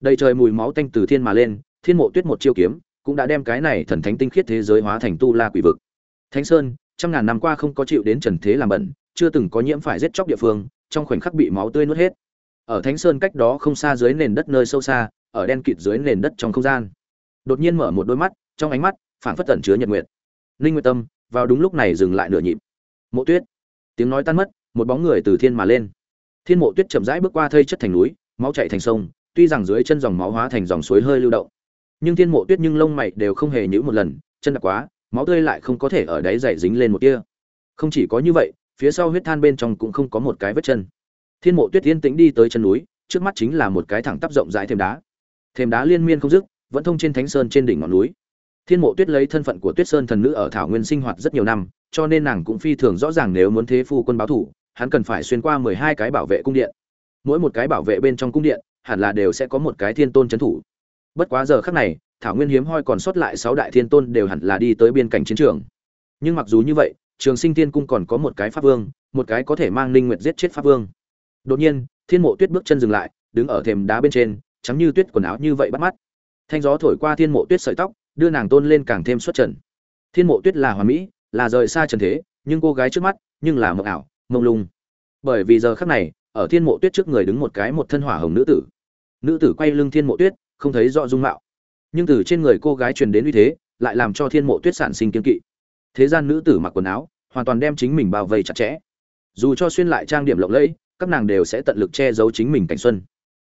đầy trời mùi máu tanh từ thiên mà lên, thiên mộ tuyết một chiêu kiếm, cũng đã đem cái này thần thánh tinh khiết thế giới hóa thành tu la quỷ vực. Thánh sơn, trăm ngàn năm qua không có chịu đến trần thế làm bẩn, chưa từng có nhiễm phải giết chóc địa phương, trong khoảnh khắc bị máu tươi nuốt hết. Ở thánh sơn cách đó không xa dưới nền đất nơi sâu xa, ở đen kịt dưới nền đất trong không gian. Đột nhiên mở một đôi mắt, trong ánh mắt phản phất tẩn chứa nhật nguyệt. Linh nguyệt tâm, vào đúng lúc này dừng lại nửa nhịp. Mộ tuyết. Tiếng nói tan mất, một bóng người từ thiên mà lên. Thiên mộ tuyết chậm rãi bước qua thây chất thành núi, máu chảy thành sông tuy rằng dưới chân dòng máu hóa thành dòng suối hơi lưu động, nhưng thiên mộ tuyết nhưng lông mày đều không hề nhữ một lần, chân đặc quá, máu tươi lại không có thể ở đáy dày dính lên một kia không chỉ có như vậy, phía sau huyết than bên trong cũng không có một cái vết chân. Thiên mộ tuyết yên tĩnh đi tới chân núi, trước mắt chính là một cái thẳng tắp rộng rãi thềm đá. Thềm đá liên miên không dứt, vẫn thông trên thánh sơn trên đỉnh ngọn núi. Thiên mộ tuyết lấy thân phận của tuyết sơn thần nữ ở thảo nguyên sinh hoạt rất nhiều năm, cho nên nàng cũng phi thường rõ ràng nếu muốn thế phu quân báo thủ, hắn cần phải xuyên qua mười hai cái bảo vệ cung điện. Mỗi một cái bảo vệ bên trong cung điện hẳn là đều sẽ có một cái thiên tôn trấn thủ. Bất quá giờ khắc này, thảo nguyên hiếm hoi còn sót lại sáu đại thiên tôn đều hẳn là đi tới biên cảnh chiến trường. Nhưng mặc dù như vậy, trường sinh thiên cung còn có một cái pháp vương, một cái có thể mang ninh nguyệt giết chết pháp vương. Đột nhiên, thiên mộ tuyết bước chân dừng lại, đứng ở thềm đá bên trên, trắng như tuyết quần áo như vậy bắt mắt. Thanh gió thổi qua thiên mộ tuyết sợi tóc, đưa nàng tôn lên càng thêm xuất trần. Thiên mộ tuyết là hoàn mỹ, là rời xa trần thế, nhưng cô gái trước mắt, nhưng là mộng ảo, mông lung. Bởi vì giờ khắc này ở thiên mộ tuyết trước người đứng một cái một thân hỏa hồng nữ tử. Nữ tử quay lưng thiên mộ tuyết, không thấy rõ dung mạo. Nhưng từ trên người cô gái truyền đến uy thế, lại làm cho thiên mộ tuyết sản sinh kiên kỵ. Thế gian nữ tử mặc quần áo, hoàn toàn đem chính mình bao vây chặt chẽ. Dù cho xuyên lại trang điểm lộng lẫy, các nàng đều sẽ tận lực che giấu chính mình cảnh xuân.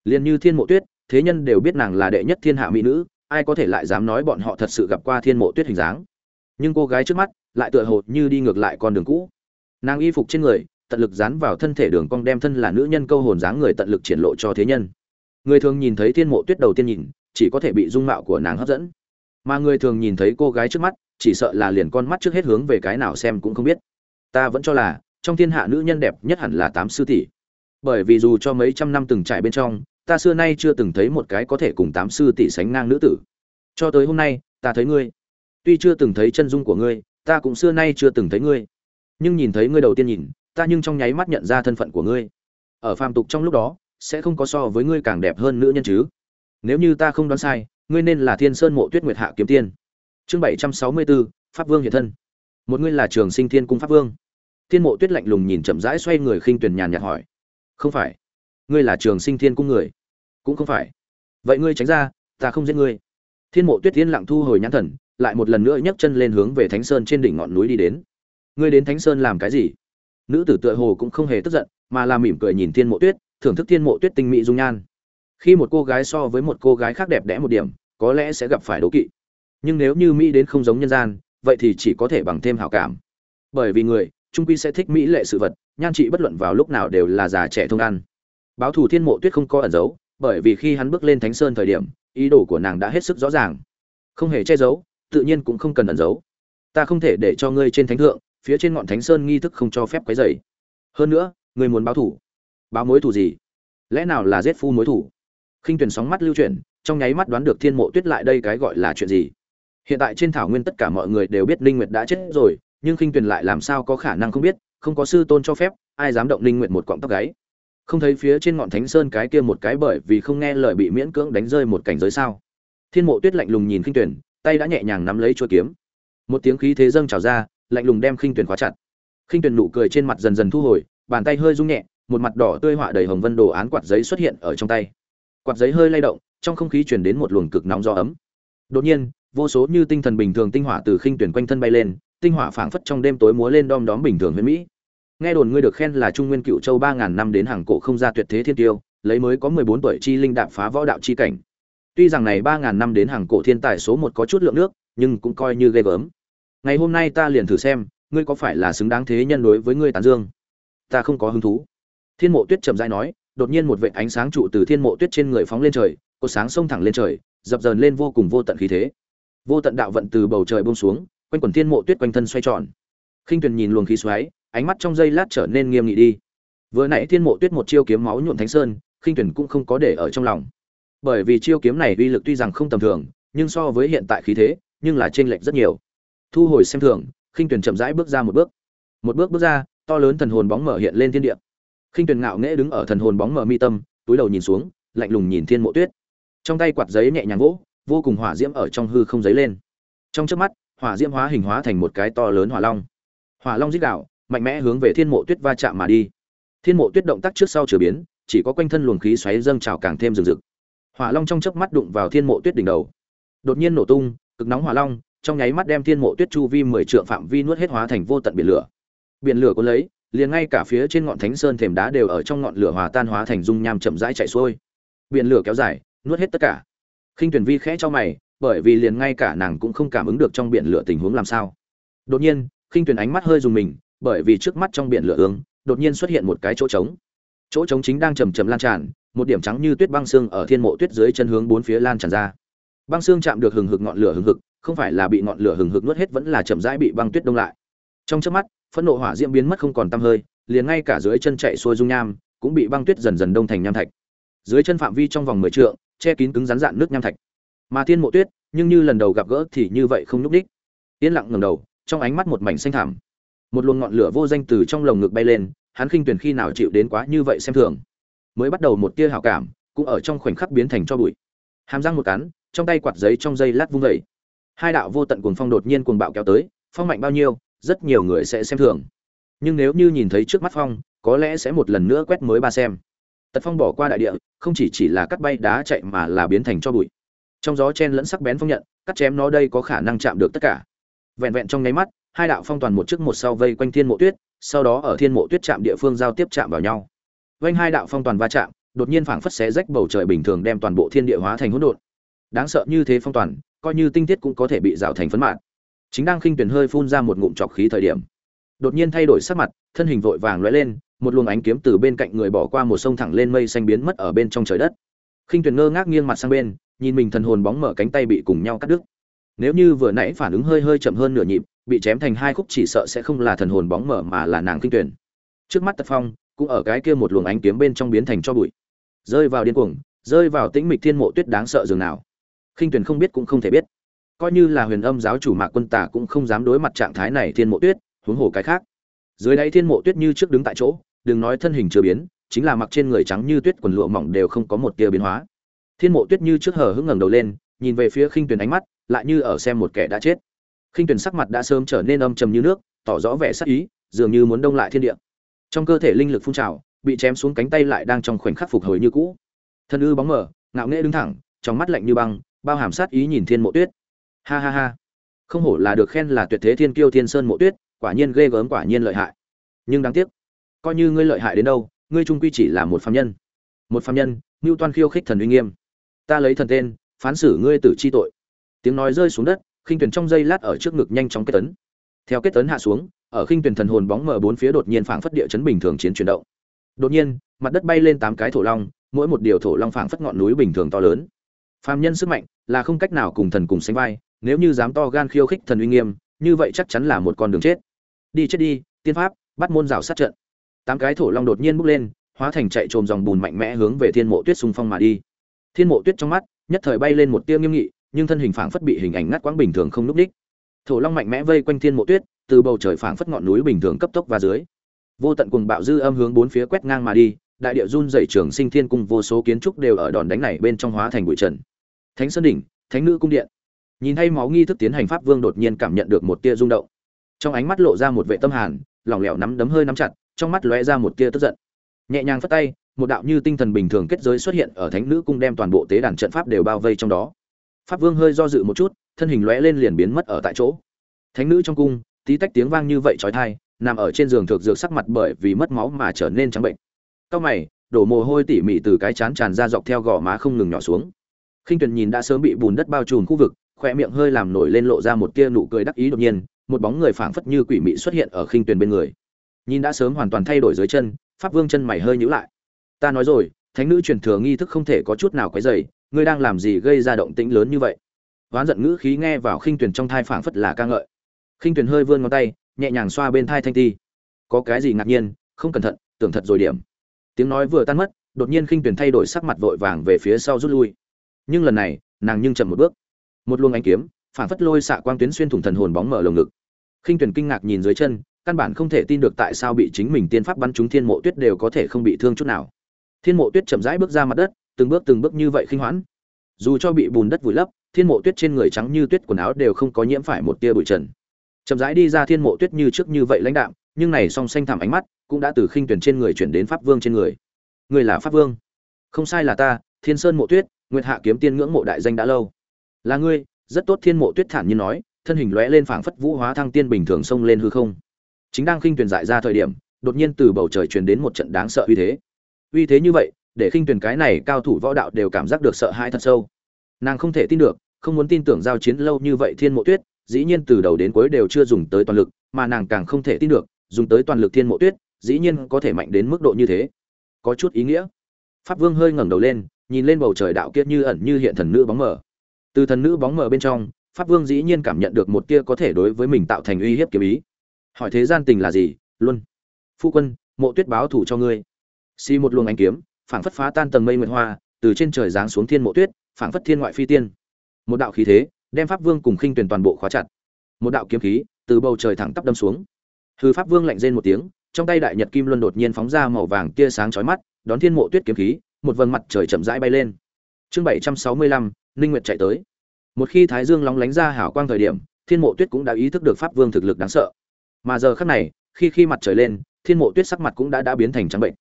Liền như thiên mộ tuyết, thế nhân đều biết nàng là đệ nhất thiên hạ mỹ nữ, ai có thể lại dám nói bọn họ thật sự gặp qua thiên mộ tuyết hình dáng. Nhưng cô gái trước mắt, lại tựa hồ như đi ngược lại con đường cũ. Nàng y phục trên người tận lực dán vào thân thể đường cong đem thân là nữ nhân câu hồn dáng người tận lực triển lộ cho thế nhân. Người thường nhìn thấy thiên mộ tuyết đầu tiên nhìn, chỉ có thể bị dung mạo của nàng hấp dẫn. Mà người thường nhìn thấy cô gái trước mắt, chỉ sợ là liền con mắt trước hết hướng về cái nào xem cũng không biết. Ta vẫn cho là, trong thiên hạ nữ nhân đẹp nhất hẳn là tám sư tỷ. Bởi vì dù cho mấy trăm năm từng trải bên trong, ta xưa nay chưa từng thấy một cái có thể cùng tám sư tỷ sánh ngang nữ tử. Cho tới hôm nay, ta thấy ngươi. Tuy chưa từng thấy chân dung của ngươi, ta cũng xưa nay chưa từng thấy ngươi. Nhưng nhìn thấy ngươi đầu tiên nhìn ta nhưng trong nháy mắt nhận ra thân phận của ngươi. Ở phàm tục trong lúc đó, sẽ không có so với ngươi càng đẹp hơn nữ nhân chứ. Nếu như ta không đoán sai, ngươi nên là thiên sơn mộ tuyết nguyệt hạ kiếm tiên. Chương bảy trăm sáu mươi bốn pháp vương hiện thân. Một ngươi là trường sinh thiên cung pháp vương. Thiên mộ tuyết lạnh lùng nhìn chậm rãi xoay người khinh tuyển nhàn nhạt hỏi. Không phải. Ngươi là trường sinh thiên cung người. Cũng không phải. Vậy ngươi tránh ra, ta không giết ngươi. Thiên mộ tuyết tiên lặng thu hồi nhãn thần, lại một lần nữa nhấc chân lên hướng về thánh sơn trên đỉnh ngọn núi đi đến. Ngươi đến thánh sơn làm cái gì? Nữ tử tựa hồ cũng không hề tức giận, mà là mỉm cười nhìn thiên mộ tuyết, thưởng thức thiên mộ tuyết tinh mỹ dung nhan. Khi một cô gái so với một cô gái khác đẹp đẽ một điểm, có lẽ sẽ gặp phải đố kỵ. Nhưng nếu như mỹ đến không giống nhân gian, vậy thì chỉ có thể bằng thêm hảo cảm. Bởi vì người, trung quy sẽ thích mỹ lệ sự vật, nhan trị bất luận vào lúc nào đều là già trẻ thông ăn. Báo thù thiên mộ tuyết không có ẩn giấu, bởi vì khi hắn bước lên thánh sơn thời điểm, ý đồ của nàng đã hết sức rõ ràng. Không hề che giấu, tự nhiên cũng không cần ẩn giấu. Ta không thể để cho ngươi trên thánh thượng phía trên ngọn thánh sơn nghi thức không cho phép quấy rầy. Hơn nữa, người muốn báo thù báo mối thù gì? Lẽ nào là giết phu mối thù? Khinh tuyển sóng mắt lưu chuyển, trong nháy mắt đoán được thiên mộ tuyết lại đây cái gọi là chuyện gì. Hiện tại trên thảo nguyên tất cả mọi người đều biết linh nguyệt đã chết rồi, nhưng khinh tuyển lại làm sao có khả năng không biết, không có sư tôn cho phép, ai dám động linh nguyệt một quọng tóc gáy? Không thấy phía trên ngọn thánh sơn cái kia một cái bởi vì không nghe lời bị miễn cưỡng đánh rơi một cảnh giới sao? Thiên mộ tuyết lạnh lùng nhìn khinh tuyển tay đã nhẹ nhàng nắm lấy chuôi kiếm. Một tiếng khí thế dâng trào ra lạnh lùng đem khinh tuyển khóa chặt. Khinh tuyển nụ cười trên mặt dần dần thu hồi, bàn tay hơi rung nhẹ, một mặt đỏ tươi họa đầy hồng vân đồ án quạt giấy xuất hiện ở trong tay. Quạt giấy hơi lay động, trong không khí truyền đến một luồng cực nóng gió ấm. Đột nhiên, vô số như tinh thần bình thường tinh hỏa từ khinh tuyển quanh thân bay lên, tinh hỏa phảng phất trong đêm tối múa lên đom đóm bình thường huyền mỹ. Nghe đồn ngươi được khen là trung nguyên cựu châu ba ngàn năm đến hàng cổ không ra tuyệt thế thiên tiêu, lấy mới có mười bốn tuổi chi linh đạp phá võ đạo chi cảnh. Tuy rằng này ba ngàn năm đến hàng cổ thiên tài số một có chút lượng nước, nhưng cũng coi như ghê gớm ngày hôm nay ta liền thử xem, ngươi có phải là xứng đáng thế nhân đối với ngươi tán dương? Ta không có hứng thú. Thiên mộ tuyết trầm dai nói, đột nhiên một vệ ánh sáng trụ từ thiên mộ tuyết trên người phóng lên trời, có sáng sông thẳng lên trời, dập dờn lên vô cùng vô tận khí thế. Vô tận đạo vận từ bầu trời bông xuống, quanh quần thiên mộ tuyết quanh thân xoay tròn. Khinh tuyền nhìn luồng khí xoáy, ánh mắt trong giây lát trở nên nghiêm nghị đi. Vừa nãy thiên mộ tuyết một chiêu kiếm máu nhuộm thánh sơn, khinh tuyền cũng không có để ở trong lòng. Bởi vì chiêu kiếm này uy lực tuy rằng không tầm thường, nhưng so với hiện tại khí thế, nhưng là chênh lệch rất nhiều thu hồi xem thường, khinh tuyển chậm rãi bước ra một bước. Một bước bước ra, to lớn thần hồn bóng mở hiện lên thiên địa. Khinh tuyển ngạo nghễ đứng ở thần hồn bóng mở mi tâm, túi đầu nhìn xuống, lạnh lùng nhìn thiên mộ tuyết. Trong tay quạt giấy nhẹ nhàng vỗ, vô cùng hỏa diễm ở trong hư không giấy lên. Trong trước mắt, hỏa diễm hóa hình hóa thành một cái to lớn hỏa long. Hỏa long dích đạo mạnh mẽ hướng về thiên mộ tuyết va chạm mà đi. Thiên mộ tuyết động tác trước sau trở biến, chỉ có quanh thân luồng khí xoáy dâng trào càng thêm rừng rực. Hỏa long trong chớp mắt đụng vào thiên mộ tuyết đỉnh đầu. Đột nhiên nổ tung, cực nóng hỏa long trong nháy mắt đem thiên mộ tuyết chu vi mười trượng phạm vi nuốt hết hóa thành vô tận biển lửa. Biển lửa có lấy, liền ngay cả phía trên ngọn thánh sơn thềm đá đều ở trong ngọn lửa hòa tan hóa thành dung nham chậm rãi chạy xuôi. Biển lửa kéo dài, nuốt hết tất cả. Khinh tuyển vi khẽ cho mày, bởi vì liền ngay cả nàng cũng không cảm ứng được trong biển lửa tình huống làm sao. Đột nhiên, khinh tuyển ánh mắt hơi dùng mình, bởi vì trước mắt trong biển lửa ứng đột nhiên xuất hiện một cái chỗ trống. Chỗ trống chính đang chầm chầm lan tràn, một điểm trắng như tuyết băng xương ở thiên mộ tuyết dưới chân hướng bốn phía lan tràn ra. Băng xương chạm được hừng hực ngọn lửa hừng hực không phải là bị ngọn lửa hừng hực nuốt hết vẫn là chậm rãi bị băng tuyết đông lại. Trong chớp mắt, phẫn nộ hỏa diễm biến mất không còn tăm hơi, liền ngay cả dưới chân chạy xuôi dung nham cũng bị băng tuyết dần dần đông thành nham thạch. Dưới chân phạm vi trong vòng mười trượng, che kín cứng rắn dạn nước nham thạch. Mà thiên mộ tuyết, nhưng như lần đầu gặp gỡ thì như vậy không nhúc đích yên lặng ngầm đầu, trong ánh mắt một mảnh xanh thảm một luồng ngọn lửa vô danh từ trong lồng ngực bay lên, hắn khinh tuyển khi nào chịu đến quá như vậy xem thường. Mới bắt đầu một tia hảo cảm, cũng ở trong khoảnh khắc biến thành cho bụi. Hàm răng một cắn, trong tay quạt giấy trong dây lát vung vẩy hai đạo vô tận cuồng phong đột nhiên cuồng bạo kéo tới, phong mạnh bao nhiêu, rất nhiều người sẽ xem thường. Nhưng nếu như nhìn thấy trước mắt phong, có lẽ sẽ một lần nữa quét mới ba xem. Tật phong bỏ qua đại địa, không chỉ chỉ là cắt bay đá chạy mà là biến thành cho bụi. Trong gió chen lẫn sắc bén phong nhận, cắt chém nó đây có khả năng chạm được tất cả. Vẹn vẹn trong nháy mắt, hai đạo phong toàn một trước một sau vây quanh thiên mộ tuyết, sau đó ở thiên mộ tuyết chạm địa phương giao tiếp chạm vào nhau. Vanh hai đạo phong toàn va chạm, đột nhiên phảng phất xé rách bầu trời bình thường đem toàn bộ thiên địa hóa thành hỗn độn. Đáng sợ như thế phong toàn coi như tinh tiết cũng có thể bị rào thành phấn mạng chính đang khinh tuyển hơi phun ra một ngụm trọc khí thời điểm, đột nhiên thay đổi sắc mặt, thân hình vội vàng lóe lên, một luồng ánh kiếm từ bên cạnh người bỏ qua một sông thẳng lên mây xanh biến mất ở bên trong trời đất. Khinh tuyển ngơ ngác nghiêng mặt sang bên, nhìn mình thần hồn bóng mở cánh tay bị cùng nhau cắt đứt. Nếu như vừa nãy phản ứng hơi hơi chậm hơn nửa nhịp, bị chém thành hai khúc chỉ sợ sẽ không là thần hồn bóng mở mà là nàng kinh tuyển. Trước mắt tật phong cũng ở cái kia một luồng ánh kiếm bên trong biến thành cho bụi. Rơi vào điên cuồng, rơi vào tĩnh mịch thiên mộ tuyết đáng sợ dường nào khinh tuyển không biết cũng không thể biết. Coi như là huyền âm giáo chủ mạc quân tả cũng không dám đối mặt trạng thái này thiên mộ tuyết, huống hồ cái khác. Dưới đáy thiên mộ tuyết như trước đứng tại chỗ, đừng nói thân hình chưa biến, chính là mặc trên người trắng như tuyết quần lụa mỏng đều không có một tia biến hóa. Thiên mộ tuyết như trước hờ hững ngẩng đầu lên, nhìn về phía khinh tuyển ánh mắt, lại như ở xem một kẻ đã chết. Khinh tuyển sắc mặt đã sớm trở nên âm trầm như nước, tỏ rõ vẻ sắc ý, dường như muốn đông lại thiên địa. Trong cơ thể linh lực phun trào, bị chém xuống cánh tay lại đang trong khoảnh khắc phục hồi như cũ. Thân ư bóng mở ngạo nghễ đứng thẳng, trong mắt lạnh như băng bao hàm sát ý nhìn thiên mộ tuyết. Ha ha ha. Không hổ là được khen là tuyệt thế thiên kiêu thiên sơn mộ tuyết, quả nhiên ghê gớm quả nhiên lợi hại. Nhưng đáng tiếc, coi như ngươi lợi hại đến đâu, ngươi trung quy chỉ là một phạm nhân. Một phạm nhân ngưu toan khiêu khích thần uy nghiêm. Ta lấy thần tên, phán xử ngươi tử chi tội. Tiếng nói rơi xuống đất, khinh tuyển trong dây lát ở trước ngực nhanh chóng kết tấn. Theo kết tấn hạ xuống, ở khinh tuyển thần hồn bóng mở bốn phía đột nhiên phảng phất địa chấn bình thường chiến chuyển động. Đột nhiên, mặt đất bay lên tám cái thổ long, mỗi một điều thổ long phảng phất ngọn núi bình thường to lớn phàm nhân sức mạnh là không cách nào cùng thần cùng sánh vai, nếu như dám to gan khiêu khích thần uy nghiêm, như vậy chắc chắn là một con đường chết. Đi chết đi, tiên pháp, bắt môn rào sát trận. Tám cái thổ long đột nhiên bốc lên, hóa thành chạy trồm dòng bùn mạnh mẽ hướng về thiên mộ tuyết xung phong mà đi. Thiên mộ tuyết trong mắt, nhất thời bay lên một tia nghiêm nghị, nhưng thân hình phảng phất bị hình ảnh ngắt quãng bình thường không núp đích. Thổ long mạnh mẽ vây quanh thiên mộ tuyết, từ bầu trời phảng phất ngọn núi bình thường cấp tốc và dưới. Vô tận cùng bạo dư âm hướng bốn phía quét ngang mà đi, đại địa run dày trường sinh thiên cung vô số kiến trúc đều ở đòn đánh này bên trong hóa thành bụi trần thánh sơn đỉnh, thánh nữ cung điện. Nhìn thấy máu nghi thức tiến hành pháp vương đột nhiên cảm nhận được một tia rung động. Trong ánh mắt lộ ra một vệ tâm hàn, lỏng lẻo nắm đấm hơi nắm chặt, trong mắt lóe ra một tia tức giận. Nhẹ nhàng phất tay, một đạo như tinh thần bình thường kết giới xuất hiện ở thánh nữ cung đem toàn bộ tế đàn trận pháp đều bao vây trong đó. Pháp vương hơi do dự một chút, thân hình lóe lên liền biến mất ở tại chỗ. Thánh nữ trong cung, tí tách tiếng vang như vậy trói thai, nằm ở trên giường thực dược sắc mặt bởi vì mất máu mà trở nên trắng bệnh. Cao mày, đổ mồ hôi tỉ mỉ từ cái chán tràn ra dọc theo gò má không ngừng nhỏ xuống khinh tuyền nhìn đã sớm bị bùn đất bao trùm khu vực khoe miệng hơi làm nổi lên lộ ra một tia nụ cười đắc ý đột nhiên, một bóng người phảng phất như quỷ mị xuất hiện ở khinh tuyền bên người. Nhìn đã sớm hoàn toàn thay đổi dưới chân, pháp vương chân mày hơi nhíu lại. Ta nói rồi, thánh nữ truyền thừa nghi thức không thể có chút nào quấy rầy, ngươi đang làm gì gây ra động tĩnh lớn như vậy? Oán giận ngữ khí nghe vào khinh tuyển trong thai phảng phất là ca ngợi. Khinh tuyển hơi vươn ngón tay, nhẹ nhàng xoa bên thai thanh ti. Có cái gì ngạc nhiên? Không cẩn thận, tưởng thật rồi điểm. Tiếng nói vừa tan mất, đột nhiên khinh tuyển thay đổi sắc mặt vội vàng về phía sau rút lui nhưng lần này, nàng nhưng chậm một bước. Một luồng ánh kiếm, phản phất lôi xạ quang tuyến xuyên thủng thần hồn bóng mở lồng ngực. Khinh tuyển kinh ngạc nhìn dưới chân, căn bản không thể tin được tại sao bị chính mình tiên pháp bắn trúng thiên mộ tuyết đều có thể không bị thương chút nào. Thiên mộ tuyết chậm rãi bước ra mặt đất, từng bước từng bước như vậy khinh hoãn. Dù cho bị bùn đất vùi lấp, thiên mộ tuyết trên người trắng như tuyết quần áo đều không có nhiễm phải một tia bụi trần. Chậm rãi đi ra thiên mộ tuyết như trước như vậy lãnh đạm, nhưng này song xanh thảm ánh mắt cũng đã từ khinh tuyển trên người chuyển đến pháp vương trên người. Người là pháp vương? Không sai là ta, thiên sơn mộ tuyết nguyệt hạ kiếm tiên ngưỡng mộ đại danh đã lâu. Là ngươi, rất tốt thiên mộ tuyết thản nhiên nói, thân hình lóe lên phảng phất vũ hóa thăng tiên bình thường xông lên hư không. Chính đang khinh tuyển dại ra thời điểm, đột nhiên từ bầu trời truyền đến một trận đáng sợ uy thế. Uy thế như vậy, để khinh tuyển cái này cao thủ võ đạo đều cảm giác được sợ hãi thật sâu. Nàng không thể tin được, không muốn tin tưởng giao chiến lâu như vậy thiên mộ tuyết, dĩ nhiên từ đầu đến cuối đều chưa dùng tới toàn lực, mà nàng càng không thể tin được, dùng tới toàn lực thiên mộ tuyết, dĩ nhiên có thể mạnh đến mức độ như thế. Có chút ý nghĩa. Pháp vương hơi ngẩng đầu lên nhìn lên bầu trời đạo kiết như ẩn như hiện thần nữ bóng mờ. Từ thần nữ bóng mờ bên trong, pháp vương dĩ nhiên cảm nhận được một tia có thể đối với mình tạo thành uy hiếp kiếm ý. Hỏi thế gian tình là gì, luân. phu quân, mộ tuyết báo thủ cho ngươi. Xi một luồng ánh kiếm, phảng phất phá tan tầng mây nguyệt hoa, từ trên trời giáng xuống thiên mộ tuyết, phảng phất thiên ngoại phi tiên. Một đạo khí thế, đem pháp vương cùng khinh tuyển toàn bộ khóa chặt. Một đạo kiếm khí, từ bầu trời thẳng tắp đâm xuống. Hư pháp vương lạnh rên một tiếng, trong tay đại nhật kim luân đột nhiên phóng ra màu vàng tia sáng chói mắt, đón thiên mộ tuyết kiếm khí một vầng mặt trời chậm rãi bay lên. Chương bảy trăm sáu mươi lăm, ninh nguyệt chạy tới. Một khi thái dương lóng lánh ra hảo quang thời điểm, thiên mộ tuyết cũng đã ý thức được pháp vương thực lực đáng sợ. Mà giờ khắc này, khi khi mặt trời lên, thiên mộ tuyết sắc mặt cũng đã đã biến thành trắng bệnh.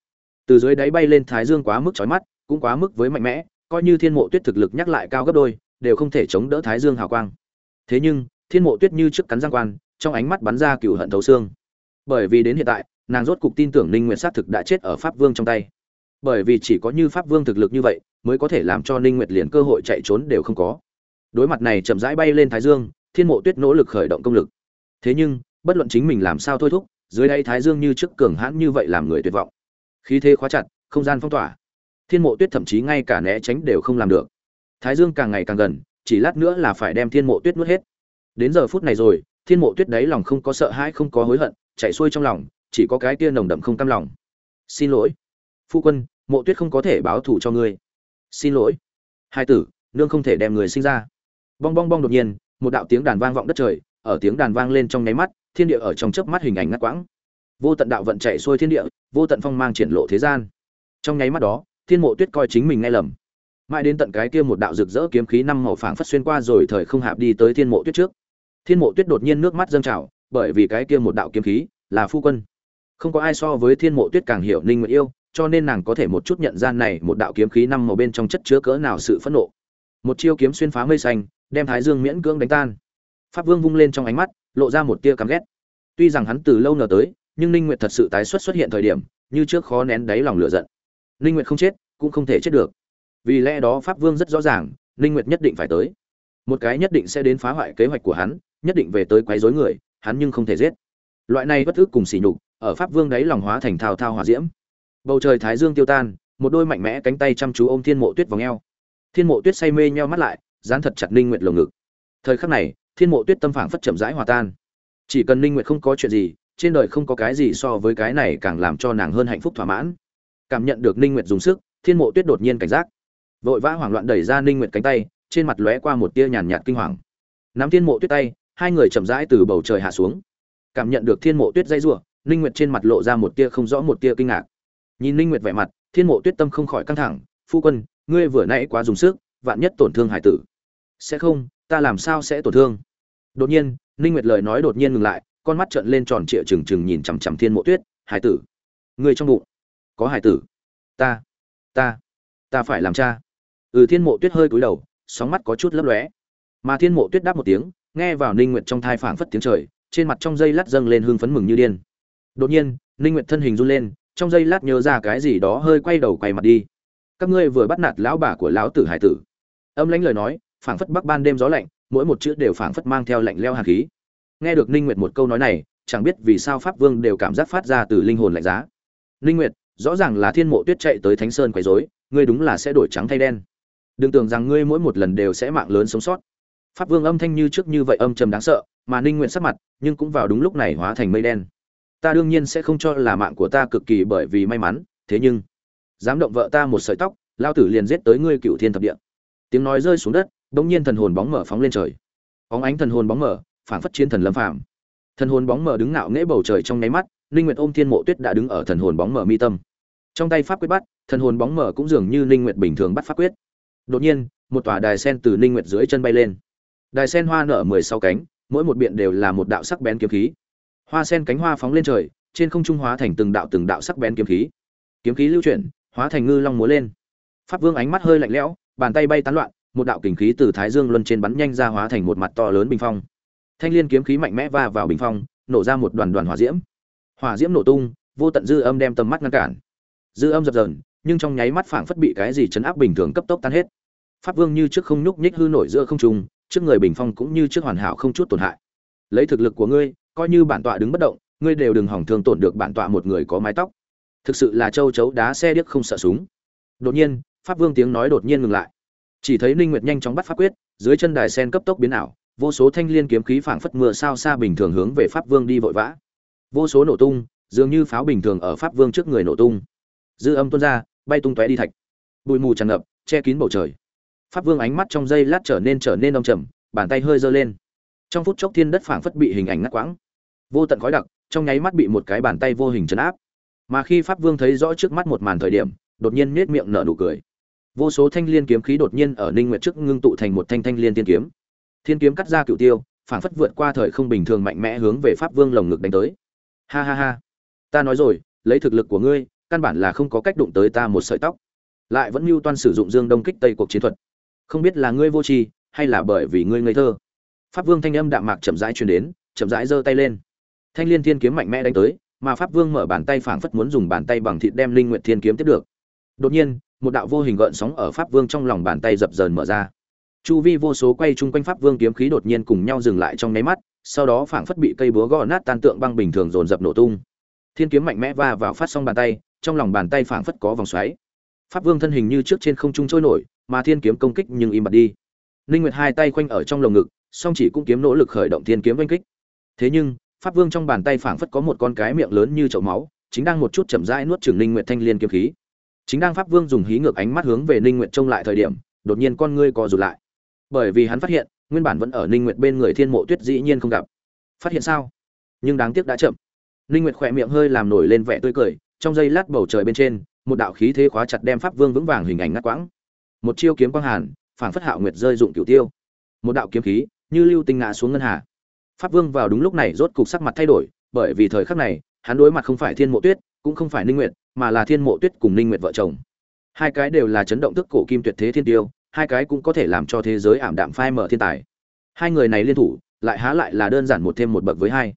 Từ dưới đáy bay lên thái dương quá mức chói mắt, cũng quá mức với mạnh mẽ, coi như thiên mộ tuyết thực lực nhắc lại cao gấp đôi, đều không thể chống đỡ thái dương hào quang. Thế nhưng, thiên mộ tuyết như trước cắn răng quan, trong ánh mắt bắn ra cựu hận thấu xương. Bởi vì đến hiện tại, nàng rốt cục tin tưởng ninh nguyệt sát thực đã chết ở pháp vương trong tay bởi vì chỉ có như pháp vương thực lực như vậy mới có thể làm cho ninh nguyệt liền cơ hội chạy trốn đều không có. Đối mặt này chậm rãi bay lên thái dương, thiên mộ tuyết nỗ lực khởi động công lực. Thế nhưng, bất luận chính mình làm sao thôi thúc, dưới đây thái dương như trước cường hãn như vậy làm người tuyệt vọng. Khí thế khóa chặt, không gian phong tỏa. Thiên mộ tuyết thậm chí ngay cả né tránh đều không làm được. Thái dương càng ngày càng gần, chỉ lát nữa là phải đem thiên mộ tuyết nuốt hết. Đến giờ phút này rồi, thiên mộ tuyết đấy lòng không có sợ hãi, không có hối hận, chạy xuôi trong lòng, chỉ có cái tia nồng đậm không cam lòng. Xin lỗi phu quân, mộ tuyết không có thể báo thù cho ngươi. Xin lỗi. Hai tử, nương không thể đem người sinh ra. Bong bong bong đột nhiên, một đạo tiếng đàn vang vọng đất trời, ở tiếng đàn vang lên trong nháy mắt, thiên địa ở trong chớp mắt hình ảnh ngắt quãng. Vô tận đạo vận chạy xuôi thiên địa, vô tận phong mang triển lộ thế gian. Trong nháy mắt đó, thiên mộ tuyết coi chính mình nghe lầm. Mãi đến tận cái kia một đạo rực rỡ kiếm khí năm màu phảng phất xuyên qua rồi thời không hạp đi tới thiên mộ tuyết trước. Thiên mộ tuyết đột nhiên nước mắt dâng trào, bởi vì cái kia một đạo kiếm khí là phu quân. Không có ai so với thiên mộ tuyết càng hiểu ninh nguyệt yêu cho nên nàng có thể một chút nhận ra này một đạo kiếm khí năm màu bên trong chất chứa cỡ nào sự phẫn nộ. Một chiêu kiếm xuyên phá mây xanh, đem thái dương miễn cưỡng đánh tan. Pháp vương vung lên trong ánh mắt, lộ ra một tia căm ghét. Tuy rằng hắn từ lâu nở tới, nhưng ninh nguyệt thật sự tái xuất xuất hiện thời điểm, như trước khó nén đáy lòng lửa giận. Ninh nguyệt không chết, cũng không thể chết được. Vì lẽ đó pháp vương rất rõ ràng, ninh nguyệt nhất định phải tới. Một cái nhất định sẽ đến phá hoại kế hoạch của hắn, nhất định về tới quấy rối người, hắn nhưng không thể giết. Loại này bất ức cùng sỉ nhục, ở pháp vương đáy lòng hóa thành thao thao hỏa diễm bầu trời thái dương tiêu tan, một đôi mạnh mẽ cánh tay chăm chú ôm thiên mộ tuyết vào ngheo thiên mộ tuyết say mê nheo mắt lại, dán thật chặt ninh nguyệt lồng ngực. Thời khắc này, thiên mộ tuyết tâm phảng phất chậm rãi hòa tan. Chỉ cần ninh nguyệt không có chuyện gì, trên đời không có cái gì so với cái này càng làm cho nàng hơn hạnh phúc thỏa mãn. Cảm nhận được ninh nguyệt dùng sức, thiên mộ tuyết đột nhiên cảnh giác. Vội vã hoảng loạn đẩy ra ninh nguyệt cánh tay, trên mặt lóe qua một tia nhàn nhạt kinh hoàng. Nắm thiên mộ tuyết tay, hai người chậm rãi từ bầu trời hạ xuống. Cảm nhận được thiên mộ tuyết dây rủa, ninh nguyệt trên mặt lộ ra một tia không rõ, một tia kinh ngạc nhìn ninh nguyệt vẻ mặt, thiên mộ tuyết tâm không khỏi căng thẳng, phu quân, ngươi vừa nãy quá dùng sức, vạn nhất tổn thương hải tử. Sẽ không, ta làm sao sẽ tổn thương? Đột nhiên, ninh nguyệt lời nói đột nhiên ngừng lại, con mắt trợn lên tròn trịa trừng trừng nhìn chằm chằm thiên mộ tuyết, hải tử, ngươi trong bụng có hải tử. Ta ta ta phải làm cha. Ừ thiên mộ tuyết hơi cúi đầu, sóng mắt có chút lấp lóe. Mà thiên mộ tuyết đáp một tiếng, nghe vào ninh nguyệt trong thai phảng phất tiếng trời, trên mặt trong dây lát dâng lên hương phấn mừng như điên. Đột nhiên, ninh nguyệt thân hình run lên trong giây lát nhớ ra cái gì đó hơi quay đầu quay mặt đi. Các ngươi vừa bắt nạt lão bà của lão tử hải tử. Âm lãnh lời nói, phảng phất bắc ban đêm gió lạnh, mỗi một chữ đều phảng phất mang theo lạnh leo hàn khí. Nghe được ninh nguyệt một câu nói này, chẳng biết vì sao pháp vương đều cảm giác phát ra từ linh hồn lạnh giá. Ninh nguyệt, rõ ràng là thiên mộ tuyết chạy tới thánh sơn quấy rối, ngươi đúng là sẽ đổi trắng thay đen. Đừng tưởng rằng ngươi mỗi một lần đều sẽ mạng lớn sống sót. Pháp vương âm thanh như trước như vậy âm trầm đáng sợ, mà ninh nguyệt sắc mặt, nhưng cũng vào đúng lúc này hóa thành mây đen ta đương nhiên sẽ không cho là mạng của ta cực kỳ bởi vì may mắn, thế nhưng, dám động vợ ta một sợi tóc, lao tử liền giết tới ngươi cựu thiên thập địa. Tiếng nói rơi xuống đất, bỗng nhiên thần hồn bóng mở phóng lên trời. Óng ánh thần hồn bóng mở phản phất chiến thần lâm phàm. Thần hồn bóng mở đứng ngạo nghễ bầu trời trong nháy mắt, ninh nguyệt ôm thiên mộ tuyết đã đứng ở thần hồn bóng mở mi tâm. Trong tay pháp quyết bắt, thần hồn bóng mở cũng dường như ninh nguyệt bình thường bắt pháp quyết. Đột nhiên, một tòa đài sen từ ninh nguyệt dưới chân bay lên. Đài sen hoa nở mười sáu cánh, mỗi một biện đều là một đạo sắc bén kiếm khí hoa sen cánh hoa phóng lên trời, trên không trung hóa thành từng đạo từng đạo sắc bén kiếm khí. Kiếm khí lưu chuyển, hóa thành ngư long múa lên. Pháp vương ánh mắt hơi lạnh lẽo, bàn tay bay tán loạn, một đạo kình khí từ thái dương luân trên bắn nhanh ra hóa thành một mặt to lớn bình phong. Thanh liên kiếm khí mạnh mẽ va vào bình phong, nổ ra một đoàn đoàn hỏa diễm. Hỏa diễm nổ tung, vô tận dư âm đem tầm mắt ngăn cản. Dư âm dập dờn, nhưng trong nháy mắt phảng phất bị cái gì chấn áp bình thường cấp tốc tan hết. Pháp vương như trước không nhúc nhích hư nổi giữa không trung, trước người bình phong cũng như trước hoàn hảo không chút tổn hại. Lấy thực lực của ngươi coi như bản tọa đứng bất động, ngươi đều đừng hỏng thương tổn được bản tọa một người có mái tóc. Thực sự là châu chấu đá xe điếc không sợ súng. Đột nhiên, pháp vương tiếng nói đột nhiên ngừng lại. Chỉ thấy ninh nguyệt nhanh chóng bắt pháp quyết, dưới chân đài sen cấp tốc biến ảo, vô số thanh liên kiếm khí phảng phất mưa sao xa bình thường hướng về pháp vương đi vội vã. Vô số nổ tung, dường như pháo bình thường ở pháp vương trước người nổ tung. Dư âm tuôn ra, bay tung tóe đi thạch. Bụi mù tràn ngập, che kín bầu trời. Pháp vương ánh mắt trong giây lát trở nên trở nên đông trầm, bàn tay hơi giơ lên. Trong phút chốc thiên đất phảng phất bị hình ảnh ngắt quãng vô tận khói đặc, trong nháy mắt bị một cái bàn tay vô hình chấn áp. Mà khi pháp vương thấy rõ trước mắt một màn thời điểm, đột nhiên nết miệng nở nụ cười. Vô số thanh liên kiếm khí đột nhiên ở ninh nguyệt trước ngưng tụ thành một thanh thanh liên tiên kiếm. Thiên kiếm cắt ra cựu tiêu, phảng phất vượt qua thời không bình thường mạnh mẽ hướng về pháp vương lồng ngực đánh tới. Ha ha ha. Ta nói rồi, lấy thực lực của ngươi, căn bản là không có cách đụng tới ta một sợi tóc. Lại vẫn mưu toan sử dụng dương đông kích tây cuộc chiến thuật. Không biết là ngươi vô tri, hay là bởi vì ngươi ngây thơ. Pháp vương thanh âm đạm mạc chậm rãi truyền đến, chậm rãi giơ tay lên thanh liên thiên kiếm mạnh mẽ đánh tới, mà pháp vương mở bàn tay phảng phất muốn dùng bàn tay bằng thịt đem linh nguyệt thiên kiếm tiếp được. Đột nhiên, một đạo vô hình gợn sóng ở pháp vương trong lòng bàn tay dập dờn mở ra. Chu vi vô số quay chung quanh pháp vương kiếm khí đột nhiên cùng nhau dừng lại trong nháy mắt, sau đó phảng phất bị cây búa gõ nát tan tượng băng bình thường dồn dập nổ tung. Thiên kiếm mạnh mẽ va vào phát xong bàn tay, trong lòng bàn tay phảng phất có vòng xoáy. Pháp vương thân hình như trước trên không trung trôi nổi, mà thiên kiếm công kích nhưng im bặt đi. Ninh nguyệt hai tay quanh ở trong lồng ngực, song chỉ cũng kiếm nỗ lực khởi động thiên kiếm oanh kích. Thế nhưng pháp vương trong bàn tay phảng phất có một con cái miệng lớn như chậu máu, chính đang một chút chậm rãi nuốt chửng ninh nguyệt thanh liên kiếm khí. Chính đang pháp vương dùng hí ngược ánh mắt hướng về ninh nguyệt trông lại thời điểm, đột nhiên con ngươi co rụt lại. Bởi vì hắn phát hiện, nguyên bản vẫn ở ninh nguyệt bên người thiên mộ tuyết dĩ nhiên không gặp. Phát hiện sao? Nhưng đáng tiếc đã chậm. Ninh nguyệt khỏe miệng hơi làm nổi lên vẻ tươi cười, trong giây lát bầu trời bên trên, một đạo khí thế khóa chặt đem pháp vương vững vàng hình ảnh ngắt quãng. Một chiêu kiếm quang hàn, phảng phất hạo nguyệt rơi dụng cửu tiêu. Một đạo kiếm khí, như lưu tinh ngã xuống ngân hà pháp vương vào đúng lúc này rốt cục sắc mặt thay đổi, bởi vì thời khắc này, hắn đối mặt không phải thiên mộ tuyết, cũng không phải ninh nguyệt, mà là thiên mộ tuyết cùng ninh nguyệt vợ chồng. Hai cái đều là chấn động tức cổ kim tuyệt thế thiên tiêu, hai cái cũng có thể làm cho thế giới ảm đạm phai mở thiên tài. Hai người này liên thủ, lại há lại là đơn giản một thêm một bậc với hai.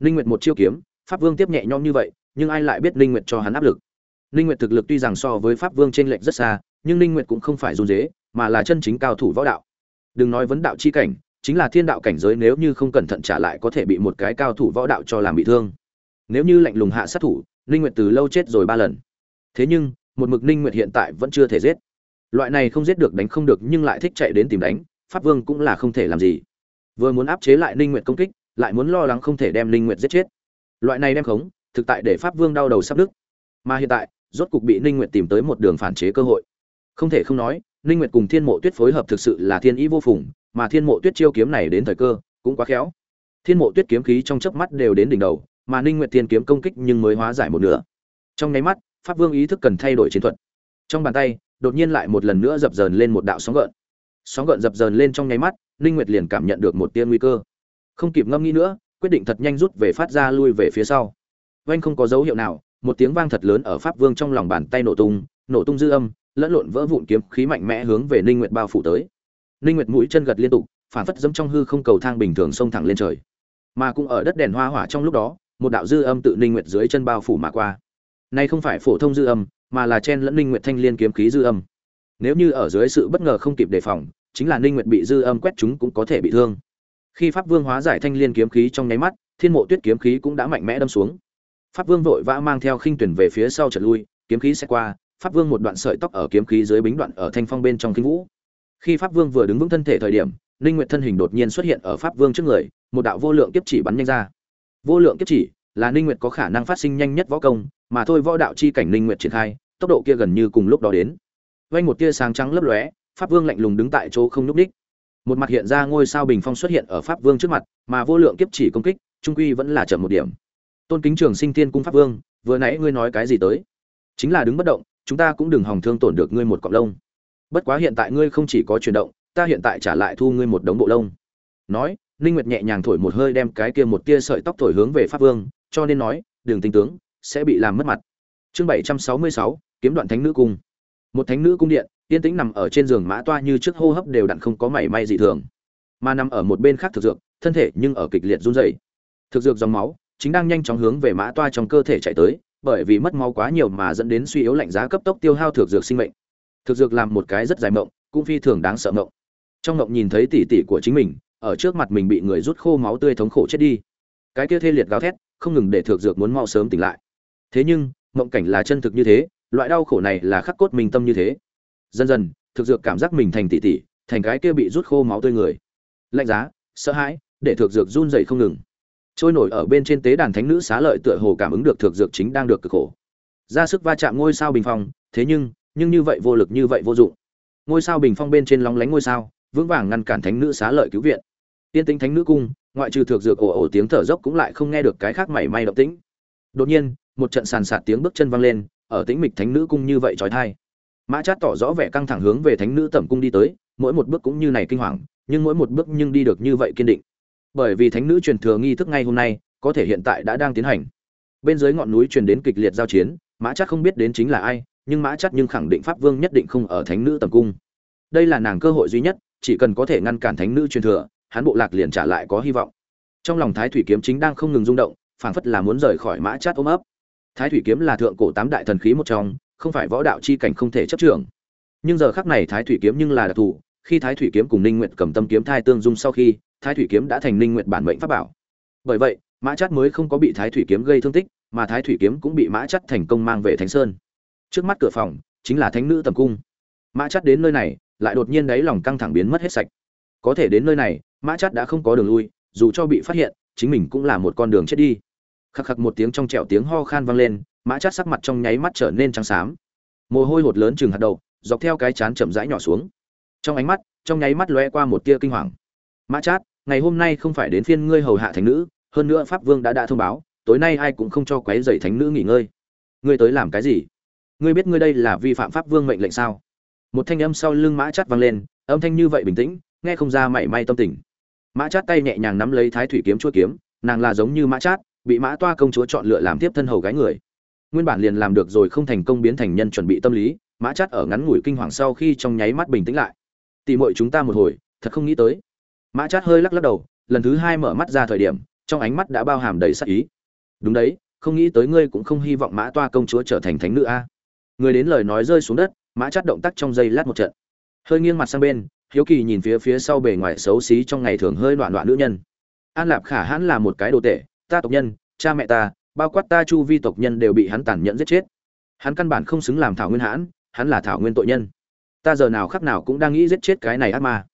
Ninh nguyệt một chiêu kiếm, pháp vương tiếp nhẹ nhõm như vậy, nhưng ai lại biết ninh nguyệt cho hắn áp lực? Ninh nguyệt thực lực tuy rằng so với pháp vương trên lệnh rất xa, nhưng ninh nguyệt cũng không phải run dế mà là chân chính cao thủ võ đạo. Đừng nói vấn đạo chi cảnh chính là thiên đạo cảnh giới nếu như không cẩn thận trả lại có thể bị một cái cao thủ võ đạo cho làm bị thương. Nếu như lạnh lùng hạ sát thủ, ninh nguyệt từ lâu chết rồi ba lần. Thế nhưng, một mực ninh nguyệt hiện tại vẫn chưa thể giết. Loại này không giết được đánh không được nhưng lại thích chạy đến tìm đánh, pháp vương cũng là không thể làm gì. Vừa muốn áp chế lại ninh nguyệt công kích, lại muốn lo lắng không thể đem ninh nguyệt giết chết. Loại này đem khống, thực tại để pháp vương đau đầu sắp đứt. Mà hiện tại, rốt cục bị ninh nguyệt tìm tới một đường phản chế cơ hội. Không thể không nói, ninh nguyệt cùng thiên mộ tuyết phối hợp thực sự là thiên ý vô phùng mà thiên mộ tuyết chiêu kiếm này đến thời cơ cũng quá khéo. Thiên mộ tuyết kiếm khí trong chớp mắt đều đến đỉnh đầu, mà ninh nguyệt thiên kiếm công kích nhưng mới hóa giải một nửa. Trong nháy mắt, pháp vương ý thức cần thay đổi chiến thuật. Trong bàn tay, đột nhiên lại một lần nữa dập dờn lên một đạo sóng gợn. Sóng gợn dập dờn lên trong nháy mắt, ninh nguyệt liền cảm nhận được một tia nguy cơ. Không kịp ngâm nghĩ nữa, quyết định thật nhanh rút về phát ra lui về phía sau. Vanh không có dấu hiệu nào, một tiếng vang thật lớn ở pháp vương trong lòng bàn tay nổ tung nổ tung dư âm, lẫn lộn vỡ vụn kiếm khí mạnh mẽ hướng về ninh nguyệt bao phủ tới ninh nguyệt mũi chân gật liên tục, phản phất dẫm trong hư không cầu thang bình thường xông thẳng lên trời. Mà cũng ở đất đèn hoa hỏa trong lúc đó, một đạo dư âm tự ninh nguyệt dưới chân bao phủ mà qua. Này không phải phổ thông dư âm, mà là chen lẫn ninh nguyệt thanh liên kiếm khí dư âm. Nếu như ở dưới sự bất ngờ không kịp đề phòng, chính là ninh nguyệt bị dư âm quét chúng cũng có thể bị thương. Khi pháp vương hóa giải thanh liên kiếm khí trong nháy mắt, thiên mộ tuyết kiếm khí cũng đã mạnh mẽ đâm xuống. Pháp vương vội vã mang theo khinh tuyển về phía sau trận lui, kiếm khí sẽ qua, pháp vương một đoạn sợi tóc ở kiếm khí dưới bính đoạn ở thanh phong bên trong kinh vũ khi pháp vương vừa đứng vững thân thể thời điểm, ninh nguyệt thân hình đột nhiên xuất hiện ở pháp vương trước người, một đạo vô lượng kiếp chỉ bắn nhanh ra. Vô lượng kiếp chỉ là ninh nguyệt có khả năng phát sinh nhanh nhất võ công, mà thôi võ đạo chi cảnh ninh nguyệt triển khai, tốc độ kia gần như cùng lúc đó đến. Vang một tia sáng trắng lấp lóe, pháp vương lạnh lùng đứng tại chỗ không nhúc đích một mặt hiện ra ngôi sao bình phong xuất hiện ở pháp vương trước mặt, mà vô lượng kiếp chỉ công kích, trung quy vẫn là chậm một điểm. Tôn kính trường sinh tiên cung pháp vương, vừa nãy ngươi nói cái gì tới? Chính là đứng bất động, chúng ta cũng đừng hòng thương tổn được ngươi một cọng lông bất quá hiện tại ngươi không chỉ có chuyển động ta hiện tại trả lại thu ngươi một đống bộ lông. Nói ninh nguyệt nhẹ nhàng thổi một hơi đem cái kia một tia sợi tóc thổi hướng về pháp vương cho nên nói đường tinh tướng sẽ bị làm mất mặt. Chương 766, kiếm đoạn thánh nữ cung. Một thánh nữ cung điện tiên tĩnh nằm ở trên giường mã toa như trước hô hấp đều đặn không có mảy may dị thường. Mà nằm ở một bên khác thực dược thân thể nhưng ở kịch liệt run rẩy. Thực dược dòng máu chính đang nhanh chóng hướng về mã toa trong cơ thể chạy tới bởi vì mất máu quá nhiều mà dẫn đến suy yếu lạnh giá cấp tốc tiêu hao thực dược sinh mệnh thực dược làm một cái rất dài mộng, cũng phi thường đáng sợ mộng. Trong mộng nhìn thấy tỷ tỷ của chính mình, ở trước mặt mình bị người rút khô máu tươi thống khổ chết đi. Cái kia thê liệt gào thét, không ngừng để thực dược muốn mau sớm tỉnh lại. Thế nhưng, mộng cảnh là chân thực như thế, loại đau khổ này là khắc cốt mình tâm như thế. Dần dần, thực dược cảm giác mình thành tỷ tỷ thành cái kia bị rút khô máu tươi người. Lạnh giá, sợ hãi, để thực dược run dậy không ngừng. Trôi nổi ở bên trên tế đàn thánh nữ xá lợi tựa hồ cảm ứng được thực dược chính đang được cực khổ. Ra sức va chạm ngôi sao bình phong, thế nhưng nhưng như vậy vô lực như vậy vô dụng. Ngôi sao bình phong bên trên lóng lánh ngôi sao, vững vàng ngăn cản thánh nữ xá lợi cứu viện. Tiên tính thánh nữ cung, ngoại trừ thược dược ồ ồ tiếng thở dốc cũng lại không nghe được cái khác mảy may động tĩnh. Đột nhiên, một trận sàn sạt tiếng bước chân vang lên, ở tĩnh mịch thánh nữ cung như vậy trói thai. Mã chát tỏ rõ vẻ căng thẳng hướng về thánh nữ tẩm cung đi tới, mỗi một bước cũng như này kinh hoàng, nhưng mỗi một bước nhưng đi được như vậy kiên định. Bởi vì thánh nữ truyền thừa nghi thức ngay hôm nay, có thể hiện tại đã đang tiến hành. Bên dưới ngọn núi truyền đến kịch liệt giao chiến, mã chắc không biết đến chính là ai nhưng mã chắc nhưng khẳng định pháp vương nhất định không ở thánh nữ tầm cung. Đây là nàng cơ hội duy nhất, chỉ cần có thể ngăn cản thánh nữ truyền thừa, hắn bộ lạc liền trả lại có hy vọng. Trong lòng thái thủy kiếm chính đang không ngừng rung động, phảng phất là muốn rời khỏi mã chát ôm ấp. Thái thủy kiếm là thượng cổ tám đại thần khí một trong, không phải võ đạo chi cảnh không thể chấp trưởng. Nhưng giờ khắc này thái thủy kiếm nhưng là đặc thù, khi thái thủy kiếm cùng ninh nguyện cầm tâm kiếm thai tương dung sau khi, thái thủy kiếm đã thành ninh nguyện bản mệnh pháp bảo. Bởi vậy, mã chắt mới không có bị thái thủy kiếm gây thương tích, mà thái thủy kiếm cũng bị mã chắt thành công mang về thánh sơn trước mắt cửa phòng chính là thánh nữ tầm cung. Mã chắt đến nơi này, lại đột nhiên đáy lòng căng thẳng biến mất hết sạch. Có thể đến nơi này, mã chắt đã không có đường lui, dù cho bị phát hiện, chính mình cũng là một con đường chết đi. Khắc khắc một tiếng trong trẹo tiếng ho khan vang lên, mã chắt sắc mặt trong nháy mắt trở nên trắng xám. Mồ hôi hột lớn chừng hạt đầu, dọc theo cái chán chậm rãi nhỏ xuống. Trong ánh mắt, trong nháy mắt lóe qua một tia kinh hoàng. Mã chát, ngày hôm nay không phải đến phiên ngươi hầu hạ thánh nữ, hơn nữa pháp vương đã đã thông báo, tối nay ai cũng không cho quấy dậy thánh nữ nghỉ ngơi. Ngươi tới làm cái gì? Ngươi biết ngươi đây là vi phạm pháp vương mệnh lệnh sao? Một thanh âm sau lưng mã chát vang lên, âm thanh như vậy bình tĩnh, nghe không ra mảy may tâm tình. Mã chát tay nhẹ nhàng nắm lấy thái thủy kiếm chuôi kiếm, nàng là giống như mã chát, bị mã toa công chúa chọn lựa làm tiếp thân hầu gái người. Nguyên bản liền làm được rồi không thành công biến thành nhân chuẩn bị tâm lý, mã chát ở ngắn ngủi kinh hoàng sau khi trong nháy mắt bình tĩnh lại. Tỉ mội chúng ta một hồi, thật không nghĩ tới. Mã chát hơi lắc lắc đầu, lần thứ hai mở mắt ra thời điểm, trong ánh mắt đã bao hàm đầy sắc ý. Đúng đấy, không nghĩ tới ngươi cũng không hy vọng mã toa công chúa trở thành thánh nữ a người đến lời nói rơi xuống đất, mã chát động tác trong giây lát một trận. Hơi nghiêng mặt sang bên, hiếu kỳ nhìn phía phía sau bề ngoài xấu xí trong ngày thường hơi loạn loạn nữ nhân. An lạp khả hãn là một cái đồ tệ, ta tộc nhân, cha mẹ ta, bao quát ta chu vi tộc nhân đều bị hắn tàn nhẫn giết chết. Hắn căn bản không xứng làm thảo nguyên hãn, hắn là thảo nguyên tội nhân. Ta giờ nào khắc nào cũng đang nghĩ giết chết cái này ác ma.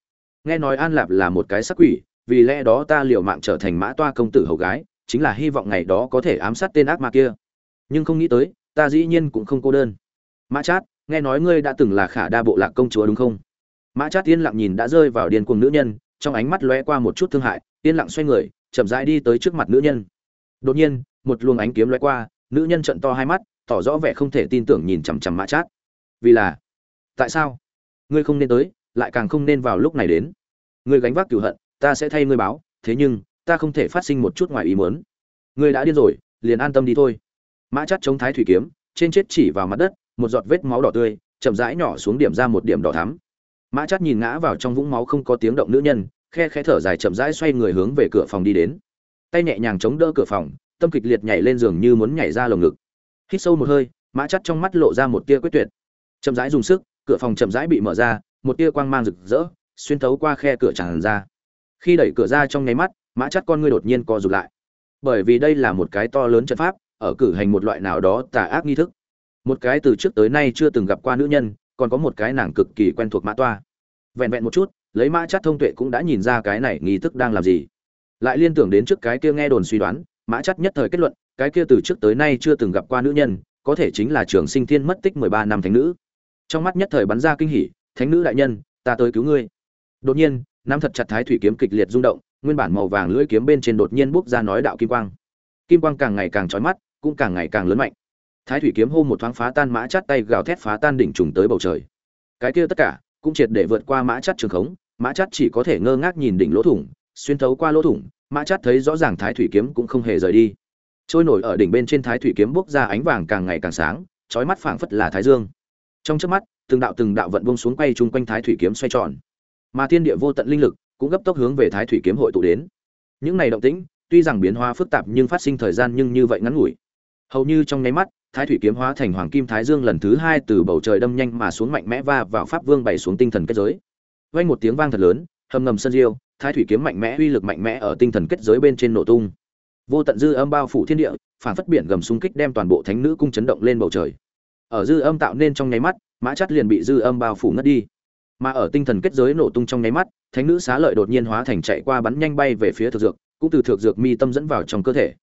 Nghe nói an lạp là một cái sắc quỷ, vì lẽ đó ta liều mạng trở thành mã toa công tử hầu gái, chính là hy vọng ngày đó có thể ám sát tên ác ma kia. Nhưng không nghĩ tới, ta dĩ nhiên cũng không cô đơn mã chát, nghe nói ngươi đã từng là khả đa bộ lạc công chúa đúng không? Mã chát yên lặng nhìn đã rơi vào điên cuồng nữ nhân, trong ánh mắt lóe qua một chút thương hại, yên lặng xoay người, chậm rãi đi tới trước mặt nữ nhân. Đột nhiên, một luồng ánh kiếm lóe qua, nữ nhân trận to hai mắt, tỏ rõ vẻ không thể tin tưởng nhìn chằm chằm mã chát. Vì là, tại sao? Ngươi không nên tới, lại càng không nên vào lúc này đến. Ngươi gánh vác cửu hận, ta sẽ thay ngươi báo, thế nhưng, ta không thể phát sinh một chút ngoài ý muốn. Ngươi đã điên rồi, liền an tâm đi thôi. Mã chát chống thái thủy kiếm, trên chết chỉ vào mặt đất một giọt vết máu đỏ tươi, chậm rãi nhỏ xuống điểm ra một điểm đỏ thắm. Mã chắt nhìn ngã vào trong vũng máu không có tiếng động nữ nhân, khe khẽ thở dài chậm rãi xoay người hướng về cửa phòng đi đến. Tay nhẹ nhàng chống đỡ cửa phòng, tâm kịch liệt nhảy lên giường như muốn nhảy ra lồng ngực. Hít sâu một hơi, mã chắt trong mắt lộ ra một tia quyết tuyệt. Chậm rãi dùng sức, cửa phòng chậm rãi bị mở ra, một tia quang mang rực rỡ, xuyên thấu qua khe cửa tràn ra. Khi đẩy cửa ra trong nháy mắt, mã chắt con ngươi đột nhiên co rụt lại. Bởi vì đây là một cái to lớn trận pháp, ở cử hành một loại nào đó tà ác nghi thức một cái từ trước tới nay chưa từng gặp qua nữ nhân, còn có một cái nàng cực kỳ quen thuộc mã toa. Vẹn vẹn một chút, lấy mã chắt thông tuệ cũng đã nhìn ra cái này nghi thức đang làm gì. Lại liên tưởng đến trước cái kia nghe đồn suy đoán, mã chắt nhất thời kết luận, cái kia từ trước tới nay chưa từng gặp qua nữ nhân, có thể chính là trường sinh thiên mất tích mười ba năm thánh nữ. Trong mắt nhất thời bắn ra kinh hỉ, thánh nữ đại nhân, ta tới cứu ngươi. Đột nhiên nắm thật chặt thái thủy kiếm kịch liệt rung động, nguyên bản màu vàng lưỡi kiếm bên trên đột nhiên bốc ra nói đạo kim quang. Kim quang càng ngày càng trói mắt, cũng càng ngày càng lớn mạnh thái thủy kiếm hô một thoáng phá tan mã chát tay gào thét phá tan đỉnh trùng tới bầu trời. Cái kia tất cả, cũng triệt để vượt qua mã chắt trường khống, mã chắt chỉ có thể ngơ ngác nhìn đỉnh lỗ thủng, xuyên thấu qua lỗ thủng, mã chắt thấy rõ ràng thái thủy kiếm cũng không hề rời đi. Trôi nổi ở đỉnh bên trên thái thủy kiếm bốc ra ánh vàng càng ngày càng sáng, chói mắt phảng phất là thái dương. Trong chớp mắt, từng đạo từng đạo vận bông xuống quay chung quanh thái thủy kiếm xoay tròn. Mà thiên địa vô tận linh lực cũng gấp tốc hướng về thái thủy kiếm hội tụ đến. Những này động tĩnh, tuy rằng biến hóa phức tạp nhưng phát sinh thời gian nhưng như vậy ngắn ngủi. Hầu như trong nháy mắt thái thủy kiếm hóa thành hoàng kim thái dương lần thứ hai từ bầu trời đâm nhanh mà xuống mạnh mẽ va vào pháp vương bày xuống tinh thần kết giới. Vang một tiếng vang thật lớn, hầm ngầm sân diêu, thái thủy kiếm mạnh mẽ, uy lực mạnh mẽ ở tinh thần kết giới bên trên nổ tung. Vô tận dư âm bao phủ thiên địa, phản phất biển gầm xung kích đem toàn bộ thánh nữ cung chấn động lên bầu trời. Ở dư âm tạo nên trong nháy mắt, mã chắt liền bị dư âm bao phủ ngất đi. Mà ở tinh thần kết giới nổ tung trong nháy mắt, thánh nữ xá lợi đột nhiên hóa thành chạy qua bắn nhanh bay về phía thực dược, cũng từ thực dược mi tâm dẫn vào trong cơ thể.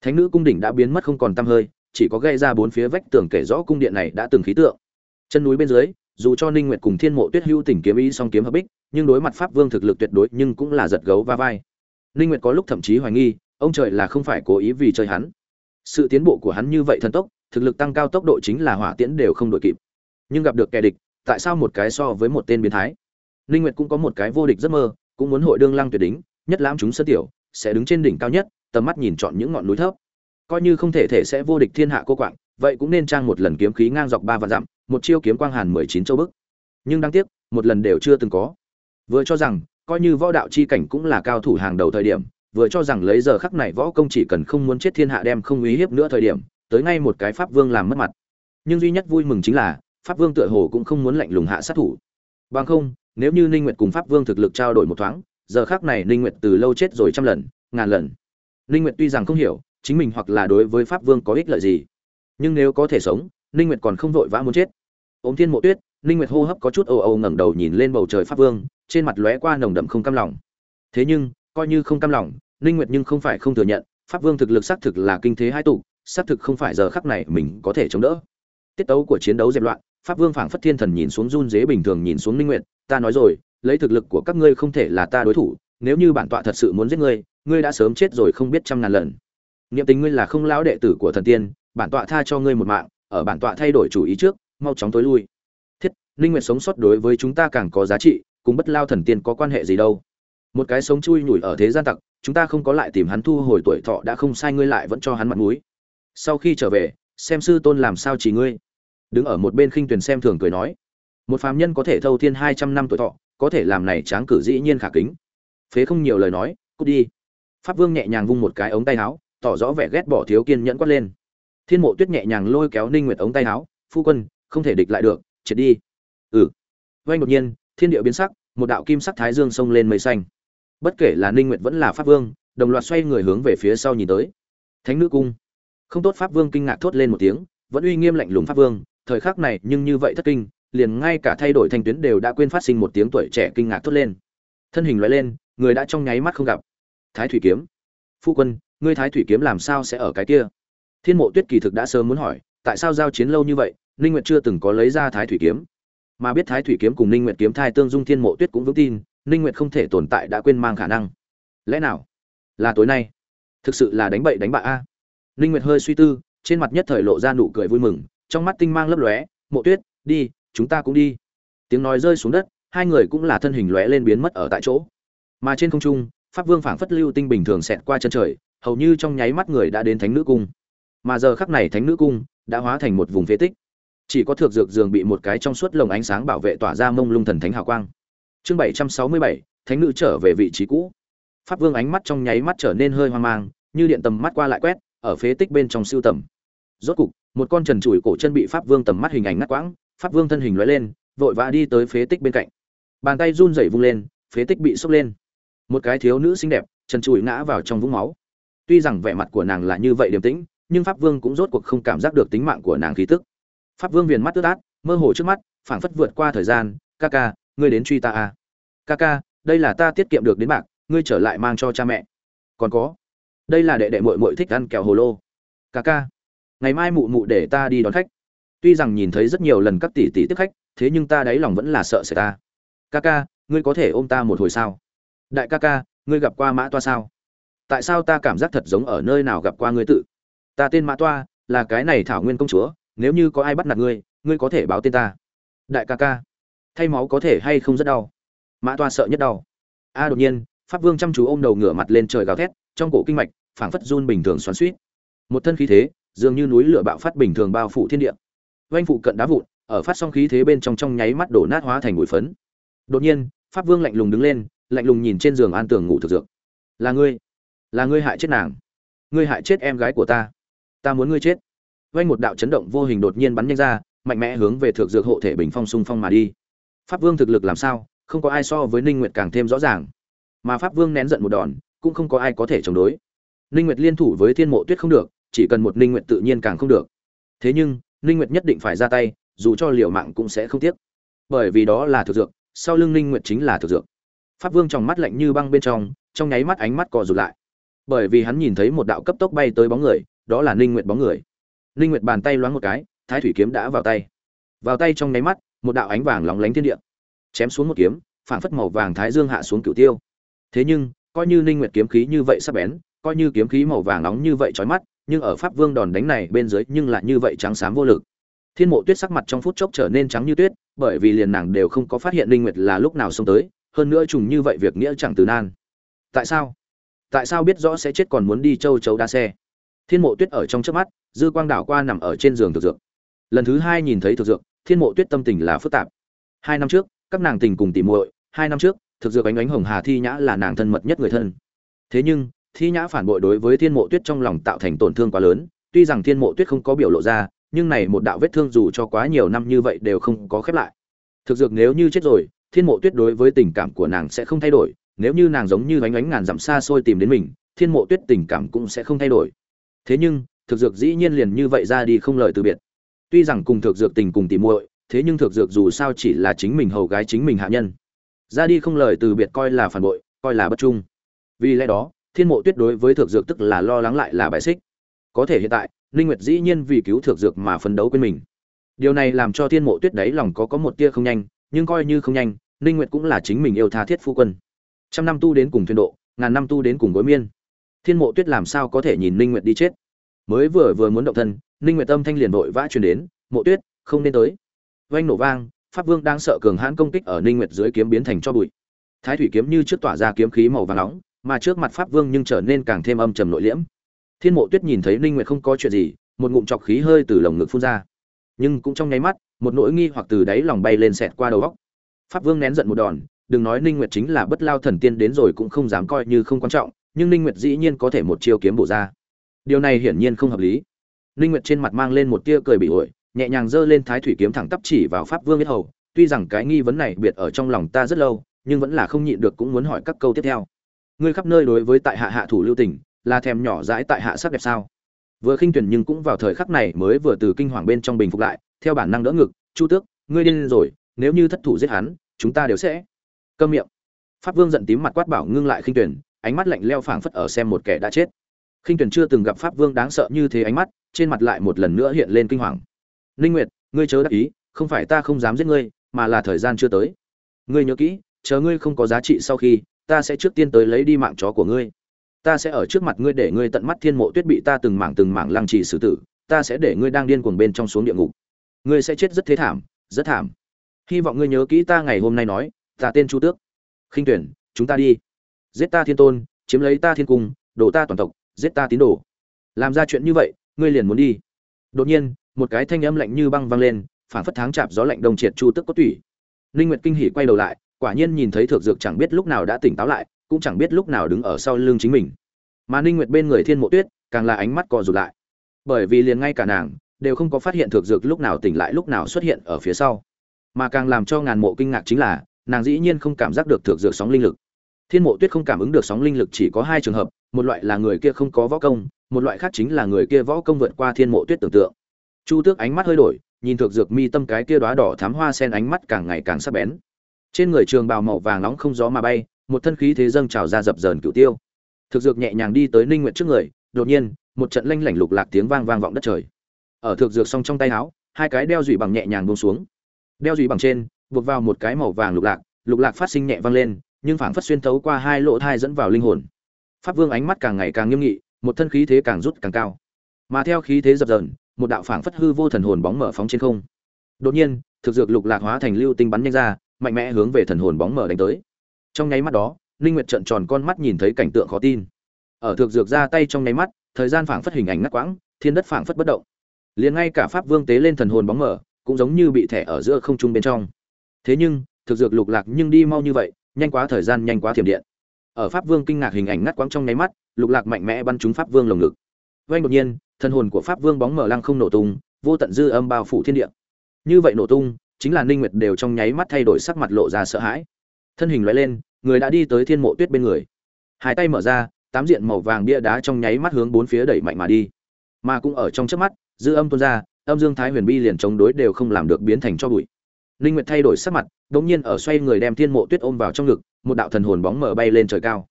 Thánh nữ cung đỉnh đã biến mất không còn tăm hơi chỉ có gây ra bốn phía vách tường kể rõ cung điện này đã từng khí tượng. Chân núi bên dưới, dù cho ninh nguyệt cùng thiên mộ tuyết hưu tình kiếm ý song kiếm hợp bích, nhưng đối mặt pháp vương thực lực tuyệt đối nhưng cũng là giật gấu va vai. Ninh nguyệt có lúc thậm chí hoài nghi, ông trời là không phải cố ý vì chơi hắn. Sự tiến bộ của hắn như vậy thần tốc, thực lực tăng cao tốc độ chính là hỏa tiễn đều không đội kịp. Nhưng gặp được kẻ địch, tại sao một cái so với một tên biến thái? Ninh nguyệt cũng có một cái vô địch giấc mơ, cũng muốn hội đương lăng tuyệt đỉnh, nhất lãm chúng sơ tiểu, sẽ đứng trên đỉnh cao nhất, tầm mắt nhìn chọn những ngọn núi thấp coi như không thể thể sẽ vô địch thiên hạ cô quạng, vậy cũng nên trang một lần kiếm khí ngang dọc ba vạn dặm, một chiêu kiếm quang hàn mười chín châu bức. Nhưng đáng tiếc, một lần đều chưa từng có. Vừa cho rằng, coi như võ đạo chi cảnh cũng là cao thủ hàng đầu thời điểm, vừa cho rằng lấy giờ khắc này võ công chỉ cần không muốn chết thiên hạ đem không uy hiếp nữa thời điểm, tới ngay một cái pháp vương làm mất mặt. Nhưng duy nhất vui mừng chính là, pháp vương tựa hồ cũng không muốn lạnh lùng hạ sát thủ. Bằng không, nếu như ninh nguyệt cùng pháp vương thực lực trao đổi một thoáng, giờ khắc này ninh nguyệt từ lâu chết rồi trăm lần, ngàn lần. Ninh nguyệt tuy rằng không hiểu chính mình hoặc là đối với pháp vương có ích lợi gì. Nhưng nếu có thể sống, ninh nguyệt còn không vội vã muốn chết. Ôm thiên mộ tuyết, ninh nguyệt hô hấp có chút ồ ồ ngẩng đầu nhìn lên bầu trời pháp vương, trên mặt lóe qua nồng đậm không cam lòng. Thế nhưng, coi như không cam lòng, ninh nguyệt nhưng không phải không thừa nhận, pháp vương thực lực xác thực là kinh thế hai tụ, xác thực không phải giờ khắc này mình có thể chống đỡ. Tiết tấu của chiến đấu dẹp loạn, pháp vương phảng phất thiên thần nhìn xuống run dế bình thường nhìn xuống ninh nguyệt, ta nói rồi, lấy thực lực của các ngươi không thể là ta đối thủ, nếu như bản tọa thật sự muốn giết ngươi ngươi đã sớm chết rồi không biết trăm ngàn lần niệm tình ngươi là không lão đệ tử của thần tiên, bản tọa tha cho ngươi một mạng, ở bản tọa thay đổi chủ ý trước, mau chóng tối lui. Thiết linh nguyện sống sót đối với chúng ta càng có giá trị, cùng bất lao thần tiên có quan hệ gì đâu. Một cái sống chui nhủi ở thế gian tặc, chúng ta không có lại tìm hắn thu hồi tuổi thọ đã không sai ngươi lại vẫn cho hắn mặt mũi. Sau khi trở về, xem sư tôn làm sao chỉ ngươi. Đứng ở một bên khinh tuyển xem thường cười nói. Một phàm nhân có thể thâu thiên hai trăm năm tuổi thọ, có thể làm này tráng cử dĩ nhiên khả kính. Phế không nhiều lời nói, cút đi. Pháp vương nhẹ nhàng vung một cái ống tay áo tỏ rõ vẻ ghét bỏ thiếu kiên nhẫn quát lên. Thiên mộ tuyết nhẹ nhàng lôi kéo ninh nguyệt ống tay áo, phu quân, không thể địch lại được, triệt đi. Ừ. Vang đột nhiên, thiên địa biến sắc, một đạo kim sắc thái dương xông lên mây xanh. Bất kể là ninh nguyệt vẫn là pháp vương, đồng loạt xoay người hướng về phía sau nhìn tới. Thánh nữ cung. Không tốt pháp vương kinh ngạc thốt lên một tiếng, vẫn uy nghiêm lạnh lùng pháp vương, thời khắc này nhưng như vậy thất kinh, liền ngay cả thay đổi thành tuyến đều đã quên phát sinh một tiếng tuổi trẻ kinh ngạc thốt lên. Thân hình lóe lên, người đã trong nháy mắt không gặp. Thái thủy kiếm. Phu quân ngươi thái thủy kiếm làm sao sẽ ở cái kia? Thiên mộ tuyết kỳ thực đã sớm muốn hỏi, tại sao giao chiến lâu như vậy, ninh nguyệt chưa từng có lấy ra thái thủy kiếm? Mà biết thái thủy kiếm cùng ninh nguyệt kiếm thai tương dung thiên mộ tuyết cũng vững tin, ninh nguyệt không thể tồn tại đã quên mang khả năng. Lẽ nào? Là tối nay. Thực sự là đánh bậy đánh bạ a. Ninh nguyệt hơi suy tư, trên mặt nhất thời lộ ra nụ cười vui mừng, trong mắt tinh mang lấp lóe, mộ tuyết, đi, chúng ta cũng đi. Tiếng nói rơi xuống đất, hai người cũng là thân hình lóe lên biến mất ở tại chỗ. Mà trên không trung, pháp vương phảng phất lưu tinh bình thường xẹt qua chân trời hầu như trong nháy mắt người đã đến thánh nữ cung. Mà giờ khắc này thánh nữ cung đã hóa thành một vùng phế tích. Chỉ có thượng dược giường bị một cái trong suốt lồng ánh sáng bảo vệ tỏa ra mông lung thần thánh hào quang. Chương bảy trăm sáu mươi bảy, thánh nữ trở về vị trí cũ. Pháp vương ánh mắt trong nháy mắt trở nên hơi hoang mang, như điện tầm mắt qua lại quét, ở phế tích bên trong siêu tầm. Rốt cục, một con trần trụi cổ chân bị pháp vương tầm mắt hình ảnh ngắt quãng, pháp vương thân hình lóe lên, vội vã đi tới phế tích bên cạnh. Bàn tay run rẩy vung lên, phế tích bị sốc lên. Một cái thiếu nữ xinh đẹp, trần trụi ngã vào trong vũng máu tuy rằng vẻ mặt của nàng là như vậy điềm tĩnh, nhưng pháp vương cũng rốt cuộc không cảm giác được tính mạng của nàng khí tức. Pháp vương viền mắt tước át mơ hồ trước mắt, phảng phất vượt qua thời gian, ca ca, ngươi đến truy ta à. ca ca, đây là ta tiết kiệm được đến bạc, ngươi trở lại mang cho cha mẹ. Còn có, đây là đệ đệ mội mội thích ăn kẹo hồ lô. Ca ca, ngày mai mụ mụ để ta đi đón khách. Tuy rằng nhìn thấy rất nhiều lần các tỷ tỷ tiếp khách, thế nhưng ta đáy lòng vẫn là sợ sẽ ta. Ca ca, ngươi có thể ôm ta một hồi sao? Đại ca ca, ngươi gặp qua mã toa sao? Tại sao ta cảm giác thật giống ở nơi nào gặp qua ngươi tự? Ta tên mã toa, là cái này thảo nguyên công chúa, nếu như có ai bắt nạt ngươi ngươi có thể báo tên ta. Đại ca ca, thay máu có thể hay không rất đau? Mã toa sợ nhất đau. A, đột nhiên, pháp vương chăm chú ôm đầu ngửa mặt lên trời gào thét, trong cổ kinh mạch, phảng phất run bình thường xoắn suýt một thân khí thế, dường như núi lửa bạo phát bình thường bao phủ thiên địa. Doanh phụ cận đá vụn, ở phát xong khí thế bên trong trong nháy mắt đổ nát hóa thành bụi phấn. Đột nhiên, pháp vương lạnh lùng đứng lên, lạnh lùng nhìn trên giường an tường ngủ thực dược. Là ngươi là ngươi hại chết nàng. Ngươi hại chết em gái của ta. Ta muốn ngươi chết. Vanh một đạo chấn động vô hình đột nhiên bắn nhanh ra, mạnh mẽ hướng về thượng dược hộ thể bình phong xung phong mà đi. Pháp vương thực lực làm sao, không có ai so với ninh nguyệt càng thêm rõ ràng. Mà pháp vương nén giận một đòn, cũng không có ai có thể chống đối. Ninh nguyệt liên thủ với thiên mộ tuyết không được, chỉ cần một ninh nguyệt tự nhiên càng không được. Thế nhưng, ninh nguyệt nhất định phải ra tay, dù cho liều mạng cũng sẽ không tiếc. Bởi vì đó là thực dược, sau lưng ninh nguyệt chính là thực dược. Pháp vương trong mắt lạnh như băng bên trong trong nháy mắt ánh mắt co rụt lại bởi vì hắn nhìn thấy một đạo cấp tốc bay tới bóng người, đó là ninh nguyệt bóng người. Ninh nguyệt bàn tay loáng một cái, thái thủy kiếm đã vào tay. Vào tay trong nháy mắt, một đạo ánh vàng lóng lánh thiên địa, chém xuống một kiếm, phảng phất màu vàng thái dương hạ xuống cửu tiêu. Thế nhưng, coi như ninh nguyệt kiếm khí như vậy sắc bén, coi như kiếm khí màu vàng nóng như vậy chói mắt, nhưng ở pháp vương đòn đánh này bên dưới nhưng lại như vậy trắng xám vô lực. Thiên mộ tuyết sắc mặt trong phút chốc trở nên trắng như tuyết, bởi vì liền nàng đều không có phát hiện linh nguyệt là lúc nào xông tới, hơn nữa trùng như vậy việc nghĩa chẳng từ nan. Tại sao? Tại sao biết rõ sẽ chết còn muốn đi châu chấu đa xe? Thiên mộ tuyết ở trong trước mắt, dư quang đảo qua nằm ở trên giường thực dược. Lần thứ hai nhìn thấy thực dược, thiên mộ tuyết tâm tình là phức tạp. Hai năm trước, các nàng tình cùng tỉ muội, hai năm trước, thực dược ánh ánh hồng hà thi nhã là nàng thân mật nhất người thân. Thế nhưng, thi nhã phản bội đối với thiên mộ tuyết trong lòng tạo thành tổn thương quá lớn, tuy rằng thiên mộ tuyết không có biểu lộ ra, nhưng này một đạo vết thương dù cho quá nhiều năm như vậy đều không có khép lại. Thực dược nếu như chết rồi, thiên mộ tuyết đối với tình cảm của nàng sẽ không thay đổi nếu như nàng giống như ánh ánh ngàn dặm xa xôi tìm đến mình, thiên mộ tuyết tình cảm cũng sẽ không thay đổi. Thế nhưng, thực dược dĩ nhiên liền như vậy ra đi không lời từ biệt. Tuy rằng cùng thực dược tình cùng tìm muội, thế nhưng thực dược dù sao chỉ là chính mình hầu gái chính mình hạ nhân. Ra đi không lời từ biệt coi là phản bội, coi là bất trung. Vì lẽ đó, thiên mộ tuyết đối với thực dược tức là lo lắng lại là bài xích. Có thể hiện tại, linh nguyệt dĩ nhiên vì cứu thực dược mà phấn đấu quên mình. Điều này làm cho thiên mộ tuyết đấy lòng có có một tia không nhanh, nhưng coi như không nhanh, linh nguyệt cũng là chính mình yêu tha thiết phu quân trăm năm tu đến cùng thuyền độ, ngàn năm tu đến cùng gối miên. Thiên mộ tuyết làm sao có thể nhìn ninh nguyệt đi chết? Mới vừa vừa muốn động thân, ninh nguyệt tâm thanh liền vội vã truyền đến, mộ tuyết, không nên tới. Vang nổ vang, pháp vương đang sợ cường hãn công kích ở ninh nguyệt dưới kiếm biến thành cho bụi. Thái thủy kiếm như trước tỏa ra kiếm khí màu vàng nóng, mà trước mặt pháp vương nhưng trở nên càng thêm âm trầm nội liễm. Thiên mộ tuyết nhìn thấy ninh nguyệt không có chuyện gì, một ngụm chọc khí hơi từ lồng ngực phun ra. Nhưng cũng trong nháy mắt, một nỗi nghi hoặc từ đáy lòng bay lên sẹt qua đầu óc. Pháp vương nén giận một đòn đừng nói ninh nguyệt chính là bất lao thần tiên đến rồi cũng không dám coi như không quan trọng, nhưng ninh nguyệt dĩ nhiên có thể một chiêu kiếm bổ ra. Điều này hiển nhiên không hợp lý. Ninh nguyệt trên mặt mang lên một tia cười bị ổi, nhẹ nhàng giơ lên thái thủy kiếm thẳng tắp chỉ vào pháp vương biết hầu, tuy rằng cái nghi vấn này biệt ở trong lòng ta rất lâu, nhưng vẫn là không nhịn được cũng muốn hỏi các câu tiếp theo. Ngươi khắp nơi đối với tại hạ hạ thủ lưu tình, là thèm nhỏ dãi tại hạ sắc đẹp sao? Vừa khinh tuyển nhưng cũng vào thời khắc này mới vừa từ kinh hoàng bên trong bình phục lại, theo bản năng đỡ ngực, chu tước, ngươi điên rồi, nếu như thất thủ giết hắn, chúng ta đều sẽ câm miệng. Pháp vương giận tím mặt quát bảo ngưng lại khinh tuyển, ánh mắt lạnh leo phảng phất ở xem một kẻ đã chết. Khinh tuyển chưa từng gặp pháp vương đáng sợ như thế ánh mắt, trên mặt lại một lần nữa hiện lên kinh hoàng. Linh nguyệt, ngươi chớ đắc ý, không phải ta không dám giết ngươi, mà là thời gian chưa tới. Ngươi nhớ kỹ, chờ ngươi không có giá trị sau khi, ta sẽ trước tiên tới lấy đi mạng chó của ngươi. Ta sẽ ở trước mặt ngươi để ngươi tận mắt thiên mộ tuyết bị ta từng mảng từng mảng lăng trì xử tử, ta sẽ để ngươi đang điên cuồng bên trong xuống địa ngục. Ngươi sẽ chết rất thế thảm, rất thảm. Hy vọng ngươi nhớ kỹ ta ngày hôm nay nói ta tên chu tước. Khinh tuyển, chúng ta đi. Giết ta thiên tôn, chiếm lấy ta thiên cung, đổ ta toàn tộc, giết ta tín đồ. Làm ra chuyện như vậy, ngươi liền muốn đi. Đột nhiên, một cái thanh âm lạnh như băng vang lên phản phất tháng chạp gió lạnh đồng triệt chu tước có tủy. Ninh nguyệt kinh hỉ quay đầu lại, quả nhiên nhìn thấy thượng dược chẳng biết lúc nào đã tỉnh táo lại, cũng chẳng biết lúc nào đứng ở sau lưng chính mình. Mà ninh nguyệt bên người thiên mộ tuyết, càng là ánh mắt co rụt lại. Bởi vì liền ngay cả nàng, đều không có phát hiện thượng dược lúc nào tỉnh lại lúc nào xuất hiện ở phía sau. Mà càng làm cho ngàn mộ kinh ngạc chính là nàng dĩ nhiên không cảm giác được thượng dược sóng linh lực. Thiên mộ tuyết không cảm ứng được sóng linh lực chỉ có hai trường hợp, một loại là người kia không có võ công, một loại khác chính là người kia võ công vượt qua thiên mộ tuyết tưởng tượng. Chu tước ánh mắt hơi đổi, nhìn thượng dược mi tâm cái kia đóa đỏ thắm hoa sen ánh mắt càng ngày càng sắc bén. Trên người trường bào màu vàng nóng không gió mà bay, một thân khí thế dâng trào ra dập dờn cửu tiêu. Thực dược nhẹ nhàng đi tới ninh nguyện trước người, đột nhiên, một trận lanh lảnh lục lạc tiếng vang vang vọng đất trời. Ở thực dược song trong tay áo, hai cái đeo dùy bằng nhẹ nhàng buông xuống. Đeo dùy bằng trên buộc vào một cái màu vàng lục lạc lục lạc phát sinh nhẹ vang lên nhưng phảng phất xuyên thấu qua hai lỗ thai dẫn vào linh hồn. Pháp vương ánh mắt càng ngày càng nghiêm nghị một thân khí thế càng rút càng cao. Mà theo khí thế dập dờn một đạo phảng phất hư vô thần hồn bóng mở phóng trên không. Đột nhiên thực dược lục lạc hóa thành lưu tinh bắn nhanh ra mạnh mẽ hướng về thần hồn bóng mở đánh tới. Trong nháy mắt đó linh nguyệt trợn tròn con mắt nhìn thấy cảnh tượng khó tin. Ở thực dược ra tay trong nháy mắt thời gian phảng phất hình ảnh ngắt quãng thiên đất phảng phất bất động. Liền ngay cả pháp vương tế lên thần hồn bóng mở, cũng giống như bị thẻ ở giữa không trung bên trong thế nhưng, thực dược lục lạc nhưng đi mau như vậy, nhanh quá thời gian nhanh quá thiểm điện. Ở pháp vương kinh ngạc hình ảnh ngắt quãng trong nháy mắt, lục lạc mạnh mẽ bắn trúng pháp vương lồng ngực. Vang đột nhiên thân hồn của pháp vương bóng mờ lăng không nổ tung, vô tận dư âm bao phủ thiên địa. Như vậy nổ tung, chính là ninh nguyệt đều trong nháy mắt thay đổi sắc mặt lộ ra sợ hãi. Thân hình lóe lên, người đã đi tới thiên mộ tuyết bên người. Hai tay mở ra, tám diện màu vàng bia đá trong nháy mắt hướng bốn phía đẩy mạnh mà đi. Mà cũng ở trong chớp mắt, dư âm tuôn ra, âm dương thái huyền bi liền chống đối đều không làm được biến thành cho bụi. Linh nguyệt thay đổi sắc mặt đống nhiên ở xoay người đem thiên mộ tuyết ôm vào trong ngực, một đạo thần hồn bóng mở bay lên trời cao.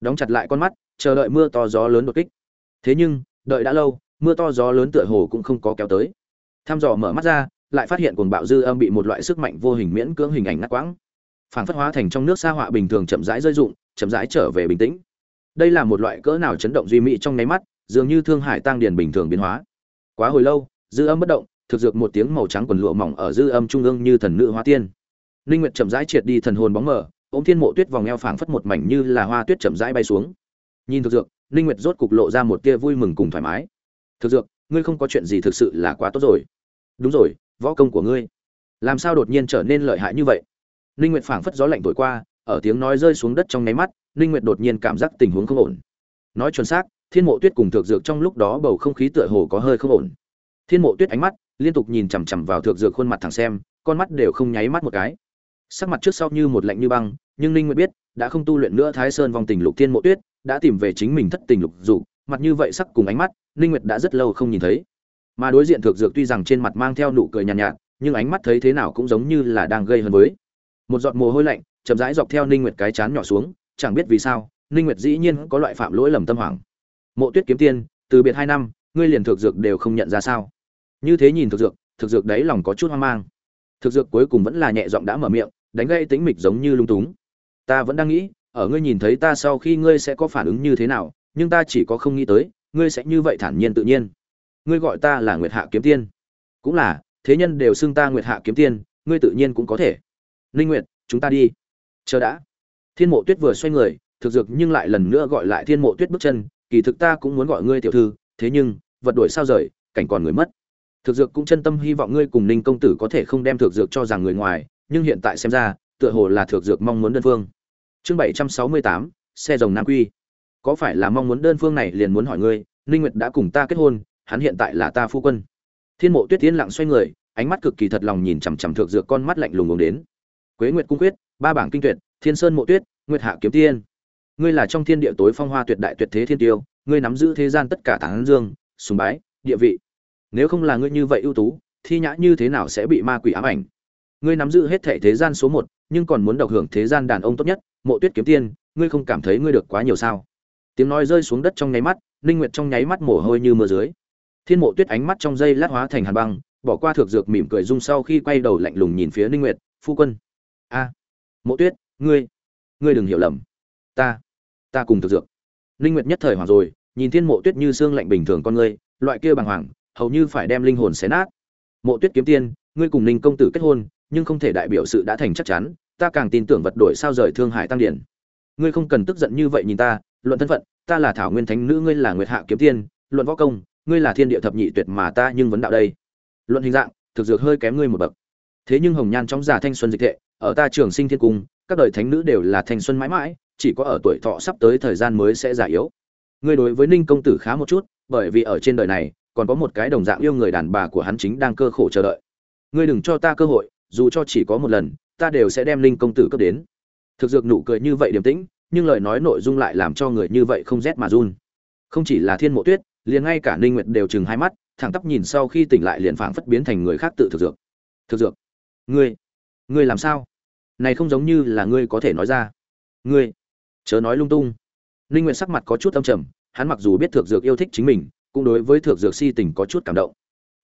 Đóng chặt lại con mắt, chờ đợi mưa to gió lớn đột kích. Thế nhưng, đợi đã lâu, mưa to gió lớn tựa hồ cũng không có kéo tới. Tham dò mở mắt ra, lại phát hiện cuồng bạo dư âm bị một loại sức mạnh vô hình miễn cưỡng hình ảnh ngắt quãng. Phản phất hóa thành trong nước sa họa bình thường chậm rãi rơi dụng chậm rãi trở về bình tĩnh. Đây là một loại cỡ nào chấn động duy mỹ trong nấy mắt, dường như thương hải tăng điền bình thường biến hóa. Quá hồi lâu, dư âm bất động thực dược một tiếng màu trắng quần lụa mỏng ở dư âm trung ương như thần nữ hóa tiên. Linh nguyệt chậm rãi triệt đi thần hồn bóng mờ, ôm thiên mộ tuyết vòng eo phảng phất một mảnh như là hoa tuyết chậm rãi bay xuống. Nhìn thực dược, linh nguyệt rốt cục lộ ra một tia vui mừng cùng thoải mái. Thực dược, ngươi không có chuyện gì thực sự là quá tốt rồi. Đúng rồi, võ công của ngươi. Làm sao đột nhiên trở nên lợi hại như vậy? Linh nguyệt phảng phất gió lạnh thổi qua, ở tiếng nói rơi xuống đất trong nháy mắt, linh nguyệt đột nhiên cảm giác tình huống không ổn. Nói chuẩn xác, thiên mộ tuyết cùng thực dược trong lúc đó bầu không khí tựa hồ có hơi không ổn. Thiên mộ tuyết ánh mắt liên tục nhìn chằm chằm vào thượng dược khuôn mặt thẳng xem con mắt đều không nháy mắt một cái. Sắc mặt trước sau như một lạnh như băng nhưng linh nguyệt biết đã không tu luyện nữa thái sơn vong tình lục thiên mộ tuyết đã tìm về chính mình thất tình lục dụ mặt như vậy sắc cùng ánh mắt linh nguyệt đã rất lâu không nhìn thấy. Mà đối diện thượng dược tuy rằng trên mặt mang theo nụ cười nhàn nhạt, nhạt nhưng ánh mắt thấy thế nào cũng giống như là đang gây hấn với. Một giọt mồ hôi lạnh chậm rãi dọc theo ninh nguyệt cái chán nhỏ xuống chẳng biết vì sao ninh nguyệt dĩ nhiên có loại phạm lỗi lầm tâm hoảng. Mộ tuyết kiếm tiên từ biệt hai năm ngươi liền thượng dược đều không nhận ra sao? Như thế nhìn thực dược thực dược đấy lòng có chút hoang mang. Thực dược cuối cùng vẫn là nhẹ giọng đã mở miệng, đánh gây tính mịch giống như lung túng. Ta vẫn đang nghĩ, ở ngươi nhìn thấy ta sau khi ngươi sẽ có phản ứng như thế nào, nhưng ta chỉ có không nghĩ tới, ngươi sẽ như vậy thản nhiên tự nhiên. Ngươi gọi ta là nguyệt hạ kiếm tiên. Cũng là, thế nhân đều xưng ta nguyệt hạ kiếm tiên, ngươi tự nhiên cũng có thể. Linh nguyệt, chúng ta đi. Chờ đã. Thiên mộ tuyết vừa xoay người, thực dược nhưng lại lần nữa gọi lại thiên mộ tuyết bước chân, kỳ thực ta cũng muốn gọi ngươi tiểu thư, thế nhưng, vật đổi sao rời, cảnh còn người mất thực dược cũng chân tâm hy vọng ngươi cùng ninh công tử có thể không đem thực dược cho rằng người ngoài, nhưng hiện tại xem ra, tựa hồ là thực dược mong muốn đơn phương. Chương bảy trăm sáu mươi tám, xe rồng nam quy. Có phải là mong muốn đơn phương này liền muốn hỏi ngươi, ninh nguyệt đã cùng ta kết hôn, hắn hiện tại là ta phu quân. Thiên mộ tuyết tiến lặng xoay người, ánh mắt cực kỳ thật lòng nhìn chằm chằm Thược dược con mắt lạnh lùng uống đến. Quế nguyệt cung quyết, ba bảng kinh tuyệt, thiên sơn mộ tuyết, nguyệt hạ kiếm tiên. Ngươi là trong thiên địa tối phong hoa tuyệt đại tuyệt thế thiên tiêu, ngươi nắm giữ thế gian tất cả tán dương, sùng bái, địa vị nếu không là ngươi như vậy ưu tú, thi nhã như thế nào sẽ bị ma quỷ ám ảnh? Ngươi nắm giữ hết thể thế gian số một, nhưng còn muốn độc hưởng thế gian đàn ông tốt nhất, mộ tuyết kiếm tiên, ngươi không cảm thấy ngươi được quá nhiều sao? Tiếng nói rơi xuống đất trong nháy mắt, ninh nguyệt trong nháy mắt mồ hôi như mưa dưới. Thiên mộ tuyết ánh mắt trong dây lát hóa thành hàn băng, bỏ qua thược dược mỉm cười dung sau khi quay đầu lạnh lùng nhìn phía ninh nguyệt, phu quân. A, mộ tuyết, ngươi ngươi đừng hiểu lầm. Ta ta cùng thực dược. Ninh nguyệt nhất thời hoảng rồi, nhìn thiên mộ tuyết như xương lạnh bình thường con ngươi loại kia bàng hoàng hầu như phải đem linh hồn xé nát. Mộ tuyết kiếm tiên, ngươi cùng ninh công tử kết hôn, nhưng không thể đại biểu sự đã thành chắc chắn, ta càng tin tưởng vật đổi sao rời thương hải tăng điển. Ngươi không cần tức giận như vậy nhìn ta, luận thân phận, ta là thảo nguyên thánh nữ, ngươi là nguyệt hạ kiếm tiên, luận võ công, ngươi là thiên địa thập nhị tuyệt mà ta nhưng vấn đạo đây. Luận hình dạng, thực dược hơi kém ngươi một bậc. Thế nhưng hồng nhan trong già thanh xuân dịch thệ, ở ta trường sinh thiên cung, các đời thánh nữ đều là thanh xuân mãi mãi, chỉ có ở tuổi thọ sắp tới thời gian mới sẽ già yếu. Ngươi đối với ninh công tử khá một chút, bởi vì ở trên đời này còn có một cái đồng dạng yêu người đàn bà của hắn chính đang cơ khổ chờ đợi. Ngươi đừng cho ta cơ hội, dù cho chỉ có một lần, ta đều sẽ đem Linh công tử cấp đến. Thực dược nụ cười như vậy điềm tĩnh, nhưng lời nói nội dung lại làm cho người như vậy không rét mà run. Không chỉ là thiên mộ tuyết, liền ngay cả ninh nguyệt đều chừng hai mắt, thẳng tắp nhìn sau khi tỉnh lại liền phảng phất biến thành người khác tự thực dược. Thực dược? Ngươi? Ngươi làm sao? Này không giống như là ngươi có thể nói ra. Ngươi? Chớ nói lung tung. Ninh nguyệt sắc mặt có chút âm trầm, hắn mặc dù biết thực dược yêu thích chính mình cũng đối với thượng dược si tình có chút cảm động.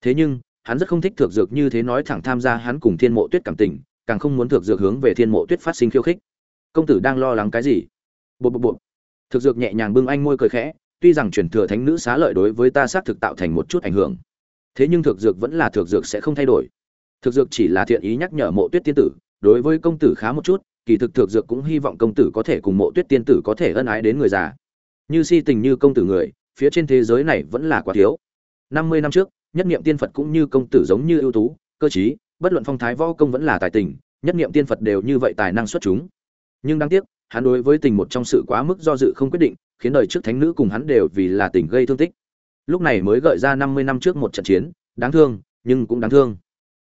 Thế nhưng, hắn rất không thích thượng dược như thế nói thẳng tham gia hắn cùng thiên mộ tuyết cảm tình, càng không muốn thượng dược hướng về thiên mộ tuyết phát sinh khiêu khích. Công tử đang lo lắng cái gì? Bộ bộ bộ thực dược nhẹ nhàng bưng anh môi cười khẽ, tuy rằng truyền thừa thánh nữ xá lợi đối với ta xác thực tạo thành một chút ảnh hưởng. Thế nhưng thực dược vẫn là thực dược sẽ không thay đổi. Thực dược chỉ là thiện ý nhắc nhở mộ tuyết tiên tử, đối với công tử khá một chút, kỳ thực thực dược cũng hy vọng công tử có thể cùng mộ tuyết tiên tử có thể ân ái đến người già. Như si tình như công tử người phía trên thế giới này vẫn là quá thiếu. Năm mươi năm trước, nhất niệm tiên phật cũng như công tử giống như ưu tú, cơ trí, bất luận phong thái võ công vẫn là tài tình, nhất niệm tiên phật đều như vậy tài năng xuất chúng. Nhưng đáng tiếc, hắn đối với tình một trong sự quá mức do dự không quyết định, khiến đời trước thánh nữ cùng hắn đều vì là tình gây thương tích. Lúc này mới gợi ra năm mươi năm trước một trận chiến, đáng thương, nhưng cũng đáng thương.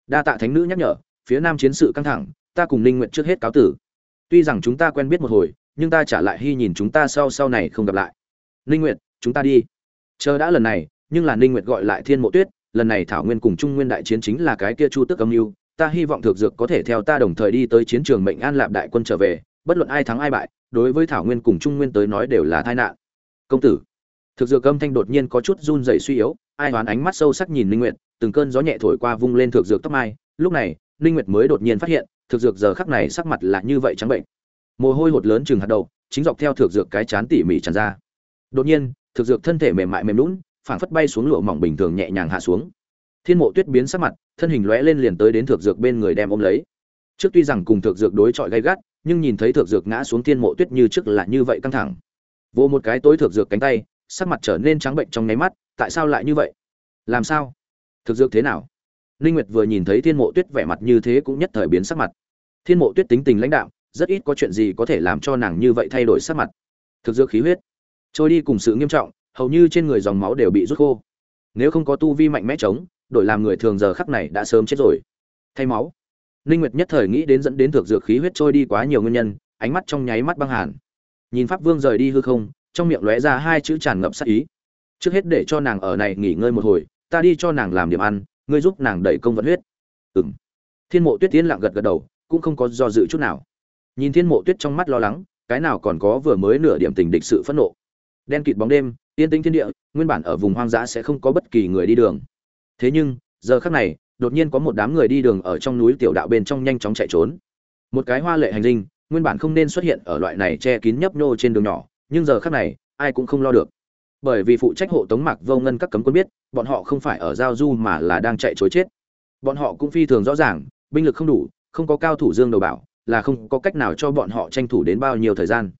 Đa tạ thánh nữ nhắc nhở, phía nam chiến sự căng thẳng, ta cùng ninh nguyện trước hết cáo tử. Tuy rằng chúng ta quen biết một hồi, nhưng ta trả lại hy nhìn chúng ta sau sau này không gặp lại. Ninh nguyện chúng ta đi. Chờ đã lần này, nhưng là ninh nguyệt gọi lại thiên mộ tuyết, lần này thảo nguyên cùng trung nguyên đại chiến chính là cái kia chu tước âm mưu, ta hy vọng thực dược có thể theo ta đồng thời đi tới chiến trường mệnh an lạp đại quân trở về, bất luận ai thắng ai bại, đối với thảo nguyên cùng trung nguyên tới nói đều là tai nạn. Công tử. Thực dược âm thanh đột nhiên có chút run rẩy suy yếu, ai đoán ánh mắt sâu sắc nhìn ninh nguyệt, từng cơn gió nhẹ thổi qua vung lên thực dược tóc mai, lúc này, ninh nguyệt mới đột nhiên phát hiện thực dược giờ khắc này sắc mặt là như vậy trắng bệnh. Mồ hôi hột lớn chừng hạt đầu, chính dọc theo thực dược cái chán tỉ mỉ tràn ra. Đột nhiên thực dược thân thể mềm mại mềm lún, phảng phất bay xuống lụa mỏng bình thường nhẹ nhàng hạ xuống. Thiên mộ tuyết biến sắc mặt, thân hình lóe lên liền tới đến thực dược bên người đem ôm lấy. Trước tuy rằng cùng thực dược đối chọi gay gắt, nhưng nhìn thấy thực dược ngã xuống thiên mộ tuyết như trước là như vậy căng thẳng. Vô một cái tối thực dược cánh tay, sắc mặt trở nên trắng bệnh trong nháy mắt, tại sao lại như vậy? Làm sao? Thực dược thế nào? Linh nguyệt vừa nhìn thấy thiên mộ tuyết vẻ mặt như thế cũng nhất thời biến sắc mặt. Thiên mộ tuyết tính tình lãnh đạm, rất ít có chuyện gì có thể làm cho nàng như vậy thay đổi sắc mặt. Thực dược khí huyết trôi đi cùng sự nghiêm trọng, hầu như trên người dòng máu đều bị rút khô. Nếu không có tu vi mạnh mẽ chống, đổi làm người thường giờ khắc này đã sớm chết rồi. Thay máu. Ninh nguyệt nhất thời nghĩ đến dẫn đến thực dược khí huyết trôi đi quá nhiều nguyên nhân, ánh mắt trong nháy mắt băng hàn. Nhìn pháp vương rời đi hư không, trong miệng lóe ra hai chữ tràn ngập sát ý. Trước hết để cho nàng ở này nghỉ ngơi một hồi, ta đi cho nàng làm điểm ăn, ngươi giúp nàng đẩy công vận huyết. Ừm. Thiên mộ tuyết tiến lặng gật gật đầu, cũng không có do dự chút nào. Nhìn thiên mộ tuyết trong mắt lo lắng, cái nào còn có vừa mới nửa điểm tình địch sự phẫn nộ đen kịt bóng đêm, yên tĩnh thiên địa, nguyên bản ở vùng hoang dã sẽ không có bất kỳ người đi đường. Thế nhưng, giờ khắc này, đột nhiên có một đám người đi đường ở trong núi tiểu đạo bên trong nhanh chóng chạy trốn. Một cái hoa lệ hành linh nguyên bản không nên xuất hiện ở loại này che kín nhấp nhô trên đường nhỏ, nhưng giờ khắc này, ai cũng không lo được. Bởi vì phụ trách hộ tống mạc vô ngân các cấm quân biết, bọn họ không phải ở giao du mà là đang chạy chối chết. Bọn họ cũng phi thường rõ ràng, binh lực không đủ, không có cao thủ dương đầu bảo, là không có cách nào cho bọn họ tranh thủ đến bao nhiêu thời gian.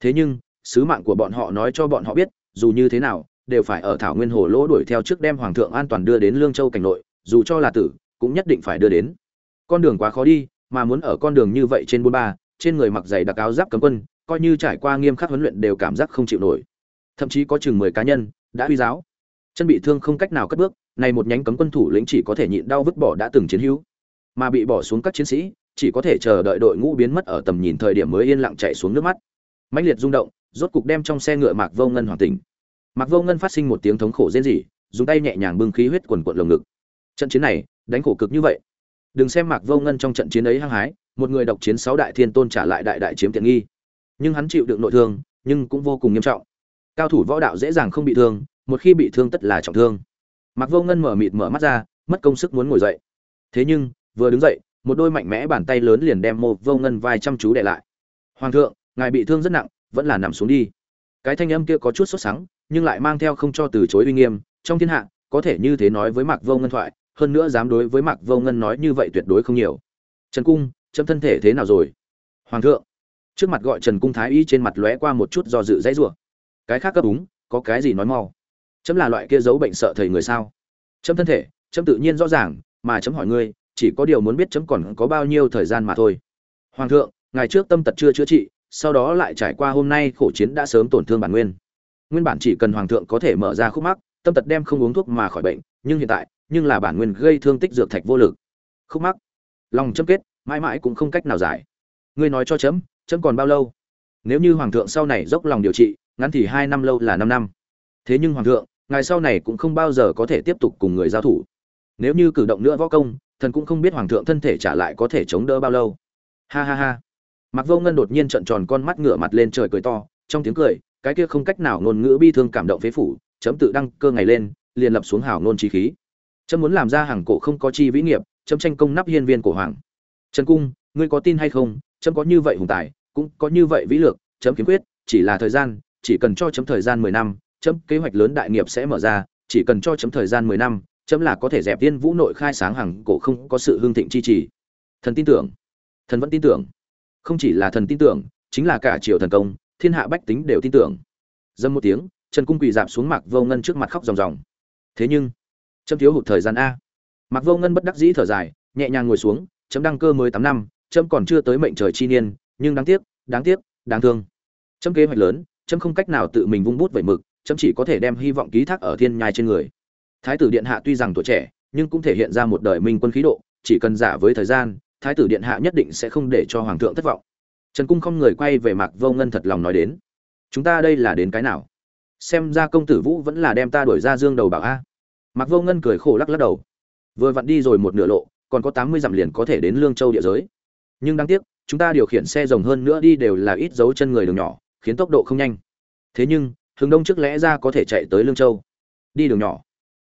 Thế nhưng sứ mạng của bọn họ nói cho bọn họ biết, dù như thế nào, đều phải ở thảo nguyên hồ lỗ đuổi theo trước đem hoàng thượng an toàn đưa đến lương châu cảnh nội, dù cho là tử, cũng nhất định phải đưa đến. Con đường quá khó đi, mà muốn ở con đường như vậy trên bốn ba, trên người mặc giày đặc áo giáp cấm quân, coi như trải qua nghiêm khắc huấn luyện đều cảm giác không chịu nổi. Thậm chí có chừng mười cá nhân đã uy giáo. Chân bị thương không cách nào cất bước, này một nhánh cấm quân thủ lĩnh chỉ có thể nhịn đau vứt bỏ đã từng chiến hữu. Mà bị bỏ xuống các chiến sĩ, chỉ có thể chờ đợi đội ngũ biến mất ở tầm nhìn thời điểm mới yên lặng chạy xuống nước mắt. Mãnh liệt rung động rốt cục đem trong xe ngựa mạc vô ngân hoàn tỉnh. Mạc vô ngân phát sinh một tiếng thống khổ rên rỉ, dùng tay nhẹ nhàng bưng khí huyết quần quận lồng ngực. Trận chiến này, đánh khổ cực như vậy. Đừng xem mạc vô ngân trong trận chiến ấy hăng hái, một người độc chiến sáu đại thiên tôn trả lại đại đại chiếm tiện nghi. Nhưng hắn chịu đựng nội thương, nhưng cũng vô cùng nghiêm trọng. Cao thủ võ đạo dễ dàng không bị thương, một khi bị thương tất là trọng thương. Mạc vô ngân mở mịt mở mắt ra, mất công sức muốn ngồi dậy. Thế nhưng, vừa đứng dậy, một đôi mạnh mẽ bàn tay lớn liền đem mô vô ngân vai chăm chú để lại. Hoàng thượng, ngài bị thương rất nặng vẫn là nằm xuống đi. Cái thanh âm kia có chút sốt sắng, nhưng lại mang theo không cho từ chối uy nghiêm, trong thiên hạ, có thể như thế nói với mạc vô ngân thoại, hơn nữa dám đối với mạc vô ngân nói như vậy tuyệt đối không nhiều. Trần cung, chấm thân thể thế nào rồi? Hoàng thượng, trước mặt gọi trần cung thái y trên mặt lóe qua một chút do dự dãy rủa. Cái khác cấp đúng, có cái gì nói mau? Chấm là loại kia giấu bệnh sợ thầy người sao? Chấm thân thể, chấm tự nhiên rõ ràng, mà chấm hỏi ngươi, chỉ có điều muốn biết chấm còn có bao nhiêu thời gian mà thôi. Hoàng thượng, ngày trước tâm tật chưa chữa trị sau đó lại trải qua hôm nay khổ chiến đã sớm tổn thương bản nguyên. Nguyên bản chỉ cần hoàng thượng có thể mở ra khúc mắc, tâm tật đem không uống thuốc mà khỏi bệnh, nhưng hiện tại, nhưng là bản nguyên gây thương tích dược thạch vô lực. Khúc mắc. Lòng chấm kết, mãi mãi cũng không cách nào giải. Ngươi nói cho chấm chấm còn bao lâu? Nếu như hoàng thượng sau này dốc lòng điều trị, ngắn thì hai năm, lâu là năm năm. Thế nhưng hoàng thượng, ngài sau này cũng không bao giờ có thể tiếp tục cùng người giao thủ. Nếu như cử động nữa võ công, thần cũng không biết hoàng thượng thân thể trả lại có thể chống đỡ bao lâu. Ha ha ha. Mạc Vô Ngân đột nhiên trợn tròn con mắt ngửa mặt lên trời cười to, trong tiếng cười, cái kia không cách nào ngôn ngữ bi thương cảm động phế phủ, chấm tự đăng cơ ngày lên, liền lập xuống hảo ngôn chí khí. Chấm muốn làm ra hàng cổ không có chi vĩ nghiệp, chấm tranh công nắp hiên viên cổ hoàng. Trần Cung, ngươi có tin hay không, chấm có như vậy hùng tài, cũng có như vậy vĩ lược, chấm kiếm quyết, chỉ là thời gian, chỉ cần cho chấm thời gian 10 năm, chấm kế hoạch lớn đại nghiệp sẽ mở ra, chỉ cần cho chấm thời gian 10 năm, chấm là có thể dẹp tiên vũ nội khai sáng hàng cổ không có sự hương thịnh chi trì. Thần tin tưởng thần vẫn tin tưởng không chỉ là thần tin tưởng, chính là cả triều thần công, thiên hạ bách tính đều tin tưởng. Dâm một tiếng, trần cung quỳ dạp xuống mạc vô ngân trước mặt khóc ròng ròng. Thế nhưng trâm thiếu hụt thời gian a. Mạc vô ngân bất đắc dĩ thở dài, nhẹ nhàng ngồi xuống, chấm đăng cơ mới tám năm trâm còn chưa tới mệnh trời chi niên, nhưng đáng tiếc đáng tiếc, đáng thương. Trâm kế hoạch lớn trâm không cách nào tự mình vung bút vẩy mực trâm chỉ có thể đem hy vọng ký thác ở thiên nhai trên người. Thái tử điện hạ tuy rằng tuổi trẻ, nhưng cũng thể hiện ra một đời minh quân khí độ, chỉ cần giả với thời gian thái tử điện hạ nhất định sẽ không để cho hoàng thượng thất vọng. Trần cung không người quay về mạc vô ngân thật lòng nói đến. Chúng ta đây là đến cái nào? Xem ra công tử vũ vẫn là đem ta đuổi ra dương đầu bảo a. Mạc vô ngân cười khổ lắc lắc đầu. Vừa vặn đi rồi một nửa lộ, còn có tám mươi dặm liền có thể đến lương châu địa giới. Nhưng đáng tiếc, chúng ta điều khiển xe rồng hơn nữa đi đều là ít dấu chân người đường nhỏ, khiến tốc độ không nhanh. Thế nhưng, hướng đông trước lẽ ra có thể chạy tới lương châu. Đi đường nhỏ.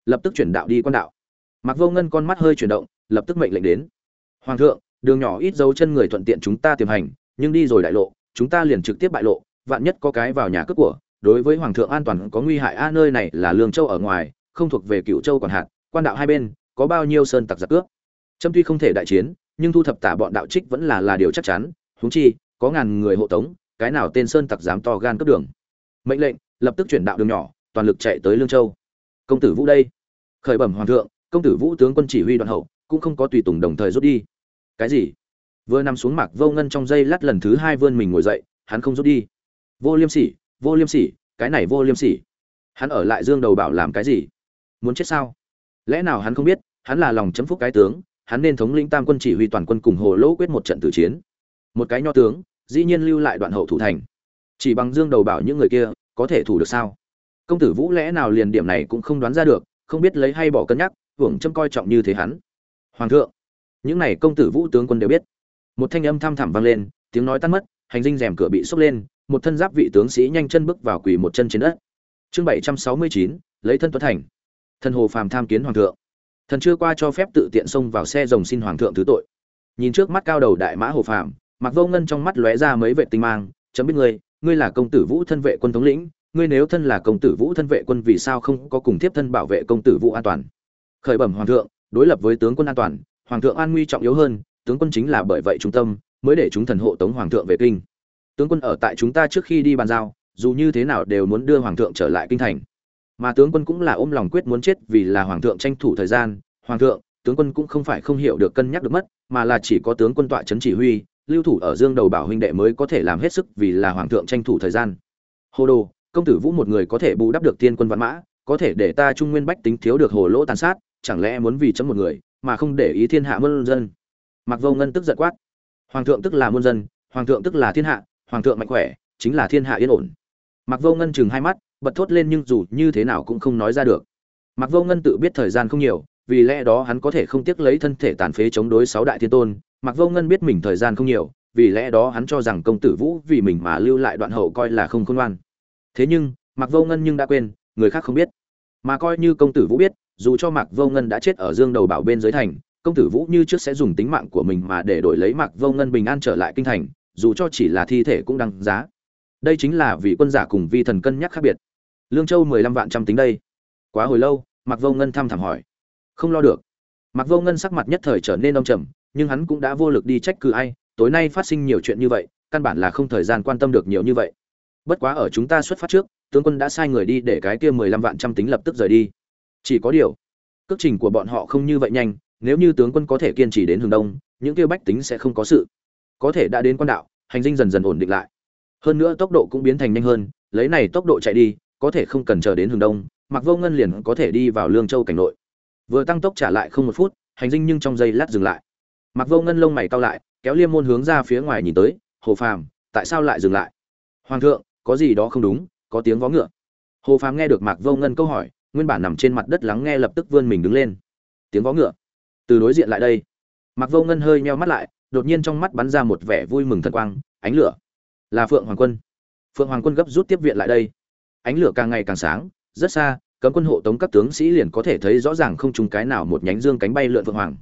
Lập tức chuyển đạo đi quan đạo. Mạc vô ngân con mắt hơi chuyển động, lập tức mệnh lệnh đến hoàng thượng, đường nhỏ ít dấu chân người thuận tiện chúng ta tiềm hành, nhưng đi rồi đại lộ, chúng ta liền trực tiếp bại lộ, vạn nhất có cái vào nhà cướp của, đối với hoàng thượng an toàn có nguy hại, a, nơi này là lương châu ở ngoài, không thuộc về cựu châu còn hạt quan đạo hai bên, có bao nhiêu sơn tặc giặc cướp? Trâm tuy không thể đại chiến, nhưng thu thập tả bọn đạo trích vẫn là là điều chắc chắn, huống chi, có ngàn người hộ tống, cái nào tên sơn tặc dám to gan cướp đường? Mệnh lệnh, lập tức chuyển đạo đường nhỏ, toàn lực chạy tới lương châu. Công tử vũ đây. Khởi bẩm hoàng thượng, công tử vũ tướng quân chỉ huy đoàn hậu, cũng không có tùy tùng đồng thời rút đi cái gì? Vừa nằm xuống mạc vô ngân trong dây lát lần thứ hai vươn mình ngồi dậy, hắn không rút đi. Vô liêm sỉ, vô liêm sỉ, cái này vô liêm sỉ. Hắn ở lại dương đầu bảo làm cái gì? Muốn chết sao? Lẽ nào hắn không biết, hắn là lòng chấm phúc cái tướng, hắn nên thống lĩnh tam quân chỉ huy toàn quân cùng hồ lỗ quyết một trận tử chiến. Một cái nho tướng, dĩ nhiên lưu lại đoạn hậu thủ thành. Chỉ bằng dương đầu bảo những người kia, có thể thủ được sao? Công tử vũ lẽ nào liền điểm này cũng không đoán ra được, không biết lấy hay bỏ cân nhắc, hưởng châm coi trọng như thế hắn. Hoàng thượng những này công tử vũ tướng quân đều biết. Một thanh âm thăm thẳm vang lên, tiếng nói tan mất, hành dinh rèm cửa bị xốc lên, một thân giáp vị tướng sĩ nhanh chân bước vào quỳ một chân trên đất. Chương bảy trăm sáu mươi chín, lấy thân tuấn thành. Thần hồ phàm tham kiến hoàng thượng. Thần chưa qua cho phép tự tiện xông vào xe rồng xin hoàng thượng thứ tội. Nhìn trước mắt cao đầu đại mã hồ phàm mặc vô ngân trong mắt lóe ra mấy vệ tinh mang, chấm biết ngươi ngươi là công tử vũ thân vệ quân thống lĩnh, ngươi nếu thân là công tử vũ thân vệ quân vì sao không có cùng tiếp thân bảo vệ công tử vũ an toàn? Khởi bẩm hoàng thượng, đối lập với tướng quân an toàn hoàng thượng an nguy trọng yếu hơn, tướng quân chính là bởi vậy trung tâm, mới để chúng thần hộ tống hoàng thượng về kinh. Tướng quân ở tại chúng ta trước khi đi bàn giao, dù như thế nào đều muốn đưa hoàng thượng trở lại kinh thành. Mà tướng quân cũng là ôm lòng quyết muốn chết vì là hoàng thượng tranh thủ thời gian. Hoàng thượng, tướng quân cũng không phải không hiểu được cân nhắc được mất, mà là chỉ có tướng quân tọa trấn chỉ huy, lưu thủ ở dương đầu bảo huynh đệ mới có thể làm hết sức vì là hoàng thượng tranh thủ thời gian. Hồ đồ, công tử vũ một người có thể bù đắp được tiên quân văn mã, có thể để ta trung nguyên bách tính thiếu được hồ lỗ tàn sát, chẳng lẽ muốn vì chấm một người mà không để ý thiên hạ muôn dân. Mặc vô ngân tức giận quát. Hoàng thượng tức là muôn dân, hoàng thượng tức là thiên hạ, hoàng thượng mạnh khỏe, chính là thiên hạ yên ổn. Mặc vô ngân chừng hai mắt, bật thốt lên nhưng dù như thế nào cũng không nói ra được. Mặc vô ngân tự biết thời gian không nhiều, vì lẽ đó hắn có thể không tiếc lấy thân thể tàn phế chống đối sáu đại thiên tôn. Mặc vô ngân biết mình thời gian không nhiều, vì lẽ đó hắn cho rằng công tử vũ vì mình mà lưu lại đoạn hậu coi là không khôn ngoan. Thế nhưng mặc vô ngân nhưng đã quên, người khác không biết. Mà coi như công tử vũ biết dù cho Mạc Vô Ngân đã chết ở Dương Đầu Bảo bên dưới thành, công tử Vũ như trước sẽ dùng tính mạng của mình mà để đổi lấy Mạc Vô Ngân bình an trở lại kinh thành, dù cho chỉ là thi thể cũng đăng giá. Đây chính là vì quân giả cùng vi thần cân nhắc khác biệt. Lương Châu mười lăm vạn trăm tính đây. Quá hồi lâu, Mạc Vô Ngân thăm thẳm hỏi. Không lo được. Mạc Vô Ngân sắc mặt nhất thời trở nên đông trầm, nhưng hắn cũng đã vô lực đi trách cứ ai, tối nay phát sinh nhiều chuyện như vậy, căn bản là không thời gian quan tâm được nhiều như vậy. Bất quá ở chúng ta xuất phát trước, tướng quân đã sai người đi để cái kia mười lăm vạn trăm tính lập tức rời đi chỉ có điều, cước trình của bọn họ không như vậy nhanh, nếu như tướng quân có thể kiên trì đến hướng đông, những kêu bách tính sẽ không có sự. Có thể đã đến quan đạo, hành dinh dần dần ổn định lại. Hơn nữa tốc độ cũng biến thành nhanh hơn, lấy này tốc độ chạy đi, có thể không cần chờ đến hướng đông mặc vô ngân liền có thể đi vào lương châu cảnh nội. Vừa tăng tốc trả lại không một phút, hành dinh nhưng trong giây lát dừng lại. Mặc vô ngân lông mày cao lại, kéo liêm môn hướng ra phía ngoài nhìn tới, hồ phàm, tại sao lại dừng lại? Hoàng thượng, có gì đó không đúng, có tiếng vó ngựa. Hồ phàm nghe được mạc vô ngân câu hỏi nguyên bản nằm trên mặt đất lắng nghe lập tức vươn mình đứng lên. Tiếng vó ngựa. Từ đối diện lại đây. Mặc vô ngân hơi meo mắt lại, đột nhiên trong mắt bắn ra một vẻ vui mừng thân quang, ánh lửa. Là phượng hoàng quân. Phượng hoàng quân gấp rút tiếp viện lại đây. Ánh lửa càng ngày càng sáng, rất xa, cấm quân hộ tống các tướng sĩ liền có thể thấy rõ ràng không trùng cái nào một nhánh dương cánh bay lượn phượng hoàng.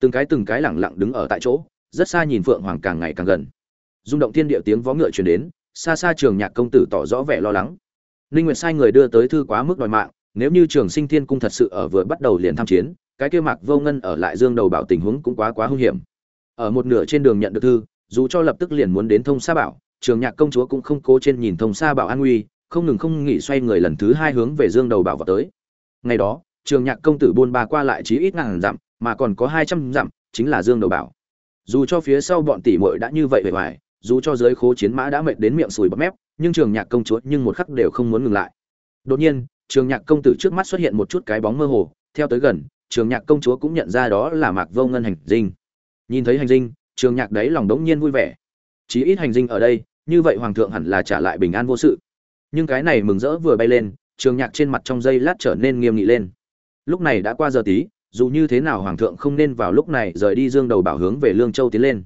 Từng cái từng cái lẳng lặng đứng ở tại chỗ, rất xa nhìn phượng hoàng càng ngày càng gần. Rung động thiên địa tiếng vó ngựa truyền đến, xa xa trường nhạc công tử tỏ rõ vẻ lo lắng. Ninh nguyệt sai người đưa tới thư quá mức đòi mạng nếu như trường sinh thiên cung thật sự ở vừa bắt đầu liền tham chiến, cái kia mạc vô ngân ở lại dương đầu bảo tình huống cũng quá quá hung hiểm. Ở một nửa trên đường nhận được thư, dù cho lập tức liền muốn đến thông sa bảo, trường nhạc công chúa cũng không cố trên nhìn thông sa bảo an nguy, không ngừng không nghỉ xoay người lần thứ hai hướng về dương đầu bảo vào tới. Ngày đó, trường nhạc công tử buôn ba qua lại chí ít ngàn dặm, mà còn có hai trăm dặm, chính là dương đầu bảo. Dù cho phía sau bọn tỷ muội đã như vậy vẻ vải dù cho giới khố chiến mã đã mệt đến miệng sùi bắp mép, nhưng trường nhạc công chúa nhưng một khắc đều không muốn ngừng lại. Đột nhiên trường nhạc công tử trước mắt xuất hiện một chút cái bóng mơ hồ, theo tới gần, trường nhạc công chúa cũng nhận ra đó là mạc vô ngân hành dinh. Nhìn thấy hành dinh, trường nhạc đấy lòng đống nhiên vui vẻ. Chí ít hành dinh ở đây, như vậy hoàng thượng hẳn là trả lại bình an vô sự. Nhưng cái này mừng rỡ vừa bay lên, trường nhạc trên mặt trong giây lát trở nên nghiêm nghị lên. Lúc này đã qua giờ tí, dù như thế nào hoàng thượng không nên vào lúc này rời đi dương đầu bảo hướng về lương châu tiến lên.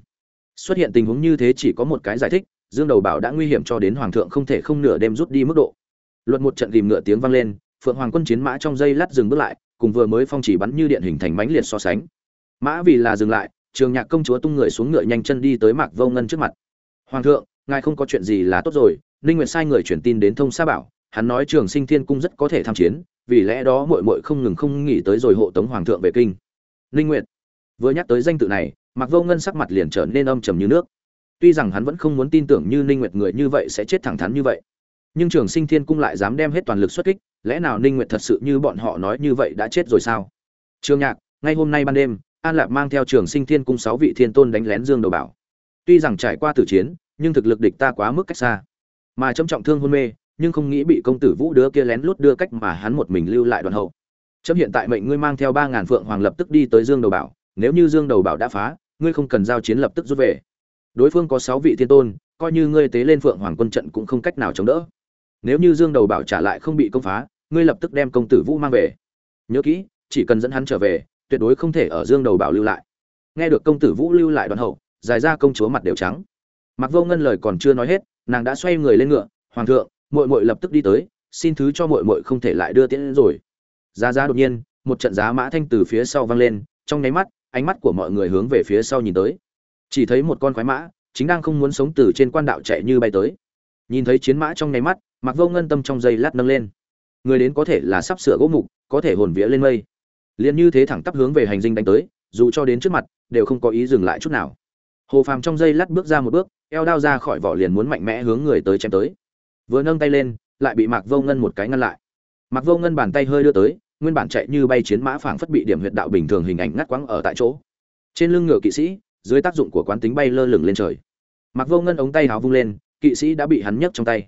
Xuất hiện tình huống như thế chỉ có một cái giải thích, dương đầu bảo đã nguy hiểm cho đến hoàng thượng không thể không nửa đêm rút đi mức độ luật một trận rìm ngựa tiếng vang lên, phượng hoàng quân chiến mã trong dây lát dừng bước lại, cùng vừa mới phong chỉ bắn như điện hình thành mãnh liệt so sánh. Mã vì là dừng lại, trường nhạc công chúa tung người xuống ngựa nhanh chân đi tới mạc vô ngân trước mặt. Hoàng thượng, ngài không có chuyện gì là tốt rồi, ninh nguyệt sai người truyền tin đến thông sa bảo, hắn nói trường sinh thiên cung rất có thể tham chiến, vì lẽ đó muội muội không ngừng không nghỉ tới rồi hộ tống hoàng thượng về kinh. Ninh nguyệt? Vừa nhắc tới danh tự này, mạc vô ngân sắc mặt liền trở nên âm trầm như nước. Tuy rằng hắn vẫn không muốn tin tưởng như ninh nguyệt người như vậy sẽ chết thẳng thắn như vậy nhưng trường sinh thiên cung lại dám đem hết toàn lực xuất kích, lẽ nào ninh nguyệt thật sự như bọn họ nói như vậy đã chết rồi sao? Trường nhạc, ngay hôm nay ban đêm, an lạp mang theo trường sinh thiên cung sáu vị thiên tôn đánh lén dương đầu bảo. Tuy rằng trải qua tử chiến, nhưng thực lực địch ta quá mức cách xa. Mà trầm trọng thương hôn mê, nhưng không nghĩ bị công tử vũ đứa kia lén lút đưa cách mà hắn một mình lưu lại đoàn hậu. Trâm hiện tại mệnh ngươi mang theo ba ngàn phượng hoàng lập tức đi tới dương đầu bảo, nếu như dương đầu bảo đã phá, ngươi không cần giao chiến lập tức rút về. Đối phương có sáu vị thiên tôn, coi như ngươi tế lên phượng hoàng quân trận cũng không cách nào chống đỡ nếu như dương đầu bảo trả lại không bị công phá, ngươi lập tức đem công tử vũ mang về. Nhớ kỹ, chỉ cần dẫn hắn trở về, tuyệt đối không thể ở dương đầu bảo lưu lại. Nghe được công tử vũ lưu lại đoàn hậu dài ra công chúa mặt đều trắng. Mặc vô ngân lời còn chưa nói hết, nàng đã xoay người lên ngựa, hoàng thượng, muội muội lập tức đi tới, xin thứ cho muội muội không thể lại đưa tiễn rồi. Giá giá đột nhiên, một trận giá mã thanh từ phía sau vang lên, trong nháy mắt, ánh mắt của mọi người hướng về phía sau nhìn tới. Chỉ thấy một con khoái mã, chính đang không muốn sống từ trên quan đạo chạy như bay tới. Nhìn thấy chiến mã trong nháy mắt mặc vô ngân tâm trong giây lát nâng lên. Người đến có thể là sắp sửa gỗ mục, có thể hồn vía lên mây. Liền như thế thẳng tắp hướng về hành dinh đánh tới, dù cho đến trước mặt, đều không có ý dừng lại chút nào. Hồ phàm trong giây lát bước ra một bước, eo đao ra khỏi vỏ liền muốn mạnh mẽ hướng người tới chém tới. Vừa nâng tay lên, lại bị mạc vô ngân một cái ngăn lại. Mạc vô ngân bàn tay hơi đưa tới, nguyên bản chạy như bay chiến mã phảng phất bị điểm huyệt đạo bình thường hình ảnh ngắt quãng ở tại chỗ. Trên lưng ngựa kỵ sĩ, dưới tác dụng của quán tính bay lơ lửng lên trời. Mạc vô ngân ống tay háo vung lên, kỵ sĩ đã bị hắn nhấc trong tay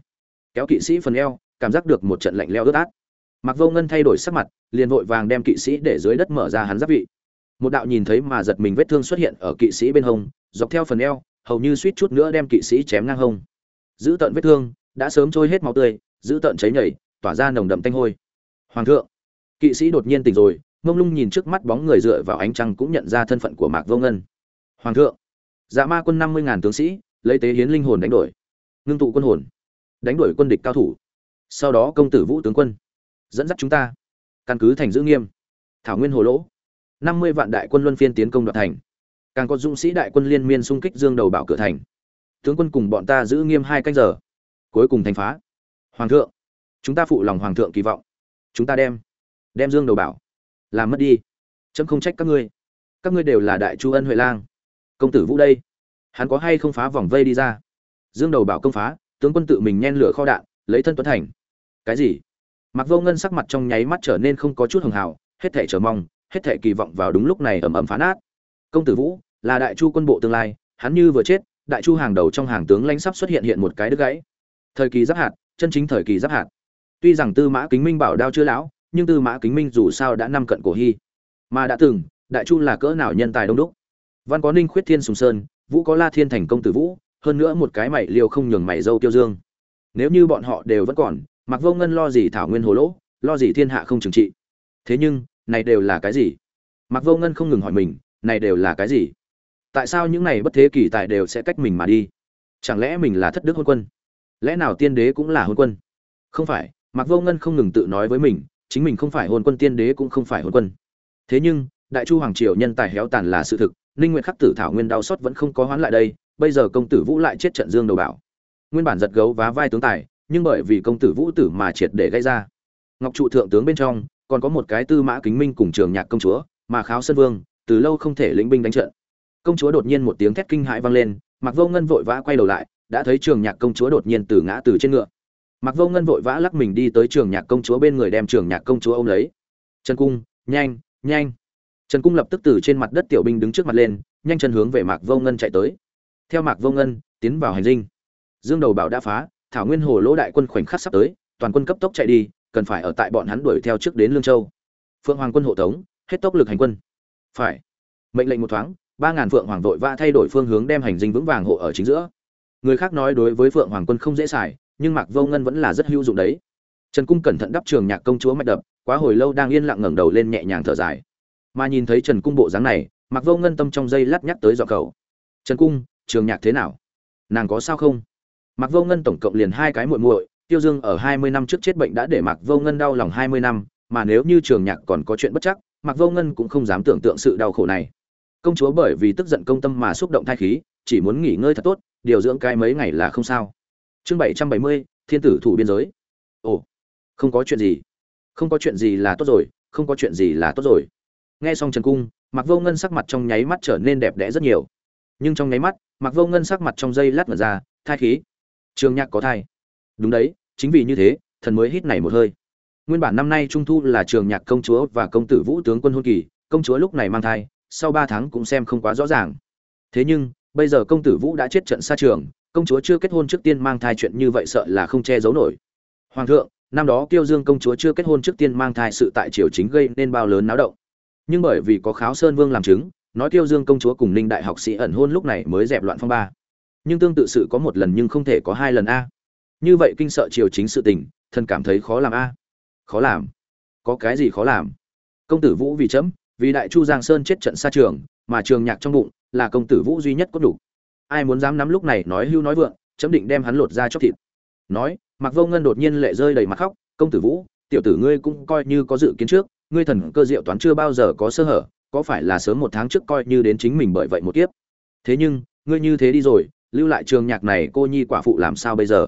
kéo kỵ sĩ phần eo, cảm giác được một trận lạnh leo ướt át. Mạc vô ngân thay đổi sắc mặt, liền vội vàng đem kỵ sĩ để dưới đất mở ra hắn giáp vị. Một đạo nhìn thấy mà giật mình vết thương xuất hiện ở kỵ sĩ bên hông, dọc theo phần eo, hầu như suýt chút nữa đem kỵ sĩ chém ngang hông. Giữ tận vết thương, đã sớm trôi hết máu tươi, giữ tận cháy nhảy tỏa ra nồng đậm tanh hôi. Hoàng thượng, kỵ sĩ đột nhiên tỉnh rồi ngông lung nhìn trước mắt bóng người dựa vào ánh trăng cũng nhận ra thân phận của mạc vô ngân. Hoàng thượng dạ ma quân năm mươi ngàn tướng sĩ, lấy tế hiến linh hồn đánh đổi. Ngưng tụ quân hồn đánh đuổi quân địch cao thủ. Sau đó công tử vũ tướng quân dẫn dắt chúng ta. Căn cứ thành giữ nghiêm. Thảo nguyên hồ lỗ. Năm mươi vạn đại quân luân phiên tiến công đoạt thành. Càng có dũng sĩ đại quân liên miên xung kích dương đầu bảo cửa thành. Tướng quân cùng bọn ta giữ nghiêm hai canh giờ. Cuối cùng thành phá. Hoàng thượng. Chúng ta phụ lòng hoàng thượng kỳ vọng. Chúng ta đem đem dương đầu bảo làm mất đi. Trẫm không trách các ngươi. Các ngươi đều là đại chu ân huệ lang. Công tử vũ đây. Hắn có hay không phá vòng vây đi ra? Dương đầu bảo công phá tướng quân tự mình nhen lửa kho đạn, lấy thân tuấn thành. Cái gì? Mặc vô ngân sắc mặt trong nháy mắt trở nên không có chút hường hào, hết thể chờ mong, hết thể kỳ vọng vào đúng lúc này ầm ầm phá nát. Công tử vũ, là đại chu quân bộ tương lai, hắn như vừa chết, đại chu hàng đầu trong hàng tướng lãnh sắp xuất hiện hiện một cái đứt gãy. Thời kỳ giáp hạt, chân chính thời kỳ giáp hạt. Tuy rằng tư mã kính minh bảo đao chưa lão, nhưng tư mã kính minh dù sao đã năm cận cổ hy. Mà đã từng, đại chu là cỡ nào nhân tài đông đúc. Văn có ninh khuyết thiên sùng sơn, vũ có la thiên thành công tử vũ hơn nữa một cái mày liều không nhường mày dâu tiêu dương. Nếu như bọn họ đều vẫn còn mặc vô ngân lo gì thảo nguyên hồ lỗ, lo gì thiên hạ không trừng trị? Thế nhưng, này đều là cái gì? Mặc vô ngân không ngừng hỏi mình, này đều là cái gì? Tại sao những này bất thế kỳ tài đều sẽ cách mình mà đi? Chẳng lẽ mình là thất đức hôn quân? Lẽ nào tiên đế cũng là hôn quân? Không phải mặc vô ngân không ngừng tự nói với mình, chính mình không phải hôn quân tiên đế cũng không phải hôn quân. Thế nhưng, đại chu hoàng triều nhân tài héo tàn là sự thực, ninh nguyện khắc tử thảo nguyên đau xót vẫn không có hoán lại đây bây giờ công tử vũ lại chết trận dương đầu bảo. Nguyên bản giật gấu vá vai tướng tài, nhưng bởi vì công tử vũ tử mà triệt để gây ra. Ngọc trụ thượng tướng bên trong, còn có một cái tư mã kính minh cùng trường nhạc công chúa, mà kháo sơn vương, từ lâu không thể lĩnh binh đánh trận. Công chúa đột nhiên một tiếng thét kinh hãi vang lên mặc vô ngân vội vã quay đầu lại, đã thấy trường nhạc công chúa đột nhiên từ ngã từ trên ngựa. Mặc vô ngân vội vã lắc mình đi tới trường nhạc công chúa bên người đem trường nhạc công chúa ôm lấy. Trần cung, nhanh nhanh. Trần cung lập tức từ trên mặt đất tiểu binh đứng trước mặt lên, nhanh chân hướng về mạc vô ngân chạy tới theo mạc vô ngân, tiến vào hành dinh. Dương đầu bảo đã phá, thảo nguyên hồ lỗ đại quân khoảnh khắc sắp tới, toàn quân cấp tốc chạy đi, cần phải ở tại bọn hắn đuổi theo trước đến lương châu. Phượng hoàng quân hộ tống, hết tốc lực hành quân. Phải. Mệnh lệnh một thoáng, ba ngàn phượng hoàng vội vã thay đổi phương hướng đem hành dinh vững vàng hộ ở chính giữa. Người khác nói đối với phượng hoàng quân không dễ xài, nhưng mạc vô ngân vẫn là rất hữu dụng đấy. Trần cung cẩn thận đắp trường nhạc công chúa mạch đập, quá hồi lâu đang yên lặng ngẩng đầu lên nhẹ nhàng thở dài. Mà nhìn thấy trần cung bộ dáng này, mạc vô ngân tâm trong dây lát nhắc tới dọ cầu. Trần cung trường nhạc thế nào? Nàng có sao không? Mặc vô ngân tổng cộng liền hai cái muội muội, tiêu dương ở hai mươi năm trước chết bệnh đã để Mặc vô ngân đau lòng hai mươi năm, mà nếu như trường nhạc còn có chuyện bất chắc Mặc vô ngân cũng không dám tưởng tượng sự đau khổ này. Công chúa bởi vì tức giận công tâm mà xúc động thai khí, chỉ muốn nghỉ ngơi thật tốt, điều dưỡng cái mấy ngày là không sao. Chương bảy trăm bảy mươi, thiên tử thủ biên giới. Ồ, không có chuyện gì. Không có chuyện gì là tốt rồi, không có chuyện gì là tốt rồi. Nghe xong trần cung mặc vô ngân sắc mặt trong nháy mắt trở nên đẹp đẽ rất nhiều. Nhưng trong nháy mắt mặc vô ngân sắc mặt trong dây lát mật ra, thai khí. Trường nhạc có thai. Đúng đấy, chính vì như thế, thần mới hít này một hơi. Nguyên bản năm nay trung thu là trường nhạc công chúa và công tử vũ tướng quân hôn kỳ, công chúa lúc này mang thai, sau ba tháng cũng xem không quá rõ ràng. Thế nhưng, bây giờ công tử vũ đã chết trận xa trường, công chúa chưa kết hôn trước tiên mang thai chuyện như vậy sợ là không che giấu nổi. Hoàng thượng, năm đó kiêu dương công chúa chưa kết hôn trước tiên mang thai sự tại triều chính gây nên bao lớn náo động. Nhưng bởi vì có kháo sơn vương làm chứng nói tiêu dương công chúa cùng ninh đại học sĩ ẩn hôn lúc này mới dẹp loạn phong ba. Nhưng tương tự sự có một lần nhưng không thể có hai lần a. Như vậy kinh sợ triều chính sự tình, thần cảm thấy khó làm a. Khó làm? Có cái gì khó làm? Công tử vũ vì chấm, vì đại chu giang sơn chết trận xa trường, mà trường nhạc trong bụng là công tử vũ duy nhất có đủ. Ai muốn dám nắm lúc này nói hưu nói vượng, chấm định đem hắn lột ra chóc thịt. Nói mặc vô ngân đột nhiên lệ rơi đầy mặt khóc, công tử vũ, tiểu tử ngươi cũng coi như có dự kiến trước, ngươi thần cơ diệu toán chưa bao giờ có sơ hở có phải là sớm một tháng trước coi như đến chính mình bởi vậy một kiếp? Thế nhưng, ngươi như thế đi rồi, lưu lại trường nhạc này cô nhi quả phụ làm sao bây giờ?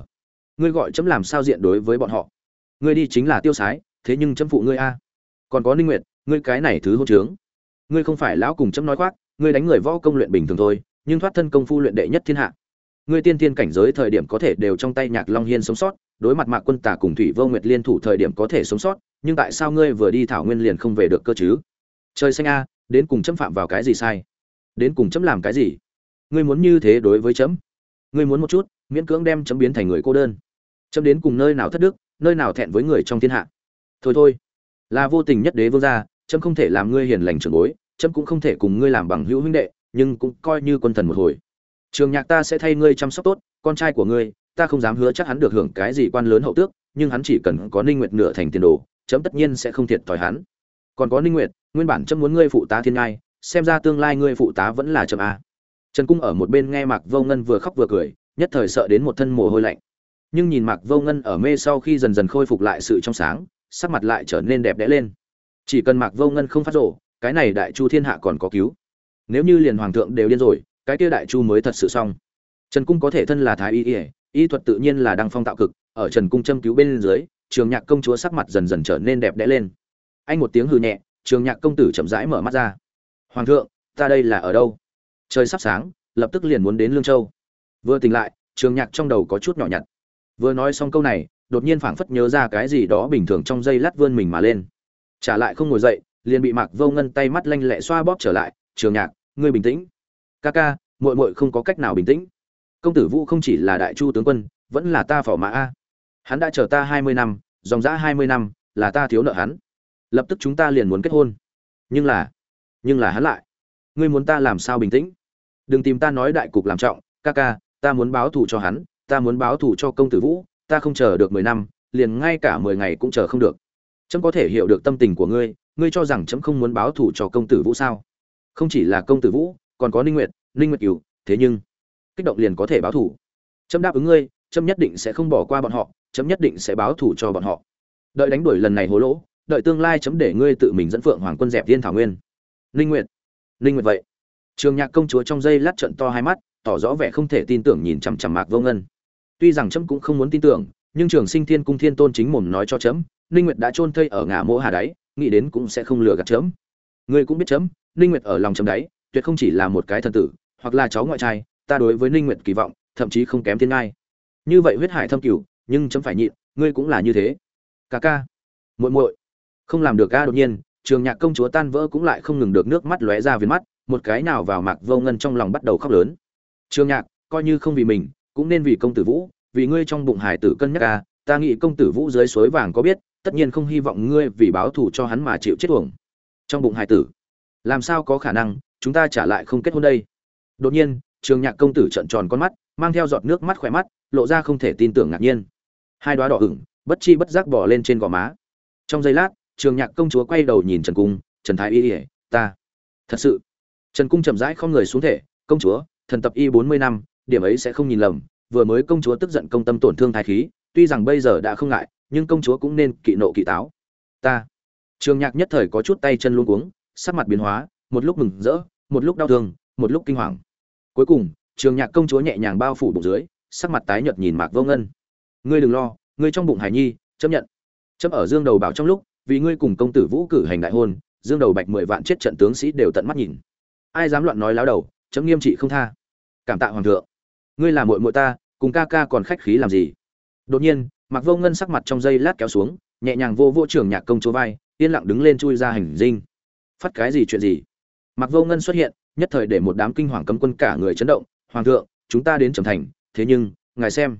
Ngươi gọi chấm làm sao diện đối với bọn họ? Ngươi đi chính là tiêu sái, thế nhưng chấm phụ ngươi a. Còn có ninh nguyệt, ngươi cái này thứ hôn trướng. Ngươi không phải lão cùng chấm nói khoác, ngươi đánh người võ công luyện bình thường thôi, nhưng thoát thân công phu luyện đệ nhất thiên hạ. Ngươi tiên tiên cảnh giới thời điểm có thể đều trong tay nhạc long hiên sống sót, đối mặt mạc quân tả cùng thủy vô nguyệt liên thủ thời điểm có thể sống sót, nhưng tại sao ngươi vừa đi thảo nguyên liền không về được cơ chứ? Trời xanh a đến cùng chấm phạm vào cái gì sai? Đến cùng chấm làm cái gì? Ngươi muốn như thế đối với chấm? Ngươi muốn một chút, miễn cưỡng đem chấm biến thành người cô đơn. Chấm đến cùng nơi nào thất đức, nơi nào thẹn với người trong thiên hạ? Thôi thôi, là vô tình nhất đế vương gia, chấm không thể làm ngươi hiền lành trưởng bối, chấm cũng không thể cùng ngươi làm bằng hữu huynh đệ, nhưng cũng coi như quân thần một hồi. Trường nhạc ta sẽ thay ngươi chăm sóc tốt, con trai của ngươi, ta không dám hứa chắc hắn được hưởng cái gì quan lớn hậu tước, nhưng hắn chỉ cần có ninh nguyệt nửa thành tiền đồ, chấm tất nhiên sẽ không thiệt thòi hắn còn có ninh nguyệt, nguyên bản chấm muốn ngươi phụ tá thiên ngai, xem ra tương lai ngươi phụ tá vẫn là chậm a. Trần cung ở một bên nghe mạc vô ngân vừa khóc vừa cười, nhất thời sợ đến một thân mồ hôi lạnh. Nhưng nhìn mạc vô ngân ở mê sau khi dần dần khôi phục lại sự trong sáng, sắc mặt lại trở nên đẹp đẽ lên. Chỉ cần mạc vô ngân không phát rộ cái này đại chu thiên hạ còn có cứu. Nếu như liền hoàng thượng đều điên rồi, cái kia đại chu mới thật sự xong. Trần cung có thể thân là thái y y y thuật tự nhiên là đăng phong tạo cực, ở trần cung châm cứu bên dưới, trường nhạc công chúa sắc mặt dần dần trở nên đẹp đẽ lên anh một tiếng hừ nhẹ, trường nhạc công tử chậm rãi mở mắt ra. Hoàng thượng, ta đây là ở đâu? Trời sắp sáng, lập tức liền muốn đến lương châu. Vừa tỉnh lại, trường nhạc trong đầu có chút nhỏ nhặt. Vừa nói xong câu này, đột nhiên phảng phất nhớ ra cái gì đó bình thường trong giây lát vươn mình mà lên. Trả lại không ngồi dậy, liền bị mạc vô ngân tay mắt lanh lẹ xoa bóp trở lại, trường nhạc, ngươi bình tĩnh. Ca ca, muội muội không có cách nào bình tĩnh. Công tử vũ không chỉ là đại chu tướng quân, vẫn là ta phò mã a. Hắn đã chờ ta hai mươi năm, dòng dã hai mươi năm, là ta thiếu nợ hắn lập tức chúng ta liền muốn kết hôn. Nhưng là nhưng là hắn lại. Ngươi muốn ta làm sao bình tĩnh? Đừng tìm ta nói đại cục làm trọng, ca ca, ta muốn báo thù cho hắn, ta muốn báo thù cho công tử vũ, ta không chờ được mười năm, liền ngay cả mười ngày cũng chờ không được. Trẫm có thể hiểu được tâm tình của ngươi ngươi cho rằng trẫm không muốn báo thù cho công tử vũ sao? Không chỉ là công tử vũ, còn có ninh nguyệt ninh nguyệt cửu, thế nhưng, kích động liền có thể báo thù. Trẫm đáp ứng ngươi trẫm nhất định sẽ không bỏ qua bọn họ trẫm nhất định sẽ báo thù cho bọn họ. Đợi đánh đuổi lần này hố lỗ đợi tương lai chấm để ngươi tự mình dẫn phượng hoàng quân dẹp thiên thảo nguyên. Ninh nguyệt. Ninh nguyệt vậy. Trường nhạc công chúa trong giây lát trận to hai mắt, tỏ rõ vẻ không thể tin tưởng nhìn chằm chằm mạc vô ngân. Tuy rằng chấm cũng không muốn tin tưởng, nhưng trường sinh thiên cung thiên tôn chính mồm nói cho chấm, ninh nguyệt đã chôn thây ở ngã mộ hà đáy, nghĩ đến cũng sẽ không lừa gạt chấm. Ngươi cũng biết chấm, ninh nguyệt ở lòng chấm đáy, tuyệt không chỉ là một cái thần tử, hoặc là cháu ngoại trai, ta đối với ninh nguyệt kỳ vọng, thậm chí không kém thiên ngai. Như vậy huyết hải thâm cửu, nhưng chấm phải nhịn, ngươi cũng là như thế. Ca ca. Muội muội không làm được ga đột nhiên, trường nhạc công chúa tan vỡ cũng lại không ngừng được nước mắt lóe ra viền mắt, một cái nào vào mạc vô ngân trong lòng bắt đầu khóc lớn. Trường nhạc, coi như không vì mình, cũng nên vì công tử vũ, vì ngươi trong bụng hải tử cân nhắc ca ta nghĩ công tử vũ dưới suối vàng có biết, tất nhiên không hy vọng ngươi vì báo thù cho hắn mà chịu chết uổng. Trong bụng hải tử, làm sao có khả năng, chúng ta trả lại không kết hôn đây? Đột nhiên, trường nhạc công tử trợn tròn con mắt, mang theo giọt nước mắt khỏe mắt, lộ ra không thể tin tưởng ngạc nhiên. Hai đoá đỏ ửng, bất chi bất giác bỏ lên trên gò má. Trong giây lát trường nhạc công chúa quay đầu nhìn trần cung, trần thái y ỉa ta, thật sự. Trần cung chậm rãi không người xuống thể, công chúa, thần tập y bốn mươi năm, điểm ấy sẽ không nhìn lầm, vừa mới công chúa tức giận công tâm tổn thương thai khí, tuy rằng bây giờ đã không ngại, nhưng công chúa cũng nên kỵ nộ kỵ táo. Ta. Trường nhạc nhất thời có chút tay chân luôn cuống, sắc mặt biến hóa, một lúc mừng rỡ, một lúc đau thương, một lúc kinh hoàng. Cuối cùng, trường nhạc công chúa nhẹ nhàng bao phủ bụng dưới, sắc mặt tái nhợt nhìn mạc vô ngân. Ngươi đừng lo, ngươi trong bụng hải nhi, chấp nhận. Chấp ở dương đầu bảo trong lúc vì ngươi cùng công tử vũ cử hành đại hôn, dương đầu bạch mười vạn chết trận tướng sĩ đều tận mắt nhìn. Ai dám loạn nói láo đầu, chấm nghiêm trị không tha. Cảm tạ hoàng thượng. Ngươi là muội muội ta, cùng ca ca còn khách khí làm gì? Đột nhiên mặc vô ngân sắc mặt trong giây lát kéo xuống, nhẹ nhàng vô vô trưởng nhạc công chúa vai, yên lặng đứng lên chui ra hành dinh. Phát cái gì chuyện gì? Mặc vô ngân xuất hiện, nhất thời để một đám kinh hoàng cấm quân cả người chấn động, hoàng thượng, chúng ta đến trầm thành, thế nhưng, ngài xem.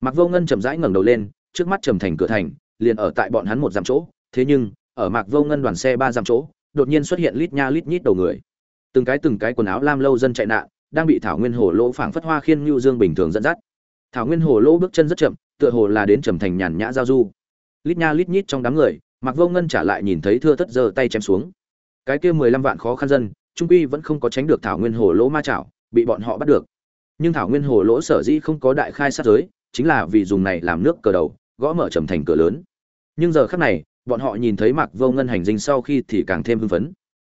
Mặc vô ngân chậm rãi ngẩng đầu lên, trước mắt trầm thành cửa thành, liền ở tại bọn hắn một dặm chỗ thế nhưng, ở mạc vô ngân đoàn xe ba dặm chỗ, đột nhiên xuất hiện lít nha lít nhít đầu người. Từng cái từng cái quần áo lam lâu dân chạy nạn, đang bị thảo nguyên hồ lỗ phảng phất hoa khiên ngưu dương bình thường dẫn dắt. Thảo nguyên hồ lỗ bước chân rất chậm, tựa hồ là đến trầm thành nhàn nhã giao du. Lít nha lít nhít trong đám người, mạc vô ngân trả lại nhìn thấy thưa thất giơ tay chém xuống. Cái kia mười lăm vạn khó khăn dân, trung quy vẫn không có tránh được thảo nguyên hồ lỗ ma chảo, bị bọn họ bắt được. Nhưng thảo nguyên hồ lỗ sở dĩ không có đại khai sát giới, chính là vì dùng này làm nước cờ đầu, gõ mở trầm thành cửa lớn. Nhưng giờ khắc này bọn họ nhìn thấy mạc vô ngân hành dinh sau khi thì càng thêm hưng phấn.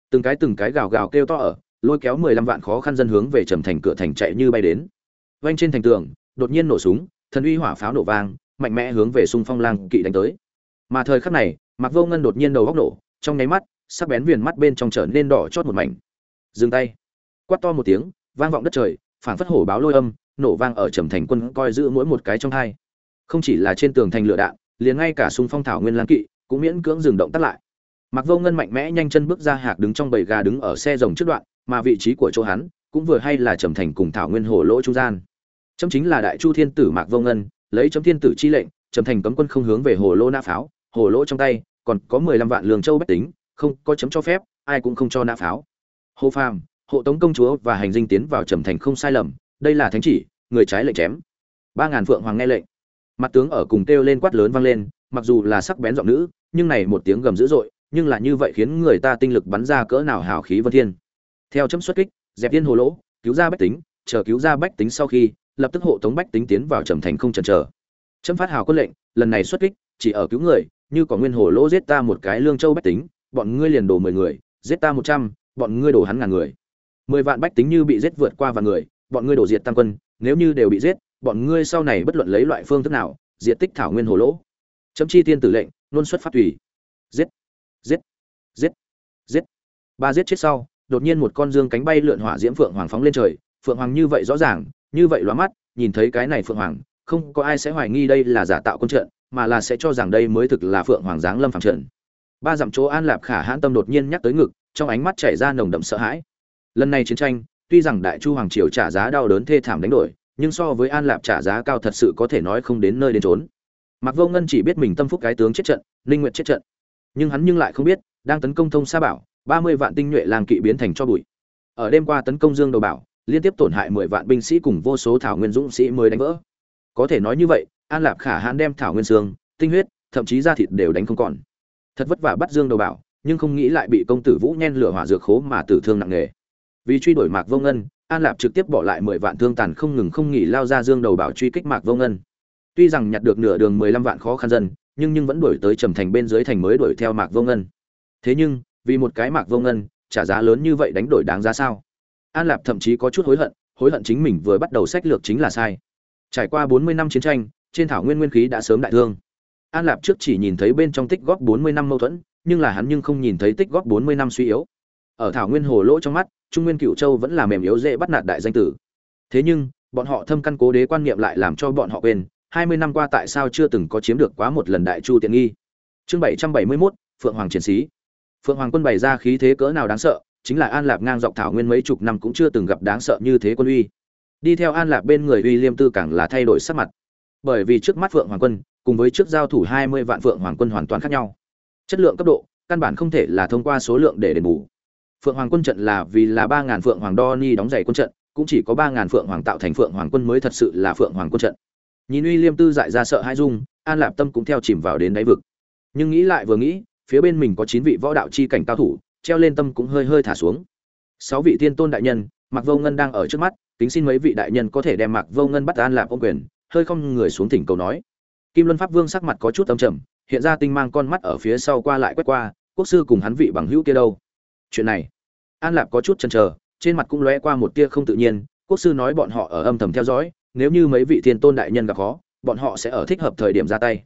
Từng cái từng cái gào gào kêu to ở, lôi kéo mười lăm vạn khó khăn dân hướng về trầm thành cửa thành chạy như bay đến. Vanh trên thành tường, đột nhiên nổ súng, thần uy hỏa pháo nổ vang, mạnh mẽ hướng về xung phong lang kỵ đánh tới. Mà thời khắc này, mạc vô ngân đột nhiên đầu góc nổ, trong nháy mắt, sắc bén viền mắt bên trong trở nên đỏ chót một mảnh. Dừng tay. Quát to một tiếng, vang vọng đất trời, phảng phất hổ báo lôi âm, nổ vang ở trầm thành quân coi giữ mỗi một cái trong hai. Không chỉ là trên tường thành lửa đạn, liền ngay cả xung phong thảo nguyên lang kỵ cũng miễn cưỡng dừng động tắt lại. Mặc vô ngân mạnh mẽ nhanh chân bước ra hạc đứng trong bầy gà đứng ở xe rồng trước đoạn, mà vị trí của chỗ hắn cũng vừa hay là trầm thành cùng thảo nguyên hồ lỗ trung gian. Chấm chính là đại chu thiên tử mạc vô ngân, lấy chấm thiên tử chi lệnh, trầm thành cấm quân không hướng về hồ lỗ nã pháo, hồ lỗ trong tay, còn có mười lăm vạn lường châu bách tính, không có chấm cho phép, ai cũng không cho nã pháo. Hồ phàm, hộ tống công chúa và hành dinh tiến vào trầm thành không sai lầm, đây là thánh chỉ, người trái lệnh chém. Ba ngàn phượng hoàng nghe lệnh. Mặt tướng ở cùng kêu lên quát lớn vang lên, mặc dù là sắc bén giọng nữ nhưng này một tiếng gầm dữ dội, nhưng là như vậy khiến người ta tinh lực bắn ra cỡ nào hào khí vân thiên. Theo chấm xuất kích, dẹp viên hồ lỗ, cứu ra bách tính, chờ cứu ra bách tính sau khi, lập tức hộ tống bách tính tiến vào trầm thành không chần chờ. Chấm phát hào quân lệnh, lần này xuất kích, chỉ ở cứu người, như có nguyên hồ lỗ giết ta một cái lương châu bách tính, bọn ngươi liền đổ mười người, giết ta một trăm, bọn ngươi đổ hắn ngàn người. Mười vạn bách tính như bị giết vượt qua và người, bọn ngươi đổ diệt tăng quân, nếu như đều bị giết, bọn ngươi sau này bất luận lấy loại phương thức nào, diệt tích thảo nguyên hồ lỗ. Chấm chi tiên tử lệnh nôn xuất phát tùy. Giết giết giết giết. Ba giết chết sau, đột nhiên một con dương cánh bay lượn hỏa diễm phượng hoàng phóng lên trời. Phượng hoàng như vậy rõ ràng, như vậy lóa mắt, nhìn thấy cái này phượng hoàng, không có ai sẽ hoài nghi đây là giả tạo quân trận, mà là sẽ cho rằng đây mới thực là phượng hoàng giáng lâm phẳng trận. Ba dặm chỗ an lạp khả hãn tâm đột nhiên nhắc tới ngực, trong ánh mắt chảy ra nồng đậm sợ hãi. Lần này chiến tranh, tuy rằng đại chu hoàng triều trả giá đau đớn thê thảm đánh đổi, nhưng so với an lạp trả giá cao thật sự có thể nói không đến nơi đến trốn Mạc vô ngân chỉ biết mình tâm phúc cái tướng chết trận linh nguyện chết trận. Nhưng hắn nhưng lại không biết, đang tấn công thông sa bảo, ba mươi vạn tinh nhuệ làng kỵ biến thành cho bụi. Ở đêm qua tấn công dương đầu bảo, liên tiếp tổn hại mười vạn binh sĩ cùng vô số thảo nguyên dũng sĩ mới đánh vỡ. Có thể nói như vậy, an lạp khả hãn đem thảo nguyên xương, tinh huyết, thậm chí da thịt đều đánh không còn. Thật vất vả bắt dương đầu bảo, nhưng không nghĩ lại bị công tử vũ nhen lửa hỏa dược khố mà tử thương nặng nề. Vì truy đuổi mạc vô ngân, an lạp trực tiếp bỏ lại mười vạn thương tàn không ngừng không nghỉ lao ra dương đầu bảo truy kích mạc vô ngân tuy rằng nhặt được nửa đường mười lăm vạn khó khăn dân, nhưng nhưng vẫn đuổi tới trầm thành bên dưới thành mới đuổi theo mạc vô ngân. Thế nhưng, vì một cái mạc vô ngân, trả giá lớn như vậy đánh đổi đáng giá sao? An lạp thậm chí có chút hối hận hối hận chính mình vừa bắt đầu sách lược chính là sai. Trải qua bốn mươi năm chiến tranh, trên thảo nguyên nguyên khí đã sớm đại thương. An lạp trước chỉ nhìn thấy bên trong tích góp bốn mươi năm mâu thuẫn, nhưng là hắn nhưng không nhìn thấy tích góp bốn mươi năm suy yếu. Ở thảo nguyên hồ lỗ trong mắt, trung nguyên cửu châu vẫn là mềm yếu dễ bắt nạt đại danh tử. Thế nhưng, bọn họ thâm căn cố đế quan niệm lại làm cho bọn họ quên hai mươi năm qua tại sao chưa từng có chiếm được quá một lần đại chu tiện nghi? Chương bảy trăm bảy mươi mốt, phượng hoàng chiến sĩ. Phượng hoàng quân bày ra khí thế cỡ nào đáng sợ, chính là an lạp ngang dọc thảo nguyên mấy chục năm cũng chưa từng gặp đáng sợ như thế quân uy. Đi theo an lạp bên người uy liêm tư càng là thay đổi sắc mặt. Bởi vì trước mắt phượng hoàng quân, cùng với trước giao thủ hai mươi vạn phượng hoàng quân hoàn toàn khác nhau. Chất lượng cấp độ, căn bản không thể là thông qua số lượng để đền bù. Phượng hoàng quân trận là vì là ba ngàn phượng hoàng đo ni đóng giày quân trận, cũng chỉ có ba ngàn phượng hoàng tạo thành phượng hoàng quân mới thật sự là phượng hoàng quân trận nhìn uy liêm tư dại ra sợ hai dung, an lạp tâm cũng theo chìm vào đến đáy vực. Nhưng nghĩ lại vừa nghĩ, phía bên mình có chín vị võ đạo chi cảnh cao thủ, treo lên tâm cũng hơi hơi thả xuống. Sáu vị thiên tôn đại nhân mặc vô ngân đang ở trước mắt, kính xin mấy vị đại nhân có thể đem mặc vô ngân bắt an lạp ôm quyền, hơi không người xuống thỉnh cầu nói. Kim luân pháp vương sắc mặt có chút âm trầm, hiện ra tinh mang con mắt ở phía sau qua lại quét qua, quốc sư cùng hắn vị bằng hữu kia đâu? Chuyện này. An lạp có chút chần chờ, trên mặt cũng lóe qua một tia không tự nhiên, quốc sư nói bọn họ ở âm thầm theo dõi nếu như mấy vị thiên tôn đại nhân gặp khó, bọn họ sẽ ở thích hợp thời điểm ra tay.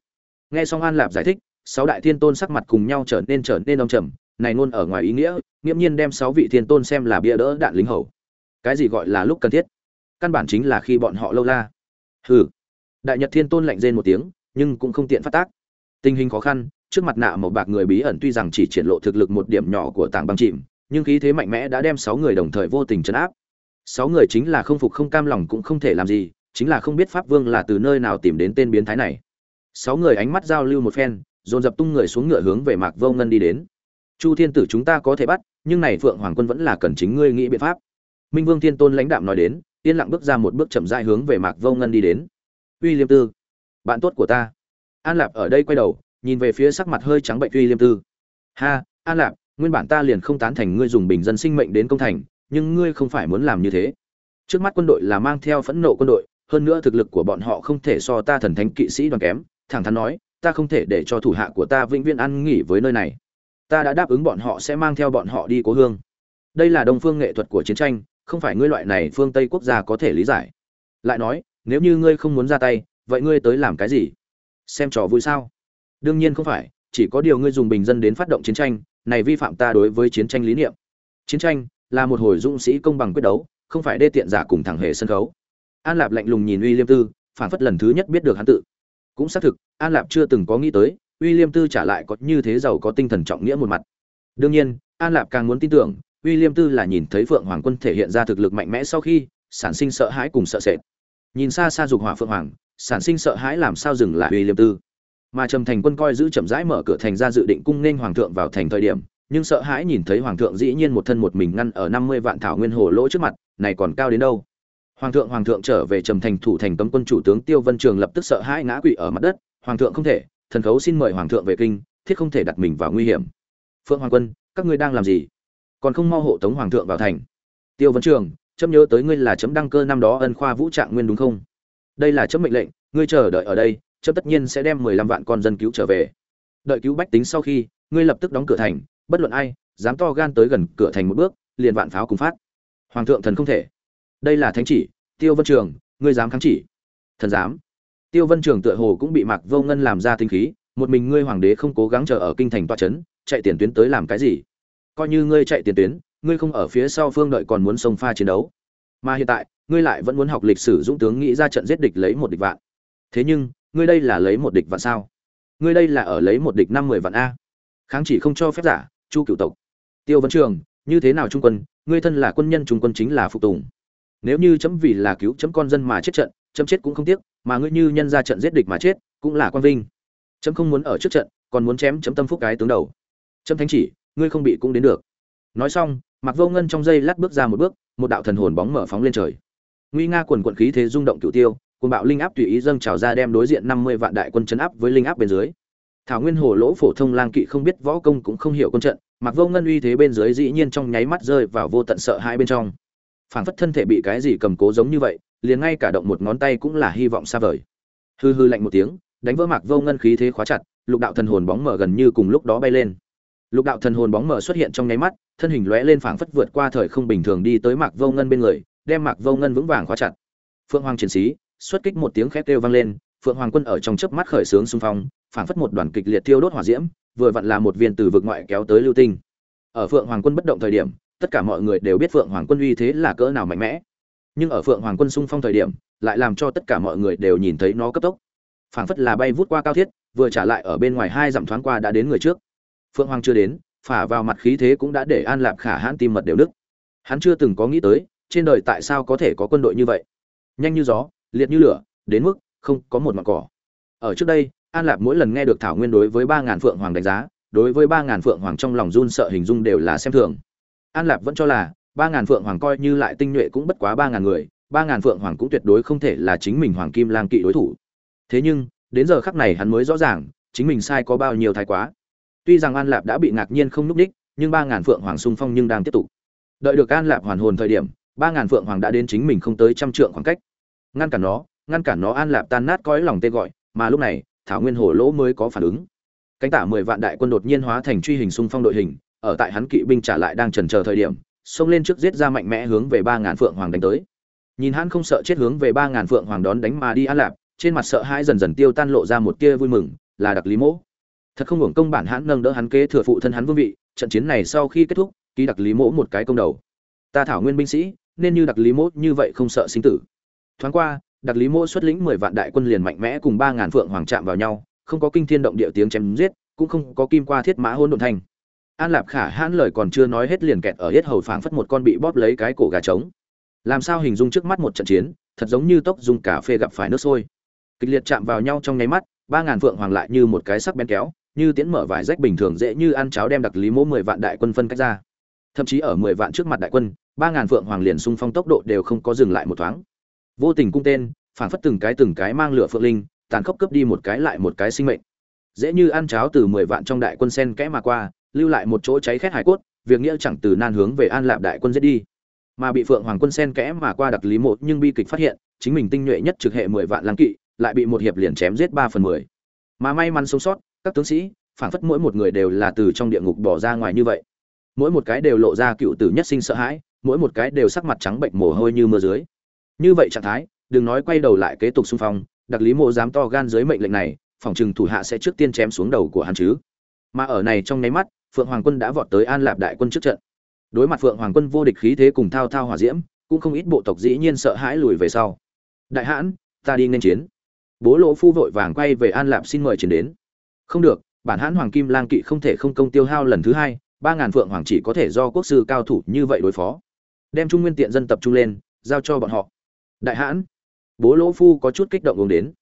Nghe xong an lạp giải thích, sáu đại thiên tôn sắc mặt cùng nhau trở nên trở nên đông trầm, này luôn ở ngoài ý nghĩa, nghiễm nhiên đem sáu vị thiên tôn xem là bia đỡ đạn lính hầu. Cái gì gọi là lúc cần thiết? Căn bản chính là khi bọn họ lâu la. Hừ. Đại nhật thiên tôn lạnh rên một tiếng, nhưng cũng không tiện phát tác. Tình hình khó khăn, trước mặt nạ một bạc người bí ẩn tuy rằng chỉ triển lộ thực lực một điểm nhỏ của tảng băng chìm, nhưng khí thế mạnh mẽ đã đem sáu người đồng thời vô tình chấn áp sáu người chính là không phục không cam lòng cũng không thể làm gì, chính là không biết pháp vương là từ nơi nào tìm đến tên biến thái này. Sáu người ánh mắt giao lưu một phen, dồn dập tung người xuống ngựa hướng về mạc vô ngân đi đến. Chu thiên tử chúng ta có thể bắt, nhưng này phượng hoàng quân vẫn là cần chính ngươi nghĩ biện pháp. Minh vương thiên tôn lãnh đạm nói đến, yên lặng bước ra một bước chậm rãi hướng về mạc vô ngân đi đến. Uy liêm tư, bạn tốt của ta. An lạp ở đây quay đầu, nhìn về phía sắc mặt hơi trắng bệnh uy liêm tư. Ha, an lạp, nguyên bản ta liền không tán thành ngươi dùng bình dân sinh mệnh đến công thành nhưng ngươi không phải muốn làm như thế. Trước mắt quân đội là mang theo phẫn nộ quân đội, hơn nữa thực lực của bọn họ không thể so ta thần thánh kỵ sĩ đoàn kém. Thẳng thắn nói, ta không thể để cho thủ hạ của ta vĩnh viễn ăn nghỉ với nơi này. Ta đã đáp ứng bọn họ sẽ mang theo bọn họ đi cố hương. Đây là đông phương nghệ thuật của chiến tranh, không phải ngươi loại này phương tây quốc gia có thể lý giải. Lại nói, nếu như ngươi không muốn ra tay, vậy ngươi tới làm cái gì? Xem trò vui sao? Đương nhiên không phải, chỉ có điều ngươi dùng bình dân đến phát động chiến tranh, này vi phạm ta đối với chiến tranh lý niệm. Chiến tranh là một hồi dũng sĩ công bằng quyết đấu, không phải đê tiện giả cùng thẳng hề sân khấu. An lạp lạnh lùng nhìn uy liêm tư, phản phất lần thứ nhất biết được hắn tự. Cũng xác thực, an lạp chưa từng có nghĩ tới uy liêm tư trả lại có như thế giàu có tinh thần trọng nghĩa một mặt. Đương nhiên, an lạp càng muốn tin tưởng uy liêm tư là nhìn thấy phượng hoàng quân thể hiện ra thực lực mạnh mẽ sau khi, sản sinh sợ hãi cùng sợ sệt. Nhìn xa xa dục hỏa phượng hoàng, sản sinh sợ hãi làm sao dừng lại uy liêm tư. Mà trầm thành quân coi giữ chậm rãi mở cửa thành ra dự định cung nên hoàng thượng vào thành thời điểm nhưng sợ hãi nhìn thấy hoàng thượng dĩ nhiên một thân một mình ngăn ở năm mươi vạn thảo nguyên hồ lỗ trước mặt, này còn cao đến đâu? Hoàng thượng hoàng thượng trở về trầm thành thủ thành cấm quân chủ tướng tiêu vân trường lập tức sợ hãi ngã quỵ ở mặt đất, hoàng thượng không thể, thần khấu xin mời hoàng thượng về kinh, thiết không thể đặt mình vào nguy hiểm. Phượng hoàng quân, các ngươi đang làm gì? Còn không mau hộ tống hoàng thượng vào thành. Tiêu vân trường, chấm nhớ tới ngươi là chấm đăng cơ năm đó ân khoa vũ trạng nguyên đúng không? Đây là chấm mệnh lệnh, ngươi chờ đợi ở đây, chấm tất nhiên sẽ đem mười lăm vạn con dân cứu trở về. Đợi cứu bách tính sau khi, ngươi lập tức đóng cửa thành bất luận ai, dám to gan tới gần cửa thành một bước, liền vạn pháo cùng phát. Hoàng thượng thần không thể. Đây là thánh chỉ, tiêu vân trường, ngươi dám kháng chỉ? Thần dám. Tiêu vân trường tựa hồ cũng bị mạc vô ngân làm ra tinh khí, một mình ngươi hoàng đế không cố gắng chờ ở kinh thành toa trấn chạy tiền tuyến tới làm cái gì? Coi như ngươi chạy tiền tuyến, ngươi không ở phía sau phương đợi còn muốn xông pha chiến đấu. Mà hiện tại, ngươi lại vẫn muốn học lịch sử dũng tướng nghĩ ra trận giết địch lấy một địch vạn. Thế nhưng, ngươi đây là lấy một địch vạn sao? Ngươi đây là ở lấy một địch năm mười vạn a. Kháng chỉ không cho phép giả chu cựu tộc. Tiêu vấn trường, như thế nào trung quân? Ngươi thân là quân nhân, trung quân chính là phục tùng. Nếu như chấm vì là cứu chấm con dân mà chết trận, chấm chết cũng không tiếc, mà ngươi như nhân ra trận giết địch mà chết, cũng là quan vinh. Chấm không muốn ở trước trận, còn muốn chém chấm tâm phúc cái tướng đầu. Chấm thánh chỉ, ngươi không bị cũng đến được. Nói xong mặc vô ngân trong giây lát bước ra một bước, một đạo thần hồn bóng mở phóng lên trời. Nguy nga quần quận khí thế rung động cửu tiêu cùng bạo linh áp tùy ý dâng trào ra đem đối diện năm mươi vạn đại quân chấn áp với linh áp bên dưới thảo nguyên hồ lỗ phổ thông lang kỵ không biết võ công cũng không hiểu quân trận mặc vô ngân uy thế bên dưới dĩ nhiên trong nháy mắt rơi vào vô tận sợ hai bên trong. Phảng phất thân thể bị cái gì cầm cố giống như vậy, liền ngay cả động một ngón tay cũng là hy vọng xa vời. Hư hư lạnh một tiếng, đánh vỡ mạc vô ngân khí thế khóa chặt, lục đạo thần hồn bóng mở gần như cùng lúc đó bay lên. Lục đạo thần hồn bóng mở xuất hiện trong nháy mắt, thân hình lóe lên phảng phất vượt qua thời không bình thường đi tới mạc vô ngân bên người, đem mạc vô ngân vững vàng khóa chặt. Phượng hoàng chiến sĩ, xuất kích một tiếng khét kêu vang lên, phượng hoàng quân ở trong chớp mắt khởi sướng xung phong phảng phất một đoàn kịch liệt thiêu đốt hỏa diễm, vừa vặn là một viên từ vực ngoại kéo tới lưu tinh. Ở phượng hoàng quân bất động thời điểm, tất cả mọi người đều biết phượng hoàng quân uy thế là cỡ nào mạnh mẽ. Nhưng ở phượng hoàng quân xung phong thời điểm, lại làm cho tất cả mọi người đều nhìn thấy nó cấp tốc. Phảng phất là bay vút qua cao thiết, vừa trả lại ở bên ngoài hai dặm thoáng qua đã đến người trước. Phượng hoàng chưa đến, phả vào mặt khí thế cũng đã để an lạp khả hãn tim mật đều đức hắn chưa từng có nghĩ tới, trên đời tại sao có thể có quân đội như vậy. Nhanh như gió, liệt như lửa, đến mức không có một mảng cỏ. Ở trước đây an lạp mỗi lần nghe được thảo nguyên đối với ba ngàn phượng hoàng đánh giá, đối với ba ngàn phượng hoàng trong lòng run sợ hình dung đều là xem thường. An lạp vẫn cho là, ba ngàn phượng hoàng coi như lại tinh nhuệ cũng bất quá ba ngàn người, ba ngàn phượng hoàng cũng tuyệt đối không thể là chính mình hoàng kim lang kỵ đối thủ. Thế nhưng, đến giờ khắc này hắn mới rõ ràng, chính mình sai có bao nhiêu thái quá. Tuy rằng an lạp đã bị ngạc nhiên không núp đích nhưng ba ngàn phượng hoàng sung phong nhưng đang tiếp tục. Đợi được an lạp hoàn hồn thời điểm, ba ngàn phượng hoàng đã đến chính mình không tới trăm trượng khoảng cách. Ngăn cản nó, ngăn cản nó an lạp tan nát cõi lòng tê gọi, mà lúc này thảo nguyên hổ lỗ mới có phản ứng. Cánh tả mười vạn đại quân đột nhiên hóa thành truy hình xung phong đội hình, ở tại hắn kỵ binh trả lại đang trần chờ thời điểm, xông lên trước giết ra mạnh mẽ hướng về ba ngàn phượng hoàng đánh tới. Nhìn hắn không sợ chết hướng về ba ngàn phượng hoàng đón đánh mà đi an lạp trên mặt sợ hãi dần dần tiêu tan lộ ra một tia vui mừng, là đặc lý mỗ. Thật không hưởng công bản hắn nâng đỡ hắn kế thừa phụ thân hắn vương vị, trận chiến này sau khi kết thúc, ký đặc lý mỗ một cái công đầu. Ta thảo nguyên binh sĩ, nên như đặc lý mỗ như vậy không sợ sinh tử. Thoáng qua đặc lý mỗ xuất lĩnh mười vạn đại quân liền mạnh mẽ cùng ba ngàn phượng hoàng chạm vào nhau, không có kinh thiên động địa tiếng chém giết, cũng không có kim qua thiết mã hôn độn thanh. An lạp khả hãn lời còn chưa nói hết liền kẹt ở hết hầu phảng phất một con bị bóp lấy cái cổ gà trống. Làm sao hình dung trước mắt một trận chiến, thật giống như tốc dùng cà phê gặp phải nước sôi. Kịch liệt chạm vào nhau trong nháy mắt, ba ngàn phượng hoàng lại như một cái sắc bén kéo, như tiễn mở vải rách bình thường dễ như ăn cháo đem đặc lý mỗ mười vạn đại quân phân cách ra. Thậm chí ở mười vạn trước mặt đại quân, ba ngàn phượng hoàng liền xung phong tốc độ đều không có dừng lại một thoáng vô tình cung tên phản phất từng cái từng cái mang lửa phượng linh, tàn khốc cướp đi một cái lại một cái sinh mệnh. Dễ như ăn cháo từ mười vạn trong đại quân sen kẽ mà qua, lưu lại một chỗ cháy khét hải cốt, việc nghĩa chẳng từ nan hướng về an lạp đại quân giết đi. Mà bị phượng hoàng quân sen kẽ mà qua đặc lý một nhưng bi kịch phát hiện, chính mình tinh nhuệ nhất trực hệ mười vạn lang kỵ, lại bị một hiệp liền chém giết ba phần mười. Mà may mắn sống sót, các tướng sĩ phản phất mỗi một người đều là từ trong địa ngục bỏ ra ngoài như vậy. Mỗi một cái đều lộ ra cựu tử nhất sinh sợ hãi, mỗi một cái đều sắc mặt trắng bệnh mồ hôi như mưa dưới như vậy trạng thái, đừng nói quay đầu lại kế tục xung phong, đặc lý mộ dám to gan dưới mệnh lệnh này, phòng trừng thủ hạ sẽ trước tiên chém xuống đầu của hắn chứ. Mà ở này trong nháy mắt, phượng hoàng quân đã vọt tới an lạp đại quân trước trận. Đối mặt phượng hoàng quân vô địch khí thế cùng thao thao hòa diễm, cũng không ít bộ tộc dĩ nhiên sợ hãi lùi về sau. Đại hãn, ta đi nên chiến. Bố lỗ phu vội vàng quay về an lạp xin mời chiến đến. Không được, bản hãn hoàng kim lang kỵ không thể không công tiêu hao lần thứ hai, ba ngàn phượng hoàng chỉ có thể do quốc sư cao thủ như vậy đối phó. Đem trung nguyên tiện dân tập trung lên, giao cho bọn họ đại hãn, bố lỗ phu có chút kích động uống đến.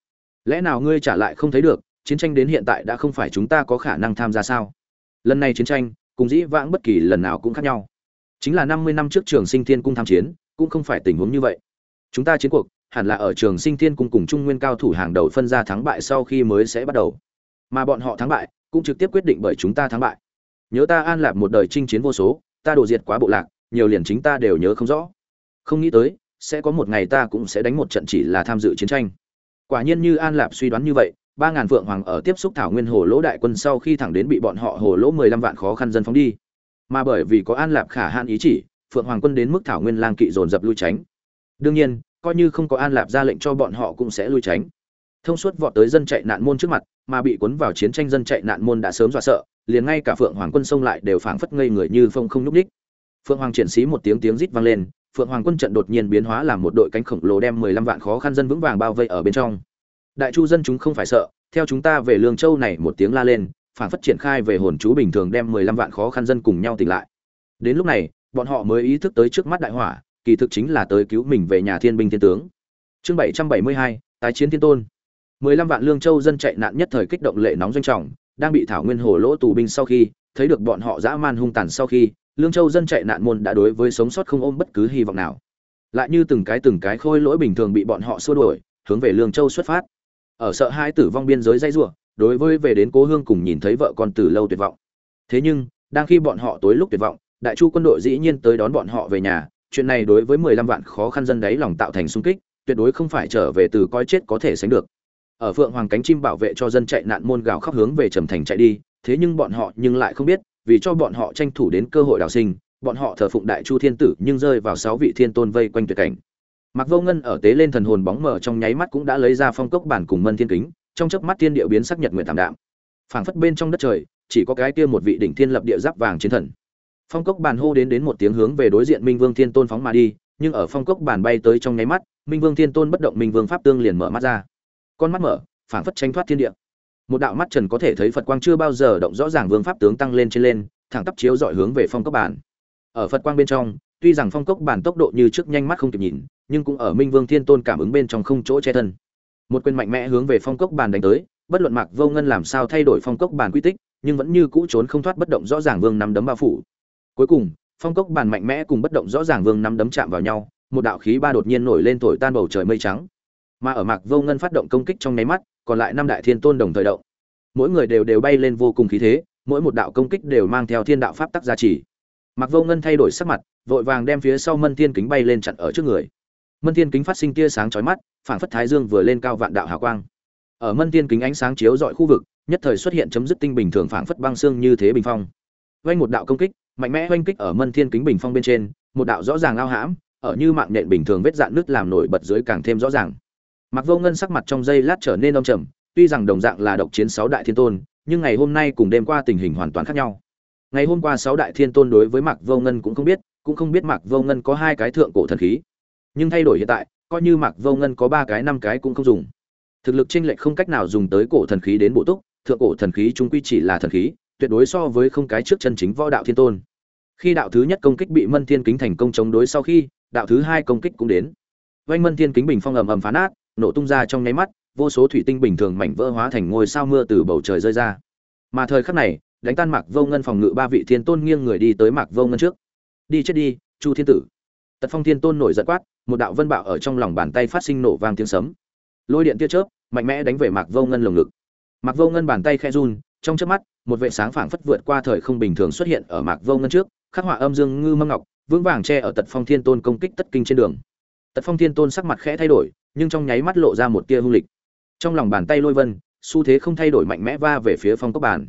Lẽ nào ngươi trả lại không thấy được, chiến tranh đến hiện tại đã không phải chúng ta có khả năng tham gia sao? Lần này chiến tranh, cùng dĩ vãng bất kỳ lần nào cũng khác nhau. Chính là năm mươi năm trước trường sinh thiên cung tham chiến, cũng không phải tình huống như vậy. Chúng ta chiến cuộc, hẳn là ở trường sinh thiên cung cùng trung nguyên cao thủ hàng đầu phân ra thắng bại sau khi mới sẽ bắt đầu. Mà bọn họ thắng bại, cũng trực tiếp quyết định bởi chúng ta thắng bại. Nhớ ta an lạc một đời chinh chiến vô số, ta đổ diệt quá bộ lạc, nhiều liền chính ta đều nhớ không rõ. Không nghĩ tới sẽ có một ngày ta cũng sẽ đánh một trận chỉ là tham dự chiến tranh. Quả nhiên như an lạp suy đoán như vậy, ba ngàn phượng hoàng ở tiếp xúc thảo nguyên hồ lỗ đại quân sau khi thẳng đến bị bọn họ hồ lỗ mười lăm vạn khó khăn dân phóng đi. Mà bởi vì có an lạp khả hạn ý chỉ, phượng hoàng quân đến mức thảo nguyên lang kỵ dồn dập lui tránh. Đương nhiên, coi như không có an lạp ra lệnh cho bọn họ cũng sẽ lui tránh. Thông suốt vọt tới dân chạy nạn môn trước mặt, mà bị cuốn vào chiến tranh dân chạy nạn môn đã sớm dọa sợ, liền ngay cả phượng hoàng quân xông lại đều phảng phất ngây người như phong không nhúc ních phượng hoàng triển sĩ một tiếng tiếng rít vang lên phượng hoàng quân trận đột nhiên biến hóa làm một đội cánh khổng lồ đem mười lăm vạn khó khăn dân vững vàng bao vây ở bên trong. Đại chu dân chúng không phải sợ, theo chúng ta về lương châu này một tiếng la lên, phản phất triển khai về hồn chú bình thường đem mười lăm vạn khó khăn dân cùng nhau tỉnh lại. Đến lúc này, bọn họ mới ý thức tới trước mắt đại hỏa, kỳ thực chính là tới cứu mình về nhà thiên binh thiên tướng. Chương bảy trăm bảy mươi hai, tái chiến thiên tôn. mười lăm vạn lương châu dân chạy nạn nhất thời kích động lệ nóng doanh trọng, đang bị thảo nguyên hồ lỗ tù binh sau khi, thấy được bọn họ dã man hung tàn sau khi lương châu dân chạy nạn môn đã đối với sống sót không ôm bất cứ hy vọng nào. Lại như từng cái từng cái khôi lỗi bình thường bị bọn họ xua đuổi, hướng về lương châu xuất phát. Ở sợ hai tử vong biên giới dây rủa, đối với về đến cố hương cùng nhìn thấy vợ con từ lâu tuyệt vọng. Thế nhưng, đang khi bọn họ tối lúc tuyệt vọng, đại chu quân đội dĩ nhiên tới đón bọn họ về nhà, chuyện này đối với mười lăm vạn khó khăn dân đấy lòng tạo thành sung kích, tuyệt đối không phải trở về từ coi chết có thể sánh được. Ở phượng hoàng cánh chim bảo vệ cho dân chạy nạn môn gào khóc hướng về trầm thành chạy đi, thế nhưng bọn họ nhưng lại không biết vì cho bọn họ tranh thủ đến cơ hội đào sinh, bọn họ thờ phụng đại chu thiên tử nhưng rơi vào sáu vị thiên tôn vây quanh tuyệt cảnh. Mặc vô ngân ở tế lên thần hồn bóng mờ trong nháy mắt cũng đã lấy ra phong cốc bản cùng mân thiên kính, trong chớp mắt thiên địa biến sắc nhật nguyện thảm đạm. Phảng phất bên trong đất trời, chỉ có cái kia một vị đỉnh thiên lập địa giáp vàng chiến thần. Phong cốc bàn hô đến đến một tiếng hướng về đối diện minh vương thiên tôn phóng mà đi, nhưng ở phong cốc bàn bay tới trong nháy mắt, minh vương thiên tôn bất động minh vương pháp tương liền mở mắt ra. Con mắt mở, phảng phất tranh thoát thiên địa một đạo mắt trần có thể thấy phật quang chưa bao giờ động rõ ràng vương pháp tướng tăng lên trên lên, thẳng tắp chiếu dọi hướng về phong cốc bản ở phật quang bên trong, tuy rằng phong cốc bản tốc độ như trước nhanh mắt không kịp nhìn, nhưng cũng ở minh vương thiên tôn cảm ứng bên trong không chỗ che thân. Một quyền mạnh mẽ hướng về phong cốc bản đánh tới, bất luận mạc vô ngân làm sao thay đổi phong cốc bản quy tích, nhưng vẫn như cũ trốn không thoát bất động rõ ràng vương nắm đấm bao phủ. Cuối cùng, phong cốc bản mạnh mẽ cùng bất động rõ ràng vương nắm đấm chạm vào nhau, một đạo khí ba đột nhiên nổi lên thổi tan bầu trời mây trắng. Mà ở mạc vô ngân phát động công kích trong nháy mắt còn lại năm đại thiên tôn đồng thời động. Mỗi người đều đều bay lên vô cùng khí thế, mỗi một đạo công kích đều mang theo thiên đạo pháp tắc gia trì. Mặc vô ngân thay đổi sắc mặt, vội vàng đem phía sau mân thiên kính bay lên chặn ở trước người. Mân thiên kính phát sinh tia sáng chói mắt, phảng phất thái dương vừa lên cao vạn đạo hào quang. Ở mân thiên kính ánh sáng chiếu dọi khu vực, nhất thời xuất hiện chấm dứt tinh bình thường phảng phất băng xương như thế bình phong. Vanh một đạo công kích, mạnh mẽ oanh kích ở mân thiên kính bình phong bên trên, một đạo rõ ràng ao hãm, ở như mạng nện bình thường vết dạn nước làm nổi bật dưới càng thêm rõ ràng mặc vô ngân sắc mặt trong giây lát trở nên âm trầm, tuy rằng đồng dạng là độc chiến sáu đại thiên tôn, nhưng ngày hôm nay cùng đêm qua tình hình hoàn toàn khác nhau. Ngày hôm qua sáu đại thiên tôn đối với mạc vô ngân cũng không biết, cũng không biết mạc vô ngân có hai cái thượng cổ thần khí. Nhưng thay đổi hiện tại, coi như mạc vô ngân có ba cái, năm cái cũng không dùng. Thực lực chênh lệch không cách nào dùng tới cổ thần khí đến bổ túc, thượng cổ thần khí chung quy chỉ là thần khí, tuyệt đối so với không cái trước chân chính võ đạo thiên tôn. Khi đạo thứ nhất công kích bị mân thiên kính thành công chống đối sau khi, đạo thứ hai công kích cũng đến. Vành mân thiên kính bình phong ầm ầm phá nát nổ tung ra trong nháy mắt, vô số thủy tinh bình thường mảnh vỡ hóa thành ngôi sao mưa từ bầu trời rơi ra. Mà thời khắc này, đánh tan mạc vô ngân phòng ngự ba vị thiên tôn nghiêng người đi tới mạc vô ngân trước. Đi chết đi, chu thiên tử. Tật phong thiên tôn nổi giận quát, một đạo vân bạo ở trong lòng bàn tay phát sinh nổ vang tiếng sấm. Lôi điện tia chớp, mạnh mẽ đánh về mạc vô ngân lồng ngực. Mạc vô ngân bàn tay khe run, trong chớp mắt, một vệ sáng phảng phất vượt qua thời không bình thường xuất hiện ở mạc vô ngân trước, khắc họa âm dương ngư mâm ngọc, vững vàng che ở tật phong thiên tôn công kích tất kinh trên đường. Tật phong thiên tôn sắc mặt khẽ thay đổi nhưng trong nháy mắt lộ ra một tia hung lịch. Trong lòng bàn tay lôi vân, xu thế không thay đổi mạnh mẽ va về phía phong cốc bàn.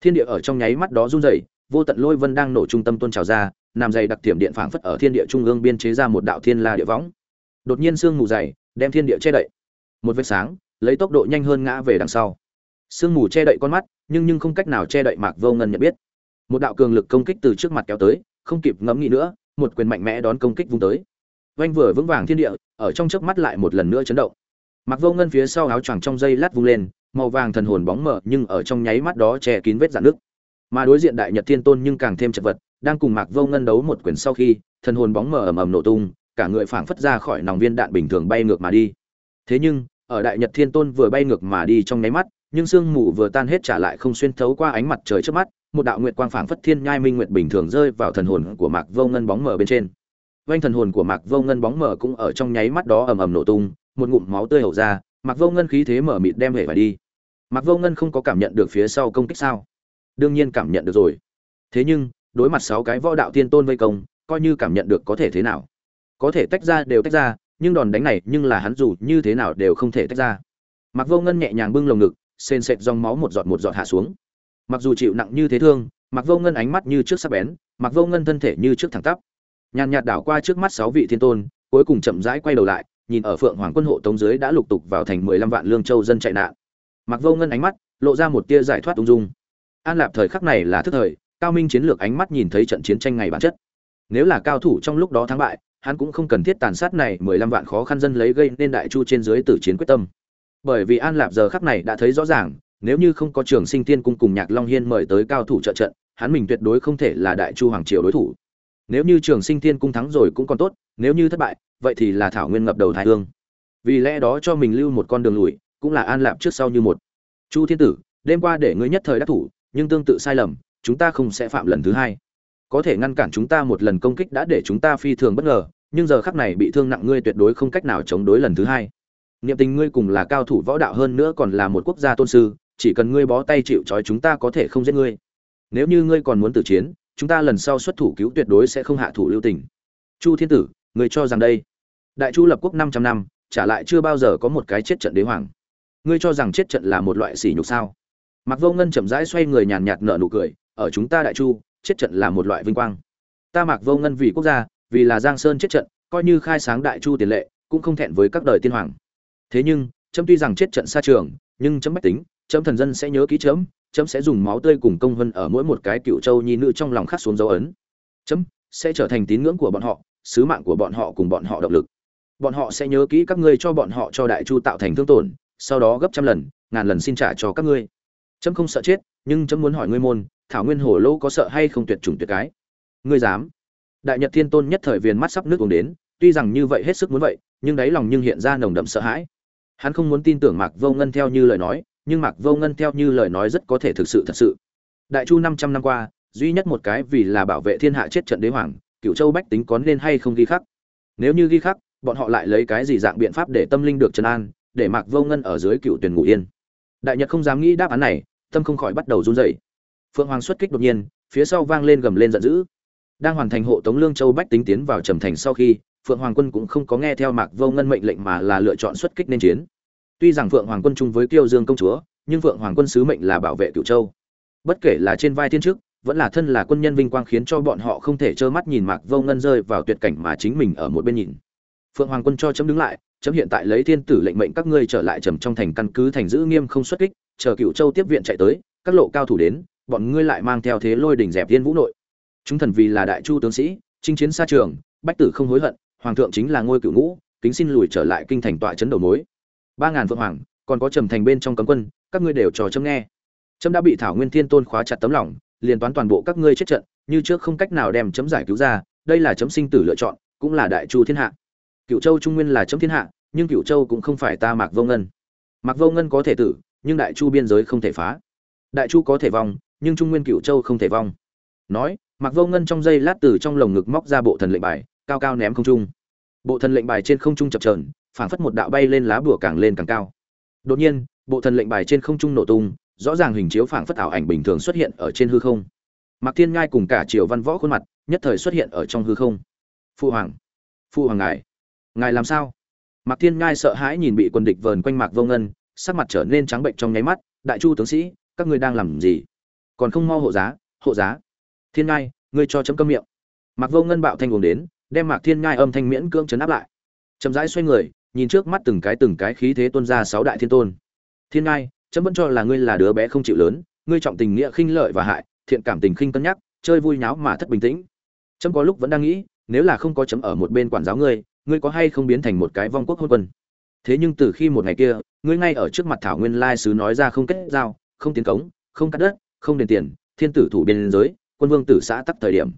Thiên địa ở trong nháy mắt đó run rẩy, vô tận lôi vân đang nổ trung tâm tôn trào ra nam dày đặc tiềm điện phảng phất ở thiên địa trung ương biên chế ra một đạo thiên la địa võng. Đột nhiên sương mù dày, đem thiên địa che đậy. Một vệt sáng, lấy tốc độ nhanh hơn ngã về đằng sau. Sương mù che đậy con mắt, nhưng nhưng không cách nào che đậy mạc vô ngân nhận biết. Một đạo cường lực công kích từ trước mặt kéo tới, không kịp ngẫm nghĩ nữa, một quyền mạnh mẽ đón công kích vung tới oanh vừa vững vàng thiên địa, ở trong chớp mắt lại một lần nữa chấn động. Mặc vô ngân phía sau áo choàng trong dây lát vung lên, màu vàng thần hồn bóng mờ nhưng ở trong nháy mắt đó che kín vết dạn nước mà đối diện đại nhật thiên tôn nhưng càng thêm chật vật, đang cùng mạc vô ngân đấu một quyền sau khi, thần hồn bóng mờ ầm ầm nổ tung, cả người phảng phất ra khỏi nòng viên đạn bình thường bay ngược mà đi. Thế nhưng, ở đại nhật thiên tôn vừa bay ngược mà đi trong nháy mắt, nhưng sương mù vừa tan hết trả lại không xuyên thấu qua ánh mặt trời trước mắt, một đạo nguyệt quang phảng phất thiên nhai minh nguyệt bình thường rơi vào thần hồn của mạc vô ngân bóng mờ bên trên oanh thần hồn của mạc vô ngân bóng mở cũng ở trong nháy mắt đó ầm ầm nổ tung, một ngụm máu tươi hậu ra, mạc vô ngân khí thế mở mịt đem hề phải đi. Mạc vô ngân không có cảm nhận được phía sau công kích sao? Đương nhiên cảm nhận được rồi. Thế nhưng, đối mặt sáu cái võ đạo thiên tôn vây công, coi như cảm nhận được có thể thế nào? Có thể tách ra đều tách ra, nhưng đòn đánh này nhưng là hắn dù như thế nào đều không thể tách ra. Mạc vô ngân nhẹ nhàng bưng lồng ngực, sền sệt dòng máu một giọt một giọt hạ xuống. Mặc dù chịu nặng như thế thương, mạc vô ngân ánh mắt như trước sắc bén, mạc vô ngân thân thể như trước thẳng tắp nhàn nhạt đảo qua trước mắt sáu vị thiên tôn, cuối cùng chậm rãi quay đầu lại, nhìn ở phượng hoàng quân hộ tống dưới đã lục tục vào thành mười lăm vạn lương châu dân chạy nạn. Mặc vô ngân ánh mắt lộ ra một tia giải thoát ung dung. An lạp thời khắc này là thức thời, cao minh chiến lược ánh mắt nhìn thấy trận chiến tranh ngày bản chất. Nếu là cao thủ trong lúc đó thắng bại, hắn cũng không cần thiết tàn sát này mười lăm vạn khó khăn dân lấy gây nên đại chu trên dưới tử chiến quyết tâm. Bởi vì an lạp giờ khắc này đã thấy rõ ràng, nếu như không có trường sinh tiên cung cùng nhạc long hiên mời tới cao thủ trợ trận, hắn mình tuyệt đối không thể là đại chu hoàng triều đối thủ nếu như trường sinh tiên cung thắng rồi cũng còn tốt, nếu như thất bại, vậy thì là thảo nguyên ngập đầu thái hương. Vì lẽ đó cho mình lưu một con đường lùi, cũng là an lạp trước sau như một. Chu thiên tử, đêm qua để ngươi nhất thời đắc thủ, nhưng tương tự sai lầm, chúng ta không sẽ phạm lần thứ hai. Có thể ngăn cản chúng ta một lần công kích đã để chúng ta phi thường bất ngờ, nhưng giờ khắc này bị thương nặng ngươi tuyệt đối không cách nào chống đối lần thứ hai. Niệm tình ngươi cùng là cao thủ võ đạo hơn nữa còn là một quốc gia tôn sư, chỉ cần ngươi bó tay chịu trói chúng ta có thể không giết ngươi. Nếu như ngươi còn muốn tử chiến chúng ta lần sau xuất thủ cứu tuyệt đối sẽ không hạ thủ lưu tình. Chu thiên tử, người cho rằng đây. Đại chu lập quốc 500 năm, trả lại chưa bao giờ có một cái chết trận đế hoàng. Ngươi cho rằng chết trận là một loại sỉ nhục sao? Mặc vô ngân chậm rãi xoay người nhàn nhạt nở nụ cười, ở chúng ta đại chu, chết trận là một loại vinh quang. Ta mặc vô ngân vì quốc gia, vì là giang sơn chết trận, coi như khai sáng đại chu tiền lệ, cũng không thẹn với các đời tiên hoàng. Thế nhưng, chấm tuy rằng chết trận xa trường, nhưng chấm bách tính, chấm thần dân sẽ nhớ kỹ chấm chấm sẽ dùng máu tươi cùng công vân ở mỗi một cái cựu châu nhi nữ trong lòng khắc xuống dấu ấn. Chấm sẽ trở thành tín ngưỡng của bọn họ, sứ mạng của bọn họ cùng bọn họ động lực. Bọn họ sẽ nhớ kỹ các ngươi cho bọn họ cho đại chu tạo thành thương tổn, sau đó gấp trăm lần, ngàn lần xin trả cho các ngươi. Chấm không sợ chết, nhưng chấm muốn hỏi ngươi môn, thảo nguyên hổ lô có sợ hay không tuyệt chủng tuyệt cái? Ngươi dám. Đại nhật thiên tôn nhất thời viền mắt sắp nước uống đến, tuy rằng như vậy hết sức muốn vậy, nhưng đáy lòng nhưng hiện ra nồng đậm sợ hãi. Hắn không muốn tin tưởng mạc vô ngân theo như lời nói nhưng mạc vô ngân theo như lời nói rất có thể thực sự thật sự. Đại chu năm trăm năm qua, duy nhất một cái vì là bảo vệ thiên hạ chết trận đế hoàng cựu châu bách tính có nên hay không ghi khắc? Nếu như ghi khắc, bọn họ lại lấy cái gì dạng biện pháp để tâm linh được trấn an, để mạc vô ngân ở dưới cựu tuyển ngủ yên? Đại nhật không dám nghĩ đáp án này, tâm không khỏi bắt đầu run rẩy. Phượng hoàng xuất kích đột nhiên, phía sau vang lên gầm lên giận dữ. Đang hoàn thành hộ tống lương châu bách tính tiến vào trầm thành sau khi, phượng hoàng quân cũng không có nghe theo mạc vô ngân mệnh lệnh mà là lựa chọn xuất kích nên chiến tuy rằng phượng hoàng quân chung với kiêu dương công chúa nhưng phượng hoàng quân sứ mệnh là bảo vệ cựu châu. Bất kể là trên vai thiên chức, vẫn là thân là quân nhân vinh quang khiến cho bọn họ không thể trơ mắt nhìn mạc vô ngân rơi vào tuyệt cảnh mà chính mình ở một bên nhìn. Phượng hoàng quân cho chấm đứng lại chấm hiện tại lấy thiên tử lệnh mệnh các ngươi trở lại trầm trong thành căn cứ thành giữ nghiêm không xuất kích chờ cựu châu tiếp viện chạy tới các lộ cao thủ đến bọn ngươi lại mang theo thế lôi đỉnh dẹp thiên vũ nội. Chúng thần vì là đại chu tướng sĩ chinh chiến xa trường bách tử không hối hận hoàng thượng chính là ngôi cựu ngũ kính xin lùi trở lại kinh thành tọa trấn đầu mối ba ngàn phượng hoàng, còn có trầm thành bên trong cấm quân, các ngươi đều trò chấm nghe. Trâm đã bị thảo nguyên thiên tôn khóa chặt tấm lòng, liền toán toàn bộ các ngươi chết trận, như trước không cách nào đem chấm giải cứu ra, đây là chấm sinh tử lựa chọn, cũng là đại chu thiên hạ. Cựu châu trung nguyên là chấm thiên hạ, nhưng cựu châu cũng không phải ta mạc vô ngân. Mạc vô ngân có thể tử, nhưng đại chu biên giới không thể phá. Đại chu có thể vong, nhưng trung nguyên cựu châu không thể vong. Nói, mạc vô ngân trong giây lát từ trong lồng ngực móc ra bộ thần lệnh bài, cao cao ném không trung. Bộ thần lệnh bài trên không trung chập trờn phảng phất một đạo bay lên lá bùa càng lên càng cao. Đột nhiên, bộ thần lệnh bài trên không trung nổ tung, rõ ràng hình chiếu phảng phất ảo ảnh bình thường xuất hiện ở trên hư không. Mạc thiên ngai cùng cả triều văn võ khuôn mặt nhất thời xuất hiện ở trong hư không. Phụ hoàng phụ hoàng ngài ngài làm sao? Mạc thiên ngai sợ hãi nhìn bị quân địch vờn quanh mạc vô ngân, sắc mặt trở nên trắng bệnh trong nháy mắt, đại chu tướng sĩ, các ngươi đang làm gì? Còn không mau hộ giá hộ giá. Thiên ngai ngươi cho chấm câm miệng. Mạc vô ngân bạo thanh uống đến, đem mạc thiên ngai âm thanh miễn cưỡng chấn áp lại. Chậm rãi xoay người nhìn trước mắt từng cái từng cái khí thế tuôn ra sáu đại thiên tôn. Thiên ngai, chấm vẫn cho là ngươi là đứa bé không chịu lớn, ngươi trọng tình nghĩa khinh lợi và hại, thiện cảm tình khinh cân nhắc, chơi vui nháo mà thất bình tĩnh. Chấm có lúc vẫn đang nghĩ, nếu là không có chấm ở một bên quản giáo ngươi ngươi có hay không biến thành một cái vong quốc hôn quân? Thế nhưng từ khi một ngày kia, ngươi ngay ở trước mặt thảo nguyên lai sứ nói ra không kết giao, không tiến cống, không cắt đất, không đền tiền, thiên tử thủ biên giới, quân vương tử xã tắc thời điểm.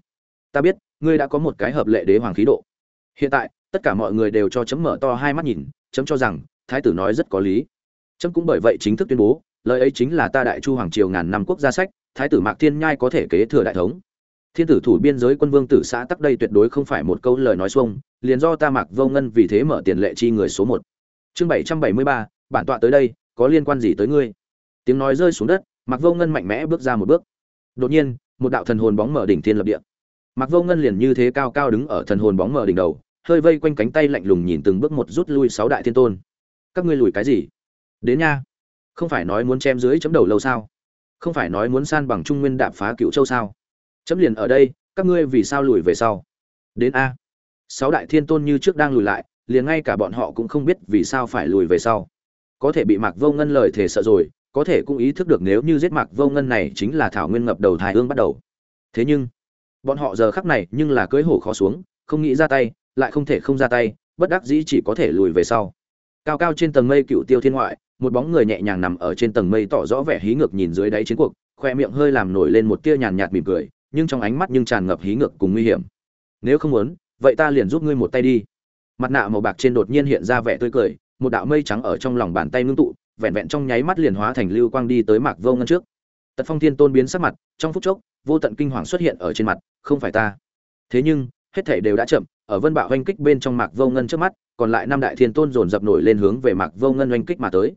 Ta biết, ngươi đã có một cái hợp lệ đế hoàng khí độ. Hiện tại tất cả mọi người đều cho chấm mở to hai mắt nhìn, chấm cho rằng, thái tử nói rất có lý. Chấm cũng bởi vậy chính thức tuyên bố, lời ấy chính là ta đại chu hoàng triều ngàn năm quốc gia sách, thái tử mạc thiên nhai có thể kế thừa đại thống. Thiên tử thủ biên giới quân vương tử xã tắc đây tuyệt đối không phải một câu lời nói xuông, liền do ta mạc vô ngân vì thế mở tiền lệ chi người số một. Chương bảy trăm bảy mươi ba, bản tọa tới đây, có liên quan gì tới ngươi? Tiếng nói rơi xuống đất, mạc vô ngân mạnh mẽ bước ra một bước. Đột nhiên, một đạo thần hồn bóng mở đỉnh thiên lập địa. Mạc vô ngân liền như thế cao cao đứng ở thần hồn bóng mở đỉnh đầu hơi vây quanh cánh tay lạnh lùng nhìn từng bước một rút lui sáu đại thiên tôn. Các ngươi lùi cái gì? Đến nha. Không phải nói muốn chém dưới chấm đầu lâu sao? Không phải nói muốn san bằng trung nguyên đạp phá cựu châu sao? Chấm liền ở đây, các ngươi vì sao lùi về sau? Đến a. Sáu đại thiên tôn như trước đang lùi lại, liền ngay cả bọn họ cũng không biết vì sao phải lùi về sau. Có thể bị mạc vô ngân lời thể sợ rồi, có thể cũng ý thức được nếu như giết mạc vô ngân này chính là thảo nguyên ngập đầu thái hương bắt đầu. Thế nhưng, bọn họ giờ khắc này nhưng là cưới hổ khó xuống, không nghĩ ra tay lại không thể không ra tay, bất đắc dĩ chỉ có thể lùi về sau. Cao cao trên tầng mây cựu tiêu thiên ngoại, một bóng người nhẹ nhàng nằm ở trên tầng mây tỏ rõ vẻ hí ngược nhìn dưới đáy chiến cuộc, khoe miệng hơi làm nổi lên một tia nhàn nhạt mỉm cười, nhưng trong ánh mắt nhưng tràn ngập hí ngược cùng nguy hiểm. Nếu không muốn, vậy ta liền giúp ngươi một tay đi. Mặt nạ màu bạc trên đột nhiên hiện ra vẻ tươi cười, một đạo mây trắng ở trong lòng bàn tay ngưng tụ, vẹn vẹn trong nháy mắt liền hóa thành lưu quang đi tới mạc vô ngân trước. Tật phong thiên tôn biến sắc mặt, trong phút chốc, vô tận kinh hoàng xuất hiện ở trên mặt, không phải ta. Thế nhưng, hết thảy đều đã chậm ở vân bạo oanh kích bên trong mạc vô ngân trước mắt, còn lại năm đại thiên tôn dồn dập nổi lên hướng về mạc vô ngân oanh kích mà tới.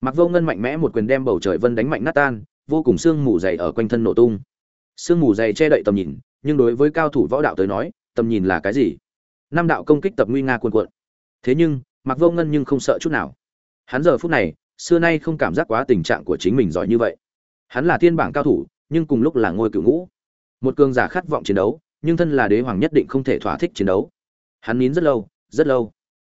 Mạc vô ngân mạnh mẽ một quyền đem bầu trời vân đánh mạnh nát tan, vô cùng sương mù dày ở quanh thân nổ tung. Sương mù dày che đậy tầm nhìn, nhưng đối với cao thủ võ đạo tới nói, tầm nhìn là cái gì? Năm đạo công kích tập nguy nga cuồn cuộn. Thế nhưng, mạc vô ngân nhưng không sợ chút nào. Hắn giờ phút này, xưa nay không cảm giác quá tình trạng của chính mình giỏi như vậy. Hắn là thiên bảng cao thủ, nhưng cùng lúc là ngôi cựu ngũ. Một cường giả khát vọng chiến đấu, nhưng thân là đế hoàng nhất định không thể thỏa thích chiến đấu hắn nín rất lâu rất lâu.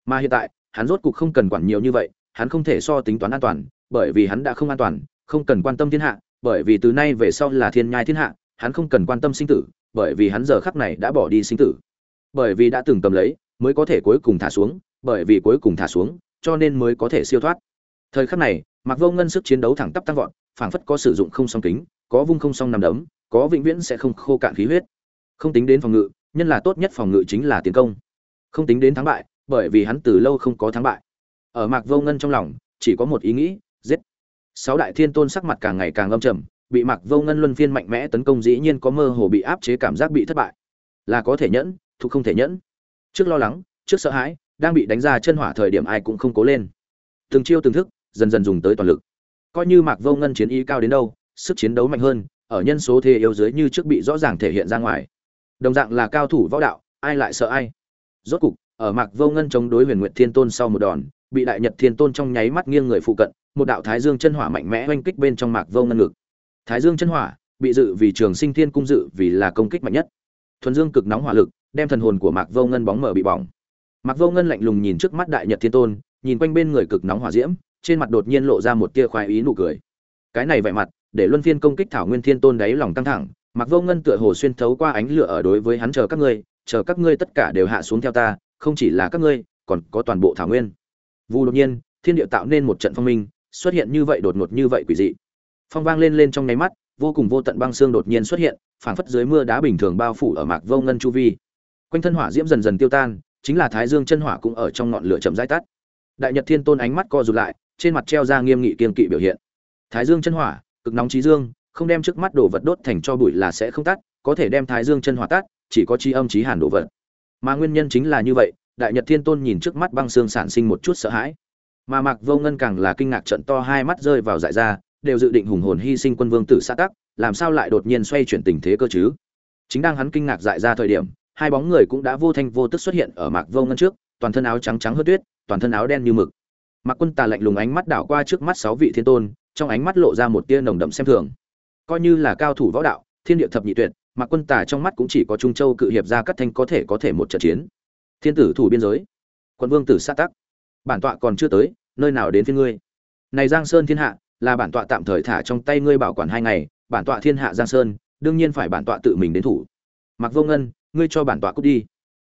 Mà hiện tại, hắn rốt cục không cần quản nhiều như vậy, hắn không thể so tính toán an toàn, bởi vì hắn đã không an toàn, không cần quan tâm thiên hạ, bởi vì từ nay về sau là thiên nhai thiên hạ, hắn không cần quan tâm sinh tử, bởi vì hắn giờ khắc này đã bỏ đi sinh tử. Bởi vì đã từng cầm lấy, mới có thể cuối cùng thả xuống, bởi vì cuối cùng thả xuống, cho nên mới có thể siêu thoát. Thời khắc này mặc vô ngân sức chiến đấu thẳng tắp tăng vọt, phảng phất có sử dụng không song kính, có vung không song nằm đấm, có vĩnh viễn sẽ không khô cạn khí huyết. Không tính đến phòng ngự, nhân là tốt nhất phòng ngự chính là tiến công không tính đến thắng bại, bởi vì hắn từ lâu không có thắng bại. Ở mạc vô ngân trong lòng, chỉ có một ý nghĩ, giết. Sáu đại thiên tôn sắc mặt càng ngày càng âm trầm, bị mạc vô ngân luân phiên mạnh mẽ tấn công dĩ nhiên có mơ hồ bị áp chế cảm giác bị thất bại. Là có thể nhẫn, thuộc không thể nhẫn. Trước lo lắng, trước sợ hãi, đang bị đánh ra chân hỏa thời điểm ai cũng không cố lên. Từng chiêu từng thức, dần dần dùng tới toàn lực. Coi như mạc vô ngân chiến ý cao đến đâu, sức chiến đấu mạnh hơn, ở nhân số thế yếu dưới như trước bị rõ ràng thể hiện ra ngoài. Đồng dạng là cao thủ võ đạo, ai lại sợ ai? Rốt cục, ở mạc vô ngân chống đối huyền nguyệt thiên tôn sau một đòn, bị đại nhật thiên tôn trong nháy mắt nghiêng người phụ cận, một đạo thái dương chân hỏa mạnh mẽ oanh kích bên trong mạc vô ngân ngực. Thái dương chân hỏa bị dự vì trường sinh thiên cung dự vì là công kích mạnh nhất. Thuần dương cực nóng hỏa lực, đem thần hồn của mạc vô ngân bóng mở bị bỏng. Mạc vô ngân lạnh lùng nhìn trước mắt đại nhật thiên tôn, nhìn quanh bên người cực nóng hỏa diễm, trên mặt đột nhiên lộ ra một tia khoái ý nụ cười. Cái này vẻ mặt, để luân phiên công kích thảo nguyên thiên tôn đáy lòng căng thẳng, Mạc vô ngân tựa hồ xuyên thấu qua ánh lửa ở đối với hắn chờ các ngươi chờ các ngươi tất cả đều hạ xuống theo ta, không chỉ là các ngươi, còn có toàn bộ thảo nguyên. Vu đột nhiên, thiên địa tạo nên một trận phong minh, xuất hiện như vậy đột ngột như vậy quỷ dị. Phong vang lên lên trong nháy mắt, vô cùng vô tận băng xương đột nhiên xuất hiện, phảng phất dưới mưa đá bình thường bao phủ ở mạc vô ngân chu vi. Quanh thân hỏa diễm dần dần tiêu tan, chính là thái dương chân hỏa cũng ở trong ngọn lửa chậm rãi tắt. Đại nhật thiên tôn ánh mắt co rụt lại, trên mặt treo ra nghiêm nghị kiên kỵ biểu hiện. Thái dương chân hỏa, cực nóng chí dương, không đem trước mắt đồ vật đốt thành cho bụi là sẽ không tắt, có thể đem thái dương chân hỏa tắt chỉ có chi âm chí hàn đồ vật. Mà nguyên nhân chính là như vậy, đại nhật thiên tôn nhìn trước mắt băng xương sản sinh một chút sợ hãi. Mà mạc vô ngân càng là kinh ngạc trận to hai mắt rơi vào dại ra, đều dự định hùng hồn hy sinh quân vương tử xã tắc, làm sao lại đột nhiên xoay chuyển tình thế cơ chứ? Chính đang hắn kinh ngạc dại ra thời điểm, hai bóng người cũng đã vô thanh vô tức xuất hiện ở mạc vô ngân trước, toàn thân áo trắng trắng hớt tuyết, toàn thân áo đen như mực. Mạc quân tà lạnh lùng ánh mắt đảo qua trước mắt sáu vị thiên tôn, trong ánh mắt lộ ra một tia nồng đậm xem thường. Coi như là cao thủ võ đạo, thiên địa thập nhị tuyệt mà quân tà trong mắt cũng chỉ có trung châu cự hiệp ra cắt thanh có thể có thể một trận chiến. Thiên tử thủ biên giới, quân vương tử sát tắc. Bản tọa còn chưa tới, nơi nào đến phiên ngươi? Này giang sơn thiên hạ, là bản tọa tạm thời thả trong tay ngươi bảo quản hai ngày, bản tọa thiên hạ giang sơn, đương nhiên phải bản tọa tự mình đến thủ. Mặc vô ngân, ngươi cho bản tọa cút đi.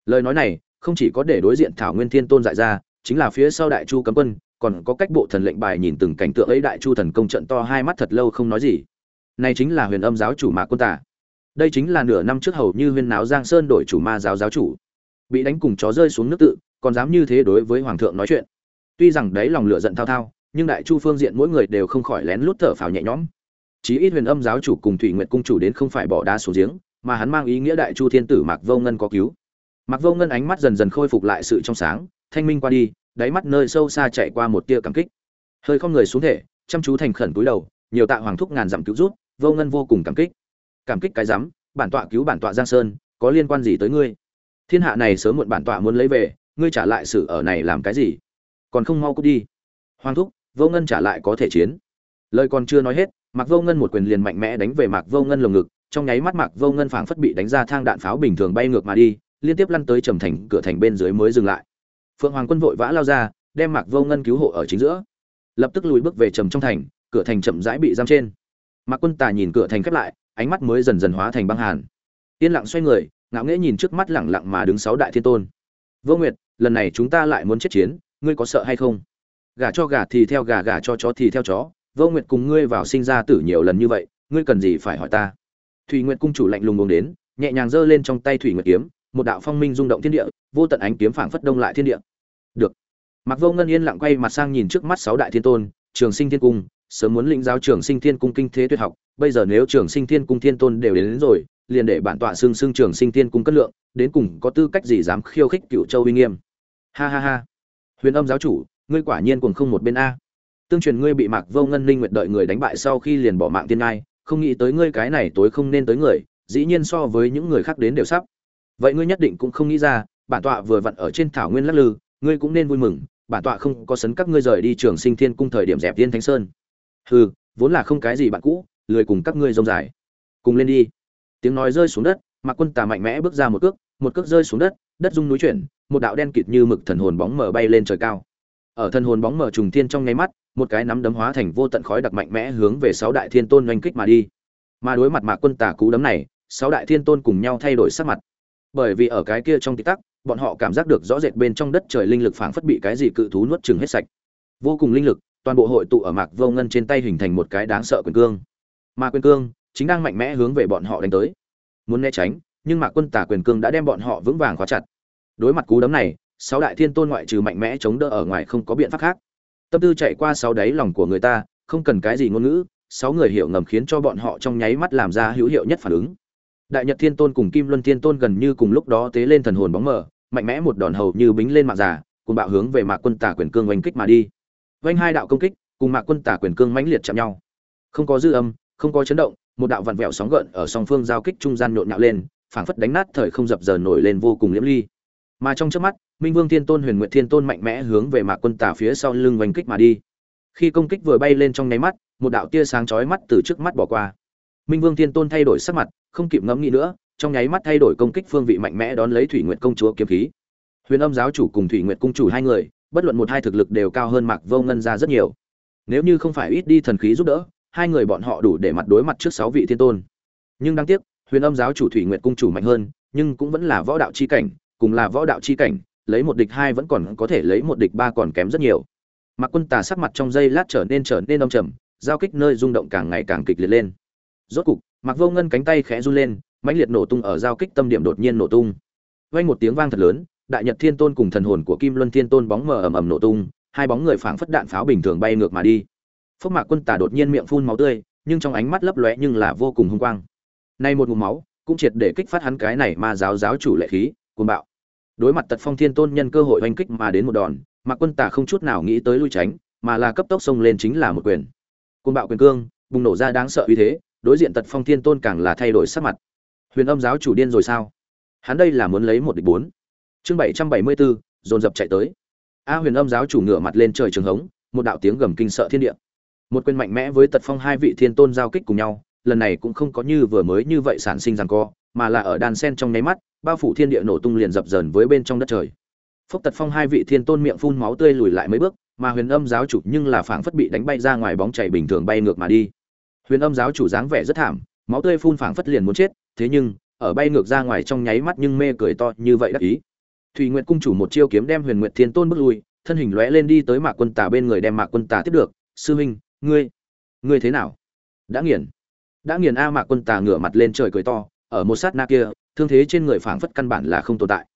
Lời nói này, không chỉ có để đối diện thảo nguyên thiên tôn dại ra, chính là phía sau đại chu cấm quân, còn có cách bộ thần lệnh bài nhìn từng cảnh tượng ấy đại chu thần công trận to hai mắt thật lâu không nói gì. Này chính là huyền âm giáo chủ mạc quân tả đây chính là nửa năm trước hầu như huyền náo giang sơn đổi chủ ma giáo giáo chủ. Bị đánh cùng chó rơi xuống nước tự, còn dám như thế đối với hoàng thượng nói chuyện. Tuy rằng đấy lòng lửa giận thao thao, nhưng đại chu phương diện mỗi người đều không khỏi lén lút thở phào nhẹ nhõm. Chí ít huyền âm giáo chủ cùng thủy nguyệt cung chủ đến không phải bỏ đá xuống giếng, mà hắn mang ý nghĩa đại chu thiên tử mạc vô ngân có cứu. Mạc vô ngân ánh mắt dần dần khôi phục lại sự trong sáng, thanh minh qua đi, đáy mắt nơi sâu xa chạy qua một tia cảm kích. Hơi không người xuống thể, chăm chú thành khẩn túi đầu, nhiều tạ hoàng thúc ngàn dặm cứu rút vô ngân vô cùng cảm kích cảm kích cái rắm, bản tọa cứu bản tọa giang sơn, có liên quan gì tới ngươi? Thiên hạ này sớm muộn bản tọa muốn lấy về, ngươi trả lại sự ở này làm cái gì? Còn không mau cút đi. Hoàng thúc, vô ngân trả lại có thể chiến. Lời còn chưa nói hết, mạc vô ngân một quyền liền mạnh mẽ đánh về mạc vô ngân lồng ngực, trong nháy mắt mạc vô ngân phảng phất bị đánh ra thang đạn pháo bình thường bay ngược mà đi, liên tiếp lăn tới trầm thành, cửa thành bên dưới mới dừng lại. Phượng hoàng quân vội vã lao ra, đem mạc vô ngân cứu hộ ở chính giữa. Lập tức lùi bước về trầm trong thành, cửa thành chậm rãi bị giam trên. Mạc quân tà nhìn cửa thành khép lại ánh mắt mới dần dần hóa thành băng hàn. Yên lặng xoay người, ngạo nghễ nhìn trước mắt lẳng lặng mà đứng sáu đại thiên tôn. Vô nguyệt, lần này chúng ta lại muốn chết chiến, ngươi có sợ hay không? Gà cho gà thì theo gà gà cho chó thì theo chó. Vô nguyệt cùng ngươi vào sinh ra tử nhiều lần như vậy, ngươi cần gì phải hỏi ta? Thủy nguyệt cung chủ lạnh lùng uống đến, nhẹ nhàng giơ lên trong tay thủy nguyệt kiếm, một đạo phong minh rung động thiên địa, vô tận ánh kiếm phảng phất đông lại thiên địa. Được. Mặc vô ngân yên lặng quay mặt sang nhìn trước mắt sáu đại thiên tôn, trường sinh thiên cung sớm muốn lĩnh giáo trưởng sinh thiên cung kinh thế tuyệt học bây giờ nếu trưởng sinh thiên cung thiên tôn đều đến, đến rồi liền để bản tọa xưng xưng trưởng sinh thiên cung cất lượng đến cùng có tư cách gì dám khiêu khích cựu châu uy nghiêm? Ha ha ha. Huyền âm giáo chủ ngươi quả nhiên cùng không một bên a. Tương truyền ngươi bị mạc vô ngân linh nguyện đợi người đánh bại sau khi liền bỏ mạng tiên ngai không nghĩ tới ngươi cái này tối không nên tới người dĩ nhiên so với những người khác đến đều sắp. Vậy ngươi nhất định cũng không nghĩ ra bản tọa vừa vặn ở trên thảo nguyên lắc lư ngươi cũng nên vui mừng bản tọa không có sấn các ngươi rời đi trường sinh thiên cung thời điểm dẹp tiên thánh sơn hừ, vốn là không cái gì bạn cũ, lười cùng các ngươi rông dài. Cùng lên đi. Tiếng nói rơi xuống đất, mạc quân tà mạnh mẽ bước ra một cước một cước rơi xuống đất đất rung núi chuyển, một đạo đen kịt như mực thần hồn bóng mờ bay lên trời cao. Ở thần hồn bóng mờ trùng thiên trong nháy mắt, một cái nắm đấm hóa thành vô tận khói đặc mạnh mẽ hướng về sáu đại thiên tôn oanh kích mà đi. Mà đối mặt mạc quân tà cú đấm này, sáu đại thiên tôn cùng nhau thay đổi sắc mặt. Bởi vì ở cái kia trong tích tắc, bọn họ cảm giác được rõ rệt bên trong đất trời linh lực phảng phất bị cái gì cự thú nuốt chừng hết sạch. Vô cùng linh lực toàn bộ hội tụ ở mạc vô ngân trên tay hình thành một cái đáng sợ quyền cương. Mà quyền cương chính đang mạnh mẽ hướng về bọn họ đánh tới. Muốn né tránh, nhưng mạc quân tả quyền cương đã đem bọn họ vững vàng khóa chặt. Đối mặt cú đấm này, sáu đại thiên tôn ngoại trừ mạnh mẽ chống đỡ ở ngoài không có biện pháp khác. Tâm tư chạy qua sáu đáy lòng của người ta, không cần cái gì ngôn ngữ, sáu người hiểu ngầm khiến cho bọn họ trong nháy mắt làm ra hữu hiệu nhất phản ứng. Đại nhật thiên tôn cùng kim luân thiên tôn gần như cùng lúc đó tế lên thần hồn bóng mờ, mạnh mẽ một đòn hầu như bính lên mạng giả cùng bạo hướng về mạc quân tả quyền cương oanh kích mà đi vanh hai đạo công kích, cùng mạc quân tả quyền cương mãnh liệt chạm nhau. Không có dư âm, không có chấn động, một đạo vặn vẹo sóng gợn ở song phương giao kích trung gian nhộn nhạo lên, phảng phất đánh nát thời không dập dờn nổi lên vô cùng liễm ly. Mà trong trước mắt, minh vương thiên tôn, huyền nguyện thiên tôn mạnh mẽ hướng về mạc quân tả phía sau lưng vành kích mà đi. Khi công kích vừa bay lên trong nháy mắt, một đạo tia sáng chói mắt từ trước mắt bỏ qua. Minh vương thiên tôn thay đổi sắc mặt, không kịp ngẫm nghĩ nữa, trong nháy mắt thay đổi công kích phương vị mạnh mẽ đón lấy thủy nguyện công chúa kiếm khí. Huyền âm giáo chủ cùng thủy nguyện cung chủ hai người bất luận một hai thực lực đều cao hơn mạc vô ngân ra rất nhiều. Nếu như không phải ít đi thần khí giúp đỡ, hai người bọn họ đủ để mặt đối mặt trước sáu vị thiên tôn. Nhưng đáng tiếc, huyền âm giáo chủ thủy Nguyệt cung chủ mạnh hơn, nhưng cũng vẫn là võ đạo chi cảnh, cùng là võ đạo chi cảnh, lấy một địch hai vẫn còn có thể lấy một địch ba còn kém rất nhiều. Mạc quân tà sắc mặt trong giây lát trở nên trở nên đông trầm, giao kích nơi rung động càng ngày càng kịch liệt lên. Rốt cục, mạc vô ngân cánh tay khẽ run lên, mãnh liệt nổ tung ở giao kích tâm điểm đột nhiên nổ tung. Vang một tiếng vang thật lớn đại nhật thiên tôn cùng thần hồn của kim luân thiên tôn bóng mờ ầm ầm nổ tung, hai bóng người phảng phất đạn pháo bình thường bay ngược mà đi. Phúc mạc quân Tả đột nhiên miệng phun máu tươi, nhưng trong ánh mắt lấp lóe nhưng là vô cùng hung quang. Nay một ngụm máu, cũng triệt để kích phát hắn cái này ma giáo giáo chủ lệ khí, cuồng bạo. Đối mặt tật phong thiên tôn nhân cơ hội oanh kích mà đến một đòn, mạc quân Tả không chút nào nghĩ tới lui tránh, mà là cấp tốc xông lên chính là một quyền. Cuồng bạo quyền cương, bùng nổ ra đáng sợ uy thế, đối diện tật phong thiên tôn càng là thay đổi sắc mặt. Huyền âm giáo chủ điên rồi sao? Hắn đây là muốn lấy một địch bốn chương bảy trăm bảy mươi bốn dồn dập chạy tới. A huyền âm giáo chủ ngửa mặt lên trời trường hống, một đạo tiếng gầm kinh sợ thiên địa. Một quyền mạnh mẽ với tật phong hai vị thiên tôn giao kích cùng nhau, lần này cũng không có như vừa mới như vậy sản sinh rằng co, mà là ở đàn sen trong nháy mắt, bao phủ thiên địa nổ tung liền dập dờn với bên trong đất trời. Phúc tật phong hai vị thiên tôn miệng phun máu tươi lùi lại mấy bước, mà huyền âm giáo chủ nhưng là phảng phất bị đánh bay ra ngoài bóng chảy bình thường bay ngược mà đi. Huyền âm giáo chủ dáng vẻ rất thảm, máu tươi phun phảng phất liền muốn chết, thế nhưng, ở bay ngược ra ngoài trong nháy mắt nhưng mê cười to như vậy đắc ý. Thủy nguyệt cung chủ một chiêu kiếm đem huyền nguyệt thiên tôn bước lui, thân hình lóe lên đi tới mạc quân tà bên người đem mạc quân tà tiếp được. Sư huynh, ngươi ngươi thế nào? Đã nghiền. Đã nghiền a. Mạc quân tà ngửa mặt lên trời cười to, ở một sát na kia, thương thế trên người phảng phất căn bản là không tồn tại.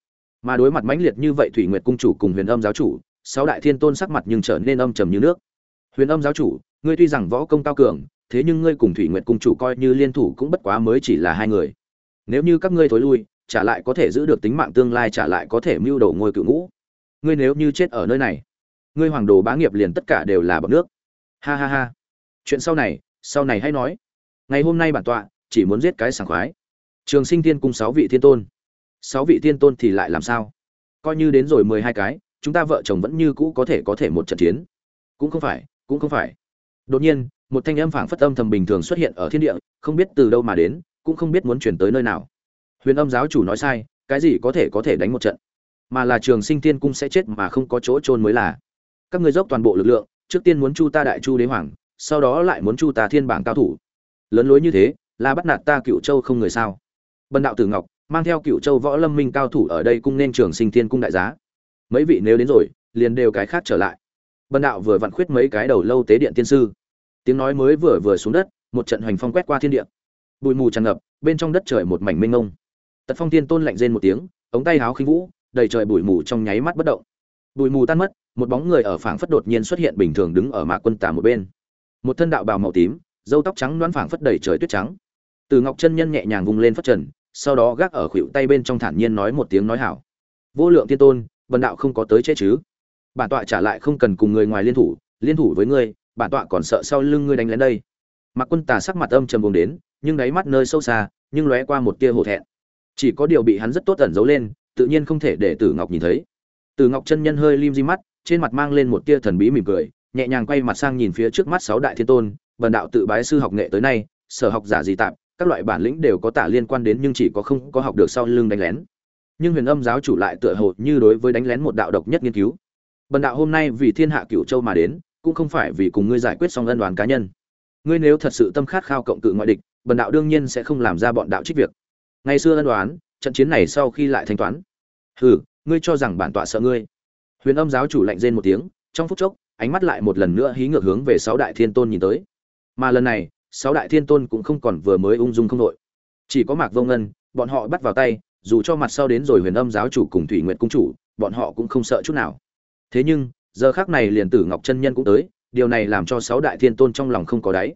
Mà đối mặt mãnh liệt như vậy thủy nguyệt cung chủ cùng huyền âm giáo chủ, sáu đại thiên tôn sắc mặt nhưng trở nên âm trầm như nước. Huyền âm giáo chủ, ngươi tuy rằng võ công cao cường, thế nhưng ngươi cùng thủy nguyệt cung chủ coi như liên thủ cũng bất quá mới chỉ là hai người. Nếu như các ngươi thối lui trả lại có thể giữ được tính mạng tương lai, trả lại có thể mưu đồ ngôi cựu ngũ. Ngươi nếu như chết ở nơi này, ngươi hoàng đồ bá nghiệp liền tất cả đều là bằng nước. Ha ha ha. Chuyện sau này sau này hãy nói. Ngày hôm nay bản tọa chỉ muốn giết cái sảng khoái. Trường sinh thiên cung sáu vị thiên tôn. Sáu vị thiên tôn thì lại làm sao? Coi như đến rồi mười hai cái, chúng ta vợ chồng vẫn như cũ có thể có thể một trận chiến. Cũng không phải, cũng không phải. Đột nhiên, một thanh âm phảng phất âm thầm bình thường xuất hiện ở thiên địa, không biết từ đâu mà đến, cũng không biết muốn chuyển tới nơi nào huyền âm giáo chủ nói sai, cái gì có thể có thể đánh một trận? Mà là trường sinh tiên cung sẽ chết mà không có chỗ trôn mới là. Các ngươi dốc toàn bộ lực lượng, trước tiên muốn chu ta đại chu đế hoàng, sau đó lại muốn chu ta thiên bảng cao thủ. Lớn lối như thế, là bắt nạt ta cựu châu không người sao? Bần đạo tử ngọc, mang theo cựu châu võ lâm minh cao thủ ở đây cung nên trường sinh thiên cung đại giá. Mấy vị nếu đến rồi, liền đều cái khác trở lại. Bần đạo vừa vặn khuyết mấy cái đầu lâu tế điện tiên sư. Tiếng nói mới vừa vừa xuống đất, một trận hoành phong quét qua thiên địa. Bụi mù tràn ngập, bên trong đất trời một mảnh mênh mông tật phong tiên tôn lạnh rên một tiếng, ống tay háo khinh vũ, đầy trời bụi mù trong nháy mắt bất động. Bụi mù tan mất, một bóng người ở phảng phất đột nhiên xuất hiện bình thường đứng ở mạc quân tả một bên. Một thân đạo bào màu tím dâu tóc trắng loãng phảng phất đầy trời tuyết trắng. Từ ngọc chân nhân nhẹ nhàng vung lên phất trần, sau đó gác ở khuỷu tay bên trong thản nhiên nói một tiếng nói hảo. Vô lượng tiên tôn, vần đạo không có tới chế chứ? Bản tọa trả lại không cần cùng người ngoài liên thủ liên thủ với ngươi, bản tọa còn sợ sau lưng ngươi đánh lén đây. Mạc quân tà sắc mặt âm trầm buồn đến, nhưng đáy mắt nơi sâu xa, nhưng lóe qua một tia hổ thẹn chỉ có điều bị hắn rất tốt ẩn giấu lên, tự nhiên không thể để tử ngọc nhìn thấy. Tử ngọc chân nhân hơi lim di mắt, trên mặt mang lên một tia thần bí mỉm cười, nhẹ nhàng quay mặt sang nhìn phía trước mắt sáu đại thiên tôn, vần đạo tự bái sư học nghệ tới nay, sở học giả gì tạm, các loại bản lĩnh đều có tả liên quan đến nhưng chỉ có không có học được sau lưng đánh lén. Nhưng huyền âm giáo chủ lại tựa hồ như đối với đánh lén một đạo độc nhất nghiên cứu. Bần đạo hôm nay vì thiên hạ cửu châu mà đến, cũng không phải vì cùng ngươi giải quyết xong ân đoàn cá nhân. Ngươi nếu thật sự tâm khát khao cộng cự ngoại địch bần đạo đương nhiên sẽ không làm ra bọn đạo trích việc ngày xưa ân đoán trận chiến này sau khi lại thanh toán. Hừ, ngươi cho rằng bản tọa sợ ngươi. Huyền âm giáo chủ lạnh rên một tiếng, trong phút chốc, ánh mắt lại một lần nữa hí ngược hướng về sáu đại thiên tôn nhìn tới. Mà lần này, sáu đại thiên tôn cũng không còn vừa mới ung dung không đội. Chỉ có mạc vô ngân, bọn họ bắt vào tay, dù cho mặt sau đến rồi huyền âm giáo chủ cùng thủy nguyện cung chủ, bọn họ cũng không sợ chút nào. Thế nhưng, giờ khác này liền tử ngọc chân nhân cũng tới, điều này làm cho sáu đại thiên tôn trong lòng không có đáy.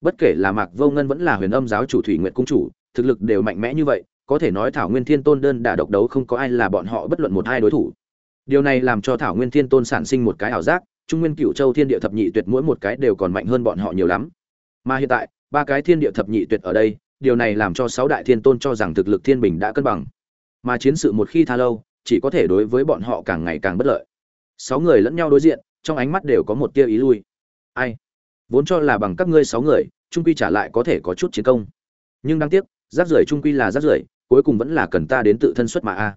Bất kể là mạc vô ngân vẫn là huyền âm giáo chủ thủy nguyện cung chủ thực lực đều mạnh mẽ như vậy, có thể nói thảo nguyên thiên tôn đơn đả độc đấu không có ai là bọn họ bất luận một hai đối thủ. Điều này làm cho thảo nguyên thiên tôn sản sinh một cái ảo giác, trung nguyên cựu châu thiên địa thập nhị tuyệt mỗi một cái đều còn mạnh hơn bọn họ nhiều lắm. Mà hiện tại, ba cái thiên địa thập nhị tuyệt ở đây, điều này làm cho sáu đại thiên tôn cho rằng thực lực thiên bình đã cân bằng. Mà chiến sự một khi tha lâu, chỉ có thể đối với bọn họ càng ngày càng bất lợi. Sáu người lẫn nhau đối diện, trong ánh mắt đều có một tia ý lui. Ai? Vốn cho là bằng các ngươi sáu người, trung quy trả lại có thể có chút chiến công. Nhưng đáng tiếc rác rưởi trung quy là rác rưởi, cuối cùng vẫn là cần ta đến tự thân xuất mà a.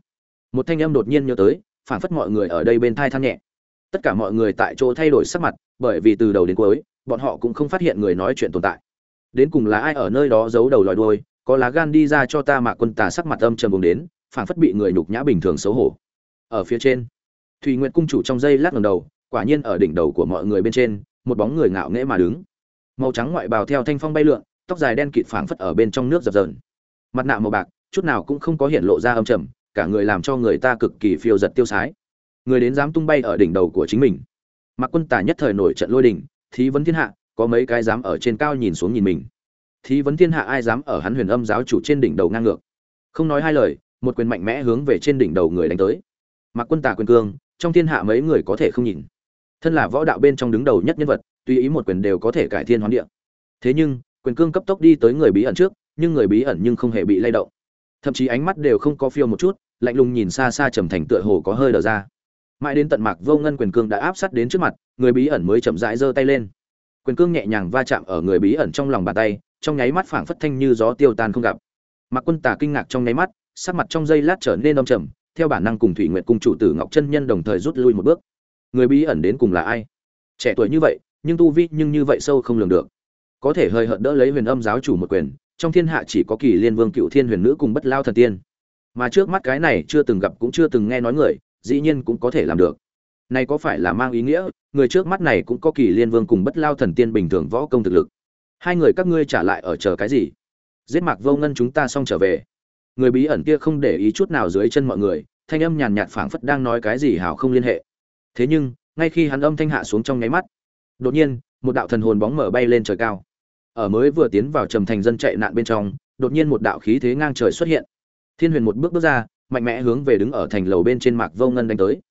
Một thanh âm đột nhiên nhớ tới, phảng phất mọi người ở đây bên thai than nhẹ. Tất cả mọi người tại chỗ thay đổi sắc mặt, bởi vì từ đầu đến cuối, bọn họ cũng không phát hiện người nói chuyện tồn tại. Đến cùng là ai ở nơi đó giấu đầu lòi đuôi, có lá gan đi ra cho ta mà quân tà sắc mặt âm trầm vùng đến, phảng phất bị người nhục nhã bình thường xấu hổ. Ở phía trên, thùy nguyệt cung chủ trong giây lát ngầm đầu, quả nhiên ở đỉnh đầu của mọi người bên trên, một bóng người ngạo nghễ mà đứng. Màu trắng ngoại bào theo thanh phong bay lượn tóc dài đen kịt phảng phất ở bên trong nước dập dờn. Mặt nạ màu bạc, chút nào cũng không có hiện lộ ra âm trầm, cả người làm cho người ta cực kỳ phiêu giật tiêu sái. Người đến dám tung bay ở đỉnh đầu của chính mình. Mặc quân tả nhất thời nổi trận lôi đình, thí vấn thiên hạ, có mấy cái dám ở trên cao nhìn xuống nhìn mình. Thí vấn thiên hạ ai dám ở hắn huyền âm giáo chủ trên đỉnh đầu ngang ngược? Không nói hai lời, một quyền mạnh mẽ hướng về trên đỉnh đầu người đánh tới. Mặc quân tả quyền cương, trong thiên hạ mấy người có thể không nhìn. Thân là võ đạo bên trong đứng đầu nhất nhân vật, tùy ý một quyền đều có thể cải thiên hoán địa. Thế nhưng quyền cương cấp tốc đi tới người bí ẩn trước, nhưng người bí ẩn nhưng không hề bị lay động. Thậm chí ánh mắt đều không có phiêu một chút, lạnh lùng nhìn xa xa trầm thành tựa hồ có hơi đờ ra. Mãi đến tận mạc vô ngân quyền cương đã áp sát đến trước mặt, người bí ẩn mới chậm rãi giơ tay lên. Quyền cương nhẹ nhàng va chạm ở người bí ẩn trong lòng bàn tay, trong nháy mắt phảng phất thanh như gió tiêu tan không gặp. Mạc quân tả kinh ngạc trong nháy mắt, sắc mặt trong giây lát trở nên đông trầm, theo bản năng cùng thủy nguyện cung chủ tử ngọc chân nhân đồng thời rút lui một bước. Người bí ẩn đến cùng là ai? Trẻ tuổi như vậy, nhưng tu vi nhưng như vậy sâu không lường được có thể hơi hận đỡ lấy huyền âm giáo chủ một quyền, trong thiên hạ chỉ có kỳ liên vương cựu thiên huyền nữ cùng bất lao thần tiên. Mà trước mắt cái này chưa từng gặp cũng chưa từng nghe nói người, dĩ nhiên cũng có thể làm được. Này có phải là mang ý nghĩa, người trước mắt này cũng có kỳ liên vương cùng bất lao thần tiên bình thường võ công thực lực. Hai người các ngươi trả lại ở chờ cái gì? Giết mạc vô ngân chúng ta xong trở về. Người bí ẩn kia không để ý chút nào dưới chân mọi người, thanh âm nhàn nhạt phảng phất đang nói cái gì hào không liên hệ. Thế nhưng, ngay khi hắn âm thanh hạ xuống trong nháy mắt, đột nhiên, một đạo thần hồn bóng mở bay lên trời cao ở mới vừa tiến vào trầm thành dân chạy nạn bên trong, đột nhiên một đạo khí thế ngang trời xuất hiện. Thiên huyền một bước bước ra, mạnh mẽ hướng về đứng ở thành lầu bên trên mạc vô ngân đánh tới.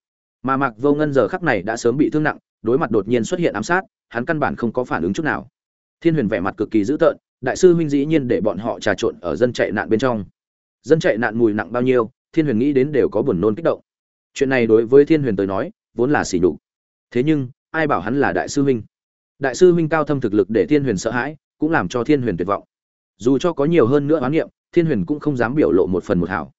Mà mạc vô ngân giờ khắc này đã sớm bị thương nặng, đối mặt đột nhiên xuất hiện ám sát, hắn căn bản không có phản ứng chút nào. Thiên huyền vẻ mặt cực kỳ dữ tợn, đại sư huynh dĩ nhiên để bọn họ trà trộn ở dân chạy nạn bên trong. Dân chạy nạn mùi nặng bao nhiêu, thiên huyền nghĩ đến đều có buồn nôn kích động. Chuyện này đối với thiên huyền tới nói, vốn là xỉ nhục. Thế nhưng, ai bảo hắn là đại sư huynh? Đại sư huynh cao thâm thực lực để thiên huyền sợ hãi cũng làm cho thiên huyền tuyệt vọng. Dù cho có nhiều hơn nữa oán niệm, thiên huyền cũng không dám biểu lộ một phần một hảo.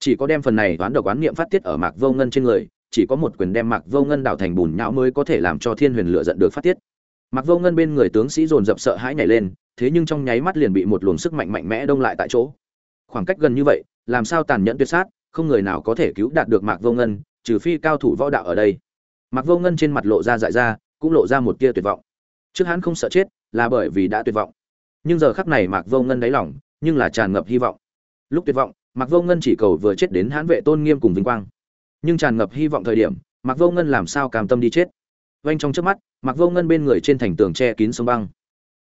Chỉ có đem phần này oán độc oán niệm phát tiết ở mạc vô ngân trên người, chỉ có một quyền đem mạc vô ngân đảo thành bùn nhão mới có thể làm cho thiên huyền lựa giận được phát tiết. Mạc vô ngân bên người tướng sĩ dồn dập sợ hãi nhảy lên, thế nhưng trong nháy mắt liền bị một luồng sức mạnh mạnh mẽ đông lại tại chỗ. Khoảng cách gần như vậy, làm sao tàn nhẫn tuyệt sát, không người nào có thể cứu đạt được mạc vô ngân, trừ phi cao thủ võ đạo ở đây. Mạc vô ngân trên mặt lộ ra dại ra, cũng lộ ra một tia tuyệt vọng. Trước hắn không sợ chết là bởi vì đã tuyệt vọng. Nhưng giờ khắc này mạc vô ngân đáy lòng, nhưng là tràn ngập hy vọng. Lúc tuyệt vọng, mạc vô ngân chỉ cầu vừa chết đến hãn vệ tôn nghiêm cùng vinh quang. Nhưng tràn ngập hy vọng thời điểm, mạc vô ngân làm sao cam tâm đi chết? Vanh trong trước mắt, mạc vô ngân bên người trên thành tường che kín sông băng.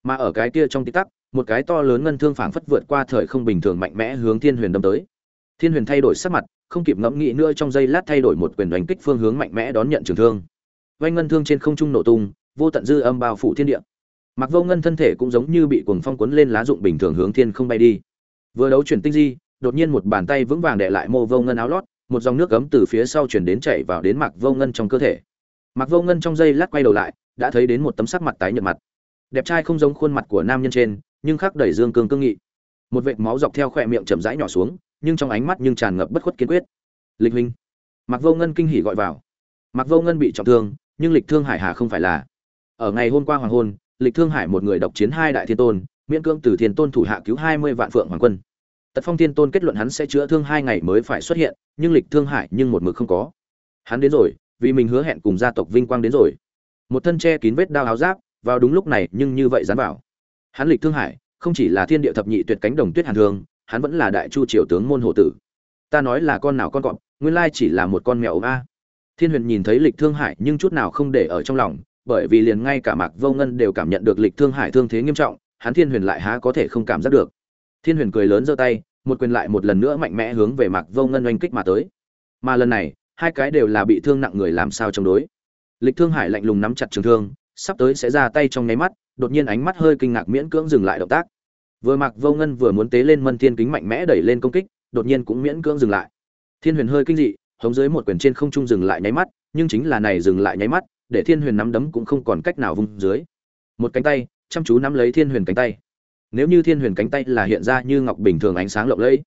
Mà ở cái kia trong tích tắc, một cái to lớn ngân thương phảng phất vượt qua thời không bình thường mạnh mẽ hướng thiên huyền đâm tới. Thiên huyền thay đổi sắc mặt, không kịp ngẫm nghĩ nữa trong giây lát thay đổi một quyền đánh kích phương hướng mạnh mẽ đón nhận trường thương. Vanh ngân thương trên không trung nổ tung, vô tận dư âm bao phủ thiên địa mặc vô ngân thân thể cũng giống như bị cuồng phong cuốn lên lá dụng bình thường hướng thiên không bay đi. Vừa đấu chuyển tinh di, đột nhiên một bàn tay vững vàng đệ lại mô vô ngân áo lót, một dòng nước cấm từ phía sau chuyển đến chảy vào đến mặc vô ngân trong cơ thể. Mặc vô ngân trong giây lát quay đầu lại, đã thấy đến một tấm sắc mặt tái nhợt mặt. Đẹp trai không giống khuôn mặt của nam nhân trên, nhưng khắc đẩy dương cương cương nghị. Một vệt máu dọc theo khỏe miệng chậm rãi nhỏ xuống, nhưng trong ánh mắt nhưng tràn ngập bất khuất kiên quyết. Lịch huynh. Mặc vô ngân kinh hỉ gọi vào. Mặc vô ngân bị trọng thương, nhưng lịch thương hải hà không phải là. Ở ngày hôm qua hoàng hôn lịch thương hải một người độc chiến hai đại thiên tôn, miễn cưỡng từ thiên tôn thủ hạ cứu hai mươi vạn phượng hoàng quân. Tật phong thiên tôn kết luận hắn sẽ chữa thương hai ngày mới phải xuất hiện, nhưng lịch thương hải nhưng một mực không có. Hắn đến rồi, vì mình hứa hẹn cùng gia tộc vinh quang đến rồi. Một thân che kín vết đao áo giáp, vào đúng lúc này nhưng như vậy dán vào. Hắn lịch thương hải, không chỉ là thiên địa thập nhị tuyệt cánh đồng tuyết hàn thương, hắn vẫn là đại chu triều tướng môn hộ tử. Ta nói là con nào con cọp, nguyên lai chỉ là một con mèo ốm a. Thiên huyền nhìn thấy lịch thương hải nhưng chút nào không để ở trong lòng bởi vì liền ngay cả mạc vô ngân đều cảm nhận được lịch thương hải thương thế nghiêm trọng, hắn thiên huyền lại há có thể không cảm giác được. Thiên huyền cười lớn giơ tay, một quyền lại một lần nữa mạnh mẽ hướng về mạc vô ngân oanh kích mà tới. Mà lần này, hai cái đều là bị thương nặng người làm sao chống đối. Lịch thương hải lạnh lùng nắm chặt trường thương, sắp tới sẽ ra tay trong nháy mắt, đột nhiên ánh mắt hơi kinh ngạc miễn cưỡng dừng lại động tác. Vừa mạc vô ngân vừa muốn tế lên mân thiên kính mạnh mẽ đẩy lên công kích, đột nhiên cũng miễn cưỡng dừng lại. Thiên huyền hơi kinh dị, hống dưới một quyền trên không trung dừng lại nháy mắt, nhưng chính là này dừng lại nháy mắt để thiên huyền nắm đấm cũng không còn cách nào vung dưới. Một cánh tay, chăm chú nắm lấy thiên huyền cánh tay. Nếu như thiên huyền cánh tay là hiện ra như ngọc bình thường ánh sáng lộng lẫy,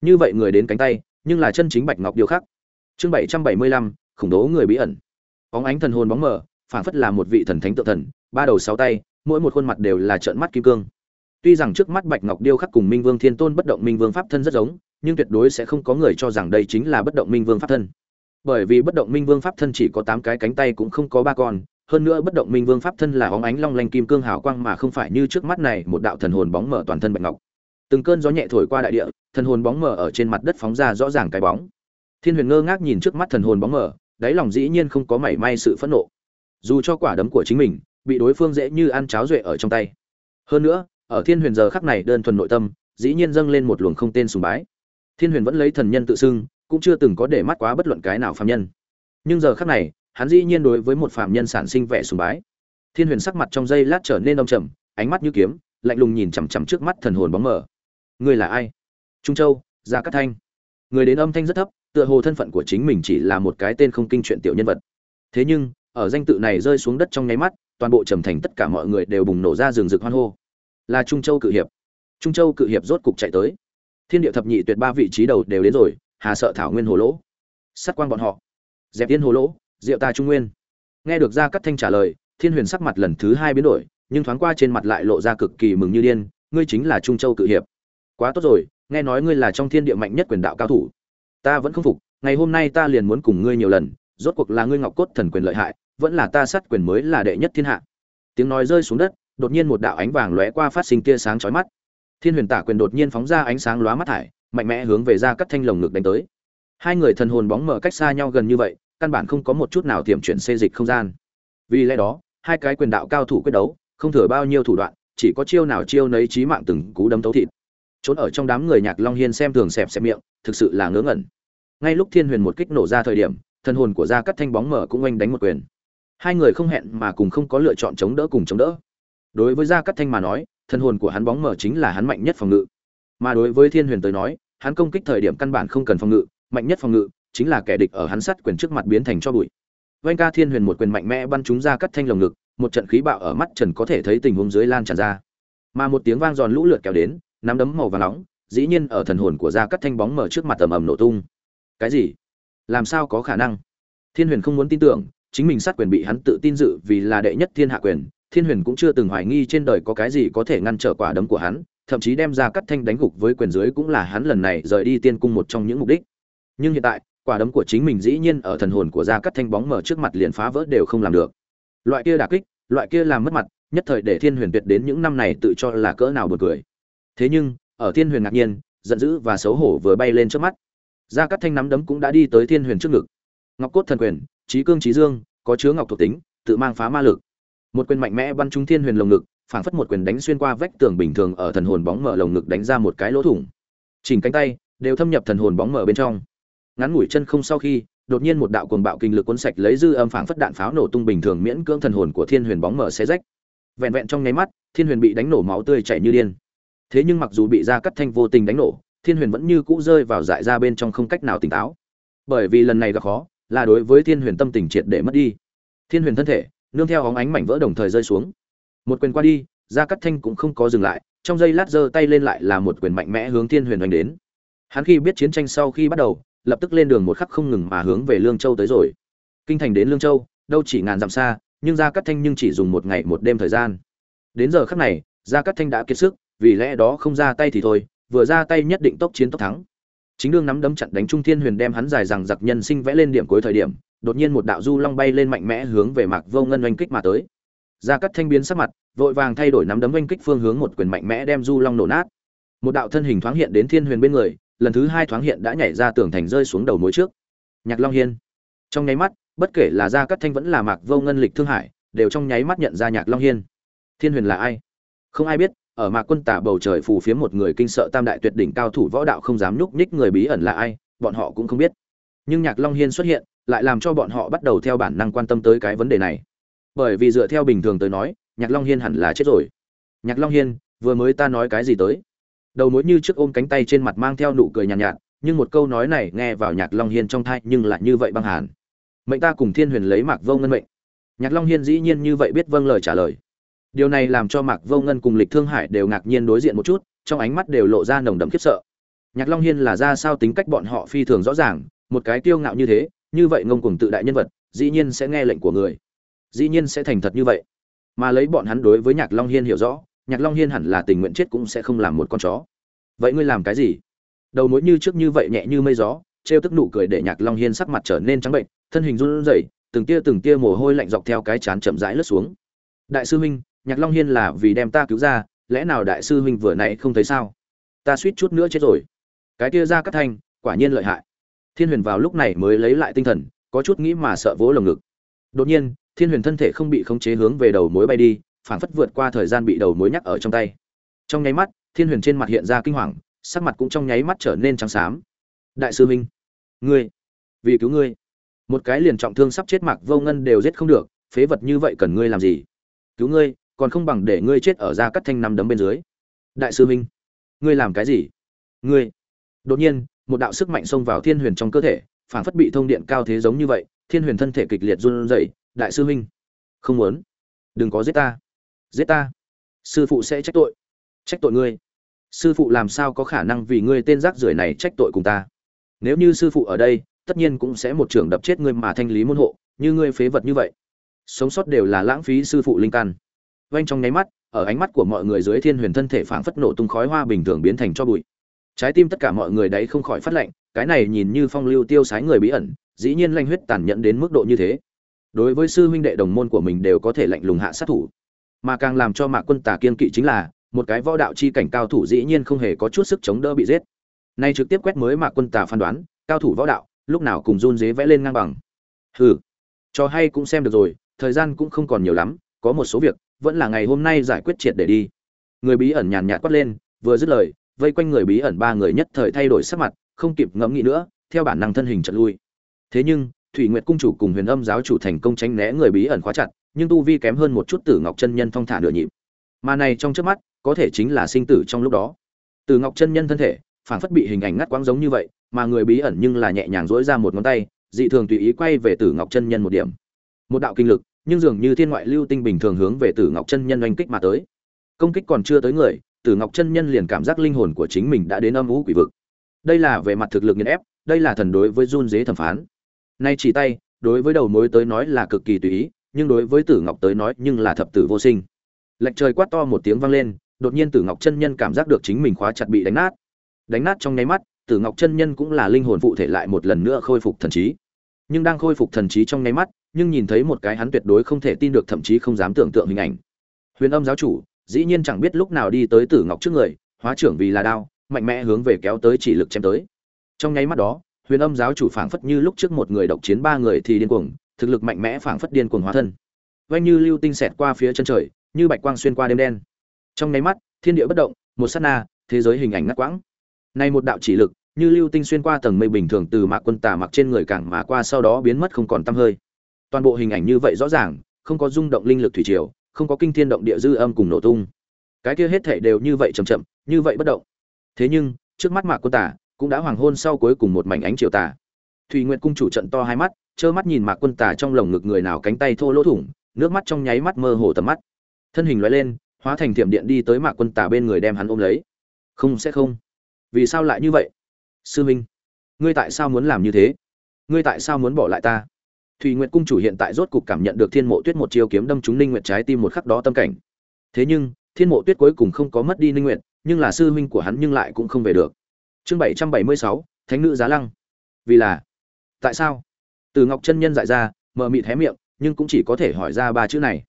như vậy người đến cánh tay, nhưng là chân chính bạch ngọc điều khắc. Chương bảy trăm bảy mươi lăm, khủng bố người bí ẩn. Bóng ánh thần hồn bóng mờ, phảng phất là một vị thần thánh tự thần, ba đầu sáu tay, mỗi một khuôn mặt đều là trợn mắt kim cương. Tuy rằng trước mắt bạch ngọc điêu khắc cùng minh vương thiên tôn bất động minh vương pháp thân rất giống, nhưng tuyệt đối sẽ không có người cho rằng đây chính là bất động minh vương pháp thân bởi vì bất động minh vương pháp thân chỉ có tám cái cánh tay cũng không có ba con, hơn nữa bất động minh vương pháp thân là óng ánh long lanh kim cương hào quang mà không phải như trước mắt này một đạo thần hồn bóng mở toàn thân bạch ngọc. Từng cơn gió nhẹ thổi qua đại địa, thần hồn bóng mở ở trên mặt đất phóng ra rõ ràng cái bóng. Thiên huyền ngơ ngác nhìn trước mắt thần hồn bóng mở, đáy lòng dĩ nhiên không có mảy may sự phẫn nộ. Dù cho quả đấm của chính mình bị đối phương dễ như ăn cháo duệ ở trong tay. Hơn nữa, ở thiên huyền giờ khắc này đơn thuần nội tâm, dĩ nhiên dâng lên một luồng không tên sùng bái. Thiên huyền vẫn lấy thần nhân tự xưng cũng chưa từng có để mắt quá bất luận cái nào phạm nhân. Nhưng giờ khắc này, hắn dĩ nhiên đối với một phạm nhân sản sinh vẻ sùng bái. Thiên huyền sắc mặt trong giây lát trở nên đông trầm, ánh mắt như kiếm, lạnh lùng nhìn chằm chằm trước mắt thần hồn bóng mờ. Người là ai? Trung châu, gia cát thanh. Người đến âm thanh rất thấp, tựa hồ thân phận của chính mình chỉ là một cái tên không kinh chuyện tiểu nhân vật. Thế nhưng, ở danh tự này rơi xuống đất trong nháy mắt, toàn bộ trầm thành tất cả mọi người đều bùng nổ ra rừng rực hoan hô. Là trung châu cự hiệp. Trung châu cự hiệp rốt cục chạy tới. Thiên địa thập nhị tuyệt ba vị trí đầu đều đến rồi hà sợ thảo nguyên hồ lỗ. Sát quang bọn họ. Dẹp tiên hồ lỗ diệu ta trung nguyên. Nghe được ra cắt thanh trả lời, thiên huyền sắc mặt lần thứ hai biến đổi, nhưng thoáng qua trên mặt lại lộ ra cực kỳ mừng như điên, ngươi chính là trung châu cự hiệp. Quá tốt rồi, nghe nói ngươi là trong thiên địa mạnh nhất quyền đạo cao thủ. Ta vẫn không phục, ngày hôm nay ta liền muốn cùng ngươi nhiều lần, rốt cuộc là ngươi ngọc cốt thần quyền lợi hại, vẫn là ta sát quyền mới là đệ nhất thiên hạ. Tiếng nói rơi xuống đất, đột nhiên một đạo ánh vàng lóe qua phát sinh tia sáng chói mắt. Thiên huyền tả quyền đột nhiên phóng ra ánh sáng lóa mắt thải mạnh mẽ hướng về ra cắt thanh lồng ngực đánh tới. Hai người thần hồn bóng mở cách xa nhau gần như vậy, căn bản không có một chút nào tiềm chuyển xê dịch không gian. Vì lẽ đó, hai cái quyền đạo cao thủ quyết đấu, không thừa bao nhiêu thủ đoạn, chỉ có chiêu nào chiêu nấy trí mạng từng cú đấm tấu thịt. Trốn ở trong đám người nhạc long hiên xem thường xẹp xẹp miệng, thực sự là ngớ ngẩn. Ngay lúc thiên huyền một kích nổ ra thời điểm, thần hồn của gia cắt thanh bóng mở cũng oanh đánh một quyền. Hai người không hẹn mà cùng không có lựa chọn chống đỡ cùng chống đỡ. Đối với gia cắt thanh mà nói, thần hồn của hắn bóng mở chính là hắn mạnh nhất phòng ngự mà đối với thiên huyền tới nói, hắn công kích thời điểm căn bản không cần phòng ngự, mạnh nhất phòng ngự chính là kẻ địch ở hắn sắt quyền trước mặt biến thành cho bụi. Vanh ca thiên huyền một quyền mạnh mẽ bắn chúng ra cắt thanh lồng ngực, một trận khí bạo ở mắt trần có thể thấy tình huống dưới lan tràn ra. Mà một tiếng vang giòn lũ lượt kéo đến, nắm đấm màu vàng nóng, dĩ nhiên ở thần hồn của gia cắt thanh bóng mở trước mặt tầm ầm nổ tung. Cái gì? Làm sao có khả năng? Thiên huyền không muốn tin tưởng, chính mình sát quyền bị hắn tự tin dự vì là đệ nhất thiên hạ quyền, thiên huyền cũng chưa từng hoài nghi trên đời có cái gì có thể ngăn trở quả đấm của hắn thậm chí đem ra cắt thanh đánh gục với quyền dưới cũng là hắn lần này rời đi tiên cung một trong những mục đích. Nhưng hiện tại, quả đấm của chính mình dĩ nhiên ở thần hồn của gia cắt thanh bóng mở trước mặt liền phá vỡ đều không làm được. Loại kia đả kích, loại kia làm mất mặt, nhất thời để thiên huyền tuyệt đến những năm này tự cho là cỡ nào buồn cười. Thế nhưng, ở thiên huyền ngạc nhiên, giận dữ và xấu hổ vừa bay lên trước mắt. Gia cắt thanh nắm đấm cũng đã đi tới thiên huyền trước ngực. Ngọc cốt thần quyền trí cương trí dương, có chứa ngọc thuộc tính, tự mang phá ma lực. Một quyền mạnh mẽ bắn trúng thiên huyền lồng ngực phảng phất một quyền đánh xuyên qua vách tường bình thường ở thần hồn bóng mở lồng ngực đánh ra một cái lỗ thủng. Chỉnh cánh tay, đều thâm nhập thần hồn bóng mở bên trong. Ngắn ngủi chân không sau khi, đột nhiên một đạo cuồng bạo kinh lực cuốn sạch lấy dư âm phảng phất đạn pháo nổ tung bình thường miễn cưỡng thần hồn của thiên huyền bóng mở xé rách. Vẹn vẹn trong nháy mắt, thiên huyền bị đánh nổ máu tươi chảy như điên. Thế nhưng mặc dù bị ra cắt thanh vô tình đánh nổ, thiên huyền vẫn như cũ rơi vào dại ra bên trong không cách nào tỉnh táo. Bởi vì lần này gặp khó, là đối với thiên huyền tâm tình triệt để mất đi. Thiên huyền thân thể, nương theo hóng ánh mảnh vỡ đồng thời rơi xuống một quyền qua đi, gia cắt thanh cũng không có dừng lại, trong giây lát giơ tay lên lại là một quyền mạnh mẽ hướng thiên huyền đánh đến. Hắn khi biết chiến tranh sau khi bắt đầu, lập tức lên đường một khắc không ngừng mà hướng về lương châu tới rồi. Kinh thành đến lương châu, đâu chỉ ngàn dặm xa, nhưng gia cắt thanh nhưng chỉ dùng một ngày một đêm thời gian. Đến giờ khắc này, gia cắt thanh đã kiệt sức, vì lẽ đó không ra tay thì thôi, vừa ra tay nhất định tốc chiến tốc thắng. Chính đương nắm đấm chặn đánh trung thiên huyền đem hắn dài rằng giặc nhân sinh vẽ lên điểm cuối thời điểm, đột nhiên một đạo du long bay lên mạnh mẽ hướng về mạc vô ngân oanh kích mà tới. Gia cắt thanh biến sắc mặt, vội vàng thay đổi nắm đấm oanh kích phương hướng một quyền mạnh mẽ đem du long nổ nát. Một đạo thân hình thoáng hiện đến thiên huyền bên người, lần thứ hai thoáng hiện đã nhảy ra tường thành rơi xuống đầu mối trước. Nhạc long hiên. Trong nháy mắt, bất kể là gia cắt thanh vẫn là mạc vô ngân lịch thương hải, đều trong nháy mắt nhận ra nhạc long hiên. Thiên huyền là ai? Không ai biết, ở mạc quân tả bầu trời phù phiếm một người kinh sợ tam đại tuyệt đỉnh cao thủ võ đạo không dám nhúc nhích người bí ẩn là ai, bọn họ cũng không biết. Nhưng nhạc long hiên xuất hiện, lại làm cho bọn họ bắt đầu theo bản năng quan tâm tới cái vấn đề này bởi vì dựa theo bình thường tới nói nhạc long hiên hẳn là chết rồi. Nhạc long hiên vừa mới ta nói cái gì tới? Đầu mối như trước ôm cánh tay trên mặt mang theo nụ cười nhàn nhạt, nhạt nhưng một câu nói này nghe vào nhạc long hiên trong thai nhưng lại như vậy băng hàn. Mệnh ta cùng thiên huyền lấy mạc vô ngân mệnh. Nhạc long hiên dĩ nhiên như vậy biết vâng lời trả lời. Điều này làm cho mạc vô ngân cùng lịch thương hải đều ngạc nhiên đối diện một chút trong ánh mắt đều lộ ra nồng đậm khiếp sợ. Nhạc long hiên là ra sao tính cách bọn họ phi thường rõ ràng một cái kiêu ngạo như thế như vậy ngông cuồng tự đại nhân vật dĩ nhiên sẽ nghe lệnh của người dĩ nhiên sẽ thành thật như vậy. Mà lấy bọn hắn đối với nhạc long hiên hiểu rõ, nhạc long hiên hẳn là tình nguyện chết cũng sẽ không làm một con chó. Vậy ngươi làm cái gì? Đầu mối như trước như vậy nhẹ như mây gió, trêu tức nụ cười để nhạc long hiên sắc mặt trở nên trắng bệnh, thân hình run rẩy, từng tia từng tia mồ hôi lạnh dọc theo cái chán chậm rãi lướt xuống. Đại sư huynh, nhạc long hiên là vì đem ta cứu ra, lẽ nào đại sư huynh vừa nãy không thấy sao? Ta suýt chút nữa chết rồi. Cái tia ra cắt thanh, quả nhiên lợi hại. Thiên huyền vào lúc này mới lấy lại tinh thần, có chút nghĩ mà sợ vỗ lồng ngực. Đột nhiên thiên huyền thân thể không bị khống chế hướng về đầu mối bay đi, phảng phất vượt qua thời gian bị đầu mối nhắc ở trong tay. Trong nháy mắt, thiên huyền trên mặt hiện ra kinh hoàng, sắc mặt cũng trong nháy mắt trở nên trắng xám. Đại sư minh ngươi, vì cứu ngươi. Một cái liền trọng thương sắp chết mặc vô ngân đều giết không được, phế vật như vậy cần ngươi làm gì? Cứu ngươi, còn không bằng để ngươi chết ở ra cắt thanh năm đấm bên dưới. Đại sư minh ngươi làm cái gì? Ngươi. Đột nhiên, một đạo sức mạnh xông vào thiên huyền trong cơ thể, phảng phất bị thông điện cao thế giống như vậy, thiên huyền thân thể kịch liệt run rẩy đại sư huynh, không muốn. Đừng có giết ta. Giết ta. Sư phụ sẽ trách tội. Trách tội ngươi. Sư phụ làm sao có khả năng vì ngươi tên rác rưởi này trách tội cùng ta? Nếu như sư phụ ở đây tất nhiên cũng sẽ một trường đập chết ngươi mà thanh lý môn hộ như ngươi phế vật như vậy. Sống sót đều là lãng phí sư phụ linh căn. Vanh trong nháy mắt ở ánh mắt của mọi người dưới thiên huyền thân thể phảng phất nổ tung khói hoa bình thường biến thành cho bụi. Trái tim tất cả mọi người đấy không khỏi phát lạnh cái này nhìn như phong lưu tiêu sái người bí ẩn dĩ nhiên lanh huyết tàn nhẫn đến mức độ như thế đối với sư huynh đệ đồng môn của mình đều có thể lạnh lùng hạ sát thủ. Mà càng làm cho mạc quân tà kiên kỵ chính là, một cái võ đạo chi cảnh cao thủ dĩ nhiên không hề có chút sức chống đỡ bị giết. Nay trực tiếp quét mới mạc quân tà phán đoán, cao thủ võ đạo, lúc nào cùng run dế vẽ lên ngang bằng. Hừ, cho hay cũng xem được rồi, thời gian cũng không còn nhiều lắm, có một số việc, vẫn là ngày hôm nay giải quyết triệt để đi. Người bí ẩn nhàn nhạt quát lên, vừa dứt lời, vây quanh người bí ẩn ba người nhất thời thay đổi sắc mặt, không kịp ngẫm nghĩ nữa, theo bản năng thân hình chật lui. Thế nhưng thủy nguyệt cung chủ cùng huyền âm giáo chủ thành công tránh né người bí ẩn khóa chặt, nhưng tu vi kém hơn một chút tử ngọc chân nhân thong thả nửa nhịp. Mà này trong trước mắt, có thể chính là sinh tử trong lúc đó. Tử ngọc chân nhân thân thể phản phất bị hình ảnh ngắt quãng giống như vậy, mà người bí ẩn nhưng là nhẹ nhàng dỗi ra một ngón tay, dị thường tùy ý quay về tử ngọc chân nhân một điểm. Một đạo kinh lực, nhưng dường như thiên ngoại lưu tinh bình thường hướng về tử ngọc chân nhân oanh kích mà tới. Công kích còn chưa tới người, tử ngọc chân nhân liền cảm giác linh hồn của chính mình đã đến âm ú quỷ vực. Đây là về mặt thực lực nhân ép, đây là thần đối với run dế thẩm phán nay chỉ tay, đối với đầu mối tới nói là cực kỳ tùy ý, nhưng đối với tử ngọc tới nói nhưng là thập tử vô sinh. Lệch trời quát to một tiếng vang lên, đột nhiên tử ngọc chân nhân cảm giác được chính mình khóa chặt bị đánh nát. Đánh nát trong nháy mắt, tử ngọc chân nhân cũng là linh hồn phụ thể lại một lần nữa khôi phục thần trí. Nhưng đang khôi phục thần trí trong nháy mắt, nhưng nhìn thấy một cái hắn tuyệt đối không thể tin được thậm chí không dám tưởng tượng hình ảnh. Huyền âm giáo chủ, dĩ nhiên chẳng biết lúc nào đi tới tử ngọc trước người, hóa trưởng vì là đao, mạnh mẽ hướng về kéo tới chỉ lực chém tới. Trong nháy mắt đó huyền âm giáo chủ phảng phất như lúc trước một người độc chiến ba người thì điên cuồng, thực lực mạnh mẽ phảng phất điên cuồng hóa thân. Vanh như lưu tinh xẹt qua phía chân trời, như bạch quang xuyên qua đêm đen. Trong nháy mắt, thiên địa bất động, một sát na, thế giới hình ảnh ngắt quãng. Nay một đạo chỉ lực, như lưu tinh xuyên qua tầng mây bình thường từ mạc quân tà mặc trên người càng mà qua sau đó biến mất không còn tăm hơi. Toàn bộ hình ảnh như vậy rõ ràng, không có rung động linh lực thủy triều, không có kinh thiên động địa dư âm cùng nổ tung. Cái kia hết thể đều như vậy chậm chậm, như vậy bất động. Thế nhưng, trước mắt mạc quân tà cũng đã hoàng hôn sau cuối cùng một mảnh ánh chiều tà. Thùy nguyện cung chủ trận to hai mắt, trơ mắt nhìn mạc quân tà trong lồng ngực người nào cánh tay thô lỗ thủng, nước mắt trong nháy mắt mơ hồ tầm mắt. Thân hình loại lên, hóa thành thiểm điện đi tới mạc quân tà bên người đem hắn ôm lấy. Không sẽ không. Vì sao lại như vậy? Sư minh, ngươi tại sao muốn làm như thế? Ngươi tại sao muốn bỏ lại ta? Thùy nguyệt cung chủ hiện tại rốt cục cảm nhận được thiên mộ tuyết một chiêu kiếm đâm trúng ninh nguyệt trái tim một khắc đó tâm cảnh. Thế nhưng, thiên mộ tuyết cuối cùng không có mất đi ninh nguyệt, nhưng là sư huynh của hắn nhưng lại cũng không về được chương bảy trăm bảy mươi sáu thánh nữ giá lăng. Vì là tại sao? Từ ngọc chân nhân dại ra mờ mịt hé miệng nhưng cũng chỉ có thể hỏi ra ba chữ này.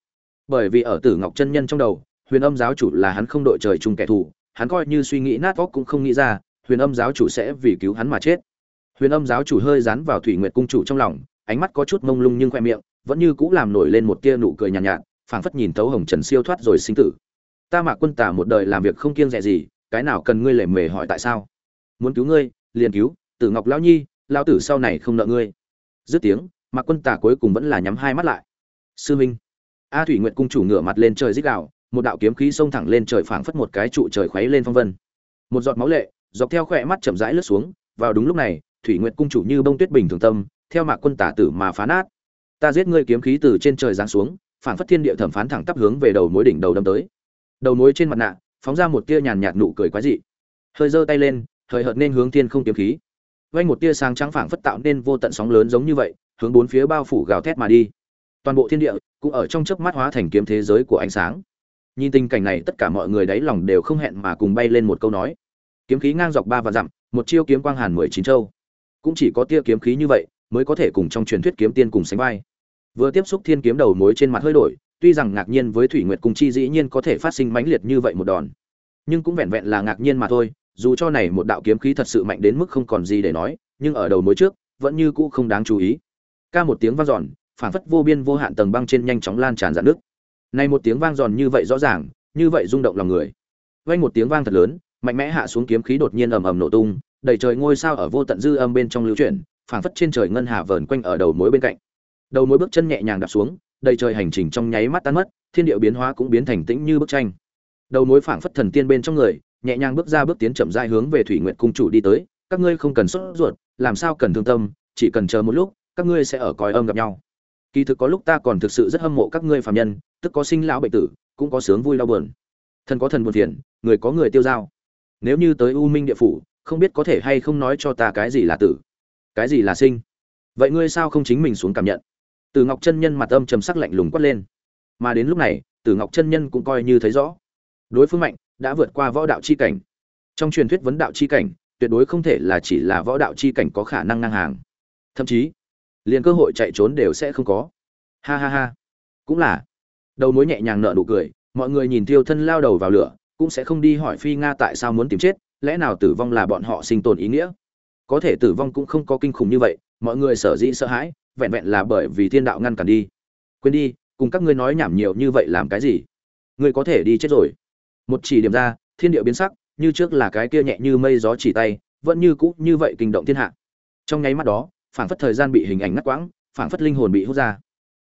Bởi vì ở tử ngọc chân nhân trong đầu huyền âm giáo chủ là hắn không đội trời chung kẻ thù hắn coi như suy nghĩ nát óc cũng không nghĩ ra huyền âm giáo chủ sẽ vì cứu hắn mà chết. Huyền âm giáo chủ hơi dán vào thủy nguyệt cung chủ trong lòng ánh mắt có chút mông lung nhưng khoe miệng vẫn như cũng làm nổi lên một tia nụ cười nhàn nhạt, nhạt phảng phất nhìn thấu hồng trần siêu thoát rồi sinh tử. Ta mạc quân tả một đời làm việc không kiêng dè gì cái nào cần ngươi lề mề hỏi tại sao? Muốn cứu ngươi, liền cứu, tử ngọc lão nhi lao tử sau này không nợ ngươi. Dứt tiếng, mạc quân tả cuối cùng vẫn là nhắm hai mắt lại. Sư minh. A thủy nguyệt cung chủ ngửa mặt lên trời dích đạo một đạo kiếm khí xông thẳng lên trời phảng phất một cái trụ trời khuấy lên phong vân. Một giọt máu lệ, dọc theo khỏe mắt chậm rãi lướt xuống, vào đúng lúc này, thủy nguyệt cung chủ như bông tuyết bình thường tâm, theo mạc quân tả tử mà phá nát. Ta giết ngươi kiếm khí từ trên trời giáng xuống, phảng phất thiên địa thẩm phán thẳng tắp hướng về đầu mối đỉnh đầu đâm tới. Đầu mối trên mặt nạ, phóng ra một tia nhàn nhạt nụ cười quái dị. Hơi giơ tay lên thời hợt nên hướng thiên không kiếm khí. Vay một tia sáng trắng phảng phất tạo nên vô tận sóng lớn giống như vậy, hướng bốn phía bao phủ gào thét mà đi. Toàn bộ thiên địa cũng ở trong chớp mắt hóa thành kiếm thế giới của ánh sáng. Nhìn tình cảnh này, tất cả mọi người đáy lòng đều không hẹn mà cùng bay lên một câu nói. Kiếm khí ngang dọc ba và dặm, một chiêu kiếm quang hàn mười chín châu. Cũng chỉ có tia kiếm khí như vậy mới có thể cùng trong truyền thuyết kiếm tiên cùng sánh vai. Vừa tiếp xúc thiên kiếm đầu mối trên mặt hơi đổi, tuy rằng ngạc nhiên với thủy nguyệt cùng chi dĩ nhiên có thể phát sinh mãnh liệt như vậy một đòn, nhưng cũng vẹn vẹn là ngạc nhiên mà thôi dù cho này một đạo kiếm khí thật sự mạnh đến mức không còn gì để nói nhưng ở đầu mối trước vẫn như cũ không đáng chú ý. Ca một tiếng vang dọn, phản phất vô biên vô hạn tầng băng trên nhanh chóng lan tràn dạn nước này một tiếng vang giòn như vậy rõ ràng như vậy rung động lòng người. Vang một tiếng vang thật lớn mạnh mẽ hạ xuống kiếm khí đột nhiên ầm ầm nổ tung đầy trời ngôi sao ở vô tận dư âm bên trong lưu chuyển phảng phất trên trời ngân hà vờn quanh ở đầu mối bên cạnh. Đầu mối bước chân nhẹ nhàng đạp xuống đầy trời hành trình trong nháy mắt tan mất thiên địa biến hóa cũng biến thành tĩnh như bức tranh. Đầu mối phảng phất thần tiên bên trong người nhẹ nhàng bước ra bước tiến chậm rãi hướng về thủy nguyện cung chủ đi tới. Các ngươi không cần sốt ruột, làm sao cần thương tâm, chỉ cần chờ một lúc, các ngươi sẽ ở cõi âm gặp nhau. Kỳ thực có lúc ta còn thực sự rất hâm mộ các ngươi phàm nhân, tức có sinh lão bệnh tử, cũng có sướng vui đau buồn. Thần có thần buồn phiền, người có người tiêu dao. Nếu như tới u minh địa phủ, không biết có thể hay không nói cho ta cái gì là tử, cái gì là sinh. Vậy ngươi sao không chính mình xuống cảm nhận? Từ ngọc chân nhân mặt âm trầm sắc lạnh lùng quát lên. Mà đến lúc này, từ ngọc chân nhân cũng coi như thấy rõ. Đối phương mạnh đã vượt qua võ đạo chi cảnh. Trong truyền thuyết vấn đạo chi cảnh, tuyệt đối không thể là chỉ là võ đạo chi cảnh có khả năng ngang hàng. Thậm chí, liền cơ hội chạy trốn đều sẽ không có. Ha ha ha. Cũng là. Đầu mối nhẹ nhàng nở nụ cười, mọi người nhìn tiêu thân lao đầu vào lửa, cũng sẽ không đi hỏi phi nga tại sao muốn tìm chết, lẽ nào tử vong là bọn họ sinh tồn ý nghĩa? Có thể tử vong cũng không có kinh khủng như vậy, mọi người sở dĩ sợ hãi, vẹn vẹn là bởi vì thiên đạo ngăn cản đi. Quên đi, cùng các ngươi nói nhảm nhiều như vậy làm cái gì? Ngươi có thể đi chết rồi một chỉ điểm ra, thiên địa biến sắc, như trước là cái kia nhẹ như mây gió chỉ tay, vẫn như cũ như vậy kinh động thiên hạ. Trong nháy mắt đó, phảng phất thời gian bị hình ảnh ngắt quãng, phảng phất linh hồn bị hút ra.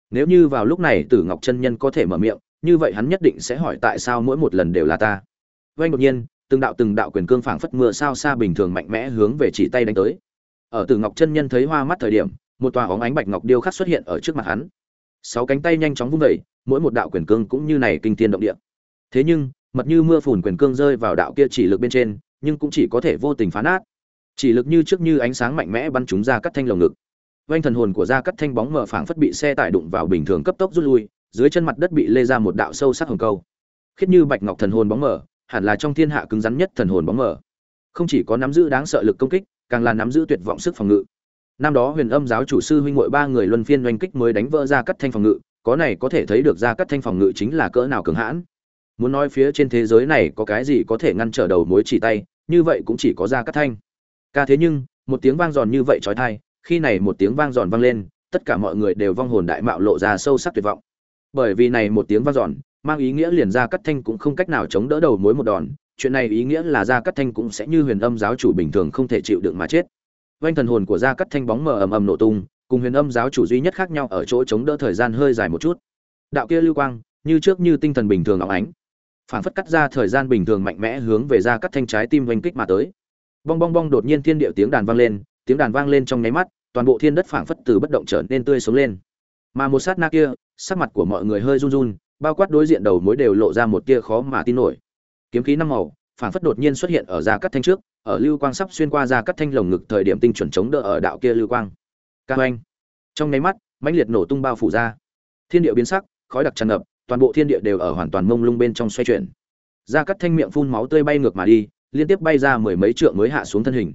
Nếu như vào lúc này tử ngọc chân nhân có thể mở miệng, như vậy hắn nhất định sẽ hỏi tại sao mỗi một lần đều là ta. Vay đột nhiên, từng đạo từng đạo quyền cương phảng phất mưa sao xa bình thường mạnh mẽ hướng về chỉ tay đánh tới. Ở tử ngọc chân nhân thấy hoa mắt thời điểm, một tòa óng ánh bạch ngọc điêu khắc xuất hiện ở trước mặt hắn. Sáu cánh tay nhanh chóng vung vẩy mỗi một đạo quyền cương cũng như này kinh thiên động địa. Thế nhưng mật như mưa phùn quyền cương rơi vào đạo kia chỉ lực bên trên, nhưng cũng chỉ có thể vô tình phá nát. Chỉ lực như trước như ánh sáng mạnh mẽ bắn chúng ra cắt thanh lồng ngực. Vanh thần hồn của ra cắt thanh bóng mở phảng phất bị xe tải đụng vào bình thường cấp tốc rút lui, dưới chân mặt đất bị lê ra một đạo sâu sắc hồng câu. Khiết như bạch ngọc thần hồn bóng mở hẳn là trong thiên hạ cứng rắn nhất thần hồn bóng mở không chỉ có nắm giữ đáng sợ lực công kích, càng là nắm giữ tuyệt vọng sức phòng ngự. Năm đó huyền âm giáo chủ sư huynh ngội ba người luân phiên oanh kích mới đánh vỡ ra cắt thanh phòng ngự, có này có thể thấy được ra cắt thanh phòng ngự chính là cỡ nào cường hãn muốn nói phía trên thế giới này có cái gì có thể ngăn trở đầu mối chỉ tay, như vậy cũng chỉ có ra cắt thanh. Ca thế nhưng, một tiếng vang giòn như vậy trói thai, khi này một tiếng vang giòn vang lên, tất cả mọi người đều vong hồn đại mạo lộ ra sâu sắc tuyệt vọng. Bởi vì này một tiếng vang giòn, mang ý nghĩa liền ra cắt thanh cũng không cách nào chống đỡ đầu mối một đòn, chuyện này ý nghĩa là ra cắt thanh cũng sẽ như huyền âm giáo chủ bình thường không thể chịu đựng mà chết. Vanh thần hồn của gia cắt thanh bóng mờ ầm ầm nổ tung, cùng huyền âm giáo chủ duy nhất khác nhau ở chỗ chống đỡ thời gian hơi dài một chút. Đạo kia lưu quang, như trước như tinh thần bình thường óng ánh phản phất cắt ra thời gian bình thường mạnh mẽ hướng về ra cắt thanh trái tim vanh kích mà tới. Bong bong bong đột nhiên thiên điệu tiếng đàn vang lên, tiếng đàn vang lên trong nháy mắt, toàn bộ thiên đất phảng phất từ bất động trở nên tươi sống lên. Mà một sát na kia, sắc mặt của mọi người hơi run run, bao quát đối diện đầu mối đều lộ ra một tia khó mà tin nổi. Kiếm khí năm màu, phảng phất đột nhiên xuất hiện ở gia cắt thanh trước, ở lưu quang sắp xuyên qua ra cắt thanh lồng ngực thời điểm tinh chuẩn chống đỡ ở đạo kia lưu quang. Ca oanh trong nháy mắt, mãnh liệt nổ tung bao phủ ra. Thiên địa biến sắc, khói đặc tràn ngập toàn bộ thiên địa đều ở hoàn toàn mông lung bên trong xoay chuyển. Ra cắt thanh miệng phun máu tươi bay ngược mà đi, liên tiếp bay ra mười mấy trượng mới hạ xuống thân hình.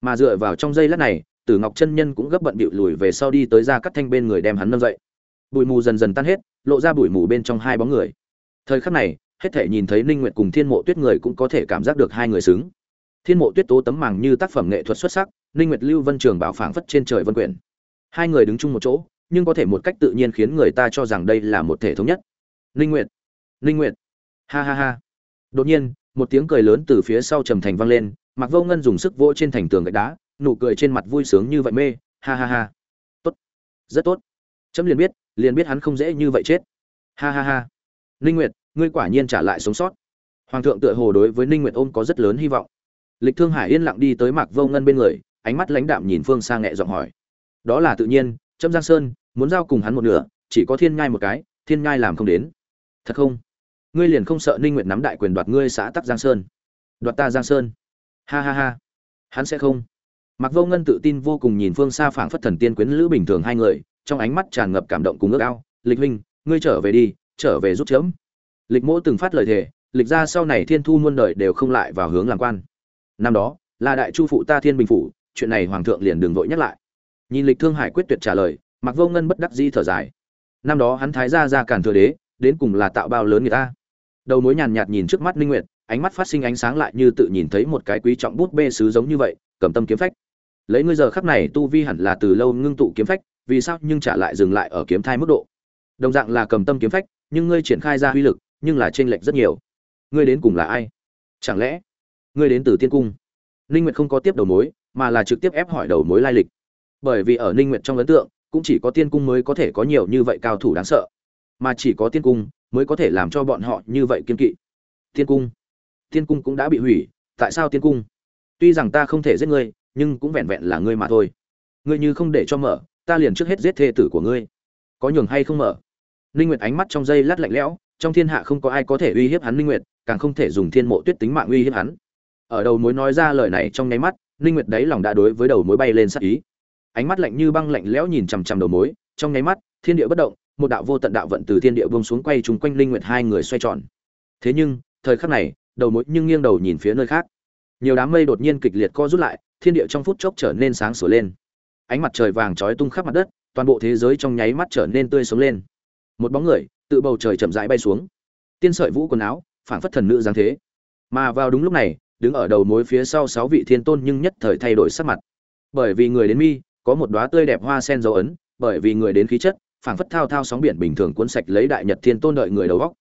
Mà dựa vào trong giây lát này, tử ngọc chân nhân cũng gấp bận bịu lùi về sau đi tới ra cắt thanh bên người đem hắn nâng dậy. Bụi mù dần dần tan hết, lộ ra bụi mù bên trong hai bóng người. Thời khắc này, hết thể nhìn thấy ninh nguyệt cùng thiên mộ tuyết người cũng có thể cảm giác được hai người xứng. Thiên mộ tuyết tố tấm màng như tác phẩm nghệ thuật xuất sắc, ninh nguyệt lưu vân trường bảo phảng phất trên trời vân quyển. Hai người đứng chung một chỗ, nhưng có thể một cách tự nhiên khiến người ta cho rằng đây là một thể thống nhất ninh nguyệt ninh nguyệt. Ha ha ha. Đột nhiên, một tiếng cười lớn từ phía sau trầm thành vang lên mặc vô ngân dùng sức vỗ trên thành tường gạch đá, nụ cười trên mặt vui sướng như vậy mê, ha ha ha. Tốt. Rất tốt. Chấm liền biết liền biết hắn không dễ như vậy chết. Ha ha ha. Ninh nguyệt, ngươi quả nhiên trả lại sống sót. Hoàng thượng tựa hồ đối với ninh nguyệt ôm có rất lớn hy vọng. Lịch thương hải yên lặng đi tới mạc vô ngân bên người, ánh mắt lãnh đạm nhìn phương xa nhẹ giọng hỏi. Đó là tự nhiên, trâm giang sơn, muốn giao cùng hắn một nửa, chỉ có thiên nhai một cái, thiên nhai làm không đến thật không ngươi liền không sợ ninh nguyệt nắm đại quyền đoạt ngươi xã tắc giang sơn đoạt ta giang sơn ha ha ha hắn sẽ không Mặc Vô Ngân tự tin vô cùng nhìn phương xa phảng phất thần tiên quyến lữ bình thường hai người, trong ánh mắt tràn ngập cảm động cùng ước ao, "Lịch huynh, ngươi trở về đi, trở về giúp chớm. Lịch Mỗ từng phát lời thề, lịch ra sau này thiên thu muôn đời đều không lại vào hướng làm quan. Năm đó, là đại chu phụ ta Thiên Bình phủ, chuyện này hoàng thượng liền đường vội nhắc lại. Nhìn Lịch Thương Hải quyết tuyệt trả lời, Mặc Vô Ngân bất đắc dĩ thở dài. Năm đó hắn thái gia ra cản thừa đế, đến cùng là tạo bao lớn người ta. Đầu mối nhàn nhạt nhìn trước mắt Linh Nguyệt, ánh mắt phát sinh ánh sáng lại như tự nhìn thấy một cái quý trọng bút bê sứ giống như vậy, cầm tâm kiếm phách. Lấy ngươi giờ khắc này tu vi hẳn là từ lâu ngưng tụ kiếm phách vì sao nhưng trả lại dừng lại ở kiếm thai mức độ? Đồng dạng là cầm tâm kiếm phách nhưng ngươi triển khai ra uy lực nhưng là trên lệch rất nhiều. Ngươi đến cùng là ai? Chẳng lẽ ngươi đến từ tiên cung? Ninh nguyệt không có tiếp đầu mối mà là trực tiếp ép hỏi đầu mối lai lịch. Bởi vì ở ninh nguyệt trong ấn tượng cũng chỉ có tiên cung mới có thể có nhiều như vậy cao thủ đáng sợ mà chỉ có tiên cung mới có thể làm cho bọn họ như vậy kiên kỵ. Tiên cung? Tiên cung cũng đã bị hủy, tại sao tiên cung? Tuy rằng ta không thể giết ngươi, nhưng cũng vẹn vẹn là ngươi mà thôi. Ngươi như không để cho mở, ta liền trước hết giết thê tử của ngươi. Có nhường hay không mở? Ninh nguyệt ánh mắt trong dây lát lạnh lẽo, trong thiên hạ không có ai có thể uy hiếp hắn ninh nguyệt, càng không thể dùng thiên mộ tuyết tính mạng uy hiếp hắn. Ở đầu mối nói ra lời này trong nháy mắt, ninh nguyệt đấy lòng đã đối với đầu mối bay lên sát ý. Ánh mắt lạnh như băng lạnh lẽo nhìn chằm chằm đầu mối, trong nháy mắt, thiên địa bất động một đạo vô tận đạo vận từ thiên địa buông xuống quay trùng quanh linh nguyệt hai người xoay tròn. Thế nhưng, thời khắc này, đầu mối nhưng nghiêng đầu nhìn phía nơi khác. Nhiều đám mây đột nhiên kịch liệt co rút lại, thiên địa trong phút chốc trở nên sáng sủa lên. Ánh mặt trời vàng chói tung khắp mặt đất, toàn bộ thế giới trong nháy mắt trở nên tươi sống lên. Một bóng người, tự bầu trời chậm rãi bay xuống. Tiên sợi vũ quần áo, phảng phất thần nữ dáng thế. Mà vào đúng lúc này, đứng ở đầu mối phía sau sáu vị thiên tôn nhưng nhất thời thay đổi sắc mặt. Bởi vì người đến mi, có một đóa tươi đẹp hoa sen dấu ấn, bởi vì người đến khí chất phảng phất thao thao sóng biển bình thường cuốn sạch lấy đại nhật thiên tôn đợi người đầu góc.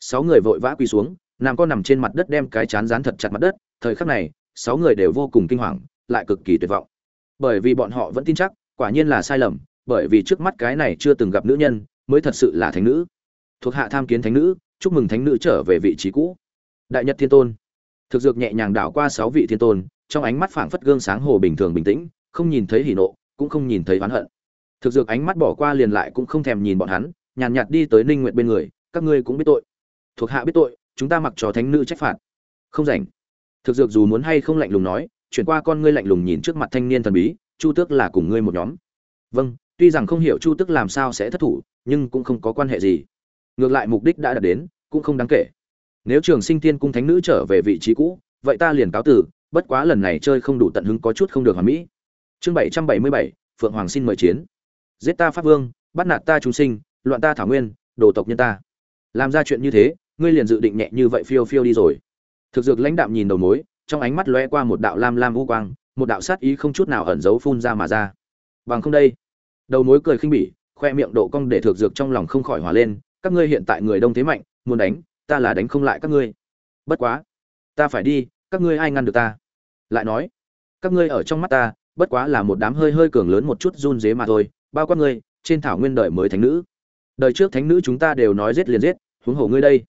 Sáu người vội vã quỳ xuống, nằm con nằm trên mặt đất đem cái chán dán thật chặt mặt đất, thời khắc này, sáu người đều vô cùng kinh hoàng, lại cực kỳ tuyệt vọng. Bởi vì bọn họ vẫn tin chắc, quả nhiên là sai lầm, bởi vì trước mắt cái này chưa từng gặp nữ nhân, mới thật sự là thánh nữ. Thuộc hạ tham kiến thánh nữ, chúc mừng thánh nữ trở về vị trí cũ. Đại nhật thiên tôn. Thực dược nhẹ nhàng đảo qua sáu vị thiên tôn, trong ánh mắt phảng phất gương sáng hồ bình thường bình tĩnh, không nhìn thấy hỉ nộ, cũng không nhìn thấy oán hận thực dược ánh mắt bỏ qua liền lại cũng không thèm nhìn bọn hắn, nhàn nhạt đi tới ninh nguyệt bên người, các ngươi cũng biết tội. Thuộc hạ biết tội, chúng ta mặc cho thánh nữ trách phạt. Không rảnh. Thực dược dù muốn hay không lạnh lùng nói, chuyển qua con ngươi lạnh lùng nhìn trước mặt thanh niên thần bí, chu tước là cùng ngươi một nhóm. Vâng tuy rằng không hiểu chu tước làm sao sẽ thất thủ, nhưng cũng không có quan hệ gì. Ngược lại mục đích đã đạt đến, cũng không đáng kể. Nếu trường sinh tiên cung thánh nữ trở về vị trí cũ, vậy ta liền cáo tử. bất quá lần này chơi không đủ tận hứng có chút không được hoàn mỹ. Chương bảy trăm bảy mươi bảy, phượng hoàng xin mời chiến giết ta pháp vương bắt nạt ta chúng sinh loạn ta thảo nguyên đồ tộc nhân ta làm ra chuyện như thế ngươi liền dự định nhẹ như vậy phiêu phiêu đi rồi thực dược lãnh đạm nhìn đầu mối trong ánh mắt lóe qua một đạo lam lam u quang, một đạo sát ý không chút nào ẩn giấu phun ra mà ra. Bằng không đây. Đầu mối cười khinh bỉ, khoe miệng độ cong để thực dược trong lòng không khỏi hòa lên, các ngươi hiện tại người đông thế mạnh, muốn đánh, ta là đánh không lại các ngươi. Bất quá, ta phải đi, các ngươi ai ngăn được ta? Lại nói, các ngươi ở trong mắt ta, bất quá là một đám hơi hơi cường lớn một chút run dế mà thôi, bao quát ngươi, trên thảo nguyên đời mới thánh nữ. Đời trước thánh nữ chúng ta đều nói giết liền giết, huống hồ ngươi đây.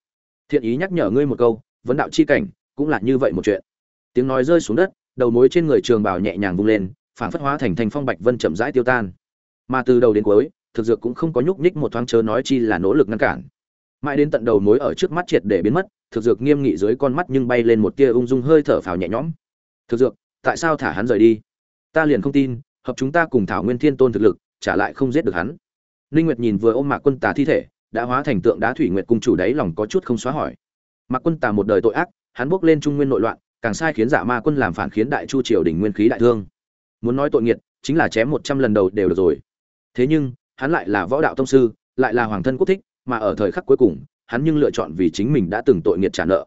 Thiện ý nhắc nhở ngươi một câu, vấn đạo chi cảnh, cũng là như vậy một chuyện. Tiếng nói rơi xuống đất đầu mối trên người trường bảo nhẹ nhàng vung lên phản phất hóa thành thành phong bạch vân chậm rãi tiêu tan. Mà từ đầu đến cuối thực dược cũng không có nhúc nhích một thoáng chớ nói chi là nỗ lực ngăn cản. Mãi đến tận đầu mối ở trước mắt triệt để biến mất thực dược nghiêm nghị dưới con mắt nhưng bay lên một tia ung dung hơi thở phào nhẹ nhõm. Thực dược tại sao thả hắn rời đi? Ta liền không tin hợp chúng ta cùng thảo nguyên thiên tôn thực lực trả lại không giết được hắn. Linh nguyệt nhìn vừa ôm mạc quân tà thi thể, đã hóa thành tượng đá thủy nguyệt cung chủ đấy lòng có chút không xóa hỏi. Mạc quân tà một đời tội ác, hắn bước lên trung nguyên nội loạn, càng sai khiến dạ ma quân làm phản khiến đại chu triều đình nguyên khí đại thương. Muốn nói tội nghiệt, chính là chém một trăm lần đầu đều được rồi. Thế nhưng, hắn lại là võ đạo tông sư, lại là hoàng thân quốc thích, mà ở thời khắc cuối cùng, hắn nhưng lựa chọn vì chính mình đã từng tội nghiệt trả nợ.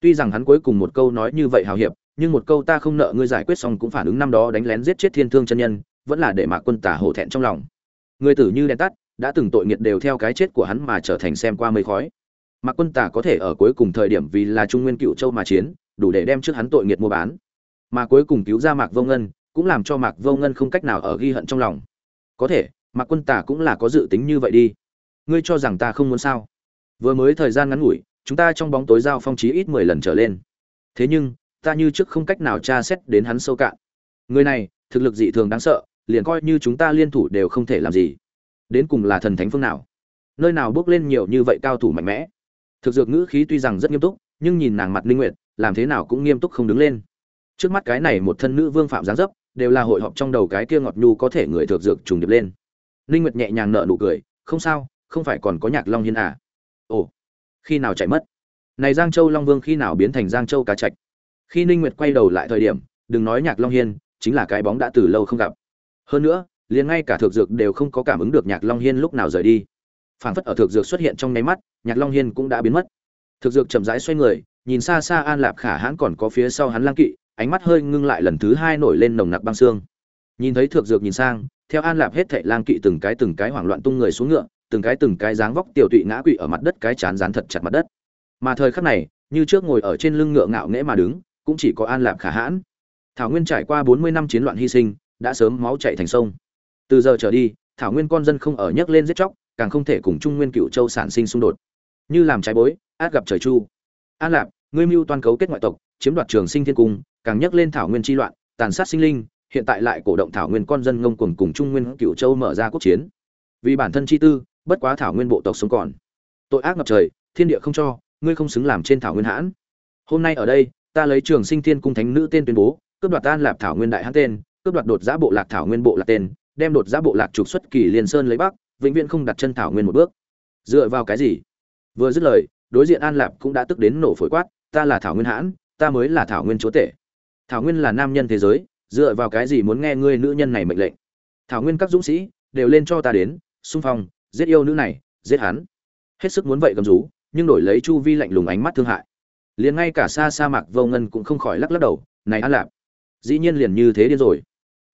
Tuy rằng hắn cuối cùng một câu nói như vậy hào hiệp, nhưng một câu ta không nợ ngươi giải quyết xong cũng phản ứng năm đó đánh lén giết chết thiên thương chân nhân vẫn là để mạc quân tả hổ thẹn trong lòng. Người tử như đèn tắt, đã từng tội nghiệt đều theo cái chết của hắn mà trở thành xem qua mây khói. Mạc quân tả có thể ở cuối cùng thời điểm vì là trung nguyên cựu châu mà chiến, đủ để đem trước hắn tội nghiệt mua bán. Mà cuối cùng cứu ra mạc vô ngân, cũng làm cho mạc vô ngân không cách nào ở ghi hận trong lòng. Có thể, mạc quân tả cũng là có dự tính như vậy đi. Ngươi cho rằng ta không muốn sao? Vừa mới thời gian ngắn ngủi, chúng ta trong bóng tối giao phong trí ít mười lần trở lên. Thế nhưng, ta như trước không cách nào tra xét đến hắn sâu cạn. Người này, thực lực dị thường đáng sợ liền coi như chúng ta liên thủ đều không thể làm gì. Đến cùng là thần thánh phương nào? Nơi nào bước lên nhiều như vậy cao thủ mạnh mẽ? Thực dược ngữ khí tuy rằng rất nghiêm túc, nhưng nhìn nàng mặt linh nguyệt, làm thế nào cũng nghiêm túc không đứng lên. Trước mắt cái này một thân nữ vương phạm giáng dấp, đều là hội họp trong đầu cái kia ngọt nhu có thể người thực dược trùng điệp lên. Linh nguyệt nhẹ nhàng nở nụ cười, không sao, không phải còn có nhạc long hiên à? Ồ, khi nào chạy mất? Này giang châu long vương khi nào biến thành giang châu cá trạch? Khi ninh nguyệt quay đầu lại thời điểm, đừng nói nhạc long hiên, chính là cái bóng đã từ lâu không gặp hơn nữa, liền ngay cả thượng dược đều không có cảm ứng được nhạc long hiên lúc nào rời đi. Phảng phất ở thượng dược xuất hiện trong nháy mắt, nhạc long hiên cũng đã biến mất. Thực dược chậm rãi xoay người, nhìn xa xa an lạp khả hãn còn có phía sau hắn lang kỵ, ánh mắt hơi ngưng lại lần thứ hai nổi lên nồng nặc băng xương. Nhìn thấy thượng dược nhìn sang, theo an lạp hết thảy lang kỵ từng cái từng cái hoảng loạn tung người xuống ngựa, từng cái từng cái dáng vóc tiểu tụy ngã quỵ ở mặt đất cái chán dán thật chặt mặt đất. Mà thời khắc này, như trước ngồi ở trên lưng ngựa ngạo nghễ mà đứng, cũng chỉ có an lạp khả hãn. Thảo nguyên trải qua bốn mươi năm chiến loạn hy sinh đã sớm máu chảy thành sông. Từ giờ trở đi, thảo nguyên con dân không ở nhấc lên giết chóc, càng không thể cùng trung nguyên cựu châu sản sinh xung đột. Như làm trái bối, át gặp trời chu. An lạp, ngươi mưu toàn cấu kết ngoại tộc, chiếm đoạt trường sinh thiên cung, càng nhấc lên thảo nguyên chi loạn, tàn sát sinh linh, hiện tại lại cổ động thảo nguyên con dân ngông cuồng cùng trung nguyên cựu châu mở ra quốc chiến. Vì bản thân chi tư, bất quá thảo nguyên bộ tộc sống còn. Tội ác ngập trời, thiên địa không cho, ngươi không xứng làm trên thảo nguyên hãn. Hôm nay ở đây, ta lấy trường sinh thiên cung thánh nữ tên tuyên bố, cướp đoạt An lạp thảo nguyên đại hãn tên cướp đoạt đột giã bộ lạc thảo nguyên bộ lạc tên, đem đột giã bộ lạc trục xuất kỳ liên sơn lấy bắc, vĩnh viễn không đặt chân thảo nguyên một bước. Dựa vào cái gì? Vừa dứt lời, đối diện an lạp cũng đã tức đến nổ phổi quát, ta là thảo nguyên hãn, ta mới là thảo nguyên chúa tể. Thảo nguyên là nam nhân thế giới, dựa vào cái gì muốn nghe ngươi nữ nhân này mệnh lệnh? Thảo nguyên các dũng sĩ đều lên cho ta đến, xung phong, giết yêu nữ này, giết hắn. Hết sức muốn vậy cầm rú, nhưng đổi lấy chu vi lạnh lùng ánh mắt thương hại. Liền ngay cả xa sa mạc vô ngân cũng không khỏi lắc lắc đầu, này an lạp, dĩ nhiên liền như thế điên rồi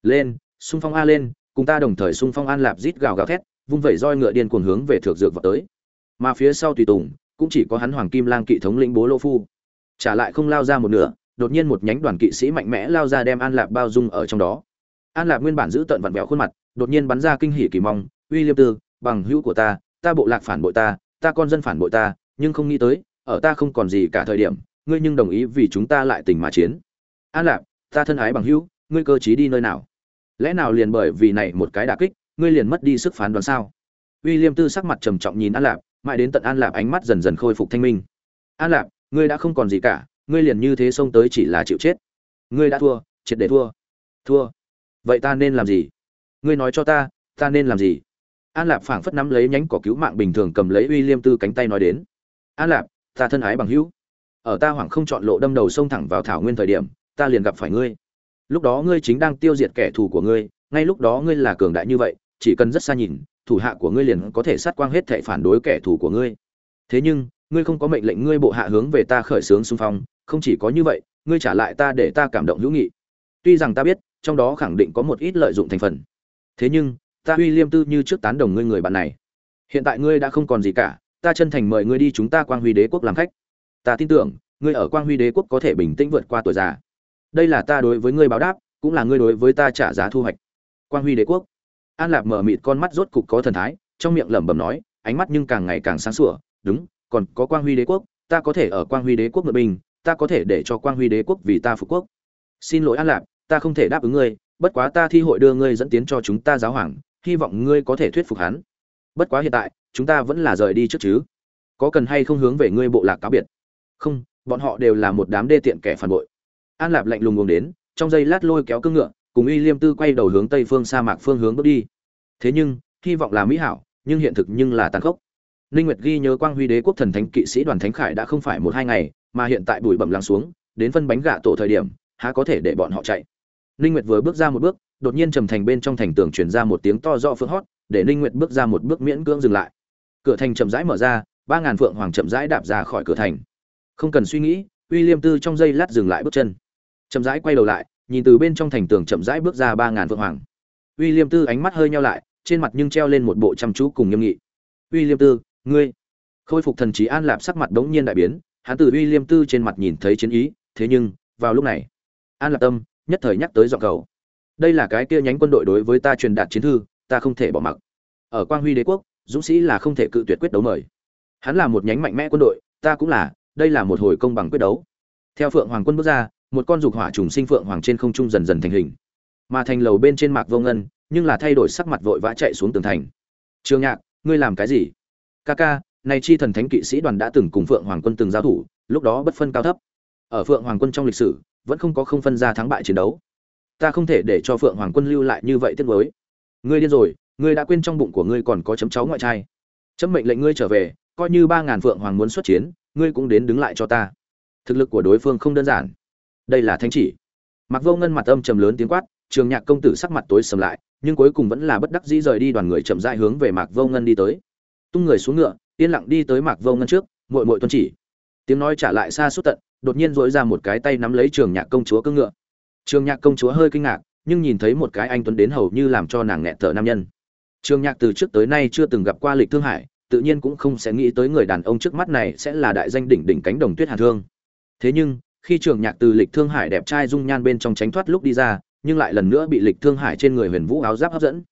lên, xung phong a lên, cùng ta đồng thời xung phong an lạp rít gào gào thét, vung vẩy roi ngựa điên cuồng hướng về thượng dược vào tới. Mà phía sau tùy tùng, cũng chỉ có hắn hoàng kim lang kỵ thống lĩnh bố lô phu. Trả lại không lao ra một nửa, đột nhiên một nhánh đoàn kỵ sĩ mạnh mẽ lao ra đem an lạp bao dung ở trong đó. An lạp nguyên bản giữ tận vặn vẹo khuôn mặt, đột nhiên bắn ra kinh hỉ kỳ mong, uy liêm tư, bằng hữu của ta ta bộ lạc phản bội ta ta con dân phản bội ta, nhưng không nghĩ tới, ở ta không còn gì cả thời điểm, ngươi nhưng đồng ý vì chúng ta lại tình mà chiến. An lạp, ta thân ái bằng hữu, ngươi cơ chí đi nơi nào? Lẽ nào liền bởi vì này một cái đả kích, ngươi liền mất đi sức phán đoán sao? William tư sắc mặt trầm trọng nhìn an lạp, mãi đến tận an lạp ánh mắt dần dần khôi phục thanh minh. An lạp, ngươi đã không còn gì cả, ngươi liền như thế xông tới chỉ là chịu chết. Ngươi đã thua, triệt để thua. Thua. Vậy ta nên làm gì? Ngươi nói cho ta ta nên làm gì? An lạp phảng phất nắm lấy nhánh cỏ cứu mạng bình thường cầm lấy uy liêm tư cánh tay nói đến. An lạp, ta thân ái bằng hữu. Ở ta hoảng không chọn lộ đâm đầu xông thẳng vào thảo nguyên thời điểm, ta liền gặp phải ngươi lúc đó ngươi chính đang tiêu diệt kẻ thù của ngươi, ngay lúc đó ngươi là cường đại như vậy, chỉ cần rất xa nhìn, thủ hạ của ngươi liền có thể sát quang hết thệ phản đối kẻ thù của ngươi. Thế nhưng, ngươi không có mệnh lệnh ngươi bộ hạ hướng về ta khởi xướng xung phong, không chỉ có như vậy, ngươi trả lại ta để ta cảm động hữu nghị. Tuy rằng ta biết, trong đó khẳng định có một ít lợi dụng thành phần. Thế nhưng, ta uy liêm tư như trước tán đồng ngươi người bạn này. Hiện tại ngươi đã không còn gì cả, ta chân thành mời ngươi đi chúng ta quang huy đế quốc làm khách. Ta tin tưởng, ngươi ở quang huy đế quốc có thể bình tĩnh vượt qua tuổi già đây là ta đối với ngươi báo đáp, cũng là ngươi đối với ta trả giá thu hoạch. Quang huy đế quốc. An lạp mở mịt con mắt rốt cục có thần thái, trong miệng lẩm bẩm nói, ánh mắt nhưng càng ngày càng sáng sủa, đúng, còn có quang huy đế quốc, ta có thể ở quang huy đế quốc ngự bình, ta có thể để cho quang huy đế quốc vì ta phục quốc. Xin lỗi an lạp, ta không thể đáp ứng ngươi, bất quá ta thi hội đưa ngươi dẫn tiến cho chúng ta giáo hoàng, hy vọng ngươi có thể thuyết phục hắn. Bất quá hiện tại, chúng ta vẫn là rời đi trước chứ. Có cần hay không hướng về ngươi bộ lạc cáo biệt? Không, bọn họ đều là một đám đê tiện kẻ phản bội an lạp lạnh lùng uống đến, trong giây lát lôi kéo cương ngựa, cùng y liêm tư quay đầu hướng tây phương sa mạc phương hướng bước đi. Thế nhưng, hy vọng là mỹ hảo, nhưng hiện thực nhưng là tàn khốc. Ninh nguyệt ghi nhớ quang huy đế quốc thần thánh kỵ sĩ đoàn thánh khải đã không phải một hai ngày, mà hiện tại bụi bẩm lắng xuống, đến phân bánh gạ tổ thời điểm, há có thể để bọn họ chạy. Ninh nguyệt vừa bước ra một bước, đột nhiên trầm thành bên trong thành tường truyền ra một tiếng to rõ phượng hót, để ninh nguyệt bước ra một bước miễn cưỡng dừng lại. Cửa thành chậm rãi mở ra, ba ngàn phượng hoàng chậm rãi đạp ra khỏi cửa thành. Không cần suy nghĩ William Tư trong giây lát dừng lại bước chân chậm rãi quay đầu lại, nhìn từ bên trong thành tường chậm rãi bước ra ba ngàn vượng hoàng. William Tư ánh mắt hơi nhau lại, trên mặt nhưng treo lên một bộ chăm chú cùng nghiêm nghị. William Tư, ngươi. Khôi phục thần trí an lạp sắc mặt đống nhiên đại biến, hắn từ William Tư trên mặt nhìn thấy chiến ý, thế nhưng, vào lúc này, an lạp tâm nhất thời nhắc tới giọng cầu. Đây là cái kia nhánh quân đội đối với ta truyền đạt chiến thư, ta không thể bỏ mặc. Ở quang huy đế quốc, dũng sĩ là không thể cự tuyệt quyết đấu mời. Hắn là một nhánh mạnh mẽ quân đội, ta cũng là, đây là một hồi công bằng quyết đấu. Theo phượng hoàng quân bước ra một con dục hỏa trùng sinh phượng hoàng trên không trung dần dần thành hình. Mà thành lầu bên trên mạc vô ngân, nhưng là thay đổi sắc mặt vội vã chạy xuống tường thành. Trường nhạc, ngươi làm cái gì? Ca ca, này chi thần thánh kỵ sĩ đoàn đã từng cùng phượng hoàng quân từng giao thủ, lúc đó bất phân cao thấp. Ở phượng hoàng quân trong lịch sử, vẫn không có không phân ra thắng bại chiến đấu. Ta không thể để cho phượng hoàng quân lưu lại như vậy tiếc với ngươi điên rồi, ngươi đã quên trong bụng của ngươi còn có chấm cháu ngoại trai. Chấm mệnh lệnh ngươi trở về, coi như ba ngàn phượng hoàng muốn xuất chiến, ngươi cũng đến đứng lại cho ta. Thực lực của đối phương không đơn giản đây là thánh chỉ. Mặc vô ngân mặt âm trầm lớn tiếng quát, trường nhạc công tử sắc mặt tối sầm lại, nhưng cuối cùng vẫn là bất đắc dĩ rời đi đoàn người chậm rãi hướng về mạc vô ngân đi tới. Tung người xuống ngựa, yên lặng đi tới mạc vô ngân trước, muội muội tuân chỉ. Tiếng nói trả lại xa suốt tận, đột nhiên dỗi ra một cái tay nắm lấy trường nhạc công chúa cưỡng ngựa. Trường nhạc công chúa hơi kinh ngạc, nhưng nhìn thấy một cái anh tuấn đến hầu như làm cho nàng nghẹn thở nam nhân. Trường nhạc từ trước tới nay chưa từng gặp qua lịch thương hải, tự nhiên cũng không sẽ nghĩ tới người đàn ông trước mắt này sẽ là đại danh đỉnh đỉnh cánh đồng tuyết hàn thương. Thế nhưng khi trường nhạc từ lịch thương hải đẹp trai dung nhan bên trong tránh thoát lúc đi ra, nhưng lại lần nữa bị lịch thương hải trên người huyền vũ áo giáp hấp dẫn.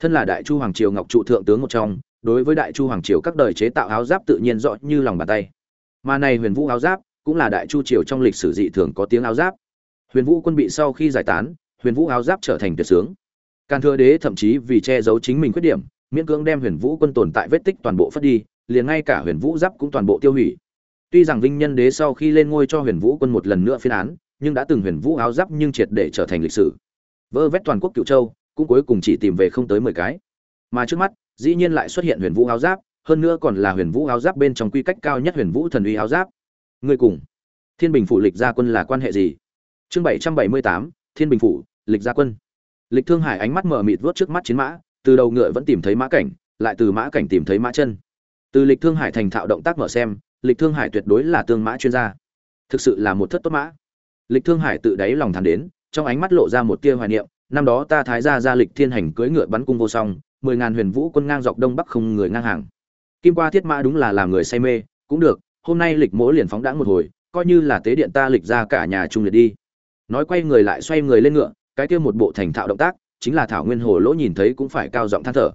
Thân là đại chu hoàng triều ngọc trụ thượng tướng một trong, đối với đại chu hoàng triều các đời chế tạo áo giáp tự nhiên rõ như lòng bàn tay. Mà này huyền vũ áo giáp cũng là đại chu triều trong lịch sử dị thường có tiếng áo giáp. Huyền vũ quân bị sau khi giải tán, huyền vũ áo giáp trở thành tuyệt sướng. Càn thừa đế thậm chí vì che giấu chính mình khuyết điểm, miễn cưỡng đem huyền vũ quân tồn tại vết tích toàn bộ phất đi, liền ngay cả huyền vũ giáp cũng toàn bộ tiêu hủy tuy rằng vinh nhân đế sau khi lên ngôi cho huyền vũ quân một lần nữa phiên án, nhưng đã từng huyền vũ áo giáp nhưng triệt để trở thành lịch sử. Vơ vét toàn quốc cựu châu, cũng cuối cùng chỉ tìm về không tới mười cái. Mà trước mắt, dĩ nhiên lại xuất hiện huyền vũ áo giáp, hơn nữa còn là huyền vũ áo giáp bên trong quy cách cao nhất huyền vũ thần uy áo giáp. Người cùng, thiên bình phủ lịch gia quân là quan hệ gì? Chương bảy trăm bảy mươi tám, thiên bình phủ lịch gia quân. Lịch thương hải ánh mắt mở mịt vuốt trước mắt chiến mã, từ đầu ngựa vẫn tìm thấy mã cảnh, lại từ mã cảnh tìm thấy mã chân. Từ lịch thương hải thành thạo động tác mở xem lịch thương hải tuyệt đối là tương mã chuyên gia. Thực sự là một thất tốt mã. Lịch thương hải tự đáy lòng thàn đến, trong ánh mắt lộ ra một tia hoài niệm, năm đó ta thái gia ra lịch thiên hành cưỡi ngựa bắn cung vô song, mười ngàn huyền vũ quân ngang dọc đông bắc không người ngang hàng. Kim qua thiết mã đúng là làm người say mê, cũng được, hôm nay lịch mỗ liền phóng đãng một hồi, coi như là tế điện ta lịch ra cả nhà trung liệt đi. Nói quay người lại xoay người lên ngựa, cái kia một bộ thành thạo động tác, chính là thảo nguyên hồ lỗ nhìn thấy cũng phải cao giọng than thở.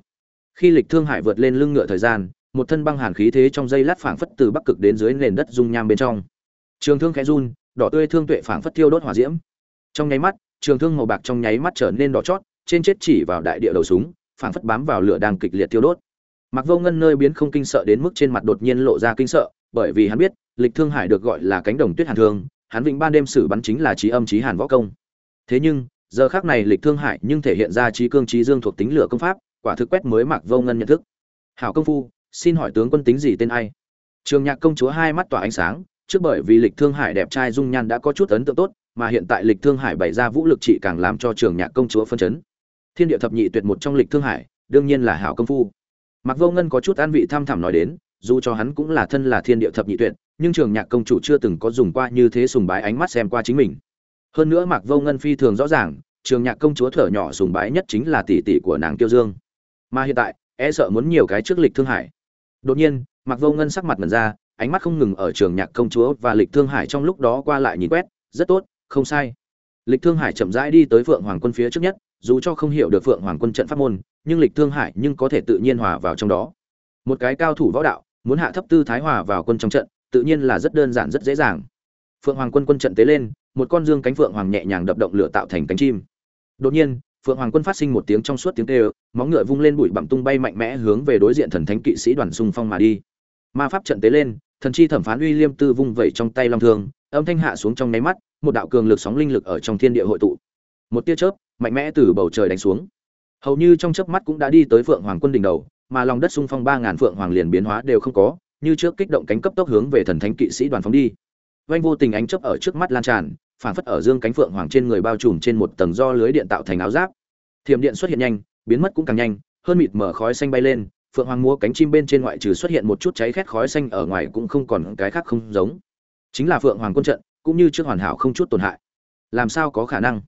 Khi lịch thương hải vượt lên lưng ngựa thời gian một thân băng hàn khí thế trong dây lát phảng phất từ bắc cực đến dưới nền đất dung nham bên trong. Trường thương khẽ run, đỏ tươi thương tuệ phảng phất thiêu đốt hỏa diễm. Trong nháy mắt, trường thương màu bạc trong nháy mắt trở nên đỏ chót, trên chết chỉ vào đại địa đầu súng, phảng phất bám vào lửa đang kịch liệt thiêu đốt. Mặc vô ngân nơi biến không kinh sợ đến mức trên mặt đột nhiên lộ ra kinh sợ, bởi vì hắn biết, lịch thương hải được gọi là cánh đồng tuyết hàn thương, hắn vĩnh ban đêm sử bắn chính là trí âm trí hàn võ công. Thế nhưng, giờ khác này lịch thương hải nhưng thể hiện ra trí cương trí dương thuộc tính lửa công pháp, quả thực quét mới mặc vô ngân nhận thức. Hảo công phu xin hỏi tướng quân tính gì tên ai? Trường nhạc công chúa hai mắt tỏa ánh sáng, trước bởi vì lịch thương hải đẹp trai dung nhan đã có chút ấn tượng tốt, mà hiện tại lịch thương hải bày ra vũ lực trị càng làm cho trường nhạc công chúa phân chấn. Thiên địa thập nhị tuyệt một trong lịch thương hải, đương nhiên là hảo công phu. Mặc vô ngân có chút an vị tham thảm nói đến, dù cho hắn cũng là thân là thiên địa thập nhị tuyệt, nhưng trường nhạc công chủ chưa từng có dùng qua như thế sùng bái ánh mắt xem qua chính mình. Hơn nữa mặc vô ngân phi thường rõ ràng, trường nhạc công chúa thở nhỏ sùng bái nhất chính là tỷ tỷ của nàng tiêu dương. Mà hiện tại e sợ muốn nhiều cái trước lịch thương hải đột nhiên mặc vô ngân sắc mặt mẩn ra, ánh mắt không ngừng ở trường nhạc công chúa và lịch thương hải trong lúc đó qua lại nhìn quét, rất tốt, không sai. Lịch thương hải chậm rãi đi tới phượng hoàng quân phía trước nhất, dù cho không hiểu được phượng hoàng quân trận pháp môn, nhưng lịch thương hải nhưng có thể tự nhiên hòa vào trong đó. Một cái cao thủ võ đạo, muốn hạ thấp tư thái hòa vào quân trong trận, tự nhiên là rất đơn giản, rất dễ dàng. Phượng hoàng quân quân trận tế lên, một con dương cánh phượng hoàng nhẹ nhàng đập động lửa tạo thành cánh chim. Đột nhiên phượng hoàng quân phát sinh một tiếng trong suốt tiếng kêu, móng ngựa vung lên bụi bặm tung bay mạnh mẽ hướng về đối diện thần thánh kỵ sĩ đoàn xung phong mà đi. Ma pháp trận tế lên, thần chi thẩm phán uy liêm tư vung vẩy trong tay long thương, âm thanh hạ xuống trong nháy mắt, một đạo cường lực sóng linh lực ở trong thiên địa hội tụ. Một tia chớp, mạnh mẽ từ bầu trời đánh xuống. Hầu như trong chớp mắt cũng đã đi tới phượng hoàng quân đỉnh đầu, mà lòng đất xung phong ba ngàn phượng hoàng liền biến hóa đều không có, như trước kích động cánh cấp tốc hướng về thần thánh kỵ sĩ đoàn phóng đi. Vanh vô tình ánh chấp ở trước mắt lan tràn phản phất ở dương cánh phượng hoàng trên người bao trùm trên một tầng do lưới điện tạo thành áo giáp. Thiểm điện xuất hiện nhanh, biến mất cũng càng nhanh, hơn mịt mở khói xanh bay lên, phượng hoàng múa cánh chim bên trên ngoại trừ xuất hiện một chút cháy khét khói xanh ở ngoài cũng không còn cái khác không giống. Chính là phượng hoàng quân trận, cũng như trước hoàn hảo không chút tổn hại. Làm sao có khả năng?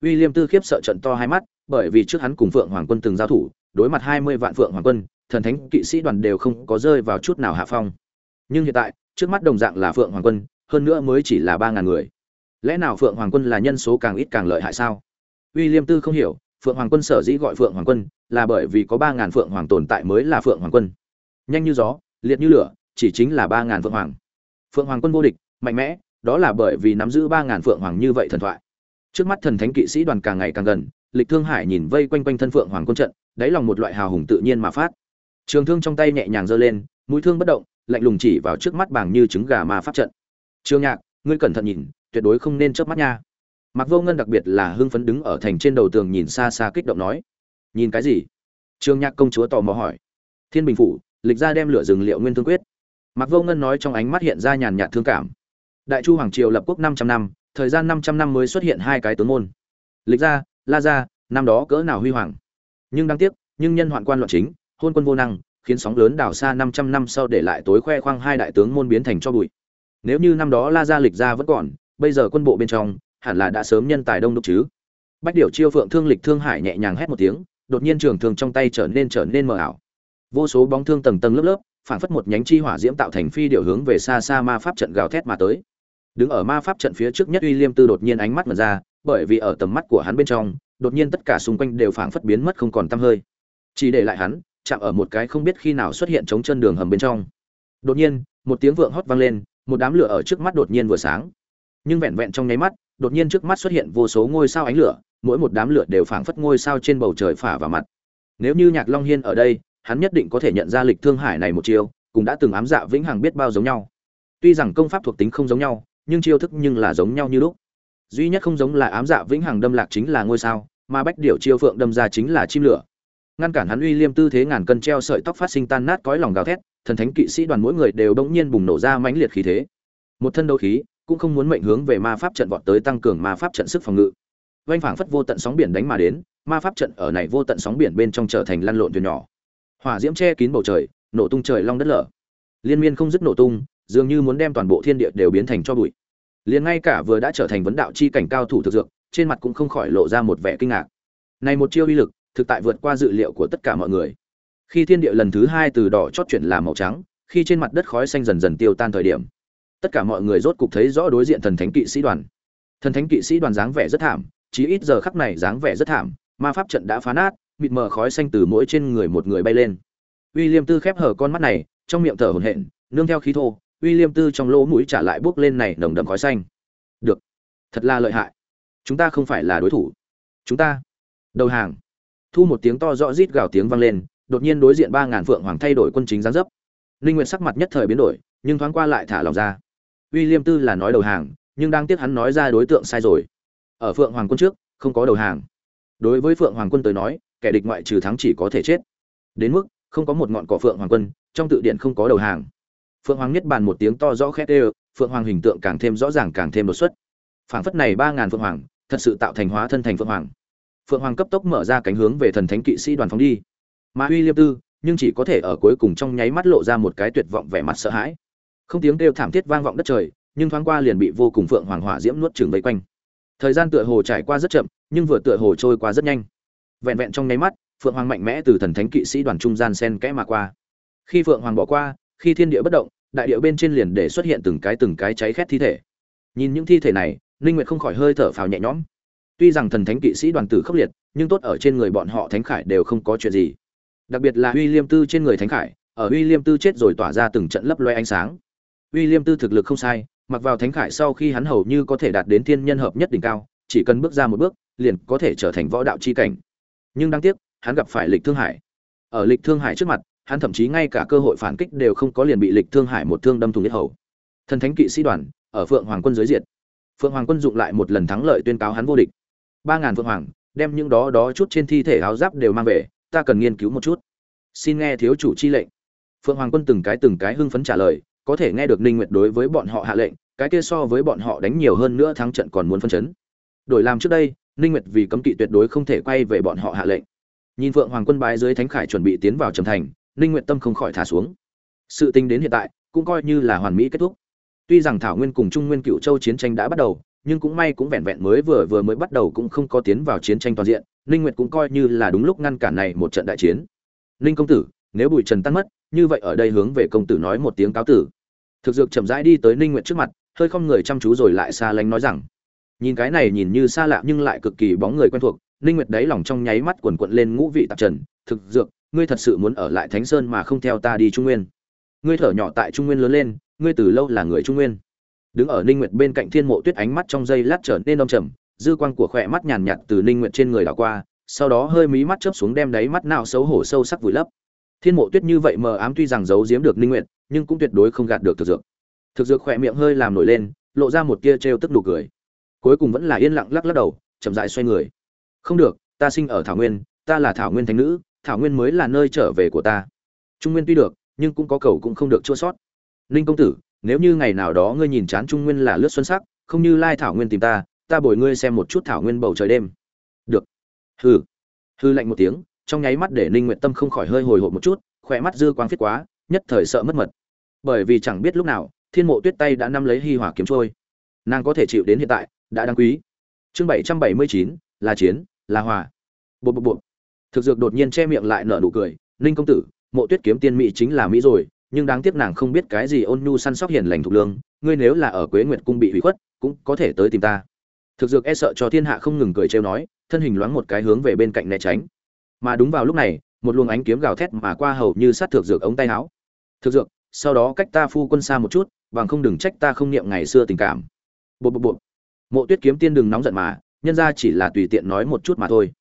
William tư khiếp sợ trận to hai mắt, bởi vì trước hắn cùng phượng hoàng quân từng giao thủ, đối mặt hai mươi vạn phượng hoàng quân, thần thánh, kỵ sĩ đoàn đều không có rơi vào chút nào hạ phong. Nhưng hiện tại, trước mắt đồng dạng là phượng hoàng quân, hơn nữa mới chỉ là ba ngàn người lẽ nào phượng hoàng quân là nhân số càng ít càng lợi hại sao? William tư không hiểu, phượng hoàng quân sở dĩ gọi phượng hoàng quân là bởi vì có ba ngàn phượng hoàng tồn tại mới là phượng hoàng quân. Nhanh như gió, liệt như lửa, chỉ chính là ba ngàn phượng hoàng. Phượng hoàng quân vô địch, mạnh mẽ, đó là bởi vì nắm giữ ba ngàn phượng hoàng như vậy thần thoại. Trước mắt thần thánh kỵ sĩ đoàn càng ngày càng gần, lịch thương hải nhìn vây quanh quanh thân phượng hoàng quân trận, đáy lòng một loại hào hùng tự nhiên mà phát. Trường thương trong tay nhẹ nhàng giơ lên, mũi thương bất động, lạnh lùng chỉ vào trước mắt bảng như trứng gà ma pháp trận. Trương nhạc, ngươi cẩn thận nhìn tuyệt đối không nên chớp mắt nha. Mặc vô ngân đặc biệt là hưng phấn đứng ở thành trên đầu tường nhìn xa xa kích động nói, nhìn cái gì? Trương nhạc công chúa tò mò hỏi. Thiên bình phủ, lịch ra đem lửa rừng liệu nguyên thương quyết. Mặc vô ngân nói trong ánh mắt hiện ra nhàn nhạt thương cảm. Đại chu hoàng triều lập quốc 500 năm, thời gian 500 năm mới xuất hiện hai cái tướng môn. Lịch ra, la ra, năm đó cỡ nào huy hoàng? Nhưng đáng tiếc, nhưng nhân hoạn quan loạn chính, hôn quân vô năng, khiến sóng lớn đảo xa 500 năm sau để lại tối khoe khoang hai đại tướng môn biến thành cho bụi. Nếu như năm đó la gia lịch gia vẫn còn bây giờ quân bộ bên trong, hẳn là đã sớm nhân tài đông đúc chứ. Bách điểu chiêu phượng thương lịch thương hải nhẹ nhàng hét một tiếng, đột nhiên trường thương trong tay trở nên trở nên mờ ảo. Vô số bóng thương tầng tầng lớp lớp phản phất một nhánh chi hỏa diễm tạo thành phi điệu hướng về xa xa ma pháp trận gào thét mà tới. Đứng ở ma pháp trận phía trước nhất uy liêm tư đột nhiên ánh mắt mở ra, bởi vì ở tầm mắt của hắn bên trong, đột nhiên tất cả xung quanh đều phảng phất biến mất không còn tăm hơi. Chỉ để lại hắn, chạm ở một cái không biết khi nào xuất hiện chống chân đường hầm bên trong. Đột nhiên, một tiếng vượng hót vang lên, một đám lửa ở trước mắt đột nhiên vừa sáng nhưng vẹn vẹn trong nháy mắt, đột nhiên trước mắt xuất hiện vô số ngôi sao ánh lửa, mỗi một đám lửa đều phảng phất ngôi sao trên bầu trời phả vào mặt. Nếu như nhạc long hiên ở đây, hắn nhất định có thể nhận ra lịch thương hải này một chiêu cũng đã từng ám dạ vĩnh hằng biết bao giống nhau. Tuy rằng công pháp thuộc tính không giống nhau, nhưng chiêu thức nhưng là giống nhau như lúc. Duy nhất không giống là ám dạ vĩnh hằng đâm lạc chính là ngôi sao, mà bách điệu chiêu phượng đâm ra chính là chim lửa. Ngăn cản hắn uy liêm tư thế ngàn cân treo sợi tóc phát sinh tan nát cõi lòng gào thét, thần thánh kỵ sĩ đoàn mỗi người đều bỗng nhiên bùng nổ ra mãnh liệt khí thế. Một thân đấu khí cũng không muốn mệnh hướng về ma pháp trận vọt tới tăng cường ma pháp trận sức phòng ngự. Vanh phảng phất vô tận sóng biển đánh mà đến, ma pháp trận ở này vô tận sóng biển bên trong trở thành lăn lộn thuyền nhỏ. Hỏa diễm che kín bầu trời, nổ tung trời long đất lở. Liên miên không dứt nổ tung, dường như muốn đem toàn bộ thiên địa đều biến thành cho bụi. Liền ngay cả vừa đã trở thành vấn đạo chi cảnh cao thủ thực dược, trên mặt cũng không khỏi lộ ra một vẻ kinh ngạc. Này một chiêu uy lực, thực tại vượt qua dự liệu của tất cả mọi người. Khi thiên địa lần thứ hai từ đỏ chót chuyển làm màu trắng, khi trên mặt đất khói xanh dần dần tiêu tan thời điểm tất cả mọi người rốt cục thấy rõ đối diện thần thánh kỵ sĩ đoàn thần thánh kỵ sĩ đoàn dáng vẻ rất thảm chí ít giờ khắc này dáng vẻ rất thảm ma pháp trận đã phá nát mịt mờ khói xanh từ mỗi trên người một người bay lên William Tư khép hờ con mắt này, trong miệng thở hổn hển, nương theo khí thô, William Tư trong lỗ mũi trả lại bước lên này nồng đậm khói xanh. Được, thật là lợi hại. Chúng ta không phải là đối thủ. Chúng ta đầu hàng. Thu một tiếng to rõ rít gào tiếng vang lên, đột nhiên đối diện ba ngàn phượng hoàng thay đổi quân chính dáng dấp. Linh Nguyệt sắc mặt nhất thời biến đổi, nhưng thoáng qua lại thả lòng ra. William Tư là nói đầu hàng, nhưng đang tiếc hắn nói ra đối tượng sai rồi. Ở Phượng Hoàng quân trước, không có đầu hàng. Đối với Phượng Hoàng quân tới nói, kẻ địch ngoại trừ thắng chỉ có thể chết. Đến mức không có một ngọn cỏ Phượng Hoàng quân, trong tự điện không có đầu hàng. Phượng Hoàng nhất bàn một tiếng to rõ khét đều, Phượng Hoàng hình tượng càng thêm rõ ràng càng thêm đột xuất. Phảng phất này ba ngàn Phượng Hoàng, thật sự tạo thành hóa thân thành Phượng Hoàng. Phượng Hoàng cấp tốc mở ra cánh hướng về thần thánh kỵ sĩ đoàn phóng đi. Mà William Tư, nhưng chỉ có thể ở cuối cùng trong nháy mắt lộ ra một cái tuyệt vọng vẻ mặt sợ hãi không tiếng kêu thảm thiết vang vọng đất trời, nhưng thoáng qua liền bị vô cùng phượng hoàng hỏa diễm nuốt chửng vây quanh. Thời gian tựa hồ trải qua rất chậm, nhưng vừa tựa hồ trôi qua rất nhanh. Vẹn vẹn trong nháy mắt, phượng hoàng mạnh mẽ từ thần thánh kỵ sĩ đoàn trung gian sen kẽ mà qua. Khi phượng hoàng bỏ qua, khi thiên địa bất động, đại địa bên trên liền để xuất hiện từng cái từng cái cháy khét thi thể. Nhìn những thi thể này ninh nguyệt không khỏi hơi thở phào nhẹ nhõm. Tuy rằng thần thánh kỵ sĩ đoàn tử khốc liệt, nhưng tốt ở trên người bọn họ thánh khải đều không có chuyện gì. Đặc biệt là uy liêm tư trên người thánh khải, ở uy liêm tư chết rồi tỏa ra từng trận lấp loe ánh sáng uy liêm tư thực lực không sai, mặc vào thánh khải sau khi hắn hầu như có thể đạt đến thiên nhân hợp nhất đỉnh cao, chỉ cần bước ra một bước, liền có thể trở thành võ đạo chi cảnh. Nhưng đáng tiếc, hắn gặp phải lịch thương hải. Ở lịch thương hải trước mặt, hắn thậm chí ngay cả cơ hội phản kích đều không có liền bị lịch thương hải một thương đâm thùng nhất hầu. Thần thánh kỵ sĩ đoàn, ở phượng hoàng quân dưới diệt phượng hoàng quân dụng lại một lần thắng lợi tuyên cáo hắn vô địch. Ba ngàn phượng hoàng, đem những đó đó chút trên thi thể áo giáp đều mang về, ta cần nghiên cứu một chút. Xin nghe thiếu chủ chi lệnh. Phượng hoàng quân từng cái từng cái hưng phấn trả lời có thể nghe được ninh nguyệt đối với bọn họ hạ lệnh, cái kia so với bọn họ đánh nhiều hơn nữa thắng trận còn muốn phân chấn. Đổi làm trước đây, ninh nguyệt vì cấm kỵ tuyệt đối không thể quay về bọn họ hạ lệnh. Nhìn phượng hoàng quân bái dưới thánh khải chuẩn bị tiến vào trầm thành, ninh nguyệt tâm không khỏi thả xuống. Sự tình đến hiện tại, cũng coi như là hoàn mỹ kết thúc. Tuy rằng thảo nguyên cùng trung nguyên cựu châu chiến tranh đã bắt đầu, nhưng cũng may cũng vẹn vẹn mới vừa vừa mới bắt đầu cũng không có tiến vào chiến tranh toàn diện, ninh nguyệt cũng coi như là đúng lúc ngăn cản này một trận đại chiến. Ninh công tử, nếu bụi trần tan mất, như vậy ở đây hướng về công tử nói một tiếng cáo tử thực dược chậm rãi đi tới ninh nguyệt trước mặt, hơi không người chăm chú rồi lại xa lánh nói rằng, nhìn cái này nhìn như xa lạ nhưng lại cực kỳ bóng người quen thuộc, ninh nguyệt đáy lòng trong nháy mắt quần quận lên ngũ vị tạp trần, thực dược, ngươi thật sự muốn ở lại thánh sơn mà không theo ta đi trung nguyên. Ngươi thở nhỏ tại trung nguyên lớn lên, ngươi từ lâu là người trung nguyên. Đứng ở ninh nguyệt bên cạnh thiên mộ tuyết ánh mắt trong giây lát trở nên đông trầm, dư quang của khỏe mắt nhàn nhạt từ ninh nguyệt trên người đảo qua, sau đó hơi mí mắt chớp xuống đem đáy mắt nào xấu hổ sâu sắc vùi lấp thiên mộ tuyết như vậy mờ ám tuy rằng giấu giếm được ninh nguyệt, nhưng cũng tuyệt đối không gạt được thực dược. Thực dược khỏe miệng hơi làm nổi lên, lộ ra một tia trêu tức nụ cười. Cuối cùng vẫn là yên lặng lắc lắc đầu, chậm rãi xoay người. Không được, ta sinh ở thảo nguyên, ta là thảo nguyên thánh nữ, thảo nguyên mới là nơi trở về của ta. Trung nguyên tuy được, nhưng cũng có cầu cũng không được chua sót. Ninh công tử, nếu như ngày nào đó ngươi nhìn chán trung nguyên là lướt xuân sắc, không như lai thảo nguyên tìm ta ta bồi ngươi xem một chút thảo nguyên bầu trời đêm. Được. Hừ. Hư lạnh một tiếng trong nháy mắt để ninh nguyện tâm không khỏi hơi hồi hộp một chút khỏe mắt dư quang phiết quá, nhất thời sợ mất mật. Bởi vì chẳng biết lúc nào, thiên mộ tuyết tay đã nắm lấy hi hỏa kiếm trôi. Nàng có thể chịu đến hiện tại, đã đáng quý. Chương bảy trăm bảy mươi chín, là chiến, là hòa. Bụp bụp bụp. thực dược đột nhiên che miệng lại nở nụ cười. Ninh công tử, mộ tuyết kiếm tiên mỹ chính là mỹ rồi, nhưng đáng tiếc nàng không biết cái gì ôn nhu săn sóc hiền lành thuộc lương, ngươi nếu là ở quế nguyệt cung bị hủy khuất, cũng có thể tới tìm ta. Thực dược e sợ cho thiên hạ không ngừng cười trêu nói, thân hình loáng một cái hướng về bên cạnh né tránh mà đúng vào lúc này, một luồng ánh kiếm gào thét mà qua hầu như sát thực dược ống tay áo. Thực dược, sau đó cách ta phu quân xa một chút, bằng không đừng trách ta không niệm ngày xưa tình cảm. Bộ bộ bộ mộ tuyết kiếm tiên đừng nóng giận mà, nhân ra chỉ là tùy tiện nói một chút mà thôi.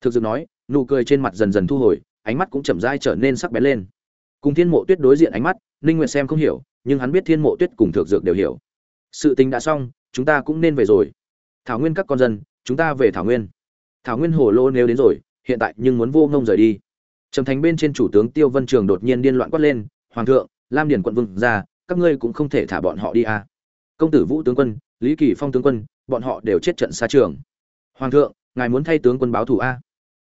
Thực dược nói, nụ cười trên mặt dần dần thu hồi, ánh mắt cũng chậm rãi trở nên sắc bén lên. Cùng thiên mộ tuyết đối diện ánh mắt, ninh nguyệt xem không hiểu, nhưng hắn biết thiên mộ tuyết cùng thực dược đều hiểu. Sự tình đã xong, chúng ta cũng nên về rồi. Thảo nguyên các con dân, chúng ta về thảo nguyên. Thảo nguyên hồ lô nếu đến rồi hiện tại nhưng muốn vô ngông rời đi trầm thành bên trên chủ tướng tiêu vân trường đột nhiên điên loạn quát lên, hoàng thượng, lam điền quận vương ra, các ngươi cũng không thể thả bọn họ đi à. công tử vũ tướng quân, lý kỳ phong tướng quân, bọn họ đều chết trận xa trường hoàng thượng, ngài muốn thay tướng quân báo thù a à?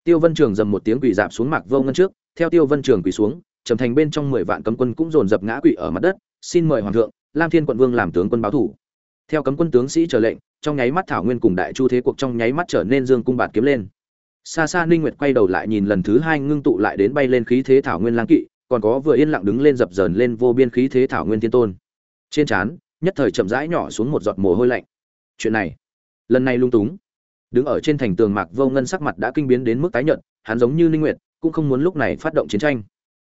tiêu vân trường dầm một tiếng quỳ dạp xuống mạc vô ngân trước, theo tiêu vân trường quỳ xuống, trầm thành bên trong mười vạn cấm quân cũng dồn dập ngã quỵ ở mặt đất, xin mời hoàng thượng, lam thiên quận vương làm tướng quân báo thủ theo cấm quân tướng sĩ trở lệnh, trong nháy mắt thảo nguyên cùng đại chu thế cuộc trong nháy mắt trở nên dương cung bạt kiếm lên xa xa ninh nguyệt quay đầu lại nhìn lần thứ hai ngưng tụ lại đến bay lên khí thế thảo nguyên lang kỵ, còn có vừa yên lặng đứng lên dập dờn lên vô biên khí thế thảo nguyên thiên tôn. Trên trán, nhất thời chậm rãi nhỏ xuống một giọt mồ hôi lạnh. Chuyện này, lần này lung túng. Đứng ở trên thành tường mạc vô ngân sắc mặt đã kinh biến đến mức tái nhợt, hắn giống như ninh nguyệt, cũng không muốn lúc này phát động chiến tranh.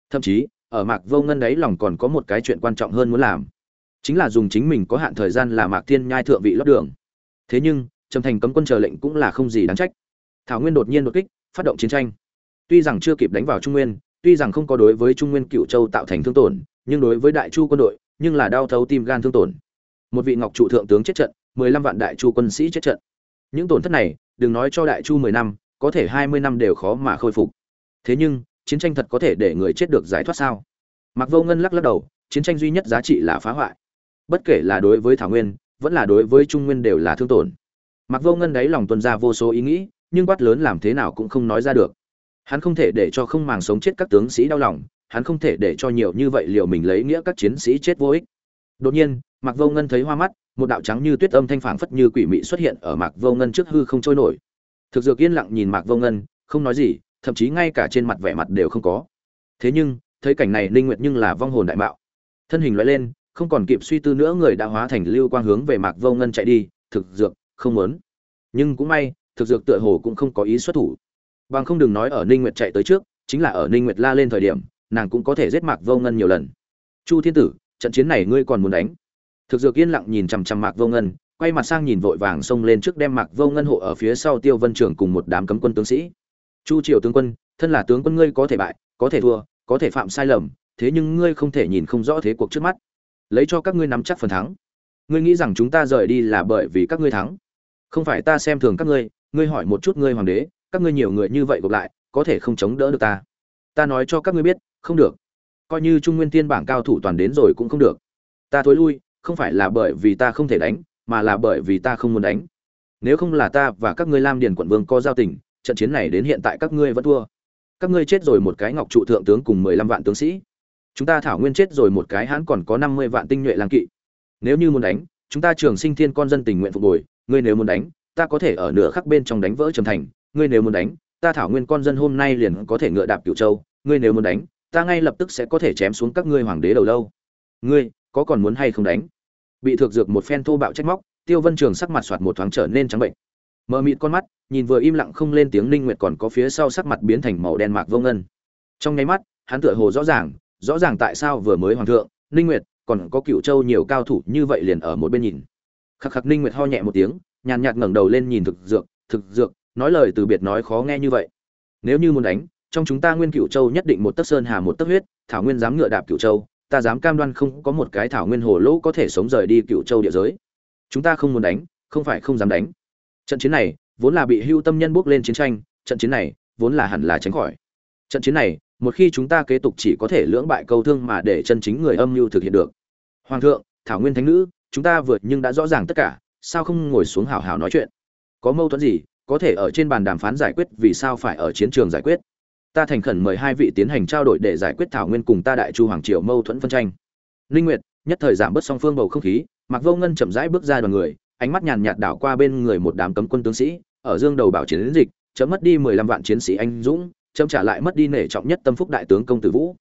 Thậm chí, ở mạc vô ngân đấy lòng còn có một cái chuyện quan trọng hơn muốn làm. Chính là dùng chính mình có hạn thời gian là mạc thiên nhai thượng vị lót đường. Thế nhưng, trầm thành cấm quân chờ lệnh cũng là không gì đáng trách thảo nguyên đột nhiên đột kích, phát động chiến tranh. Tuy rằng chưa kịp đánh vào trung nguyên, tuy rằng không có đối với trung nguyên cựu châu tạo thành thương tổn, nhưng đối với đại chu quân đội, nhưng là đau thấu tim gan thương tổn. Một vị ngọc trụ thượng tướng chết trận, mười lăm vạn đại chu quân sĩ chết trận. Những tổn thất này, đừng nói cho đại chu mười năm, có thể hai mươi năm đều khó mà khôi phục. Thế nhưng, chiến tranh thật có thể để người chết được giải thoát sao? Mặc vô ngân lắc lắc đầu, chiến tranh duy nhất giá trị là phá hoại. Bất kể là đối với thảo nguyên, vẫn là đối với trung nguyên đều là thương tổn. Mặc vô ngân đáy lòng tuân ra vô số ý nghĩ nhưng quát lớn làm thế nào cũng không nói ra được. Hắn không thể để cho không màng sống chết các tướng sĩ đau lòng, hắn không thể để cho nhiều như vậy liệu mình lấy nghĩa các chiến sĩ chết vô ích. Đột nhiên, mạc vô ngân thấy hoa mắt, một đạo trắng như tuyết âm thanh phảng phất như quỷ mị xuất hiện ở mạc vô ngân trước hư không trôi nổi. Thực dược yên lặng nhìn mạc vô ngân, không nói gì, thậm chí ngay cả trên mặt vẻ mặt đều không có. Thế nhưng, thấy cảnh này linh nguyệt nhưng là vong hồn đại mạo. Thân hình lóe lên, không còn kịp suy tư nữa người đã hóa thành lưu quang hướng về mạc vô ngân chạy đi, thực dược, không muốn. Nhưng cũng may thực dược tựa hồ cũng không có ý xuất thủ. Bằng không đừng nói ở ninh nguyệt chạy tới trước, chính là ở ninh nguyệt la lên thời điểm, nàng cũng có thể giết mạc vô ngân nhiều lần. Chu thiên tử, trận chiến này ngươi còn muốn đánh? Thực dược yên lặng nhìn chằm chằm mạc vô ngân, quay mặt sang nhìn vội vàng xông lên trước đem mạc vô ngân hộ ở phía sau tiêu vân trưởng cùng một đám cấm quân tướng sĩ. Chu triều tướng quân, thân là tướng quân ngươi có thể bại, có thể thua, có thể phạm sai lầm, thế nhưng ngươi không thể nhìn không rõ thế cuộc trước mắt. Lấy cho các ngươi nắm chắc phần thắng. Ngươi nghĩ rằng chúng ta rời đi là bởi vì các ngươi thắng? Không phải ta xem thường các ngươi ngươi hỏi một chút ngươi hoàng đế, các ngươi nhiều người như vậy gộp lại, có thể không chống đỡ được ta? Ta nói cho các ngươi biết, không được. Coi như trung nguyên thiên bảng cao thủ toàn đến rồi cũng không được. Ta thối lui, không phải là bởi vì ta không thể đánh, mà là bởi vì ta không muốn đánh. Nếu không là ta và các ngươi lam điền quận vương có giao tình, trận chiến này đến hiện tại các ngươi vẫn thua. Các ngươi chết rồi một cái ngọc trụ thượng tướng cùng mười lăm vạn tướng sĩ. Chúng ta thảo nguyên chết rồi một cái hãn còn có năm mươi vạn tinh nhuệ lang kỵ. Nếu như muốn đánh, chúng ta trường sinh thiên con dân tình nguyện phục hồi, ngươi nếu muốn đánh ta có thể ở nửa khắc bên trong đánh vỡ trầm thành, ngươi nếu muốn đánh, ta thảo nguyên con dân hôm nay liền có thể ngựa đạp cửu châu, ngươi nếu muốn đánh, ta ngay lập tức sẽ có thể chém xuống các ngươi hoàng đế đầu lâu. Ngươi, có còn muốn hay không đánh? Bị thược dược một phen thô bạo trách móc, tiêu vân trường sắc mặt soạt một thoáng trở nên trắng bệnh. Mờ mịt con mắt, nhìn vừa im lặng không lên tiếng ninh nguyệt còn có phía sau sắc mặt biến thành màu đen mạc vô ngân. Trong nháy mắt, hắn tựa hồ rõ ràng rõ ràng tại sao vừa mới hoàng thượng, ninh nguyệt, còn có cựu châu nhiều cao thủ như vậy liền ở một bên nhìn. Khắc khắc ninh nguyệt ho nhẹ một tiếng nhàn nhạt ngẩng đầu lên nhìn thực dược thực dược, nói lời từ biệt nói khó nghe như vậy. Nếu như muốn đánh, trong chúng ta nguyên cựu châu nhất định một tấc sơn hà một tấc huyết, thảo nguyên dám ngựa đạp cựu châu, ta dám cam đoan không có một cái thảo nguyên hồ lỗ có thể sống rời đi cựu châu địa giới. Chúng ta không muốn đánh, không phải không dám đánh. Trận chiến này, vốn là bị hưu tâm nhân bước lên chiến tranh, trận chiến này, vốn là hẳn là tránh khỏi. Trận chiến này, một khi chúng ta kế tục chỉ có thể lưỡng bại câu thương mà để chân chính người âm mưu thực hiện được. Hoàng thượng, thảo nguyên thánh nữ, chúng ta vượt nhưng đã rõ ràng tất cả sao không ngồi xuống hào hào nói chuyện? Có mâu thuẫn gì, có thể ở trên bàn đàm phán giải quyết, vì sao phải ở chiến trường giải quyết? Ta thành khẩn mời hai vị tiến hành trao đổi để giải quyết thảo nguyên cùng ta đại chu hoàng triều mâu thuẫn phân tranh. Linh nguyệt, nhất thời giảm bớt song phương bầu không khí mặc vô ngân chậm rãi bước ra đoàn người, ánh mắt nhàn nhạt đảo qua bên người một đám cấm quân tướng sĩ, ở dương đầu bảo chiến dịch, chấm mất đi 15 vạn chiến sĩ anh dũng, chấm trả lại mất đi nể trọng nhất tâm phúc đại tướng công tử vũ.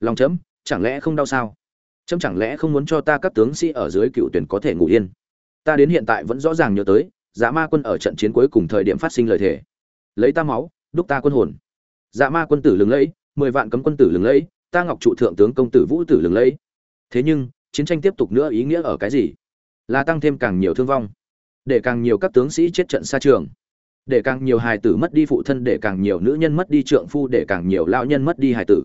Lòng chấm, chẳng lẽ không đau sao? Chấm chẳng lẽ không muốn cho ta các tướng sĩ ở dưới cựu tuyển có thể ngủ yên? Ta đến hiện tại vẫn rõ ràng nhớ tới dạ ma quân ở trận chiến cuối cùng thời điểm phát sinh lời thề. Lấy ta máu, đúc ta quân hồn. Dạ ma quân tử lừng lẫy, mười vạn cấm quân tử lừng lẫy, ta ngọc trụ thượng tướng công tử vũ tử lừng lẫy. Thế nhưng, chiến tranh tiếp tục nữa ý nghĩa ở cái gì? Là tăng thêm càng nhiều thương vong, để càng nhiều các tướng sĩ chết trận xa trường, để càng nhiều hài tử mất đi phụ thân, để càng nhiều nữ nhân mất đi trượng phu, để càng nhiều lão nhân mất đi hài tử.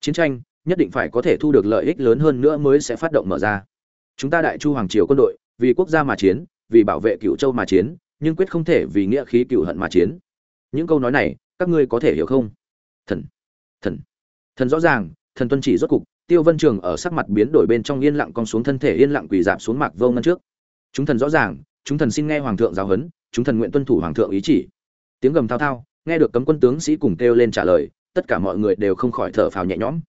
Chiến tranh, nhất định phải có thể thu được lợi ích lớn hơn nữa mới sẽ phát động mở ra. Chúng ta đại chu hoàng triều quân đội vì quốc gia mà chiến, vì bảo vệ cựu châu mà chiến, nhưng quyết không thể vì nghĩa khí cựu hận mà chiến. Những câu nói này, các ngươi có thể hiểu không? Thần thần thần rõ ràng, thần tuân chỉ rốt cục, tiêu vân trường ở sắc mặt biến đổi bên trong yên lặng con xuống thân thể, yên lặng quỳ dạp xuống mạc vô ngân trước. Chúng thần rõ ràng, chúng thần xin nghe hoàng thượng giáo huấn, chúng thần nguyện tuân thủ hoàng thượng ý chỉ. Tiếng gầm thao thao, nghe được cấm quân tướng sĩ cùng kêu lên trả lời, tất cả mọi người đều không khỏi thở phào nhẹ nhõm.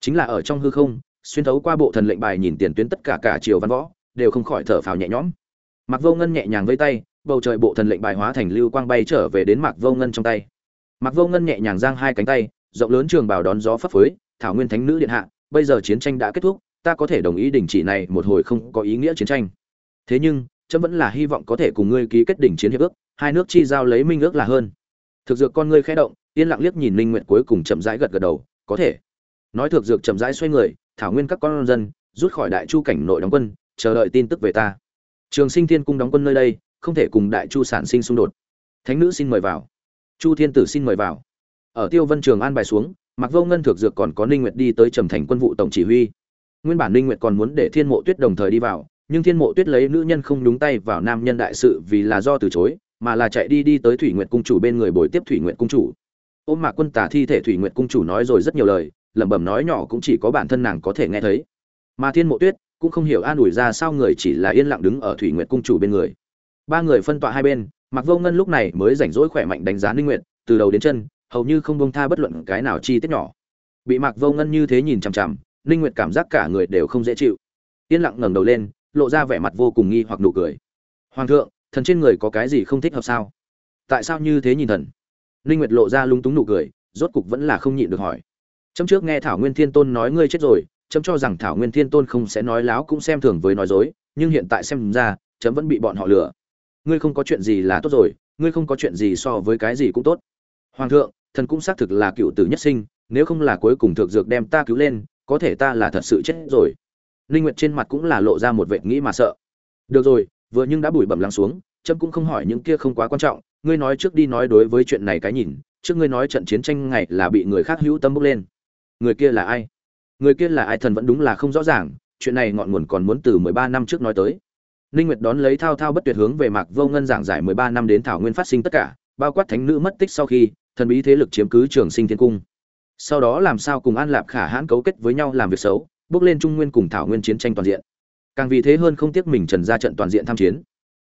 Chính là ở trong hư không, xuyên thấu qua bộ thần lệnh bài nhìn tiền tuyến tất cả cả triều văn võ đều không khỏi thở phào nhẹ nhõm. Mạc vô ngân nhẹ nhàng vây tay, bầu trời bộ thần lệnh bài hóa thành lưu quang bay trở về đến mạc vô ngân trong tay. Mạc vô ngân nhẹ nhàng giang hai cánh tay, rộng lớn trường bào đón gió phấp phới, thảo nguyên thánh nữ điện hạ, bây giờ chiến tranh đã kết thúc, ta có thể đồng ý đình chỉ này một hồi không có ý nghĩa chiến tranh. Thế nhưng trẫm vẫn là hy vọng có thể cùng ngươi ký kết đỉnh chiến hiệp ước, hai nước chi giao lấy minh ước là hơn. Thực dược con ngươi khẽ động, yên lặng liếc nhìn linh nguyện cuối cùng chậm rãi gật gật đầu, có thể. Nói thực dược chậm rãi xoay người, thảo nguyên các con dân rút khỏi đại chu cảnh nội đóng quân chờ đợi tin tức về ta. Trường sinh thiên cung đóng quân nơi đây, không thể cùng đại chu sản sinh xung đột. Thánh nữ xin mời vào. Chu thiên tử xin mời vào. Ở tiêu vân trường an bài xuống mặc vô ngân thực dược còn có ninh nguyệt đi tới trầm thành quân vụ tổng chỉ huy. Nguyên bản ninh nguyệt còn muốn để thiên mộ tuyết đồng thời đi vào, nhưng thiên mộ tuyết lấy nữ nhân không đúng tay vào nam nhân đại sự vì là do từ chối, mà là chạy đi đi tới thủy nguyệt cung chủ bên người bồi tiếp thủy nguyệt cung chủ. Ôm mạc quân tả thi thể thủy nguyệt cung chủ nói rồi rất nhiều lời, lẩm bẩm nói nhỏ cũng chỉ có bản thân nàng có thể nghe thấy. Mà thiên mộ tuyết cũng không hiểu an ủi ra sao người chỉ là yên lặng đứng ở thủy nguyệt cung chủ bên người. Ba người phân tọa hai bên mặc vô ngân lúc này mới rảnh rỗi khỏe mạnh đánh giá ninh nguyệt, từ đầu đến chân, hầu như không bông tha bất luận cái nào chi tiết nhỏ. Bị mặc vô ngân như thế nhìn chằm chằm, ninh nguyệt cảm giác cả người đều không dễ chịu. Yên lặng ngẩng đầu lên, lộ ra vẻ mặt vô cùng nghi hoặc nụ cười. Hoàng thượng, thần trên người có cái gì không thích hợp sao? Tại sao như thế nhìn thần? Ninh nguyệt lộ ra lung túng nụ cười, rốt cục vẫn là không nhịn được hỏi. Trong trước nghe thảo nguyên thiên tôn nói ngươi chết rồi chấm cho rằng thảo nguyên thiên tôn không sẽ nói láo cũng xem thường với nói dối, nhưng hiện tại xem ra, chấm vẫn bị bọn họ lừa. Ngươi không có chuyện gì là tốt rồi, ngươi không có chuyện gì so với cái gì cũng tốt. Hoàng thượng, thần cũng xác thực là cựu tử nhất sinh, nếu không là cuối cùng thượng dược đem ta cứu lên, có thể ta là thật sự chết rồi. Linh nguyệt trên mặt cũng là lộ ra một vệt nghĩ mà sợ. Được rồi, vừa nhưng đã bụi bẩm lắng xuống trâm cũng không hỏi những kia không quá quan trọng, ngươi nói trước đi nói đối với chuyện này cái nhìn, trước ngươi nói trận chiến tranh ngày là bị người khác hữu tâm bốc lên. Người kia là ai? Người kia là ai thần vẫn đúng là không rõ ràng chuyện này ngọn nguồn còn muốn từ 13 năm trước nói tới. Ninh Nguyệt đón lấy thao thao bất tuyệt hướng về Mạc Vô Ngân giảng giải 13 năm đến thảo nguyên phát sinh tất cả, bao quát thánh nữ mất tích sau khi, thần bí thế lực chiếm cứ Trường Sinh Thiên Cung. sau đó làm sao cùng an lạp khả hãn cấu kết với nhau làm việc xấu bước lên trung nguyên cùng thảo nguyên chiến tranh toàn diện. Càng vì thế hơn không tiếc mình trần ra trận toàn diện tham chiến.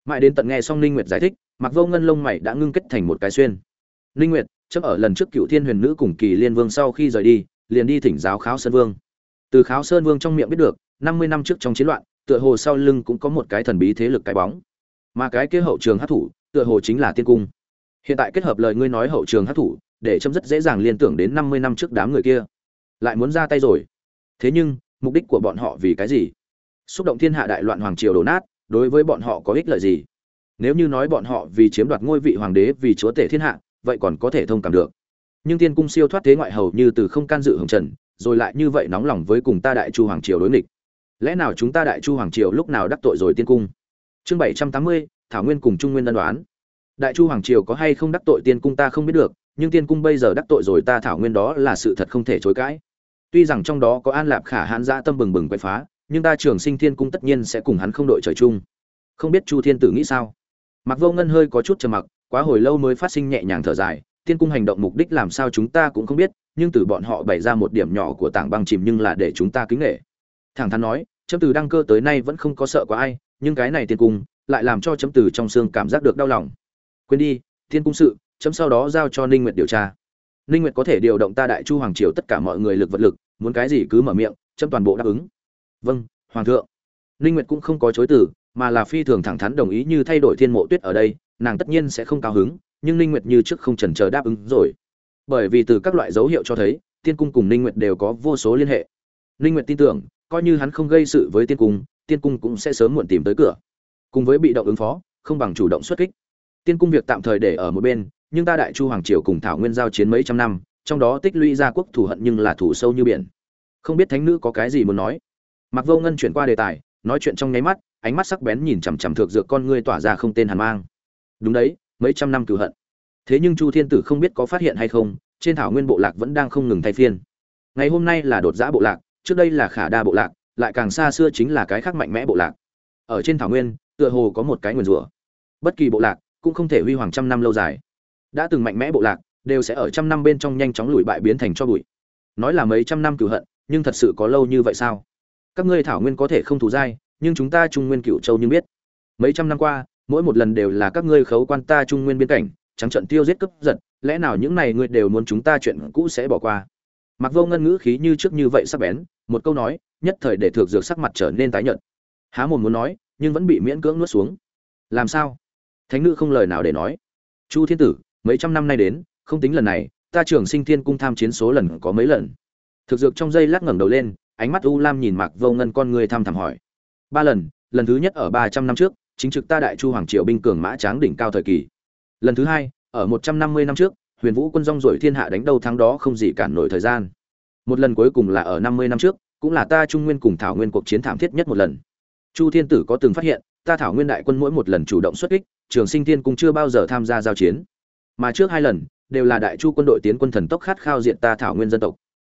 Mãi đến tận nghe xong ninh nguyệt giải thích mặc vô ngân lông mày đã ngưng kết thành một cái xuyên. Ninh nguyệt chấp ở lần trước cựu thiên huyền nữ cùng kỳ liên vương sau khi rời đi liền đi thỉnh giáo kháo sơn vương. Từ kháo sơn vương trong miệng biết được 50 năm trước trong chiến loạn, tựa hồ sau lưng cũng có một cái thần bí thế lực cái bóng. Mà cái kia hậu trường hát thủ, tựa hồ chính là tiên cung. Hiện tại kết hợp lời ngươi nói hậu trường hát thủ, để chấm rất dễ dàng liên tưởng đến 50 năm trước đám người kia. Lại muốn ra tay rồi. Thế nhưng, mục đích của bọn họ vì cái gì? Xúc động thiên hạ đại loạn hoàng triều đổ nát, đối với bọn họ có ích lợi gì? Nếu như nói bọn họ vì chiếm đoạt ngôi vị hoàng đế vì chúa tể thiên hạ, vậy còn có thể thông cảm được nhưng tiên cung siêu thoát thế ngoại hầu như từ không can dự hồng trần, rồi lại như vậy nóng lòng với cùng ta đại chu hoàng triều đối nghịch. Lẽ nào chúng ta đại chu hoàng triều lúc nào đắc tội rồi tiên cung? Chương bảy trăm tám mươi, thảo nguyên cùng trung nguyên đơn đoán đại chu hoàng triều có hay không đắc tội tiên cung ta không biết được, nhưng tiên cung bây giờ đắc tội rồi ta thảo nguyên đó là sự thật không thể chối cãi. Tuy rằng trong đó có an lạp khả hãn dã tâm bừng bừng quậy phá, nhưng ta trường sinh thiên cung tất nhiên sẽ cùng hắn không đội trời chung. Không biết chu thiên tử nghĩ sao? Mặc vô ngân hơi có chút trầm mặc, quá hồi lâu mới phát sinh nhẹ nhàng thở dài tiên cung hành động mục đích làm sao chúng ta cũng không biết, nhưng từ bọn họ bày ra một điểm nhỏ của tảng băng chìm nhưng là để chúng ta kính nghệ thẳng thắn nói, chấm từ đăng cơ tới nay vẫn không có sợ có ai, nhưng cái này tiên cung lại làm cho chấm từ trong xương cảm giác được đau lòng. Quên đi, tiên cung sự, chấm sau đó giao cho ninh nguyệt điều tra. Ninh nguyệt có thể điều động ta đại chu hoàng triều tất cả mọi người lực vật lực, muốn cái gì cứ mở miệng, chấm toàn bộ đáp ứng. Vâng hoàng thượng. Ninh nguyệt cũng không có chối từ, mà là phi thường thẳng thắn đồng ý như thay đổi thiên mộ tuyết ở đây, nàng tất nhiên sẽ không cao hứng nhưng ninh nguyệt như trước không chần chờ đáp ứng rồi. Bởi vì từ các loại dấu hiệu cho thấy, tiên cung cùng ninh nguyệt đều có vô số liên hệ. Ninh nguyệt tin tưởng, coi như hắn không gây sự với tiên cung tiên cung cũng sẽ sớm muộn tìm tới cửa. Cùng với bị động ứng phó, không bằng chủ động xuất kích. Tiên cung việc tạm thời để ở một bên, nhưng ta đại chu hoàng triều cùng thảo nguyên giao chiến mấy trăm năm, trong đó tích lũy ra quốc thù hận nhưng là thủ sâu như biển. Không biết thánh nữ có cái gì muốn nói? Mặc vô ngân chuyển qua đề tài, nói chuyện trong nháy mắt, ánh mắt sắc bén nhìn chằm chằm thượng dược con ngươi tỏa ra không tên hàn mang. Đúng đấy mấy trăm năm cửu hận. Thế nhưng chu thiên tử không biết có phát hiện hay không, trên thảo nguyên bộ lạc vẫn đang không ngừng thay phiên. Ngày hôm nay là đột giã bộ lạc, trước đây là khả đa bộ lạc, lại càng xa xưa chính là cái khác mạnh mẽ bộ lạc. Ở trên thảo nguyên, tựa hồ có một cái nguyền rủa. Bất kỳ bộ lạc cũng không thể huy hoàng trăm năm lâu dài. Đã từng mạnh mẽ bộ lạc đều sẽ ở trăm năm bên trong nhanh chóng lùi bại biến thành cho bụi. Nói là mấy trăm năm cửu hận, nhưng thật sự có lâu như vậy sao? Các ngươi thảo nguyên có thể không thù dai, nhưng chúng ta trung nguyên cựu châu nhưng biết. Mấy trăm năm qua mỗi một lần đều là các ngươi khấu quan ta trung nguyên biên cảnh, trắng trận tiêu giết cướp giật, lẽ nào những này ngươi đều muốn chúng ta chuyện cũ sẽ bỏ qua? Mặc vô ngân ngữ khí như trước như vậy sắc bén, một câu nói, nhất thời để thược dược sắc mặt trở nên tái nhợt. Há mồm muốn nói, nhưng vẫn bị miễn cưỡng nuốt xuống. Làm sao? Thánh nữ không lời nào để nói. Chu thiên tử, mấy trăm năm nay đến, không tính lần này, ta trưởng sinh thiên cung tham chiến số lần có mấy lần? Thực dược trong giây lát ngẩng đầu lên, ánh mắt u lam nhìn mạc vô ngân con người thăm thẳm hỏi. Ba lần lần thứ nhất ở ba trăm năm trước chính trực ta đại chu hoàng triều binh cường mã tráng đỉnh cao thời kỳ. Lần thứ hai, ở một trăm năm mươi năm trước, huyền vũ quân rong rồi thiên hạ đánh đâu thắng đó không gì cản nổi thời gian. Một lần cuối cùng là ở năm mươi năm trước, cũng là ta trung nguyên cùng thảo nguyên cuộc chiến thảm thiết nhất một lần. Chu thiên tử có từng phát hiện, ta thảo nguyên đại quân mỗi một lần chủ động xuất kích, trường sinh thiên cũng chưa bao giờ tham gia giao chiến. Mà trước hai lần, đều là đại chu quân đội tiến quân thần tốc khát khao diện ta thảo nguyên dân tộc.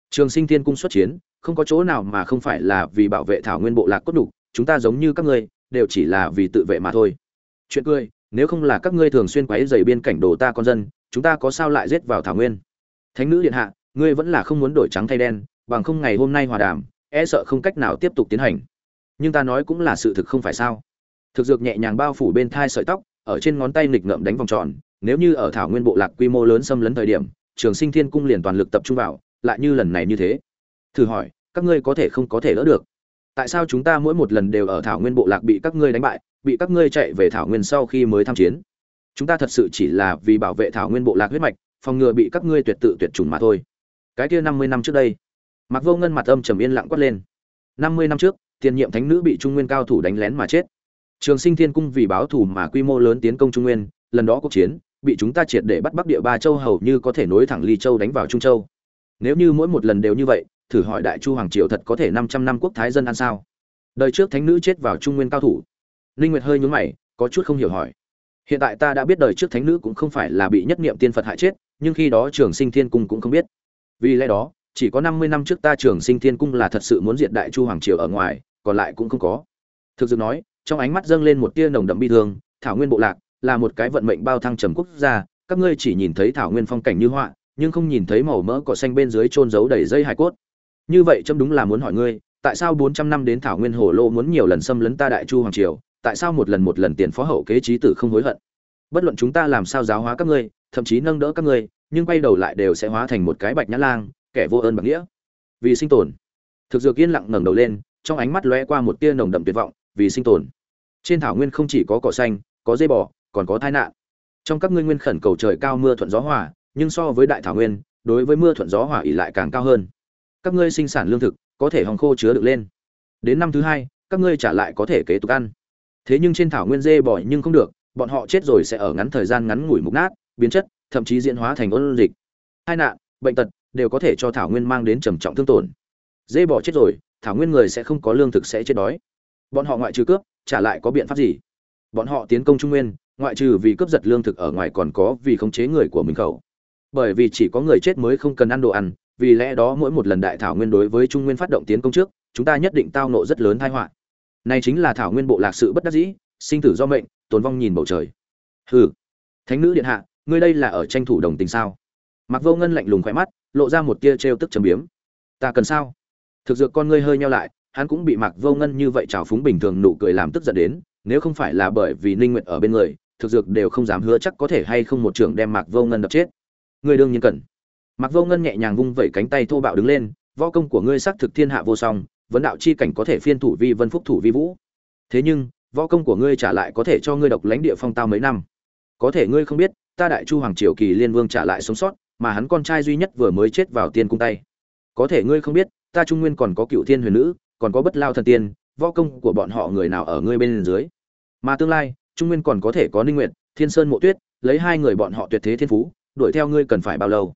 Trường sinh thiên cung xuất chiến, không có chỗ nào mà không phải là vì bảo vệ thảo nguyên bộ lạc cốt đủ, chúng ta giống như các ngươi đều chỉ là vì tự vệ mà thôi. Chuyện cười, nếu không là các ngươi thường xuyên quấy dày biên cảnh đồ ta con dân, chúng ta có sao lại giết vào thảo nguyên? Thánh nữ điện hạ, ngươi vẫn là không muốn đổi trắng thay đen, bằng không ngày hôm nay hòa đàm e sợ không cách nào tiếp tục tiến hành. Nhưng ta nói cũng là sự thực không phải sao? Thực dược nhẹ nhàng bao phủ bên thai sợi tóc, ở trên ngón tay nghịch ngợm đánh vòng tròn, nếu như ở thảo nguyên bộ lạc quy mô lớn xâm lấn thời điểm, trường sinh thiên cung liền toàn lực tập trung vào, lại như lần này như thế. Thử hỏi, các ngươi có thể không có thể đỡ được? Tại sao chúng ta mỗi một lần đều ở thảo nguyên bộ lạc bị các ngươi đánh bại, bị các ngươi chạy về thảo nguyên sau khi mới tham chiến? Chúng ta thật sự chỉ là vì bảo vệ thảo nguyên bộ lạc huyết mạch, phòng ngừa bị các ngươi tuyệt tự tuyệt chủng mà thôi. Cái kia năm mươi năm trước đây mặc vô ngân mặt âm trầm yên lặng quát lên. Năm mươi năm trước, tiền nhiệm thánh nữ bị trung nguyên cao thủ đánh lén mà chết. Trường sinh thiên cung vì báo thù mà quy mô lớn tiến công trung nguyên, lần đó cuộc chiến, bị chúng ta triệt để bắt bắc địa ba châu hầu như có thể nối thẳng ly châu đánh vào trung châu. Nếu như mỗi một lần đều như vậy thử hỏi đại chu hoàng triều thật có thể năm trăm năm quốc thái dân ăn sao? Đời trước thánh nữ chết vào trung nguyên cao thủ. Linh nguyệt hơi nhướng mày, có chút không hiểu hỏi. Hiện tại ta đã biết đời trước thánh nữ cũng không phải là bị nhất niệm tiên phật hại chết, nhưng khi đó trường sinh thiên cung cũng không biết. Vì lẽ đó, chỉ có 50 năm trước ta trường sinh thiên cung là thật sự muốn diệt đại chu hoàng triều ở ngoài, còn lại cũng không có. Thực sự nói, trong ánh mắt dâng lên một tia nồng đậm bi thương, thảo nguyên bộ lạc là một cái vận mệnh bao thăng trầm quốc gia, các ngươi chỉ nhìn thấy thảo nguyên phong cảnh như họa, nhưng không nhìn thấy màu mỡ cỏ xanh bên dưới trôn giấu đầy dây hải cốt như vậy trâm đúng là muốn hỏi ngươi, tại sao bốn trăm năm đến thảo nguyên hồ lô muốn nhiều lần xâm lấn ta đại chu hoàng triều, tại sao một lần một lần tiền phó hậu kế trí tử không hối hận? Bất luận chúng ta làm sao giáo hóa các ngươi, thậm chí nâng đỡ các ngươi, nhưng quay đầu lại đều sẽ hóa thành một cái bạch nhã lang, kẻ vô ơn bạc nghĩa. Vì sinh tồn. Thực dược yên lặng ngẩng đầu lên, trong ánh mắt lóe qua một tia nồng đậm tuyệt vọng, vì sinh tồn. Trên thảo nguyên không chỉ có cỏ xanh, có dây bò, còn có tai nạn. Trong các ngươi nguyên khẩn cầu trời cao mưa thuận gió hòa, nhưng so với đại thảo nguyên, đối với mưa thuận gió hòa ỉ lại càng cao hơn các ngươi sinh sản lương thực, có thể hòng khô chứa được lên. Đến năm thứ hai, các ngươi trả lại có thể kế tục ăn. Thế nhưng trên thảo nguyên dê bò nhưng không được, bọn họ chết rồi sẽ ở ngắn thời gian ngắn ngủi mục nát, biến chất, thậm chí diễn hóa thành ôn dịch. Hai nạn, bệnh tật, đều có thể cho thảo nguyên mang đến trầm trọng thương tổn. Dê bò chết rồi, thảo nguyên người sẽ không có lương thực sẽ chết đói. Bọn họ ngoại trừ cướp, trả lại có biện pháp gì? Bọn họ tiến công trung nguyên, ngoại trừ vì cướp giật lương thực ở ngoài còn có vì khống chế người của mình khẩu. Bởi vì chỉ có người chết mới không cần ăn đồ ăn vì lẽ đó mỗi một lần đại thảo nguyên đối với trung nguyên phát động tiến công trước, chúng ta nhất định tao nộ rất lớn tai họa. Này chính là thảo nguyên bộ lạc sự bất đắc dĩ, sinh tử do mệnh, tồn vong nhìn bầu trời. Hừ. Thánh nữ điện hạ, ngươi đây là ở tranh thủ đồng tình sao? Mặc vô ngân lạnh lùng khỏe mắt, lộ ra một tia trêu tức trầm biếm. Ta cần sao? Thực dược con ngươi hơi nhau lại, hắn cũng bị mặc vô ngân như vậy trào phúng bình thường nụ cười làm tức giận đến, nếu không phải là bởi vì ninh nguyện ở bên người, thực dược đều không dám hứa chắc có thể hay không một trưởng đem mạc vô ngân đập chết. Ngươi đương nhiên cần mạc vô ngân nhẹ nhàng vung vẩy cánh tay thô bạo đứng lên, võ công của ngươi xác thực thiên hạ vô song, vấn đạo chi cảnh có thể phiên thủ vi vân phúc thủ vi vũ. Thế nhưng, võ công của ngươi trả lại có thể cho ngươi độc lãnh địa phong tao mấy năm. Có thể ngươi không biết, ta đại chu hoàng triều kỳ liên vương trả lại sống sót, mà hắn con trai duy nhất vừa mới chết vào tiên cung tay. Có thể ngươi không biết, ta trung nguyên còn có cựu thiên huyền nữ, còn có bất lao thần tiên, võ công của bọn họ người nào ở ngươi bên dưới? Mà tương lai, trung nguyên còn có thể có ninh nguyệt, thiên sơn mộ tuyết, lấy hai người bọn họ tuyệt thế thiên phú, đuổi theo ngươi cần phải bao lâu?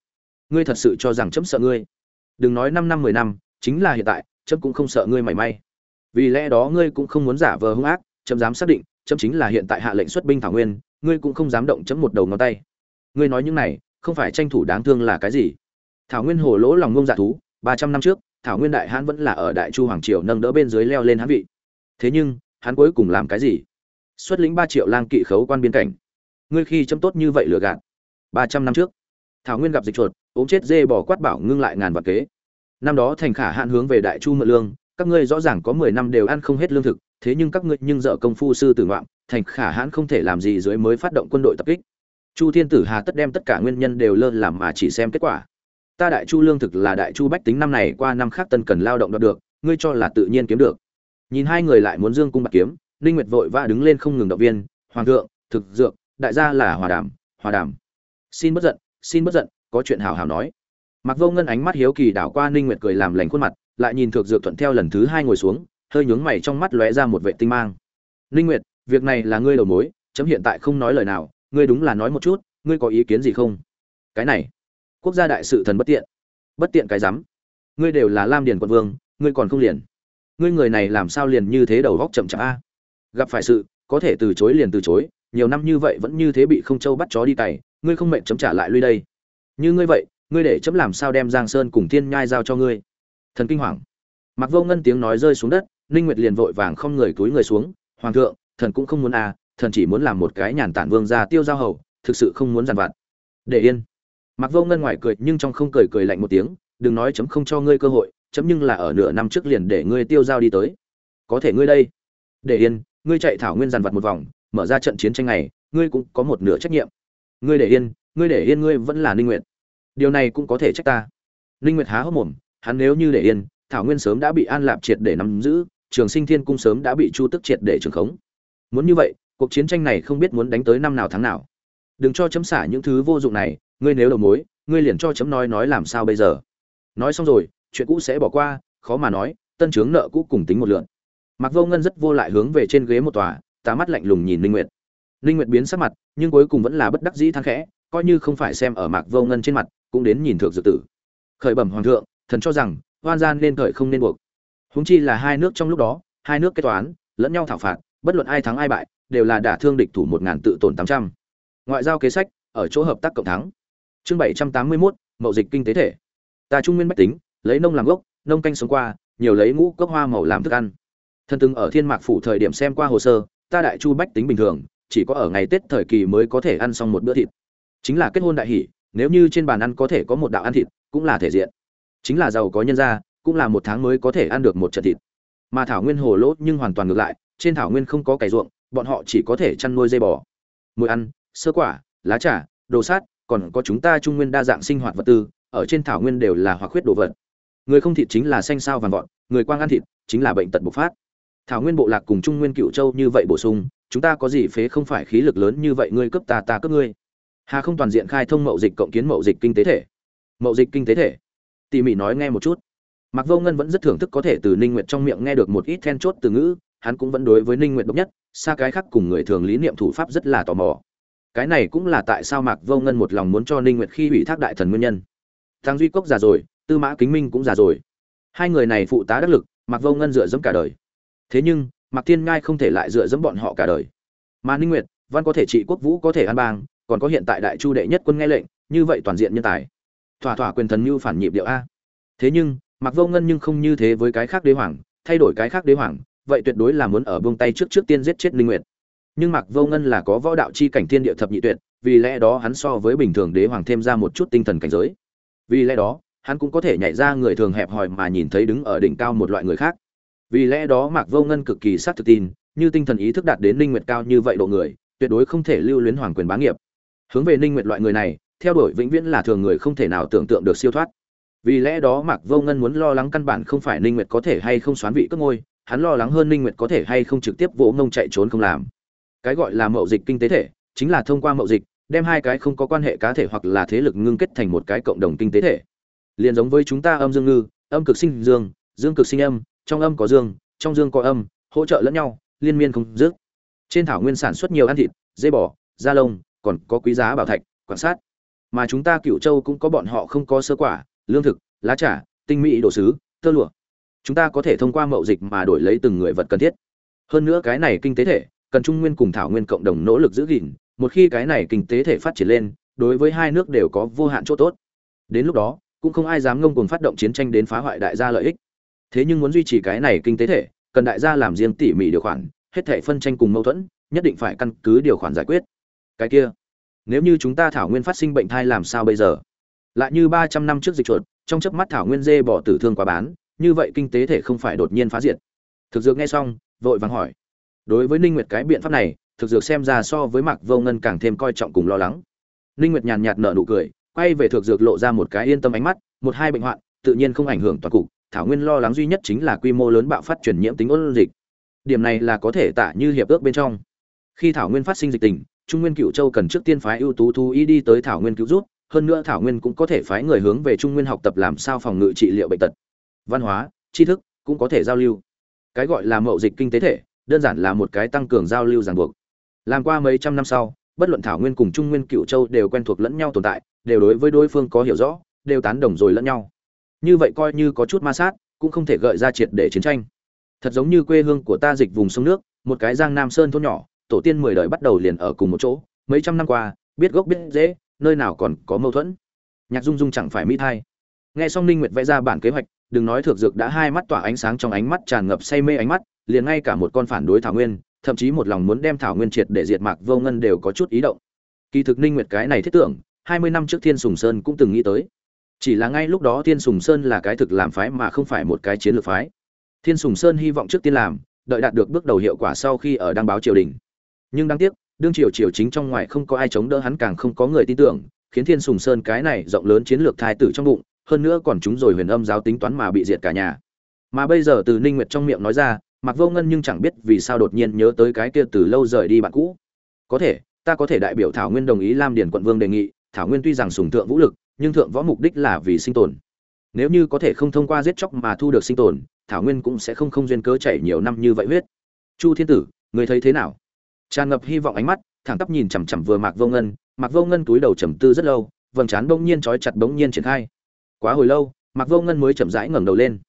Ngươi thật sự cho rằng chấm sợ ngươi? Đừng nói năm năm, mười năm, chính là hiện tại, chấm cũng không sợ ngươi mảy may. Vì lẽ đó ngươi cũng không muốn giả vờ hung ác, chấm dám xác định, chấm chính là hiện tại hạ lệnh xuất binh thảo nguyên, ngươi cũng không dám động chấm một đầu ngón tay. Ngươi nói những này, không phải tranh thủ đáng thương là cái gì? Thảo nguyên hồ lỗ lòng ngông dạ thú, ba trăm năm trước, thảo nguyên đại hãn vẫn là ở đại chu hoàng triều nâng đỡ bên dưới leo lên hãn vị. Thế nhưng, hắn cuối cùng làm cái gì? Xuất lĩnh ba triệu lang kỵ khấu quan biên cảnh. Ngươi khi chấm tốt như vậy lừa gạt. Ba trăm năm trước thảo nguyên gặp dịch chuột, ốm chết dê bỏ quát bảo ngưng lại ngàn vạn kế. Năm đó thành khả hạn hướng về đại chu mượn lương, các ngươi rõ ràng có mười năm đều ăn không hết lương thực, thế nhưng các ngươi nhưng dợ công phu sư tử ngoạm, thành khả hãn không thể làm gì dưới mới phát động quân đội tập kích. Chu thiên tử hà tất đem tất cả nguyên nhân đều lơ làm mà chỉ xem kết quả. Ta đại chu lương thực là đại chu bách tính năm này qua năm khác tân cần lao động đoạt được, ngươi cho là tự nhiên kiếm được. Nhìn hai người lại muốn dương cung bạc kiếm, ninh nguyệt vội vã đứng lên không ngừng động viên, hoàng thượng, thực dược, đại gia là hòa đàm hòa đàm. Xin bất giận xin bất giận, có chuyện hào hào nói. Mặc vô ngân ánh mắt hiếu kỳ đảo qua ninh nguyệt cười làm lành khuôn mặt, lại nhìn thược dược thuận theo lần thứ hai ngồi xuống, hơi nhướng mày trong mắt lóe ra một vệ tinh mang. Ninh nguyệt, việc này là ngươi đầu mối, chấm hiện tại không nói lời nào, ngươi đúng là nói một chút, ngươi có ý kiến gì không? Cái này, quốc gia đại sự thần bất tiện. Bất tiện cái rắm. Ngươi đều là lam điền quận vương, ngươi còn không liền. Ngươi người này làm sao liền như thế đầu góc chậm chạp a? Gặp phải sự, có thể từ chối liền từ chối nhiều năm như vậy vẫn như thế bị không châu bắt chó đi cày, ngươi không mệnh chấm trả lại lui đây. Như ngươi vậy, ngươi để chấm làm sao đem giang sơn cùng thiên nhai giao cho ngươi? Thần kinh hoàng. Mặc vô ngân tiếng nói rơi xuống đất, ninh nguyệt liền vội vàng không người túi người xuống, hoàng thượng, thần cũng không muốn à thần chỉ muốn làm một cái nhàn tản vương gia tiêu giao hầu, thực sự không muốn giàn vặt. Để yên. Mặc vô ngân ngoài cười nhưng trong không cười cười lạnh một tiếng, đừng nói chấm không cho ngươi cơ hội, chấm nhưng là ở nửa năm trước liền để ngươi tiêu giao đi tới. Có thể ngươi đây. Để yên, ngươi chạy thảo nguyên giàn vặt một vòng mở ra trận chiến tranh này, ngươi cũng có một nửa trách nhiệm. Ngươi để yên, ngươi để yên ngươi vẫn là ninh nguyệt. Điều này cũng có thể trách ta. Ninh nguyệt há hốc mồm, hắn nếu như để yên, thảo nguyên sớm đã bị an lạp triệt để nắm giữ, trường sinh thiên cung sớm đã bị chu tức triệt để trường khống. Muốn như vậy, cuộc chiến tranh này không biết muốn đánh tới năm nào tháng nào. Đừng cho chấm xả những thứ vô dụng này, ngươi nếu đầu mối, ngươi liền cho chấm nói nói làm sao bây giờ. Nói xong rồi, chuyện cũ sẽ bỏ qua, khó mà nói, tân chướng nợ cũ cùng tính một lượn. Mặc vô ngân rất vô lại hướng về trên ghế một tòa tá mắt lạnh lùng nhìn linh nguyệt. Linh nguyệt biến sắc mặt nhưng cuối cùng vẫn là bất đắc dĩ than khẽ coi như không phải xem ở mạc vô ngân trên mặt cũng đến nhìn thượng dự tử. Khởi bẩm hoàng thượng thần cho rằng oan gian nên khởi không nên buộc. Huống chi là hai nước trong lúc đó hai nước kết toán lẫn nhau thảo phạt bất luận ai thắng ai bại đều là đả thương địch thủ một ngàn tự tổn tám trăm. Ngoại giao kế sách ở chỗ hợp tác cộng thắng. Chương bảy trăm tám mươi 781, mậu dịch kinh tế thể. Ta trung nguyên bách tính lấy nông làm gốc nông canh sống qua nhiều lấy ngũ cốc hoa màu làm thức ăn. Thân từng ở thiên mạc phủ thời điểm xem qua hồ sơ ta đại chu bách tính bình thường, chỉ có ở ngày tết thời kỳ mới có thể ăn xong một bữa thịt. Chính là kết hôn đại hỷ, nếu như trên bàn ăn có thể có một đạo ăn thịt, cũng là thể diện. Chính là giàu có nhân gia, cũng là một tháng mới có thể ăn được một trận thịt. Mà thảo nguyên hồ lỗ nhưng hoàn toàn ngược lại, trên thảo nguyên không có cày ruộng, bọn họ chỉ có thể chăn nuôi dây bò. Mùi ăn, sơ quả, lá trà, đồ sát, còn có chúng ta trung nguyên đa dạng sinh hoạt vật tư, ở trên thảo nguyên đều là hoặc khuyết đồ vật. Người không thịt chính là xanh sao vàng vọt, người quang ăn thịt chính là bệnh tật bộc phát thảo nguyên bộ lạc cùng trung nguyên cựu châu như vậy bổ sung, chúng ta có gì phế không phải khí lực lớn như vậy ngươi cướp ta ta cướp ngươi. Hà không toàn diện khai thông mậu dịch cộng kiến mậu dịch kinh tế thể. Mậu dịch kinh tế thể. Tỉ mỉ nói nghe một chút. Mặc vô ngân vẫn rất thưởng thức có thể từ ninh nguyệt trong miệng nghe được một ít then chốt từ ngữ, hắn cũng vẫn đối với ninh nguyệt độc nhất, xa cái khác cùng người thường lý niệm thủ pháp rất là tò mò. Cái này cũng là tại sao mạc vô ngân một lòng muốn cho ninh nguyệt khi ủy thác đại thần nguyên nhân. Thang duy cốc già rồi, tư mã kính minh cũng già rồi. Hai người này phụ tá đắc lực, mạc vô ngân dựa dẫm cả đời thế nhưng, mạc thiên ngai không thể lại dựa dẫm bọn họ cả đời. Mà ninh nguyệt, văn có thể trị quốc vũ có thể an bang, còn có hiện tại đại chu đệ nhất quân nghe lệnh, như vậy toàn diện nhân tài. Thỏa thỏa quyền thần như phản nhịp điệu a. Thế nhưng, mạc vô ngân nhưng không như thế với cái khác đế hoàng, thay đổi cái khác đế hoàng, vậy tuyệt đối là muốn ở buông tay trước trước tiên giết chết linh nguyệt. Nhưng mạc vô ngân là có võ đạo chi cảnh thiên địa thập nhị tuyệt, vì lẽ đó hắn so với bình thường đế hoàng thêm ra một chút tinh thần cảnh giới. Vì lẽ đó, hắn cũng có thể nhảy ra người thường hẹp hòi mà nhìn thấy đứng ở đỉnh cao một loại người khác vì lẽ đó mạc vô ngân cực kỳ sát thực tin, như tinh thần ý thức đạt đến linh nguyệt cao như vậy độ người, tuyệt đối không thể lưu luyến hoàng quyền bá nghiệp. Hướng về linh nguyệt loại người này, theo đuổi vĩnh viễn là thường người không thể nào tưởng tượng được siêu thoát. Vì lẽ đó mạc vô ngân muốn lo lắng căn bản không phải ninh nguyệt có thể hay không xoán vị cất ngôi, hắn lo lắng hơn ninh nguyệt có thể hay không trực tiếp vỗ ngông chạy trốn không làm. Cái gọi là mậu dịch kinh tế thể, chính là thông qua mậu dịch, đem hai cái không có quan hệ cá thể hoặc là thế lực ngưng kết thành một cái cộng đồng kinh tế thể. Liền giống với chúng ta âm dương ngư, âm cực sinh dương dương cực sinh âm trong âm có dương, trong dương có âm, hỗ trợ lẫn nhau, liên miên không dứt. Trên thảo nguyên sản xuất nhiều ăn thịt, dê bò, da lông, còn có quý giá bảo thạch quan sát. Mà chúng ta cựu châu cũng có bọn họ không có sơ quả, lương thực, lá trà, tinh mỹ đồ sứ, tơ lụa. Chúng ta có thể thông qua mậu dịch mà đổi lấy từng người vật cần thiết. Hơn nữa cái này kinh tế thể, cần trung nguyên cùng thảo nguyên cộng đồng nỗ lực giữ gìn, một khi cái này kinh tế thể phát triển lên, đối với hai nước đều có vô hạn chỗ tốt. Đến lúc đó, cũng không ai dám ngông cuồng phát động chiến tranh đến phá hoại đại gia lợi ích thế nhưng muốn duy trì cái này kinh tế thể, cần đại gia làm riêng tỉ mỉ điều khoản, hết thể phân tranh cùng mâu thuẫn, nhất định phải căn cứ điều khoản giải quyết. Cái kia, nếu như chúng ta thảo nguyên phát sinh bệnh thai làm sao bây giờ? Lại như ba trăm năm trước dịch chuột, trong chớp mắt thảo nguyên dê bỏ tử thương quá bán, như vậy kinh tế thể không phải đột nhiên phá diệt. Thực dược nghe xong, vội vàng hỏi. Đối với ninh nguyệt cái biện pháp này, thực dược xem ra so với mạc vô ngân càng thêm coi trọng cùng lo lắng. Ninh nguyệt nhàn nhạt nở nụ cười, quay về thực dược lộ ra một cái yên tâm ánh mắt, một hai bệnh hoạn, tự nhiên không ảnh hưởng toàn cục thảo nguyên lo lắng duy nhất chính là quy mô lớn bạo phát truyền nhiễm tính ôn dịch. Điểm này là có thể tả như hiệp ước bên trong. Khi thảo nguyên phát sinh dịch tình, trung nguyên cựu châu cần trước tiên phái ưu tú thu y đi tới thảo nguyên cứu rút hơn nữa thảo nguyên cũng có thể phái người hướng về trung nguyên học tập làm sao phòng ngự trị liệu bệnh tật. Văn hóa, tri thức cũng có thể giao lưu. Cái gọi là mậu dịch kinh tế thể, đơn giản là một cái tăng cường giao lưu ràng buộc. Làm qua mấy trăm năm sau, bất luận thảo nguyên cùng trung nguyên cựu châu đều quen thuộc lẫn nhau tồn tại, đều đối với đối phương có hiểu rõ, đều tán đồng rồi lẫn nhau như vậy coi như có chút ma sát, cũng không thể gợi ra triệt để chiến tranh. Thật giống như quê hương của ta dịch vùng sông nước, một cái giang nam sơn thôn nhỏ, tổ tiên mười đời bắt đầu liền ở cùng một chỗ, mấy trăm năm qua, biết gốc biết dễ nơi nào còn có mâu thuẫn. Nhạc dung dung chẳng phải mỹ thai. Nghe xong ninh nguyệt vẽ ra bản kế hoạch, đừng nói thược dược đã hai mắt tỏa ánh sáng trong ánh mắt tràn ngập say mê ánh mắt, liền ngay cả một con phản đối thảo nguyên, thậm chí một lòng muốn đem thảo nguyên triệt để diệt mạc vô ngân đều có chút ý động. Kỳ thực ninh nguyệt cái này thiết tưởng 20 năm trước thiên sùng sơn cũng từng nghĩ tới chỉ là ngay lúc đó thiên sùng sơn là cái thực làm phái mà không phải một cái chiến lược phái. Thiên sùng sơn hy vọng trước tiên làm, đợi đạt được bước đầu hiệu quả sau khi ở đăng báo triều đình. Nhưng đáng tiếc, đương triều triều chính trong ngoài không có ai chống đỡ hắn càng không có người tin tưởng, khiến thiên sùng sơn cái này rộng lớn chiến lược thai tử trong bụng, hơn nữa còn chúng rồi huyền âm giáo tính toán mà bị diệt cả nhà. Mà bây giờ từ ninh nguyệt trong miệng nói ra mặc vô ngân nhưng chẳng biết vì sao đột nhiên nhớ tới cái kia từ lâu rời đi bạn cũ. Có thể, ta có thể đại biểu thảo nguyên đồng ý lam điền quận vương đề nghị, thảo nguyên tuy rằng sùng thượng vũ lực nhưng thượng võ mục đích là vì sinh tồn. Nếu như có thể không thông qua giết chóc mà thu được sinh tồn, thảo nguyên cũng sẽ không không duyên cớ chảy nhiều năm như vậy huyết. Chu thiên tử người thấy thế nào? Tràn ngập hy vọng ánh mắt, thẳng tắp nhìn chằm chằm vừa mạc vô ngân. Mạc vô ngân túi đầu trầm tư rất lâu, vầng trán bỗng nhiên trói chặt bỗng nhiên triển khai. Quá hồi lâu, mạc vô ngân mới chậm rãi ngẩng đầu lên.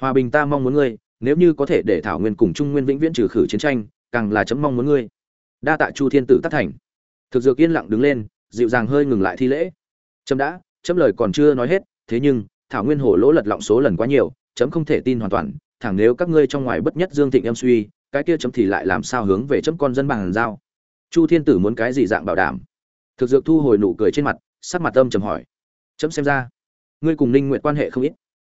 Hòa bình ta mong muốn ngươi, nếu như có thể để thảo nguyên cùng trung nguyên vĩnh viễn trừ khử chiến tranh, càng là chấm mong muốn ngươi. Đa tạ chu thiên tử tác thành. Thực dược yên lặng đứng lên, dịu dàng hơi ngừng lại thi lễ. Chấm đã chấm lời còn chưa nói hết, thế nhưng, thảo nguyên hổ lỗ lật lọng số lần quá nhiều, chấm không thể tin hoàn toàn, thẳng nếu các ngươi trong ngoài bất nhất dương thịnh em suy, cái kia chấm thì lại làm sao hướng về chấm con dân bằng giao? Chu thiên tử muốn cái gì dạng bảo đảm? Thực dược thu hồi nụ cười trên mặt, sắc mặt âm trầm hỏi. Chấm xem ra, ngươi cùng ninh nguyện quan hệ không ít.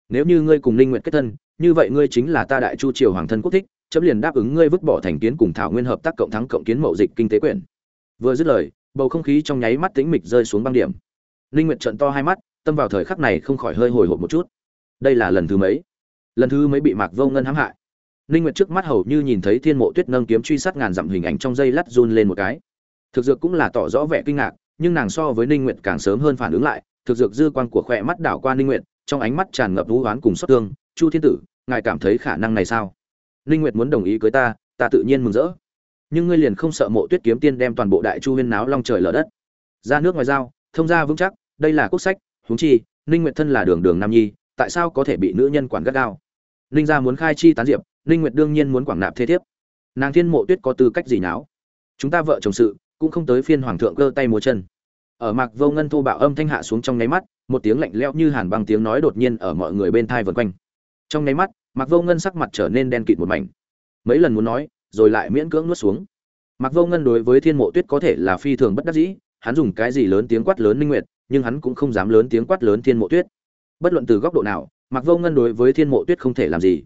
Nếu như ngươi cùng ninh nguyện kết thân, như vậy ngươi chính là ta đại chu triều hoàng thân quốc thích, chấm liền đáp ứng ngươi vứt bỏ thành kiến cùng thảo nguyên hợp tác cộng thắng cộng kiến mậu dịch kinh tế quyền. Vừa dứt lời, bầu không khí trong nháy mắt tĩnh mịch rơi xuống băng điểm ninh Nguyệt trợn to hai mắt, tâm vào thời khắc này không khỏi hơi hồi hộp một chút. Đây là lần thứ mấy? Lần thứ mấy bị mạc vô ngân hãm hại? Ninh nguyệt trước mắt hầu như nhìn thấy thiên mộ tuyết nâng kiếm truy sát ngàn dặm hình ảnh trong dây lát run lên một cái. Thực dược cũng là tỏ rõ vẻ kinh ngạc, nhưng nàng so với ninh nguyệt càng sớm hơn phản ứng lại, thực dược dư quang của khỏe mắt đảo qua ninh nguyệt, trong ánh mắt tràn ngập vũ hoán cùng xót thương. Chu thiên tử, ngài cảm thấy khả năng này sao? Ninh nguyệt muốn đồng ý cưới ta ta tự nhiên mừng rỡ. Nhưng ngươi liền không sợ mộ tuyết kiếm tiên đem toàn bộ đại chu huyên náo long trời lở đất. Ra nước ngoài giao, thông gia vững chắc đây là quốc sách, huống chi, ninh nguyệt thân là đường đường nam nhi, tại sao có thể bị nữ nhân quản gắt gao? Ninh gia muốn khai chi tán diệp, ninh nguyệt đương nhiên muốn quảng nạp thế thiếp. Nàng thiên mộ tuyết có tư cách gì nào? chúng ta vợ chồng sự, cũng không tới phiên hoàng thượng cơ tay múa chân. Ở mạc vô ngân thô bạo âm thanh hạ xuống trong nháy mắt, một tiếng lạnh lẽo như hàn băng tiếng nói đột nhiên ở mọi người bên thai vần quanh. Trong nháy mắt, mạc vô ngân sắc mặt trở nên đen kịt một mảnh. Mấy lần muốn nói, rồi lại miễn cưỡng nuốt xuống. Mạc vô ngân đối với thiên mộ tuyết có thể là phi thường bất đắc dĩ, hắn dùng cái gì lớn tiếng quát lớn ninh nguyệt nhưng hắn cũng không dám lớn tiếng quát lớn thiên mộ tuyết. Bất luận từ góc độ nào Mặc vô ngân đối với thiên mộ tuyết không thể làm gì.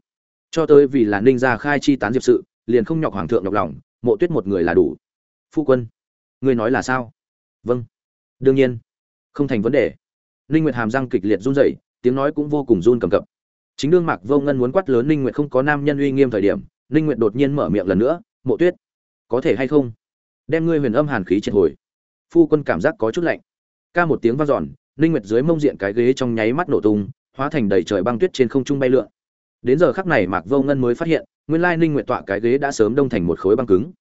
Cho tới vì là ninh gia khai chi tán diệp sự, liền không nhọc hoàng thượng nhọc lòng, mộ tuyết một người là đủ. Phu quân, ngươi nói là sao? Vâng. Đương nhiên. Không thành vấn đề. Ninh nguyệt hàm răng kịch liệt run rẩy, tiếng nói cũng vô cùng run cầm cập. Chính đương mạc vô ngân muốn quát lớn ninh nguyệt không có nam nhân uy nghiêm thời điểm, ninh nguyệt đột nhiên mở miệng lần nữa, mộ tuyết, có thể hay không? Đem ngươi huyền âm hàn khí triệt hồi. Phu quân cảm giác có chút lạnh ca một tiếng vang dọn, ninh nguyệt dưới mông diện cái ghế trong nháy mắt nổ tung, hóa thành đầy trời băng tuyết trên không trung bay lượn. Đến giờ khắc này mạc vô ngân mới phát hiện, nguyên lai ninh nguyệt tọa cái ghế đã sớm đông thành một khối băng cứng.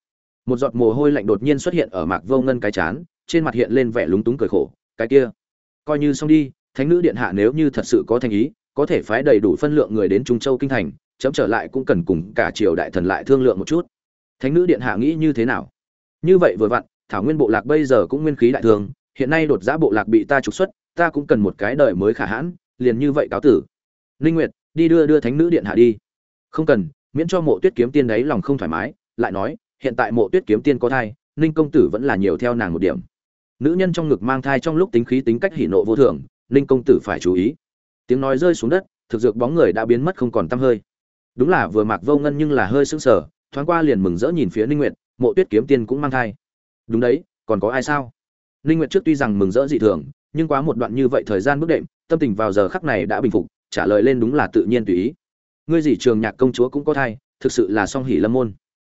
Một giọt mồ hôi lạnh đột nhiên xuất hiện ở mạc vô ngân cái chán, trên mặt hiện lên vẻ lúng túng cười khổ, cái kia, coi như xong đi, thánh nữ điện hạ nếu như thật sự có thành ý, có thể phái đầy đủ phân lượng người đến trung châu kinh thành, chấm trở lại cũng cần cùng cả triều đại thần lại thương lượng một chút. Thánh nữ điện hạ nghĩ như thế nào? Như vậy vừa vặn, thảo nguyên bộ lạc bây giờ cũng nguyên khí đại thường hiện nay đột giá bộ lạc bị ta trục xuất, ta cũng cần một cái đời mới khả hãn, liền như vậy cáo tử. Linh nguyệt, đi đưa đưa thánh nữ điện hạ đi. Không cần, miễn cho mộ tuyết kiếm tiên đấy lòng không thoải mái, lại nói, hiện tại mộ tuyết kiếm tiên có thai, ninh công tử vẫn là nhiều theo nàng một điểm. Nữ nhân trong ngực mang thai trong lúc tính khí tính cách hỉ nộ vô thường, ninh công tử phải chú ý. Tiếng nói rơi xuống đất, thực dược bóng người đã biến mất không còn tăm hơi. Đúng là vừa mặc vô ngân nhưng là hơi sững sờ, thoáng qua liền mừng rỡ nhìn phía ninh nguyệt, mộ tuyết kiếm tiên cũng mang thai. Đúng đấy, còn có ai sao? Ninh nguyệt trước tuy rằng mừng rỡ dị thường, nhưng quá một đoạn như vậy thời gian bước đệm, tâm tình vào giờ khắc này đã bình phục, trả lời lên đúng là tự nhiên tùy ý. Ngươi gì trường nhạc công chúa cũng có thai, thực sự là song hỷ lâm môn.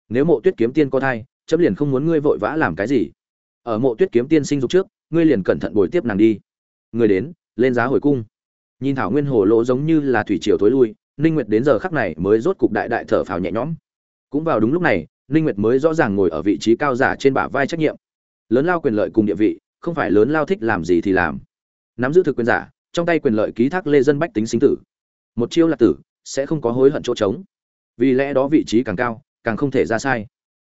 Nếu mộ tuyết kiếm tiên có thai, chấm liền không muốn ngươi vội vã làm cái gì. Ở mộ tuyết kiếm tiên sinh dục trước, ngươi liền cẩn thận bồi tiếp nàng đi. Ngươi đến, lên giá hồi cung. Nhìn thảo nguyên hồ lỗ giống như là thủy triều tối lui ninh nguyệt đến giờ khắc này mới rốt cục đại đại thở phào nhẹ nhõm. Cũng vào đúng lúc này ninh nguyệt mới rõ ràng ngồi ở vị trí cao giả trên bả vai trách nhiệm lớn lao quyền lợi cùng địa vị, không phải lớn lao thích làm gì thì làm. Nắm giữ thực quyền giả, trong tay quyền lợi ký thác lê dân bách tính sinh tử. Một chiêu là tử, sẽ không có hối hận chỗ trống. Vì lẽ đó vị trí càng cao, càng không thể ra sai.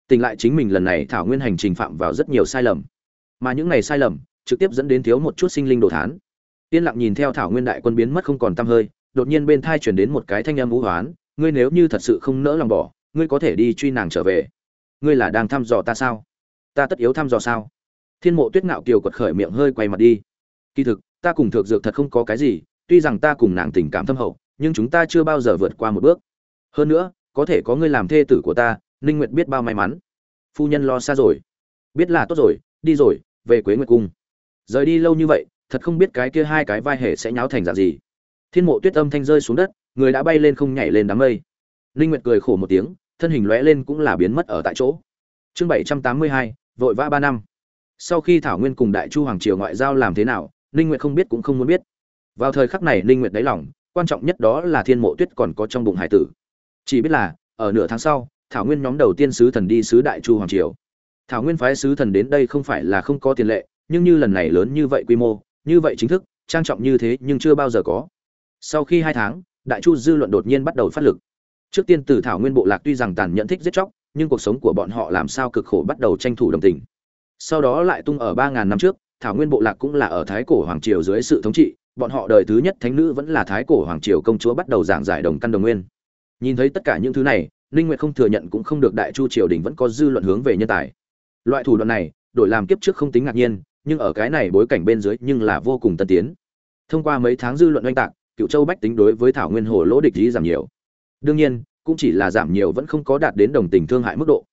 Tình lại chính mình lần này thảo nguyên hành trình phạm vào rất nhiều sai lầm. Mà những này sai lầm, trực tiếp dẫn đến thiếu một chút sinh linh đồ thán. Yên lặng nhìn theo thảo nguyên đại quân biến mất không còn tăm hơi, đột nhiên bên thai chuyển đến một cái thanh âm vũ hoán, ngươi nếu như thật sự không nỡ lòng bỏ, ngươi có thể đi truy nàng trở về. Ngươi là đang thăm dò ta sao? Ta tất yếu thăm dò sao? Thiên mộ tuyết ngạo kiều quật khởi miệng hơi quay mặt đi. Kỳ thực ta cùng thượng dược thật không có cái gì tuy rằng ta cùng nàng tình cảm thâm hậu nhưng chúng ta chưa bao giờ vượt qua một bước. Hơn nữa có thể có ngươi làm thê tử của ta ninh nguyệt biết bao may mắn. Phu nhân lo xa rồi. Biết là tốt rồi đi rồi về quế nguyệt cung. Rời đi lâu như vậy thật không biết cái kia hai cái vai hề sẽ nháo thành dạng gì. Thiên mộ tuyết âm thanh rơi xuống đất người đã bay lên không nhảy lên đám mây. Ninh nguyệt cười khổ một tiếng thân hình lóe lên cũng là biến mất ở tại chỗ. Chương 782, vội vã ba năm. Sau khi thảo nguyên cùng đại chu hoàng triều ngoại giao làm thế nào, ninh nguyệt không biết cũng không muốn biết. Vào thời khắc này ninh nguyệt đáy lòng, quan trọng nhất đó là thiên mộ tuyết còn có trong bụng hải tử. Chỉ biết là, ở nửa tháng sau, thảo nguyên nhóm đầu tiên sứ thần đi sứ đại chu hoàng triều. Thảo nguyên phái sứ thần đến đây không phải là không có tiền lệ, nhưng như lần này lớn như vậy quy mô, như vậy chính thức, trang trọng như thế nhưng chưa bao giờ có. Sau khi hai tháng, đại chu dư luận đột nhiên bắt đầu phát lực. Trước tiên từ thảo nguyên bộ lạc tuy rằng tàn nhẫn thích giết chóc nhưng cuộc sống của bọn họ làm sao cực khổ bắt đầu tranh thủ đồng tình. Sau đó lại tung ở ba ngàn năm trước, thảo nguyên bộ lạc cũng là ở thái cổ hoàng triều dưới sự thống trị, bọn họ đời thứ nhất thánh nữ vẫn là thái cổ hoàng triều công chúa bắt đầu giảng giải đồng căn đồng nguyên. Nhìn thấy tất cả những thứ này, ninh nguyệt không thừa nhận cũng không được đại chu triều đình vẫn có dư luận hướng về nhân tài. Loại thủ đoạn này, đổi làm kiếp trước không tính ngạc nhiên, nhưng ở cái này bối cảnh bên dưới nhưng là vô cùng tân tiến. Thông qua mấy tháng dư luận oanh tạc cựu châu bách tính đối với thảo nguyên hồ lỗ địch lý giảm nhiều. Đương nhiên cũng chỉ là giảm nhiều vẫn không có đạt đến đồng tình thương hại mức độ.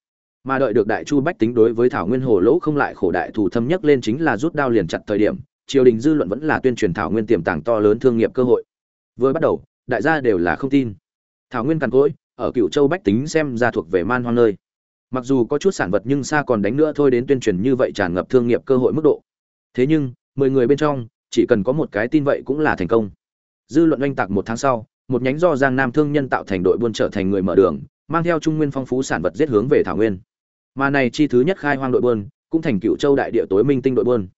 Mà đợi được đại chu bách tính đối với thảo nguyên hồ lỗ không lại khổ đại thủ thâm nhất lên chính là rút đao liền chặt thời điểm, triều đình dư luận vẫn là tuyên truyền thảo nguyên tiềm tàng to lớn thương nghiệp cơ hội. Vừa bắt đầu, đại gia đều là không tin. Thảo nguyên càn cỗi, ở cựu châu bách tính xem ra thuộc về man hoang nơi. Mặc dù có chút sản vật nhưng xa còn đánh nữa thôi đến tuyên truyền như vậy tràn ngập thương nghiệp cơ hội mức độ. Thế nhưng, mười người bên trong, chỉ cần có một cái tin vậy cũng là thành công. Dư luận oanh tạc một tháng sau một nhánh do giang nam thương nhân tạo thành đội buôn trở thành người mở đường, mang theo trung nguyên phong phú sản vật giết hướng về thảo nguyên. Mà này chi thứ nhất khai hoang đội buôn, cũng thành cựu châu đại địa tối minh tinh đội buôn.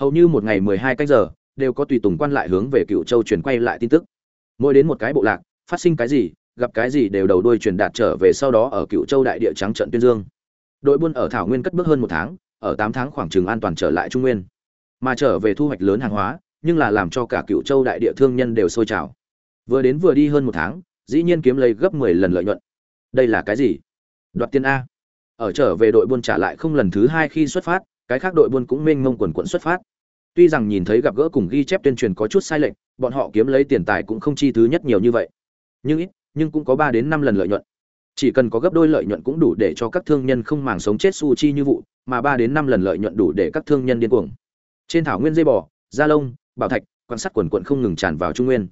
Hầu như một ngày mười hai cách giờ, đều có tùy tùng quan lại hướng về cựu châu truyền quay lại tin tức. Mỗi đến một cái bộ lạc, phát sinh cái gì, gặp cái gì đều đầu đuôi truyền đạt trở về sau đó ở cựu châu đại địa trắng trận tuyên dương. Đội buôn ở thảo nguyên cất bước hơn một tháng, ở tám tháng khoảng chừng an toàn trở lại trung nguyên. Mà trở về thu hoạch lớn hàng hóa, nhưng là làm cho cả cựu châu đại địa thương nhân đều sôi trào vừa đến vừa đi hơn một tháng, dĩ nhiên kiếm lấy gấp mười lần lợi nhuận. Đây là cái gì? Đoạt tiền a. Ở trở về đội buôn trả lại không lần thứ hai khi xuất phát, cái khác đội buôn cũng mênh mông quần quận xuất phát. Tuy rằng nhìn thấy gặp gỡ cùng ghi chép tuyên truyền có chút sai lệch, bọn họ kiếm lấy tiền tài cũng không chi thứ nhất nhiều như vậy. Nhưng ít, nhưng cũng có ba đến năm lần lợi nhuận. Chỉ cần có gấp đôi lợi nhuận cũng đủ để cho các thương nhân không màng sống chết su chi như vụ, mà ba đến năm lần lợi nhuận đủ để các thương nhân điên cuồng. Trên thảo nguyên dây bò, da lông, bảo thạch, quan sát quần quận không ngừng tràn vào trung nguyên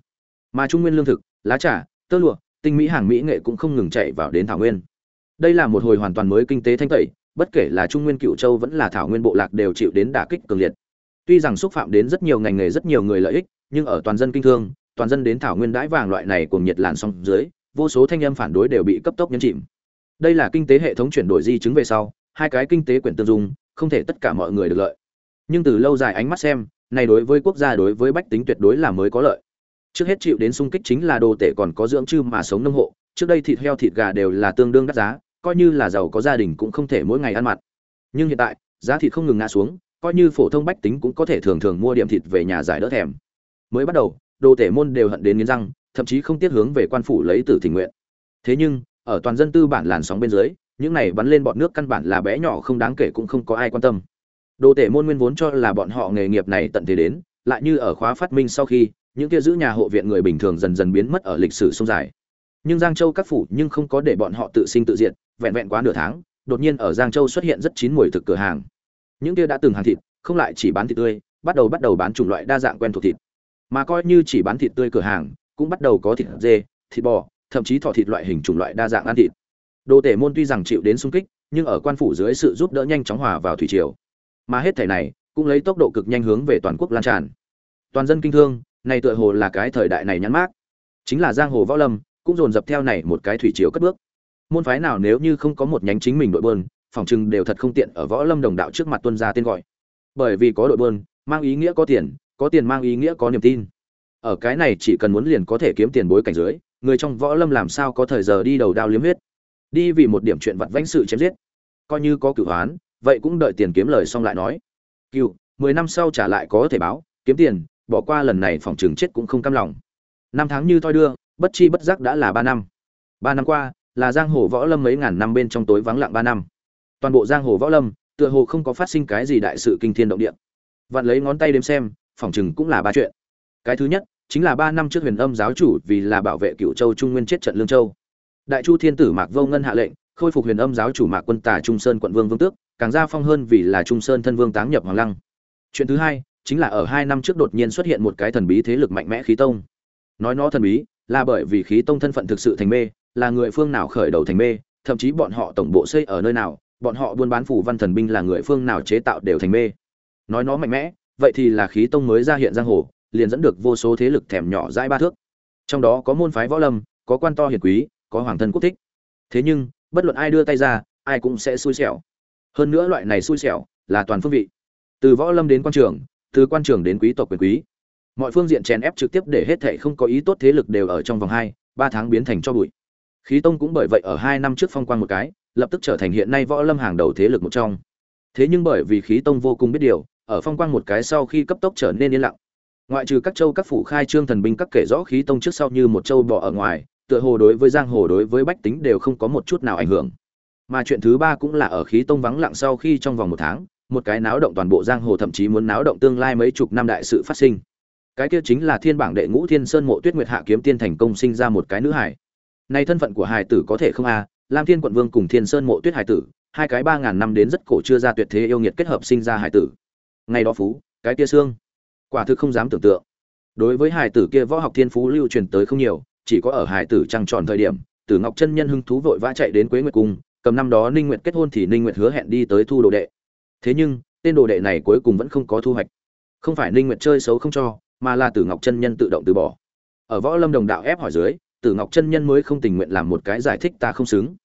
mà trung nguyên lương thực, lá trà, tơ lụa, tinh mỹ hàng mỹ nghệ cũng không ngừng chạy vào đến thảo nguyên. Đây là một hồi hoàn toàn mới kinh tế thanh tẩy, bất kể là trung nguyên cựu châu vẫn là thảo nguyên bộ lạc đều chịu đến đả kích cường liệt. Tuy rằng xúc phạm đến rất nhiều ngành nghề rất nhiều người lợi ích, nhưng ở toàn dân kinh thương, toàn dân đến thảo nguyên đãi vàng loại này cùng nhiệt làn song dưới, vô số thanh âm phản đối đều bị cấp tốc nhấn chìm. Đây là kinh tế hệ thống chuyển đổi di chứng về sau, hai cái kinh tế quyển tương dung, không thể tất cả mọi người được lợi. Nhưng từ lâu dài ánh mắt xem, này đối với quốc gia đối với bách tính tuyệt đối là mới có lợi trước hết chịu đến sung kích chính là đồ tể còn có dưỡng chư mà sống nông hộ, trước đây thịt heo thịt gà đều là tương đương đắt giá, coi như là giàu có gia đình cũng không thể mỗi ngày ăn mặn. Nhưng hiện tại, giá thịt không ngừng ngã xuống, coi như phổ thông bách tính cũng có thể thường thường mua điểm thịt về nhà giải đỡ thèm. Mới bắt đầu, đồ tể môn đều hận đến nghiến răng, thậm chí không tiếc hướng về quan phủ lấy tử tình nguyện. Thế nhưng, ở toàn dân tư bản làn sóng bên dưới, những này bắn lên bọn nước căn bản là bé nhỏ không đáng kể cũng không có ai quan tâm. Đồ tể môn nguyên vốn cho là bọn họ nghề nghiệp này tận thế đến, lại như ở khóa phát minh sau khi những kia giữ nhà hộ viện người bình thường dần dần biến mất ở lịch sử sông dài. Nhưng giang châu các phủ nhưng không có để bọn họ tự sinh tự diệt, vẹn vẹn quá nửa tháng, đột nhiên ở giang châu xuất hiện rất chín mùi thực cửa hàng. Những kia đã từng hàng thịt, không lại chỉ bán thịt tươi, bắt đầu bắt đầu bán chủng loại đa dạng quen thuộc thịt. Mà coi như chỉ bán thịt tươi cửa hàng, cũng bắt đầu có thịt dê, thịt bò, thậm chí thọ thịt loại hình chủng loại đa dạng ăn thịt. Đồ tể môn tuy rằng chịu đến sung kích, nhưng ở quan phủ dưới sự giúp đỡ nhanh chóng hòa vào thủy triều. Mà hết thể này, cũng lấy tốc độ cực nhanh hướng về toàn quốc lan tràn. Toàn dân kinh thương này tựa hồ là cái thời đại này nhắn mát chính là giang hồ võ lâm, cũng dồn dập theo này một cái thủy chiếu cất bước. Môn phái nào nếu như không có một nhánh chính mình đội bơn, phòng chừng đều thật không tiện ở võ lâm đồng đạo trước mặt tuân ra tên gọi. Bởi vì có đội bơn, mang ý nghĩa có tiền có tiền mang ý nghĩa có niềm tin. Ở cái này chỉ cần muốn liền có thể kiếm tiền bối cảnh dưới, người trong võ lâm làm sao có thời giờ đi đầu đao liếm huyết. Đi vì một điểm chuyện vặt vãnh sự chém giết. Coi như có cửu hoán, vậy cũng đợi tiền kiếm lời xong lại nói. Cựu mười năm sau trả lại có thể báo, kiếm tiền bỏ qua lần này phòng trường chết cũng không cam lòng. Năm tháng như thoi đưa, bất chi bất giác đã là ba năm. Ba năm qua, là giang hồ võ lâm mấy ngàn năm bên trong tối vắng lặng ba năm. Toàn bộ giang hồ võ lâm, tựa hồ không có phát sinh cái gì đại sự kinh thiên động địa. Vạn lấy ngón tay đếm xem, phòng chừng cũng là ba chuyện. Cái thứ nhất, chính là ba năm trước huyền âm giáo chủ vì là bảo vệ cựu châu trung nguyên chết trận lương châu. Đại chu thiên tử mạc vô ngân hạ lệnh, khôi phục huyền âm giáo chủ mạc quân tả trung sơn quận vương vương tước, càng gia phong hơn vì là trung sơn thân vương táng nhập hoàng lăng. Chuyện thứ hai chính là ở hai năm trước đột nhiên xuất hiện một cái thần bí thế lực mạnh mẽ khí tông. Nói nó thần bí, là bởi vì khí tông thân phận thực sự thành mê, là người phương nào khởi đầu thành mê, thậm chí bọn họ tổng bộ xây ở nơi nào, bọn họ buôn bán phủ văn thần binh là người phương nào chế tạo đều thành mê. Nói nó mạnh mẽ, vậy thì là khí tông mới ra hiện giang hồ, liền dẫn được vô số thế lực thèm nhỏ dãi ba thước. Trong đó có môn phái võ lâm, có quan to hiền quý, có hoàng thân quốc thích. Thế nhưng, bất luận ai đưa tay ra, ai cũng sẽ xui xẻo. Hơn nữa loại này xui xẻo là toàn phương vị. Từ võ lâm đến quan trường từ quan trường đến quý tộc quyền quý. Mọi phương diện chèn ép trực tiếp để hết thệ không có ý tốt thế lực đều ở trong vòng hai, ba tháng biến thành cho bụi. Khí tông cũng bởi vậy ở hai năm trước phong quang một cái, lập tức trở thành hiện nay võ lâm hàng đầu thế lực một trong. Thế nhưng bởi vì khí tông vô cùng biết điều, ở phong quang một cái sau khi cấp tốc trở nên yên lặng. Ngoại trừ các châu các phủ khai trương thần binh các kể rõ khí tông trước sau như một châu bỏ ở ngoài, tựa hồ đối với giang hồ đối với bách tính đều không có một chút nào ảnh hưởng. Mà chuyện thứ ba cũng là ở khí tông vắng lặng sau khi trong vòng một tháng một cái náo động toàn bộ giang hồ, thậm chí muốn náo động tương lai mấy chục năm đại sự phát sinh. Cái kia chính là thiên bảng đệ ngũ thiên sơn mộ tuyết nguyệt hạ kiếm tiên thành công sinh ra một cái nữ hải. Nay thân phận của hải tử có thể không a, lam thiên quận vương cùng thiên sơn mộ tuyết hải tử, hai cái ba ngàn năm đến rất cổ chưa ra tuyệt thế yêu nghiệt kết hợp sinh ra hải tử. Ngày đó phú, cái kia xương, quả thực không dám tưởng tượng. Đối với hải tử kia võ học thiên phú lưu truyền tới không nhiều, chỉ có ở hải tử trăng tròn thời điểm, tử ngọc chân nhân hưng thú vội vã chạy đến quế nguyệt cung, cầm năm đó ninh nguyệt kết hôn thì ninh nguyệt hứa hẹn đi tới thu đồ đệ thế nhưng, tên đồ đệ này cuối cùng vẫn không có thu hoạch. Không phải ninh nguyệt chơi xấu không cho, mà là tử ngọc chân nhân tự động từ bỏ. Ở võ lâm đồng đạo ép hỏi dưới, tử ngọc chân nhân mới không tình nguyện làm một cái giải thích ta không xứng.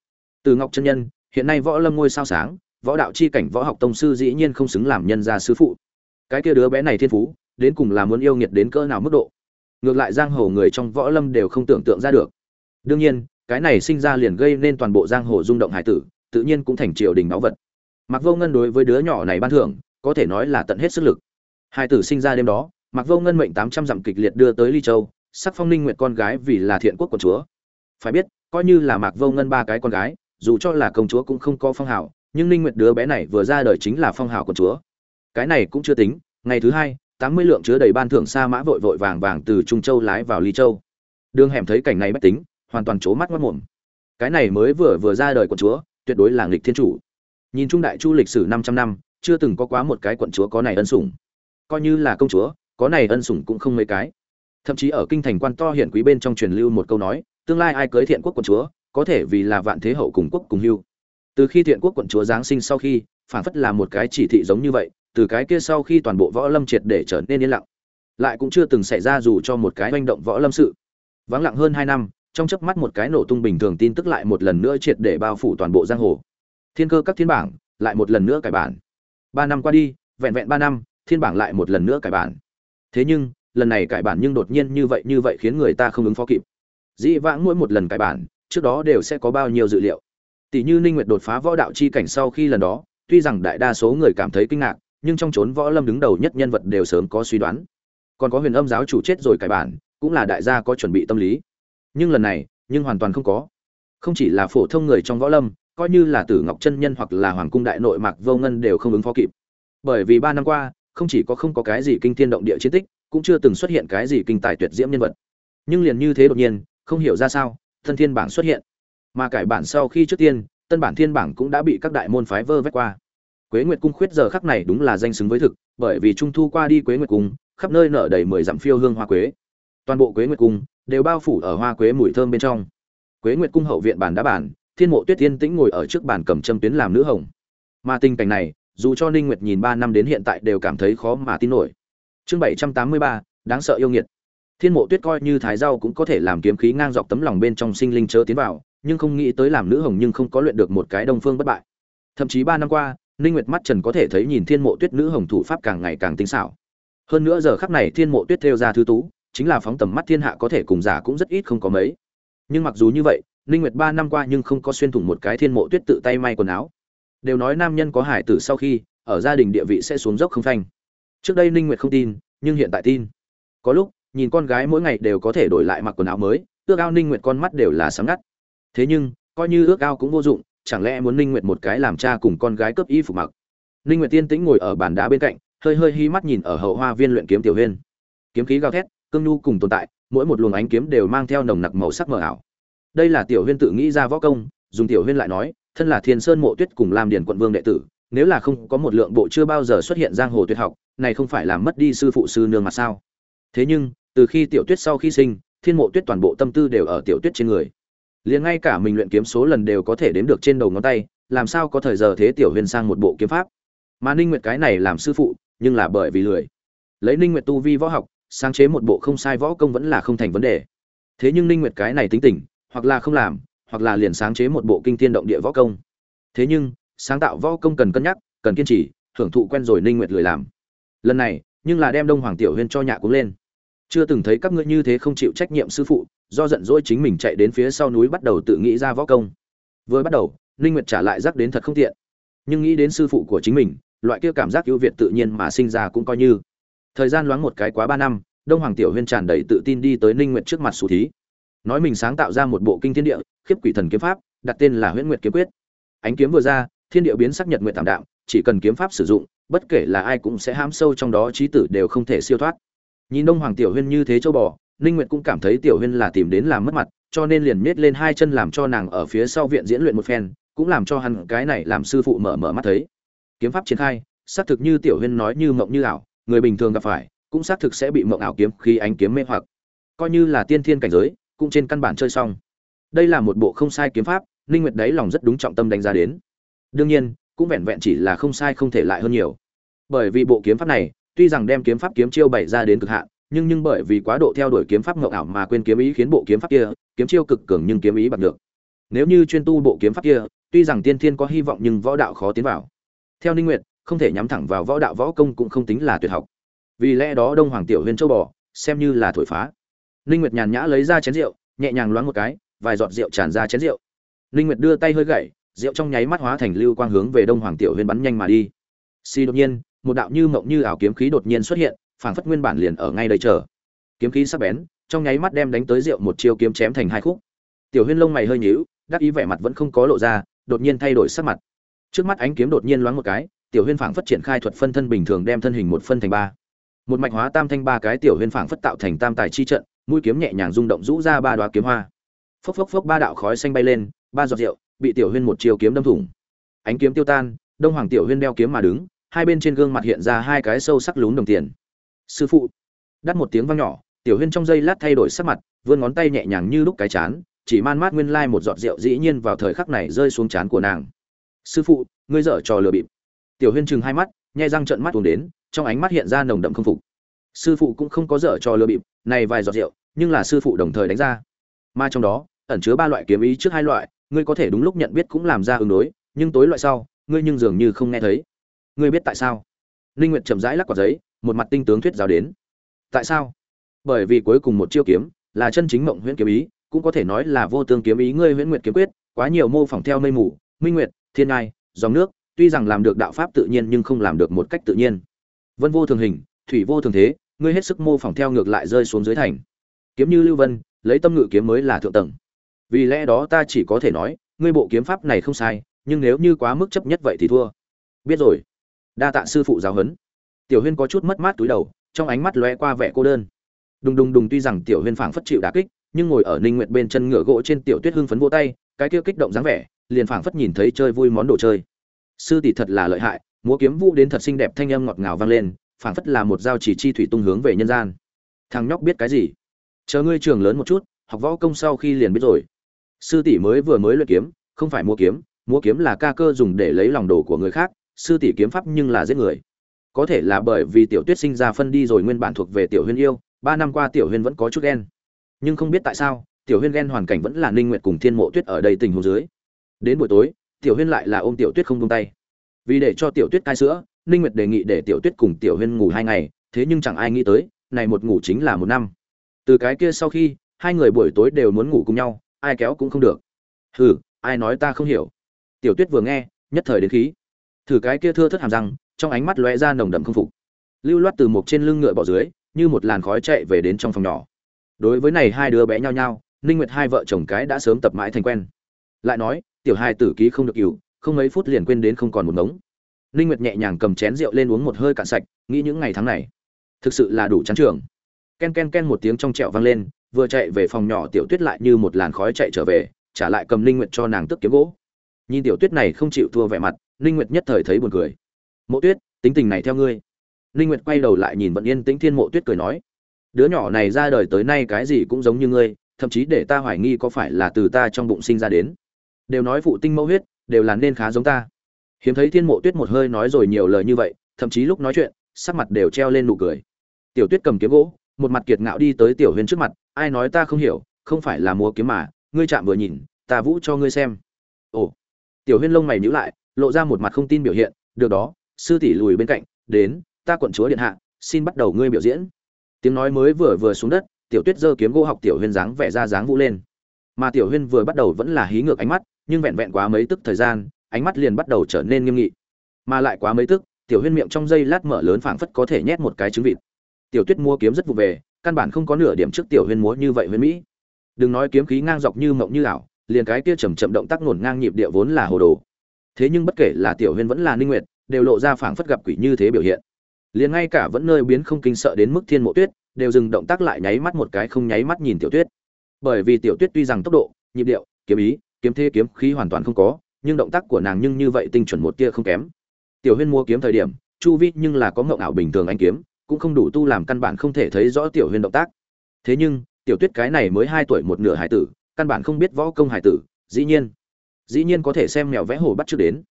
Tử ngọc chân nhân, hiện nay võ lâm ngôi sao sáng, võ đạo chi cảnh võ học tông sư dĩ nhiên không xứng làm nhân gia sư phụ. Cái kia đứa bé này thiên phú, đến cùng là muốn yêu nghiệt đến cỡ nào mức độ? Ngược lại giang hồ người trong võ lâm đều không tưởng tượng ra được. Đương nhiên, cái này sinh ra liền gây nên toàn bộ giang hồ rung động hải tử, tự nhiên cũng thành triều đình báu vật mặc vô ngân đối với đứa nhỏ này ban thưởng, có thể nói là tận hết sức lực. Hai tử sinh ra đêm đó mặc vô ngân mệnh tám trăm dặm kịch liệt đưa tới ly châu, sắc phong ninh nguyện con gái vì là thiện quốc của chúa. Phải biết, coi như là mạc vô ngân ba cái con gái, dù cho là công chúa cũng không có phong hào, nhưng ninh nguyệt đứa bé này vừa ra đời chính là phong hào của chúa. Cái này cũng chưa tính, ngày thứ hai, tám mươi lượng chứa đầy ban thưởng sa mã vội vội vàng vàng từ trung châu lái vào ly châu. Đường hẻm thấy cảnh này bất tính, hoàn toàn chố mắt mất mồm. Cái này mới vừa vừa ra đời quận chúa, tuyệt đối là nghịch thiên chủ nhìn trung đại chu lịch sử 500 năm, chưa từng có quá một cái quận chúa có này ân sủng. Coi như là công chúa, có này ân sủng cũng không mấy cái. Thậm chí ở kinh thành quan to hiển quý bên trong truyền lưu một câu nói, tương lai ai cưới thiện quốc quận chúa, có thể vì là vạn thế hậu cùng quốc cùng hưu. Từ khi thiện quốc quận chúa giáng sinh sau khi phản phất là một cái chỉ thị giống như vậy, từ cái kia sau khi toàn bộ võ lâm triệt để trở nên yên lặng. Lại cũng chưa từng xảy ra dù cho một cái manh động võ lâm sự. Vắng lặng hơn hai năm, trong chớp mắt một cái nổ tung bình thường tin tức lại một lần nữa triệt để bao phủ toàn bộ giang hồ thiên cơ các thiên bảng lại một lần nữa cải bản. Ba năm qua đi, vẹn vẹn ba năm, thiên bảng lại một lần nữa cải bản. Thế nhưng, lần này cải bản nhưng đột nhiên như vậy như vậy khiến người ta không ứng phó kịp. Dĩ vãng mỗi một lần cải bản, trước đó đều sẽ có bao nhiêu dự liệu. Tỷ như ninh nguyệt đột phá võ đạo chi cảnh sau khi lần đó, tuy rằng đại đa số người cảm thấy kinh ngạc, nhưng trong chốn võ lâm đứng đầu nhất nhân vật đều sớm có suy đoán. Còn có huyền âm giáo chủ chết rồi cải bản, cũng là đại gia có chuẩn bị tâm lý. Nhưng lần này, nhưng hoàn toàn không có. Không chỉ là phổ thông người trong võ lâm coi như là tử ngọc chân nhân hoặc là hoàng cung đại nội mạc vô ngân đều không ứng phó kịp. Bởi vì ba năm qua, không chỉ có không có cái gì kinh thiên động địa chiến tích, cũng chưa từng xuất hiện cái gì kinh tài tuyệt diễm nhân vật. Nhưng liền như thế đột nhiên, không hiểu ra sao, thân thiên bảng xuất hiện. Mà cải bản sau khi trước tiên, tân bản thiên bảng cũng đã bị các đại môn phái vơ vét qua. Quế nguyệt cung khuyết giờ khắc này đúng là danh xứng với thực, bởi vì trung thu qua đi quế nguyệt cung, khắp nơi nở đầy mười dặm phiêu hương hoa quế. Toàn bộ quế nguyệt cung đều bao phủ ở hoa quế mùi thơm bên trong. Quế nguyệt cung hậu viện bản đá bản thiên mộ tuyết yên tĩnh ngồi ở trước bàn cầm châm tuyến làm nữ hồng. Mà tình cảnh này, dù cho ninh nguyệt nhìn ba năm đến hiện tại đều cảm thấy khó mà tin nổi. Chương bảy trăm tám mươi ba, đáng sợ yêu nghiệt. Thiên mộ tuyết coi như thái rau cũng có thể làm kiếm khí ngang dọc tấm lòng bên trong sinh linh chớ tiến vào, nhưng không nghĩ tới làm nữ hồng nhưng không có luyện được một cái đông phương bất bại. Thậm chí ba năm qua, ninh nguyệt mắt trần có thể thấy nhìn thiên mộ tuyết nữ hồng thủ pháp càng ngày càng tinh xảo. Hơn nữa giờ khắc này thiên mộ tuyết theo ra thứ tú, chính là phóng tầm mắt thiên hạ có thể cùng giả cũng rất ít không có mấy. Nhưng mặc dù như vậy ninh nguyệt ba năm qua nhưng không có xuyên thủng một cái thiên mộ tuyết tự tay may quần áo. Đều nói nam nhân có hải tử sau khi, ở gia đình địa vị sẽ xuống dốc không phanh. Trước đây ninh nguyệt không tin, nhưng hiện tại tin. Có lúc, nhìn con gái mỗi ngày đều có thể đổi lại mặc quần áo mới, ước ao ninh nguyệt con mắt đều là sáng ngắt. Thế nhưng, coi như ước ao cũng vô dụng, chẳng lẽ muốn ninh nguyệt một cái làm cha cùng con gái cướp y phục mặc? Ninh nguyệt tiên tĩnh ngồi ở bàn đá bên cạnh, hơi hơi hí mắt nhìn ở hậu hoa viên luyện kiếm tiểu huyên. Kiếm khí gào thét, cương nhu cùng tồn tại, mỗi một luồng ánh kiếm đều mang theo nồng nặc màu sắc mờ ảo đây là tiểu huyên tự nghĩ ra võ công, dùng tiểu huyên lại nói, thân là thiên sơn mộ tuyết cùng làm điển quận vương đệ tử, nếu là không có một lượng bộ chưa bao giờ xuất hiện giang hồ tuyệt học, này không phải làm mất đi sư phụ sư nương mà sao? Thế nhưng, từ khi tiểu tuyết sau khi sinh, thiên mộ tuyết toàn bộ tâm tư đều ở tiểu tuyết trên người. Liền ngay cả mình luyện kiếm số lần đều có thể đếm được trên đầu ngón tay, làm sao có thời giờ thế tiểu huyền sang một bộ kiếm pháp? Mà ninh nguyệt cái này làm sư phụ, nhưng là bởi vì lười. Lấy ninh nguyệt tu vi võ học, sáng chế một bộ không sai võ công vẫn là không thành vấn đề. Thế nhưng ninh nguyệt cái này tính tình hoặc là không làm, hoặc là liền sáng chế một bộ kinh thiên động địa võ công. Thế nhưng, sáng tạo võ công cần cân nhắc, cần kiên trì hưởng thụ quen rồi ninh nguyệt lười làm. Lần này, nhưng là đem đông hoàng tiểu huyên cho nhạ cũng lên. Chưa từng thấy các ngươi như thế không chịu trách nhiệm sư phụ, do giận dỗi chính mình chạy đến phía sau núi bắt đầu tự nghĩ ra võ công. Vừa bắt đầu, ninh nguyệt trả lại rắc đến thật không tiện. Nhưng nghĩ đến sư phụ của chính mình, loại kia cảm giác ưu việt tự nhiên mà sinh ra cũng coi như. Thời gian loáng một cái quá ba năm, đông hoàng tiểu huyên tràn đầy tự tin đi tới ninh nguyệt trước mặt xù thí nói mình sáng tạo ra một bộ kinh thiên địa, khiếp quỷ thần kiếm pháp, đặt tên là huyễn nguyệt kiếm quyết. Ánh kiếm vừa ra, thiên địa biến sắc nhật nguyệt tạm đạm, chỉ cần kiếm pháp sử dụng, bất kể là ai cũng sẽ hãm sâu trong đó trí tử đều không thể siêu thoát. Nhìn đông hoàng tiểu huyên như thế châu bò, ninh nguyệt cũng cảm thấy tiểu huyên là tìm đến làm mất mặt, cho nên liền miết lên hai chân làm cho nàng ở phía sau viện diễn luyện một phen, cũng làm cho hắn cái này làm sư phụ mở mở mắt thấy. Kiếm pháp triển khai, xác thực như tiểu huyên nói như mộng như ảo, người bình thường gặp phải, cũng xác thực sẽ bị mộng ảo kiếm khi ánh kiếm mê hoặc. Coi như là tiên thiên cảnh giới cũng trên căn bản chơi xong. Đây là một bộ không sai kiếm pháp, ninh nguyệt đấy lòng rất đúng trọng tâm đánh giá đến. Đương nhiên, cũng vẹn vẹn chỉ là không sai không thể lại hơn nhiều. Bởi vì bộ kiếm pháp này, tuy rằng đem kiếm pháp kiếm chiêu bày ra đến cực hạn, nhưng nhưng bởi vì quá độ theo đuổi kiếm pháp ngộng ảo mà quên kiếm ý khiến bộ kiếm pháp kia, kiếm chiêu cực cường nhưng kiếm ý bằng được nếu như chuyên tu bộ kiếm pháp kia, tuy rằng tiên thiên có hy vọng nhưng võ đạo khó tiến vào. Theo ninh nguyệt, không thể nhắm thẳng vào võ đạo võ công cũng không tính là tuyệt học. Vì lẽ đó đông hoàng tiểu huyền châu bò, xem như là thổi phá ninh nguyệt nhàn nhã lấy ra chén rượu, nhẹ nhàng loáng một cái, vài giọt rượu tràn ra chén rượu. Ninh nguyệt đưa tay hơi gậy rượu trong nháy mắt hóa thành lưu quang hướng về đông hoàng tiểu Huyên bắn nhanh mà đi. Xì đột nhiên, một đạo như mộng như ảo kiếm khí đột nhiên xuất hiện, phảng phất nguyên bản liền ở ngay đây chờ. Kiếm khí sắc bén, trong nháy mắt đem đánh tới rượu một chiêu kiếm chém thành hai khúc. Tiểu huyên lông mày hơi nhíu, đắc ý vẻ mặt vẫn không có lộ ra, đột nhiên thay đổi sắc mặt. Trước mắt ánh kiếm đột nhiên loáng một cái, tiểu huyên phảng phất triển khai thuật phân thân bình thường đem thân hình một phân thành ba. Một mạch hóa tam thanh ba cái tiểu huyên phảng phất tạo thành tam tài chi trận mũi kiếm nhẹ nhàng rung động rũ ra ba đoá kiếm hoa. Phốc phốc phốc ba đạo khói xanh bay lên, ba giọt rượu, bị tiểu huyên một chiều kiếm đâm thủng. Ánh kiếm tiêu tan, đông hoàng tiểu huyên đeo kiếm mà đứng, hai bên trên gương mặt hiện ra hai cái sâu sắc lún đồng tiền. Sư phụ, đắt một tiếng vang nhỏ, tiểu huyên trong giây lát thay đổi sắc mặt, vươn ngón tay nhẹ nhàng như lúc cái chán, chỉ man mát nguyên lai một giọt rượu dĩ nhiên vào thời khắc này rơi xuống chán của nàng. Sư phụ, ngươi dở trò lừa bịp. Tiểu huyên chừng hai mắt, nhai răng trợn mắt uống đến, trong ánh mắt hiện ra nồng đậm không phục sư phụ cũng không có dở cho lừa bịp, này vài giọt rượu, nhưng là sư phụ đồng thời đánh ra. Mà trong đó, ẩn chứa ba loại kiếm ý trước hai loại, ngươi có thể đúng lúc nhận biết cũng làm ra ứng đối, nhưng tối loại sau, ngươi nhưng dường như không nghe thấy. Ngươi biết tại sao? Linh nguyệt chậm rãi lắc quả giấy, một mặt tinh tướng thuyết giáo đến. Tại sao? Bởi vì cuối cùng một chiêu kiếm là chân chính mộng huyễn kiếm ý, cũng có thể nói là vô tương kiếm ý ngươi huyễn nguyệt kiếm quyết, quá nhiều mô phỏng theo mây mù, minh nguyệt, thiên ngai, dòng nước, tuy rằng làm được đạo pháp tự nhiên nhưng không làm được một cách tự nhiên. Vân vô thường hình, thủy vô thường thế ngươi hết sức mô phỏng theo ngược lại rơi xuống dưới thành. Kiếm như lưu vân, lấy tâm ngự kiếm mới là thượng tầng. Vì lẽ đó ta chỉ có thể nói, ngươi bộ kiếm pháp này không sai, nhưng nếu như quá mức chấp nhất vậy thì thua. Biết rồi. Đa tạ sư phụ giáo huấn. Tiểu huyên có chút mất mát túi đầu, trong ánh mắt lóe qua vẻ cô đơn. Đùng đùng đùng tuy rằng tiểu huyên phảng phất chịu đả kích, nhưng ngồi ở ninh nguyệt bên chân ngựa gỗ trên tiểu tuyết hưng phấn vỗ tay, cái kia kích động dáng vẻ, liền phảng phất nhìn thấy chơi vui món đồ chơi. Sư tỷ thật là lợi hại, múa kiếm vũ đến thật xinh đẹp thanh âm ngọt ngào vang lên phảng phất là một dao chỉ chi thủy tung hướng về nhân gian. Thằng nhóc biết cái gì? Chờ ngươi trường lớn một chút, học võ công sau khi liền biết rồi. Sư tỷ mới vừa mới luyện kiếm, không phải mua kiếm mua kiếm là ca cơ dùng để lấy lòng đồ của người khác, sư tỷ kiếm pháp nhưng là giết người. Có thể là bởi vì tiểu tuyết sinh ra phân đi rồi nguyên bản thuộc về tiểu huyên yêu, ba năm qua tiểu huyên vẫn có chút ghen. Nhưng không biết tại sao, tiểu huyên ghen hoàn cảnh vẫn là ninh nguyệt cùng thiên mộ tuyết ở đây tình huống dưới. Đến buổi tối, tiểu huyên lại là ôm tiểu tuyết không buông tay. Vì để cho tiểu tuyết cai sữa ninh nguyệt đề nghị để tiểu tuyết cùng tiểu huyên ngủ hai ngày, thế nhưng chẳng ai nghĩ tới, này một ngủ chính là một năm. Từ cái kia sau khi, hai người buổi tối đều muốn ngủ cùng nhau, ai kéo cũng không được. Hừ, ai nói ta không hiểu. Tiểu tuyết vừa nghe, nhất thời đến khí. Thử cái kia thưa thất hàm răng, trong ánh mắt lóe ra nồng đậm không phục. Lưu loát từ một trên lưng ngựa bỏ dưới, như một làn khói chạy về đến trong phòng nhỏ. Đối với này hai đứa bé nhau nhau ninh nguyệt hai vợ chồng cái đã sớm tập mãi thành quen. Lại nói, tiểu hai tử ký không được cửu không mấy phút liền quên đến không còn một ngống ninh nguyệt nhẹ nhàng cầm chén rượu lên uống một hơi cạn sạch, nghĩ những ngày tháng này, thực sự là đủ chán trường. Ken ken ken một tiếng trong trẹo vang lên, vừa chạy về phòng nhỏ tiểu tuyết lại như một làn khói chạy trở về, trả lại cầm ninh nguyệt cho nàng tức kiếm gỗ. Nhìn tiểu tuyết này không chịu thua vẻ mặt, ninh nguyệt nhất thời thấy buồn cười. Mộ tuyết, tính tình này theo ngươi. Ninh nguyệt quay đầu lại nhìn vận yên tĩnh thiên mộ tuyết cười nói, đứa nhỏ này ra đời tới nay cái gì cũng giống như ngươi, thậm chí để ta hoài nghi có phải là từ ta trong bụng sinh ra đến. Đều nói phụ tinh mẫu huyết, đều là nên khá giống ta hiếm thấy thiên mộ tuyết một hơi nói rồi nhiều lời như vậy, thậm chí lúc nói chuyện, sắc mặt đều treo lên nụ cười. Tiểu tuyết cầm kiếm gỗ, một mặt kiệt ngạo đi tới tiểu huyên trước mặt, ai nói ta không hiểu, không phải là múa kiếm mà, ngươi chạm vừa nhìn, ta vũ cho ngươi xem. Ồ. Tiểu huyên lông mày nhíu lại, lộ ra một mặt không tin biểu hiện, được đó, sư tỷ lùi bên cạnh, đến, ta quận chúa điện hạ, xin bắt đầu ngươi biểu diễn. Tiếng nói mới vừa vừa xuống đất, tiểu tuyết giơ kiếm gỗ học tiểu huyên dáng vẻ ra dáng vũ lên. Mà tiểu huyên vừa bắt đầu vẫn là hí ngược ánh mắt, nhưng vẹn vẹn quá mấy tức thời gian ánh mắt liền bắt đầu trở nên nghiêm nghị. Mà lại quá mấy tức, tiểu huyên miệng trong giây lát mở lớn phảng phất có thể nhét một cái trứng vịt. Tiểu tuyết mua kiếm rất vụ về, căn bản không có nửa điểm trước tiểu huyên múa như vậy huyên mỹ. Đừng nói kiếm khí ngang dọc như mộng như ảo, liền cái kia chầm chậm động tác ngổn ngang nhịp địa vốn là hồ đồ. Thế nhưng bất kể là tiểu huyên vẫn là ninh nguyệt, đều lộ ra phảng phất gặp quỷ như thế biểu hiện. Liền ngay cả vẫn nơi biến không kinh sợ đến mức thiên mộ tuyết, đều dừng động tác lại nháy mắt một cái không nháy mắt nhìn tiểu tuyết. Bởi vì tiểu tuyết tuy rằng tốc độ, nhịp điệu, kiếm ý, kiếm thế kiếm khí hoàn toàn không có nhưng động tác của nàng nhưng như vậy tinh chuẩn một tia không kém. Tiểu huyên mua kiếm thời điểm, chu vi nhưng là có ngộng ảo bình thường anh kiếm, cũng không đủ tu làm căn bản không thể thấy rõ tiểu huyên động tác. Thế nhưng, tiểu tuyết cái này mới hai tuổi một nửa hải tử, căn bản không biết võ công hải tử, dĩ nhiên dĩ nhiên có thể xem mèo vẽ hồ bắt trước đến.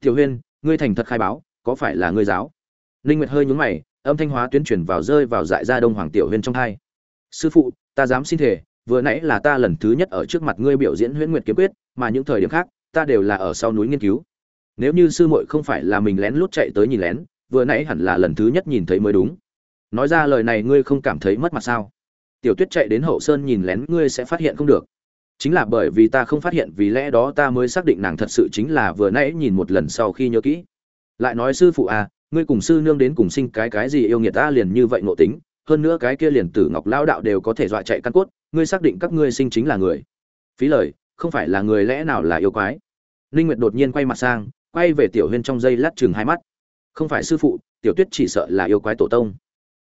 Tiểu huyên, ngươi thành thật khai báo, có phải là ngươi giáo? Linh nguyệt hơi nhướng mày, âm thanh hóa tuyên truyền vào rơi vào dại gia đông hoàng tiểu huyên trong hai. Sư phụ, ta dám xin thể vừa nãy là ta lần thứ nhất ở trước mặt ngươi biểu diễn huyễn nguyệt kiếm quyết, mà những thời điểm khác ta đều là ở sau núi nghiên cứu. Nếu như sư muội không phải là mình lén lút chạy tới nhìn lén, vừa nãy hẳn là lần thứ nhất nhìn thấy mới đúng. Nói ra lời này ngươi không cảm thấy mất mặt sao? Tiểu tuyết chạy đến hậu sơn nhìn lén ngươi sẽ phát hiện không được. Chính là bởi vì ta không phát hiện, vì lẽ đó ta mới xác định nàng thật sự chính là vừa nãy nhìn một lần sau khi nhớ kỹ. Lại nói sư phụ à ngươi cùng sư nương đến cùng sinh cái cái gì yêu nghiệt ta liền như vậy ngộ tính, hơn nữa cái kia liền tử ngọc lao đạo đều có thể dọa chạy căn cốt, ngươi xác định các ngươi sinh chính là người. Phí lời, không phải là người lẽ nào là yêu quái linh nguyệt đột nhiên quay mặt sang, quay về tiểu huyên trong giây lát chừng hai mắt. Không phải sư phụ, tiểu tuyết chỉ sợ là yêu quái tổ tông.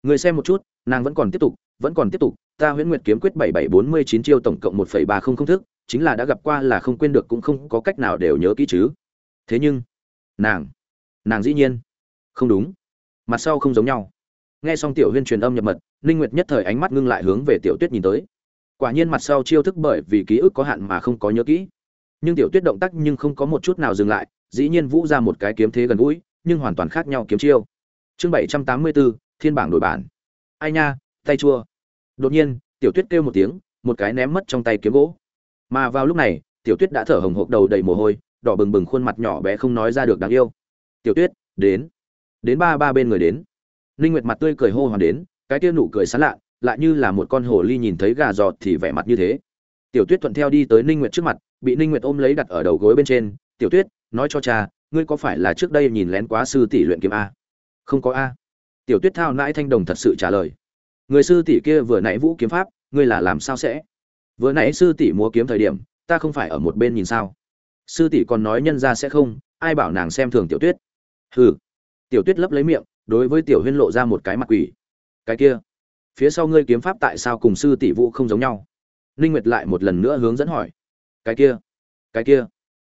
Người xem một chút, nàng vẫn còn tiếp tục, vẫn còn tiếp tục. Ta huyễn nguyệt kiếm quyết bảy bảy bốn mươi chín chiêu tổng cộng một phẩy ba không thức, chính là đã gặp qua là không quên được cũng không có cách nào đều nhớ kỹ chứ. Thế nhưng, nàng nàng dĩ nhiên, không đúng. Mặt sau không giống nhau. Nghe xong tiểu huyên truyền âm nhập mật ninh nguyệt nhất thời ánh mắt ngưng lại hướng về tiểu tuyết nhìn tới. Quả nhiên mặt sau chiêu thức bởi vì ký ức có hạn mà không có nhớ kỹ nhưng tiểu tuyết động tác nhưng không có một chút nào dừng lại dĩ nhiên vũ ra một cái kiếm thế gần gũi nhưng hoàn toàn khác nhau kiếm chiêu. Chương 784, thiên bảng đổi bản. Ai nha tay chua. Đột nhiên tiểu tuyết kêu một tiếng một cái ném mất trong tay kiếm gỗ. Mà vào lúc này tiểu tuyết đã thở hồng hộc đầu đầy mồ hôi đỏ bừng bừng khuôn mặt nhỏ bé không nói ra được đáng yêu. Tiểu tuyết đến. Đến ba ba bên người đến. Ninh nguyệt mặt tươi cười hô hoàn đến cái kia nụ cười sán lạ lại như là một con hồ ly nhìn thấy gà giọt thì vẻ mặt như thế. Tiểu tuyết thuận theo đi tới ninh nguyệt trước mặt bị ninh nguyệt ôm lấy đặt ở đầu gối bên trên, tiểu tuyết, nói cho cha, ngươi có phải là trước đây nhìn lén quá sư tỷ luyện kiếm a? Không có a. Tiểu tuyết thao nãi thanh đồng thật sự trả lời, người sư tỷ kia vừa nãy vũ kiếm pháp, ngươi là làm sao sẽ? Vừa nãy sư tỷ múa kiếm thời điểm, ta không phải ở một bên nhìn sao? Sư tỷ còn nói nhân ra sẽ không, ai bảo nàng xem thường tiểu tuyết? Hừ. Tiểu tuyết lấp lấy miệng, đối với tiểu huyên lộ ra một cái mặt quỷ. Cái kia, phía sau ngươi kiếm pháp tại sao cùng sư tỷ vũ không giống nhau? Ninh nguyệt lại một lần nữa hướng dẫn hỏi cái kia cái kia.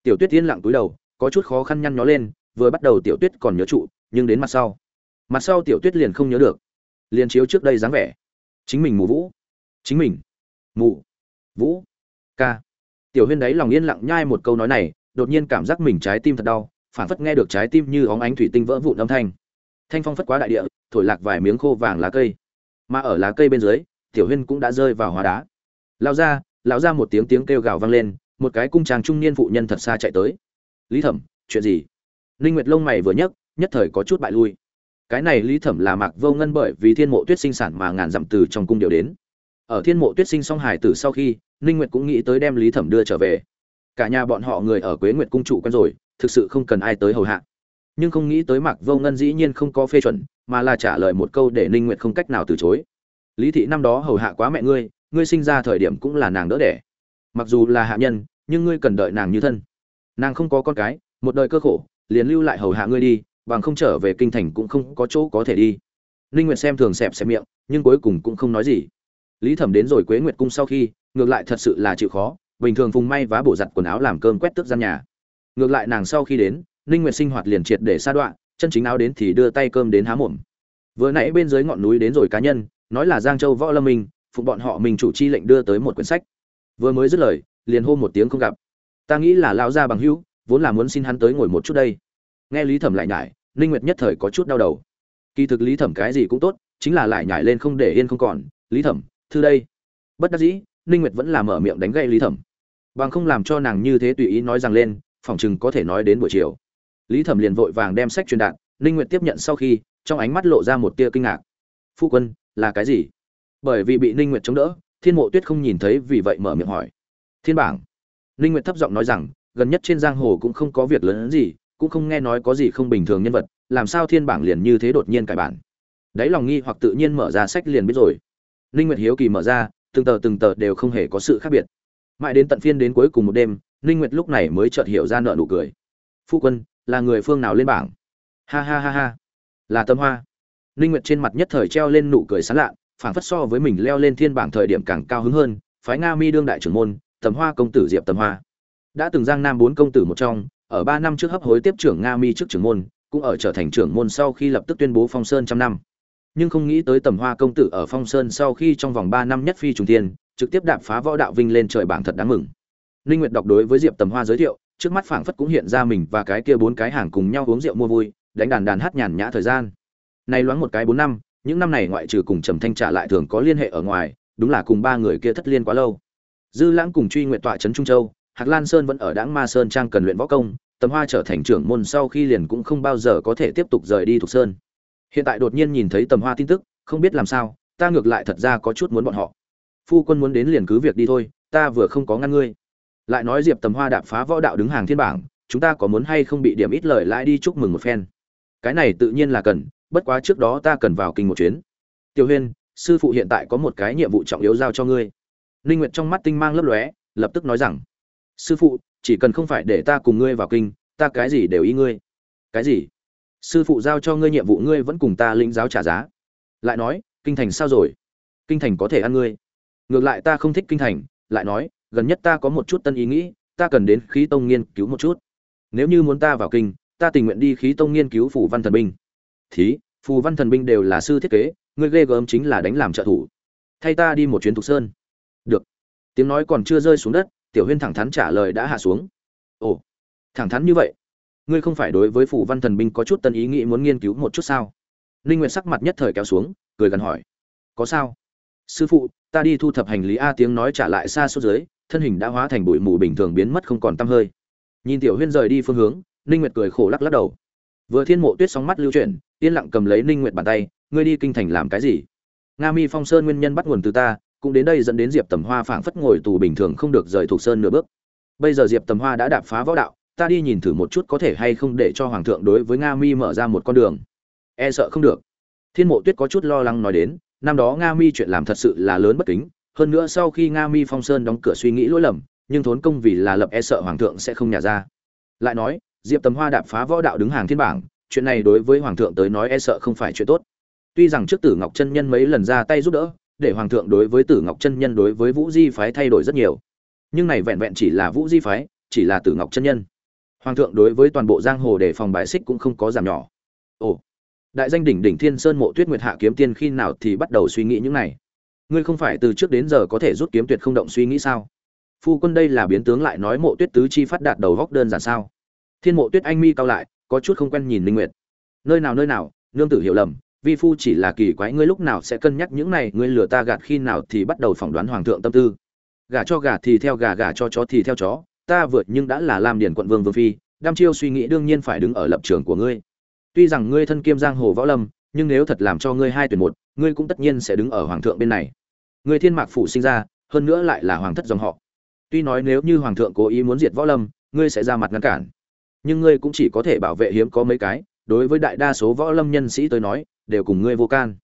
Tiểu tuyết yên lặng túi đầu, có chút khó khăn nhăn nhó lên, vừa bắt đầu tiểu tuyết còn nhớ trụ, nhưng đến mặt sau. Mặt sau tiểu tuyết liền không nhớ được. Liền chiếu trước đây dáng vẻ. Chính mình mù vũ. Chính mình. Mù. Vũ. Ca. Tiểu huyên đấy lòng yên lặng nhai một câu nói này, đột nhiên cảm giác mình trái tim thật đau phản phất nghe được trái tim như óng ánh thủy tinh vỡ vụn âm thanh. Thanh phong phất quá đại địa, thổi lạc vài miếng khô vàng lá cây. Mà ở lá cây bên dưới, tiểu huyên cũng đã rơi vào hóa đá. Lao ra lão ra một tiếng tiếng kêu gào vang lên, một cái cung tràng trung niên phụ nhân thật xa chạy tới. Lý thẩm, chuyện gì? Linh nguyệt lông mày vừa nhấc, nhất thời có chút bại lui. Cái này lý thẩm là mạc vô ngân bởi vì thiên mộ tuyết sinh sản mà ngàn dặm từ trong cung điều đến. Ở thiên mộ tuyết sinh xong hải tử sau khi, ninh nguyệt cũng nghĩ tới đem lý thẩm đưa trở về. Cả nhà bọn họ người ở quế nguyệt cung trụ quen rồi, thực sự không cần ai tới hầu hạ. Nhưng không nghĩ tới mạc vô ngân dĩ nhiên không có phê chuẩn, mà là trả lời một câu để ninh nguyệt không cách nào từ chối. Lý thị năm đó hầu hạ quá mẹ ngươi ngươi sinh ra thời điểm cũng là nàng đỡ đẻ. Mặc dù là hạ nhân, nhưng ngươi cần đợi nàng như thân. Nàng không có con cái, một đời cơ khổ, liền lưu lại hầu hạ ngươi đi, bằng không trở về kinh thành cũng không có chỗ có thể đi. Ninh nguyệt xem thường xẹp xẹp miệng, nhưng cuối cùng cũng không nói gì. Lý thẩm đến rồi quế nguyệt cung sau khi, ngược lại thật sự là chịu khó, bình thường vùng may vá bổ giặt quần áo làm cơm quét tước gian nhà. Ngược lại nàng sau khi đến ninh nguyệt sinh hoạt liền triệt để xa đoạn chân chính áo đến thì đưa tay cơm đến há mồm. Vừa nãy bên dưới ngọn núi đến rồi cá nhân, nói là giang châu võ lâm minh phụ bọn họ mình chủ chi lệnh đưa tới một quyển sách. Vừa mới dứt lời, liền hô một tiếng không gặp. Ta nghĩ là lão gia bằng hữu, vốn là muốn xin hắn tới ngồi một chút đây. Nghe lý thẩm lại nhải, ninh nguyệt nhất thời có chút đau đầu. Kỳ thực lý thẩm cái gì cũng tốt, chính là lại nhải lên không để yên không còn. Lý thẩm, thư đây. Bất đắc dĩ, ninh nguyệt vẫn là mở miệng đánh gậy lý thẩm. Bằng không làm cho nàng như thế tùy ý nói rằng lên, phỏng chừng có thể nói đến buổi chiều. Lý thẩm liền vội vàng đem sách truyền đạt, ninh nguyệt tiếp nhận sau khi, trong ánh mắt lộ ra một tia kinh ngạc. Phu quân, là cái gì? Bởi vì bị ninh nguyệt chống đỡ, thiên mộ tuyết không nhìn thấy vì vậy mở miệng hỏi. Thiên bảng. Ninh nguyệt thấp giọng nói rằng, gần nhất trên giang hồ cũng không có việc lớn gì, cũng không nghe nói có gì không bình thường nhân vật, làm sao thiên bảng liền như thế đột nhiên cải bản? Đấy lòng nghi hoặc tự nhiên mở ra sách liền biết rồi. Ninh nguyệt hiếu kỳ mở ra, từng tờ từng tờ đều không hề có sự khác biệt. Mãi đến tận phiên đến cuối cùng một đêm, ninh nguyệt lúc này mới chợt hiểu ra nợ nụ cười. Phu quân, là người phương nào lên bảng? Ha ha ha ha. Là tâm hoa. Ninh nguyệt trên mặt nhất thời treo lên nụ cười sán lạ phảng phất so với mình leo lên thiên bảng thời điểm càng cao hứng hơn, phái nga mi đương đại trưởng môn, tầm hoa công tử diệp tầm hoa. Đã từng giang nam bốn công tử một trong, ở ba năm trước hấp hối tiếp trưởng nga mi trước trưởng môn, cũng ở trở thành trưởng môn sau khi lập tức tuyên bố phong sơn trăm năm. Nhưng không nghĩ tới tầm hoa công tử ở phong sơn sau khi trong vòng ba năm nhất phi trùng tiên trực tiếp đạp phá võ đạo vinh lên trời bảng thật đáng mừng. Ninh nguyệt đọc đối với diệp tầm hoa giới thiệu, trước mắt phảng phất cũng hiện ra mình và cái kia bốn cái hàng cùng nhau uống rượu mua vui, đánh đàn đàn hát nhàn nhã thời gian. Nay loáng một cái bốn năm những năm này ngoại trừ cùng trầm thanh trả lại thường có liên hệ ở ngoài, đúng là cùng ba người kia thất liên quá lâu. Dư lãng cùng truy nguyện tọa trấn trung châu, hạc lan sơn vẫn ở đãng ma sơn trang cần luyện võ công, tầm hoa trở thành trưởng môn sau khi liền cũng không bao giờ có thể tiếp tục rời đi thuộc sơn. Hiện tại đột nhiên nhìn thấy tầm hoa tin tức, không biết làm sao, ta ngược lại thật ra có chút muốn bọn họ. Phu quân muốn đến liền cứ việc đi thôi, ta vừa không có ngăn ngươi. Lại nói diệp tầm hoa đạp phá võ đạo đứng hàng thiên bảng, chúng ta có muốn hay không bị điểm ít lời lại đi chúc mừng một phen. Cái này tự nhiên là cần bất quá trước đó ta cần vào kinh một chuyến. Tiểu huyên sư phụ hiện tại có một cái nhiệm vụ trọng yếu giao cho ngươi. Linh nguyệt trong mắt tinh mang lấp lóe, lập tức nói rằng, sư phụ, chỉ cần không phải để ta cùng ngươi vào kinh, ta cái gì đều ý ngươi. Cái gì? Sư phụ giao cho ngươi nhiệm vụ ngươi vẫn cùng ta lĩnh giáo trả giá. Lại nói, kinh thành sao rồi? Kinh thành có thể ăn ngươi. Ngược lại ta không thích kinh thành, lại nói, gần nhất ta có một chút tân ý nghĩ, ta cần đến khí tông nghiên cứu một chút. Nếu như muốn ta vào kinh, ta tình nguyện đi khí tông nghiên cứu phủ văn thần binh thí, phù văn thần binh đều là sư thiết kế, ngươi ghê gớm chính là đánh làm trợ thủ. Thay ta đi một chuyến thục sơn. Được. Tiếng nói còn chưa rơi xuống đất, tiểu huyên thẳng thắn trả lời đã hạ xuống. Ồ, thẳng thắn như vậy? Ngươi không phải đối với phù văn thần binh có chút tân ý nghĩ muốn nghiên cứu một chút sao? Ninh nguyệt sắc mặt nhất thời kéo xuống, cười gần hỏi. Có sao? Sư phụ, ta đi thu thập hành lý a tiếng nói trả lại xa số dưới, thân hình đã hóa thành bụi mù bình thường biến mất không còn tăm hơi. Nhìn tiểu huyên rời đi phương hướng, ninh nguyệt cười khổ lắc lắc đầu. Vừa thiên mộ tuyết sóng mắt lưu chuyển yên lặng cầm lấy ninh nguyệt bàn tay, ngươi đi kinh thành làm cái gì? Nga mi phong sơn nguyên nhân bắt nguồn từ ta, cũng đến đây dẫn đến diệp tầm hoa phảng phất ngồi tù bình thường không được rời thuộc sơn nửa bước. Bây giờ diệp tầm hoa đã đạp phá võ đạo, ta đi nhìn thử một chút có thể hay không để cho hoàng thượng đối với nga mi mở ra một con đường. E sợ không được. Thiên mộ tuyết có chút lo lắng nói đến, năm đó nga mi chuyện làm thật sự là lớn bất kính, hơn nữa sau khi nga mi phong sơn đóng cửa suy nghĩ lỗi lầm, nhưng thốn công vì là lập e sợ hoàng thượng sẽ không nhả ra. Lại nói, diệp tầm hoa đạp phá võ đạo đứng hàng thiên bảng chuyện này đối với hoàng thượng tới nói e sợ không phải chuyện tốt. Tuy rằng trước tử ngọc chân nhân mấy lần ra tay giúp đỡ, để hoàng thượng đối với tử ngọc chân nhân đối với vũ di phái thay đổi rất nhiều. Nhưng này vẹn vẹn chỉ là vũ di phái, chỉ là tử ngọc chân nhân. Hoàng thượng đối với toàn bộ giang hồ để phòng bài xích cũng không có giảm nhỏ. Ồ, đại danh đỉnh đỉnh thiên sơn mộ tuyết nguyệt hạ kiếm tiên khi nào thì bắt đầu suy nghĩ những này? Ngươi không phải từ trước đến giờ có thể rút kiếm tuyệt không động suy nghĩ sao? Phu quân đây là biến tướng lại nói mộ tuyết tứ chi phát đạt đầu góc đơn giản sao? Thiên mộ tuyết anh mi cao lại có chút không quen nhìn linh nguyệt. Nơi nào nơi nào, nương tử hiểu lầm, vi phu chỉ là kỳ quái, ngươi lúc nào sẽ cân nhắc những này, ngươi lừa ta gạt khi nào thì bắt đầu phỏng đoán hoàng thượng tâm tư. Gả cho gà thì theo gà gả cho chó thì theo chó, ta vượt nhưng đã là làm điển quận vương vương phi, đam chiêu suy nghĩ đương nhiên phải đứng ở lập trường của ngươi. Tuy rằng ngươi thân kiêm giang hồ võ lâm, nhưng nếu thật làm cho ngươi hai tuyển một, ngươi cũng tất nhiên sẽ đứng ở hoàng thượng bên này. Ngươi thiên mạc phủ sinh ra, hơn nữa lại là hoàng thất dòng họ. Tuy nói nếu như hoàng thượng cố ý muốn diệt võ lâm, ngươi sẽ ra mặt ngăn cản nhưng ngươi cũng chỉ có thể bảo vệ hiếm có mấy cái, đối với đại đa số võ lâm nhân sĩ tới nói, đều cùng ngươi vô can.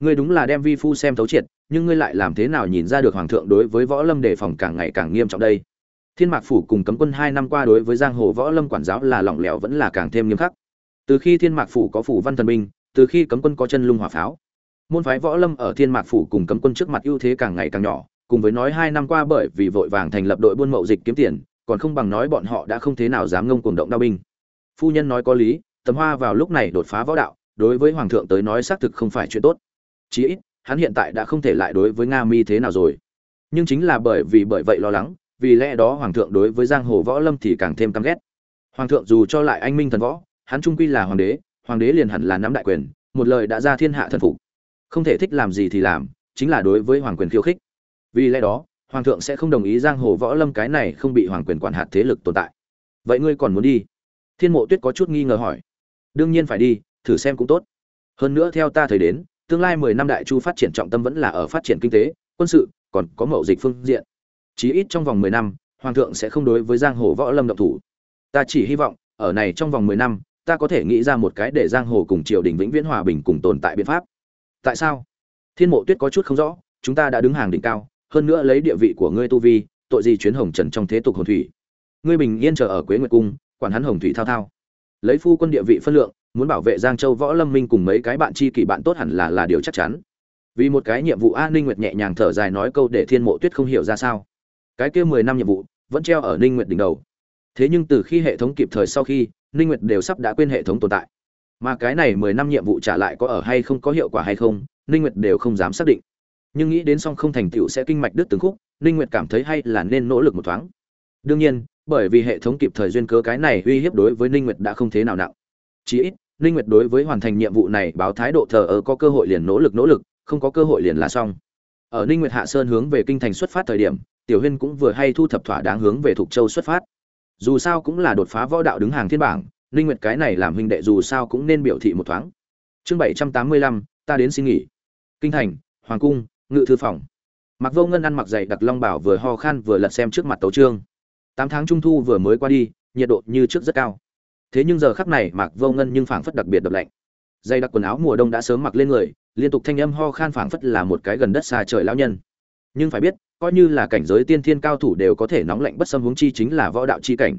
Ngươi đúng là đem vi phu xem thấu triệt, nhưng ngươi lại làm thế nào nhìn ra được hoàng thượng đối với võ lâm đề phòng càng ngày càng nghiêm trọng đây? Thiên mạc phủ cùng cấm quân hai năm qua đối với giang hồ võ lâm quản giáo là lỏng lẻo vẫn là càng thêm nghiêm khắc. Từ khi thiên mạc phủ có phủ văn thần binh, từ khi cấm quân có chân lung hỏa pháo, môn phái võ lâm ở thiên mạc phủ cùng cấm quân trước mặt ưu thế càng ngày càng nhỏ, cùng với nói hai năm qua bởi vì vội vàng thành lập đội buôn mậu dịch kiếm tiền còn không bằng nói bọn họ đã không thế nào dám ngông cuồng động đao binh. Phu nhân nói có lý, tầm hoa vào lúc này đột phá võ đạo, đối với hoàng thượng tới nói xác thực không phải chuyện tốt. Chí ít, hắn hiện tại đã không thể lại đối với nga mi thế nào rồi. Nhưng chính là bởi vì bởi vậy lo lắng, vì lẽ đó hoàng thượng đối với giang hồ võ lâm thì càng thêm căm ghét. Hoàng thượng dù cho lại anh minh thần võ, hắn trung quy là hoàng đế hoàng đế liền hẳn là nắm đại quyền, một lời đã ra thiên hạ thần phục. Không thể thích làm gì thì làm, chính là đối với hoàng quyền khiêu khích. Vì lẽ đó hoàng thượng sẽ không đồng ý giang hồ võ lâm cái này không bị hoàng quyền quản hạt thế lực tồn tại. Vậy ngươi còn muốn đi? Thiên mộ tuyết có chút nghi ngờ hỏi. Đương nhiên phải đi, thử xem cũng tốt. Hơn nữa theo ta thấy đến, tương lai mười năm đại chu phát triển trọng tâm vẫn là ở phát triển kinh tế, quân sự, còn có mậu dịch phương diện. Chí ít trong vòng mười năm, hoàng thượng sẽ không đối với giang hồ võ lâm động thủ. Ta chỉ hy vọng, ở này trong vòng mười năm, ta có thể nghĩ ra một cái để giang hồ cùng triều đình vĩnh viễn hòa bình cùng tồn tại biện pháp. Tại sao? Thiên mộ tuyết có chút không rõ, chúng ta đã đứng hàng đỉnh cao hơn nữa lấy địa vị của ngươi tu vi, tội gì chuyến hồng trần trong thế tục hồn thủy? Ngươi bình yên chờ ở quế nguyệt cung, quản hắn hồng thủy thao thao. Lấy phu quân địa vị phân lượng, muốn bảo vệ giang châu võ lâm minh cùng mấy cái bạn chi kỷ bạn tốt hẳn là là điều chắc chắn. Vì một cái nhiệm vụ an ninh nguyệt nhẹ nhàng thở dài nói câu để thiên mộ tuyết không hiểu ra sao. Cái kia mười năm nhiệm vụ, vẫn treo ở ninh nguyệt đỉnh đầu. Thế nhưng từ khi hệ thống kịp thời sau khi, ninh nguyệt đều sắp đã quên hệ thống tồn tại. Mà cái này mười năm nhiệm vụ trả lại có ở hay không, có hiệu quả hay không, ninh nguyệt đều không dám xác định nhưng nghĩ đến song không thành tựu sẽ kinh mạch đứt từng khúc ninh nguyệt cảm thấy hay là nên nỗ lực một thoáng. Đương nhiên bởi vì hệ thống kịp thời duyên cớ cái này uy hiếp đối với ninh nguyệt đã không thế nào nặng. Chỉ ít ninh nguyệt đối với hoàn thành nhiệm vụ này báo thái độ thờ ơ có cơ hội liền nỗ lực nỗ lực không có cơ hội liền là xong. Ở ninh nguyệt hạ sơn hướng về kinh thành xuất phát thời điểm tiểu huyên cũng vừa hay thu thập thỏa đáng hướng về thục châu xuất phát. Dù sao cũng là đột phá võ đạo đứng hàng thiên bảng ninh nguyệt cái này làm huynh đệ dù sao cũng nên biểu thị một thoáng. Chương 785, ta đến xin nghỉ. Kinh thành hoàng cung ngự thư phòng. Mặc vô ngân ăn mặc dày đặc long bảo vừa ho khan vừa lật xem trước mặt tấu trương. Tám tháng trung thu vừa mới qua đi, nhiệt độ như trước rất cao. Thế nhưng giờ khắc này mặc vô ngân nhưng phảng phất đặc biệt đập lạnh. Dày đặc quần áo mùa đông đã sớm mặc lên người, liên tục thanh âm ho khan phảng phất là một cái gần đất xa trời lão nhân. Nhưng phải biết, coi như là cảnh giới tiên thiên cao thủ đều có thể nóng lạnh bất xâm hướng chi chính là võ đạo chi cảnh.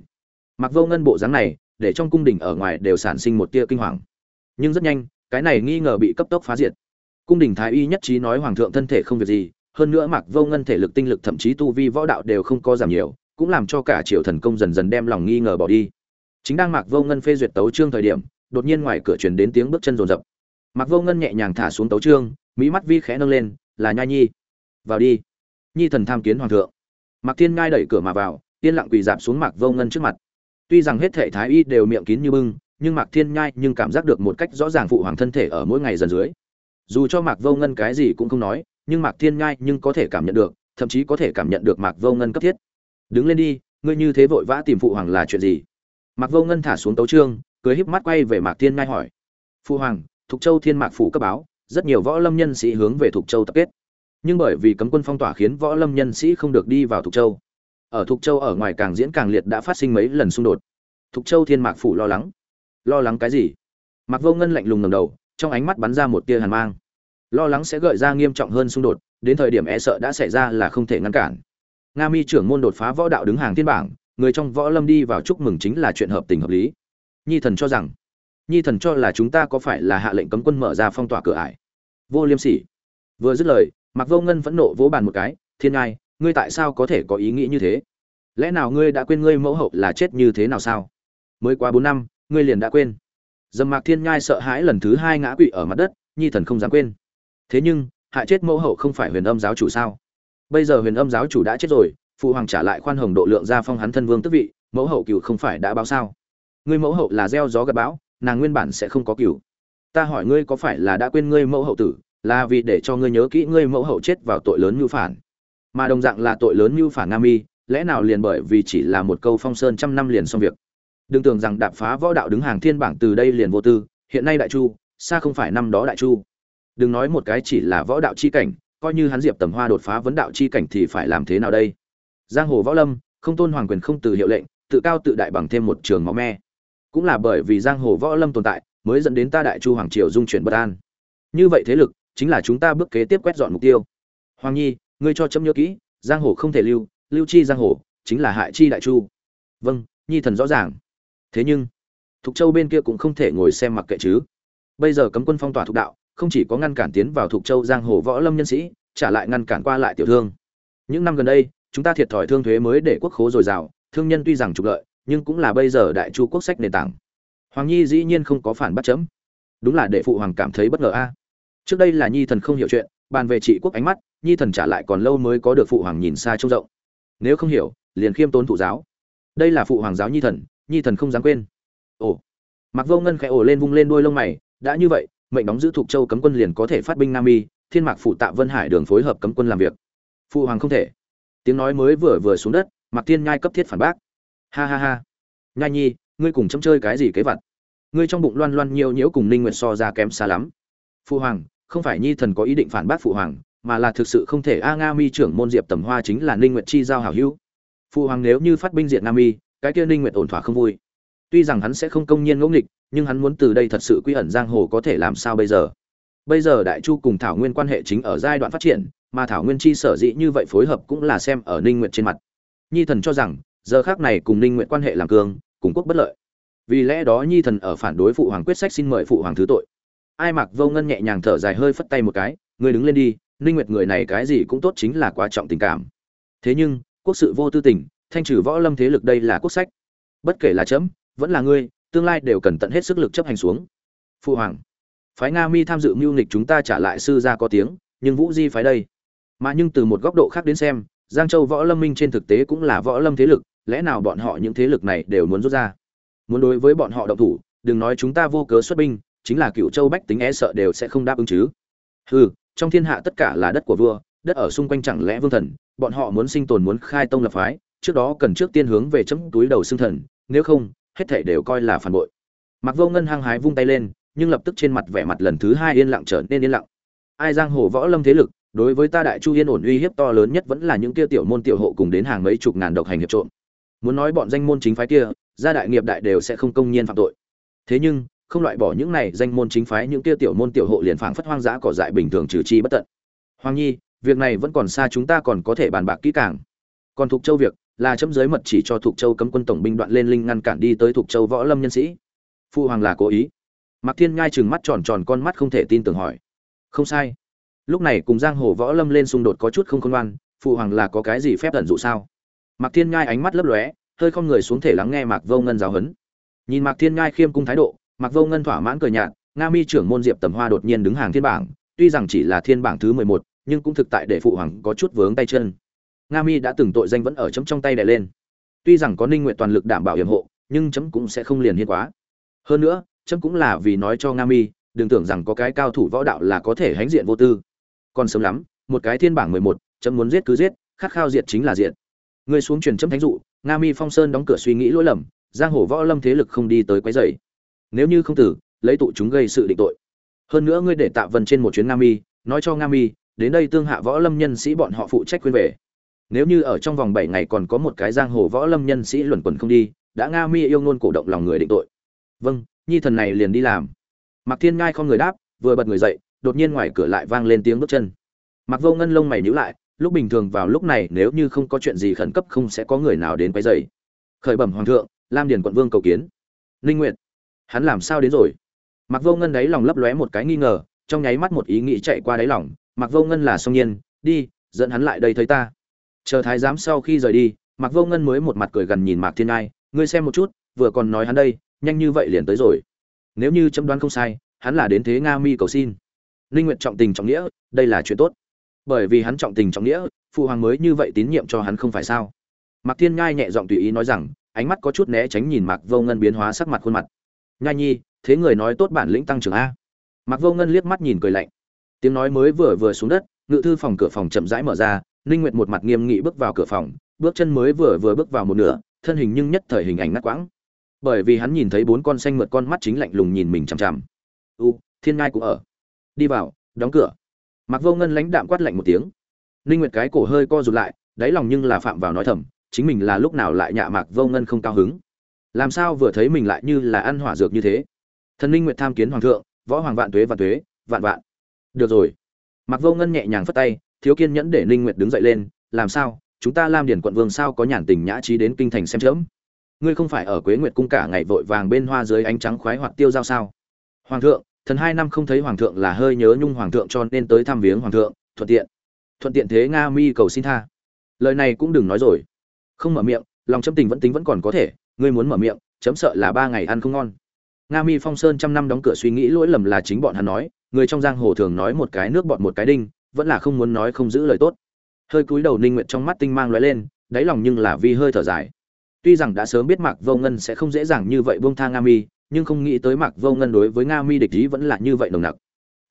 Mặc vô ngân bộ dáng này, để trong cung đình ở ngoài đều sản sinh một tia kinh hoàng. Nhưng rất nhanh, cái này nghi ngờ bị cấp tốc phá diệt cung đình thái y nhất trí nói hoàng thượng thân thể không việc gì, hơn nữa mặc vô ngân thể lực tinh lực thậm chí tu vi võ đạo đều không có giảm nhiều, cũng làm cho cả triều thần công dần dần đem lòng nghi ngờ bỏ đi. Chính đang mặc vô ngân phê duyệt tấu trương thời điểm, đột nhiên ngoài cửa truyền đến tiếng bước chân rồn rập mặc vô ngân nhẹ nhàng thả xuống tấu trương mỹ mắt vi khẽ nâng lên, là nhai nhi. Vào đi. Nhi thần tham kiến hoàng thượng. Mặc thiên ngai đẩy cửa mà vào, yên lặng quỳ dạp xuống mặc vô ngân trước mặt. Tuy rằng hết thể thái y đều miệng kín như bưng, nhưng mạc thiên nhai nhưng cảm giác được một cách rõ ràng phụ hoàng thân thể ở mỗi ngày dần dưới dù cho mạc vô ngân cái gì cũng không nói, nhưng mạc thiên nhai nhưng có thể cảm nhận được, thậm chí có thể cảm nhận được mạc vô ngân cấp thiết. Đứng lên đi, ngươi như thế vội vã tìm phụ hoàng là chuyện gì? Mạc vô ngân thả xuống tấu trương cười híp mắt quay về mạc thiên nhai hỏi. Phụ hoàng, thục châu thiên mạc phủ cấp báo, rất nhiều võ lâm nhân sĩ hướng về thục châu tập kết. Nhưng bởi vì cấm quân phong tỏa khiến võ lâm nhân sĩ không được đi vào thục châu. Ở thục châu ở ngoài càng diễn càng liệt đã phát sinh mấy lần xung đột. Thục châu thiên mạc phủ lo lắng. Lo lắng cái gì? Mạc vô ngân lạnh lùng ngầm đầu trong ánh mắt bắn ra một tia hàn mang. Lo lắng sẽ gợi ra nghiêm trọng hơn xung đột, đến thời điểm e sợ đã xảy ra là không thể ngăn cản. Nga mi trưởng môn đột phá võ đạo đứng hàng thiên bảng, người trong võ lâm đi vào chúc mừng chính là chuyện hợp tình hợp lý. Nhi thần cho rằng, nhi thần cho là chúng ta có phải là hạ lệnh cấm quân mở ra phong tỏa cửa ải. Vô liêm sỉ, vừa dứt lời mặc vô ngân phẫn nộ vỗ bàn một cái, thiên ngai, ngươi tại sao có thể có ý nghĩ như thế? Lẽ nào ngươi đã quên ngươi mẫu hậu là chết như thế nào sao? Mới quá bốn năm, ngươi liền đã quên dầm mạc thiên nhai sợ hãi lần thứ hai ngã quỵ ở mặt đất, nhi thần không dám quên. Thế nhưng, hại chết mẫu hậu không phải huyền âm giáo chủ sao? Bây giờ huyền âm giáo chủ đã chết rồi, phụ hoàng trả lại khoan hồng độ lượng ra phong hắn thân vương tức vị, mẫu hậu cựu không phải đã báo sao? Ngươi mẫu hậu là gieo gió gặp bão, nàng nguyên bản sẽ không có cựu ta hỏi ngươi có phải là đã quên ngươi mẫu hậu tử, là vì để cho ngươi nhớ kỹ ngươi mẫu hậu chết vào tội lớn mưu phản? Mà đồng dạng là tội lớn mưu phản nam y lẽ nào liền bởi vì chỉ là một câu phong sơn trăm năm liền xong việc? Đừng tưởng rằng đạp phá võ đạo đứng hàng thiên bảng từ đây liền vô tư, hiện nay đại chu, xa không phải năm đó đại chu. Đừng nói một cái chỉ là võ đạo chi cảnh, coi như hắn diệp tầm hoa đột phá vấn đạo chi cảnh thì phải làm thế nào đây? Giang hồ võ lâm, không tôn hoàng quyền không từ hiệu lệnh, tự cao tự đại bằng thêm một trường máu me. Cũng là bởi vì giang hồ võ lâm tồn tại, mới dẫn đến ta đại chu hoàng triều dung chuyển bất an. Như vậy thế lực, chính là chúng ta bước kế tiếp quét dọn mục tiêu. Hoàng nhi, ngươi cho chấm nhớ kỹ, giang hồ không thể lưu lưu chi giang hồ, chính là hại chi đại chu. Vâng nhi thần rõ ràng thế nhưng, thục châu bên kia cũng không thể ngồi xem mặc kệ chứ. Bây giờ cấm quân phong tỏa thục đạo, không chỉ có ngăn cản tiến vào thục châu giang hồ võ lâm nhân sĩ, trả lại ngăn cản qua lại tiểu thương. Những năm gần đây, chúng ta thiệt thòi thương thuế mới để quốc khố dồi dào, thương nhân tuy rằng trục lợi, nhưng cũng là bây giờ đại chu quốc sách nền tảng. Hoàng nhi dĩ nhiên không có phản bắt chấm. Đúng là để phụ hoàng cảm thấy bất ngờ a. Trước đây là nhi thần không hiểu chuyện, bàn về trị quốc ánh mắt, nhi thần trả lại còn lâu mới có được phụ hoàng nhìn xa trông rộng. Nếu không hiểu, liền khiêm tốn thụ giáo. Đây là phụ hoàng giáo nhi thần nhi thần không dám quên. Ồ. Mặc vô ngân khẽ ồ lên vung lên đuôi lông mày, đã như vậy, mệnh đóng giữ thuộc châu cấm quân liền có thể phát binh nam y, thiên mạc phụ tạ vân hải đường phối hợp cấm quân làm việc. Phụ hoàng không thể. Tiếng nói mới vừa vừa xuống đất mặc thiên nhai cấp thiết phản bác. Ha ha ha. Nhai nhi, ngươi cùng chấm chơi cái gì kế vật ngươi trong bụng loan loan nhiều nhiễu cùng ninh nguyệt so ra kém xa lắm. Phụ hoàng, không phải nhi thần có ý định phản bác phụ hoàng, mà là thực sự không thể a nga mi trưởng môn diệp tầm hoa chính là ninh nguyệt chi giao hảo hữu. Phụ hoàng nếu như phát binh diện nam mi cái kia ninh nguyệt ổn thỏa không vui. Tuy rằng hắn sẽ không công nhiên ngẫu nghịch, nhưng hắn muốn từ đây thật sự quy ẩn giang hồ có thể làm sao bây giờ? Bây giờ đại chu cùng thảo nguyên quan hệ chính ở giai đoạn phát triển, mà thảo nguyên chi sở dĩ như vậy phối hợp cũng là xem ở ninh nguyệt trên mặt. Nhi thần cho rằng, giờ khác này cùng ninh nguyệt quan hệ làm cường, cùng quốc bất lợi. Vì lẽ đó nhi thần ở phản đối phụ hoàng quyết sách xin mời phụ hoàng thứ tội. Ai mặc vô ngân nhẹ nhàng thở dài hơi phất tay một cái người đứng lên đi, ninh nguyệt người này cái gì cũng tốt chính là quá trọng tình cảm. Thế nhưng, quốc sự vô tư tình thanh trừ võ lâm thế lực đây là quốc sách. Bất kể là chấm, vẫn là ngươi, tương lai đều cần tận hết sức lực chấp hành xuống. Phụ hoàng, phái nga mi tham dự mưu nghịch chúng ta trả lại sư gia có tiếng, nhưng vũ di phái đây. Mà nhưng từ một góc độ khác đến xem, giang châu võ lâm minh trên thực tế cũng là võ lâm thế lực, lẽ nào bọn họ những thế lực này đều muốn rút ra? Muốn đối với bọn họ động thủ, đừng nói chúng ta vô cớ xuất binh, chính là cựu châu bách tính e sợ đều sẽ không đáp ứng chứ. Ừ trong thiên hạ tất cả là đất của vua, đất ở xung quanh chẳng lẽ vương thần, bọn họ muốn sinh tồn muốn khai tông lập phái trước đó cần trước tiên hướng về chấm túi đầu xương thần, nếu không, hết thảy đều coi là phản bội. Mặc vô ngân hăng hái vung tay lên, nhưng lập tức trên mặt vẻ mặt lần thứ hai yên lặng trở nên yên lặng. Ai giang hồ võ lâm thế lực, đối với ta đại chu yên ổn uy hiếp to lớn nhất vẫn là những kia tiểu môn tiểu hộ cùng đến hàng mấy chục ngàn độc hành hiệp trộm. Muốn nói bọn danh môn chính phái kia, gia đại nghiệp đại đều sẽ không công nhiên phạm tội. Thế nhưng, không loại bỏ những này danh môn chính phái, những kia tiểu môn tiểu hộ liền phảng phất hoang dã cỏ dại bình thường trừ chi bất tận. Hoàng nhi, việc này vẫn còn xa chúng ta còn có thể bàn bạc kỹ càng. Còn thuộc châu việc là chấm giới mật chỉ cho thuộc châu cấm quân tổng binh đoạn lên linh ngăn cản đi tới thuộc châu võ lâm nhân sĩ. Phụ hoàng là cố ý. Mạc thiên ngai chừng mắt tròn tròn con mắt không thể tin tưởng hỏi. Không sai. Lúc này cùng giang hồ võ lâm lên xung đột có chút không khôn ngoan phụ hoàng là có cái gì phép tận dụ sao? Mạc thiên ngai ánh mắt lấp lóe, hơi không người xuống thể lắng nghe mạc vô ngân giáo huấn. Nhìn mạc thiên ngai khiêm cung thái độ, mạc vô ngân thỏa mãn cười nhạt, nga mi trưởng môn diệp tầm hoa đột nhiên đứng hàng thiên bảng, tuy rằng chỉ là thiên bảng thứ mười một, nhưng cũng thực tại để phụ hoàng có chút vướng tay chân nga mi đã từng tội danh vẫn ở chấm trong tay đè lên. Tuy rằng có ninh nguyện toàn lực đảm bảo hiểm hộ, nhưng chấm cũng sẽ không liền hiên quá. Hơn nữa, chấm cũng là vì nói cho nga mi, đừng tưởng rằng có cái cao thủ võ đạo là có thể hãnh diện vô tư. Còn sớm lắm, một cái thiên bảng mười một, chấm muốn giết cứ giết, khát khao diệt chính là diệt. Người xuống truyền chấm thánh dụ, nga mi phong sơn đóng cửa suy nghĩ lỗi lầm, giang hồ võ lâm thế lực không đi tới quấy rầy. Nếu như không tử, lấy tụ chúng gây sự định tội. Hơn nữa ngươi để tạ vân trên một chuyến nga mi, nói cho nga mi, đến đây tương hạ võ lâm nhân sĩ bọn họ phụ trách khuyên về nếu như ở trong vòng bảy ngày còn có một cái giang hồ võ lâm nhân sĩ luẩn quẩn không đi đã nga mi yêu ngôn cổ động lòng người định tội vâng nhi thần này liền đi làm Mạc Thiên Ngai không người đáp, vừa bật người dậy, đột nhiên ngoài cửa lại vang lên tiếng bước chân. Mạc Vô Ngân lông mày nhíu lại, lúc bình thường vào lúc này nếu như không có chuyện gì khẩn cấp không sẽ có người nào đến quấy rầy. Khởi bẩm hoàng thượng, Lam Điền quận vương cầu kiến. Linh Nguyệt, hắn làm sao đến rồi? Mạc Vô Ngân đấy lòng lấp lóe một cái nghi ngờ, trong nháy mắt một ý nghĩ chạy qua đáy lòng, Mạc Vô Ngân là song nhiên, đi, dẫn hắn lại đây thấy ta. Chờ thái giám sau khi rời đi, Mạc Vô Ngân mới một mặt cười gần nhìn Mạc Thiên Ngai, ngươi xem một chút, vừa còn nói hắn đây, nhanh như vậy liền tới rồi. Nếu như chấm đoán không sai hắn là đến thế nga mi cầu xin. Ninh nguyện trọng tình trọng nghĩa đây là chuyện tốt. Bởi vì hắn trọng tình trọng nghĩa phụ hoàng mới như vậy tín nhiệm cho hắn không phải sao? Mạc thiên Ngai nhẹ giọng tùy ý nói rằng ánh mắt có chút né tránh nhìn mạc vô ngân biến hóa sắc mặt khuôn mặt. Nhai nhi thế người nói tốt bản lĩnh tăng trưởng a. Mạc vô ngân liếc mắt nhìn cười lạnh. Tiếng nói mới vừa vừa xuống đất ngự thư phòng cửa phòng chậm rãi mở ra ninh nguyệt một mặt nghiêm nghị bước vào cửa phòng, bước chân mới vừa vừa bước vào một nửa, thân hình nhưng nhất thời hình ảnh ngắt quãng. Bởi vì hắn nhìn thấy bốn con xanh mượt con mắt chính lạnh lùng nhìn mình chằm chằm. U, thiên ngai cũng ở. Đi vào, đóng cửa. Mặc vô ngân lãnh đạm quát lạnh một tiếng. Ninh nguyệt cái cổ hơi co rụt lại, đáy lòng nhưng là phạm vào nói thầm, chính mình là lúc nào lại nhạ mạc vô ngân không cao hứng? Làm sao vừa thấy mình lại như là ăn hỏa dược như thế? Thần ninh nguyệt tham kiến hoàng thượng, võ hoàng vạn tuế vạn tuế, vạn vạn. Được rồi. Mặc vô ngân nhẹ nhàng phất tay thiếu kiên nhẫn để ninh nguyệt đứng dậy lên, làm sao? Chúng ta lam Điền quận vương sao có nhàn tình nhã trí đến kinh thành xem chớm? Ngươi không phải ở quế nguyệt cung cả ngày vội vàng bên hoa dưới ánh trắng khoái hoặc tiêu giao sao? Hoàng thượng, thần hai năm không thấy hoàng thượng là hơi nhớ nhung hoàng thượng cho nên tới thăm viếng hoàng thượng, thuận tiện. Thuận tiện thế nga mi cầu xin tha. Lời này cũng đừng nói rồi. Không mở miệng, lòng chấm tình vẫn tính vẫn còn có thể, ngươi muốn mở miệng, chấm sợ là ba ngày ăn không ngon. Nga mi phong sơn trăm năm đóng cửa suy nghĩ lỗi lầm là chính bọn hắn nói, người trong giang hồ thường nói một cái nước bọn một cái đinh vẫn là không muốn nói không giữ lời tốt hơi cúi đầu ninh nguyện trong mắt tinh mang lóe lên đáy lòng nhưng là vi hơi thở dài Tuy rằng đã sớm biết Mạc Vô Ngân sẽ không dễ dàng như vậy buông tha Nga Mi, nhưng không nghĩ tới Mạc Vô Ngân đối với Nga Mi địch ý vẫn là như vậy nồng nặc.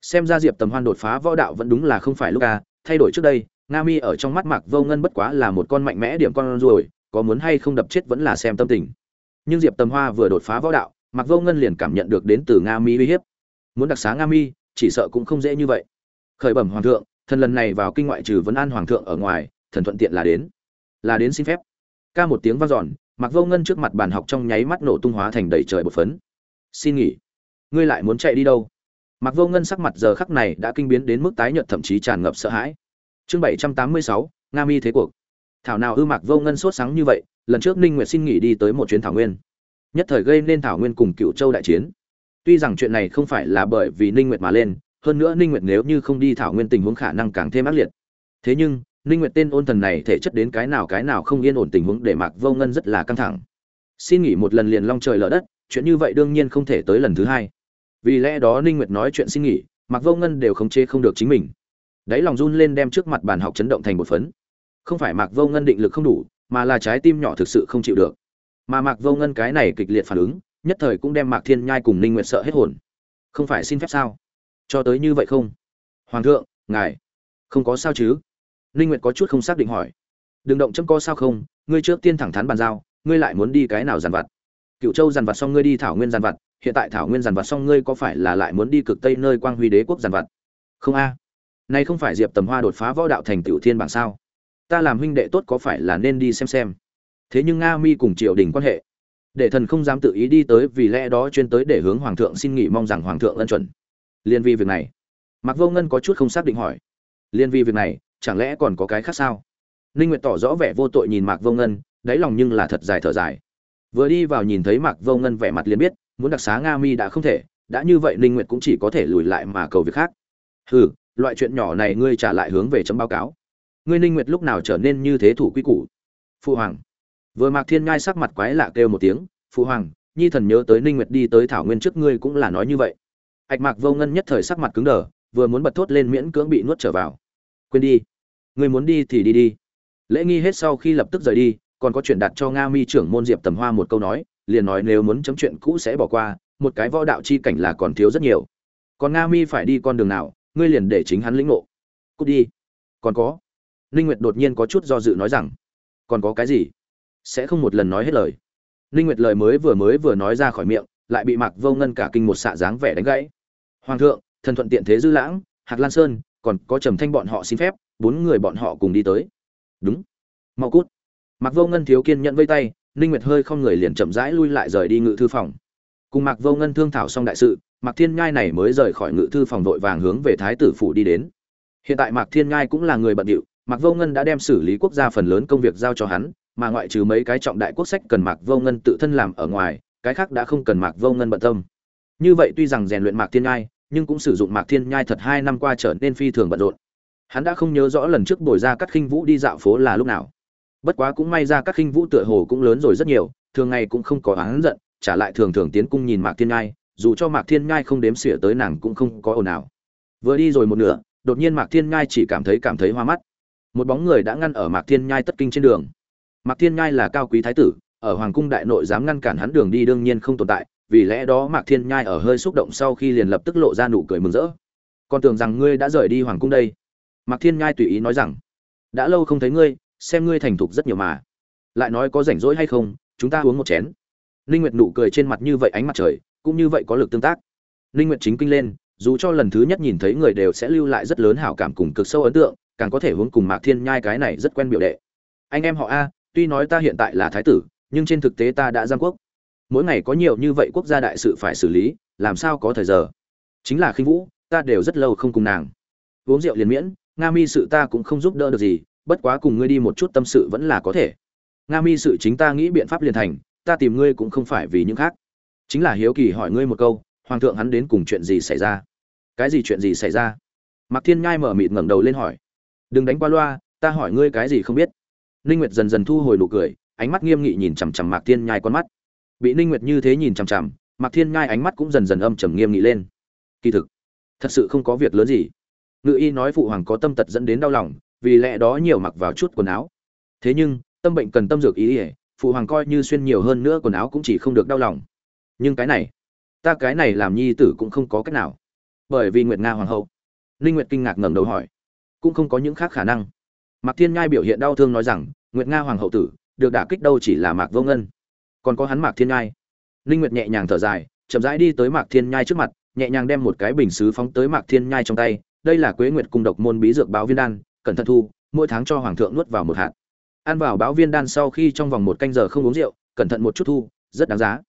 Xem ra Diệp Tầm Hoan đột phá võ đạo vẫn đúng là không phải lúc a, thay đổi trước đây, Nga Mi ở trong mắt Mạc Vô Ngân bất quá là một con mạnh mẽ điểm con ruồi có muốn hay không đập chết vẫn là xem tâm tình. Nhưng Diệp Tầm Hoa vừa đột phá võ đạo, Mạc Vô Ngân liền cảm nhận được đến từ Nga Mi uy hiếp. Muốn đặc xá Nga Mi, chỉ sợ cũng không dễ như vậy. Khởi bẩm hoàng thượng, thần lần này vào kinh ngoại trừ vấn an hoàng thượng ở ngoài, thần thuận tiện là đến, là đến xin phép. Ca một tiếng vang dọn, mặc vô ngân trước mặt bàn học trong nháy mắt nổ tung hóa thành đầy trời bột phấn. Xin nghỉ. Ngươi lại muốn chạy đi đâu? Mặc vô ngân sắc mặt giờ khắc này đã kinh biến đến mức tái nhợt thậm chí tràn ngập sợ hãi. Chương bảy trăm tám mươi sáu nga mi thế cuộc. Thảo nào ư mặc vô ngân sốt sáng như vậy lần trước ninh nguyệt xin nghỉ đi tới một chuyến thảo nguyên. Nhất thời gây nên thảo nguyên cùng cựu châu đại chiến. Tuy rằng chuyện này không phải là bởi vì ninh nguyệt mà lên hơn nữa ninh nguyệt nếu như không đi thảo nguyên tình huống khả năng càng thêm ác liệt. Thế nhưng, ninh nguyệt tên ôn thần này thể chất đến cái nào cái nào không yên ổn tình huống để mạc vô ngân rất là căng thẳng. Xin nghỉ một lần liền long trời lở đất, chuyện như vậy đương nhiên không thể tới lần thứ hai. Vì lẽ đó ninh nguyệt nói chuyện xin nghỉ, mạc vô ngân đều không chế không được chính mình. Đấy lòng run lên đem trước mặt bàn học chấn động thành một phấn. Không phải mạc vô ngân định lực không đủ, mà là trái tim nhỏ thực sự không chịu được. Mà mạc vô ngân cái này kịch liệt phản ứng, nhất thời cũng đem mạc thiên nhai cùng ninh nguyệt sợ hết hồn. Không phải xin phép sao? Cho tới như vậy không? Hoàng thượng, ngài, không có sao chứ? Linh nguyệt có chút không xác định hỏi. Đừng động châm co sao không? Ngươi trước tiên thẳng thắn bàn giao, ngươi lại muốn đi cái nào giàn vặt? Cựu châu giàn vặt xong ngươi đi thảo nguyên giàn vặt, hiện tại thảo nguyên giàn vặt xong ngươi có phải là lại muốn đi cực tây nơi quang huy đế quốc giàn vặt? Không a. Nay không phải diệp tầm hoa đột phá võ đạo thành tiểu thiên bảng sao? Ta làm huynh đệ tốt có phải là nên đi xem xem? Thế nhưng nga mi cùng triều đình quan hệ, để thần không dám tự ý đi tới vì lẽ đó chuyên tới để hướng hoàng thượng xin nghỉ mong rằng hoàng thượng ân chuẩn liên vi việc này. Mặc vô ngân có chút không xác định hỏi. Liên vi việc này, chẳng lẽ còn có cái khác sao? Ninh nguyệt tỏ rõ vẻ vô tội nhìn mạc vô ngân, đáy lòng nhưng là thật dài thở dài. Vừa đi vào nhìn thấy mạc vô ngân vẻ mặt liền biết, muốn đặc xá nga mi đã không thể, đã như vậy ninh nguyệt cũng chỉ có thể lùi lại mà cầu việc khác. Hừ, loại chuyện nhỏ này ngươi trả lại hướng về chấm báo cáo. Ngươi ninh nguyệt lúc nào trở nên như thế thủ quy củ? Phụ hoàng. Vừa mạc thiên ngai sắc mặt quái lạ kêu một tiếng phụ hoàng, nhi thần nhớ tới ninh nguyệt đi tới thảo nguyên trước ngươi cũng là nói như vậy ạch mạc vô ngân nhất thời sắc mặt cứng đờ, vừa muốn bật thốt lên miễn cưỡng bị nuốt trở vào. Quên đi. Ngươi muốn đi thì đi đi. Lễ nghi hết sau khi lập tức rời đi, còn có chuyện đặt cho nga mi trưởng môn diệp tầm hoa một câu nói, liền nói nếu muốn chấm chuyện cũ sẽ bỏ qua, một cái võ đạo chi cảnh là còn thiếu rất nhiều. Còn nga mi phải đi con đường nào, ngươi liền để chính hắn lĩnh ngộ. Cút đi. Còn có. Ninh nguyệt đột nhiên có chút do dự nói rằng, còn có cái gì? Sẽ không một lần nói hết lời. Ninh nguyệt lời mới vừa mới vừa nói ra khỏi miệng lại bị mạc vô ngân cả kinh một xạ dáng vẻ đánh gãy. Hoàng thượng, thần thuận tiện thế dư lãng, hạc lan sơn, còn có trầm thanh bọn họ xin phép, bốn người bọn họ cùng đi tới. Đúng. Mau cút. Mạc vô ngân thiếu kiên nhận vây tay, ninh nguyệt hơi không người liền chậm rãi lui lại rời đi ngự thư phòng. Cùng mạc vô ngân thương thảo xong đại sự, mạc thiên nhai này mới rời khỏi ngự thư phòng vội vàng hướng về thái tử phủ đi đến. Hiện tại mạc thiên nhai cũng là người bận rộn mạc vô ngân đã đem xử lý quốc gia phần lớn công việc giao cho hắn, mà ngoại trừ mấy cái trọng đại quốc sách cần mạc vô ngân tự thân làm ở ngoài cái khác đã không cần mạc vô ngân bận tâm. Như vậy tuy rằng rèn luyện mạc thiên nhai, nhưng cũng sử dụng mạc thiên nhai thật hai năm qua trở nên phi thường bận rộn. Hắn đã không nhớ rõ lần trước bồi ra các khinh vũ đi dạo phố là lúc nào. Bất quá cũng may ra các khinh vũ tựa hồ cũng lớn rồi rất nhiều, thường ngày cũng không có oán giận, trả lại thường thường tiến cung nhìn mạc thiên nhai, dù cho mạc thiên nhai không đếm xỉa tới nàng cũng không có ồn ào. Vừa đi rồi một nửa, đột nhiên mạc thiên nhai chỉ cảm thấy cảm thấy hoa mắt. Một bóng người đã ngăn ở mạc thiên nhai tất kinh trên đường. Mạc thiên nhai là cao quý thái tử ở hoàng cung đại nội dám ngăn cản hắn đường đi đương nhiên không tồn tại, vì lẽ đó mạc thiên nhai ở hơi xúc động sau khi liền lập tức lộ ra nụ cười mừng rỡ. Còn tưởng rằng ngươi đã rời đi hoàng cung đây. Mạc thiên nhai tùy ý nói rằng, đã lâu không thấy ngươi, xem ngươi thành thục rất nhiều mà. Lại nói có rảnh rỗi hay không, chúng ta uống một chén. Ninh nguyệt nụ cười trên mặt như vậy ánh mặt trời, cũng như vậy có lực tương tác. Ninh nguyệt chính kinh lên, dù cho lần thứ nhất nhìn thấy người đều sẽ lưu lại rất lớn hảo cảm cùng cực sâu ấn tượng, càng có thể hướng cùng mạc thiên nhai cái này rất quen biểu đệ. Anh em họ a, tuy nói ta hiện tại là thái tử nhưng trên thực tế ta đã giang quốc. Mỗi ngày có nhiều như vậy quốc gia đại sự phải xử lý, làm sao có thời giờ? Chính là khinh vũ, ta đều rất lâu không cùng nàng. Uống rượu liền miễn, nga mi sự ta cũng không giúp đỡ được gì, bất quá cùng ngươi đi một chút tâm sự vẫn là có thể. Nga mi sự chính ta nghĩ biện pháp liền thành, ta tìm ngươi cũng không phải vì những khác. Chính là hiếu kỳ hỏi ngươi một câu, hoàng thượng hắn đến cùng chuyện gì xảy ra? Cái gì chuyện gì xảy ra? Mạc thiên ngai mở mịt ngẩng đầu lên hỏi. Đừng đánh qua loa, ta hỏi ngươi cái gì không biết. Ninh nguyệt dần dần thu hồi nụ cười ánh mắt nghiêm nghị nhìn chằm chằm mạc thiên nhai con mắt. Bị ninh nguyệt như thế nhìn chằm chằm, mạc thiên nhai ánh mắt cũng dần dần âm trầm nghiêm nghị lên. Kỳ thực, thật sự không có việc lớn gì. Ngự y nói phụ hoàng có tâm tật dẫn đến đau lòng, vì lẽ đó nhiều mặc vào chút quần áo. Thế nhưng, tâm bệnh cần tâm dược ý ý, phụ hoàng coi như xuyên nhiều hơn nữa quần áo cũng chỉ không được đau lòng. Nhưng cái này, ta cái này làm nhi tử cũng không có cách nào. Bởi vì nguyệt nga hoàng hậu. Ninh nguyệt kinh ngạc ngẩng đầu hỏi. Cũng không có những khác khả năng. Mạc thiên nhai biểu hiện đau thương nói rằng, nguyệt nga hoàng hậu tử được đả kích đâu chỉ là mạc vô ngân. Còn có hắn mạc thiên nhai. Ninh nguyệt nhẹ nhàng thở dài, chậm rãi đi tới mạc thiên nhai trước mặt, nhẹ nhàng đem một cái bình sứ phóng tới mạc thiên nhai trong tay. Đây là quế nguyệt cung độc môn bí dược báo viên đan, cẩn thận thu, mỗi tháng cho hoàng thượng nuốt vào một hạt. Ăn vào báo viên đan sau khi trong vòng một canh giờ không uống rượu, cẩn thận một chút thu, rất đáng giá.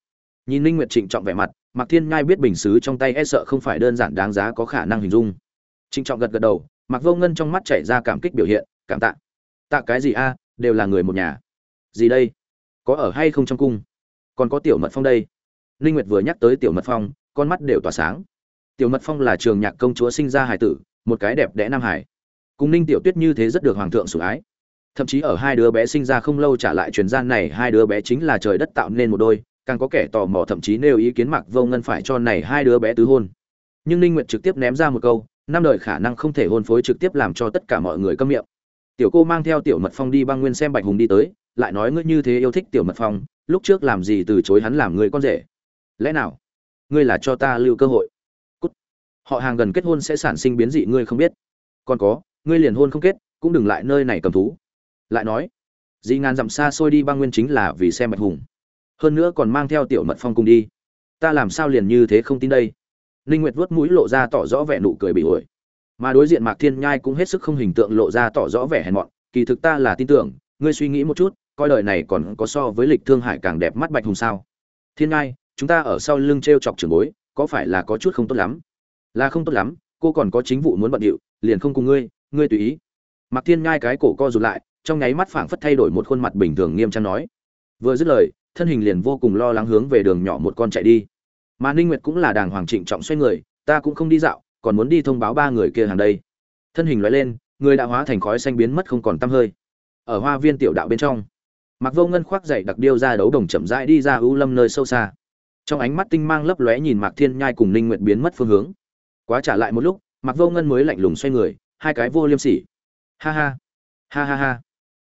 Nhìn linh nguyệt trịnh trọng vẻ mặt, mạc thiên nhai biết bình sứ trong tay e sợ không phải đơn giản đáng giá có khả năng hình dung. Trịnh trọng gật gật đầu, mạc vô ngân trong mắt chảy ra cảm kích biểu hiện, cảm tạ. Tạ cái gì a, đều là người một nhà gì đây? Có ở hay không trong cung? Còn có tiểu mật phong đây. Ninh nguyệt vừa nhắc tới tiểu mật phong, con mắt đều tỏa sáng. Tiểu mật phong là trường nhạc công chúa sinh ra hải tử, một cái đẹp đẽ nam hải. Cùng ninh tiểu tuyết như thế rất được hoàng thượng sủng ái. Thậm chí ở hai đứa bé sinh ra không lâu trả lại truyền gian này, hai đứa bé chính là trời đất tạo nên một đôi, càng có kẻ tò mò thậm chí nêu ý kiến mặc vô ngân phải cho này hai đứa bé tứ hôn. Nhưng ninh nguyệt trực tiếp ném ra một câu, năm đời khả năng không thể hôn phối trực tiếp làm cho tất cả mọi người câm miệng. Tiểu cô mang theo tiểu mật phong đi băng nguyên xem bạch hùng đi tới lại nói ngươi như thế yêu thích tiểu mật phong, lúc trước làm gì từ chối hắn làm người con rể? Lẽ nào? Ngươi là cho ta lưu cơ hội. Cút. họ hàng gần kết hôn sẽ sản sinh biến dị, ngươi không biết. Còn có, ngươi liền hôn không kết, cũng đừng lại nơi này cầm thú. Lại nói, dì ngàn dặm xa xôi đi băng nguyên chính là vì xem bạch hùng. Hơn nữa còn mang theo tiểu mật phong cùng đi. Ta làm sao liền như thế không tin đây? Ninh nguyệt vuốt mũi lộ ra tỏ rõ vẻ nụ cười bị ổi. Mà đối diện mạc thiên nhai cũng hết sức không hình tượng lộ ra tỏ rõ vẻ hèn mọn. Kỳ thực ta là tin tưởng, ngươi suy nghĩ một chút coi đời này còn có so với lịch thương hải càng đẹp mắt bạch hùng sao? Thiên ngai, chúng ta ở sau lưng treo chọc trường bối, có phải là có chút không tốt lắm? Là không tốt lắm, cô còn có chính vụ muốn bận điệu, liền không cùng ngươi ngươi tùy ý. Mặc thiên ngai cái cổ co rụt lại, trong nháy mắt phảng phất thay đổi một khuôn mặt bình thường nghiêm trang nói. Vừa dứt lời, thân hình liền vô cùng lo lắng hướng về đường nhỏ một con chạy đi. Mà ninh nguyệt cũng là đàng hoàng trịnh trọng xoay người, ta cũng không đi dạo, còn muốn đi thông báo ba người kia hàng đây. Thân hình lóe lên, người đã hóa thành khói xanh biến mất không còn tăm hơi. Ở hoa viên tiểu đạo bên trong mặc vô ngân khoác dậy đặc điêu ra đấu đồng chậm rãi đi ra ưu lâm nơi sâu xa. Trong ánh mắt tinh mang lấp lóe nhìn mạc thiên nhai cùng ninh nguyệt biến mất phương hướng. Quá trả lại một lúc mặc vô ngân mới lạnh lùng xoay người, hai cái vô liêm sỉ. Ha ha ha ha ha.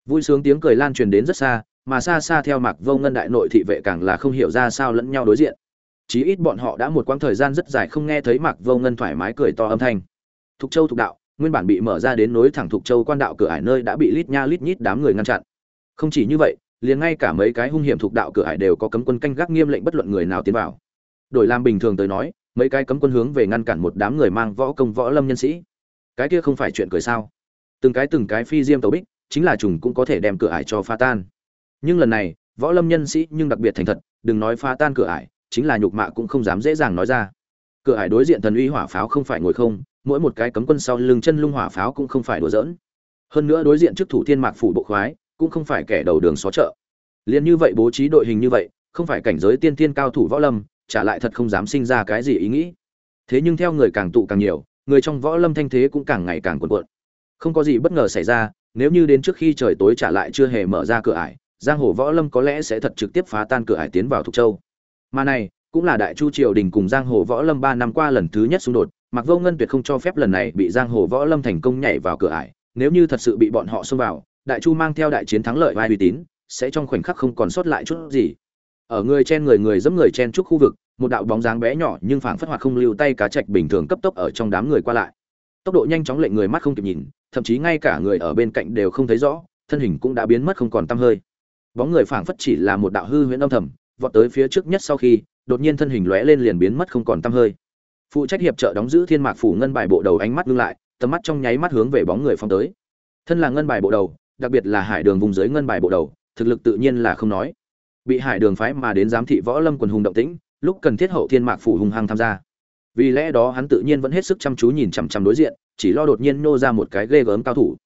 Vui sướng tiếng cười lan truyền đến rất xa, mà xa xa theo mạc vô ngân đại nội thị vệ càng là không hiểu ra sao lẫn nhau đối diện. Chí ít bọn họ đã một quãng thời gian rất dài không nghe thấy mạc vô ngân thoải mái cười to âm thanh. Thục châu thục đạo, nguyên bản bị mở ra đến nối thẳng thục châu quan đạo cửa ải nơi đã bị lít nha lít nhít đám người ngăn chặn. Không chỉ như vậy liền ngay cả mấy cái hung hiểm thuộc đạo cửa hải đều có cấm quân canh gác nghiêm lệnh bất luận người nào tiến vào. Đổi làm bình thường tới nói, mấy cái cấm quân hướng về ngăn cản một đám người mang võ công võ lâm nhân sĩ. Cái kia không phải chuyện cười sao? Từng cái từng cái phi diêm tấu bích, chính là trùng cũng có thể đem cửa ải cho phá tan. Nhưng lần này, võ lâm nhân sĩ nhưng đặc biệt thành thật, đừng nói phá tan cửa ải chính là nhục mạ cũng không dám dễ dàng nói ra. Cửa ải đối diện thần uy hỏa pháo không phải ngồi không, mỗi một cái cấm quân sau lưng chân lung hỏa pháo cũng không phải đùa giỡn. Hơn nữa đối diện trước thủ thiên mạc phủ bộ khoái cũng không phải kẻ đầu đường xó chợ. Liên như vậy bố trí đội hình như vậy, không phải cảnh giới tiên tiên cao thủ võ lâm, trả lại thật không dám sinh ra cái gì ý nghĩ. Thế nhưng theo người càng tụ càng nhiều, người trong võ lâm thanh thế cũng càng ngày càng cuộn cuộn. Không có gì bất ngờ xảy ra, nếu như đến trước khi trời tối trả lại chưa hề mở ra cửa ải, giang hồ võ lâm có lẽ sẽ thật trực tiếp phá tan cửa ải tiến vào thục châu. Mà này, cũng là đại chu triều đình cùng giang hồ võ lâm ba năm qua lần thứ nhất xung đột, mặc vô ngân tuyệt không cho phép lần này bị giang hồ võ lâm thành công nhảy vào cửa ải, nếu như thật sự bị bọn họ xông vào đại chu mang theo đại chiến thắng lợi vai uy tín, sẽ trong khoảnh khắc không còn sót lại chút gì. Ở người chen người người dẫm người chen chúc khu vực, một đạo bóng dáng bé nhỏ nhưng phảng phất hoạt không lưu tay cá trạch bình thường cấp tốc ở trong đám người qua lại. Tốc độ nhanh chóng lệnh người mắt không kịp nhìn, thậm chí ngay cả người ở bên cạnh đều không thấy rõ, thân hình cũng đã biến mất không còn tăm hơi. Bóng người phảng phất chỉ là một đạo hư huyễn âm thầm, vọt tới phía trước nhất sau khi, đột nhiên thân hình lóe lên liền biến mất không còn tăm hơi. Phụ trách hiệp trợ đóng giữ thiên mạc phủ ngân bài bộ đầu ánh mắt ngưng lại, tầm mắt trong nháy mắt hướng về bóng người phong tới. Thân là ngân bài bộ đầu đặc biệt là hải đường vùng dưới ngân bài bộ đầu, thực lực tự nhiên là không nói. Bị hải đường phái mà đến giám thị võ lâm quần hùng động tĩnh, lúc cần thiết hậu thiên mạc phủ hùng hăng tham gia. Vì lẽ đó hắn tự nhiên vẫn hết sức chăm chú nhìn chằm chằm đối diện, chỉ lo đột nhiên nô ra một cái ghê gớm cao thủ.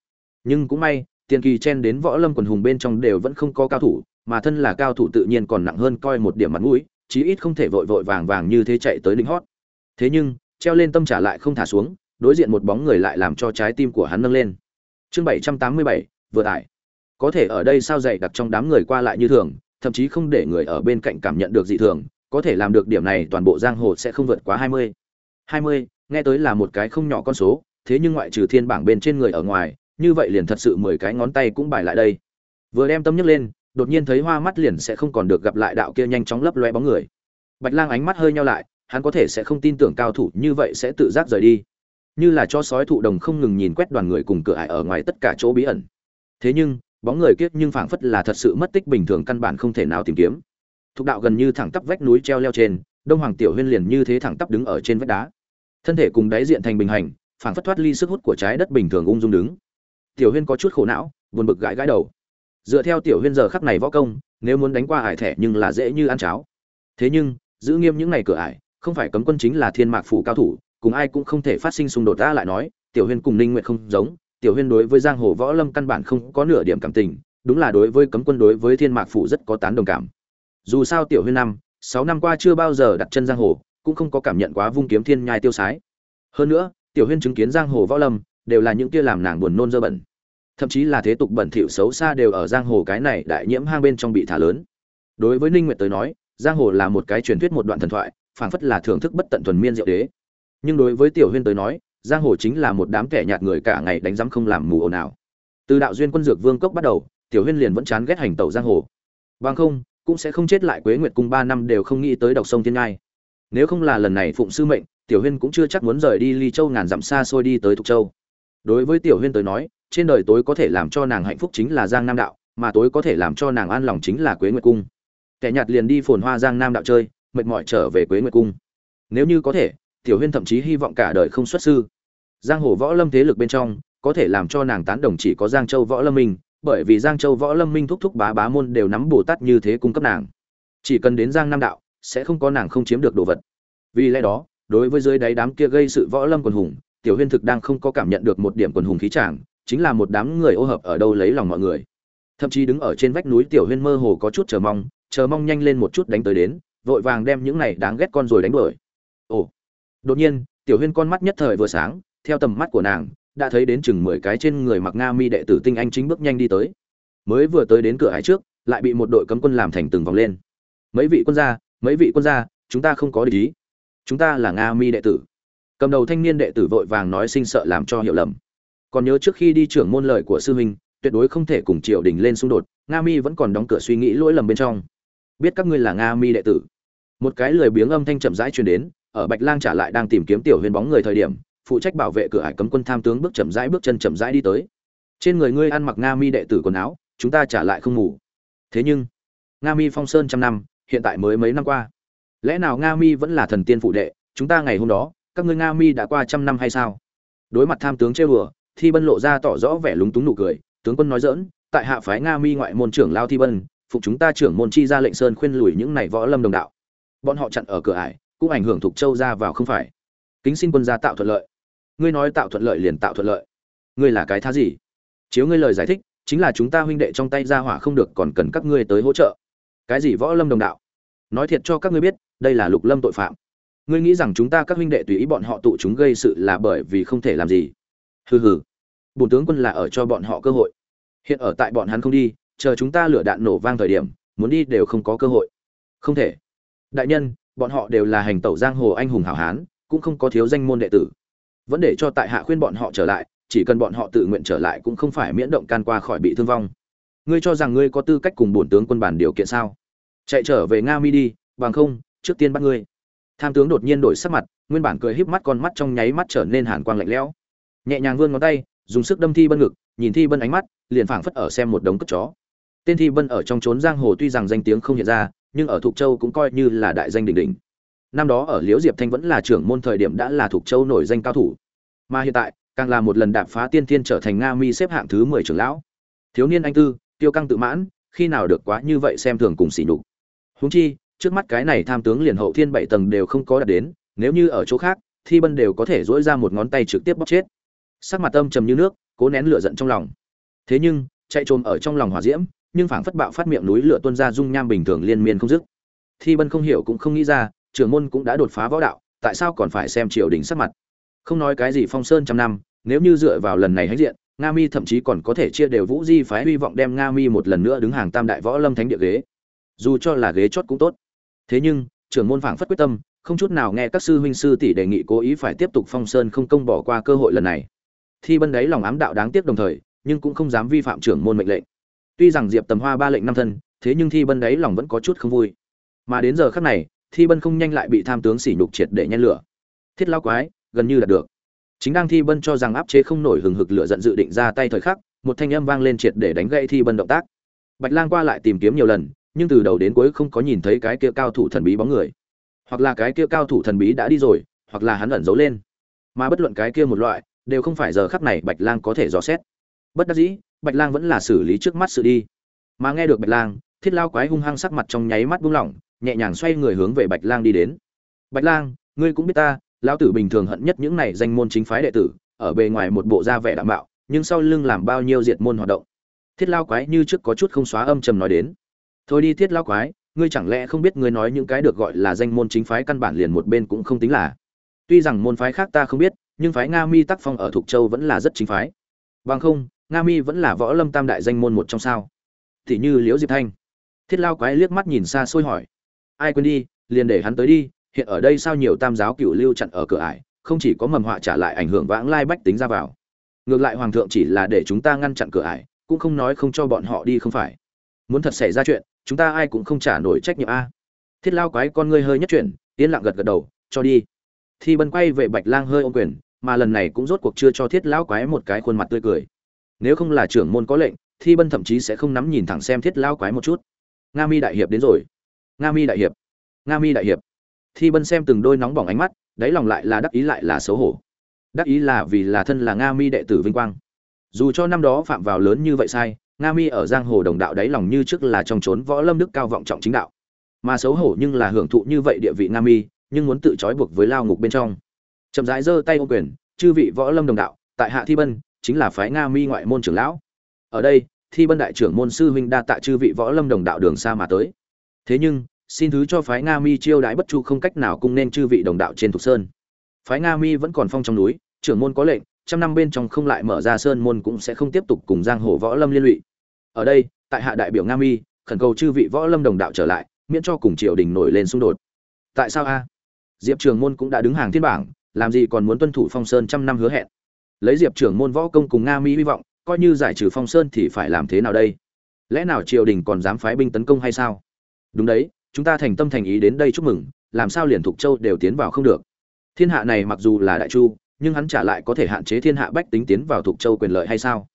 Nhưng cũng may, tiền kỳ chen đến võ lâm quần hùng bên trong đều vẫn không có cao thủ, mà thân là cao thủ tự nhiên còn nặng hơn coi một điểm mặt mũi, chí ít không thể vội vội vàng vàng như thế chạy tới lính hót. Thế nhưng, treo lên tâm trả lại không thả xuống, đối diện một bóng người lại làm cho trái tim của hắn nâng lên. Chương bảy trăm tám mươi bảy vừa tải. Có thể ở đây sao dày đặc trong đám người qua lại như thường, thậm chí không để người ở bên cạnh cảm nhận được dị thường, có thể làm được điểm này toàn bộ giang hồ sẽ không vượt quá hai mươi. Hai mươi, nghe tới là một cái không nhỏ con số, thế nhưng ngoại trừ thiên bảng bên trên người ở ngoài, như vậy liền thật sự mười cái ngón tay cũng bài lại đây. Vừa đem tâm nhấc lên, đột nhiên thấy hoa mắt liền sẽ không còn được gặp lại đạo kia nhanh chóng lấp loe bóng người. Bạch lang ánh mắt hơi nhau lại, hắn có thể sẽ không tin tưởng cao thủ như vậy sẽ tự giác rời đi. Như là cho sói thụ đồng không ngừng nhìn quét đoàn người cùng cửa ải ở ngoài tất cả chỗ bí ẩn thế nhưng, bóng người kiết nhưng phảng phất là thật sự mất tích bình thường căn bản không thể nào tìm kiếm. Thục đạo gần như thẳng tắp vách núi treo leo trên, đông hoàng tiểu huyên liền như thế thẳng tắp đứng ở trên vách đá. Thân thể cùng đáy diện thành bình hành, phảng phất thoát ly sức hút của trái đất bình thường ung dung đứng. Tiểu huyên có chút khổ não, buồn bực gãi gãi đầu. Dựa theo tiểu huyên giờ khắc này võ công, nếu muốn đánh qua hải thẻ nhưng là dễ như ăn cháo. Thế nhưng, giữ nghiêm những ngày cửa ải, không phải cấm quân chính là thiên mạc phủ cao thủ, cùng ai cũng không thể phát sinh xung đột ta lại nói, tiểu huyên cùng ninh nguyện không giống tiểu huyên đối với giang hồ võ lâm căn bản không có nửa điểm cảm tình, đúng là đối với cấm quân đối với thiên mạc phủ rất có tán đồng cảm. Dù sao tiểu huyên năm, sáu năm qua chưa bao giờ đặt chân giang hồ, cũng không có cảm nhận quá vung kiếm thiên nhai tiêu sái. Hơn nữa, tiểu huyên chứng kiến giang hồ võ lâm, đều là những kia làm nàng buồn nôn dơ bẩn. Thậm chí là thế tục bẩn thỉu xấu xa đều ở giang hồ cái này đại nhiễm hang bên trong bị thả lớn. Đối với ninh nguyệt tới nói, giang hồ là một cái truyền thuyết một đoạn thần thoại, phảng phất là thưởng thức bất tận thuần miên diệu đế. Nhưng đối với tiểu huyên tới nói giang hồ chính là một đám kẻ nhạt người cả ngày đánh rắm không làm mù ồn nào từ đạo duyên quân dược vương cốc bắt đầu, tiểu huyên liền vẫn chán ghét hành tẩu giang hồ. Bằng không, cũng sẽ không chết lại quế nguyệt cung ba năm đều không nghĩ tới độc sông thiên ngai. Nếu không là lần này phụng sư mệnh, tiểu huyên cũng chưa chắc muốn rời đi ly châu ngàn dặm xa xôi đi tới thục châu. Đối với tiểu huyên tới nói, trên đời tối có thể làm cho nàng hạnh phúc chính là giang nam đạo, mà tối có thể làm cho nàng an lòng chính là quế nguyệt cung. Kẻ nhạt liền đi phồn hoa giang nam đạo chơi, mệt mỏi trở về quế nguyệt cung. Nếu như có thể tiểu huyên thậm chí hy vọng cả đời không xuất sư. Giang hồ võ lâm thế lực bên trong, có thể làm cho nàng tán đồng chỉ có giang châu võ lâm minh bởi vì giang châu võ lâm minh thúc thúc bá bá môn đều nắm bồ tát như thế cung cấp nàng. Chỉ cần đến giang nam đạo, sẽ không có nàng không chiếm được đồ vật. Vì lẽ đó, đối với dưới đáy đám kia gây sự võ lâm quần hùng, tiểu huyên thực đang không có cảm nhận được một điểm quần hùng khí tràng chính là một đám người ô hợp ở đâu lấy lòng mọi người. Thậm chí đứng ở trên vách núi tiểu huyên mơ hồ có chút chờ mong chờ mong nhanh lên một chút đánh tới đến, vội vàng đem những này đáng ghét con rồi đánh đuổi. Ồ đột nhiên, tiểu huyên con mắt nhất thời vừa sáng, theo tầm mắt của nàng, đã thấy đến chừng mười cái trên người mặc nga mi đệ tử tinh anh chính bước nhanh đi tới. Mới vừa tới đến cửa hải trước, lại bị một đội cấm quân làm thành từng vòng lên. Mấy vị quân gia, mấy vị quân gia, chúng ta không có địch ý. Chúng ta là nga mi đệ tử. Cầm đầu thanh niên đệ tử vội vàng nói sinh sợ làm cho hiểu lầm. Còn nhớ trước khi đi trưởng môn lời của sư huynh, tuyệt đối không thể cùng triều đình lên xung đột, nga mi vẫn còn đóng cửa suy nghĩ lỗi lầm bên trong. Biết các ngươi là nga mi đệ tử. Một cái lời biếng âm thanh chậm rãi truyền đến ở bạch lang trả lại đang tìm kiếm tiểu huyền bóng người thời điểm, phụ trách bảo vệ cửa hải cấm quân tham tướng bước chậm rãi bước chân chậm rãi đi tới. Trên người ngươi ăn mặc nga mi đệ tử quần áo, chúng ta trả lại không ngủ. Thế nhưng, nga mi phong sơn trăm năm, hiện tại mới mấy năm qua. Lẽ nào nga mi vẫn là thần tiên phụ đệ, chúng ta ngày hôm đó, các ngươi nga mi đã qua trăm năm hay sao? Đối mặt tham tướng trêu đùa, thi bân lộ ra tỏ rõ vẻ lúng túng nụ cười, tướng quân nói dỡn tại hạ phái nga mi ngoại môn trưởng lao thi bân, phục chúng ta trưởng môn chi ra lệnh sơn khuyên lùi những này võ lâm đồng đạo. Bọn họ chặn ở cửa ải cũng ảnh hưởng thuộc châu ra vào không phải. Kính xin quân gia tạo thuận lợi. Ngươi nói tạo thuận lợi liền tạo thuận lợi. Ngươi là cái thá gì? Chiếu ngươi lời giải thích, chính là chúng ta huynh đệ trong tay ra hỏa không được còn cần các ngươi tới hỗ trợ. Cái gì võ lâm đồng đạo? Nói thiệt cho các ngươi biết, đây là lục lâm tội phạm. Ngươi nghĩ rằng chúng ta các huynh đệ tùy ý bọn họ tụ chúng gây sự là bởi vì không thể làm gì? Hừ hừ. Bùn tướng quân là ở cho bọn họ cơ hội. Hiện ở tại bọn hắn không đi, chờ chúng ta lửa đạn nổ vang thời điểm, muốn đi đều không có cơ hội. Không thể. Đại nhân bọn họ đều là hành tẩu giang hồ anh hùng hảo hán, cũng không có thiếu danh môn đệ tử. Vẫn để cho tại hạ khuyên bọn họ trở lại, chỉ cần bọn họ tự nguyện trở lại cũng không phải miễn động can qua khỏi bị thương vong. Ngươi cho rằng ngươi có tư cách cùng bổn tướng quân bản điều kiện sao? Chạy trở về nga mi đi, bằng không, trước tiên bắt ngươi. Tham tướng đột nhiên đổi sắc mặt, nguyên bản cười híp mắt con mắt trong nháy mắt trở nên hàn quang lạnh lẽo. Nhẹ nhàng vươn ngón tay, dùng sức đâm thi bân ngực, nhìn thi bân ánh mắt, liền phảng phất ở xem một đống cất chó. Tên thi bân ở trong trốn giang hồ tuy rằng danh tiếng không hiện ra nhưng ở thục châu cũng coi như là đại danh đỉnh đỉnh. Năm đó ở liễu diệp thanh vẫn là trưởng môn thời điểm đã là thục châu nổi danh cao thủ. Mà hiện tại, càng là một lần đạp phá tiên thiên trở thành nga mi xếp hạng thứ mười trưởng lão. Thiếu niên anh tư tiêu căng tự mãn, khi nào được quá như vậy xem thường cùng xỉ nhục. Huống chi, trước mắt cái này tham tướng liền hậu thiên bảy tầng đều không có đạt đến, nếu như ở chỗ khác, thi bân đều có thể dỗi ra một ngón tay trực tiếp bóc chết. Sắc mặt âm trầm như nước, cố nén lửa giận trong lòng. Thế nhưng, chạy trồm ở trong lòng hỏa diễm nhưng phảng phất bạo phát miệng núi lửa tuôn ra dung nham bình thường liên miên không dứt. Thi bân không hiểu cũng không nghĩ ra, trưởng môn cũng đã đột phá võ đạo, tại sao còn phải xem triều đình sắc mặt? Không nói cái gì phong sơn trăm năm, nếu như dựa vào lần này hãnh diện, nga mi thậm chí còn có thể chia đều vũ di phái hy vọng đem nga mi một lần nữa đứng hàng tam đại võ lâm thánh địa ghế. Dù cho là ghế chót cũng tốt. Thế nhưng, trưởng môn phảng phất quyết tâm, không chút nào nghe các sư huynh sư tỷ đề nghị cố ý phải tiếp tục phong sơn không công bỏ qua cơ hội lần này. Thi bân đấy lòng ám đạo đáng tiếc đồng thời, nhưng cũng không dám vi phạm trưởng môn mệnh lệnh tuy rằng diệp tầm hoa ba lệnh năm thân, thế nhưng thi bân đấy lòng vẫn có chút không vui. Mà đến giờ khắc này, thi bân không nhanh lại bị tham tướng sỉ nhục triệt để nhen lửa. Thiết lao quái, gần như là được. Chính đang thi bân cho rằng áp chế không nổi hừng hực lửa giận dự định ra tay thời khắc, một thanh âm vang lên triệt để đánh gãy thi bân động tác. Bạch lang qua lại tìm kiếm nhiều lần, nhưng từ đầu đến cuối không có nhìn thấy cái kia cao thủ thần bí bóng người. Hoặc là cái kia cao thủ thần bí đã đi rồi, hoặc là hắn ẩn giấu lên. Mà bất luận cái kia một loại, đều không phải giờ khắc này bạch lang có thể dò xét. Bất đắc dĩ bạch lang vẫn là xử lý trước mắt sự đi. Mà nghe được bạch lang, thiết lao quái hung hăng sắc mặt trong nháy mắt buông lỏng, nhẹ nhàng xoay người hướng về bạch lang đi đến. Bạch lang, ngươi cũng biết ta, lão tử bình thường hận nhất những này danh môn chính phái đệ tử, ở bề ngoài một bộ da vẻ đạm bạo, nhưng sau lưng làm bao nhiêu diệt môn hoạt động. Thiết lao quái như trước có chút không xóa âm trầm nói đến. Thôi đi thiết lao quái, ngươi chẳng lẽ không biết ngươi nói những cái được gọi là danh môn chính phái căn bản liền một bên cũng không tính là? Tuy rằng môn phái khác ta không biết, nhưng phái nga mi tác phong ở thục châu vẫn là rất chính phái. Bằng không nga mi vẫn là võ lâm tam đại danh môn một trong sao. Thì như liễu diệp thanh. Thiết lao quái liếc mắt nhìn xa xôi hỏi. Ai quên đi, liền để hắn tới đi, hiện ở đây sao nhiều tam giáo cựu lưu chặn ở cửa ải, không chỉ có mầm họa trả lại ảnh hưởng vãng lai bách tính ra vào. Ngược lại hoàng thượng chỉ là để chúng ta ngăn chặn cửa ải, cũng không nói không cho bọn họ đi không phải. Muốn thật xảy ra chuyện, chúng ta ai cũng không trả nổi trách nhiệm a. Thiết lao quái con ngươi hơi nhất chuyển, yên lặng gật gật đầu, cho đi. Thi bân quay về bạch lang hơi ôm quyền, mà lần này cũng rốt cuộc chưa cho thiết lão quái một cái khuôn mặt tươi cười nếu không là trưởng môn có lệnh, thi bân thậm chí sẽ không nắm nhìn thẳng xem thiết lao quái một chút. Nga mi đại hiệp đến rồi. Nga mi đại hiệp. Nga mi đại hiệp. Thi bân xem từng đôi nóng bỏng ánh mắt, đáy lòng lại là đắc ý lại là xấu hổ. Đắc ý là vì là thân là nga mi đệ tử vinh quang. Dù cho năm đó phạm vào lớn như vậy sai, nga mi ở giang hồ đồng đạo đáy lòng như trước là trong trốn võ lâm đức cao vọng trọng chính đạo. Mà xấu hổ nhưng là hưởng thụ như vậy địa vị nga mi, nhưng muốn tự trói buộc với lao ngục bên trong. Chậm rãi giơ tay ô quyền, chư vị võ lâm đồng đạo, tại hạ thi bân chính là phái nga mi ngoại môn trưởng lão. Ở đây, thi bân đại trưởng môn sư huynh đa tạ chư vị võ lâm đồng đạo đường xa mà tới. Thế nhưng, xin thứ cho phái nga mi chiêu đãi bất chu không cách nào cung nên chư vị đồng đạo trên thục sơn. Phái nga mi vẫn còn phong trong núi, trưởng môn có lệnh, trăm năm bên trong không lại mở ra sơn môn cũng sẽ không tiếp tục cùng giang hồ võ lâm liên lụy. Ở đây, tại hạ đại biểu nga mi, khẩn cầu chư vị võ lâm đồng đạo trở lại, miễn cho cùng triều đình nổi lên xung đột. Tại sao a? Diệp trường môn cũng đã đứng hàng thiên bảng, làm gì còn muốn tuân thủ phong sơn trăm năm hứa hẹn? Lấy diệp trưởng môn võ công cùng nga mi hy vọng, coi như giải trừ phong sơn thì phải làm thế nào đây? Lẽ nào triều đình còn dám phái binh tấn công hay sao? Đúng đấy, chúng ta thành tâm thành ý đến đây chúc mừng, làm sao liền thục châu đều tiến vào không được? Thiên hạ này mặc dù là đại chu, nhưng hắn trả lại có thể hạn chế thiên hạ bách tính tiến vào thục châu quyền lợi hay sao?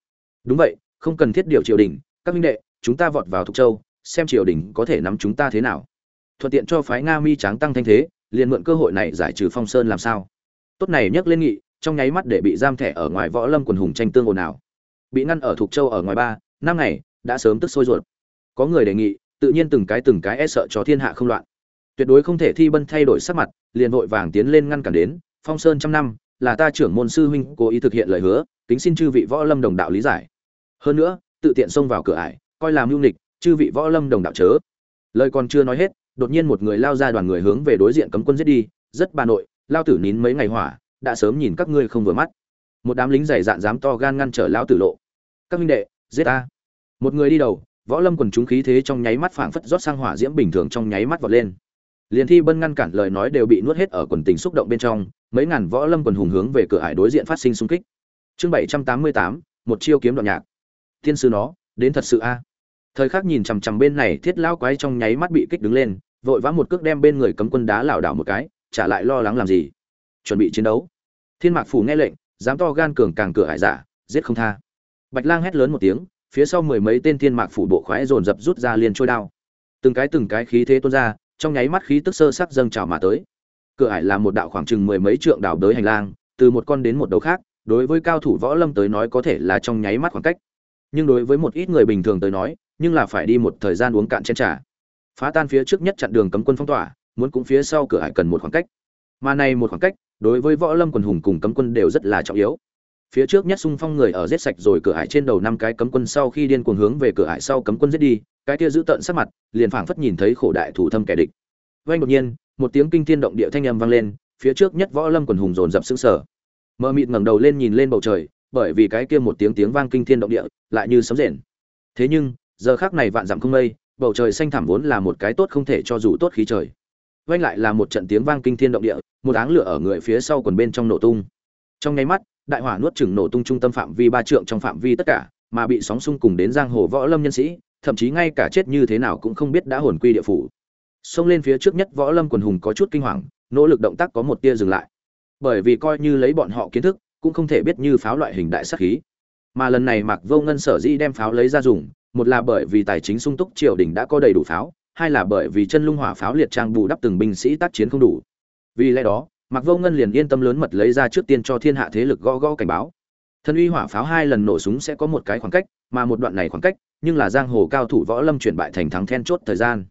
Đúng vậy, không cần thiết điều triều đình, các minh đệ, chúng ta vọt vào thục châu, xem triều đình có thể nắm chúng ta thế nào. Thuận tiện cho phái nga mi tráng tăng thanh thế, liền mượn cơ hội này giải trừ phong sơn làm sao? Tốt này nhắc lên nghị trong nháy mắt để bị giam thẻ ở ngoài võ lâm quần hùng tranh tương ồn ào. Bị ngăn ở thục châu ở ngoài ba, năm ngày, đã sớm tức sôi ruột. Có người đề nghị, tự nhiên từng cái từng cái e sợ cho thiên hạ không loạn. Tuyệt đối không thể thi bân thay đổi sắc mặt, liền vội vàng tiến lên ngăn cản đến, phong sơn trăm năm, là ta trưởng môn sư huynh cố ý thực hiện lời hứa, kính xin chư vị võ lâm đồng đạo lý giải. Hơn nữa, tự tiện xông vào cửa ải, coi làm mưu nịch chư vị võ lâm đồng đạo chớ. Lời còn chưa nói hết, đột nhiên một người lao ra đoàn người hướng về đối diện cấm quân giết đi, rất bà nội, lao tử nín mấy ngày hỏa đã sớm nhìn các ngươi không vừa mắt. Một đám lính dày dạn dám to gan ngăn trở lão tử lộ. Các minh đệ, giết ta. Một người đi đầu, võ lâm quần chúng khí thế trong nháy mắt phảng phất rót sang hỏa diễm bình thường trong nháy mắt vọt lên. Liền thi bân ngăn cản lời nói đều bị nuốt hết ở quần tình xúc động bên trong, mấy ngàn võ lâm quần hùng hướng về cửa hải đối diện phát sinh xung kích. Chương bảy trăm tám mươi tám, một chiêu kiếm đoạn nhạc. Thiên sư nó, đến thật sự a. Thời khắc nhìn chằm chằm bên này, thiết lão quái trong nháy mắt bị kích đứng lên, vội vã một cước đem bên người cấm quân đá lảo đảo một cái trả lại lo lắng làm gì. Chuẩn bị chiến đấu thiên mạc phủ nghe lệnh, dám to gan cường càng cửa hải giả, giết không tha. Bạch lang hét lớn một tiếng, phía sau mười mấy tên thiên mạc phủ bộ khoái dồn dập rút ra liền trôi đao. Từng cái từng cái khí thế tuôn ra, trong nháy mắt khí tức sơ sắc dâng trào mà tới. Cửa ải là một đạo khoảng chừng mười mấy trượng đảo đới hành lang, từ một con đến một đầu khác, đối với cao thủ võ lâm tới nói có thể là trong nháy mắt khoảng cách. Nhưng đối với một ít người bình thường tới nói, nhưng là phải đi một thời gian uống cạn chén trà. Phá tan phía trước nhất chặn đường cấm quân phong tỏa, muốn cũng phía sau cửa ải cần một khoảng cách. Mà này một khoảng cách đối với võ lâm quần hùng cùng cấm quân đều rất là trọng yếu. Phía trước nhất xung phong người ở giết sạch rồi cửa hải trên đầu năm cái cấm quân sau khi điên cuồng hướng về cửa hải sau cấm quân giết đi, cái kia giữ tận sắc mặt, liền phảng phất nhìn thấy khổ đại thủ thâm kẻ địch. Vang đột nhiên, một tiếng kinh thiên động địa thanh âm vang lên, phía trước nhất võ lâm quần hùng dồn dập sững sờ. Mơ mịt ngẩng đầu lên nhìn lên bầu trời, bởi vì cái kia một tiếng tiếng vang kinh thiên động địa lại như sấm rền. Thế nhưng, giờ khác này vạn dặm không mây, bầu trời xanh thẳm vốn là một cái tốt không thể cho dù tốt khí trời vang lại là một trận tiếng vang kinh thiên động địa, một áng lửa ở người phía sau quần bên trong nổ tung. Trong nháy mắt, đại hỏa nuốt chửng nổ tung trung tâm phạm vi ba trượng trong phạm vi tất cả, mà bị sóng xung cùng đến giang hồ võ lâm nhân sĩ, thậm chí ngay cả chết như thế nào cũng không biết đã hồn quy địa phủ. Xông lên phía trước nhất võ lâm quần hùng có chút kinh hoàng, nỗ lực động tác có một tia dừng lại. Bởi vì coi như lấy bọn họ kiến thức, cũng không thể biết như pháo loại hình đại sát khí. Mà lần này mặc vô ngân sở dĩ đem pháo lấy ra dùng, một là bởi vì tài chính sung túc triều đình đã có đầy đủ pháo hai là bởi vì chân lung hỏa pháo liệt trang bù đắp từng binh sĩ tác chiến không đủ. Vì lẽ đó mặc vô ngân liền yên tâm lớn mật lấy ra trước tiên cho thiên hạ thế lực gõ gõ cảnh báo. Thân uy hỏa pháo hai lần nổ súng sẽ có một cái khoảng cách, mà một đoạn này khoảng cách, nhưng là giang hồ cao thủ võ lâm chuyển bại thành thắng then chốt thời gian.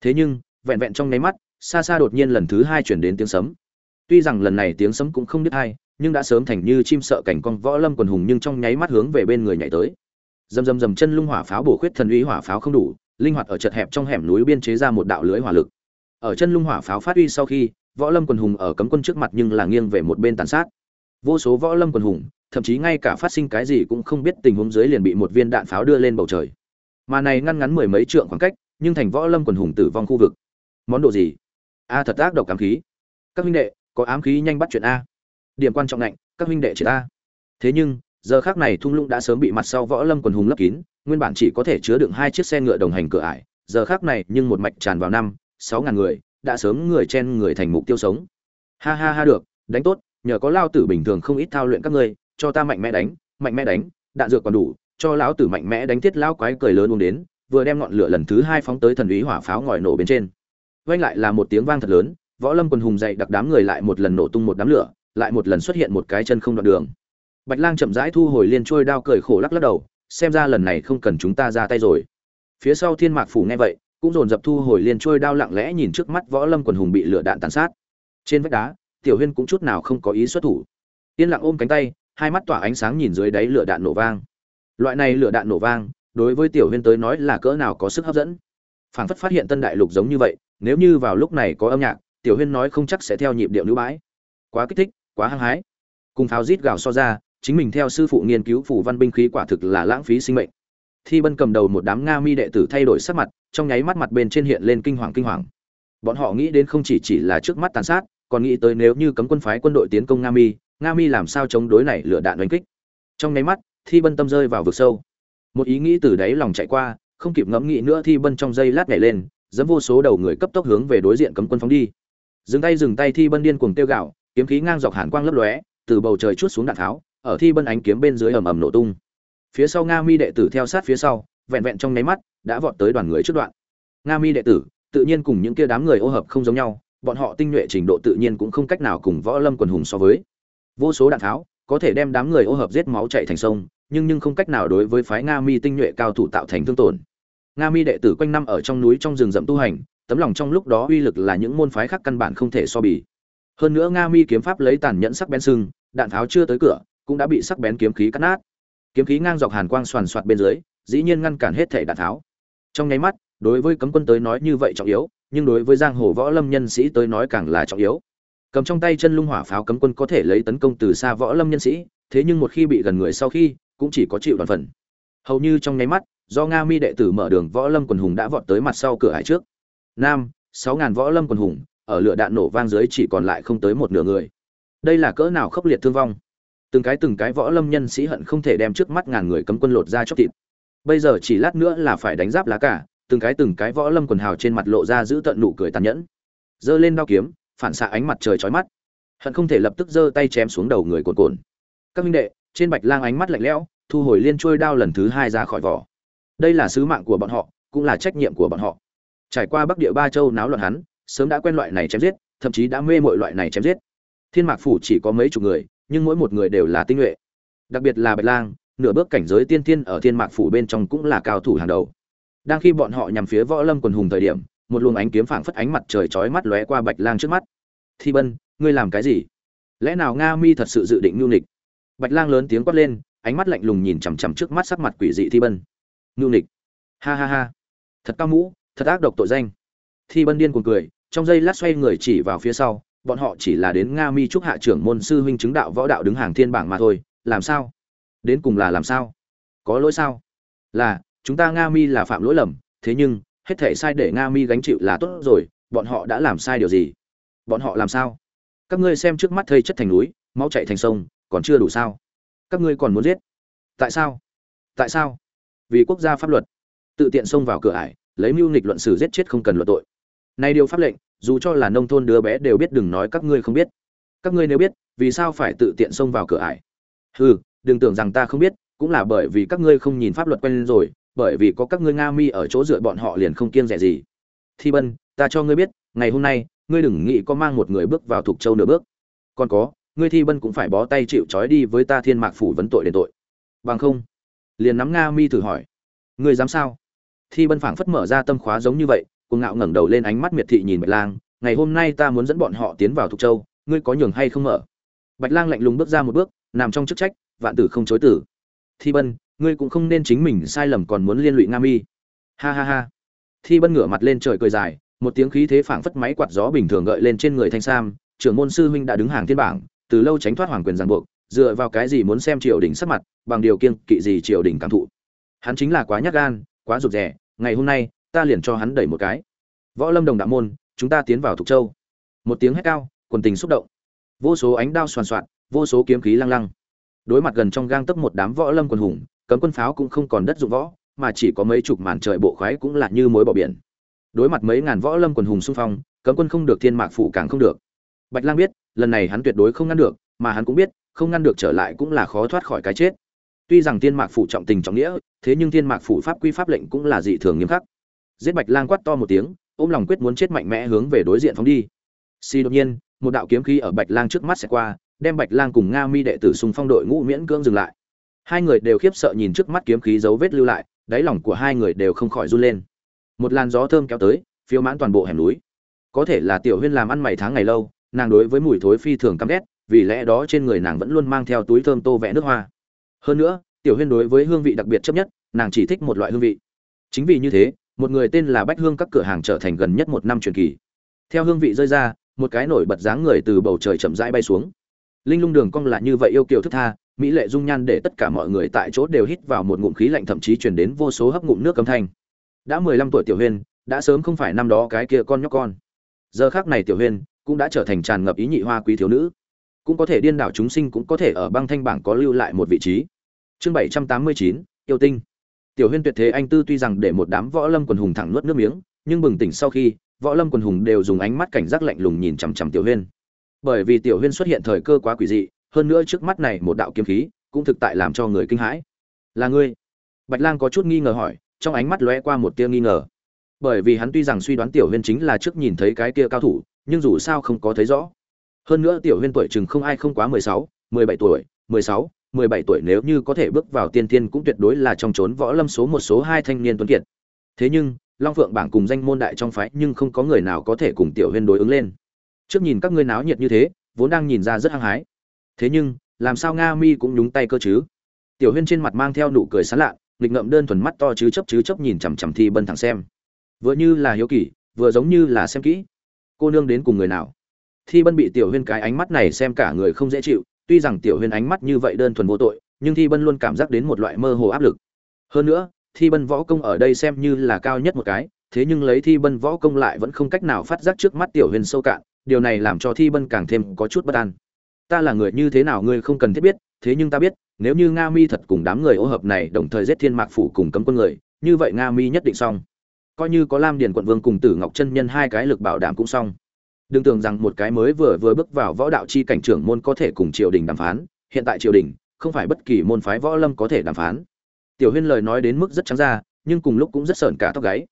Thế nhưng, vẹn vẹn trong nháy mắt, xa xa đột nhiên lần thứ hai chuyển đến tiếng sấm. Tuy rằng lần này tiếng sấm cũng không biết hay nhưng đã sớm thành như chim sợ cảnh con võ lâm quần hùng nhưng trong nháy mắt hướng về bên người nhảy tới. Dầm dầm dầm chân lung hỏa pháo bổ khuyết thần uy hỏa pháo không đủ linh hoạt ở chật hẹp trong hẻm núi biên chế ra một đạo lưới hỏa lực. Ở chân lung hỏa pháo phát uy sau khi, võ lâm quần hùng ở cấm quân trước mặt nhưng là nghiêng về một bên tàn sát. Vô số võ lâm quần hùng, thậm chí ngay cả phát sinh cái gì cũng không biết tình huống dưới liền bị một viên đạn pháo đưa lên bầu trời. Mà này ngăn ngắn mười mấy trượng khoảng cách, nhưng thành võ lâm quần hùng tử vong khu vực. Món đồ gì? A, thật ác độc ám khí. Các huynh đệ, có ám khí nhanh bắt chuyện a. Điểm quan trọng lạnh các huynh đệ chỉ ta thế nhưng giờ khác này thung lũng đã sớm bị mặt sau võ lâm quần hùng lấp kín, nguyên bản chỉ có thể chứa đựng hai chiếc xe ngựa đồng hành cửa ải, giờ khác này nhưng một mạch tràn vào năm, sáu ngàn người, đã sớm người chen người thành mục tiêu sống. Ha ha ha được, đánh tốt, nhờ có lao tử bình thường không ít thao luyện các ngươi, cho ta mạnh mẽ đánh, mạnh mẽ đánh, đạn dược còn đủ, cho lão tử mạnh mẽ đánh thiết lão quái cười lớn uống đến, vừa đem ngọn lửa lần thứ hai phóng tới thần úy hỏa pháo ngòi nổ bên trên. Vang lại là một tiếng vang thật lớn, võ lâm quần hùng dậy đặc đám người lại một lần nổ tung một đám lửa, lại một lần xuất hiện một cái chân không đoạn đường bạch lang chậm rãi thu hồi liên trôi đao cười khổ lắc lắc đầu, xem ra lần này không cần chúng ta ra tay rồi. Phía sau thiên mạc phủ nghe vậy, cũng dồn dập thu hồi liên trôi đao lặng lẽ nhìn trước mắt võ lâm quần hùng bị lửa đạn tàn sát. Trên vách đá, tiểu huyên cũng chút nào không có ý xuất thủ. Yên lặng ôm cánh tay, hai mắt tỏa ánh sáng nhìn dưới đáy lửa đạn nổ vang. Loại này lửa đạn nổ vang, đối với tiểu huyên tới nói là cỡ nào có sức hấp dẫn. Phảng phất phát hiện tân đại lục giống như vậy, nếu như vào lúc này có âm nhạc, tiểu huyên nói không chắc sẽ theo nhịp điệu nữ bãi quá kích thích, quá hăng hái. Cùng pháo rít gào so ra chính mình theo sư phụ nghiên cứu phủ văn binh khí quả thực là lãng phí sinh mệnh. Thi bân cầm đầu một đám nga mi đệ tử thay đổi sắc mặt, trong nháy mắt mặt bên trên hiện lên kinh hoàng kinh hoàng. Bọn họ nghĩ đến không chỉ chỉ là trước mắt tàn sát, còn nghĩ tới nếu như cấm quân phái quân đội tiến công nga mi nga mi làm sao chống đối này lửa đạn đánh kích. Trong nháy mắt, thi bân tâm rơi vào vực sâu. Một ý nghĩ từ đáy lòng chạy qua, không kịp ngẫm nghĩ nữa thi bân trong giây lát nhảy lên dẫm vô số đầu người cấp tốc hướng về đối diện cấm quân phóng đi. Dừng tay dừng tay thi bân điên cuồng tiêu gạo kiếm khí ngang dọc hàn quang lấp lóe, từ bầu trời chút xuống đạn tháo ở thi bân ánh kiếm bên dưới ầm ầm nổ tung. Phía sau nga mi đệ tử theo sát phía sau, vẹn vẹn trong nháy mắt, đã vọt tới đoàn người trước đoạn. Nga mi đệ tử, tự nhiên cùng những kia đám người ô hợp không giống nhau, bọn họ tinh nhuệ trình độ tự nhiên cũng không cách nào cùng võ lâm quần hùng so với. Vô số đạn tháo, có thể đem đám người ô hợp giết máu chạy thành sông, nhưng nhưng không cách nào đối với phái nga mi tinh nhuệ cao thủ tạo thành thương tổn. Nga mi đệ tử quanh năm ở trong núi trong rừng rậm tu hành, tấm lòng trong lúc đó uy lực là những môn phái khác căn bản không thể so bì. Hơn nữa nga mi kiếm pháp lấy tàn nhẫn sắc bén sưng đạn tháo chưa tới cửa cũng đã bị sắc bén kiếm khí cắt nát. Kiếm khí ngang dọc hàn quang xoàn xoạt bên dưới, dĩ nhiên ngăn cản hết thể đạn tháo. Trong nháy mắt, đối với cấm quân tới nói như vậy trọng yếu, nhưng đối với giang hồ võ lâm nhân sĩ tới nói càng là trọng yếu. Cầm trong tay chân lung hỏa pháo cấm quân có thể lấy tấn công từ xa võ lâm nhân sĩ, thế nhưng một khi bị gần người sau khi, cũng chỉ có chịu đoàn phần. Hầu như trong nháy mắt, do nga mi đệ tử mở đường võ lâm quần hùng đã vọt tới mặt sau cửa hải trước. Nam, sáu ngàn võ lâm quần hùng, ở lửa đạn nổ vang dưới chỉ còn lại không tới một nửa người. Đây là cỡ nào khốc liệt thương vong? Từng cái từng cái võ lâm nhân sĩ hận không thể đem trước mắt ngàn người cấm quân lột ra chóc thịt. Bây giờ chỉ lát nữa là phải đánh giáp lá cả từng cái từng cái võ lâm quần hào trên mặt lộ ra giữ tận nụ cười tàn nhẫn. Giơ lên đao kiếm, phản xạ ánh mặt trời chói mắt. Hận không thể lập tức giơ tay chém xuống đầu người cồn cồn các minh đệ, trên bạch lang ánh mắt lạnh lẽo, thu hồi liên trôi đao lần thứ hai ra khỏi vỏ. Đây là sứ mạng của bọn họ, cũng là trách nhiệm của bọn họ. Trải qua bắc địa ba châu náo loạn hắn, sớm đã quen loại này chém giết, thậm chí đã mê mọi loại này chém giết. Thiên mạc phủ chỉ có mấy chục người nhưng mỗi một người đều là tinh nhuệ. Đặc biệt là bạch lang, nửa bước cảnh giới tiên tiên ở thiên mạc phủ bên trong cũng là cao thủ hàng đầu. Đang khi bọn họ nhằm phía võ lâm quần hùng thời điểm, một luồng ánh kiếm phảng phất ánh mặt trời chói mắt lóe qua bạch lang trước mắt. Thi bân, ngươi làm cái gì? Lẽ nào nga mi thật sự dự định nhu nịch bạch lang lớn tiếng quát lên, ánh mắt lạnh lùng nhìn chằm chằm trước mắt sắc mặt quỷ dị thi bân. Nhu nịch ha ha ha. Thật cao mũ, thật ác độc tội danh. Thi bân điên cuồng cười, trong giây lát xoay người chỉ vào phía sau bọn họ chỉ là đến nga mi trúc hạ trưởng môn sư huynh chứng đạo võ đạo đứng hàng thiên bảng mà thôi, làm sao? Đến cùng là làm sao? Có lỗi sao? Là, chúng ta nga mi là phạm lỗi lầm, thế nhưng, hết thể sai để nga mi gánh chịu là tốt rồi, bọn họ đã làm sai điều gì? Bọn họ làm sao? Các ngươi xem trước mắt thây chất thành núi, máu chạy thành sông, còn chưa đủ sao? Các ngươi còn muốn giết? Tại sao? Tại sao? Vì quốc gia pháp luật. Tự tiện xông vào cửa ải, lấy mưu nghịch luận xử giết chết không cần luận tội. Nay điều pháp lệnh dù cho là nông thôn đứa bé đều biết đừng nói các ngươi không biết. Các ngươi nếu biết, vì sao phải tự tiện xông vào cửa ải? Hừ, đừng tưởng rằng ta không biết, cũng là bởi vì các ngươi không nhìn pháp luật quen rồi, bởi vì có các ngươi nga mi ở chỗ dựa bọn họ liền không kiêng rẻ gì. Thi bân, ta cho ngươi biết, ngày hôm nay, ngươi đừng nghĩ có mang một người bước vào thuộc châu nửa bước. Còn có, ngươi thi bân cũng phải bó tay chịu trói đi với ta thiên mạc phủ vấn tội đền tội. Bằng không, liền nắm nga mi thử hỏi. Ngươi dám sao? Thi bân phảng phất mở ra tâm khóa giống như vậy cuồng ngạo ngẩng đầu lên ánh mắt miệt thị nhìn bạch lang, ngày hôm nay ta muốn dẫn bọn họ tiến vào Thục châu, ngươi có nhường hay không mở? Bạch lang lạnh lùng bước ra một bước, nằm trong chức trách, vạn tử không chối tử. Thi bân, ngươi cũng không nên chính mình sai lầm còn muốn liên lụy nga mi. Ha ha ha. Thi bân ngửa mặt lên trời cười dài, một tiếng khí thế phảng phất máy quạt gió bình thường gợi lên trên người thanh sam, trưởng môn sư huynh đã đứng hàng thiên bảng, từ lâu tránh thoát hoàng quyền ràng buộc, dựa vào cái gì muốn xem triều đình sắc mặt, bằng điều kiêng kỵ gì triều đình cảm thụ. Hắn chính là quá nhát gan, quá rụt rè, ngày hôm nay ta liền cho hắn đẩy một cái. Võ lâm đồng đạo môn, chúng ta tiến vào thục châu. Một tiếng hét cao, quần tình xúc động. Vô số ánh đao soàn soạn vô số kiếm khí lăng lăng. Đối mặt gần trong gang tấc một đám võ lâm quần hùng, cấm quân pháo cũng không còn đất dụng võ, mà chỉ có mấy chục màn trời bộ khoái cũng là như mối bỏ biển. Đối mặt mấy ngàn võ lâm quần hùng xung phong, cấm quân không được thiên mạc phụ càng không được. Bạch lang biết, lần này hắn tuyệt đối không ngăn được, mà hắn cũng biết, không ngăn được trở lại cũng là khó thoát khỏi cái chết. Tuy rằng thiên mạc phụ trọng tình trọng nghĩa, thế nhưng thiên mạc phụ pháp quy pháp lệnh cũng là dị thường nghiêm khắc giết bạch lang quát to một tiếng, ôm lòng quyết muốn chết mạnh mẽ hướng về đối diện phóng đi. Xì đột nhiên, một đạo kiếm khí ở bạch lang trước mắt sẽ qua, đem bạch lang cùng nga mi đệ tử xung phong đội ngũ miễn cưỡng dừng lại. Hai người đều khiếp sợ nhìn trước mắt kiếm khí dấu vết lưu lại, đáy lòng của hai người đều không khỏi run lên. Một làn gió thơm kéo tới, phiêu mãn toàn bộ hẻm núi. Có thể là tiểu huyên làm ăn mày tháng ngày lâu, nàng đối với mùi thối phi thường căm ghét, vì lẽ đó trên người nàng vẫn luôn mang theo túi thơm tô vẽ nước hoa. Hơn nữa, tiểu huyên đối với hương vị đặc biệt chấp nhất, nàng chỉ thích một loại hương vị. Chính vì như thế một người tên là bách hương các cửa hàng trở thành gần nhất một năm truyền kỳ. Theo hương vị rơi ra, một cái nổi bật dáng người từ bầu trời chậm rãi bay xuống. Linh lung đường cong là như vậy yêu kiều thức tha, mỹ lệ dung nhan để tất cả mọi người tại chỗ đều hít vào một ngụm khí lạnh thậm chí truyền đến vô số hấp ngụm nước cấm thanh. Đã mười lăm tuổi tiểu huyên đã sớm không phải năm đó cái kia con nhóc con. Giờ khác này tiểu huyên cũng đã trở thành tràn ngập ý nhị hoa quý thiếu nữ. Cũng có thể điên đảo chúng sinh cũng có thể ở băng thanh bảng có lưu lại một vị trí. Chương bảy trăm tám mươi chín, yêu tinh tiểu huyên tuyệt thế anh tư tuy rằng để một đám võ lâm quần hùng thẳng nuốt nước miếng, nhưng bừng tỉnh sau khi, võ lâm quần hùng đều dùng ánh mắt cảnh giác lạnh lùng nhìn chằm chằm tiểu huyên. Bởi vì tiểu huyên xuất hiện thời cơ quá quỷ dị, hơn nữa trước mắt này một đạo kiếm khí, cũng thực tại làm cho người kinh hãi. Là ngươi? Bạch lang có chút nghi ngờ hỏi, trong ánh mắt lóe qua một tia nghi ngờ. Bởi vì hắn tuy rằng suy đoán tiểu huyên chính là trước nhìn thấy cái kia cao thủ, nhưng dù sao không có thấy rõ. Hơn nữa tiểu huyên tuổi chừng không ai không quá mười sáu, mười bảy tuổi, mười sáu mười bảy tuổi nếu như có thể bước vào tiên tiên cũng tuyệt đối là trong chốn võ lâm số một số hai thanh niên tuấn kiệt. Thế nhưng, long phượng bảng cùng danh môn đại trong phái nhưng không có người nào có thể cùng tiểu huyên đối ứng lên. Trước nhìn các ngươi náo nhiệt như thế, vốn đang nhìn ra rất hăng hái. Thế nhưng, làm sao nga mi cũng nhúng tay cơ chứ? Tiểu huyên trên mặt mang theo nụ cười sán lạ, nghịch ngậm đơn thuần mắt to chứ chấp chứ chấp nhìn chằm chằm thi bân thẳng xem. Vừa như là hiếu kỳ, vừa giống như là xem kỹ. Cô nương đến cùng người nào? Thi bân bị tiểu huyên cái ánh mắt này xem cả người không dễ chịu tuy rằng tiểu Huyền ánh mắt như vậy đơn thuần vô tội, nhưng thi bân luôn cảm giác đến một loại mơ hồ áp lực. Hơn nữa, thi bân võ công ở đây xem như là cao nhất một cái, thế nhưng lấy thi bân võ công lại vẫn không cách nào phát giác trước mắt tiểu huyền sâu cạn, điều này làm cho thi bân càng thêm có chút bất an. Ta là người như thế nào ngươi không cần thiết biết, thế nhưng ta biết, nếu như nga mi thật cùng đám người ô hợp này đồng thời giết thiên mạc phủ cùng cấm quân người, như vậy nga mi nhất định xong. Coi như có lam điền quận vương cùng tử ngọc chân nhân hai cái lực bảo đảm cũng xong đừng tưởng rằng một cái mới vừa vừa bước vào võ đạo chi cảnh trưởng môn có thể cùng triều đình đàm phán, hiện tại triều đình không phải bất kỳ môn phái võ lâm có thể đàm phán. Tiểu huyên lời nói đến mức rất trắng ra, nhưng cùng lúc cũng rất sợn cả tóc gáy.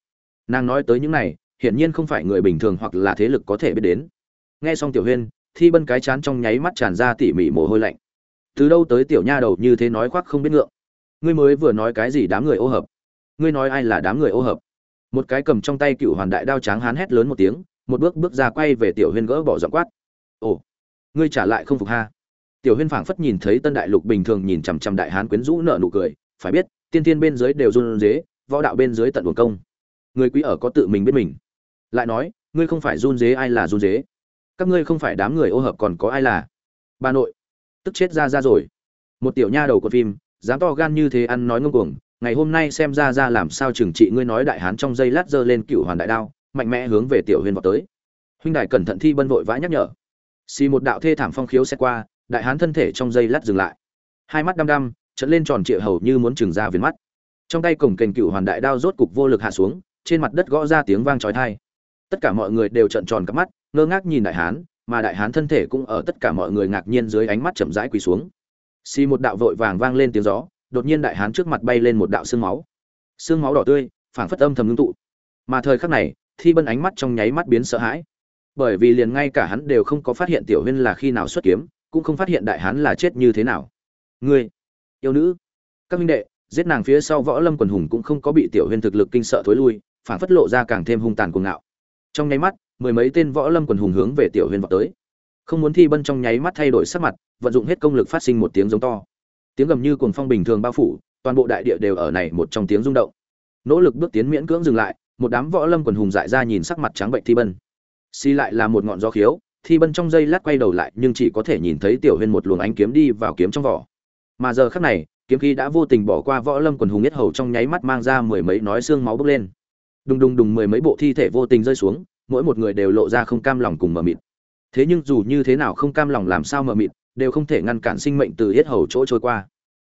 Nàng nói tới những này, hiển nhiên không phải người bình thường hoặc là thế lực có thể biết đến. Nghe xong tiểu huyên, thi bân cái chán trong nháy mắt tràn ra tỉ mỉ mồ hôi lạnh. Từ đâu tới tiểu nha đầu như thế nói khoác không biết ngượng? Ngươi mới vừa nói cái gì đám người ô hợp? Ngươi nói ai là đám người ô hợp? Một cái cầm trong tay cựu hoàn đại đao tráng hán hét lớn một tiếng một bước bước ra quay về tiểu huyên gỡ bỏ giọng quát. Ồ, ngươi trả lại không phục ha? Tiểu huyên phảng phất nhìn thấy tân đại lục bình thường nhìn chằm chằm đại hán quyến rũ nợ nụ cười, phải biết, tiên tiên bên dưới đều run dế, võ đạo bên dưới tận buồn công. Người quý ở có tự mình biết mình. Lại nói, ngươi không phải run dế ai là run dế? Các ngươi không phải đám người ô hợp còn có ai là? Bà nội, tức chết ra ra rồi. Một tiểu nha đầu của phim, dám to gan như thế ăn nói ngông cuồng, ngày hôm nay xem ra ra làm sao trừng trị ngươi nói đại hán trong dây lát giơ lên cựu hoàn đại đao mạnh mẽ hướng về tiểu huyền vào tới. Huynh đại cẩn thận thi bân vội vã nhắc nhở. Xì một đạo thê thảm phong khiếu xét qua, đại hán thân thể trong dây lát dừng lại. Hai mắt đăm đăm, trận lên tròn trịa hầu như muốn trừng ra viền mắt. Trong tay cổng kềnh cựu hoàn đại đao rốt cục vô lực hạ xuống, trên mặt đất gõ ra tiếng vang trói tai. Tất cả mọi người đều trận tròn cắp mắt, ngơ ngác nhìn đại hán, mà đại hán thân thể cũng ở tất cả mọi người ngạc nhiên dưới ánh mắt chậm rãi quỳ xuống. Xì một đạo vội vàng vang lên tiếng gió, đột nhiên đại hán trước mặt bay lên một đạo xương máu. Xương máu đỏ tươi, phảng phất âm thầm ngưng tụ. Mà thời khắc này thi bân ánh mắt trong nháy mắt biến sợ hãi. Bởi vì liền ngay cả hắn đều không có phát hiện tiểu huyên là khi nào xuất kiếm, cũng không phát hiện đại hán là chết như thế nào. Ngươi, yêu nữ, các minh đệ, giết nàng phía sau võ lâm quần hùng cũng không có bị tiểu huyên thực lực kinh sợ thối lui, phản phất lộ ra càng thêm hung tàn cuồng ngạo. Trong nháy mắt, mười mấy tên võ lâm quần hùng hướng về tiểu huyên vào tới. Không muốn thi bân trong nháy mắt thay đổi sắc mặt, vận dụng hết công lực phát sinh một tiếng giống to. Tiếng gầm như cuồng phong bình thường bao phủ, toàn bộ đại địa đều ở này một trong tiếng rung động. Nỗ lực bước tiến miễn cưỡng dừng lại một đám võ lâm quần hùng dại ra nhìn sắc mặt trắng bệnh thi bân. Xi lại là một ngọn gió khiếu, thi bân trong dây lát quay đầu lại nhưng chỉ có thể nhìn thấy tiểu huyên một luồng ánh kiếm đi vào kiếm trong vỏ. Mà giờ khắc này, kiếm khí đã vô tình bỏ qua võ lâm quần hùng nhất hầu trong nháy mắt mang ra mười mấy nói xương máu bốc lên. Đùng đùng đùng mười mấy bộ thi thể vô tình rơi xuống, mỗi một người đều lộ ra không cam lòng cùng mờ mịt. Thế nhưng dù như thế nào không cam lòng làm sao mờ mịt, đều không thể ngăn cản sinh mệnh từ hết hầu chỗ trôi qua.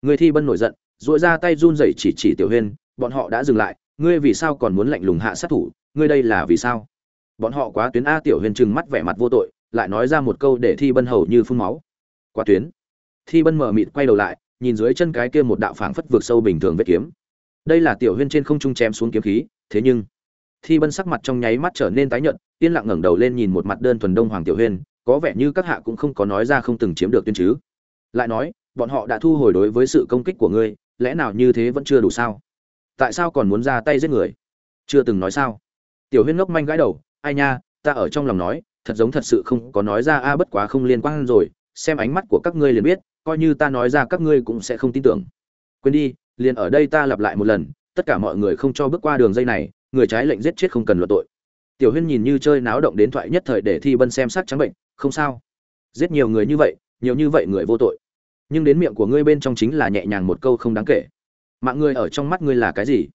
Người thi bân nổi giận dội ra tay run rẩy chỉ chỉ tiểu huyên, bọn họ đã dừng lại ngươi vì sao còn muốn lạnh lùng hạ sát thủ, ngươi đây là vì sao? Bọn họ quá tuyến a tiểu huyền trừng mắt vẻ mặt vô tội, lại nói ra một câu để thi bân hầu như phun máu. Quá tuyến. Thi bân mở mịt quay đầu lại, nhìn dưới chân cái kia một đạo phảng phất vượt sâu bình thường vết kiếm. Đây là tiểu huyên trên không trung chém xuống kiếm khí, thế nhưng, thi bân sắc mặt trong nháy mắt trở nên tái nhợt, yên lặng ngẩng đầu lên nhìn một mặt đơn thuần đông hoàng tiểu huyên có vẻ như các hạ cũng không có nói ra không từng chiếm được tuyên chứ. Lại nói, bọn họ đã thu hồi đối với sự công kích của ngươi, lẽ nào như thế vẫn chưa đủ sao? Tại sao còn muốn ra tay giết người? Chưa từng nói sao. Tiểu huyên ngốc manh gãi đầu, ai nha, ta ở trong lòng nói, thật giống thật sự không có nói ra, a, bất quá không liên quan rồi, xem ánh mắt của các ngươi liền biết, coi như ta nói ra các ngươi cũng sẽ không tin tưởng. Quên đi, liền ở đây ta lặp lại một lần, tất cả mọi người không cho bước qua đường dây này, người trái lệnh giết chết không cần luận tội. Tiểu huyên nhìn như chơi náo động đến thoại nhất thời để thi bân xem sắc trắng bệnh, không sao. Giết nhiều người như vậy, nhiều như vậy người vô tội. Nhưng đến miệng của ngươi bên trong chính là nhẹ nhàng một câu không đáng kể mạng ngươi ở trong mắt ngươi là cái gì?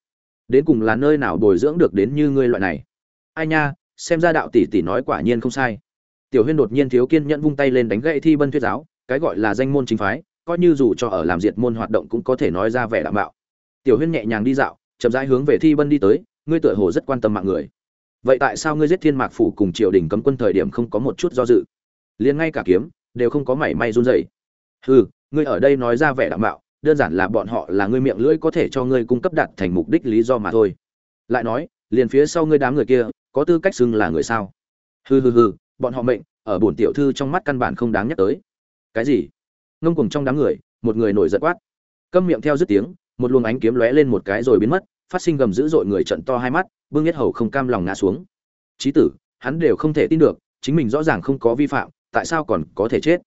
Đến cùng là nơi nào bồi dưỡng được đến như ngươi loại này? Ai nha, xem ra đạo tỷ tỷ nói quả nhiên không sai. Tiểu huyên đột nhiên thiếu kiên nhẫn vung tay lên đánh gậy thi bân thuyết giáo, cái gọi là danh môn chính phái, coi như dù cho ở làm diệt môn hoạt động cũng có thể nói ra vẻ đảm bảo tiểu huyên nhẹ nhàng đi dạo, chậm rãi hướng về thi bân đi tới, ngươi tựa hồ rất quan tâm mạng người. Vậy tại sao ngươi giết thiên mạc phủ cùng triều đình cấm quân thời điểm không có một chút do dự? Liền ngay cả kiếm, đều không có mảy may run rẩy. Hừ, ngươi ở đây nói ra vẻ đảm bảo đơn giản là bọn họ là ngươi miệng lưỡi có thể cho ngươi cung cấp đạt thành mục đích lý do mà thôi. Lại nói, liền phía sau ngươi đám người kia, có tư cách xưng là người sao? Hừ hừ hừ, bọn họ mệnh, ở bổn tiểu thư trong mắt căn bản không đáng nhắc tới. Cái gì? Ngông cùng trong đám người, một người nổi giận quát. Câm miệng theo dứt tiếng, một luồng ánh kiếm lóe lên một cái rồi biến mất, phát sinh gầm dữ dội người trận to hai mắt, bưng nhất hầu không cam lòng ngã xuống. Trí tử, hắn đều không thể tin được, chính mình rõ ràng không có vi phạm, tại sao còn có thể chết?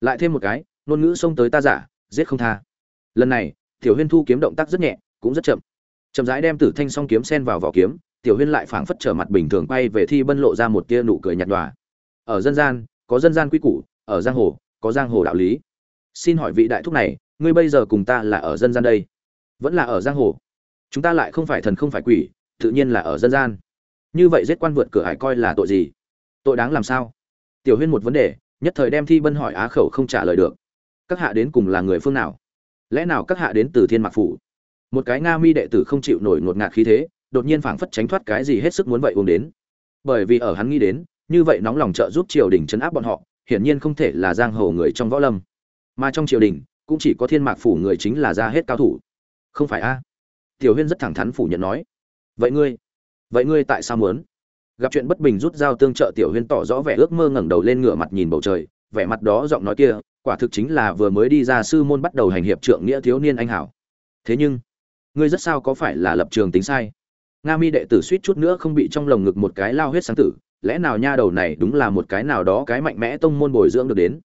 Lại thêm một cái, ngôn ngữ xông tới ta giả, giết không tha lần này, tiểu huyên thu kiếm động tác rất nhẹ, cũng rất chậm. Chậm rãi đem tử thanh song kiếm sen vào vỏ kiếm, tiểu huyên lại phảng phất trở mặt bình thường quay về thi bân lộ ra một tia nụ cười nhạt nhòa. Ở dân gian, có dân gian quy củ, ở giang hồ, có giang hồ đạo lý. Xin hỏi vị đại thúc này, ngươi bây giờ cùng ta là ở dân gian đây? Vẫn là ở giang hồ? Chúng ta lại không phải thần không phải quỷ, tự nhiên là ở dân gian. Như vậy giết quan vượt cửa hải coi là tội gì? Tội đáng làm sao? Tiểu huyên một vấn đề, nhất thời đem thi bân hỏi á khẩu không trả lời được. Các hạ đến cùng là người phương nào? Lẽ nào các hạ đến từ thiên mạc phủ? Một cái nga mi đệ tử không chịu nổi ngột ngạt khí thế, đột nhiên phảng phất tránh thoát cái gì hết sức muốn vậy uống đến. Bởi vì ở hắn nghĩ đến, như vậy nóng lòng trợ giúp triều đình chấn áp bọn họ, hiển nhiên không thể là giang hồ người trong võ lâm. Mà trong triều đình, cũng chỉ có thiên mạc phủ người chính là ra hết cao thủ. Không phải a? Tiểu huyên rất thẳng thắn phủ nhận nói. Vậy ngươi vậy ngươi tại sao muốn? Gặp chuyện bất bình rút dao tương trợ tiểu huyên tỏ rõ vẻ ước mơ ngẩng đầu lên ngửa mặt nhìn bầu trời vẻ mặt đó giọng nói kia, quả thực chính là vừa mới đi ra sư môn bắt đầu hành hiệp trượng nghĩa thiếu niên anh hảo. Thế nhưng, ngươi rất sao có phải là lập trường tính sai? Nga mi đệ tử suýt chút nữa không bị trong lồng ngực một cái lao huyết sáng tử, lẽ nào nha đầu này đúng là một cái nào đó cái mạnh mẽ tông môn bồi dưỡng được đến?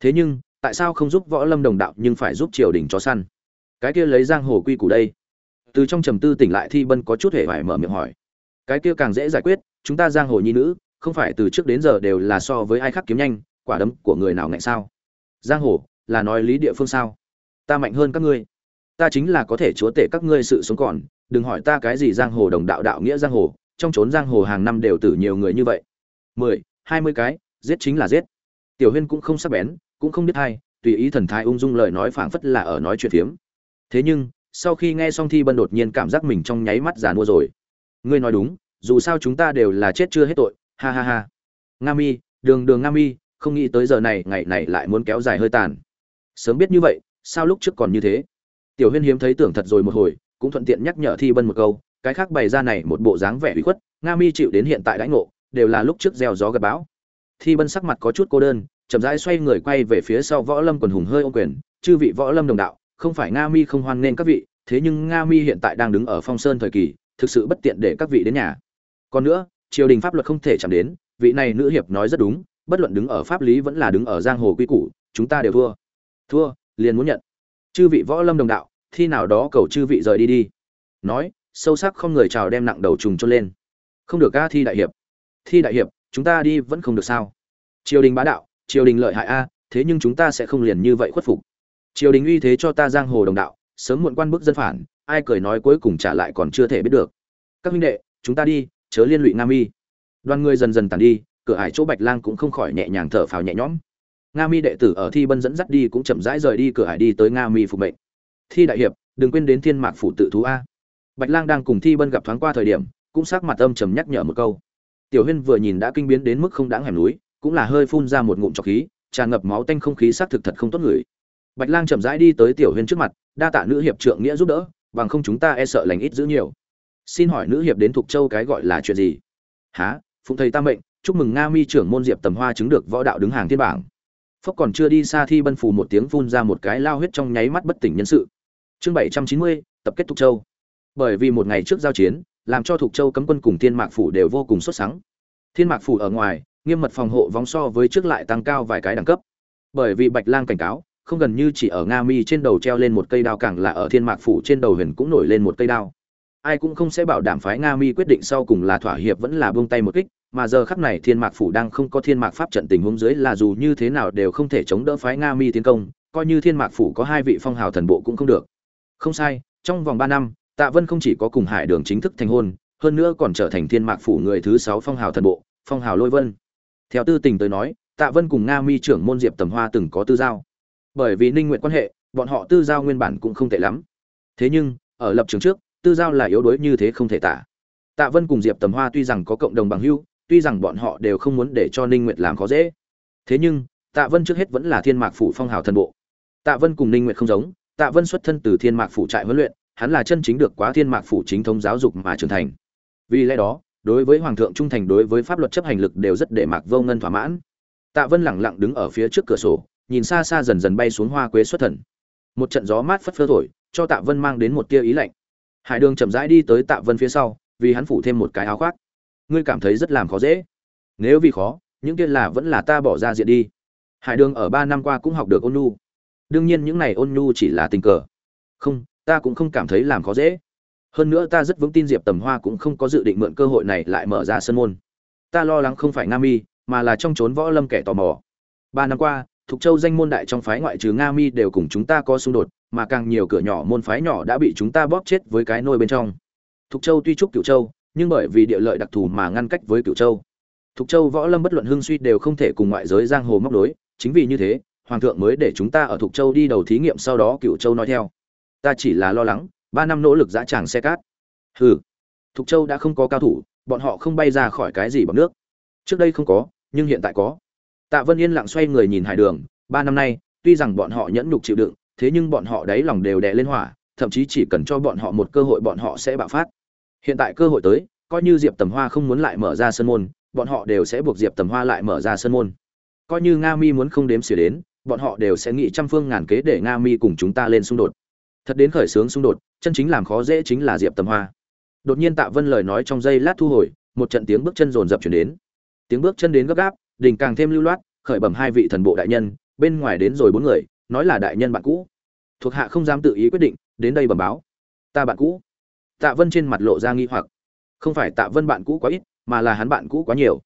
Thế nhưng, tại sao không giúp võ lâm đồng đạo nhưng phải giúp triều đình cho săn? Cái kia lấy giang hồ quy củ đây. Từ trong trầm tư tỉnh lại thi bân có chút hề phải mở miệng hỏi. Cái kia càng dễ giải quyết, chúng ta giang hồ nhi nữ, không phải từ trước đến giờ đều là so với ai khác kiếm nhanh quả đấm của người nào ngạnh sao? Giang hồ, là nói lý địa phương sao? Ta mạnh hơn các ngươi. Ta chính là có thể chúa tể các ngươi sự sống còn. Đừng hỏi ta cái gì giang hồ đồng đạo đạo nghĩa giang hồ. Trong trốn giang hồ hàng năm đều tử nhiều người như vậy. Mười, hai mươi cái, giết chính là giết. Tiểu huyên cũng không sắc bén, cũng không biết hay, tùy ý thần thái ung dung lời nói phảng phất là ở nói chuyện phiếm. Thế nhưng, sau khi nghe xong thi bân đột nhiên cảm giác mình trong nháy mắt già mua rồi. Ngươi nói đúng, dù sao chúng ta đều là chết chưa hết tội. Ha ha ha. Nga mi, đường đường nga mi không nghĩ tới giờ này, ngày này lại muốn kéo dài hơi tàn. Sớm biết như vậy, sao lúc trước còn như thế? Tiểu huyên hiếm thấy tưởng thật rồi một hồi, cũng thuận tiện nhắc nhở thi bân một câu, cái khác bày ra này một bộ dáng vẻ ủy khuất, nga mi chịu đến hiện tại đãi ngộ, đều là lúc trước gieo gió gặp bão. Thi bân sắc mặt có chút cô đơn, chậm rãi xoay người quay về phía sau võ lâm quần hùng hơi ô quyền, chư vị võ lâm đồng đạo, không phải nga mi không hoan nghênh các vị, thế nhưng nga mi hiện tại đang đứng ở phong sơn thời kỳ, thực sự bất tiện để các vị đến nhà. Còn nữa, triều đình pháp luật không thể chạm đến, vị này nữ hiệp nói rất đúng bất luận đứng ở pháp lý vẫn là đứng ở giang hồ quy củ, chúng ta đều thua. Thua, liền muốn nhận. Chư vị võ lâm đồng đạo, thi nào đó cầu chư vị rời đi đi. Nói, sâu sắc không người chào đem nặng đầu trùng cho lên. Không được ca thi đại hiệp. Thi đại hiệp, chúng ta đi vẫn không được sao? Triều đình bá đạo, triều đình lợi hại a, thế nhưng chúng ta sẽ không liền như vậy khuất phục. Triều đình uy thế cho ta giang hồ đồng đạo, sớm muộn quan bức dân phản, ai cười nói cuối cùng trả lại còn chưa thể biết được. Các huynh đệ, chúng ta đi, chớ liên lụy Nam Y. đoàn người dần dần tàn đi cửa ải chỗ bạch lang cũng không khỏi nhẹ nhàng thở phào nhẹ nhõm. Nga mi đệ tử ở thi bân dẫn dắt đi cũng chậm rãi rời đi cửa ải đi tới nga mi phục mệnh. Thi đại hiệp, đừng quên đến thiên mạc phủ tự thú a. Bạch lang đang cùng thi bân gặp thoáng qua thời điểm, cũng sắc mặt âm trầm nhắc nhở một câu. Tiểu huyên vừa nhìn đã kinh biến đến mức không đáng hẻm núi, cũng là hơi phun ra một ngụm trọc khí, tràn ngập máu tanh không khí xác thực thật không tốt người. Bạch lang chậm rãi đi tới tiểu huyên trước mặt, đa tạ nữ hiệp trượng nghĩa giúp đỡ, bằng không chúng ta e sợ lành ít giữ nhiều. Xin hỏi nữ hiệp đến thục châu cái gọi là chuyện gì? Há phụng thầy ta mệnh chúc mừng nga mi trưởng môn diệp tầm hoa chứng được võ đạo đứng hàng thiên bảng. Phúc còn chưa đi xa thi bân phù một tiếng phun ra một cái lao huyết trong nháy mắt bất tỉnh nhân sự. Chương bảy trăm chín mươi, tập kết thục châu. Bởi vì một ngày trước giao chiến, làm cho thục châu cấm quân cùng thiên mạc phủ đều vô cùng xuất sắc thiên mạc phủ ở ngoài, nghiêm mật phòng hộ vóng so với trước lại tăng cao vài cái đẳng cấp. Bởi vì bạch lang cảnh cáo, không gần như chỉ ở nga mi trên đầu treo lên một cây đao càng là ở thiên mạc phủ trên đầu huyền cũng nổi lên một cây đao. Ai cũng không sẽ bảo đảm phái nga mi quyết định sau cùng là thỏa hiệp vẫn là buông tay một kích mà giờ khắc này thiên mạc phủ đang không có thiên mạc pháp trận tình huống dưới là dù như thế nào đều không thể chống đỡ phái nga mi tiến công, coi như thiên mạc phủ có hai vị phong hào thần bộ cũng không được. Không sai, trong vòng ba năm, tạ vân không chỉ có cùng hải đường chính thức thành hôn, hơn nữa còn trở thành thiên mạc phủ người thứ sáu phong hào thần bộ, phong hào lôi vân. Theo tư tình tới nói, tạ vân cùng nga mi trưởng môn diệp tầm hoa từng có tư giao. Bởi vì ninh nguyện quan hệ, bọn họ tư giao nguyên bản cũng không tệ lắm. Thế nhưng, ở lập trường trước, tư giao là yếu đuối như thế không thể tả. Tạ vân cùng diệp tầm hoa tuy rằng có cộng đồng bằng hưu tuy rằng bọn họ đều không muốn để cho ninh nguyệt làm khó dễ. Thế nhưng, tạ vân trước hết vẫn là thiên mạc phủ phong hào thần bộ. Tạ vân cùng ninh nguyệt không giống, tạ vân xuất thân từ thiên mạc phủ trại huấn luyện, hắn là chân chính được quá thiên mạc phủ chính thống giáo dục mà trưởng thành. Vì lẽ đó, đối với hoàng thượng trung thành đối với pháp luật chấp hành lực đều rất để mạc vô ngân thỏa mãn. Tạ vân lẳng lặng đứng ở phía trước cửa sổ, nhìn xa xa dần dần bay xuống hoa quế xuất thần. Một trận gió mát phất phơ thổi, cho tạ vân mang đến một tia ý lạnh. Hải đường chậm rãi đi tới tạ vân phía sau, vì hắn phủ thêm một cái áo khoác ngươi cảm thấy rất làm khó dễ. Nếu vì khó, những kia là vẫn là ta bỏ ra diện đi. Hải đường ở ba năm qua cũng học được ôn nhu. Đương nhiên những này ôn nhu chỉ là tình cờ. Không, ta cũng không cảm thấy làm khó dễ. Hơn nữa ta rất vững tin diệp tầm hoa cũng không có dự định mượn cơ hội này lại mở ra sân môn. Ta lo lắng không phải nga mi, mà là trong trốn võ lâm kẻ tò mò. Ba năm qua, thục châu danh môn đại trong phái ngoại trừ nga mi đều cùng chúng ta có xung đột, mà càng nhiều cửa nhỏ môn phái nhỏ đã bị chúng ta bóp chết với cái nôi bên trong. Thục châu tuy trúc cửu châu nhưng bởi vì địa lợi đặc thù mà ngăn cách với cửu châu. Thục châu, võ lâm bất luận hưng suy đều không thể cùng ngoại giới giang hồ móc đối chính vì như thế, hoàng thượng mới để chúng ta ở thục châu đi đầu thí nghiệm sau đó cửu châu nói theo. Ta chỉ là lo lắng, ba năm nỗ lực dã tràng xe cát. Hừ, thục châu đã không có cao thủ, bọn họ không bay ra khỏi cái gì bằng nước. Trước đây không có, nhưng hiện tại có. Tạ vân yên lặng xoay người nhìn hải đường, ba năm nay, tuy rằng bọn họ nhẫn nhục chịu đựng, thế nhưng bọn họ đáy lòng đều đè lên hỏa, thậm chí chỉ cần cho bọn họ một cơ hội bọn họ sẽ bạo phát hiện tại cơ hội tới, coi như diệp tầm hoa không muốn lại mở ra sân môn, bọn họ đều sẽ buộc diệp tầm hoa lại mở ra sân môn. Coi như nga mi muốn không đếm xỉa đến, bọn họ đều sẽ nghĩ trăm phương ngàn kế để nga mi cùng chúng ta lên xung đột. Thật đến khởi xướng xung đột, chân chính làm khó dễ chính là diệp tầm hoa. Đột nhiên tạ vân lời nói trong giây lát thu hồi, một trận tiếng bước chân rồn rập chuyển đến. Tiếng bước chân đến gấp gáp, đình càng thêm lưu loát, khởi bẩm hai vị thần bộ đại nhân, bên ngoài đến rồi bốn người, nói là đại nhân bạn cũ. Thuộc hạ không dám tự ý quyết định, đến đây bẩm báo. Ta bạn cũ tạ vân trên mặt lộ ra nghi hoặc. Không phải tạ vân bạn cũ quá ít, mà là hắn bạn cũ quá nhiều.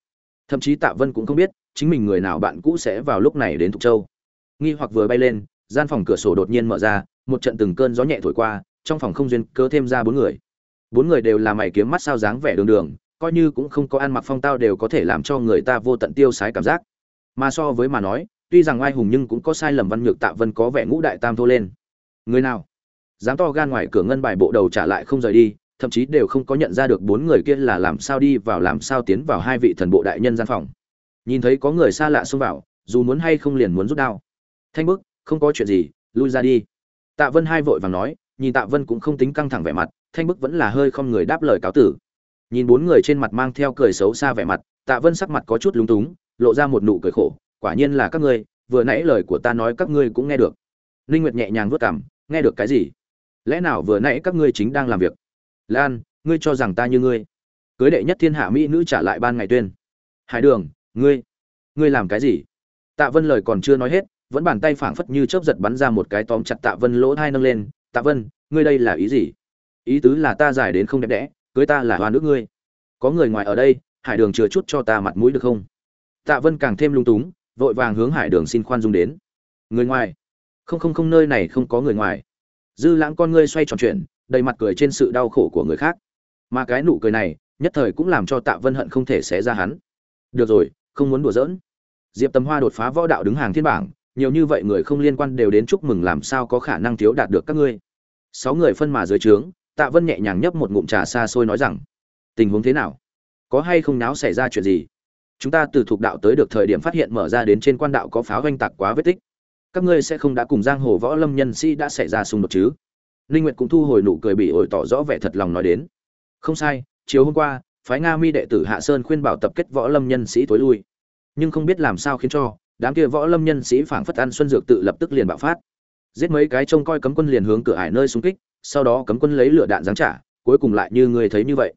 Thậm chí tạ vân cũng không biết, chính mình người nào bạn cũ sẽ vào lúc này đến thục châu. Nghi hoặc vừa bay lên, gian phòng cửa sổ đột nhiên mở ra, một trận từng cơn gió nhẹ thổi qua, trong phòng không duyên cơ thêm ra bốn người. Bốn người đều là mày kiếm mắt sao dáng vẻ đường đường, coi như cũng không có ăn mặc phong tao đều có thể làm cho người ta vô tận tiêu sái cảm giác. Mà so với mà nói, tuy rằng oai hùng nhưng cũng có sai lầm văn nhược tạ vân có vẻ ngũ đại tam thô lên. Người nào? Dám to gan ngoài cửa ngân bài bộ đầu trả lại không rời đi, thậm chí đều không có nhận ra được bốn người kia là làm sao đi vào làm sao tiến vào hai vị thần bộ đại nhân gian phòng. Nhìn thấy có người xa lạ xông vào, dù muốn hay không liền muốn rút đao. Thanh bức, không có chuyện gì, lui ra đi. Tạ vân hai vội vàng nói, nhìn tạ vân cũng không tính căng thẳng vẻ mặt, thanh bức vẫn là hơi không người đáp lời cáo tử. Nhìn bốn người trên mặt mang theo cười xấu xa vẻ mặt, tạ vân sắc mặt có chút lúng túng, lộ ra một nụ cười khổ, quả nhiên là các ngươi, vừa nãy lời của ta nói các ngươi cũng nghe được. Linh nguyệt nhẹ nhàng vuốt cằm, nghe được cái gì? Lẽ nào vừa nãy các ngươi chính đang làm việc? Lan, ngươi cho rằng ta như ngươi? Cưới đệ nhất thiên hạ mỹ nữ trả lại ban ngày tuyên. Hải đường, ngươi ngươi làm cái gì? Tạ vân lời còn chưa nói hết, vẫn bàn tay phảng phất như chớp giật bắn ra một cái tóm chặt tạ vân lỗ thai nâng lên. Tạ vân, ngươi đây là ý gì? Ý tứ là ta giải đến không đẹp đẽ, cưới ta là hoa nước ngươi. Có người ngoài ở đây, hải đường chừa chút cho ta mặt mũi được không? Tạ vân càng thêm lung túng, vội vàng hướng hải đường xin khoan dung đến. Người ngoài? Không không không, nơi này không có người ngoài dư lãng con ngươi xoay tròn chuyện đầy mặt cười trên sự đau khổ của người khác. Mà cái nụ cười này, nhất thời cũng làm cho tạ vân hận không thể xé ra hắn. Được rồi, không muốn đùa giỡn. Diệp tầm hoa đột phá võ đạo đứng hàng thiên bảng, nhiều như vậy người không liên quan đều đến chúc mừng làm sao có khả năng thiếu đạt được các ngươi. Sáu người phân mà dưới trướng, tạ vân nhẹ nhàng nhấp một ngụm trà xa xôi nói rằng, tình huống thế nào? Có hay không náo xảy ra chuyện gì? Chúng ta từ thuộc đạo tới được thời điểm phát hiện mở ra đến trên quan đạo có pháo oanh tạc quá vết tích các ngươi sẽ không đã cùng giang hồ võ lâm nhân sĩ đã xảy ra xung đột chứ? Ninh nguyệt cũng thu hồi nụ cười bị ổi tỏ rõ vẻ thật lòng nói đến. Không sai, chiều hôm qua, phái nga mi đệ tử hạ sơn khuyên bảo tập kết võ lâm nhân sĩ tối lui. Nhưng không biết làm sao khiến cho, đám kia võ lâm nhân sĩ phảng phất ăn xuân dược tự lập tức liền bạo phát. Giết mấy cái trông coi cấm quân liền hướng cửa ải nơi xung kích, sau đó cấm quân lấy lửa đạn giáng trả, cuối cùng lại như người thấy như vậy.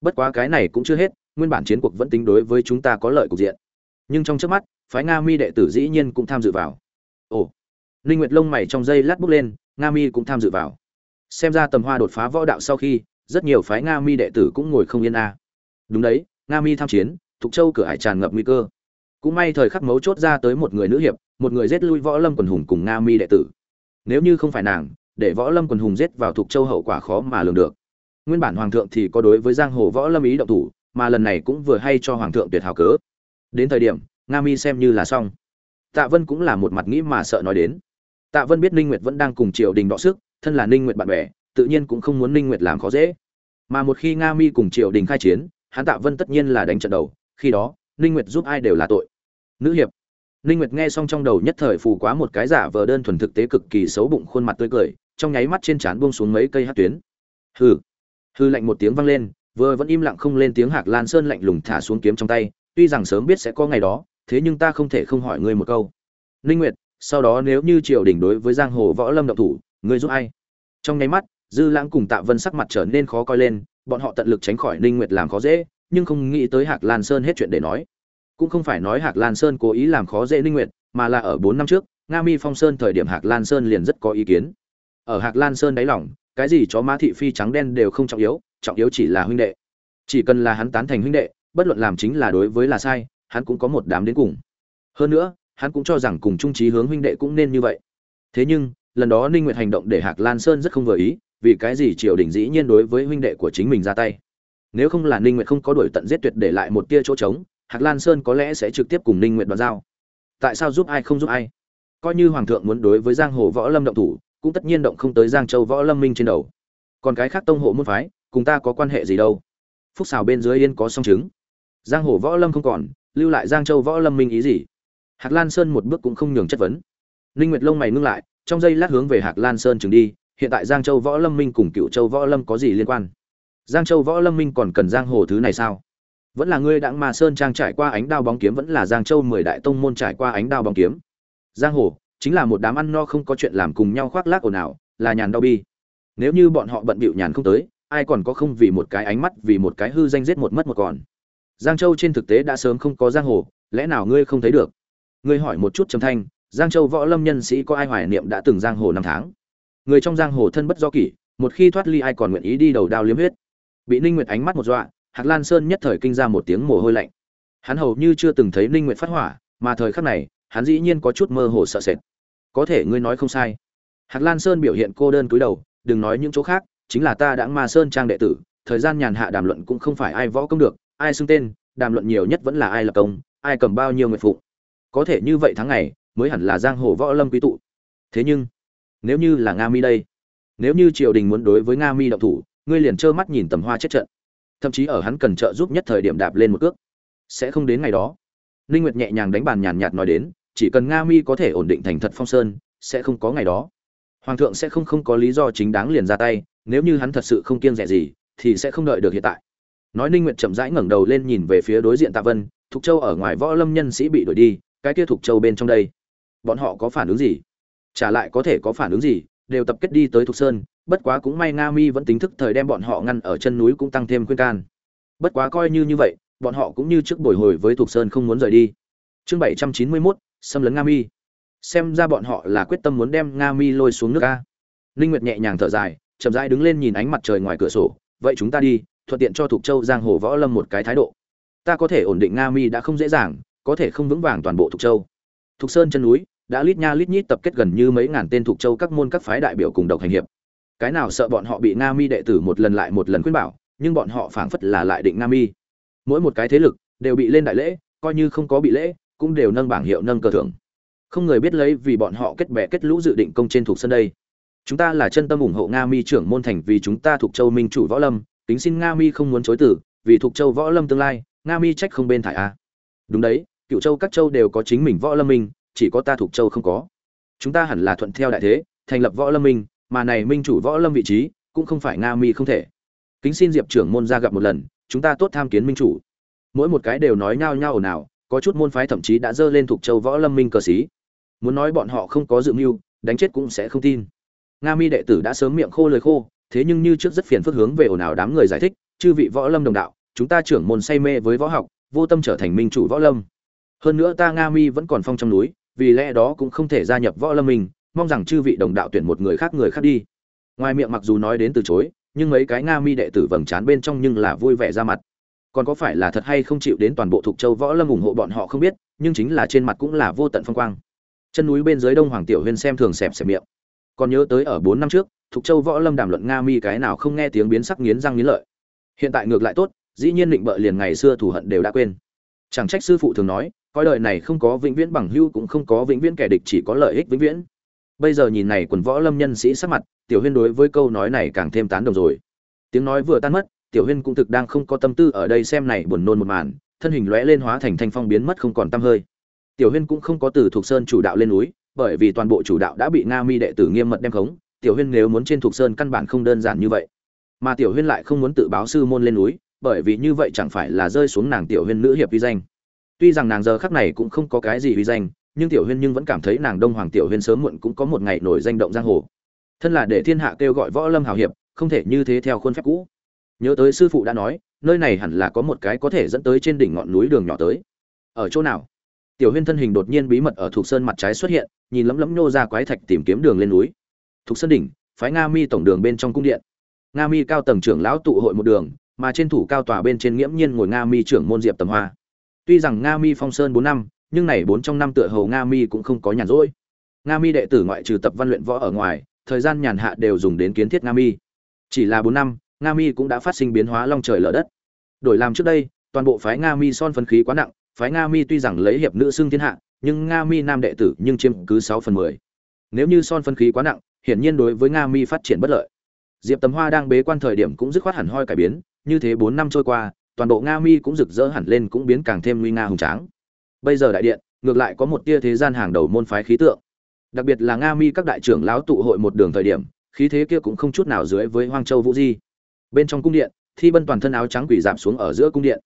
Bất quá cái này cũng chưa hết, nguyên bản chiến cuộc vẫn tính đối với chúng ta có lợi cục diện. Nhưng trong trước mắt, phái nga mi đệ tử dĩ nhiên cũng tham dự vào ồ. Ninh nguyệt lông mày trong dây lát bước lên, nga mi cũng tham dự vào. Xem ra tầm hoa đột phá võ đạo sau khi, rất nhiều phái nga mi đệ tử cũng ngồi không yên a. Đúng đấy, nga mi tham chiến, thục châu cửa hải tràn ngập nguy cơ. Cũng may thời khắc mấu chốt ra tới một người nữ hiệp, một người giết lui võ lâm quần hùng cùng nga mi đệ tử. Nếu như không phải nàng, để võ lâm quần hùng giết vào thục châu hậu quả khó mà lường được. Nguyên bản hoàng thượng thì có đối với giang hồ võ lâm ý động thủ, mà lần này cũng vừa hay cho hoàng thượng tuyệt hào cớ. Đến thời điểm, nga mi xem như là xong tạ vân cũng là một mặt nghĩ mà sợ nói đến. Tạ vân biết ninh nguyệt vẫn đang cùng triều đình đọ sức, thân là ninh nguyệt bạn bè, tự nhiên cũng không muốn ninh nguyệt làm khó dễ. Mà một khi nga mi cùng triều đình khai chiến, hắn tạ vân tất nhiên là đánh trận đầu, khi đó, ninh nguyệt giúp ai đều là tội. Nữ hiệp. Ninh nguyệt nghe xong trong đầu nhất thời phù quá một cái giả vờ đơn thuần thực tế cực kỳ xấu bụng khuôn mặt tươi cười, trong nháy mắt trên trán buông xuống mấy cây hạt tuyến. Hừ. Hừ lạnh một tiếng vang lên, vừa vẫn im lặng không lên tiếng hạc lan sơn lạnh lùng thả xuống kiếm trong tay, tuy rằng sớm biết sẽ có ngày đó thế nhưng ta không thể không hỏi ngươi một câu. Ninh nguyệt, sau đó nếu như triều đình đối với giang hồ võ lâm động thủ, ngươi giúp ai? Trong nháy mắt, dư lãng cùng tạ vân sắc mặt trở nên khó coi lên, bọn họ tận lực tránh khỏi ninh nguyệt làm khó dễ, nhưng không nghĩ tới hạc lan sơn hết chuyện để nói. Cũng không phải nói hạc lan sơn cố ý làm khó dễ ninh nguyệt, mà là ở 4 năm trước, nga mi phong sơn thời điểm hạc lan sơn liền rất có ý kiến. Ở hạc lan sơn đáy lòng, cái gì chó má thị phi trắng đen đều không trọng yếu trọng yếu chỉ là huynh đệ. Chỉ cần là hắn tán thành huynh đệ, bất luận làm chính là đối với là sai hắn cũng có một đám đến cùng. Hơn nữa, hắn cũng cho rằng cùng trung trí hướng huynh đệ cũng nên như vậy. Thế nhưng, lần đó ninh nguyệt hành động để hạc lan sơn rất không vừa ý, vì cái gì triều đình dĩ nhiên đối với huynh đệ của chính mình ra tay? Nếu không là ninh nguyệt không có đuổi tận giết tuyệt để lại một tia chỗ trống, hạc lan sơn có lẽ sẽ trực tiếp cùng ninh nguyệt đoạt giao. Tại sao giúp ai không giúp ai? Coi như hoàng thượng muốn đối với giang hồ võ lâm động thủ, cũng tất nhiên động không tới giang châu võ lâm minh trên đầu. Còn cái khác tông hộ môn phái, cùng ta có quan hệ gì đâu? Phúc xào bên dưới yên có song chứng. Giang hồ võ lâm không còn lưu lại giang châu võ lâm minh ý gì? Hạc lan sơn một bước cũng không nhường chất vấn. Ninh nguyệt lông mày ngưng lại, trong giây lát hướng về hạc lan sơn trường đi, hiện tại giang châu võ lâm minh cùng cựu châu võ lâm có gì liên quan? Giang châu võ lâm minh còn cần giang hồ thứ này sao? Vẫn là ngươi đặng mà sơn trang trải qua ánh đao bóng kiếm vẫn là giang châu mười đại tông môn trải qua ánh đao bóng kiếm. Giang hồ, chính là một đám ăn no không có chuyện làm cùng nhau khoác lác ồn ào, là nhàn đau bi. Nếu như bọn họ bận bịu nhàn không tới, ai còn có không vì một cái ánh mắt, vì một cái hư danh giết một mất một còn? Giang châu trên thực tế đã sớm không có giang hồ, lẽ nào ngươi không thấy được? Ngươi hỏi một chút trầm thanh, giang châu võ lâm nhân sĩ có ai hoài niệm đã từng giang hồ năm tháng? Người trong giang hồ thân bất do kỷ, một khi thoát ly ai còn nguyện ý đi đầu đao liếm huyết. Bị ninh nguyệt ánh mắt một dọa, hạc lan sơn nhất thời kinh ra một tiếng mồ hôi lạnh. Hắn hầu như chưa từng thấy ninh nguyệt phát hỏa, mà thời khắc này, hắn dĩ nhiên có chút mơ hồ sợ sệt. Có thể ngươi nói không sai. Hạc lan sơn biểu hiện cô đơn cúi đầu, đừng nói những chỗ khác, chính là ta đã ma sơn trang đệ tử, thời gian nhàn hạ đàm luận cũng không phải ai võ công được ai xưng tên, đàm luận nhiều nhất vẫn là ai lập công, ai cầm bao nhiêu người phụ. Có thể như vậy tháng ngày, mới hẳn là giang hồ võ lâm quý tụ. Thế nhưng, nếu như là nga mi đây, nếu như triều đình muốn đối với nga mi động thủ, ngươi liền trơ mắt nhìn tầm hoa chết trận. Thậm chí ở hắn cần trợ giúp nhất thời điểm đạp lên một cước. Sẽ không đến ngày đó. Ninh nguyệt nhẹ nhàng đánh bàn nhàn nhạt nói đến, chỉ cần nga mi có thể ổn định thành thật phong sơn, sẽ không có ngày đó. Hoàng thượng sẽ không không có lý do chính đáng liền ra tay, nếu như hắn thật sự không kiêng dè gì, thì sẽ không đợi được hiện tại nói ninh nguyệt chậm rãi ngẩng đầu lên nhìn về phía đối diện tạ vân thục châu ở ngoài võ lâm nhân sĩ bị đuổi đi cái kia thục châu bên trong đây bọn họ có phản ứng gì? Trả lại có thể có phản ứng gì đều tập kết đi tới thục sơn bất quá cũng may nga mi vẫn tính thức thời đem bọn họ ngăn ở chân núi cũng tăng thêm khuyên can. Bất quá coi như như vậy bọn họ cũng như trước bồi hồi với thục sơn không muốn rời đi. Chương bảy trăm chín mươi 791, xâm lấn nga mi. Xem ra bọn họ là quyết tâm muốn đem nga mi lôi xuống nước a. Ninh nguyệt nhẹ nhàng thở dài chậm rãi đứng lên nhìn ánh mặt trời ngoài cửa sổ vậy chúng ta đi thuận tiện cho thục châu giang hồ võ lâm một cái thái độ. Ta có thể ổn định nga mi đã không dễ dàng, có thể không vững vàng toàn bộ thục châu. Thục sơn chân núi, đã lít nha lít nhít tập kết gần như mấy ngàn tên thục châu các môn các phái đại biểu cùng độc hành hiệp. Cái nào sợ bọn họ bị nga mi đệ tử một lần lại một lần khuyên bảo, nhưng bọn họ phảng phất là lại định nga mi. Mỗi một cái thế lực đều bị lên đại lễ, coi như không có bị lễ, cũng đều nâng bảng hiệu nâng cờ thưởng. Không người biết lấy vì bọn họ kết bè kết lũ dự định công trên thuộc sân đây. Chúng ta là chân tâm ủng hộ nga mi trưởng môn thành vì chúng ta thuộc châu minh chủ võ lâm tính xin nga mi không muốn chối tử vì thuộc châu võ lâm tương lai, nga mi trách không bên thải a. Đúng đấy, cựu châu các châu đều có chính mình võ lâm minh, chỉ có ta thuộc châu không có. Chúng ta hẳn là thuận theo đại thế, thành lập võ lâm minh, mà này minh chủ võ lâm vị trí, cũng không phải nga mi không thể. Kính xin diệp trưởng môn ra gặp một lần, chúng ta tốt tham kiến minh chủ. Mỗi một cái đều nói nhao nhao ồn ào, có chút môn phái thậm chí đã dơ lên thuộc châu võ lâm minh cờ xí. Muốn nói bọn họ không có dự mưu, đánh chết cũng sẽ không tin. Nga mi đệ tử đã sớm miệng khô lời khô thế nhưng như trước rất phiền phức hướng về ồn ào đám người giải thích, chư vị võ lâm đồng đạo, chúng ta trưởng môn say mê với võ học, vô tâm trở thành minh chủ võ lâm. Hơn nữa ta nga mi vẫn còn phong trong núi, vì lẽ đó cũng không thể gia nhập võ lâm mình, mong rằng chư vị đồng đạo tuyển một người khác người khác đi. Ngoài miệng mặc dù nói đến từ chối, nhưng mấy cái nga mi đệ tử vầng trán bên trong nhưng là vui vẻ ra mặt. Còn có phải là thật hay không chịu đến toàn bộ thục châu võ lâm ủng hộ bọn họ không biết, nhưng chính là trên mặt cũng là vô tận phong quang. Chân núi bên dưới đông hoàng tiểu huyên xem thường xẹp xẹp miệng. Còn nhớ tới ở bốn năm trước thuộc châu võ lâm đàm luận nga mi cái nào không nghe tiếng biến sắc nghiến răng nghiến lợi. Hiện tại ngược lại tốt, dĩ nhiên định bợ liền ngày xưa thù hận đều đã quên. Chẳng trách sư phụ thường nói, coi đời này không có vĩnh viễn bằng hưu cũng không có vĩnh viễn kẻ địch chỉ có lợi ích vĩnh viễn. Bây giờ nhìn này quần võ lâm nhân sĩ sắc mặt, tiểu huyên đối với câu nói này càng thêm tán đồng rồi. Tiếng nói vừa tan mất, tiểu huyên cũng thực đang không có tâm tư ở đây xem này buồn nôn một màn, thân hình lóe lên hóa thành thanh phong biến mất không còn tăm hơi. Tiểu huyên cũng không có từ thuộc sơn chủ đạo lên núi, bởi vì toàn bộ chủ đạo đã bị nga mi đệ tử nghiêm mật đem khống tiểu huyên nếu muốn trên thuộc sơn căn bản không đơn giản như vậy. Mà tiểu huyên lại không muốn tự báo sư môn lên núi, bởi vì như vậy chẳng phải là rơi xuống nàng tiểu huyên nữ hiệp uy danh. Tuy rằng nàng giờ khắc này cũng không có cái gì uy danh, nhưng tiểu huyên nhưng vẫn cảm thấy nàng đông hoàng tiểu huyên sớm muộn cũng có một ngày nổi danh động giang hồ. Thân là để thiên hạ kêu gọi võ lâm hào hiệp, không thể như thế theo khuôn phép cũ. Nhớ tới sư phụ đã nói, nơi này hẳn là có một cái có thể dẫn tới trên đỉnh ngọn núi đường nhỏ tới. Ở chỗ nào? Tiểu huyên thân hình đột nhiên bí mật ở thuộc sơn mặt trái xuất hiện, nhìn lấm lấm nhô ra quái thạch tìm kiếm đường lên núi thuộc sơn đỉnh phái nga mi tổng đường bên trong cung điện nga mi cao tầng trưởng lão tụ hội một đường mà trên thủ cao tòa bên trên nghiễm nhiên ngồi nga mi trưởng môn diệp tầm hoa tuy rằng nga mi phong sơn bốn năm nhưng này bốn trong năm tựa hầu nga mi cũng không có nhàn rỗi nga mi đệ tử ngoại trừ tập văn luyện võ ở ngoài thời gian nhàn hạ đều dùng đến kiến thiết nga mi chỉ là bốn năm nga mi cũng đã phát sinh biến hóa long trời lở đất đổi làm trước đây toàn bộ phái nga mi son phân khí quá nặng phái nga mi tuy rằng lấy hiệp nữ xưng thiên hạ nhưng nga mi nam đệ tử nhưng chiếm cứ sáu phần mười nếu như son phân khí quá nặng hiển nhiên đối với nga mi phát triển bất lợi. Diệp tầm hoa đang bế quan thời điểm cũng dứt khoát hẳn hoi cải biến, như thế bốn năm trôi qua, toàn bộ nga mi cũng rực rỡ hẳn lên cũng biến càng thêm nguy nga hùng tráng. Bây giờ đại điện, ngược lại có một tia thế gian hàng đầu môn phái khí tượng. Đặc biệt là nga mi các đại trưởng lão tụ hội một đường thời điểm, khí thế kia cũng không chút nào dưới với hoang châu vũ di. Bên trong cung điện, thi bân toàn thân áo trắng quỷ giảm xuống ở giữa cung điện.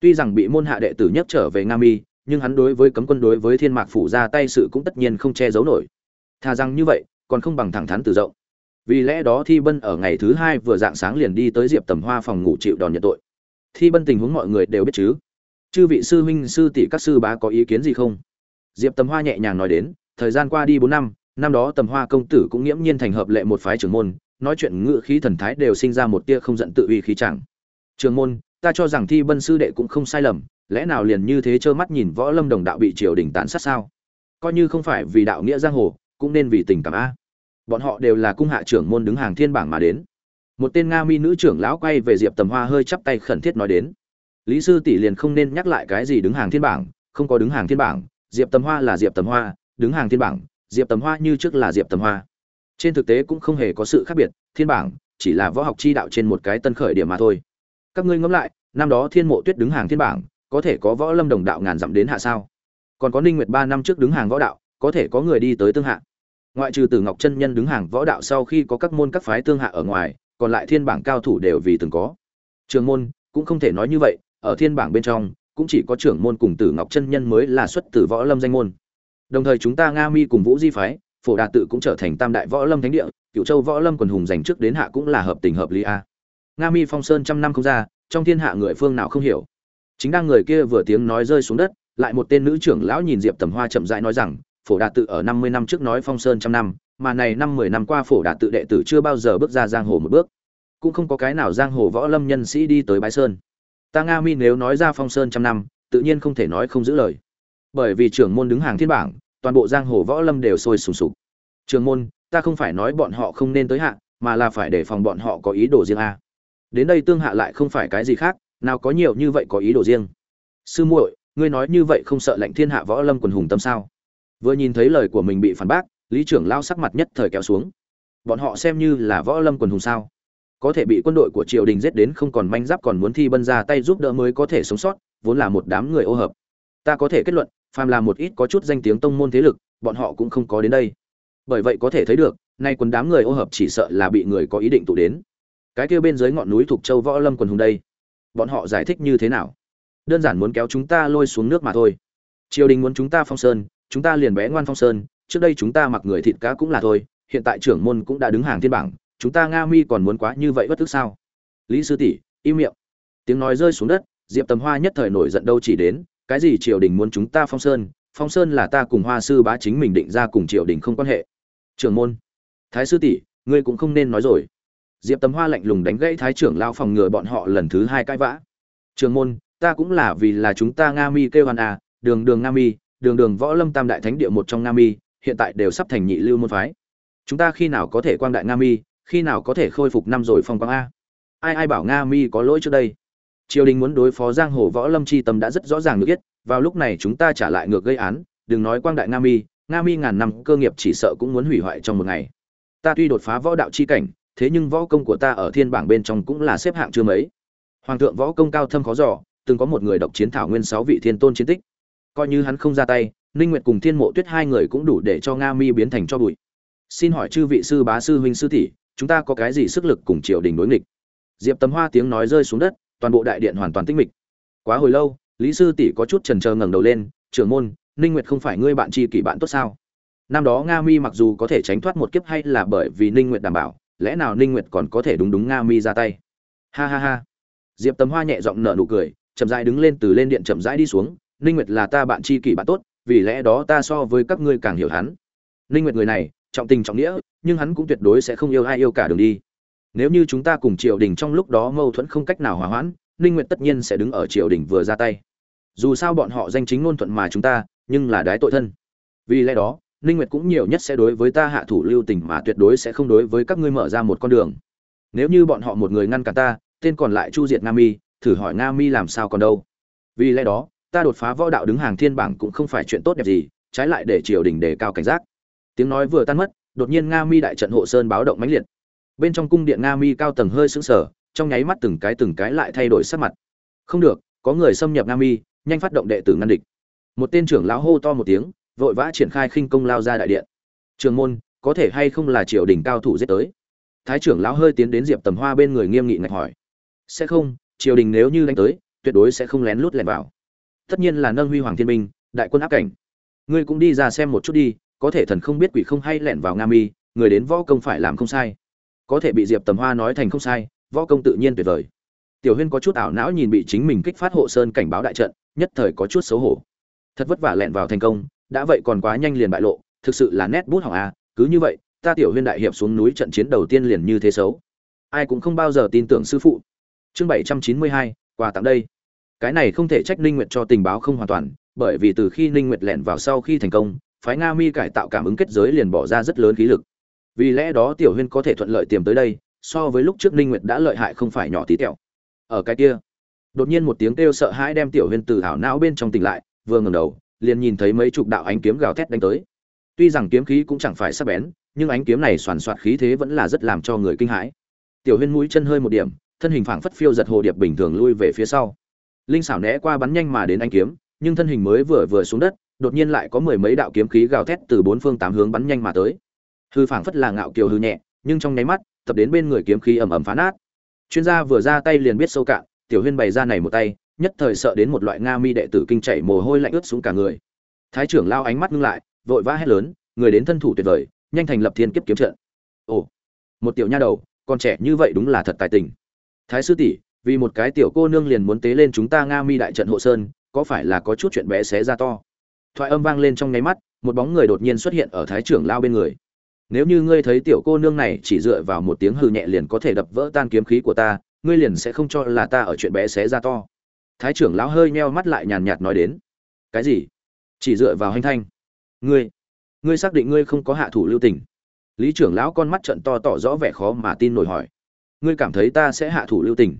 Tuy rằng bị môn hạ đệ tử nhấc trở về nga mi, nhưng hắn đối với cấm quân đối với thiên mạc phủ ra tay sự cũng tất nhiên không che giấu nổi. Thà rằng như vậy còn không bằng thẳng thắn từ rộng. Vì lẽ đó thi bân ở ngày thứ hai vừa dạng sáng liền đi tới diệp tầm hoa phòng ngủ chịu đòn nhận tội. Thi bân tình huống mọi người đều biết chứ? Chư vị sư huynh, sư tỷ các sư bá có ý kiến gì không? Diệp tầm hoa nhẹ nhàng nói đến, thời gian qua đi bốn năm năm đó tầm hoa công tử cũng nghiễm nhiên thành hợp lệ một phái trưởng môn, nói chuyện ngự khí thần thái đều sinh ra một tia không giận tự uy khí chẳng. Trường môn, ta cho rằng thi bân sư đệ cũng không sai lầm, lẽ nào liền như thế trơ mắt nhìn võ lâm đồng đạo bị triều đình tàn sát sao? Coi như không phải vì đạo nghĩa giang hồ cũng nên vì tình cảm a. Bọn họ đều là cung hạ trưởng môn đứng hàng thiên bảng mà đến. Một tên nga mi nữ trưởng lão quay về diệp tầm hoa hơi chắp tay khẩn thiết nói đến. Lý sư tỷ liền không nên nhắc lại cái gì đứng hàng thiên bảng, không có đứng hàng thiên bảng, diệp tầm hoa là diệp tầm hoa, đứng hàng thiên bảng, diệp tầm hoa như trước là diệp tầm hoa. Trên thực tế cũng không hề có sự khác biệt, thiên bảng chỉ là võ học chi đạo trên một cái tân khởi điểm mà thôi. Các ngươi ngẫm lại, năm đó thiên mộ tuyết đứng hàng thiên bảng, có thể có võ lâm đồng đạo ngàn dặm đến hạ sao? Còn có ninh nguyệt ba năm trước đứng hàng võ đạo có thể có người đi tới tương hạ. Ngoại trừ từ ngọc chân nhân đứng hàng võ đạo sau khi có các môn các phái tương hạ ở ngoài, còn lại thiên bảng cao thủ đều vì từng có. Trường môn cũng không thể nói như vậy, ở thiên bảng bên trong, cũng chỉ có trưởng môn cùng tử ngọc chân nhân mới là xuất từ võ lâm danh môn. Đồng thời chúng ta nga mi cùng vũ di phái, phổ đà tự cũng trở thành tam đại võ lâm thánh địa cựu châu võ lâm quần hùng dành trước đến hạ cũng là hợp tình hợp lý a. Nga mi phong sơn trăm năm không ra, trong thiên hạ người phương nào không hiểu. Chính đang người kia vừa tiếng nói rơi xuống đất, lại một tên nữ trưởng lão nhìn diệp tầm hoa chậm rãi nói rằng phổ đạt tự ở năm mươi năm trước nói phong sơn trăm năm, mà này năm mười năm qua phổ đạt tự đệ tử chưa bao giờ bước ra giang hồ một bước. Cũng không có cái nào giang hồ võ lâm nhân sĩ đi tới bái sơn. Ta nga mi nếu nói ra phong sơn trăm năm, tự nhiên không thể nói không giữ lời. Bởi vì trưởng môn đứng hàng thiên bảng, toàn bộ giang hồ võ lâm đều sôi sùng sục. Trưởng môn, ta không phải nói bọn họ không nên tới hạ, mà là phải để phòng bọn họ có ý đồ riêng a. Đến đây tương hạ lại không phải cái gì khác, nào có nhiều như vậy có ý đồ riêng. Sư muội, ngươi nói như vậy không sợ lệnh thiên hạ võ lâm quần hùng tâm sao? Vừa nhìn thấy lời của mình bị phản bác, lý trưởng lao sắc mặt nhất thời kéo xuống. Bọn họ xem như là võ lâm quần hùng sao? Có thể bị quân đội của triều đình giết đến không còn manh giáp còn muốn thi bân ra tay giúp đỡ mới có thể sống sót, vốn là một đám người ô hợp. Ta có thể kết luận, phàm là một ít có chút danh tiếng tông môn thế lực, bọn họ cũng không có đến đây. Bởi vậy có thể thấy được, nay quần đám người ô hợp chỉ sợ là bị người có ý định tụ đến. Cái kia bên dưới ngọn núi thuộc châu võ lâm quần hùng đây, bọn họ giải thích như thế nào? Đơn giản muốn kéo chúng ta lôi xuống nước mà thôi. Triều đình muốn chúng ta phong sơn chúng ta liền bé ngoan phong sơn, trước đây chúng ta mặc người thịt cá cũng là thôi, hiện tại trưởng môn cũng đã đứng hàng thiên bảng, chúng ta nga mi còn muốn quá như vậy bất tức sao? Lý sư tỷ, im miệng. Tiếng nói rơi xuống đất, diệp tầm hoa nhất thời nổi giận đâu chỉ đến, cái gì triều đình muốn chúng ta phong sơn phong sơn là ta cùng hoa sư bá chính mình định ra cùng triều đình không quan hệ. Trưởng môn. Thái sư tỷ, ngươi cũng không nên nói rồi. Diệp tầm hoa lạnh lùng đánh gãy thái trưởng lao phòng ngừa bọn họ lần thứ hai cãi vã. Trường môn, ta cũng là vì là chúng ta nga mi kêu hoàn à đường đường nga mi đường đường võ lâm tam đại thánh địa một trong nam mi, hiện tại đều sắp thành nhị lưu môn phái. Chúng ta khi nào có thể quang đại nga mi, khi nào có thể khôi phục năm rồi phong quang a? Ai ai bảo nga mi có lỗi trước đây? Triều đình muốn đối phó giang hồ võ lâm chi tâm đã rất rõ ràng được biết, vào lúc này chúng ta trả lại ngược gây án, đừng nói quang đại nga mi nga mi ngàn năm cơ nghiệp chỉ sợ cũng muốn hủy hoại trong một ngày. Ta tuy đột phá võ đạo chi cảnh, thế nhưng võ công của ta ở thiên bảng bên trong cũng là xếp hạng chưa mấy. Hoàng thượng võ công cao thâm khó giỏ từng có một người độc chiến thảo nguyên sáu vị thiên tôn chiến tích coi như hắn không ra tay, ninh nguyệt cùng thiên mộ tuyết hai người cũng đủ để cho nga mi biến thành cho bụi. Xin hỏi chư vị sư bá sư huynh sư tỷ, chúng ta có cái gì sức lực cùng triều đình đối nghịch? Diệp tầm hoa tiếng nói rơi xuống đất, toàn bộ đại điện hoàn toàn tĩnh mịch. Quá hồi lâu, lý sư tỷ có chút chần chờ ngẩng đầu lên, trưởng môn, ninh nguyệt không phải ngươi bạn tri kỷ bạn tốt sao? Năm đó nga mi mặc dù có thể tránh thoát một kiếp hay là bởi vì ninh nguyệt đảm bảo, lẽ nào ninh nguyệt còn có thể đúng đúng nga mi ra tay? Ha ha ha. Diệp tầm hoa nhẹ giọng nở nụ cười, chậm rãi đứng lên từ lên điện chậm rãi đi xuống ninh nguyệt là ta bạn tri kỷ bạn tốt, vì lẽ đó ta so với các ngươi càng hiểu hắn. Ninh nguyệt người này, trọng tình trọng nghĩa, nhưng hắn cũng tuyệt đối sẽ không yêu ai yêu cả đường đi. Nếu như chúng ta cùng triều đình trong lúc đó mâu thuẫn không cách nào hòa hoãn, ninh nguyệt tất nhiên sẽ đứng ở triều đình vừa ra tay. Dù sao bọn họ danh chính ngôn thuận mà chúng ta, nhưng là đái tội thân. Vì lẽ đó, ninh nguyệt cũng nhiều nhất sẽ đối với ta hạ thủ lưu tình mà tuyệt đối sẽ không đối với các ngươi mở ra một con đường. Nếu như bọn họ một người ngăn cản ta, tên còn lại chu diệt nga mi, thử hỏi nga mi làm sao còn đâu. Vì lẽ đó ta đột phá võ đạo đứng hàng thiên bảng cũng không phải chuyện tốt đẹp gì, trái lại để triều đình đề cao cảnh giác. Tiếng nói vừa tan mất, đột nhiên nga mi đại trận hộ sơn báo động mãnh liệt. Bên trong cung điện nga mi cao tầng hơi sững sờ, trong nháy mắt từng cái từng cái lại thay đổi sắc mặt. Không được, có người xâm nhập nga mi, nhanh phát động đệ tử ngăn địch. Một tên trưởng lão hô to một tiếng, vội vã triển khai khinh công lao ra đại điện. Trường môn, có thể hay không là triều đình cao thủ giết tới? Thái trưởng lão hơi tiến đến diệp tầm hoa bên người nghiêm nghị ngạch hỏi. Sẽ không, triều đình nếu như đánh tới, tuyệt đối sẽ không lén lút lẻn vào tất nhiên là nâng huy hoàng thiên minh đại quân áp cảnh. Ngươi cũng đi ra xem một chút đi, có thể thần không biết quỷ không hay lẻn vào nga mi, người đến võ công phải làm không sai. Có thể bị diệp tầm hoa nói thành không sai, võ công tự nhiên tuyệt vời. Tiểu huyên có chút ảo não nhìn bị chính mình kích phát hộ sơn cảnh báo đại trận, nhất thời có chút xấu hổ. Thật vất vả lẹn vào thành công, đã vậy còn quá nhanh liền bại lộ, thực sự là nét bút hỏng a cứ như vậy, ta tiểu huyên đại hiệp xuống núi trận chiến đầu tiên liền như thế xấu. Ai cũng không bao giờ tin tưởng sư phụ. Chương bảy trăm chín mươi hai, quà tặng đây cái này không thể trách ninh nguyệt cho tình báo không hoàn toàn, bởi vì từ khi ninh nguyệt lẻn vào sau khi thành công, phái nga mi cải tạo cảm ứng kết giới liền bỏ ra rất lớn khí lực. Vì lẽ đó tiểu huyên có thể thuận lợi tìm tới đây, so với lúc trước ninh nguyệt đã lợi hại không phải nhỏ tí tẹo. Ở cái kia, đột nhiên một tiếng kêu sợ hãi đem tiểu huyên từ ảo não bên trong tỉnh lại, vừa ngẩng đầu, liền nhìn thấy mấy chục đạo ánh kiếm gào thét đánh tới. Tuy rằng kiếm khí cũng chẳng phải sắc bén, nhưng ánh kiếm này xoan xoan khí thế vẫn là rất làm cho người kinh hãi. Tiểu huyên mũi chân hơi một điểm, thân hình phảng phất phiêu giật hồ điệp bình thường lui về phía sau linh xảo né qua bắn nhanh mà đến anh kiếm, nhưng thân hình mới vừa vừa xuống đất, đột nhiên lại có mười mấy đạo kiếm khí gào thét từ bốn phương tám hướng bắn nhanh mà tới. Hư phảng phất là ngạo kiều hư nhẹ, nhưng trong nháy mắt, tập đến bên người kiếm khí ầm ầm phá nát. Chuyên gia vừa ra tay liền biết sâu cạn, tiểu huyên bày ra này một tay, nhất thời sợ đến một loại nga mi đệ tử kinh chảy mồ hôi lạnh ướt xuống cả người. Thái trưởng lao ánh mắt ngưng lại, vội vã hét lớn, người đến thân thủ tuyệt vời, nhanh thành lập thiên kiếp kiếm trận. Ồ, một tiểu nha đầu con trẻ như vậy đúng là thật tài tình. Thái sư tỷ vì một cái tiểu cô nương liền muốn tế lên chúng ta nga mi đại trận hộ sơn, có phải là có chút chuyện bé xé ra to? Thoại âm vang lên trong nháy mắt, một bóng người đột nhiên xuất hiện ở thái trưởng lao bên người. Nếu như ngươi thấy tiểu cô nương này chỉ dựa vào một tiếng hư nhẹ liền có thể đập vỡ tan kiếm khí của ta, ngươi liền sẽ không cho là ta ở chuyện bé xé ra to. Thái trưởng lão hơi meo mắt lại nhàn nhạt nói đến. Cái gì? Chỉ dựa vào hành thanh. Ngươi ngươi xác định ngươi không có hạ thủ lưu tình? Lý trưởng lão con mắt trận to tỏ rõ vẻ khó mà tin nổi hỏi. Ngươi cảm thấy ta sẽ hạ thủ lưu tình?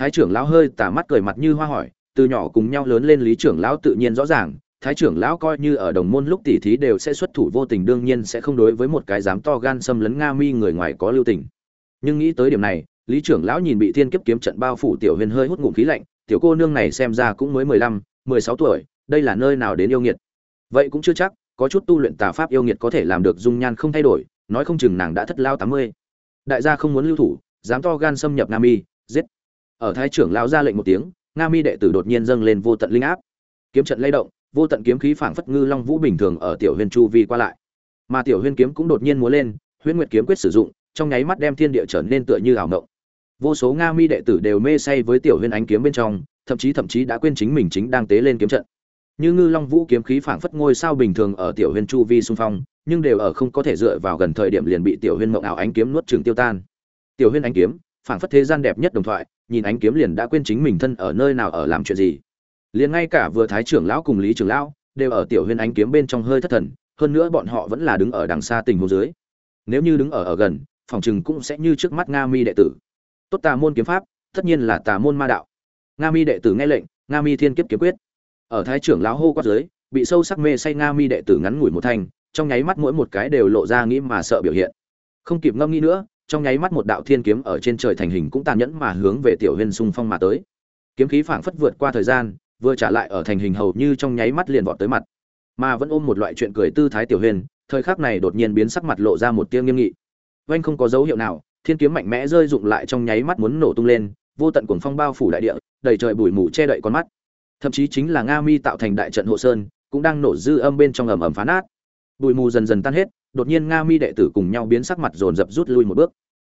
Thái trưởng lão hơi tà mắt cười mặt như hoa hỏi, từ nhỏ cùng nhau lớn lên lý trưởng lão tự nhiên rõ ràng, thái trưởng lão coi như ở đồng môn lúc tỉ thí đều sẽ xuất thủ vô tình đương nhiên sẽ không đối với một cái dám to gan xâm lấn nga mi người ngoài có lưu tình. Nhưng nghĩ tới điểm này, lý trưởng lão nhìn bị thiên kiếp kiếm trận bao phủ tiểu huyền hơi hút ngụm khí lạnh, tiểu cô nương này xem ra cũng mới mười lăm, mười sáu tuổi, đây là nơi nào đến yêu nghiệt? Vậy cũng chưa chắc, có chút tu luyện tà pháp yêu nghiệt có thể làm được dung nhan không thay đổi, nói không chừng nàng đã thất lao tám mươi. Đại gia không muốn lưu thủ, dám to gan xâm nhập nga mi, giết ở thái trưởng lão ra lệnh một tiếng, nga mi đệ tử đột nhiên dâng lên vô tận linh áp. Kiếm trận lay động, vô tận kiếm khí phảng phất ngư long vũ bình thường ở tiểu huyên chu vi qua lại. Mà tiểu huyên kiếm cũng đột nhiên múa lên huyễn nguyệt kiếm quyết sử dụng, trong nháy mắt đem thiên địa trở nên tựa như ảo ngộng vô số nga mi đệ tử đều mê say với tiểu huyên ánh kiếm bên trong, thậm chí thậm chí đã quên chính mình chính đang tế lên kiếm trận. Như ngư long vũ kiếm khí phảng phất ngôi sao bình thường ở tiểu huyên chu vi xung phong, nhưng đều ở không có thể dựa vào gần thời điểm liền bị tiểu huyên mộng ảo ánh kiếm nuốt trường tiêu tan. Tiểu huyên ánh kiếm phảng phất thế gian đẹp nhất đồng thoại, nhìn ánh kiếm liền đã quên chính mình thân ở nơi nào ở làm chuyện gì. Liền ngay cả vừa thái trưởng lão cùng lý trưởng lão đều ở tiểu huyên ánh kiếm bên trong hơi thất thần, hơn nữa bọn họ vẫn là đứng ở đằng xa tình hồ dưới. Nếu như đứng ở ở gần, phòng chừng cũng sẽ như trước mắt nga mi đệ tử. Tốt tà môn kiếm pháp, tất nhiên là tà môn ma đạo. Nga mi đệ tử nghe lệnh, nga mi thiên kiếp kiếm quyết. Ở thái trưởng lão hô quát dưới, bị sâu sắc mê say nga mi đệ tử ngắn ngủi một thanh trong nháy mắt mỗi một cái đều lộ ra nghĩ mà sợ biểu hiện. Không kịp ngâm nghĩ nữa trong nháy mắt một đạo thiên kiếm ở trên trời thành hình cũng tàn nhẫn mà hướng về tiểu huyên xung phong mà tới. Kiếm khí phảng phất vượt qua thời gian, vừa trả lại ở thành hình hầu như trong nháy mắt liền vọt tới mặt. Mà vẫn ôm một loại chuyện cười tư thái tiểu huyên thời khắc này đột nhiên biến sắc mặt lộ ra một tia nghiêm nghị. Oanh không có dấu hiệu nào, thiên kiếm mạnh mẽ rơi rụng lại trong nháy mắt muốn nổ tung lên, vô tận cuồng phong bao phủ đại địa, đầy trời bụi mù che đậy con mắt. Thậm chí chính là nga mi tạo thành đại trận hộ sơn, cũng đang nổ dư âm bên trong ầm ầm phá nát. Bụi mù dần dần tan hết, đột nhiên nga mi đệ tử cùng nhau biến sắc mặt dồn dập rút lui một bước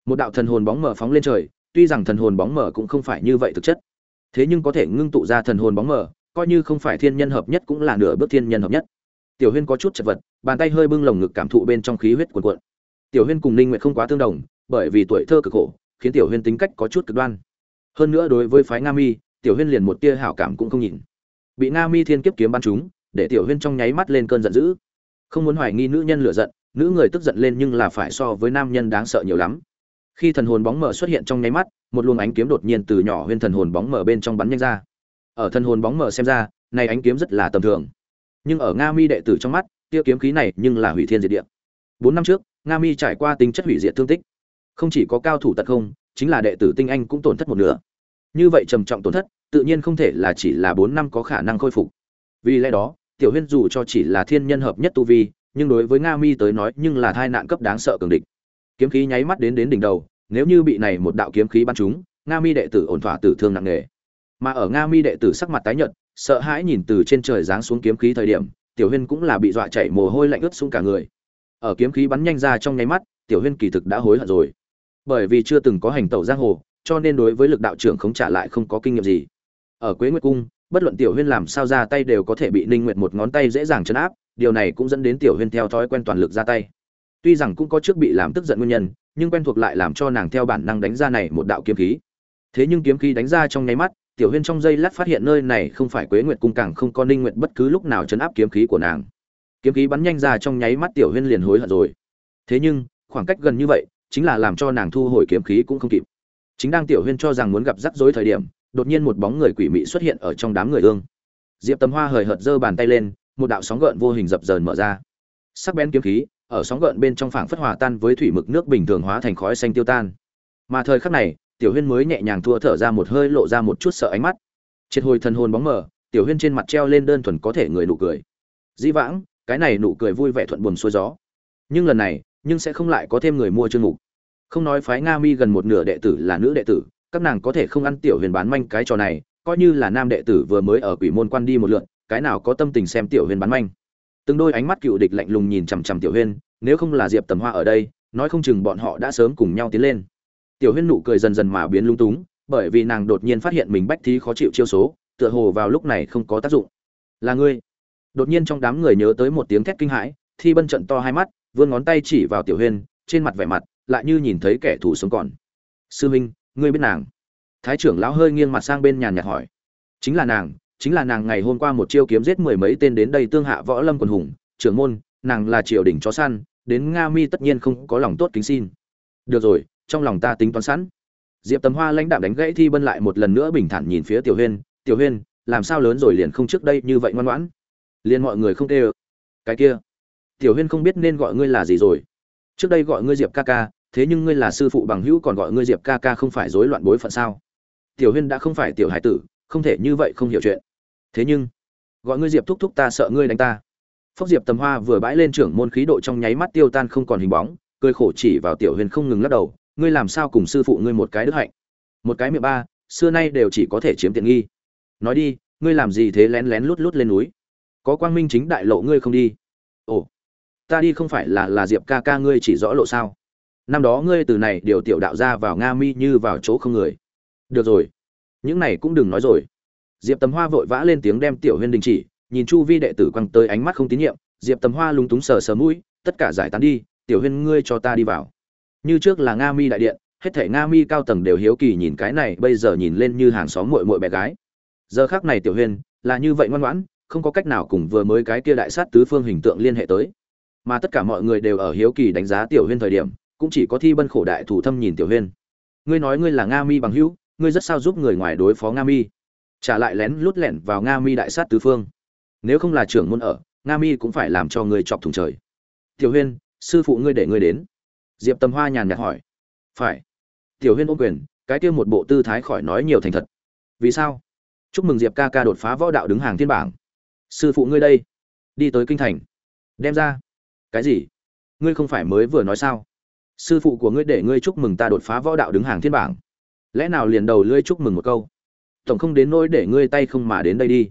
một đạo thần hồn bóng mở phóng lên trời, tuy rằng thần hồn bóng mở cũng không phải như vậy thực chất. Thế nhưng có thể ngưng tụ ra thần hồn bóng mở coi như không phải thiên nhân hợp nhất cũng là nửa bước thiên nhân hợp nhất. Tiểu huyên có chút chật vật, bàn tay hơi bưng lồng ngực cảm thụ bên trong khí huyết cuồn cuộn. Tiểu huyên cùng ninh nguyện không quá tương đồng, bởi vì tuổi thơ cực khổ, khiến tiểu huyên tính cách có chút cực đoan. Hơn nữa đối với phái nga mi, tiểu huyên liền một tia hảo cảm cũng không nhìn. Bị nga mi thiên kiếp kiếm bắn chúng để tiểu huyên trong nháy mắt lên cơn giận dữ. Không muốn hoài nghi nữ nhân lựa giận, nữ người tức giận lên nhưng là phải so với nam nhân đáng sợ nhiều lắm khi thần hồn bóng mờ xuất hiện trong nháy mắt, một luồng ánh kiếm đột nhiên từ nhỏ huyên thần hồn bóng mờ bên trong bắn nhanh ra. Ở thần hồn bóng mờ xem ra, này ánh kiếm rất là tầm thường. Nhưng ở nga mi đệ tử trong mắt, tia kiếm khí này nhưng là hủy thiên diệt địa. Bốn năm trước, nga mi trải qua tính chất hủy diệt thương tích. Không chỉ có cao thủ tật không, chính là đệ tử tinh anh cũng tổn thất một nửa. Như vậy trầm trọng tổn thất, tự nhiên không thể là chỉ là bốn năm có khả năng khôi phục. Vì lẽ đó, tiểu huyên dù cho chỉ là thiên nhân hợp nhất tu vi, nhưng đối với nga mi tới nói nhưng là tai nạn cấp đáng sợ cường địch kiếm khí nháy mắt đến đến đỉnh đầu, nếu như bị này một đạo kiếm khí bắn trúng, nga mi đệ tử ổn thỏa tử thương nặng nề. Mà ở nga mi đệ tử sắc mặt tái nhợt, sợ hãi nhìn từ trên trời giáng xuống kiếm khí thời điểm, tiểu huyên cũng là bị dọa chảy mồ hôi lạnh ướt xuống cả người. Ở kiếm khí bắn nhanh ra trong nháy mắt, tiểu huyên kỳ thực đã hối hận rồi. Bởi vì chưa từng có hành tẩu giang hồ, cho nên đối với lực đạo trưởng không trả lại không có kinh nghiệm gì. Ở quế nguyệt cung, bất luận tiểu huyên làm sao ra tay đều có thể bị ninh nguyệt một ngón tay dễ dàng chấn áp, điều này cũng dẫn đến tiểu huyên theo thói quen toàn lực ra tay tuy rằng cũng có trước bị làm tức giận nguyên nhân, nhưng quen thuộc lại làm cho nàng theo bản năng đánh ra này một đạo kiếm khí. Thế nhưng kiếm khí đánh ra trong nháy mắt, tiểu huyên trong giây lát phát hiện nơi này không phải quế nguyệt cung càng không có ninh nguyệt bất cứ lúc nào chấn áp kiếm khí của nàng. Kiếm khí bắn nhanh ra trong nháy mắt tiểu huyên liền hối hận rồi. Thế nhưng, khoảng cách gần như vậy, chính là làm cho nàng thu hồi kiếm khí cũng không kịp. Chính đang tiểu huyên cho rằng muốn gặp rắc rối thời điểm, đột nhiên một bóng người quỷ mị xuất hiện ở trong đám người ương. Diệp tầm hoa hời hợt giơ bàn tay lên, một đạo sóng gợn vô hình dập dờn mở ra. Sắc bén kiếm khí ở sóng gợn bên trong phảng phất hòa tan với thủy mực nước bình thường hóa thành khói xanh tiêu tan. Mà thời khắc này, tiểu huyên mới nhẹ nhàng thua thở ra một hơi lộ ra một chút sợ ánh mắt. Triệt hồi thần hồn bóng mờ, tiểu huyên trên mặt treo lên đơn thuần có thể người nụ cười. Dĩ vãng, cái này nụ cười vui vẻ thuận buồm xuôi gió. Nhưng lần này, nhưng sẽ không lại có thêm người mua chương mục. Không nói phái nga mi gần một nửa đệ tử là nữ đệ tử, các nàng có thể không ăn tiểu huyền bán manh cái trò này, coi như là nam đệ tử vừa mới ở quỷ môn quan đi một lượn, cái nào có tâm tình xem tiểu huyền bán manh từng đôi ánh mắt cựu địch lạnh lùng nhìn chằm chằm tiểu huyên, nếu không là diệp tầm hoa ở đây, nói không chừng bọn họ đã sớm cùng nhau tiến lên. Tiểu huyên nụ cười dần dần mà biến lung túng, bởi vì nàng đột nhiên phát hiện mình bách thí khó chịu chiêu số, tựa hồ vào lúc này không có tác dụng. Là ngươi? Đột nhiên trong đám người nhớ tới một tiếng thét kinh hãi, thi bân trận to hai mắt, vươn ngón tay chỉ vào tiểu huyên, trên mặt vẻ mặt lại như nhìn thấy kẻ thù sống còn. Sư minh, ngươi biết nàng? Thái trưởng lão hơi nghiêng mặt sang bên nhàn nhạt hỏi. Chính là nàng chính là nàng ngày hôm qua một chiêu kiếm giết mười mấy tên đến đây tương hạ võ lâm quần hùng, trưởng môn, nàng là triều đình chó săn, đến nga mi tất nhiên không có lòng tốt kính xin. Được rồi, trong lòng ta tính toán sẵn. Diệp tầm hoa lãnh đạm đánh gãy thi bân lại một lần nữa bình thản nhìn phía tiểu huyên tiểu huyên, làm sao lớn rồi liền không trước đây như vậy ngoan ngoãn? Liền mọi người không tê ơ. Cái kia, tiểu huyên không biết nên gọi ngươi là gì rồi. Trước đây gọi ngươi diệp ca ca, thế nhưng ngươi là sư phụ bằng hữu còn gọi ngươi diệp ca ca không phải rối loạn bối phận sao? Tiểu huyên đã không phải tiểu hải tử, không thể như vậy không hiểu chuyện thế nhưng, gọi ngươi diệp thúc thúc ta sợ ngươi đánh ta. Phốc diệp tầm hoa vừa bãi lên trưởng môn khí độ trong nháy mắt tiêu tan không còn hình bóng, cười khổ chỉ vào tiểu huyền không ngừng lắc đầu, ngươi làm sao cùng sư phụ ngươi một cái đức hạnh? Một cái miệng ba, xưa nay đều chỉ có thể chiếm tiện nghi. Nói đi, ngươi làm gì thế lén lén lút lút lên núi? Có quang minh chính đại lộ ngươi không đi? Ồ, ta đi không phải là là diệp ca ca ngươi chỉ rõ lộ sao? Năm đó ngươi từ này điều tiểu đạo ra vào nga mi như vào chỗ không người. Được rồi, những này cũng đừng nói rồi diệp tầm hoa vội vã lên tiếng đem tiểu huyên đình chỉ, nhìn chu vi đệ tử quăng tới ánh mắt không tín nhiệm, diệp tầm hoa lúng túng sờ sờ mũi, tất cả giải tán đi, tiểu huyên ngươi cho ta đi vào. Như trước là nga mi đại điện, hết thể nga mi cao tầng đều hiếu kỳ nhìn cái này, bây giờ nhìn lên như hàng xóm muội muội bé gái. Giờ khác này tiểu huyên là như vậy ngoan ngoãn, không có cách nào cùng vừa mới cái kia đại sát tứ phương hình tượng liên hệ tới. Mà tất cả mọi người đều ở hiếu kỳ đánh giá tiểu huyên thời điểm, cũng chỉ có thi bân khổ đại thủ thâm nhìn tiểu huyên. Ngươi nói ngươi là nga mi bằng hữu, ngươi rất sao giúp người ngoài đối phó nga mi? Trả lại lén lút lẻn vào nga mi đại sát tứ phương. Nếu không là trưởng môn ở, nga mi cũng phải làm cho người chọc thùng trời. Tiểu huyên, sư phụ ngươi để ngươi đến. Diệp tầm hoa nhàn nhạt hỏi. Phải. Tiểu huyên ôm quyền, cái kia một bộ tư thái khỏi nói nhiều thành thật. Vì sao? Chúc mừng diệp ca ca đột phá võ đạo đứng hàng thiên bảng. Sư phụ ngươi đây. Đi tới kinh thành. Đem ra. Cái gì? Ngươi không phải mới vừa nói sao? Sư phụ của ngươi để ngươi chúc mừng ta đột phá võ đạo đứng hàng thiên bảng. Lẽ nào liền đầu lưỡi chúc mừng một câu? Tổng không đến nỗi để ngươi tay không mà đến đây đi.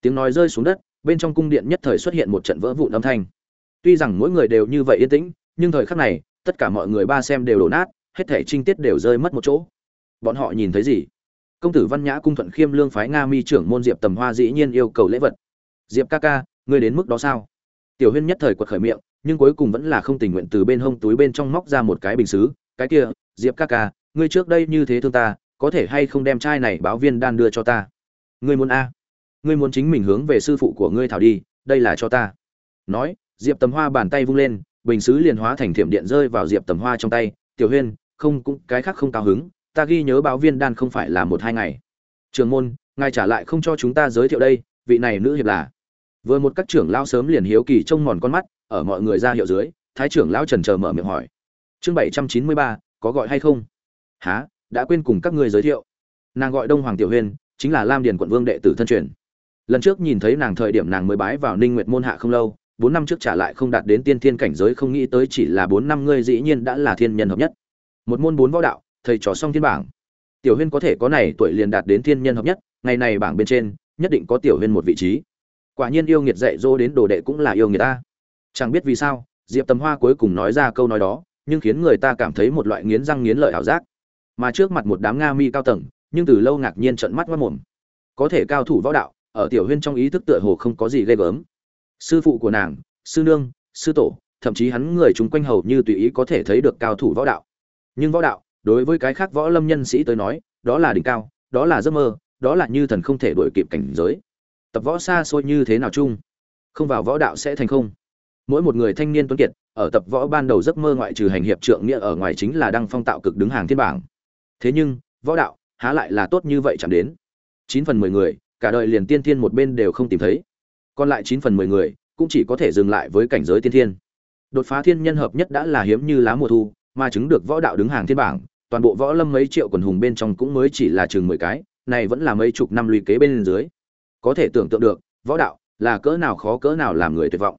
Tiếng nói rơi xuống đất, bên trong cung điện nhất thời xuất hiện một trận vỡ vụn âm thanh. Tuy rằng mỗi người đều như vậy yên tĩnh, nhưng thời khắc này, tất cả mọi người ba xem đều đổ nát, hết thể trinh tiết đều rơi mất một chỗ. Bọn họ nhìn thấy gì? Công tử văn nhã cung thuận khiêm lương phái nga mi trưởng môn diệp tầm hoa dĩ nhiên yêu cầu lễ vật. Diệp ca ca, ngươi đến mức đó sao? Tiểu huyên nhất thời quật khởi miệng, nhưng cuối cùng vẫn là không tình nguyện từ bên hông túi bên trong móc ra một cái bình xứ. Cái kia, diệp ca ca, ngươi trước đây như thế thương ta có thể hay không đem chai này báo viên đan đưa cho ta? Ngươi muốn a? Ngươi muốn chính mình hướng về sư phụ của ngươi thảo đi, đây là cho ta. Nói, diệp tầm hoa bàn tay vung lên, bình xứ liền hóa thành thiểm điện rơi vào diệp tầm hoa trong tay. Tiểu huyên, không, cũng, cái khác không cao hứng, ta ghi nhớ báo viên đan không phải là một hai ngày. Trường môn, ngài trả lại không cho chúng ta giới thiệu đây, vị này nữ hiệp là. Vừa một các trưởng lao sớm liền hiếu kỳ trông mòn con mắt, ở mọi người ra hiệu dưới, thái trưởng lão trần chờ mở miệng hỏi. Chương bảy trăm chín mươi ba, có gọi hay không? Há đã quên cùng các ngươi giới thiệu. Nàng gọi đông hoàng tiểu huyên chính là lam điền quận vương đệ tử thân truyền. Lần trước nhìn thấy nàng thời điểm nàng mới bái vào ninh nguyệt môn hạ không lâu, bốn năm trước trả lại không đạt đến tiên thiên cảnh giới không nghĩ tới chỉ là bốn năm ngươi dĩ nhiên đã là thiên nhân hợp nhất. Một môn bốn võ đạo, thầy trò song thiên bảng. Tiểu huyên có thể có này tuổi liền đạt đến thiên nhân hợp nhất, ngày này bảng bên trên, nhất định có tiểu huyên một vị trí. Quả nhiên yêu nghiệt dạy dỗ đến đồ đệ cũng là yêu người ta. Chẳng biết vì sao, diệp tầm hoa cuối cùng nói ra câu nói đó, nhưng khiến người ta cảm thấy một loại nghiến răng nghiến lợi ảo giác mà trước mặt một đám nga mi cao tầng, nhưng từ lâu ngạc nhiên trận mắt mất mồm. Có thể cao thủ võ đạo, ở tiểu huyên trong ý thức tựa hồ không có gì ghê gớm. Sư phụ của nàng, sư nương, sư tổ, thậm chí hắn người chúng quanh hầu như tùy ý có thể thấy được cao thủ võ đạo. Nhưng võ đạo, đối với cái khác võ lâm nhân sĩ tới nói, đó là đỉnh cao, đó là giấc mơ, đó là như thần không thể đuổi kịp cảnh giới. Tập võ xa xôi như thế nào chung? Không vào võ đạo sẽ thành không? Mỗi một người thanh niên tuấn kiệt, ở tập võ ban đầu giấc mơ ngoại trừ hành hiệp trượng nghĩa ở ngoài chính là đăng phong tạo cực đứng hàng thiên bảng thế nhưng, võ đạo, há lại là tốt như vậy chẳng đến. Chín phần mười người, cả đời liền tiên thiên một bên đều không tìm thấy. Còn lại chín phần mười người, cũng chỉ có thể dừng lại với cảnh giới tiên thiên. Đột phá thiên nhân hợp nhất đã là hiếm như lá mùa thu, mà chứng được võ đạo đứng hàng thiên bảng, toàn bộ võ lâm mấy triệu quần hùng bên trong cũng mới chỉ là chừng mười cái, này vẫn là mấy chục năm lùi kế bên dưới. Có thể tưởng tượng được, võ đạo là cỡ nào khó cỡ nào làm người tuyệt vọng.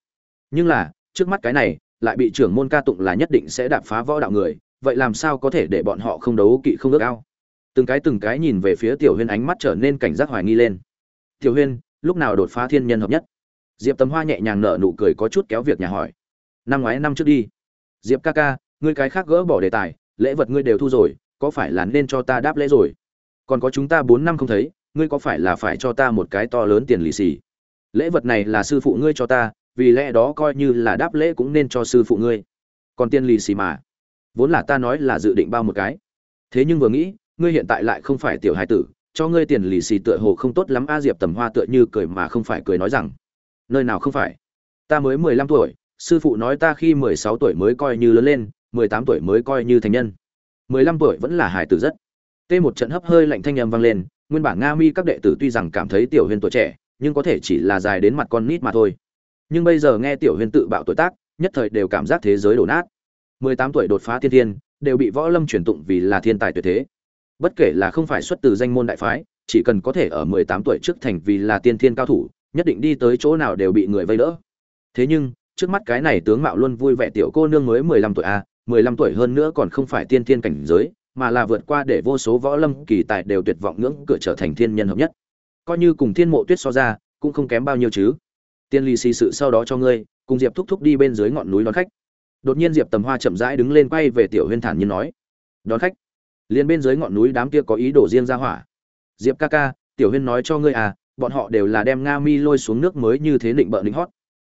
Nhưng là, trước mắt cái này, lại bị trưởng môn ca tụng là nhất định sẽ đạp phá võ đạo người vậy làm sao có thể để bọn họ không đấu kỵ không ước ao? Từng cái từng cái nhìn về phía tiểu huyên ánh mắt trở nên cảnh giác hoài nghi lên. Tiểu huyên, lúc nào đột phá thiên nhân hợp nhất? Diệp tấm hoa nhẹ nhàng nở nụ cười có chút kéo việc nhà hỏi. Năm ngoái năm trước đi. Diệp ca ca, ngươi cái khác gỡ bỏ đề tài, lễ vật ngươi đều thu rồi, có phải là nên cho ta đáp lễ rồi? Còn có chúng ta bốn năm không thấy, ngươi có phải là phải cho ta một cái to lớn tiền lì xì? Lễ vật này là sư phụ ngươi cho ta, vì lẽ đó coi như là đáp lễ cũng nên cho sư phụ ngươi. Còn tiền lì xì mà vốn là ta nói là dự định bao một cái. Thế nhưng vừa nghĩ, ngươi hiện tại lại không phải tiểu hài tử, cho ngươi tiền lì xì tựa hồ không tốt lắm, a diệp tầm hoa tựa như cười mà không phải cười nói rằng, nơi nào không phải? Ta mới mười lăm tuổi, sư phụ nói ta khi mười sáu tuổi mới coi như lớn lên, mười tám tuổi mới coi như thành nhân. mười lăm tuổi vẫn là hài tử rất. Tê một trận hấp hơi lạnh thanh âm vang lên, nguyên bản nga mi các đệ tử tuy rằng cảm thấy tiểu huyền tuổi trẻ, nhưng có thể chỉ là dài đến mặt con nít mà thôi. Nhưng bây giờ nghe tiểu huyền tự bạo tuổi tác, nhất thời đều cảm giác thế giới đổ nát mười tám tuổi đột phá thiên thiên, đều bị võ lâm truyền tụng vì là thiên tài tuyệt thế. Bất kể là không phải xuất từ danh môn đại phái, chỉ cần có thể ở mười tám tuổi trước thành vì là tiên thiên cao thủ, nhất định đi tới chỗ nào đều bị người vây đỡ. Thế nhưng, trước mắt cái này tướng mạo luôn vui vẻ tiểu cô nương mới mười lăm tuổi a mười lăm tuổi hơn nữa còn không phải tiên thiên cảnh giới, mà là vượt qua để vô số võ lâm kỳ tài đều tuyệt vọng ngưỡng cửa trở thành thiên nhân hợp nhất. Coi như cùng thiên mộ tuyết so ra, cũng không kém bao nhiêu chứ. Tiên ly xì sự sau đó cho ngươi, cùng diệp thúc thúc đi bên dưới ngọn núi đón khách đột nhiên diệp tầm hoa chậm rãi đứng lên quay về tiểu huyên thản nhiên nói, đón khách. Liền bên dưới ngọn núi đám kia có ý đồ riêng ra hỏa. Diệp ca ca, tiểu huyên nói cho ngươi à bọn họ đều là đem nga mi lôi xuống nước mới như thế định bợ lính hót.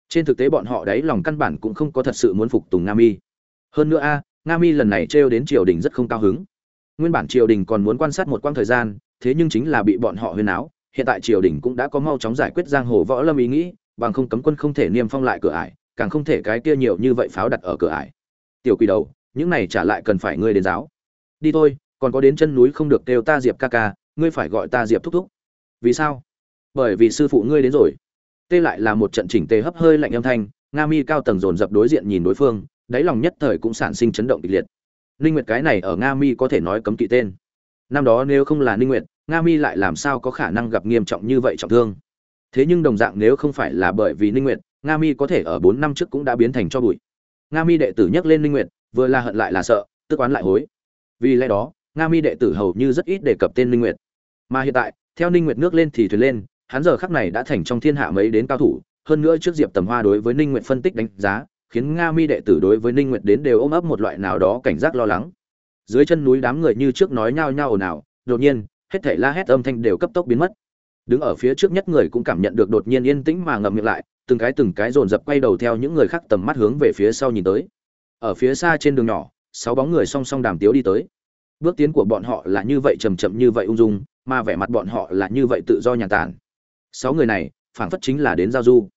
Trên thực tế bọn họ đấy lòng căn bản cũng không có thật sự muốn phục tùng nga mi. Hơn nữa a, nga mi lần này trêu đến triều đình rất không cao hứng. Nguyên bản triều đình còn muốn quan sát một quãng thời gian, thế nhưng chính là bị bọn họ huyên áo. Hiện tại triều đình cũng đã có mau chóng giải quyết giang hồ võ lâm ý nghĩ, bằng không cấm quân không thể niêm phong lại cửa ải càng không thể cái kia nhiều như vậy pháo đặt ở cửa ải. Tiểu quỷ đầu, những này trả lại cần phải ngươi đến giáo. Đi thôi, còn có đến chân núi không được kêu ta diệp ca ca, ngươi phải gọi ta diệp thúc thúc. Vì sao? Bởi vì sư phụ ngươi đến rồi. Tê lại là một trận chỉnh tề hấp hơi lạnh âm thanh, nga mi cao tầng dồn dập đối diện nhìn đối phương, đáy lòng nhất thời cũng sản sinh chấn động kịch liệt. Ninh nguyệt cái này ở nga mi có thể nói cấm kỵ tên. Năm đó nếu không là ninh nguyệt, nga mi lại làm sao có khả năng gặp nghiêm trọng như vậy trọng thương? Thế nhưng đồng dạng nếu không phải là bởi vì ninh nguyệt nga mi có thể ở bốn năm trước cũng đã biến thành cho bụi. Nga mi đệ tử nhắc lên linh nguyệt, vừa là hận lại là sợ, tức oán lại hối. Vì lẽ đó, nga mi đệ tử hầu như rất ít đề cập tên linh nguyệt. Mà hiện tại, theo ninh nguyệt nước lên thì thuyền lên, hắn giờ khắc này đã thành trong thiên hạ mấy đến cao thủ, hơn nữa trước diệp tầm hoa đối với ninh nguyệt phân tích đánh giá, khiến nga mi đệ tử đối với ninh nguyệt đến đều ôm ấp một loại nào đó cảnh giác lo lắng. Dưới chân núi đám người như trước nói nhao nhao ồn ào, đột nhiên, hết thảy la hét âm thanh đều cấp tốc biến mất đứng ở phía trước nhất người cũng cảm nhận được đột nhiên yên tĩnh mà ngậm miệng lại, từng cái từng cái dồn dập quay đầu theo những người khác tầm mắt hướng về phía sau nhìn tới. Ở phía xa trên đường nhỏ, sáu bóng người song song đàm tiếu đi tới. Bước tiến của bọn họ là như vậy chậm chậm như vậy ung dung, mà vẻ mặt bọn họ là như vậy tự do nhàn tản. Sáu người này, phảng phất chính là đến giao du.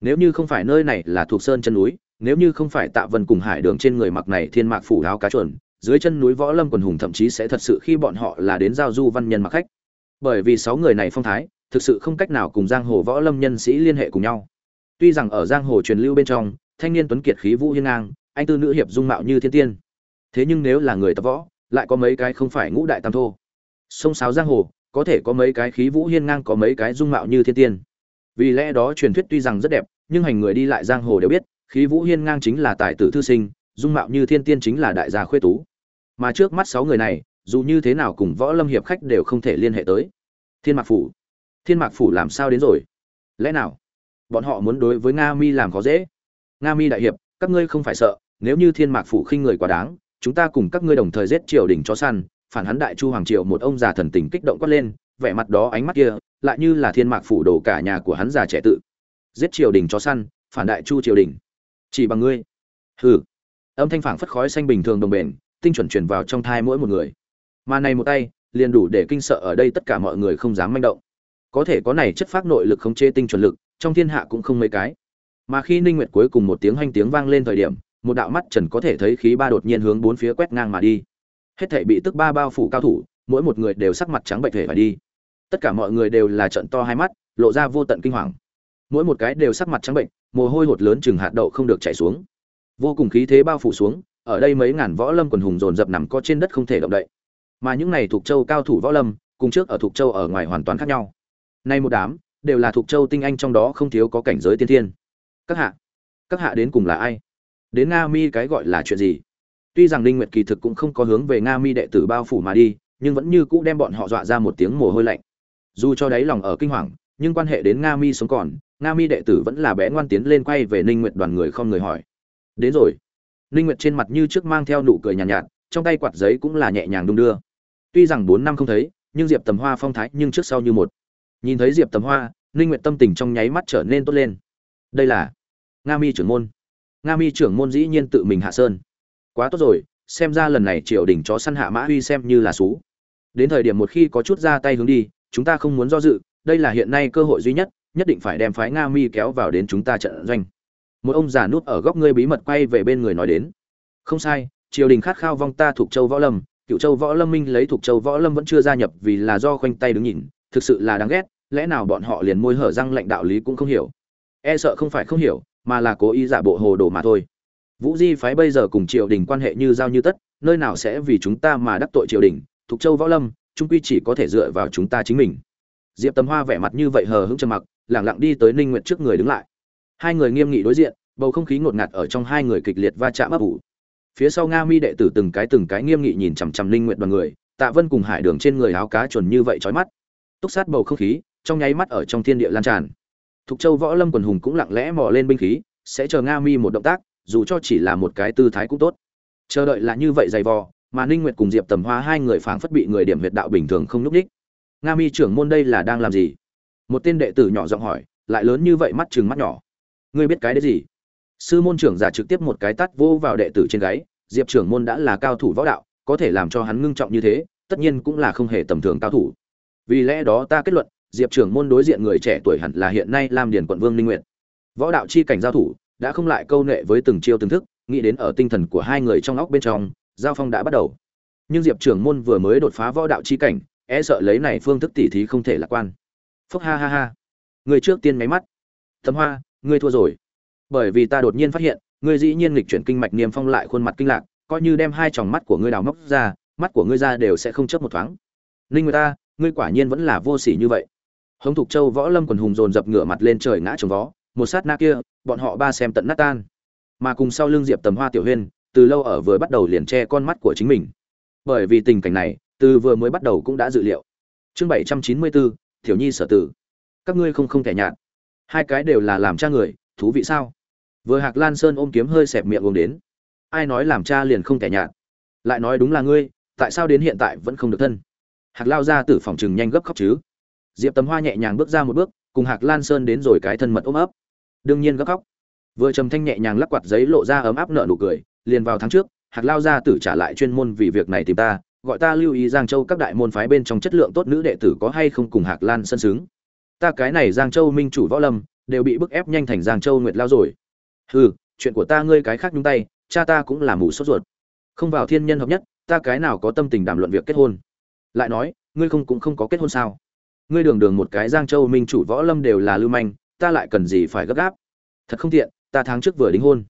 Nếu như không phải nơi này là thuộc sơn chân núi, nếu như không phải tạ vân cùng hải đường trên người mặc này thiên mạc phủ áo cá chuẩn dưới chân núi võ lâm quần hùng thậm chí sẽ thật sự khi bọn họ là đến giao du văn nhân mặc khách. Bởi vì sáu người này phong thái thực sự không cách nào cùng giang hồ võ lâm nhân sĩ liên hệ cùng nhau. Tuy rằng ở giang hồ truyền lưu bên trong, thanh niên tuấn kiệt khí vũ hiên ngang, anh tư nữ hiệp dung mạo như thiên tiên. Thế nhưng nếu là người tập võ, lại có mấy cái không phải ngũ đại tam thô. Sông sáo giang hồ, có thể có mấy cái khí vũ hiên ngang, có mấy cái dung mạo như thiên tiên. Vì lẽ đó truyền thuyết tuy rằng rất đẹp, nhưng hành người đi lại giang hồ đều biết, khí vũ hiên ngang chính là tài tử thư sinh, dung mạo như thiên tiên chính là đại gia khuê tú. Mà trước mắt sáu người này, dù như thế nào cùng võ lâm hiệp khách đều không thể liên hệ tới. Thiên mạc phủ thiên mạc phủ làm sao đến rồi? Lẽ nào? Bọn họ muốn đối với nga mi làm khó dễ? Nga mi đại hiệp, các ngươi không phải sợ, nếu như thiên mạc phủ khinh người quá đáng, chúng ta cùng các ngươi đồng thời giết triều đình chó săn, phản hắn đại chu hoàng triều một ông già thần tình kích động quát lên, vẻ mặt đó ánh mắt kia, lại như là thiên mạc phủ đổ cả nhà của hắn già trẻ tự. Giết triều đình chó săn, phản đại chu triều đình. Chỉ bằng ngươi. Hừ. Âm thanh phảng phất khói xanh bình thường đồng bền, tinh chuẩn truyền vào trong thai mỗi một người. Mà này một tay, liền đủ để kinh sợ ở đây tất cả mọi người không dám manh động có thể có này chất phát nội lực không chế tinh chuẩn lực, trong thiên hạ cũng không mấy cái. Mà khi ninh nguyệt cuối cùng một tiếng hoanh tiếng vang lên thời điểm, một đạo mắt trần có thể thấy khí ba đột nhiên hướng bốn phía quét ngang mà đi. Hết thảy bị tức ba bao phủ cao thủ, mỗi một người đều sắc mặt trắng bệch thể phải đi. Tất cả mọi người đều là trận to hai mắt, lộ ra vô tận kinh hoàng. Mỗi một cái đều sắc mặt trắng bệnh mồ hôi hột lớn chừng hạt đậu không được chảy xuống. Vô cùng khí thế bao phủ xuống, ở đây mấy ngàn võ lâm quần hùng dồn dập nằm co trên đất không thể động đậy. Mà những này thuộc châu cao thủ võ lâm, cùng trước ở thuộc châu ở ngoài hoàn toàn khác nhau nay một đám đều là thuộc châu tinh anh trong đó không thiếu có cảnh giới tiên thiên. Các hạ các hạ đến cùng là ai? Đến nga mi cái gọi là chuyện gì? Tuy rằng ninh nguyệt kỳ thực cũng không có hướng về nga mi đệ tử bao phủ mà đi nhưng vẫn như cũ đem bọn họ dọa ra một tiếng mồ hôi lạnh. Dù cho đáy lòng ở kinh hoàng nhưng quan hệ đến nga mi sống còn nga mi đệ tử vẫn là bé ngoan tiến lên quay về ninh nguyệt đoàn người không người hỏi. Đến rồi. Ninh nguyệt trên mặt như trước mang theo nụ cười nhàn nhạt, nhạt trong tay quạt giấy cũng là nhẹ nhàng đung đưa. Tuy rằng bốn năm không thấy nhưng diệp tầm hoa phong thái nhưng trước sau như một nhìn thấy diệp tầm hoa, ninh nguyệt tâm tình trong nháy mắt trở nên tốt lên. Đây là nga mi trưởng môn. Nga mi trưởng môn dĩ nhiên tự mình hạ sơn. Quá tốt rồi, xem ra lần này triều đình chó săn hạ mã huy xem như là xú. Đến thời điểm một khi có chút ra tay hướng đi, chúng ta không muốn do dự, đây là hiện nay cơ hội duy nhất nhất định phải đem phái nga mi kéo vào đến chúng ta trận doanh. Một ông già nút ở góc ngươi bí mật quay về bên người nói đến. Không sai, triều đình khát khao vong ta thuộc châu võ lâm, cựu châu võ lâm minh lấy thuộc châu võ lâm vẫn chưa gia nhập vì là do khoanh tay đứng nhìn thực sự là đáng ghét, lẽ nào bọn họ liền môi hở răng lệnh đạo lý cũng không hiểu. E sợ không phải không hiểu, mà là cố ý giả bộ hồ đồ mà thôi. Vũ di phái bây giờ cùng triều đình quan hệ như giao như tất, nơi nào sẽ vì chúng ta mà đắc tội triều đình, Thục châu võ lâm, trung quy chỉ có thể dựa vào chúng ta chính mình. Diệp tầm hoa vẻ mặt như vậy hờ hững trầm mặc, lẳng lặng đi tới ninh nguyện trước người đứng lại. Hai người nghiêm nghị đối diện, bầu không khí ngột ngạt ở trong hai người kịch liệt va chạm ấp ủ. Phía sau nga mi đệ tử từng cái từng cái nghiêm nghị nhìn chằm chằm linh nguyện đoàn người, tạ vân cùng hải đường trên người áo cá chuẩn như vậy trói mắt túc sát bầu không khí, trong nháy mắt ở trong thiên địa lan tràn. Thục châu võ lâm quần hùng cũng lặng lẽ mò lên binh khí, sẽ chờ nga mi một động tác, dù cho chỉ là một cái tư thái cũng tốt. Chờ đợi là như vậy dày vò, mà ninh nguyệt cùng diệp tầm hoa hai người phảng phất bị người điểm huyệt đạo bình thường không núp đích nga mi trưởng môn đây là đang làm gì? Một tên đệ tử nhỏ giọng hỏi, lại lớn như vậy mắt chừng mắt nhỏ. Ngươi biết cái đấy gì? Sư môn trưởng giả trực tiếp một cái tắt vô vào đệ tử trên gáy, diệp trưởng môn đã là cao thủ võ đạo, có thể làm cho hắn ngưng trọng như thế, tất nhiên cũng là không hề tầm thường cao thủ vì lẽ đó ta kết luận, diệp trưởng môn đối diện người trẻ tuổi hẳn là hiện nay lam điền quận vương ninh nguyện võ đạo chi cảnh giao thủ, đã không lại câu nệ với từng chiêu từng thức, nghĩ đến ở tinh thần của hai người trong óc bên trong, giao phong đã bắt đầu. Nhưng diệp trưởng môn vừa mới đột phá võ đạo chi cảnh e sợ lấy này phương thức tỉ thí không thể lạc quan. Phúc ha ha ha. Người trước tiên máy mắt. Thấm hoa, ngươi thua rồi. Bởi vì ta đột nhiên phát hiện, ngươi dĩ nhiên lịch chuyển kinh mạch niêm phong lại khuôn mặt kinh lạc, coi như đem hai tròng mắt của ngươi đào móc ra, mắt của ngươi ra đều sẽ không chớp một thoáng. Ninh người ta ngươi quả nhiên vẫn là vô sỉ như vậy. Hống thục châu võ lâm quần hùng dồn dập ngửa mặt lên trời ngã trồng vó, một sát na kia, bọn họ ba xem tận nát tan. Mà cùng sau lưng diệp tầm hoa tiểu huyên, từ lâu ở vừa bắt đầu liền che con mắt của chính mình. Bởi vì tình cảnh này, từ vừa mới bắt đầu cũng đã dự liệu. Chương bảy trăm chín mươi bốn thiểu nhi sở tử. Các ngươi không không thể nhạt. Hai cái đều là làm cha người, thú vị sao? Vừa hạc lan sơn ôm kiếm hơi xẹp miệng uống đến. Ai nói làm cha liền không thể nhạt? Lại nói đúng là ngươi, tại sao đến hiện tại vẫn không được thân? Hạc lao ra từ phòng chừng nhanh gấp khóc chứ. Diệp tấm hoa nhẹ nhàng bước ra một bước, cùng hạc lan sơn đến rồi cái thân mật ôm ấp. Đương nhiên gấp khóc. Vừa trầm thanh nhẹ nhàng lắc quạt giấy lộ ra ấm áp nợ nụ cười, liền vào tháng trước, hạc lao ra tử trả lại chuyên môn vì việc này tìm ta, gọi ta lưu ý giang châu các đại môn phái bên trong chất lượng tốt nữ đệ tử có hay không cùng hạc lan sân xứng. Ta cái này giang châu minh chủ võ lâm, đều bị bức ép nhanh thành giang châu nguyệt lao rồi. Hừ, chuyện của ta ngươi cái khác nhung tay, cha ta cũng là mù sốt ruột. Không vào thiên nhân hợp nhất, ta cái nào có tâm tình đàm luận việc kết hôn? Lại nói, ngươi không cũng không có kết hôn sao? Ngươi đường đường một cái giang châu minh chủ võ lâm đều là lưu manh, ta lại cần gì phải gấp gáp? Thật không tiện, ta tháng trước vừa đính hôn.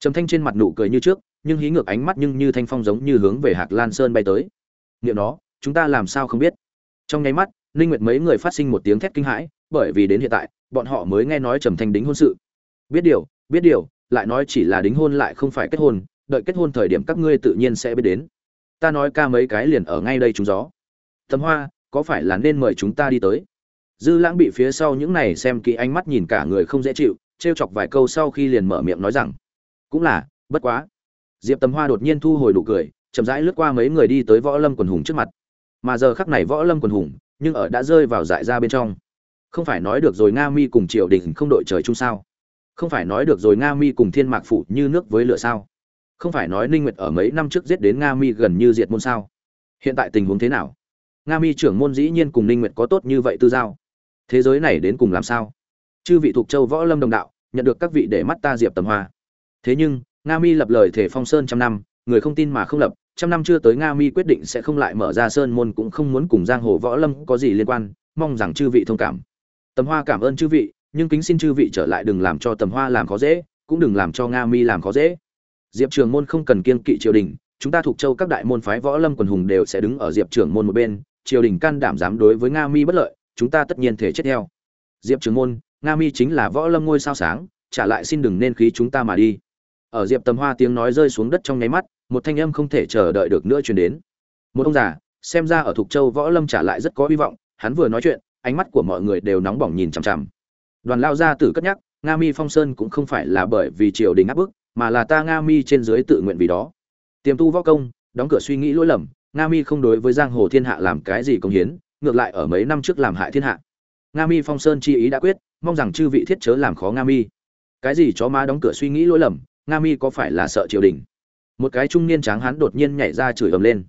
Trầm thanh trên mặt nụ cười như trước, nhưng hí ngược ánh mắt nhưng như thanh phong giống như hướng về hạc lan sơn bay tới. Nghiệm đó, chúng ta làm sao không biết? Trong nháy mắt, ninh nguyệt mấy người phát sinh một tiếng thét kinh hãi, bởi vì đến hiện tại, bọn họ mới nghe nói trầm thanh đính hôn sự. Biết điều biết điều, lại nói chỉ là đính hôn lại không phải kết hôn, đợi kết hôn thời điểm các ngươi tự nhiên sẽ biết đến. Ta nói ca mấy cái liền ở ngay đây chúng gió tấm hoa, có phải là nên mời chúng ta đi tới? Dư lãng bị phía sau những này xem kỹ ánh mắt nhìn cả người không dễ chịu, trêu chọc vài câu sau khi liền mở miệng nói rằng, cũng là, bất quá. Diệp tầm hoa đột nhiên thu hồi nụ cười, chậm rãi lướt qua mấy người đi tới võ lâm quần hùng trước mặt. Mà giờ khắc này võ lâm quần hùng, nhưng ở đã rơi vào dại ra bên trong. Không phải nói được rồi nga mi cùng triều đình không đội trời chung sao? Không phải nói được rồi nga mi cùng thiên mạc phủ như nước với lửa sao? Không phải nói ninh nguyệt ở mấy năm trước giết đến nga mi gần như diệt môn sao? Hiện tại tình huống thế nào? Nga mi trưởng môn dĩ nhiên cùng ninh nguyệt có tốt như vậy tư giao. Thế giới này đến cùng làm sao? Chư vị thuộc châu võ lâm đồng đạo, nhận được các vị để mắt ta diệp tầm hoa. Thế nhưng, nga mi lập lời thể phong sơn trăm năm, người không tin mà không lập, trăm năm chưa tới nga mi quyết định sẽ không lại mở ra sơn môn cũng không muốn cùng giang hồ võ lâm có gì liên quan, mong rằng chư vị thông cảm. Tầm hoa cảm ơn chư vị, nhưng kính xin chư vị trở lại đừng làm cho tầm hoa làm khó dễ, cũng đừng làm cho nga mi làm khó dễ. Diệp trường môn không cần kiên kỵ triều đình, chúng ta thuộc châu các đại môn phái võ lâm quần hùng đều sẽ đứng ở diệp trường môn một bên triều đình can đảm dám đối với nga mi bất lợi, chúng ta tất nhiên thể chết theo. Diệp trường môn, nga mi chính là võ lâm ngôi sao sáng, trả lại xin đừng nên khí chúng ta mà đi. Ở diệp tầm hoa tiếng nói rơi xuống đất trong nháy mắt, một thanh âm không thể chờ đợi được nữa truyền đến. Một ông già, xem ra ở thục châu võ lâm trả lại rất có hy vọng, hắn vừa nói chuyện, ánh mắt của mọi người đều nóng bỏng nhìn chằm chằm. Đoàn lao gia tử cất nhắc, nga mi phong sơn cũng không phải là bởi vì triều đình áp bức, mà là ta nga mi trên dưới tự nguyện vì đó. Tiềm tu võ công, đóng cửa suy nghĩ lỗi lầm nga mi không đối với giang hồ thiên hạ làm cái gì công hiến, ngược lại ở mấy năm trước làm hại thiên hạ. Nga mi phong sơn chi ý đã quyết, mong rằng chư vị thiết chớ làm khó nga mi. Cái gì chó má đóng cửa suy nghĩ lỗi lầm, nga mi có phải là sợ triều đình? Một cái trung niên tráng hắn đột nhiên nhảy ra chửi ầm lên.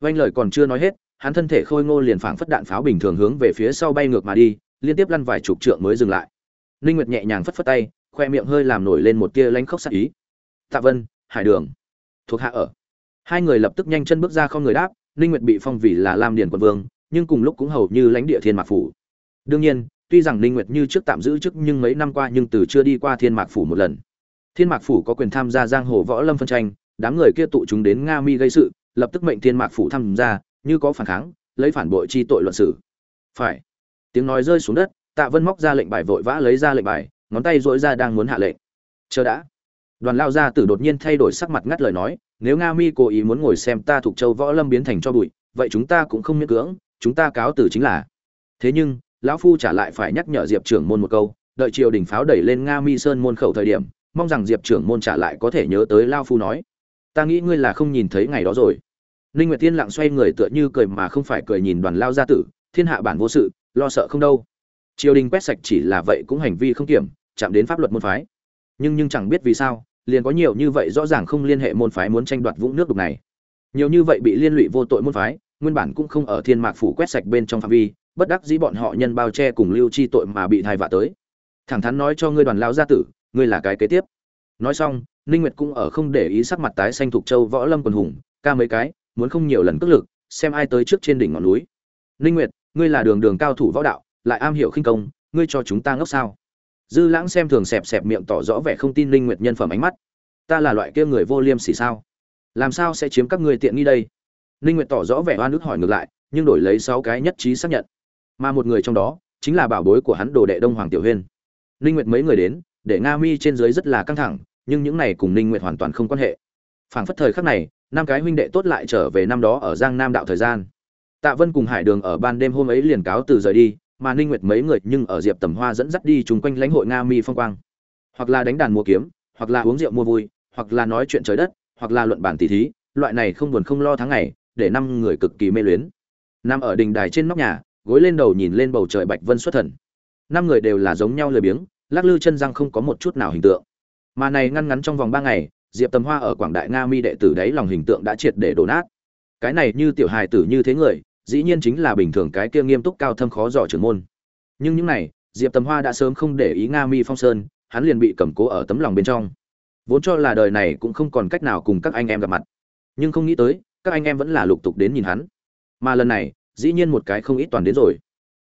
Vanh lời còn chưa nói hết, hắn thân thể khôi ngô liền phảng phất đạn pháo bình thường hướng về phía sau bay ngược mà đi, liên tiếp lăn vài chục trượng mới dừng lại. Ninh nguyệt nhẹ nhàng phất phất tay, khoe miệng hơi làm nổi lên một tia lánh khóc sắc ý. Tạ vân, hải đường. Thuộc hạ ở hai người lập tức nhanh chân bước ra không người đáp, ninh nguyệt bị phong vì là lam điền quân vương, nhưng cùng lúc cũng hầu như lãnh địa thiên mạc phủ. Đương nhiên, tuy rằng ninh nguyệt như trước tạm giữ chức nhưng mấy năm qua nhưng từ chưa đi qua thiên mạc phủ một lần. Thiên mạc phủ có quyền tham gia giang hồ võ lâm phân tranh, đám người kia tụ chúng đến nga mi gây sự, lập tức mệnh thiên mạc phủ tham gia, như có phản kháng, lấy phản bội chi tội luận xử. Phải. Tiếng nói rơi xuống đất, tạ vân móc ra lệnh bài vội vã lấy ra lệnh bài, ngón tay dỗi ra đang muốn hạ lệnh. Chờ đã đoàn lao gia tử đột nhiên thay đổi sắc mặt ngắt lời nói, nếu nga mi cố ý muốn ngồi xem ta thuộc châu võ lâm biến thành cho bụi, vậy chúng ta cũng không miễn cưỡng, chúng ta cáo từ chính là. Thế nhưng, lão phu trả lại phải nhắc nhở diệp trưởng môn một câu, đợi triều đình pháo đẩy lên nga mi sơn môn khẩu thời điểm, mong rằng diệp trưởng môn trả lại có thể nhớ tới lao phu nói. Ta nghĩ ngươi là không nhìn thấy ngày đó rồi. Ninh nguyệt tiên lặng xoay người tựa như cười mà không phải cười nhìn đoàn lao gia tử, thiên hạ bản vô sự, lo sợ không đâu. Triều đình quét sạch chỉ là vậy cũng hành vi không kiểm, chạm đến pháp luật môn phái nhưng nhưng chẳng biết vì sao, liền có nhiều như vậy rõ ràng không liên hệ môn phái muốn tranh đoạt vũng nước đục này. Nhiều như vậy bị liên lụy vô tội môn phái, nguyên bản cũng không ở thiên mạc phủ quét sạch bên trong phạm vi, bất đắc dĩ bọn họ nhân bao che cùng lưu chi tội mà bị thai vạ tới. Thẳng thắn nói cho ngươi đoàn lao gia tử, ngươi là cái kế tiếp. Nói xong, ninh nguyệt cũng ở không để ý sắc mặt tái xanh thuộc châu võ lâm quần hùng, ca mấy cái, muốn không nhiều lần cước lực, xem ai tới trước trên đỉnh ngọn núi. Ninh nguyệt, ngươi là đường đường cao thủ võ đạo, lại am hiểu khinh công, ngươi cho chúng ta ngốc sao? Dư lãng xem thường xẹp xẹp miệng tỏ rõ vẻ không tin linh nguyệt nhân phẩm ánh mắt. Ta là loại kia người vô liêm sỉ sao? Làm sao sẽ chiếm các người tiện nghi đây? Linh nguyệt tỏ rõ vẻ oan ức hỏi ngược lại, nhưng đổi lấy sáu cái nhất trí xác nhận. Mà một người trong đó, chính là bảo bối của hắn đồ đệ đông hoàng tiểu huyên. Linh nguyệt mấy người đến, để nga mi trên dưới rất là căng thẳng, nhưng những này cùng linh nguyệt hoàn toàn không quan hệ. Phảng phất thời khắc này, năm cái huynh đệ tốt lại trở về năm đó ở giang nam đạo thời gian. Tạ vân cùng hải đường ở ban đêm hôm ấy liền cáo từ rời đi mà ninh nguyệt mấy người nhưng ở diệp tầm hoa dẫn dắt đi chung quanh lãnh hội nga mi phong quang. Hoặc là đánh đàn mua kiếm, hoặc là uống rượu mua vui, hoặc là nói chuyện trời đất, hoặc là luận bản tỷ thí, loại này không buồn không lo tháng ngày, để năm người cực kỳ mê luyến. Nằm ở đình đài trên nóc nhà, gối lên đầu nhìn lên bầu trời bạch vân xuất thần. Năm người đều là giống nhau lười biếng, lắc lư chân răng không có một chút nào hình tượng. Mà này ngăn ngắn trong vòng ba ngày, diệp tầm hoa ở quảng đại nga mi đệ tử đấy lòng hình tượng đã triệt để đổ nát. Cái này như tiểu hài tử như thế người dĩ nhiên chính là bình thường cái kia nghiêm túc cao thâm khó dò trưởng môn. Nhưng những này, diệp tầm hoa đã sớm không để ý nga mi phong sơn, hắn liền bị cầm cố ở tấm lòng bên trong. Vốn cho là đời này cũng không còn cách nào cùng các anh em gặp mặt. Nhưng không nghĩ tới, các anh em vẫn là lục tục đến nhìn hắn. Mà lần này, dĩ nhiên một cái không ít toàn đến rồi.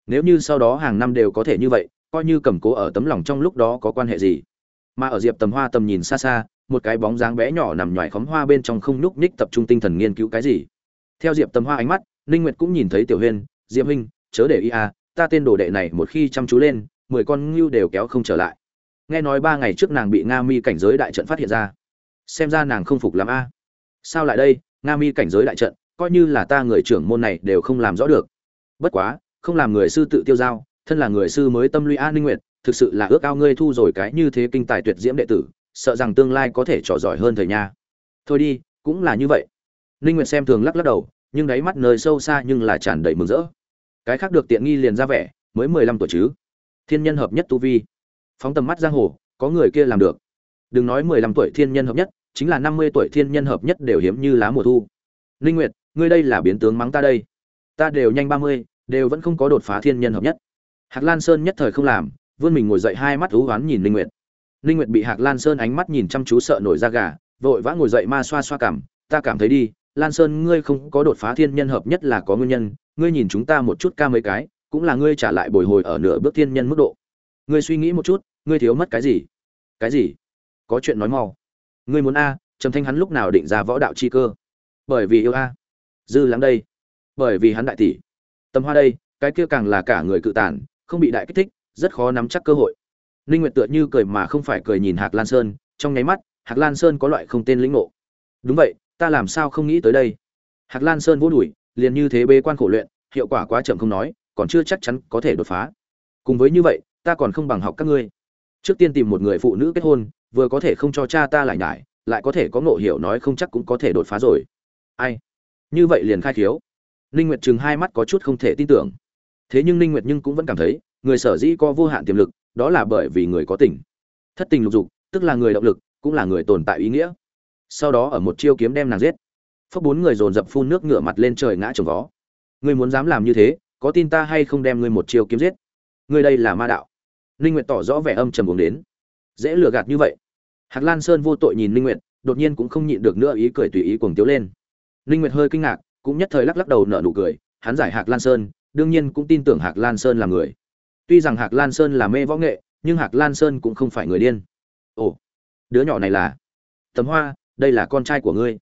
Nếu như sau đó hàng năm đều có thể như vậy, coi như cầm cố ở tấm lòng trong lúc đó có quan hệ gì? Mà ở diệp tầm hoa tầm nhìn xa xa, một cái bóng dáng bé nhỏ nằm ngoài khóm hoa bên trong không nhúc nhích tập trung tinh thần nghiên cứu cái gì? Theo diệp tầm hoa ánh mắt ninh nguyệt cũng nhìn thấy tiểu huyên, diệp huynh, chớ để ý à ta tên đồ đệ này một khi chăm chú lên, mười con ngưu đều kéo không trở lại. Nghe nói ba ngày trước nàng bị nga mi cảnh giới đại trận phát hiện ra. Xem ra nàng không phục lắm a. Sao lại đây, nga mi cảnh giới đại trận, coi như là ta người trưởng môn này đều không làm rõ được. Bất quá, không làm người sư tự tiêu giao, thân là người sư mới tâm lũy a ninh nguyệt, thực sự là ước ao ngươi thu rồi cái như thế kinh tài tuyệt diễm đệ tử, sợ rằng tương lai có thể trò giỏi hơn thời nha. Thôi đi, cũng là như vậy. Ninh nguyệt xem thường lắc lắc đầu nhưng đáy mắt nơi sâu xa nhưng là tràn đầy mừng rỡ. Cái khác được tiện nghi liền ra vẻ mới mười lăm tuổi chứ. Thiên nhân hợp nhất tu vi. Phóng tầm mắt giang hồ có người kia làm được. Đừng nói mười lăm tuổi thiên nhân hợp nhất chính là năm mươi tuổi thiên nhân hợp nhất đều hiếm như lá mùa thu. Linh nguyệt ngươi đây là biến tướng mắng ta đây. Ta đều nhanh ba mươi đều vẫn không có đột phá thiên nhân hợp nhất. Hạc lan sơn nhất thời không làm vươn mình ngồi dậy hai mắt thú oán nhìn linh nguyệt. Linh nguyệt bị hạc lan sơn ánh mắt nhìn chăm chú sợ nổi da gà vội vã ngồi dậy ma xoa xoa cảm, ta cảm thấy đi Lan Sơn ngươi không có đột phá thiên nhân hợp nhất là có nguyên nhân, ngươi nhìn chúng ta một chút ca mấy cái, cũng là ngươi trả lại bồi hồi ở nửa bước thiên nhân mức độ. Ngươi suy nghĩ một chút, ngươi thiếu mất cái gì? Cái gì? Có chuyện nói mau. Ngươi muốn a, Trầm Thanh hắn lúc nào định ra võ đạo chi cơ? Bởi vì yêu a. Dư lắng đây. Bởi vì hắn đại tỷ. Tâm Hoa đây, cái kia càng là cả người cự tàn, không bị đại kích thích, rất khó nắm chắc cơ hội. Linh Nguyệt tựa như cười mà không phải cười nhìn Hạc Lan Sơn, trong nháy mắt, Hạc Lan Sơn có loại không tên lĩnh ngộ. Đúng vậy, ta làm sao không nghĩ tới đây? Hạc lan sơn vô đùi, liền như thế bê quan khổ luyện, hiệu quả quá chậm không nói, còn chưa chắc chắn có thể đột phá. Cùng với như vậy, ta còn không bằng học các ngươi. Trước tiên tìm một người phụ nữ kết hôn, vừa có thể không cho cha ta lại nhải, lại có thể có ngộ hiểu nói không chắc cũng có thể đột phá rồi. Ai? Như vậy liền khai thiếu. ninh nguyệt chừng hai mắt có chút không thể tin tưởng. Thế nhưng ninh nguyệt nhưng cũng vẫn cảm thấy, người sở dĩ có vô hạn tiềm lực, đó là bởi vì người có tình. Thất tình lục dục, tức là người động lực, cũng là người tồn tại ý nghĩa sau đó ở một chiêu kiếm đem nàng giết. Phấp bốn người dồn dập phun nước ngửa mặt lên trời ngã trồng vó. Ngươi muốn dám làm như thế, có tin ta hay không đem ngươi một chiêu kiếm giết? Ngươi đây là ma đạo. Ninh nguyệt tỏ rõ vẻ âm trầm uống đến. Dễ lừa gạt như vậy. Hạc lan sơn vô tội nhìn ninh nguyệt, đột nhiên cũng không nhịn được nữa ý cười tùy ý cuồng tiếu lên. Ninh nguyệt hơi kinh ngạc, cũng nhất thời lắc lắc đầu nở nụ cười, hắn giải hạc lan sơn, đương nhiên cũng tin tưởng hạc lan sơn là người. Tuy rằng hạc lan sơn là mê võ nghệ, nhưng hạc lan sơn cũng không phải người điên. Ồ, đứa nhỏ này là tấm hoa đây là con trai của ngươi.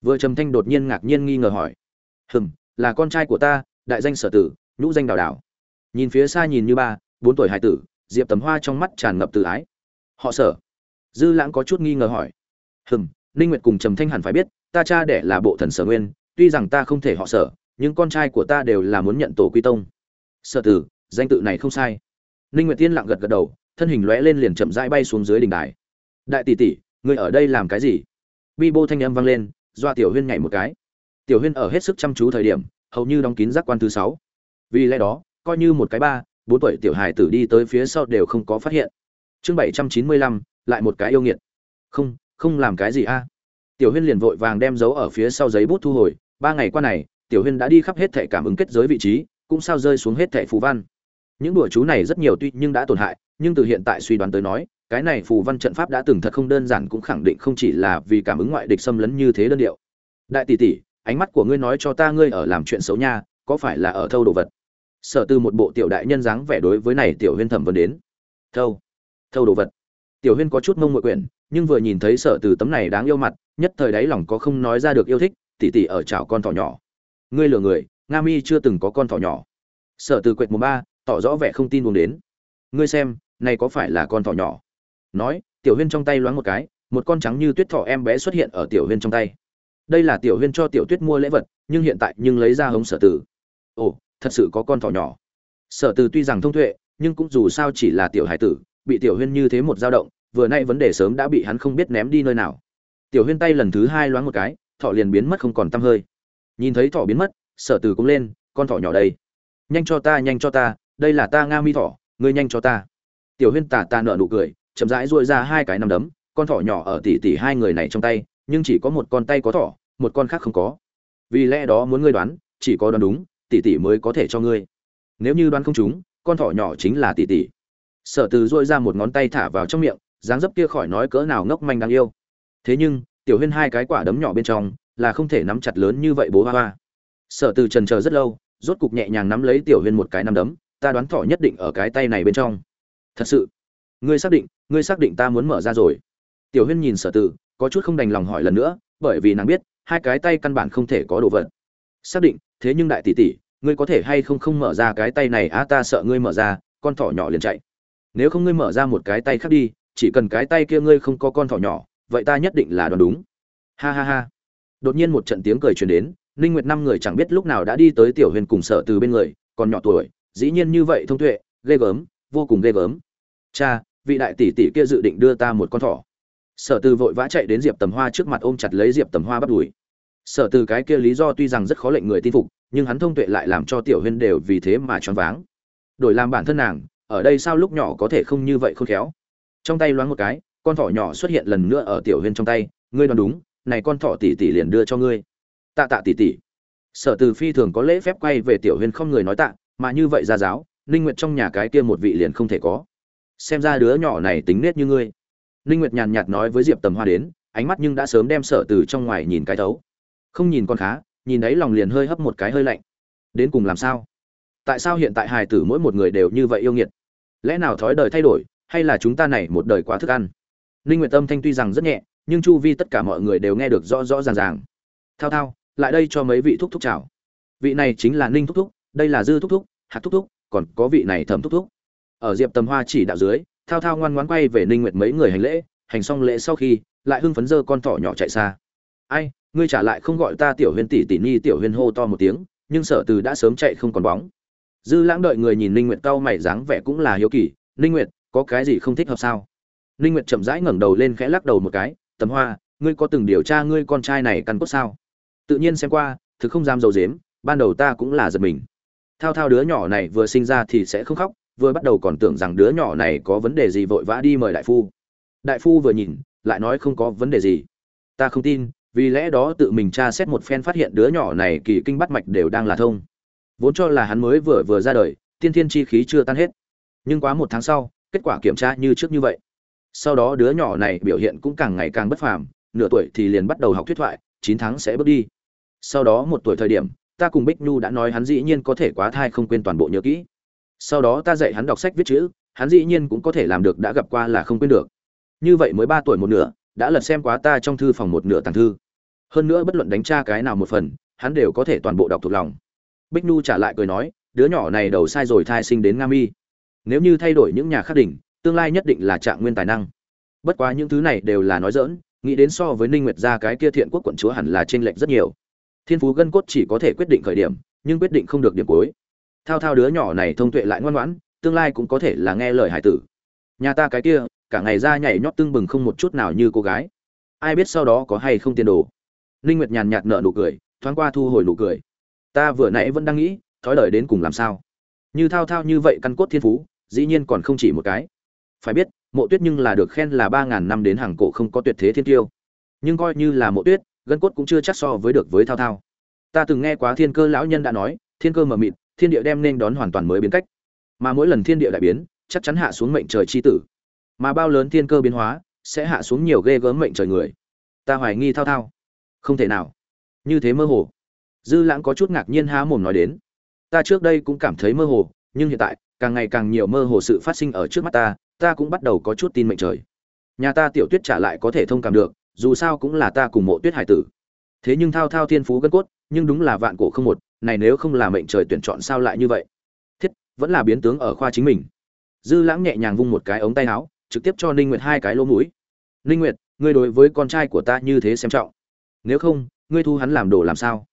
Vừa trầm thanh đột nhiên ngạc nhiên nghi ngờ hỏi. Hừm, là con trai của ta, đại danh sở tử, nhũ danh đào đào. Nhìn phía xa nhìn như ba, bốn tuổi hải tử, diệp tấm hoa trong mắt tràn ngập tự ái. Họ sở. Dư lãng có chút nghi ngờ hỏi. Hừm, ninh nguyệt cùng trầm thanh hẳn phải biết, ta cha đẻ là bộ thần sở nguyên, tuy rằng ta không thể họ sở, nhưng con trai của ta đều là muốn nhận tổ quy tông. Sở tử, danh tự này không sai. Ninh nguyệt tiên lặng gật gật đầu, thân hình lóe lên liền chậm rãi bay xuống dưới đỉnh đài. Đại tỷ tỷ, ngươi ở đây làm cái gì? Bi bô thanh âm vang lên, doa tiểu huyên nhảy một cái. Tiểu huyên ở hết sức chăm chú thời điểm, hầu như đóng kín giác quan thứ sáu. Vì lẽ đó, coi như một cái ba, bốn tuổi tiểu hài tử đi tới phía sau đều không có phát hiện. Chương bảy trăm chín mươi lăm, lại một cái yêu nghiệt. Không không làm cái gì a. Tiểu huyên liền vội vàng đem dấu ở phía sau giấy bút thu hồi. Ba ngày qua này, tiểu huyên đã đi khắp hết thẻ cảm ứng kết giới vị trí, cũng sao rơi xuống hết thẻ phù văn. Những đùa chú này rất nhiều tuy nhưng đã tổn hại, nhưng từ hiện tại suy đoán tới nói cái này phù văn trận pháp đã từng thật không đơn giản cũng khẳng định không chỉ là vì cảm ứng ngoại địch xâm lấn như thế đơn điệu. Đại tỷ tỷ, ánh mắt của ngươi nói cho ta ngươi ở làm chuyện xấu nha, có phải là ở thâu đồ vật? Sở từ một bộ tiểu đại nhân dáng vẻ đối với này tiểu huyên thẩm vấn đến. Thâu thâu đồ vật. Tiểu huyên có chút mông mội quyển, nhưng vừa nhìn thấy sở từ tấm này đáng yêu mặt, nhất thời đáy lòng có không nói ra được yêu thích tỉ tỉ ở chảo con thỏ nhỏ. Ngươi lừa người, nga mi chưa từng có con thỏ nhỏ. Sở từ quệt mùng ba, tỏ rõ vẻ không tin buồn đến. Ngươi xem, này có phải là con thỏ nhỏ? Nói, tiểu huyên trong tay loáng một cái, một con trắng như tuyết thỏ em bé xuất hiện ở tiểu huyên trong tay. Đây là tiểu huyên cho tiểu tuyết mua lễ vật, nhưng hiện tại nhưng lấy ra hống sở tử. Ồ, thật sự có con thỏ nhỏ. Sở tử tuy rằng thông tuệ, nhưng cũng dù sao chỉ là tiểu hải tử, bị tiểu huyên như thế một dao động, vừa nay vấn đề sớm đã bị hắn không biết ném đi nơi nào. Tiểu huyên tay lần thứ hai loáng một cái, thỏ liền biến mất không còn tăm hơi. Nhìn thấy thỏ biến mất, sở tử cũng lên, con thỏ nhỏ đây, nhanh cho ta, nhanh cho ta, đây là ta nga mi thỏ, ngươi nhanh cho ta. Tiểu huyên tà ta nợ nụ cười chậm rãi duỗi ra hai cái nắm đấm, con thỏ nhỏ ở tỉ tỉ hai người này trong tay, nhưng chỉ có một con tay có thỏ, một con khác không có. Vì lẽ đó muốn ngươi đoán, chỉ có đoán đúng tỷ tỷ mới có thể cho ngươi. Nếu như đoán không trúng, con thỏ nhỏ chính là tỷ tỷ sở từ duỗi ra một ngón tay thả vào trong miệng, dáng dấp kia khỏi nói cỡ nào ngốc manh đáng yêu. Thế nhưng, tiểu huyên hai cái quả đấm nhỏ bên trong, là không thể nắm chặt lớn như vậy bố hoa hoa. Sở từ trần chờ rất lâu, rốt cục nhẹ nhàng nắm lấy tiểu huyên một cái nắm đấm, ta đoán thỏ nhất định ở cái tay này bên trong. Thật sự, ngươi xác định ngươi xác định ta muốn mở ra rồi. Tiểu huyên nhìn sở từ có chút không đành lòng hỏi lần nữa, bởi vì nàng biết, hai cái tay căn bản không thể có đồ vật. Xác định, thế nhưng đại tỷ tỷ, ngươi có thể hay không không mở ra cái tay này? Á ta sợ ngươi mở ra, con thỏ nhỏ liền chạy. Nếu không ngươi mở ra một cái tay khác đi, chỉ cần cái tay kia ngươi không có con thỏ nhỏ, vậy ta nhất định là đoán đúng. Ha ha ha. Đột nhiên một trận tiếng cười truyền đến, ninh nguyệt năm người chẳng biết lúc nào đã đi tới tiểu huyền cùng sợ từ bên người, còn nhỏ tuổi, dĩ nhiên như vậy thông tuệ, ghê gớm, vô cùng ghê gớm. Cha vị đại tỷ tỷ kia dự định đưa ta một con thỏ. Sở từ vội vã chạy đến diệp tầm hoa trước mặt ôm chặt lấy diệp tầm hoa bắt đuổi sở từ cái kia lý do tuy rằng rất khó lệnh người tin phục, nhưng hắn thông tuệ lại làm cho tiểu huyên đều vì thế mà choáng váng. Đổi làm bản thân nàng, ở đây sao lúc nhỏ có thể không như vậy khôn khéo? Trong tay loáng một cái, con thỏ nhỏ xuất hiện lần nữa ở tiểu huyên trong tay. Ngươi đoán đúng, này con thỏ tỷ tỷ liền đưa cho ngươi. Tạ tạ tỷ tỷ. Sở từ phi thường có lễ phép quay về tiểu huyên không người nói tạ, mà như vậy ra giáo, ninh nguyệt trong nhà cái kia một vị liền không thể có xem ra đứa nhỏ này tính nết như ngươi. Ninh nguyệt nhàn nhạt nói với diệp tầm hoa đến, ánh mắt nhưng đã sớm đem sở từ trong ngoài nhìn cái thấu. Không nhìn con khá, nhìn ấy lòng liền hơi hấp một cái hơi lạnh. Đến cùng làm sao? Tại sao hiện tại hài tử mỗi một người đều như vậy yêu nghiệt? Lẽ nào thói đời thay đổi, hay là chúng ta này một đời quá thức ăn? Ninh nguyệt tâm thanh tuy rằng rất nhẹ, nhưng chu vi tất cả mọi người đều nghe được rõ rõ ràng ràng. Thao thao, lại đây cho mấy vị thúc thúc chào. Vị này chính là ninh thúc thúc, đây là dư thúc thúc hạt thúc thúc, còn có vị này thẩm thúc thúc ở diệp tầm hoa chỉ đạo dưới, thao thao ngoan ngoãn quay về ninh nguyệt mấy người hành lễ, hành xong lễ sau khi, lại hưng phấn dơ con thỏ nhỏ chạy xa. Ai, ngươi trả lại không gọi ta tiểu huyên tỷ tỷ nhi tiểu huyên hô to một tiếng, nhưng sở từ đã sớm chạy không còn bóng. Dư lãng đợi người nhìn ninh nguyệt cau mày dáng vẻ cũng là hiếu kỳ, ninh nguyệt, có cái gì không thích hợp sao? Ninh nguyệt chậm rãi ngẩng đầu lên khẽ lắc đầu một cái, tầm hoa, ngươi có từng điều tra ngươi con trai này căn cốt sao? Tự nhiên xem qua, thực không dám dầu dếm ban đầu ta cũng là giật mình. Thao thao đứa nhỏ này vừa sinh ra thì sẽ không khóc vừa bắt đầu còn tưởng rằng đứa nhỏ này có vấn đề gì vội vã đi mời đại phu. Đại phu vừa nhìn, lại nói không có vấn đề gì. Ta không tin, vì lẽ đó tự mình tra xét một phen phát hiện đứa nhỏ này kỳ kinh bắt mạch đều đang là thông. Vốn cho là hắn mới vừa vừa ra đời, tiên thiên chi khí chưa tan hết. Nhưng quá một tháng sau, kết quả kiểm tra như trước như vậy. Sau đó đứa nhỏ này biểu hiện cũng càng ngày càng bất phàm, nửa tuổi thì liền bắt đầu học thuyết thoại, chín tháng sẽ bước đi. Sau đó một tuổi thời điểm, ta cùng bích nhu đã nói hắn dĩ nhiên có thể quá thai không quên toàn bộ nhớ kỹ sau đó ta dạy hắn đọc sách viết chữ, hắn dĩ nhiên cũng có thể làm được đã gặp qua là không quên được. Như vậy mới ba tuổi một nửa, đã lật xem quá ta trong thư phòng một nửa tàng thư. Hơn nữa bất luận đánh tra cái nào một phần, hắn đều có thể toàn bộ đọc thuộc lòng. Bích nu trả lại cười nói, đứa nhỏ này đầu sai rồi thai sinh đến nga mi. Nếu như thay đổi những nhà khắc đỉnh, tương lai nhất định là trạng nguyên tài năng. Bất quá những thứ này đều là nói dỡn nghĩ đến so với ninh nguyệt gia cái kia thiện quốc quận chúa hẳn là trên lệch rất nhiều. Thiên phú gân cốt chỉ có thể quyết định khởi điểm, nhưng quyết định không được điểm cuối thao thao đứa nhỏ này thông tuệ lại ngoan ngoãn, tương lai cũng có thể là nghe lời hải tử. Nhà ta cái kia, cả ngày ra nhảy nhót tưng bừng không một chút nào như cô gái. Ai biết sau đó có hay không tiền đồ. Ninh nguyệt nhàn nhạt nở nụ cười, thoáng qua thu hồi nụ cười. Ta vừa nãy vẫn đang nghĩ, thói lời đến cùng làm sao? Như thao thao như vậy căn cốt thiên phú, dĩ nhiên còn không chỉ một cái. Phải biết, mộ tuyết nhưng là được khen là ba ngàn năm đến hàng cổ không có tuyệt thế thiên tiêu. Nhưng coi như là mộ tuyết, gân cốt cũng chưa chắc so với được với thao thao. Ta từng nghe quá thiên cơ lão nhân đã nói, thiên cơ mờ mịt thiên địa đem nên đón hoàn toàn mới biến cách. Mà mỗi lần thiên địa đại biến, chắc chắn hạ xuống mệnh trời chi tử. Mà bao lớn thiên cơ biến hóa, sẽ hạ xuống nhiều ghê gớm mệnh trời người. Ta hoài nghi thao thao. Không thể nào. Như thế mơ hồ. Dư lãng có chút ngạc nhiên há mồm nói đến. Ta trước đây cũng cảm thấy mơ hồ, nhưng hiện tại, càng ngày càng nhiều mơ hồ sự phát sinh ở trước mắt ta ta cũng bắt đầu có chút tin mệnh trời. Nhà ta tiểu tuyết trả lại có thể thông cảm được, dù sao cũng là ta cùng mộ tuyết hải tử. Thế nhưng thao thao thiên phú gân cốt, nhưng đúng là vạn cổ không một này nếu không là mệnh trời tuyển chọn sao lại như vậy? Thiết, vẫn là biến tướng ở khoa chính mình. Dư lãng nhẹ nhàng vung một cái ống tay áo, trực tiếp cho ninh nguyệt hai cái lỗ mũi. Ninh nguyệt, ngươi đối với con trai của ta như thế xem trọng. Nếu không, ngươi thu hắn làm đồ làm sao?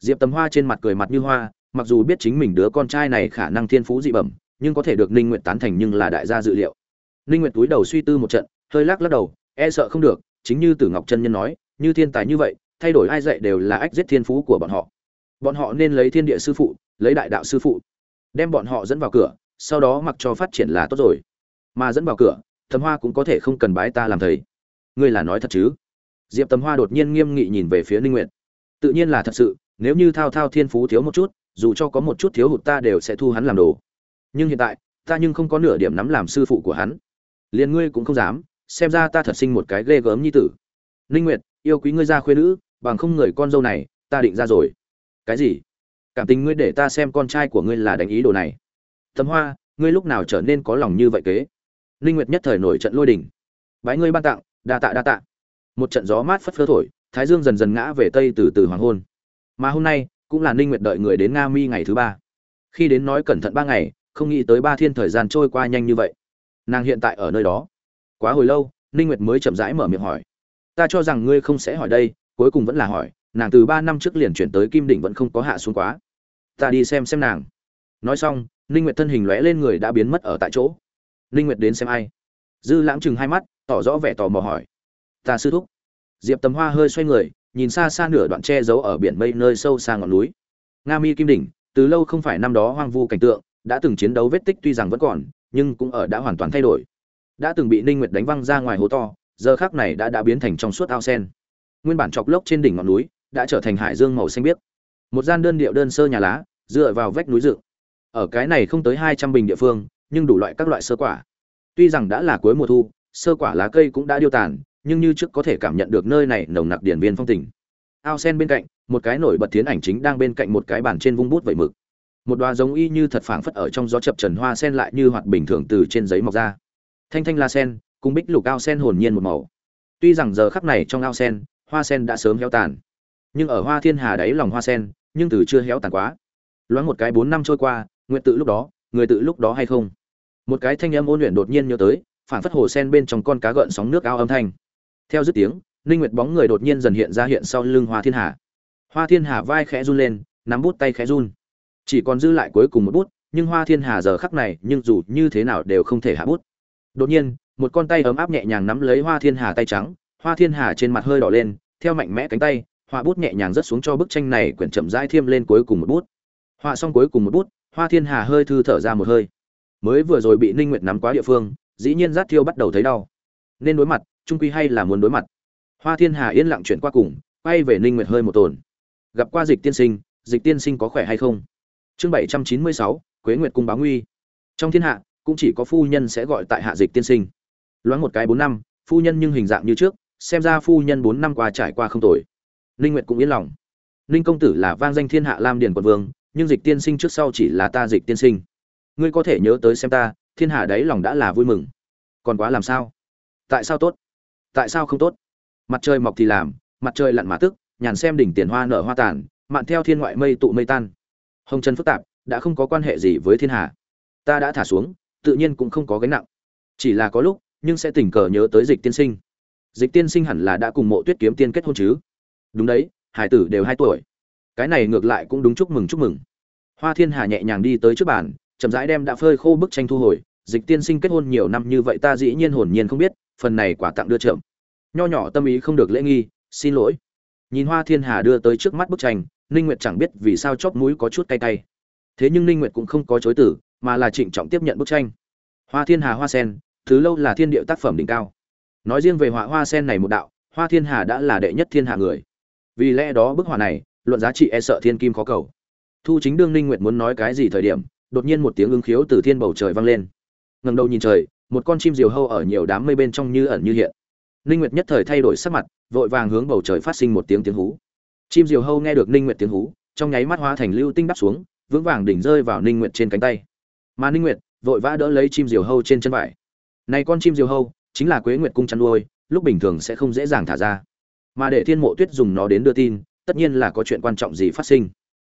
Diệp tầm hoa trên mặt cười mặt như hoa, mặc dù biết chính mình đứa con trai này khả năng thiên phú dị bẩm, nhưng có thể được ninh nguyệt tán thành nhưng là đại gia dự liệu. Ninh nguyệt túi đầu suy tư một trận, hơi lắc lắc đầu e sợ không được, chính như tử ngọc chân nhân nói, như thiên tài như vậy, thay đổi ai dạy đều là ách giết thiên phú của bọn họ bọn họ nên lấy thiên địa sư phụ, lấy đại đạo sư phụ, đem bọn họ dẫn vào cửa, sau đó mặc cho phát triển là tốt rồi. Mà dẫn vào cửa tầm hoa cũng có thể không cần bái ta làm thầy. Ngươi là nói thật chứ? Diệp tầm hoa đột nhiên nghiêm nghị nhìn về phía ninh nguyệt. Tự nhiên là thật sự, nếu như thao thao thiên phú thiếu một chút, dù cho có một chút thiếu hụt ta đều sẽ thu hắn làm đồ. Nhưng hiện tại, ta nhưng không có nửa điểm nắm làm sư phụ của hắn. Liền ngươi cũng không dám, xem ra ta thật sinh một cái ghê gớm như tử. Ninh nguyệt, yêu quý ngươi ra khuê nữ, bằng không người con dâu này, ta định ra rồi cái gì? Cảm tình ngươi để ta xem con trai của ngươi là đánh ý đồ này. Tấm hoa, ngươi lúc nào trở nên có lòng như vậy kế? Linh nguyệt nhất thời nổi trận lôi đình. Bái ngươi ban tặng, đa tạ đa tạ. Một trận gió mát phất phơ thổi, thái dương dần dần ngã về tây từ từ hoàng hôn. Mà hôm nay, cũng là ninh nguyệt đợi người đến nga mi ngày thứ ba. Khi đến nói cẩn thận ba ngày, không nghĩ tới ba thiên thời gian trôi qua nhanh như vậy. Nàng hiện tại ở nơi đó. Quá hồi lâu ninh nguyệt mới chậm rãi mở miệng hỏi. Ta cho rằng ngươi không sẽ hỏi đây, cuối cùng vẫn là hỏi nàng từ ba năm trước liền chuyển tới kim đỉnh vẫn không có hạ xuống quá. Ta đi xem xem nàng. Nói xong, ninh nguyệt thân hình lóe lên người đã biến mất ở tại chỗ. Ninh nguyệt đến xem ai? Dư lãng chừng hai mắt, tỏ rõ vẻ tò mò hỏi. Ta sư thúc. Diệp tầm hoa hơi xoay người, nhìn xa xa nửa đoạn che giấu ở biển mây nơi sâu xa ngọn núi. Nga mi kim đỉnh, từ lâu không phải năm đó hoang vu cảnh tượng, đã từng chiến đấu vết tích tuy rằng vẫn còn, nhưng cũng ở đã hoàn toàn thay đổi. Đã từng bị ninh nguyệt đánh văng ra ngoài hố to, giờ khắc này đã đã biến thành trong suốt ao sen. Nguyên bản chọc lốc trên đỉnh ngọn núi đã trở thành hải dương màu xanh biếc. Một gian đơn điệu đơn sơ nhà lá, dựa vào vách núi dựng. Ở cái này không tới 200 bình địa phương, nhưng đủ loại các loại sơ quả. Tuy rằng đã là cuối mùa thu, sơ quả lá cây cũng đã điêu tàn, nhưng như trước có thể cảm nhận được nơi này nồng nặc điển viên phong tình. Ao sen bên cạnh, một cái nổi bật thiến ảnh chính đang bên cạnh một cái bàn trên vung bút vẩy mực. Một đoá giống y như thật phảng phất ở trong gió chập trần hoa sen lại như hoạt bình thường từ trên giấy mọc ra. Thanh thanh la sen, cùng bích lục ao sen hồn nhiên một màu. Tuy rằng giờ khắc này trong ao sen, hoa sen đã sớm héo tàn nhưng ở hoa thiên hà đáy lòng hoa sen, nhưng từ chưa héo tàn quá. Loáng một cái bốn năm trôi qua, nguyện tự lúc đó, người tự lúc đó hay không? Một cái thanh âm ôn luyện đột nhiên nhớ tới phản phất hồ sen bên trong con cá gợn sóng nước ao âm thanh. Theo dứt tiếng, ninh nguyệt bóng người đột nhiên dần hiện ra hiện sau lưng hoa thiên hà. Hoa thiên hà vai khẽ run lên, nắm bút tay khẽ run. Chỉ còn dư lại cuối cùng một bút, nhưng hoa thiên hà giờ khắc này, nhưng dù như thế nào đều không thể hạ bút. Đột nhiên, một con tay ấm áp nhẹ nhàng nắm lấy hoa thiên hà tay trắng, hoa thiên hà trên mặt hơi đỏ lên, theo mạnh mẽ cánh tay Họa bút nhẹ nhàng rớt xuống cho bức tranh này quyển chậm rãi thiêm lên cuối cùng một bút. Họa xong cuối cùng một bút hoa thiên hà hơi thư thở ra một hơi. Mới vừa rồi bị ninh nguyệt nắm quá địa phương dĩ nhiên rát thiêu bắt đầu thấy đau. Nên đối mặt trung quy hay là muốn đối mặt? Hoa thiên hà yên lặng chuyển qua cùng quay về ninh nguyệt hơi một tồn. Gặp qua dịch tiên sinh dịch tiên sinh có khỏe hay không? Chương 796, quế nguyệt cung báo nguy. Trong thiên hạ cũng chỉ có phu nhân sẽ gọi tại hạ dịch tiên sinh. Loáng một cái bốn năm phu nhân nhưng hình dạng như trước xem ra phu nhân bốn năm qua trải qua không tồi ninh nguyệt cũng yên lòng. Ninh công tử là vang danh thiên hạ lam điền quận vương, nhưng dịch tiên sinh trước sau chỉ là ta dịch tiên sinh. Ngươi có thể nhớ tới xem ta, thiên hạ đấy lòng đã là vui mừng. Còn quá làm sao? Tại sao tốt? Tại sao không tốt? Mặt trời mọc thì làm, mặt trời lặn mà tức, nhàn xem đỉnh tiền hoa nở hoa tàn, mạn theo thiên ngoại mây tụ mây tan. Hồng chân phức tạp, đã không có quan hệ gì với thiên hạ. Ta đã thả xuống, tự nhiên cũng không có gánh nặng. Chỉ là có lúc, nhưng sẽ tình cờ nhớ tới dịch tiên sinh. Dịch tiên sinh hẳn là đã cùng mộ tuyết kiếm tiên kết hôn chứ? Đúng đấy, hải tử đều hai tuổi. Cái này ngược lại cũng đúng, chúc mừng chúc mừng. Hoa thiên hà nhẹ nhàng đi tới trước bàn, chậm rãi đem đã phơi khô bức tranh thu hồi. Dịch tiên sinh kết hôn nhiều năm như vậy ta dĩ nhiên hồn nhiên không biết, phần này quả tặng đưa chậm. Nho nhỏ tâm ý không được lễ nghi, xin lỗi. Nhìn hoa thiên hà đưa tới trước mắt bức tranh, ninh nguyệt chẳng biết vì sao chóp mũi có chút cay cay. Thế nhưng ninh nguyệt cũng không có chối từ, mà là trịnh trọng tiếp nhận bức tranh. Hoa thiên hà hoa sen, thứ lâu là thiên địa tác phẩm đỉnh cao. Nói riêng về họa hoa sen này một đạo, hoa thiên hà đã là đệ nhất thiên hạ người vì lẽ đó bức họa này, luận giá trị e sợ thiên kim khó cầu. Thu chính đương ninh nguyệt muốn nói cái gì thời điểm, đột nhiên một tiếng ứng khiếu từ thiên bầu trời vang lên. Ngẩng đầu nhìn trời, một con chim diều hâu ở nhiều đám mây bên trong như ẩn như hiện. Ninh nguyệt nhất thời thay đổi sắc mặt, vội vàng hướng bầu trời phát sinh một tiếng tiếng hú. Chim diều hâu nghe được ninh nguyệt tiếng hú, trong nháy mắt hóa thành lưu tinh đắp xuống, vững vàng đỉnh rơi vào ninh nguyệt trên cánh tay. Mà ninh nguyệt, vội vã đỡ lấy chim diều hâu trên chân vải này con chim diều hâu, chính là quế nguyệt cung chăn nuôi, lúc bình thường sẽ không dễ dàng thả ra mà để thiên mộ tuyết dùng nó đến đưa tin, tất nhiên là có chuyện quan trọng gì phát sinh.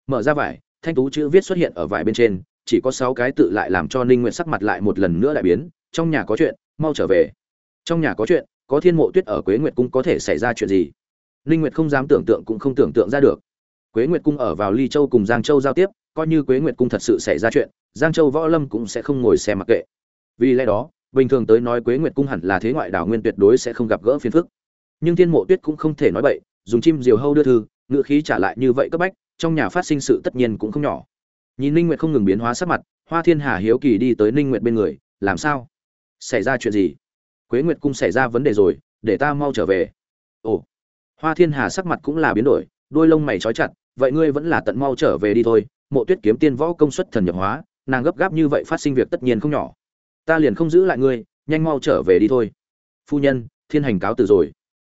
Mở ra vải, thanh tú chữ viết xuất hiện ở vải bên trên, chỉ có sáu cái tự lại làm cho ninh nguyệt sắc mặt lại một lần nữa đại biến, trong nhà có chuyện, mau trở về. Trong nhà có chuyện, có thiên mộ tuyết ở quế nguyệt cung có thể xảy ra chuyện gì? Ninh nguyệt không dám tưởng tượng cũng không tưởng tượng ra được. Quế nguyệt cung ở vào ly châu cùng giang châu giao tiếp, coi như quế nguyệt cung thật sự xảy ra chuyện, giang châu võ lâm cũng sẽ không ngồi xem mặc kệ. Vì lẽ đó, bình thường tới nói quế nguyệt cung hẳn là thế ngoại đảo nguyên tuyệt đối sẽ không gặp gỡ phiền phức nhưng thiên mộ tuyết cũng không thể nói bậy, dùng chim diều hâu đưa thư ngự khí trả lại như vậy cấp bách, trong nhà phát sinh sự tất nhiên cũng không nhỏ. Nhìn ninh nguyệt không ngừng biến hóa sắc mặt, hoa thiên hà hiếu kỳ đi tới ninh nguyệt bên người, làm sao? Xảy ra chuyện gì? Quế nguyệt cung xảy ra vấn đề rồi, để ta mau trở về. Ồ. Hoa thiên hà sắc mặt cũng là biến đổi, đôi lông mày trói chặt, vậy ngươi vẫn là tận mau trở về đi thôi, mộ tuyết kiếm tiên võ công suất thần nhập hóa, nàng gấp gáp như vậy phát sinh việc tất nhiên không nhỏ. Ta liền không giữ lại ngươi, nhanh mau trở về đi thôi. Phu nhân, thiên hành cáo từ rồi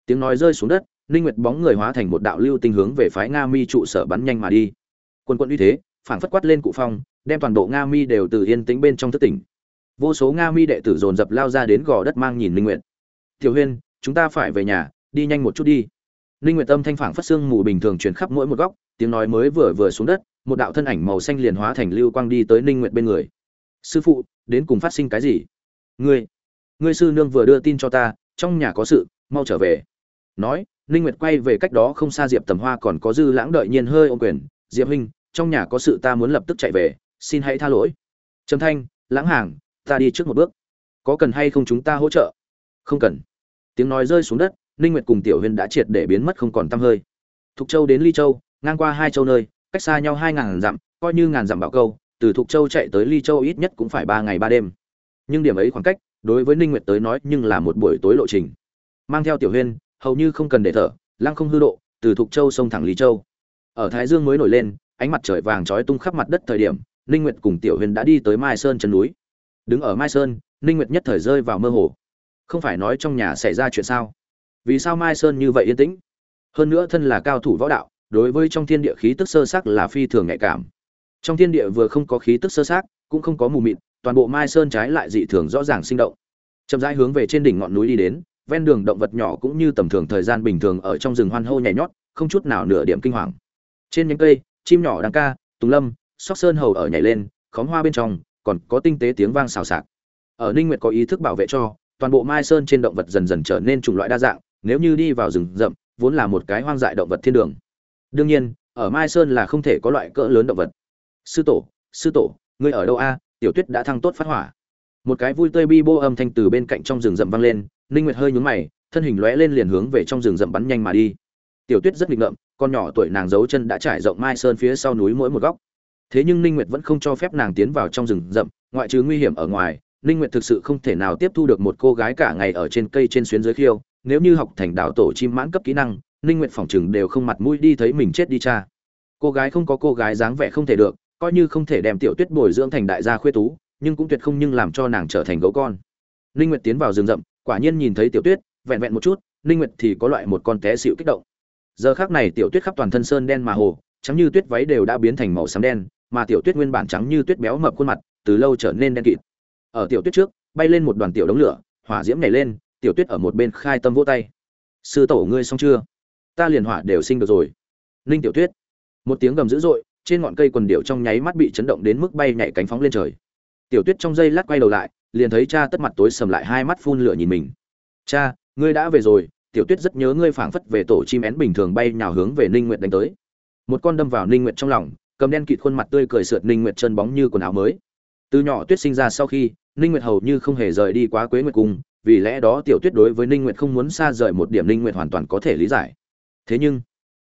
tiếng nói rơi xuống đất, ninh nguyệt bóng người hóa thành một đạo lưu tinh hướng về phái nga mi trụ sở bắn nhanh mà đi. Quân quân uy thế, phảng phất quát lên cụ phong, đem toàn bộ nga mi đều từ yên tĩnh bên trong thất tỉnh. Vô số nga mi đệ tử dồn dập lao ra đến gò đất mang nhìn ninh nguyệt. Tiểu huyên, chúng ta phải về nhà, đi nhanh một chút đi. Ninh nguyệt tâm thanh phảng phất xương mù bình thường truyền khắp mỗi một góc, tiếng nói mới vừa vừa xuống đất, một đạo thân ảnh màu xanh liền hóa thành lưu quang đi tới ninh nguyệt bên người. Sư phụ, đến cùng phát sinh cái gì? Ngươi ngươi sư nương vừa đưa tin cho ta, trong nhà có sự, mau trở về nói, ninh nguyệt quay về cách đó không xa diệp tầm hoa còn có dư lãng đợi nhiên hơi ôm quyền, diệp huynh, trong nhà có sự ta muốn lập tức chạy về, xin hãy tha lỗi. Trầm thanh, lãng hàng, ta đi trước một bước. Có cần hay không chúng ta hỗ trợ? Không cần. Tiếng nói rơi xuống đất, ninh nguyệt cùng tiểu huyên đã triệt để biến mất không còn tăm hơi. Thục châu đến ly châu, ngang qua hai châu nơi, cách xa nhau hai ngàn dặm, coi như ngàn dặm bảo câu, từ thục châu chạy tới ly châu ít nhất cũng phải ba ngày ba đêm. Nhưng điểm ấy khoảng cách, đối với ninh nguyệt tới nói nhưng là một buổi tối lộ trình. Mang theo tiểu huyên hầu như không cần để thở, lăng không hư độ, từ thục châu sông thẳng lý châu. Ở thái dương mới nổi lên, ánh mặt trời vàng trói tung khắp mặt đất thời điểm, ninh nguyệt cùng tiểu huyền đã đi tới mai sơn chân núi. Đứng ở mai sơn, ninh nguyệt nhất thời rơi vào mơ hồ. Không phải nói trong nhà xảy ra chuyện sao? Vì sao mai sơn như vậy yên tĩnh? Hơn nữa thân là cao thủ võ đạo, đối với trong thiên địa khí tức sơ sắc là phi thường nhạy cảm. Trong thiên địa vừa không có khí tức sơ sắc cũng không có mù mịt, toàn bộ mai sơn trái lại dị thường rõ ràng sinh động. Chậm rãi hướng về trên đỉnh ngọn núi đi đến ven đường động vật nhỏ cũng như tầm thường thời gian bình thường ở trong rừng hoan hô nhảy nhót, không chút nào nửa điểm kinh hoàng. Trên những cây, chim nhỏ đang ca, tùng lâm, sóc sơn hầu ở nhảy lên, khóm hoa bên trong, còn có tinh tế tiếng vang xào xạc. Ở ninh nguyệt có ý thức bảo vệ cho, toàn bộ mai sơn trên động vật dần dần trở nên chủng loại đa dạng, nếu như đi vào rừng rậm, vốn là một cái hoang dại động vật thiên đường. Đương nhiên, ở mai sơn là không thể có loại cỡ lớn động vật. Sư tổ sư tổ, ngươi ở đâu a? Tiểu tuyết đã thăng tốt phát hỏa. Một cái vui tươi bi bô âm thanh từ bên cạnh trong rừng rậm vang lên ninh nguyệt hơi nhướng mày, thân hình lóe lên liền hướng về trong rừng rậm bắn nhanh mà đi. Tiểu tuyết rất nghịch ngợm, con nhỏ tuổi nàng giấu chân đã trải rộng mai sơn phía sau núi mỗi một góc. Thế nhưng ninh nguyệt vẫn không cho phép nàng tiến vào trong rừng rậm, ngoại trừ nguy hiểm ở ngoài, ninh nguyệt thực sự không thể nào tiếp thu được một cô gái cả ngày ở trên cây trên xuyến dưới khiêu. Nếu như học thành đạo tổ chim mãn cấp kỹ năng, ninh nguyệt phòng trừng đều không mặt mũi đi thấy mình chết đi cha. Cô gái không có cô gái dáng vẻ không thể được, coi như không thể đem tiểu tuyết bồi dưỡng thành đại gia khuê tú, nhưng cũng tuyệt không nhưng làm cho nàng trở thành gấu con. Ninh nguyệt tiến vào rừng rậm quả nhiên nhìn thấy tiểu tuyết, vẹn vẹn một chút, ninh nguyệt thì có loại một con té xịu kích động. Giờ khắc này tiểu tuyết khắp toàn thân sơn đen mà hồ, trắng như tuyết váy đều đã biến thành màu xám đen, mà tiểu tuyết nguyên bản trắng như tuyết béo mập khuôn mặt từ lâu trở nên đen kịt. Ở tiểu tuyết trước, bay lên một đoàn tiểu đống lửa, hỏa diễm nhảy lên, tiểu tuyết ở một bên khai tâm vỗ tay. Sư tổ ngươi xong chưa? Ta liền hỏa đều sinh được rồi. Ninh tiểu tuyết, một tiếng gầm dữ dội, trên ngọn cây quần điệu trong nháy mắt bị chấn động đến mức bay nhảy cánh phóng lên trời. Tiểu tuyết trong giây lát quay đầu lại liền thấy cha tất mặt tối sầm lại hai mắt phun lửa nhìn mình. Cha, ngươi đã về rồi, tiểu tuyết rất nhớ ngươi phảng phất về tổ chim én bình thường bay nhào hướng về ninh nguyệt đánh tới. Một con đâm vào ninh nguyệt trong lòng, cầm đen kịt khuôn mặt tươi cười sượt ninh nguyệt chân bóng như quần áo mới. Từ nhỏ tuyết sinh ra sau khi, ninh nguyệt hầu như không hề rời đi quá quế nguyệt cung, vì lẽ đó tiểu tuyết đối với ninh nguyệt không muốn xa rời một điểm ninh nguyệt hoàn toàn có thể lý giải. Thế nhưng,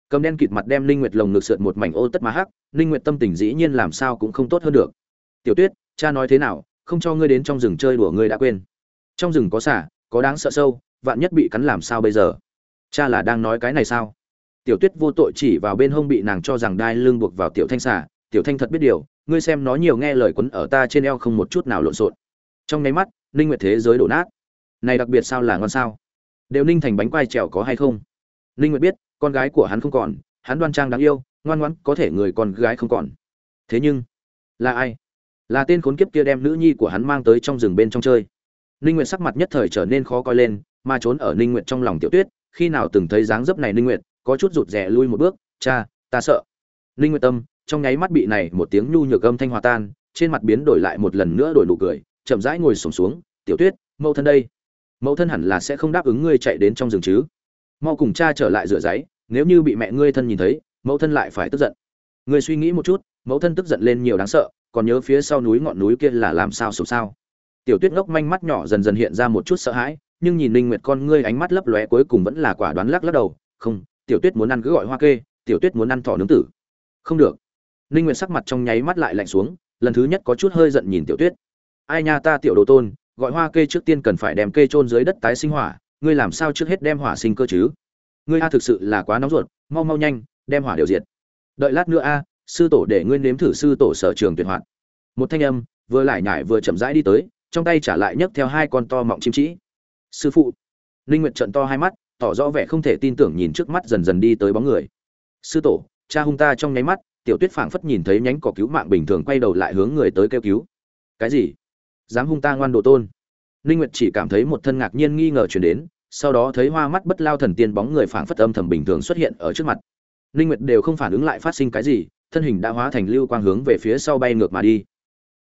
cầm đen kịt mặt đem ninh nguyệt lồng ngực sượt một mảnh ô tất má hắc, ninh nguyệt tâm tình dĩ nhiên làm sao cũng không tốt hơn được. Tiểu tuyết, cha nói thế nào không cho ngươi đến trong rừng chơi đùa ngươi đã quên. Trong rừng có xả, có đáng sợ sâu, vạn nhất bị cắn làm sao bây giờ? Cha là đang nói cái này sao? Tiểu tuyết vô tội chỉ vào bên hông bị nàng cho rằng đai lưng buộc vào tiểu thanh xả. Tiểu thanh thật biết điều, ngươi xem nó nhiều nghe lời quấn ở ta trên eo không một chút nào lộn xộn. Trong nháy mắt, ninh nguyệt thế giới đổ nát. Này đặc biệt sao là ngon sao? Đều ninh thành bánh quai trèo có hay không? Ninh nguyệt biết, con gái của hắn không còn, hắn đoan trang đáng yêu, ngoan ngoãn, có thể người con gái không còn. Thế nhưng, là ai? Là tên khốn kiếp kia đem nữ nhi của hắn mang tới trong rừng bên trong chơi. Ninh nguyệt sắc mặt nhất thời trở nên khó coi lên, mà trốn ở ninh nguyệt trong lòng tiểu tuyết, khi nào từng thấy dáng dấp này ninh nguyệt, có chút rụt rè lui một bước, cha, ta sợ. Ninh nguyệt tâm, trong nháy mắt bị này một tiếng nhu nhược âm thanh hòa tan, trên mặt biến đổi lại một lần nữa đổi nụ cười, chậm rãi ngồi sổng xuống, tiểu tuyết mẫu thân đây. Mẫu thân hẳn là sẽ không đáp ứng ngươi chạy đến trong rừng chứ. Mau cùng cha trở lại rửa giấy, nếu như bị mẹ ngươi thân nhìn thấy, mẫu thân lại phải tức giận. Ngươi suy nghĩ một chút, mẫu thân tức giận lên nhiều đáng sợ còn nhớ phía sau núi ngọn núi kia là làm sao sụp sao. Tiểu tuyết ngốc manh mắt nhỏ dần dần hiện ra một chút sợ hãi, nhưng nhìn ninh nguyệt con ngươi ánh mắt lấp lóe cuối cùng vẫn là quả đoán lắc lắc đầu, không, tiểu tuyết muốn ăn cứ gọi hoa kê, tiểu tuyết muốn ăn thỏ nướng tử. Không được. Ninh nguyệt sắc mặt trong nháy mắt lại lạnh xuống, lần thứ nhất có chút hơi giận nhìn tiểu tuyết. Ai nha ta, tiểu đồ tôn, gọi hoa kê trước tiên cần phải đem kê chôn dưới đất tái sinh hỏa, ngươi làm sao trước hết đem hỏa sinh cơ chứ? Ngươi a thực sự là quá nóng ruột, mau mau nhanh, đem hỏa điều diệt. Đợi lát nữa a sư tổ để ngươi nếm thử sư tổ sở trường tuyệt hoạt. Một thanh âm, vừa lại nhải vừa chậm rãi đi tới, trong tay trả lại nhấc theo hai con to mọng chim trĩ sư phụ. Linh nguyệt trận to hai mắt, tỏ rõ vẻ không thể tin tưởng nhìn trước mắt dần dần đi tới bóng người. Sư tổ, cha hung ta trong nháy mắt, tiểu tuyết phảng phất nhìn thấy nhánh cỏ cứu mạng bình thường quay đầu lại hướng người tới kêu cứu. Cái gì? Dám hung ta ngoan độ tôn. Linh nguyệt chỉ cảm thấy một thân ngạc nhiên nghi ngờ truyền đến, sau đó thấy hoa mắt bất lao thần tiên bóng người phảng phất âm thầm bình thường xuất hiện ở trước mặt. Linh nguyệt đều không phản ứng lại phát sinh cái gì thân hình đã hóa thành lưu quang hướng về phía sau bay ngược mà đi.